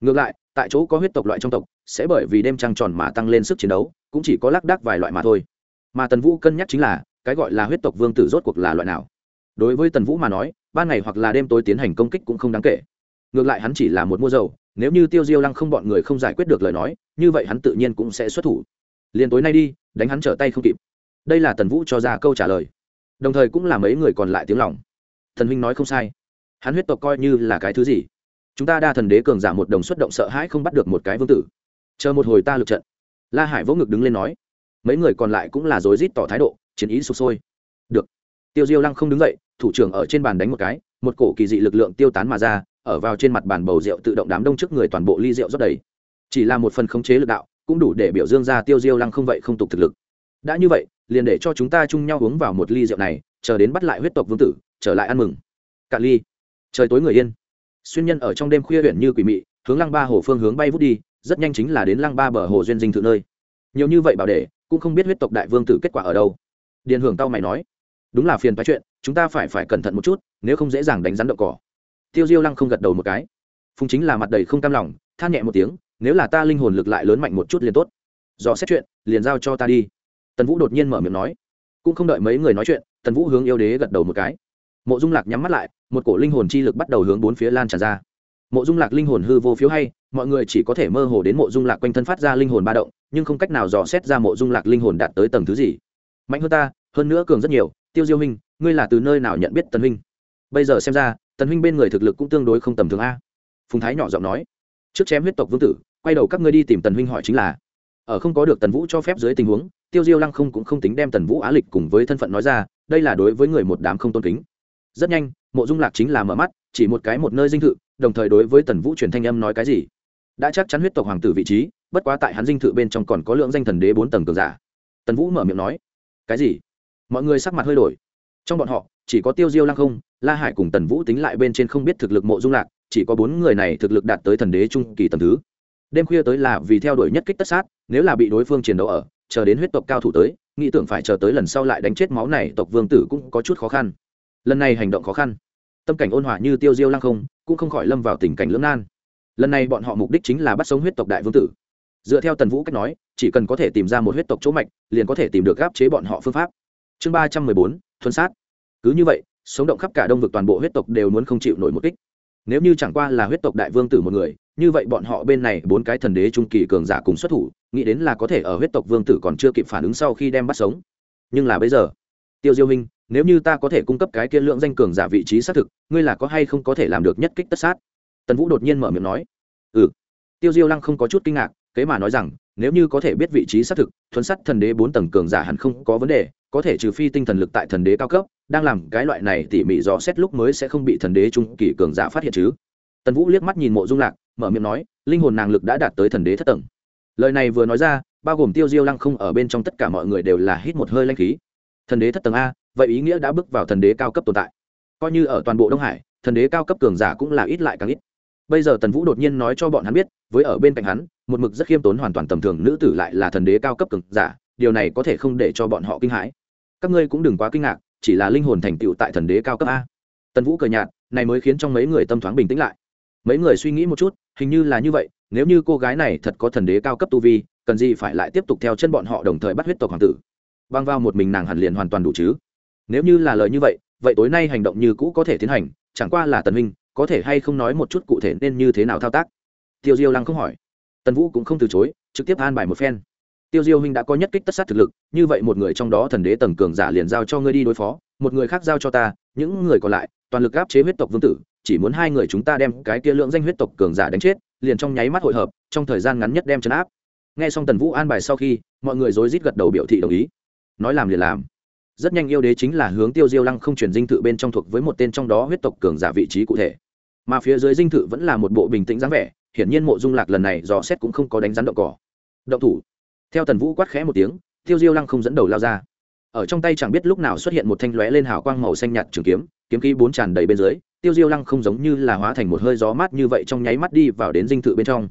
Ngược lại tại chỗ có huyết tộc loại trong tộc, sẽ bởi vì đêm trăng tròn mà tăng lên sức chiến đấu, cũng chỉ có lác đác vài loại mà thôi. Mà tần vũ cân nhắc chính là, cái gọi là huyết tộc vương tử rốt cuộc là loại nào? Đối với tần vũ mà nói, ban ngày hoặc là đêm tối tiến hành công kích cũng không đáng kể. Ngược lại hắn chỉ là một mua dầu, nếu như tiêu diêu lăng không bọn người không giải quyết được lời nói, như vậy hắn tự nhiên cũng sẽ xuất thủ. Liền tối nay đi, đánh hắn trở tay không kịp. Đây là tần vũ cho ra câu trả lời. Đồng thời cũng là mấy người còn lại tiếng lòng. Thần huynh nói không sai. Hắn huyết tộc coi như là cái thứ gì? Chúng ta đa thần đế cường giả một đồng xuất động sợ hãi không bắt được một cái vương tử. Chờ một hồi ta lượt trận. La hải vỗ ngực đứng lên nói. Mấy người còn lại cũng là rối rít tỏ thái độ, chiến ý sụp sôi. Được. Tiêu diêu lăng không đứng dậy, thủ trưởng ở trên bàn đánh một cái, một cổ kỳ dị lực lượng tiêu tán mà ra, ở vào trên mặt bàn bầu rượu tự động đám đông trước người toàn bộ ly rượu rót đầy. Chỉ là một phần khống chế lực đạo, cũng đủ để biểu dương ra tiêu diêu lăng không vậy không tục thực lực. Đã như vậy, liền để cho chúng ta chung nhau uống vào một ly rượu này, chờ đến bắt lại huyết tộc vương tử, trở lại ăn mừng. Cạn ly, trời tối người yên xuyên nhân ở trong đêm khuya huyện như quỷ mị, hướng lăng ba hồ phương hướng bay vút đi, rất nhanh chính là đến lăng ba bờ hồ duyên dinh thự nơi. Nhiều như vậy bảo để cũng không biết huyết tộc đại vương tử kết quả ở đâu. Điền hưởng tao mày nói, đúng là phiền phái chuyện, chúng ta phải phải cẩn thận một chút, nếu không dễ dàng đánh rắn đậu cỏ. Tiêu diêu lăng không gật đầu một cái. Phùng chính là mặt đầy không cam lòng, than nhẹ một tiếng, nếu là ta linh hồn lực lại lớn mạnh một chút liền tốt. Do xét chuyện, liền giao cho ta đi. Tần vũ đột nhiên mở miệng nói. Cũng không đợi mấy người nói chuyện, tần vũ hướng yêu đế gật đầu một cái mộ dung lạc nhắm mắt lại, một cổ linh hồn chi lực bắt đầu hướng bốn phía lan tràn ra. Mộ dung lạc linh hồn hư vô phiếu hay, mọi người chỉ có thể mơ hồ đến mộ dung lạc quanh thân phát ra linh hồn ba động, nhưng không cách nào dò xét ra mộ dung lạc linh hồn đạt tới tầng thứ gì. Mạnh hơn ta, hơn nữa cường rất nhiều, tiêu diêu huynh, ngươi là từ nơi nào nhận biết tần huynh? Bây giờ xem ra, tần huynh bên người thực lực cũng tương đối không tầm thường a. Phùng thái nhỏ giọng nói. Trước chém huyết tộc vương tử, quay đầu các ngươi đi tìm tần huynh hỏi chính là. Ở không có được tần vũ cho phép dưới tình huống, tiêu diêu lăng không cũng không tính đem tần vũ á lịch cùng với thân phận nói ra, đây là đối với người một đám không tôn kính rất nhanh, mộ dung lạc chính là mở mắt, chỉ một cái một nơi dinh thự, đồng thời đối với tần vũ truyền thanh âm nói cái gì? Đã chắc chắn huyết tộc hoàng tử vị trí, bất quá tại hắn dinh thự bên trong còn có lượng danh thần đế bốn tầng cường giả. Tần vũ mở miệng nói, cái gì? Mọi người sắc mặt hơi đổi. Trong bọn họ, chỉ có tiêu diêu lăng không, la hải cùng tần vũ tính lại bên trên không biết thực lực mộ dung lạc, chỉ có bốn người này thực lực đạt tới thần đế trung kỳ tầm thứ. Đêm khuya tới là vì theo đuổi nhất kích tất sát, nếu là bị đối phương chiến đấu ở, chờ đến huyết tộc cao thủ tới, nghĩ tưởng phải chờ tới lần sau lại đánh chết máu này, tộc vương tử cũng có chút khó khăn lần này hành động khó khăn. Tâm cảnh ôn hòa như tiêu diêu lăng không, cũng không khỏi lâm vào tình cảnh lưỡng nan. Lần này bọn họ mục đích chính là bắt sống huyết tộc đại vương tử. Dựa theo tần vũ cách nói, chỉ cần có thể tìm ra một huyết tộc chỗ mạch, liền có thể tìm được gáp chế bọn họ phương pháp. Chương ba trăm mười bốn, thuần sát. Cứ như vậy, sống động khắp cả đông vực toàn bộ huyết tộc đều muốn không chịu nổi một kích. Nếu như chẳng qua là huyết tộc đại vương tử một người, như vậy bọn họ bên này bốn cái thần đế trung kỳ cường giả cùng xuất thủ, nghĩ đến là có thể ở huyết tộc vương tử còn chưa kịp phản ứng sau khi đem bắt sống. Nhưng là bây giờ, tiêu diêu hình nếu như ta có thể cung cấp cái kia lượng danh cường giả vị trí xác thực, ngươi là có hay không có thể làm được nhất kích tất sát? Tần vũ đột nhiên mở miệng nói. Ừ. Tiêu diêu lăng không có chút kinh ngạc, kế mà nói rằng, nếu như có thể biết vị trí xác thực, thuần sắt thần đế bốn tầng cường giả hẳn không có vấn đề, có thể trừ phi tinh thần lực tại thần đế cao cấp, đang làm cái loại này tỉ mỉ dò xét lúc mới sẽ không bị thần đế trung kỳ cường giả phát hiện chứ. Tần vũ liếc mắt nhìn mộ dung lạc, mở miệng nói, linh hồn nàng lực đã đạt tới thần đế thất tầng. Lời này vừa nói ra, bao gồm tiêu diêu lăng không ở bên trong tất cả mọi người đều là hít một hơi lanh khí. Thần đế thất tầng a vậy ý nghĩa đã bước vào thần đế cao cấp tồn tại. Coi như ở toàn bộ đông hải, thần đế cao cấp cường giả cũng là ít lại càng ít. Bây giờ tần vũ đột nhiên nói cho bọn hắn biết, với ở bên cạnh hắn, một mực rất khiêm tốn hoàn toàn tầm thường nữ tử lại là thần đế cao cấp cường giả, điều này có thể không để cho bọn họ kinh hãi. Các ngươi cũng đừng quá kinh ngạc, chỉ là linh hồn thành tựu tại thần đế cao cấp a. Tần vũ cười nhạt, này mới khiến trong mấy người tâm thoáng bình tĩnh lại. Mấy người suy nghĩ một chút, hình như là như vậy, nếu như cô gái này thật có thần đế cao cấp tu vi, cần gì phải lại tiếp tục theo chân bọn họ đồng thời bắt huyết tộc hoàng tử. Băng vào một mình nàng hẳn liền hoàn toàn đủ chứ nếu như là lời như vậy vậy tối nay hành động như cũ có thể tiến hành, chẳng qua là tần minh có thể hay không nói một chút cụ thể nên như thế nào thao tác? Tiêu diêu lăng không hỏi. Tần vũ cũng không từ chối, trực tiếp an bài một phen. Tiêu diêu huynh đã có nhất kích tất sát thực lực, như vậy một người trong đó thần đế tầng cường giả liền giao cho ngươi đi đối phó, một người khác giao cho ta, những người còn lại, toàn lực áp chế huyết tộc vương tử, chỉ muốn hai người chúng ta đem cái kia lượng danh huyết tộc cường giả đánh chết, liền trong nháy mắt hội hợp, trong thời gian ngắn nhất đem chấn áp. Nghe xong tần vũ an bài sau khi, mọi người rối rít gật đầu biểu thị đồng ý. Nói làm liền làm rất nhanh yêu đế chính là hướng tiêu diêu lăng không truyền dinh thự bên trong thuộc với một tên trong đó huyết tộc cường giả vị trí cụ thể. Mà phía dưới dinh thự vẫn là một bộ bình tĩnh dáng vẻ, hiển nhiên mộ dung lạc lần này dò xét cũng không có đánh rắn động cỏ. Động thủ. Theo tần vũ quát khẽ một tiếng, tiêu diêu lăng không dẫn đầu lao ra. Ở trong tay chẳng biết lúc nào xuất hiện một thanh lóe lên hào quang màu xanh nhạt trường kiếm kiếm khí bốn tràn đầy bên dưới, tiêu diêu lăng không giống như là hóa thành một hơi gió mát như vậy trong nháy mắt đi vào đến dinh thự bên trong.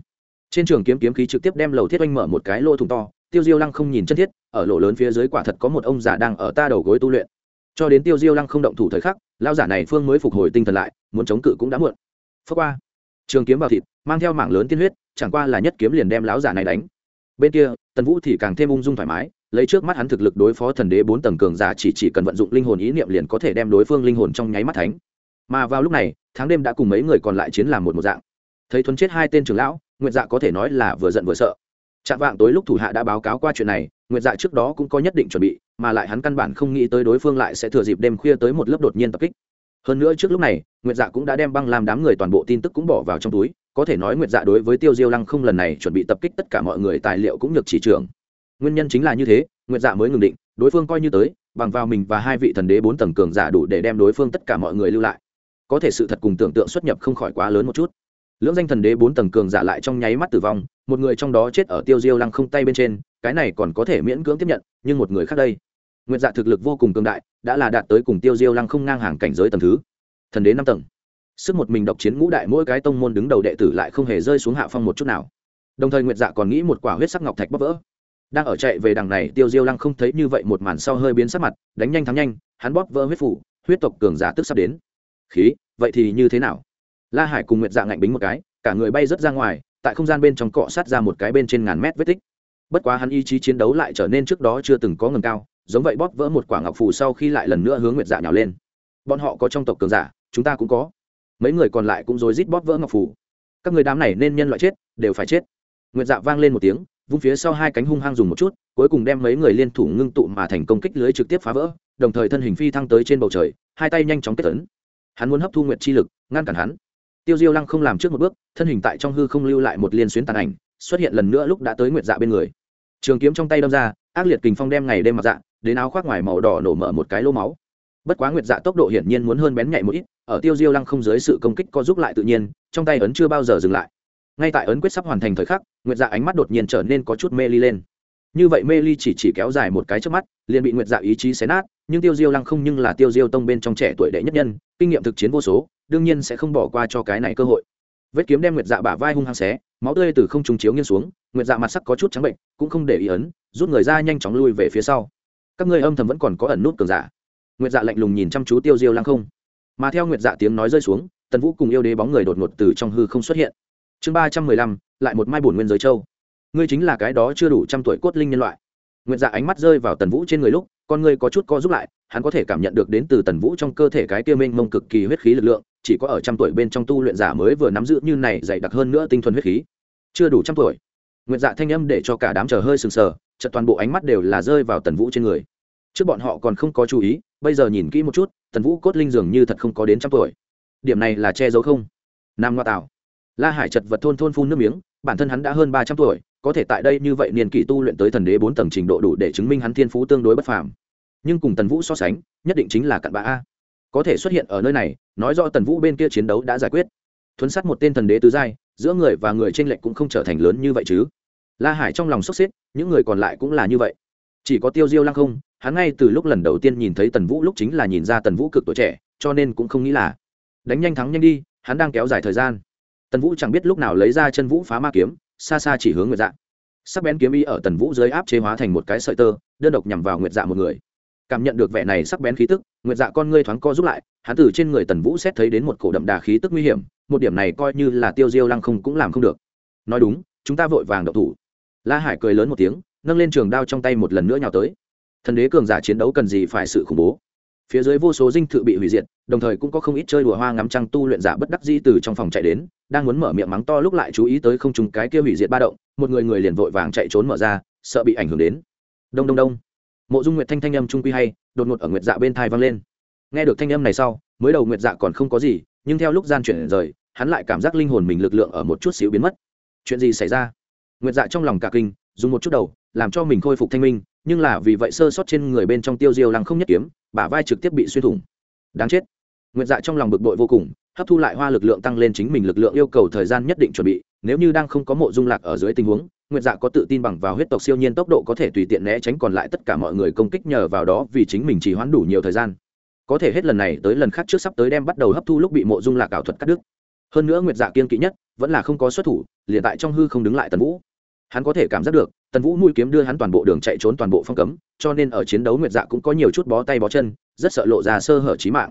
Trên trường kiếm kiếm khí trực tiếp đem lầu thiết oanh mở một cái lỗ thùng to tiêu diêu lăng không nhìn chân thiết, ở lỗ lớn phía dưới quả thật có một ông già đang ở ta đầu gối tu luyện. Cho đến tiêu diêu lăng không động thủ thời khắc lao giả này phương mới phục hồi tinh thần lại, muốn chống cự cũng đã muộn. Phước qua. Trường kiếm vào thịt, mang theo mảng lớn tiên huyết, chẳng qua là nhất kiếm liền đem lão giả này đánh. Bên kia, tần vũ thì càng thêm ung dung thoải mái, lấy trước mắt hắn thực lực đối phó thần đế bốn tầng cường giả chỉ chỉ cần vận dụng linh hồn ý niệm liền có thể đem đối phương linh hồn trong nháy mắt thánh. Mà vào lúc này, tháng đêm đã cùng mấy người còn lại chiến làm một một dạng. Thấy thuấn chết hai tên trưởng lão nguyện dạ có thể nói là vừa giận vừa sợ. Trạm vạng tối lúc thủ hạ đã báo cáo qua chuyện này, Nguyệt dạ trước đó cũng có nhất định chuẩn bị, mà lại hắn căn bản không nghĩ tới đối phương lại sẽ thừa dịp đêm khuya tới một lớp đột nhiên tập kích. Hơn nữa trước lúc này, nguyệt dạ cũng đã đem băng làm đám người toàn bộ tin tức cũng bỏ vào trong túi, có thể nói nguyệt dạ đối với tiêu diêu lăng không lần này chuẩn bị tập kích tất cả mọi người tài liệu cũng được chỉ trưởng nguyên nhân chính là như thế, nguyệt dạ mới ngừng định, đối phương coi như tới, bằng vào mình và hai vị thần đế bốn tầng cường giả đủ để đem đối phương tất cả mọi người lưu lại. Có thể sự thật cùng tưởng tượng xuất nhập không khỏi quá lớn một chút. Lưỡng danh thần đế bốn tầng cường giả lại trong nháy mắt tử vong một người trong đó chết ở tiêu diêu lăng không tay bên trên, cái này còn có thể miễn cưỡng tiếp nhận, nhưng một người khác đây. Nguyện dạ thực lực vô cùng cường đại, đã là đạt tới cùng tiêu diêu lăng không ngang hàng cảnh giới tầng thứ. Thần đến năm tầng. Sức một mình độc chiến ngũ đại mỗi cái tông môn đứng đầu đệ tử lại không hề rơi xuống hạ phong một chút nào. Đồng thời nguyệt dạ còn nghĩ một quả huyết sắc ngọc thạch bóp vỡ. Đang ở chạy về đằng này, tiêu diêu lăng không thấy như vậy một màn sau hơi biến sắc mặt, đánh nhanh thắng nhanh, hắn bóp vỡ huyết phủ, huyết tộc cường giả tức sắp đến. Khí, vậy thì như thế nào? La hải cùng nguyệt dạ ngạnh bính một cái, cả người bay rớt ra ngoài tại không gian bên trong cọ sát ra một cái bên trên ngàn mét vết tích. Bất quá hắn ý chí chiến đấu lại trở nên trước đó chưa từng có ngầm cao, giống vậy bóp vỡ một quả ngọc phù sau khi lại lần nữa hướng nguyệt dạ nhào lên. Bọn họ có trong tộc cường giả, chúng ta cũng có. Mấy người còn lại cũng rối rít bóp vỡ ngọc phù. Các người đám này nên nhân loại chết, đều phải chết. Nguyệt dạ vang lên một tiếng, vung phía sau hai cánh hung hăng dùng một chút, cuối cùng đem mấy người liên thủ ngưng tụ mà thành công kích lưới trực tiếp phá vỡ, đồng thời thân hình phi thăng tới trên bầu trời, hai tay nhanh chóng kết tấn hắn muốn hấp thu nguyệt chi lực, ngăn cản hắn tiêu diêu lăng không làm trước một bước, thân hình tại trong hư không lưu lại một liên xuyến tàn ảnh, xuất hiện lần nữa lúc đã tới nguyệt dạ bên người. Trường kiếm trong tay đâm ra, ác liệt kình phong đem ngày đêm mặt dạ đến áo khoác ngoài màu đỏ nổ mở một cái lô máu. Bất quá nguyệt dạ tốc độ hiển nhiên muốn hơn bén nhạy một ít, ở tiêu diêu lăng không dưới sự công kích có giúp lại tự nhiên, trong tay ấn chưa bao giờ dừng lại. Ngay tại ấn quyết sắp hoàn thành thời khắc, nguyệt dạ ánh mắt đột nhiên trở nên có chút mê ly lên. Như vậy mê ly chỉ chỉ kéo dài một cái trước mắt, liền bị nguyệt dạ ý chí xé nát nhưng tiêu diêu lăng không nhưng là tiêu diêu tông bên trong trẻ tuổi đệ nhất nhân, kinh nghiệm thực chiến vô số, đương nhiên sẽ không bỏ qua cho cái này cơ hội. Vết kiếm đem nguyệt dạ bả vai hung hăng xé, máu tươi từ không trùng chiếu nghiêng xuống, nguyệt dạ mặt sắc có chút trắng bệnh, cũng không để ý ấn, rút người ra nhanh chóng lui về phía sau. Các ngươi âm thầm vẫn còn có ẩn nút cường giả. Nguyệt dạ lạnh lùng nhìn chăm chú tiêu diêu lăng không. Mà theo nguyệt dạ tiếng nói rơi xuống, tần vũ cùng yêu đế bóng người đột ngột từ trong hư không xuất hiện. Chương ba trăm mười lăm, lại một mai bổn nguyên giới châu. Ngươi chính là cái đó chưa đủ trăm tuổi cốt linh nhân loại nguyệt dạ ánh mắt rơi vào tần vũ trên người lúc, con ngươi có chút co giúp lại, hắn có thể cảm nhận được đến từ tần vũ trong cơ thể cái tiêu minh mông cực kỳ huyết khí lực lượng, chỉ có ở trăm tuổi bên trong tu luyện giả mới vừa nắm giữ như này dày đặc hơn nữa tinh thuần huyết khí. Chưa đủ trăm tuổi, nguyệt dạ thanh âm để cho cả đám chờ hơi sừng sờ, chợt toàn bộ ánh mắt đều là rơi vào tần vũ trên người. Trước bọn họ còn không có chú ý, bây giờ nhìn kỹ một chút, tần vũ cốt linh dường như thật không có đến trăm tuổi. Điểm này là che giấu không? Nam ngoa tạo la hải chật vật thôn thôn phun nước miếng, bản thân hắn đã hơn ba trăm tuổi có thể tại đây như vậy niên kỷ tu luyện tới thần đế bốn tầng trình độ đủ để chứng minh hắn thiên phú tương đối bất phàm. Nhưng cùng tần vũ so sánh, nhất định chính là cặn bã a. Có thể xuất hiện ở nơi này, nói rõ tần vũ bên kia chiến đấu đã giải quyết. Thuấn sát một tên thần đế tứ giai, giữa người và người tranh lệch cũng không trở thành lớn như vậy chứ. La hải trong lòng sốc xếp, những người còn lại cũng là như vậy. Chỉ có tiêu diêu lăng không, hắn ngay từ lúc lần đầu tiên nhìn thấy tần vũ lúc chính là nhìn ra tần vũ cực tuổi trẻ, cho nên cũng không nghĩ là đánh nhanh thắng nhanh đi, hắn đang kéo dài thời gian. Tần vũ chẳng biết lúc nào lấy ra chân vũ phá ma kiếm xa xa chỉ hướng nguyệt dạ. Sắc bén kiếm ý ở tần vũ dưới áp chế hóa thành một cái sợi tơ, đơn độc nhằm vào nguyệt dạ một người. Cảm nhận được vẻ này sắc bén khí tức, nguyệt dạ con ngươi thoáng co rút lại, hắn từ trên người tần vũ xét thấy đến một cổ đậm đà khí tức nguy hiểm, một điểm này coi như là tiêu diêu lăng không cũng làm không được. Nói đúng, chúng ta vội vàng đậu thủ. La hải cười lớn một tiếng, nâng lên trường đao trong tay một lần nữa nhào tới. Thần đế cường giả chiến đấu cần gì phải sự khủng bố? Phía dưới vô số dinh thự bị hủy diệt, đồng thời cũng có không ít chơi đùa hoa ngắm trăng tu luyện giả bất đắc di từ trong phòng chạy đến, đang muốn mở miệng mắng to lúc lại chú ý tới không trùng cái kia hủy diệt ba động, một người người liền vội vàng chạy trốn mở ra, sợ bị ảnh hưởng đến. Đông đông đông. Mộ dung nguyệt thanh thanh âm trung quy hay, đột ngột ở nguyệt dạ bên thai vang lên. Nghe được thanh âm này sau, mới đầu nguyệt dạ còn không có gì, nhưng theo lúc gian chuyển rời, hắn lại cảm giác linh hồn mình lực lượng ở một chút xíu biến mất. Chuyện gì xảy ra? Nguyệt dạ trong lòng cả kinh, dùng một chút đầu, làm cho mình khôi phục thanh minh nhưng là vì vậy sơ sót trên người bên trong tiêu diêu lăng không nhất kiếm, bả vai trực tiếp bị xuyên thủng. Đáng chết. Nguyệt dạ trong lòng bực bội vô cùng, hấp thu lại hoa lực lượng tăng lên chính mình lực lượng yêu cầu thời gian nhất định chuẩn bị, nếu như đang không có mộ dung lạc ở dưới tình huống, nguyệt dạ có tự tin bằng vào huyết tộc siêu nhiên tốc độ có thể tùy tiện né tránh còn lại tất cả mọi người công kích nhờ vào đó vì chính mình chỉ hoãn đủ nhiều thời gian. Có thể hết lần này tới lần khác trước sắp tới đem bắt đầu hấp thu lúc bị mộ dung lạc ảo thuật cắt đứt. Hơn nữa nguyệt dạ kiên kỵ nhất, vẫn là không có xuất thủ, liền tại trong hư không đứng lại tần vũ. Hắn có thể cảm giác được tần vũ mũi kiếm đưa hắn toàn bộ đường chạy trốn toàn bộ phong cấm, cho nên ở chiến đấu nguyệt dạ cũng có nhiều chút bó tay bó chân, rất sợ lộ ra sơ hở trí mạng.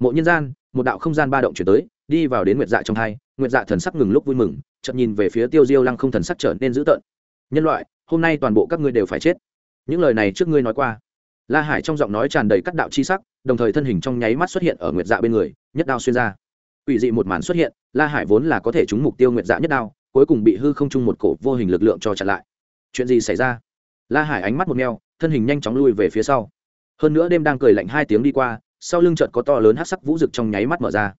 Mộ nhân gian, một đạo không gian ba động chuyển tới, đi vào đến nguyệt dạ trong hai, nguyệt dạ thần sắc ngừng lúc vui mừng chậm nhìn về phía tiêu diêu lăng không thần sắc trở nên dữ tợn. Nhân loại, hôm nay toàn bộ các ngươi đều phải chết. Những lời này trước ngươi nói qua. La hải trong giọng nói tràn đầy các đạo chi sắc, đồng thời thân hình trong nháy mắt xuất hiện ở nguyệt dạ bên người, nhất đao xuyên ra. Ủy dị một màn xuất hiện, la hải vốn là có thể trúng mục tiêu nguyệt dạ nhất đao, cuối cùng bị hư không chung một cổ vô hình lực lượng cho chặn lại chuyện gì xảy ra? La hải ánh mắt một neo thân hình nhanh chóng lui về phía sau. Hơn nữa đêm đang cười lạnh hai tiếng đi qua, sau lưng chợt có to lớn hát sắc vũ rực trong nháy mắt mở ra.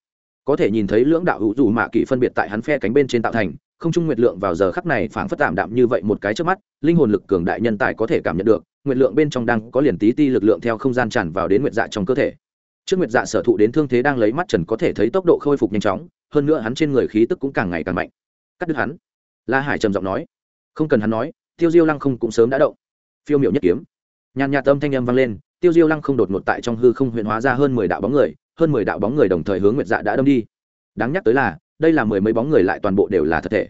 Có thể nhìn thấy lưỡng đạo hữu dù mạ kỷ phân biệt tại hắn phe cánh bên trên tạo thành, không trung nguyệt lượng vào giờ khắc này phảng phất tạm đạm như vậy một cái trước mắt, linh hồn lực cường đại nhân tài có thể cảm nhận được, nguyệt lượng bên trong đang có liền tí ti lực lượng theo không gian tràn vào đến nguyệt dạ trong cơ thể. Trước nguyệt dạ sở thụ đến thương thế đang lấy mắt trần có thể thấy tốc độ khôi phục nhanh chóng, hơn nữa hắn trên người khí tức cũng càng ngày càng mạnh. Cắt đứt hắn. La hải trầm giọng nói. Không cần hắn nói tiêu diêu lăng không cũng sớm đã động. Phiêu miệu nhất kiếm. Nhàn nhạt âm thanh âm vang lên, tiêu diêu lăng không đột ngột tại trong hư không huyện hóa ra hơn mười đạo bóng người, hơn mười đạo bóng người đồng thời hướng nguyệt dạ đã đâm đi. Đáng nhắc tới là, đây là mười mấy bóng người lại toàn bộ đều là thật thể.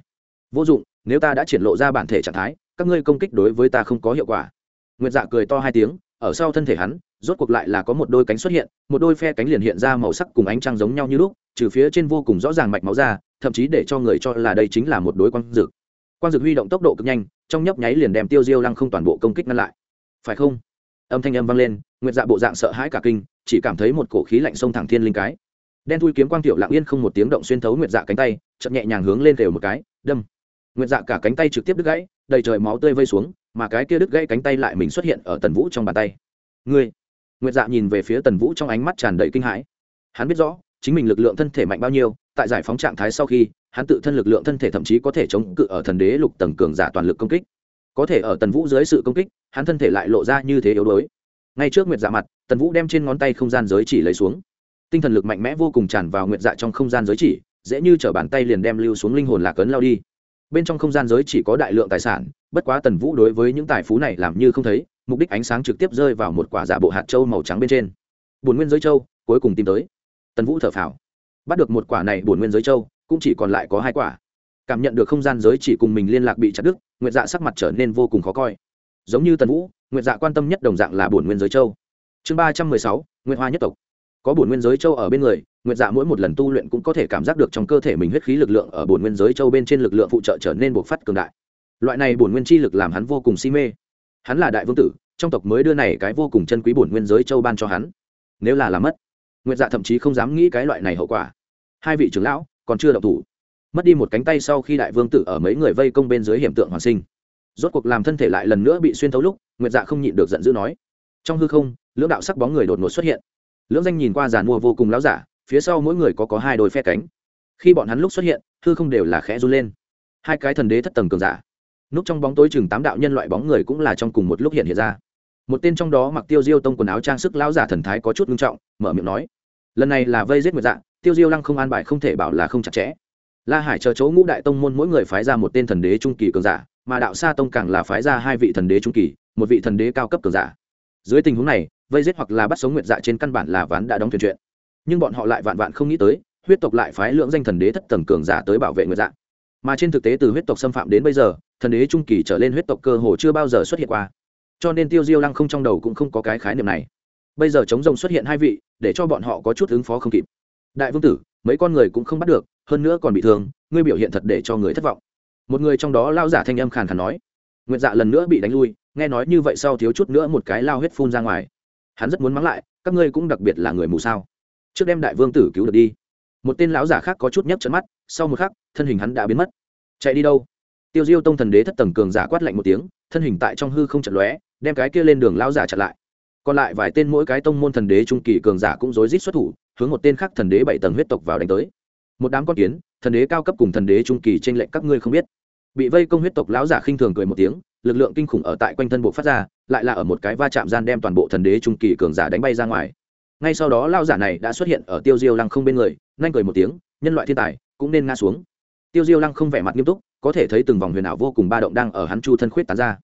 Vô dụng, nếu ta đã triển lộ ra bản thể trạng thái, các ngươi công kích đối với ta không có hiệu quả. Nguyệt dạ cười to hai tiếng, ở sau thân thể hắn, rốt cuộc lại là có một đôi cánh xuất hiện, một đôi phe cánh liền hiện ra màu sắc cùng ánh trăng giống nhau như lúc, trừ phía trên vô cùng rõ ràng mạch máu ra, thậm chí để cho người cho là đây chính là một đối quang dực quang dực huy động tốc độ cực nhanh, trong nhấp nháy liền đem tiêu diêu lăng không toàn bộ công kích ngăn lại. Phải không? Âm thanh âm vang lên, nguyệt dạ bộ dạng sợ hãi cả kinh, chỉ cảm thấy một cổ khí lạnh sông thẳng thiên linh cái. Đen thui kiếm quang tiểu lặng yên không một tiếng động xuyên thấu nguyệt dạ cánh tay chậm nhẹ nhàng hướng lên đều một cái, đâm! Nguyệt dạ cả cánh tay trực tiếp đứt gãy, đầy trời máu tươi vây xuống, mà cái kia đứt gãy cánh tay lại mình xuất hiện ở tần vũ trong bàn tay. Ngươi! Nguyệt dạ nhìn về phía tần vũ trong ánh mắt tràn đầy kinh hãi. Hắn biết rõ, chính mình lực lượng thân thể mạnh bao nhiêu, tại giải phóng trạng thái sau khi hắn tự thân lực lượng thân thể thậm chí có thể chống cự ở thần đế lục tầng cường giả toàn lực công kích. Có thể ở tần vũ dưới sự công kích, hắn thân thể lại lộ ra như thế yếu đuối. Ngay trước nguyệt dạ mặt, tần vũ đem trên ngón tay không gian giới chỉ lấy xuống. Tinh thần lực mạnh mẽ vô cùng tràn vào nguyệt dạ trong không gian giới chỉ, dễ như t bàn tay liền đem lưu xuống linh hồn lạc ấn lao đi. Bên trong không gian giới chỉ có đại lượng tài sản, bất quá tần vũ đối với những tài phú này làm như không thấy, mục đích ánh sáng trực tiếp rơi vào một quả giả bộ hạt trâu màu trắng bên trên. Bồn nguyên giới châu, cuối cùng tìm tới. Tần vũ thở phào. Bắt được một quả này bồn nguyên giới châu cũng chỉ còn lại có hai quả. Cảm nhận được không gian giới chỉ cùng mình liên lạc bị chặt đứt, nguyệt dạ sắc mặt trở nên vô cùng khó coi. Giống như tần vũ, nguyệt dạ quan tâm nhất đồng dạng là bổn nguyên giới châu. Chương ba trăm mười sáu, nguyệt hoa nhất tộc. Có bổn nguyên giới châu ở bên người, nguyệt dạ mỗi một lần tu luyện cũng có thể cảm giác được trong cơ thể mình huyết khí lực lượng ở bổn nguyên giới châu bên trên lực lượng phụ trợ trở nên bộc phát cường đại. Loại này bổn nguyên chi lực làm hắn vô cùng si mê. Hắn là đại vương tử, trong tộc mới đưa này cái vô cùng chân quý bổn nguyên giới châu ban cho hắn. Nếu là làm mất, nguyệt dạ thậm chí không dám nghĩ cái loại này hậu quả. Hai vị trưởng lão còn chưa động thủ. Mất đi một cánh tay sau khi đại vương tử ở mấy người vây công bên dưới hiểm tượng hoàn sinh. Rốt cuộc làm thân thể lại lần nữa bị xuyên thấu lúc, nguyệt dạ không nhịn được giận dữ nói. Trong hư không, lưỡng đạo sắc bóng người đột ngột xuất hiện. Lưỡng danh nhìn qua giàn mua vô cùng láo giả, phía sau mỗi người có có hai đôi phe cánh. Khi bọn hắn lúc xuất hiện, hư không đều là khẽ run lên. Hai cái thần đế thất tầng cường giả. Núp trong bóng tối chừng tám đạo nhân loại bóng người cũng là trong cùng một lúc hiện hiện ra. Một tên trong đó mặc tiêu diêu tông quần áo trang sức lão giả thần thái có chút nghiêm trọng, mở miệng nói. Lần này là vây giết nguyệt dạ tiêu diêu lăng không an bài không thể bảo là không chặt chẽ. La hải chờ chỗ ngũ đại tông môn mỗi người phái ra một tên thần đế trung kỳ cường giả, mà đạo sa tông càng là phái ra hai vị thần đế trung kỳ, một vị thần đế cao cấp cường giả. Dưới tình huống này, vây giết hoặc là bắt sống nguyệt dạ trên căn bản là ván đã đóng thuyền chuyện. Nhưng bọn họ lại vạn vạn không nghĩ tới, huyết tộc lại phái lượng danh thần đế thất tầng cường giả tới bảo vệ nguyệt dạ. Mà trên thực tế từ huyết tộc xâm phạm đến bây giờ, thần đế trung kỳ trở lên huyết tộc cơ hồ chưa bao giờ xuất hiện qua. Cho nên tiêu diêu lăng không trong đầu cũng không có cái khái niệm này. Bây giờ chống rồng xuất hiện hai vị, để cho bọn họ có chút ứng phó không kịp đại vương tử, mấy con người cũng không bắt được, hơn nữa còn bị thương, ngươi biểu hiện thật để cho người thất vọng. Một người trong đó lao giả thanh âm khàn khàn nói. Nguyệt dạ lần nữa bị đánh lui, nghe nói như vậy sau thiếu chút nữa một cái lao huyết phun ra ngoài. Hắn rất muốn mắng lại, các ngươi cũng đặc biệt là người mù sao. Trước đem đại vương tử cứu được đi. Một tên lão giả khác có chút nhấp trận mắt, sau một khắc, thân hình hắn đã biến mất. Chạy đi đâu? Tiêu diêu tông thần đế thất tầng cường giả quát lạnh một tiếng, thân hình tại trong hư không chật lóe, đem cái kia lên đường lão giả chặn lại. Còn lại vài tên mỗi cái tông môn thần đế trung kỳ cường giả cũng rối rít xuất thủ hướng một tên khác thần đế bảy tầng huyết tộc vào đánh tới. Một đám con kiến, thần đế cao cấp cùng thần đế trung kỳ trên lệnh các ngươi không biết. Bị vây công huyết tộc lão giả khinh thường cười một tiếng, lực lượng kinh khủng ở tại quanh thân bộ phát ra, lại là ở một cái va chạm gian đem toàn bộ thần đế trung kỳ cường giả đánh bay ra ngoài. Ngay sau đó lao giả này đã xuất hiện ở tiêu diêu lăng không bên người, nhanh cười một tiếng, nhân loại thiên tài, cũng nên ngã xuống. Tiêu diêu lăng không vẻ mặt nghiêm túc, có thể thấy từng vòng huyền ảo vô cùng ba động đang ở hắn chu thân khuyết tán ra.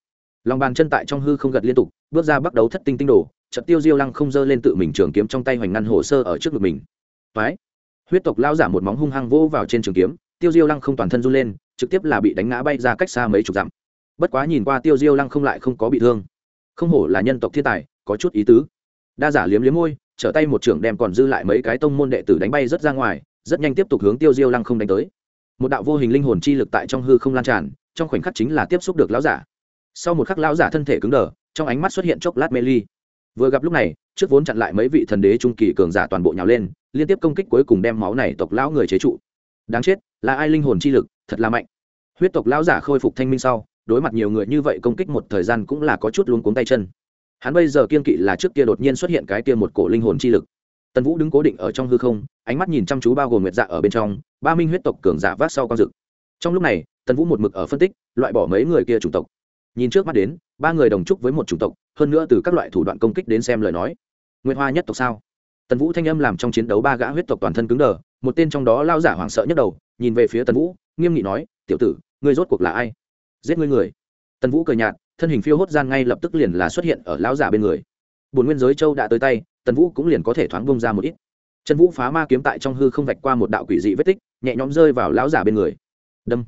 Lòng bàn chân tại trong hư không gật liên tục, bước ra bắt đầu thất tinh tinh đồ trận tiêu diêu lăng không dơ lên tự mình trường kiếm trong tay hoành ngăn hồ sơ ở trước ngực mình. Phái huyết tộc lao giả một móng hung hăng vỗ vào trên trường kiếm, tiêu diêu lăng không toàn thân run lên, trực tiếp là bị đánh ngã bay ra cách xa mấy chục dặm. Bất quá nhìn qua tiêu diêu lăng không lại không có bị thương. Không hổ là nhân tộc thiên tài, có chút ý tứ. Đa giả liếm liếm môi, trở tay một trưởng đem còn dư lại mấy cái tông môn đệ tử đánh bay rất ra ngoài, rất nhanh tiếp tục hướng tiêu diêu lăng không đánh tới. Một đạo vô hình linh hồn chi lực tại trong hư không lan tràn, trong khoảnh khắc chính là tiếp xúc được lão giả. Sau một khắc lão giả thân thể cứng đờ, trong ánh mắt xuất hiện chốc lát mê ly vừa gặp lúc này, trước vốn chặn lại mấy vị thần đế trung kỳ cường giả toàn bộ nhào lên, liên tiếp công kích cuối cùng đem máu này tộc lão người chế trụ. Đáng chết, là ai linh hồn chi lực, thật là mạnh. Huyết tộc lão giả khôi phục thanh minh sau, đối mặt nhiều người như vậy công kích một thời gian cũng là có chút luống cuống tay chân. Hắn bây giờ kiên kỵ là trước kia đột nhiên xuất hiện cái kia một cổ linh hồn chi lực. Tần vũ đứng cố định ở trong hư không, ánh mắt nhìn chăm chú bao gồm nguyệt dạ ở bên trong, ba minh huyết tộc cường giả vác sau con rực trong lúc này, tần vũ một mực ở phân tích, loại bỏ mấy người kia chủng tộc. Nhìn trước mắt đến, ba người đồng trúc với một chủng tộc hơn nữa từ các loại thủ đoạn công kích đến xem lời nói. Nguyệt hoa nhất tộc sao? Tần vũ thanh âm làm trong chiến đấu ba gã huyết tộc toàn thân cứng đờ, một tên trong đó lao giả hoảng sợ nhất đầu, nhìn về phía tần vũ, nghiêm nghị nói, tiểu tử, ngươi rốt cuộc là ai? Giết ngươi người. Tần vũ cười nhạt, thân hình phiêu hốt gian ngay lập tức liền là xuất hiện ở lão giả bên người. Bồn nguyên giới châu đã tới tay, tần vũ cũng liền có thể thoáng bông ra một ít. Trần vũ phá ma kiếm tại trong hư không vạch qua một đạo quỷ dị vết tích, nhẹ nhõm rơi vào lão giả bên người. Đâm.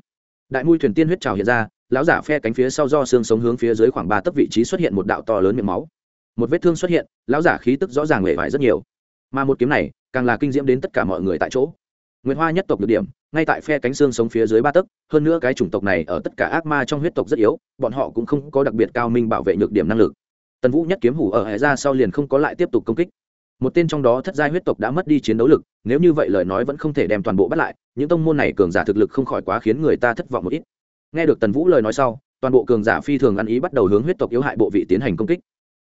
Đại mui thuyền tiên huyết trào hiện ra lão giả phe cánh phía sau do xương sống hướng phía dưới khoảng ba tấc vị trí xuất hiện một đạo to lớn miệng máu. Một vết thương xuất hiện, lão giả khí tức rõ ràng hề vải rất nhiều. Mà một kiếm này, càng là kinh diễm đến tất cả mọi người tại chỗ. Nguyễn hoa nhất tộc được điểm, ngay tại phe cánh xương sống phía dưới ba tấc, hơn nữa cái chủng tộc này ở tất cả ác ma trong huyết tộc rất yếu, bọn họ cũng không có đặc biệt cao minh bảo vệ nhược điểm năng lực. Tần vũ nhất kiếm hủ ở hệ ra sau liền không có lại tiếp tục công kích. Một tên trong đó thất giai huyết tộc đã mất đi chiến đấu lực, nếu như vậy lời nói vẫn không thể đem toàn bộ bắt lại, những tông môn này cường giả thực lực không khỏi quá khiến người ta thất vọng một ít nghe được tần vũ lời nói sau, toàn bộ cường giả phi thường ăn ý bắt đầu hướng huyết tộc yếu hại bộ vị tiến hành công kích.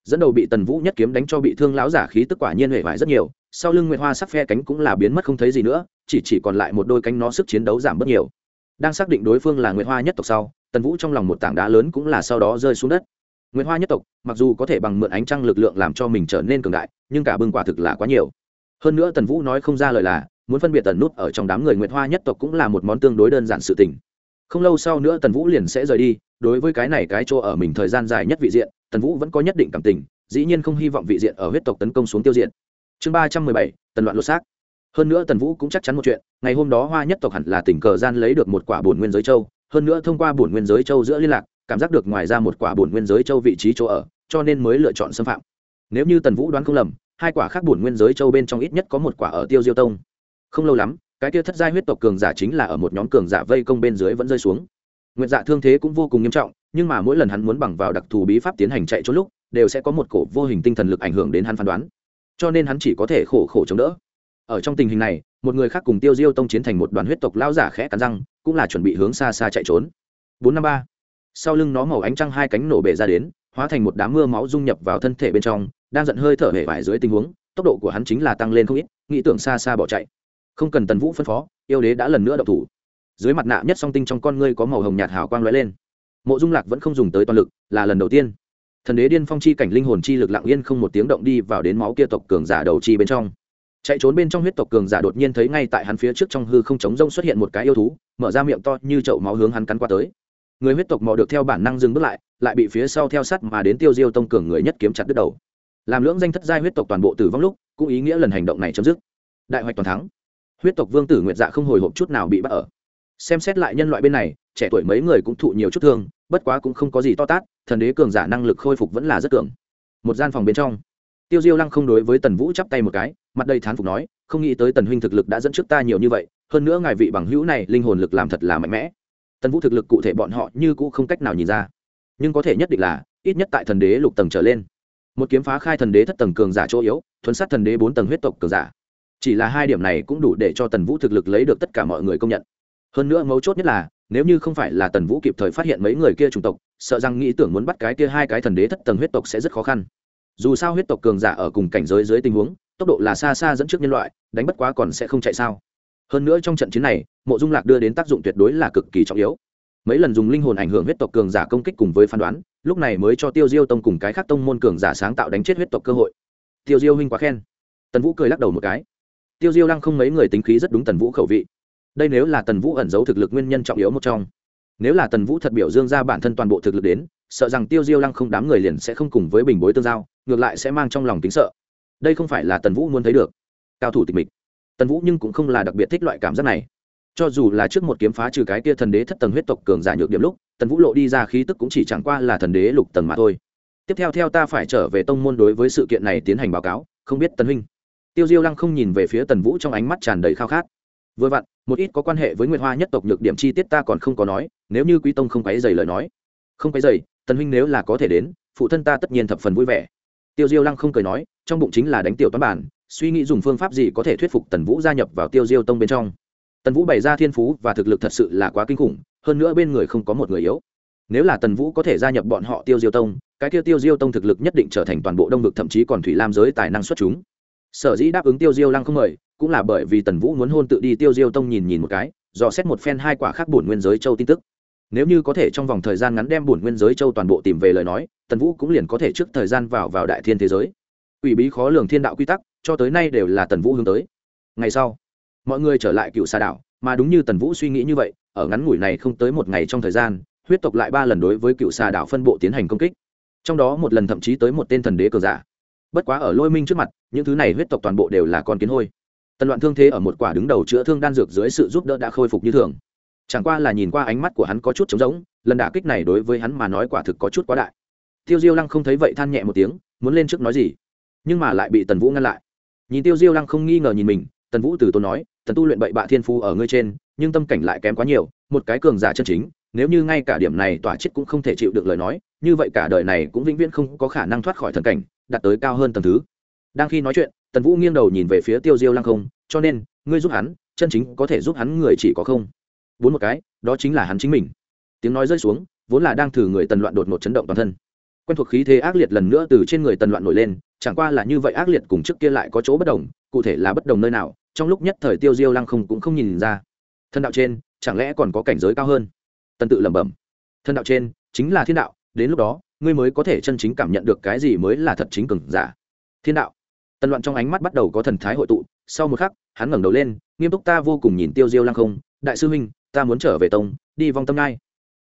Dẫn đầu bị tần vũ nhất kiếm đánh cho bị thương lão giả khí tức quả nhiên hệ vải rất nhiều, sau lưng nguyệt hoa sắc phe cánh cũng là biến mất không thấy gì nữa, chỉ chỉ còn lại một đôi cánh nó sức chiến đấu giảm bớt nhiều. Đang xác định đối phương là nguyệt hoa nhất tộc sau, tần vũ trong lòng một tảng đá lớn cũng là sau đó rơi xuống đất. Nguyệt hoa nhất tộc, mặc dù có thể bằng mượn ánh trăng lực lượng làm cho mình trở nên cường đại, nhưng cả bưng quả thực là quá nhiều. Hơn nữa tần vũ nói không ra lời là, muốn phân biệt tần nút ở trong đám người nguyệt hoa nhất tộc cũng là một món tương đối đơn giản sự tình không lâu sau nữa tần vũ liền sẽ rời đi, đối với cái này cái chỗ ở mình thời gian dài nhất vị diện, tần vũ vẫn có nhất định cảm tình, dĩ nhiên không hy vọng vị diện ở huyết tộc tấn công xuống tiêu diện chương ba trăm mười bảy, tần loạn lột xác. Hơn nữa tần vũ cũng chắc chắn một chuyện, ngày hôm đó hoa nhất tộc hẳn là tình cờ gian lấy được một quả bổn nguyên giới châu, hơn nữa thông qua bổn nguyên giới châu giữa liên lạc, cảm giác được ngoài ra một quả bổn nguyên giới châu vị trí chỗ ở, cho nên mới lựa chọn xâm phạm. Nếu như tần vũ đoán không lầm, hai quả khác bổn nguyên giới châu bên trong ít nhất có một quả ở tiêu diêu tông. Không lâu lắm cái kia thất giai huyết tộc cường giả chính là ở một nhóm cường giả vây công bên dưới vẫn rơi xuống. Nguyện dạ thương thế cũng vô cùng nghiêm trọng, nhưng mà mỗi lần hắn muốn bằng vào đặc thù bí pháp tiến hành chạy trốn lúc, đều sẽ có một cổ vô hình tinh thần lực ảnh hưởng đến hắn phán đoán. Cho nên hắn chỉ có thể khổ khổ chống đỡ. Ở trong tình hình này, một người khác cùng tiêu diêu tông chiến thành một đoàn huyết tộc lao giả khẽ cắn răng, cũng là chuẩn bị hướng xa xa chạy trốn. Bốn năm ba. Sau lưng nó màu ánh trăng hai cánh nổ bể ra đến, hóa thành một đám mưa máu dung nhập vào thân thể bên trong, đang giận hơi thở hệ vải dưới tình huống, tốc độ của hắn chính là tăng lên không ít, nghĩ tưởng xa xa bỏ chạy không cần tần vũ phân phó, yêu đế đã lần nữa đậu thủ. Dưới mặt nạ nhất song tinh trong con ngươi có màu hồng nhạt hào quang lóe lên. Mộ dung lạc vẫn không dùng tới toàn lực, là lần đầu tiên. Thần đế điên phong chi cảnh linh hồn chi lực lặng yên không một tiếng động đi vào đến máu kia tộc cường giả đầu chi bên trong. Chạy trốn bên trong huyết tộc cường giả đột nhiên thấy ngay tại hắn phía trước trong hư không trống rông xuất hiện một cái yêu thú, mở ra miệng to như chậu máu hướng hắn cắn qua tới. Người huyết tộc mò được theo bản năng dừng bước lại lại bị phía sau theo sát mà đến tiêu diêu tông cường người nhất kiếm chặt đứt đầu. Làm lưỡng danh thất giai huyết tộc toàn bộ tử vong lúc, cũng ý nghĩa lần hành động này chấm dứt. Đại hoạch toàn thắng huyết tộc vương tử nguyệt dạ không hồi hộp chút nào bị bắt ở. Xem xét lại nhân loại bên này, trẻ tuổi mấy người cũng thụ nhiều chút thương, bất quá cũng không có gì to tát, thần đế cường giả năng lực khôi phục vẫn là rất cường. Một gian phòng bên trong, tiêu diêu lăng không đối với tần vũ chắp tay một cái, mặt đầy thán phục nói, không nghĩ tới tần huynh thực lực đã dẫn trước ta nhiều như vậy, hơn nữa ngài vị bằng hữu này linh hồn lực làm thật là mạnh mẽ. Tần vũ thực lực cụ thể bọn họ như cũ không cách nào nhìn ra. Nhưng có thể nhất định là, ít nhất tại thần đế lục tầng trở lên. Một kiếm phá khai thần đế thất tầng cường giả chỗ yếu thuấn sát thần đế bốn tầng huyết tộc cường giả chỉ là hai điểm này cũng đủ để cho tần vũ thực lực lấy được tất cả mọi người công nhận. Hơn nữa mấu chốt nhất là, nếu như không phải là tần vũ kịp thời phát hiện mấy người kia chủng tộc, sợ rằng nghĩ tưởng muốn bắt cái kia hai cái thần đế thất tầng huyết tộc sẽ rất khó khăn. Dù sao huyết tộc cường giả ở cùng cảnh giới dưới tình huống, tốc độ là xa xa dẫn trước nhân loại, đánh bất quá còn sẽ không chạy sao. Hơn nữa trong trận chiến này, mộ dung lạc đưa đến tác dụng tuyệt đối là cực kỳ trọng yếu. Mấy lần dùng linh hồn ảnh hưởng huyết tộc cường giả công kích cùng với phán đoán, lúc này mới cho tiêu diêu tông cùng cái khác tông môn cường giả sáng tạo đánh chết huyết tộc cơ hội. Tiêu diêu huynh quá khen. Tần vũ cười lắc đầu một cái tiêu diêu lăng không mấy người tính khí rất đúng tần vũ khẩu vị. Đây nếu là tần vũ ẩn giấu thực lực nguyên nhân trọng yếu một trong. Nếu là tần vũ thật biểu dương ra bản thân toàn bộ thực lực đến, sợ rằng tiêu diêu lăng không đám người liền sẽ không cùng với bình bối tương giao, ngược lại sẽ mang trong lòng tính sợ. Đây không phải là tần vũ muốn thấy được. Cao thủ tịch mịch. Tần vũ nhưng cũng không là đặc biệt thích loại cảm giác này. Cho dù là trước một kiếm phá trừ cái kia thần đế thất tầng huyết tộc cường giả nhược điểm lúc, tần vũ lộ đi ra khí tức cũng chỉ chẳng qua là thần đế lục tầng mà thôi. Tiếp theo theo ta phải trở về tông môn đối với sự kiện này tiến hành báo cáo, không biết tần huynh tiêu diêu lăng không nhìn về phía tần vũ trong ánh mắt tràn đầy khao khát. Vừa vặn, một ít có quan hệ với nguyệt hoa nhất tộc nhược điểm chi tiết ta còn không có nói, nếu như quý tông không quấy dày lời nói. Không quấy dày tần huynh nếu là có thể đến, phụ thân ta tất nhiên thập phần vui vẻ. Tiêu diêu lăng không cười nói, trong bụng chính là đánh tiểu toán bản, suy nghĩ dùng phương pháp gì có thể thuyết phục tần vũ gia nhập vào tiêu diêu tông bên trong. Tần vũ bày ra thiên phú và thực lực thật sự là quá kinh khủng, hơn nữa bên người không có một người yếu. Nếu là tần vũ có thể gia nhập bọn họ tiêu diêu tông, cái tiêu tiêu diêu tông thực lực nhất định trở thành toàn bộ đông vực, thậm chí còn thủy lam giới tài năng xuất chúng sở dĩ đáp ứng tiêu diêu lăng không mời, cũng là bởi vì tần vũ muốn hôn tự đi tiêu diêu tông nhìn nhìn một cái, dò xét một phen hai quả khác bổn nguyên giới châu tin tức. Nếu như có thể trong vòng thời gian ngắn đem bổn nguyên giới châu toàn bộ tìm về lời nói, tần vũ cũng liền có thể trước thời gian vào vào đại thiên thế giới. Ủy bí khó lường thiên đạo quy tắc, cho tới nay đều là tần vũ hướng tới. Ngày sau, mọi người trở lại cựu xa đảo, mà đúng như tần vũ suy nghĩ như vậy, ở ngắn ngủi này không tới một ngày trong thời gian, huyết tộc lại ba lần đối với cựu xà đảo phân bộ tiến hành công kích. Trong đó một lần thậm chí tới một tên thần đế cờ giả bất quá ở lôi minh trước mặt, những thứ này huyết tộc toàn bộ đều là con kiến hôi. Tần loạn thương thế ở một quả đứng đầu chữa thương đan dược dưới sự giúp đỡ đã khôi phục như thường. Chẳng qua là nhìn qua ánh mắt của hắn có chút trống rỗng, lần đả kích này đối với hắn mà nói quả thực có chút quá đại. Tiêu diêu lăng không thấy vậy than nhẹ một tiếng, muốn lên trước nói gì. Nhưng mà lại bị tần vũ ngăn lại. Nhìn tiêu diêu lăng không nghi ngờ nhìn mình, tần vũ từ tốn nói, tần tu luyện bậy bạ thiên phu ở ngươi trên, nhưng tâm cảnh lại kém quá nhiều, một cái cường giả chân chính, nếu như ngay cả điểm này tỏa chết cũng không thể chịu được lời nói, như vậy cả đời này cũng vĩnh viễn không có khả năng thoát khỏi thần cảnh đạt tới cao hơn tầng thứ. Đang khi nói chuyện, tần vũ nghiêng đầu nhìn về phía tiêu diêu lăng không, cho nên, ngươi giúp hắn, chân chính có thể giúp hắn người chỉ có không. Bốn một cái, đó chính là hắn chính mình. Tiếng nói rơi xuống, vốn là đang thử người tần loạn đột ngột chấn động toàn thân. Quen thuộc khí thế ác liệt lần nữa từ trên người tần loạn nổi lên, chẳng qua là như vậy ác liệt cùng trước kia lại có chỗ bất đồng, cụ thể là bất đồng nơi nào, trong lúc nhất thời tiêu diêu lăng không cũng không nhìn ra. Thân đạo trên, chẳng lẽ còn có cảnh giới cao hơn? Tần tự lẩm bẩm. Thân đạo trên, chính là thiên đạo, đến lúc đó ngươi mới có thể chân chính cảm nhận được cái gì mới là thật chính cường giả. Thiên đạo. Tần loạn trong ánh mắt bắt đầu có thần thái hội tụ, sau một khắc, hắn ngẩng đầu lên, nghiêm túc ta vô cùng nhìn tiêu diêu lăng không, đại sư huynh, ta muốn trở về tông, đi vong tâm ngai.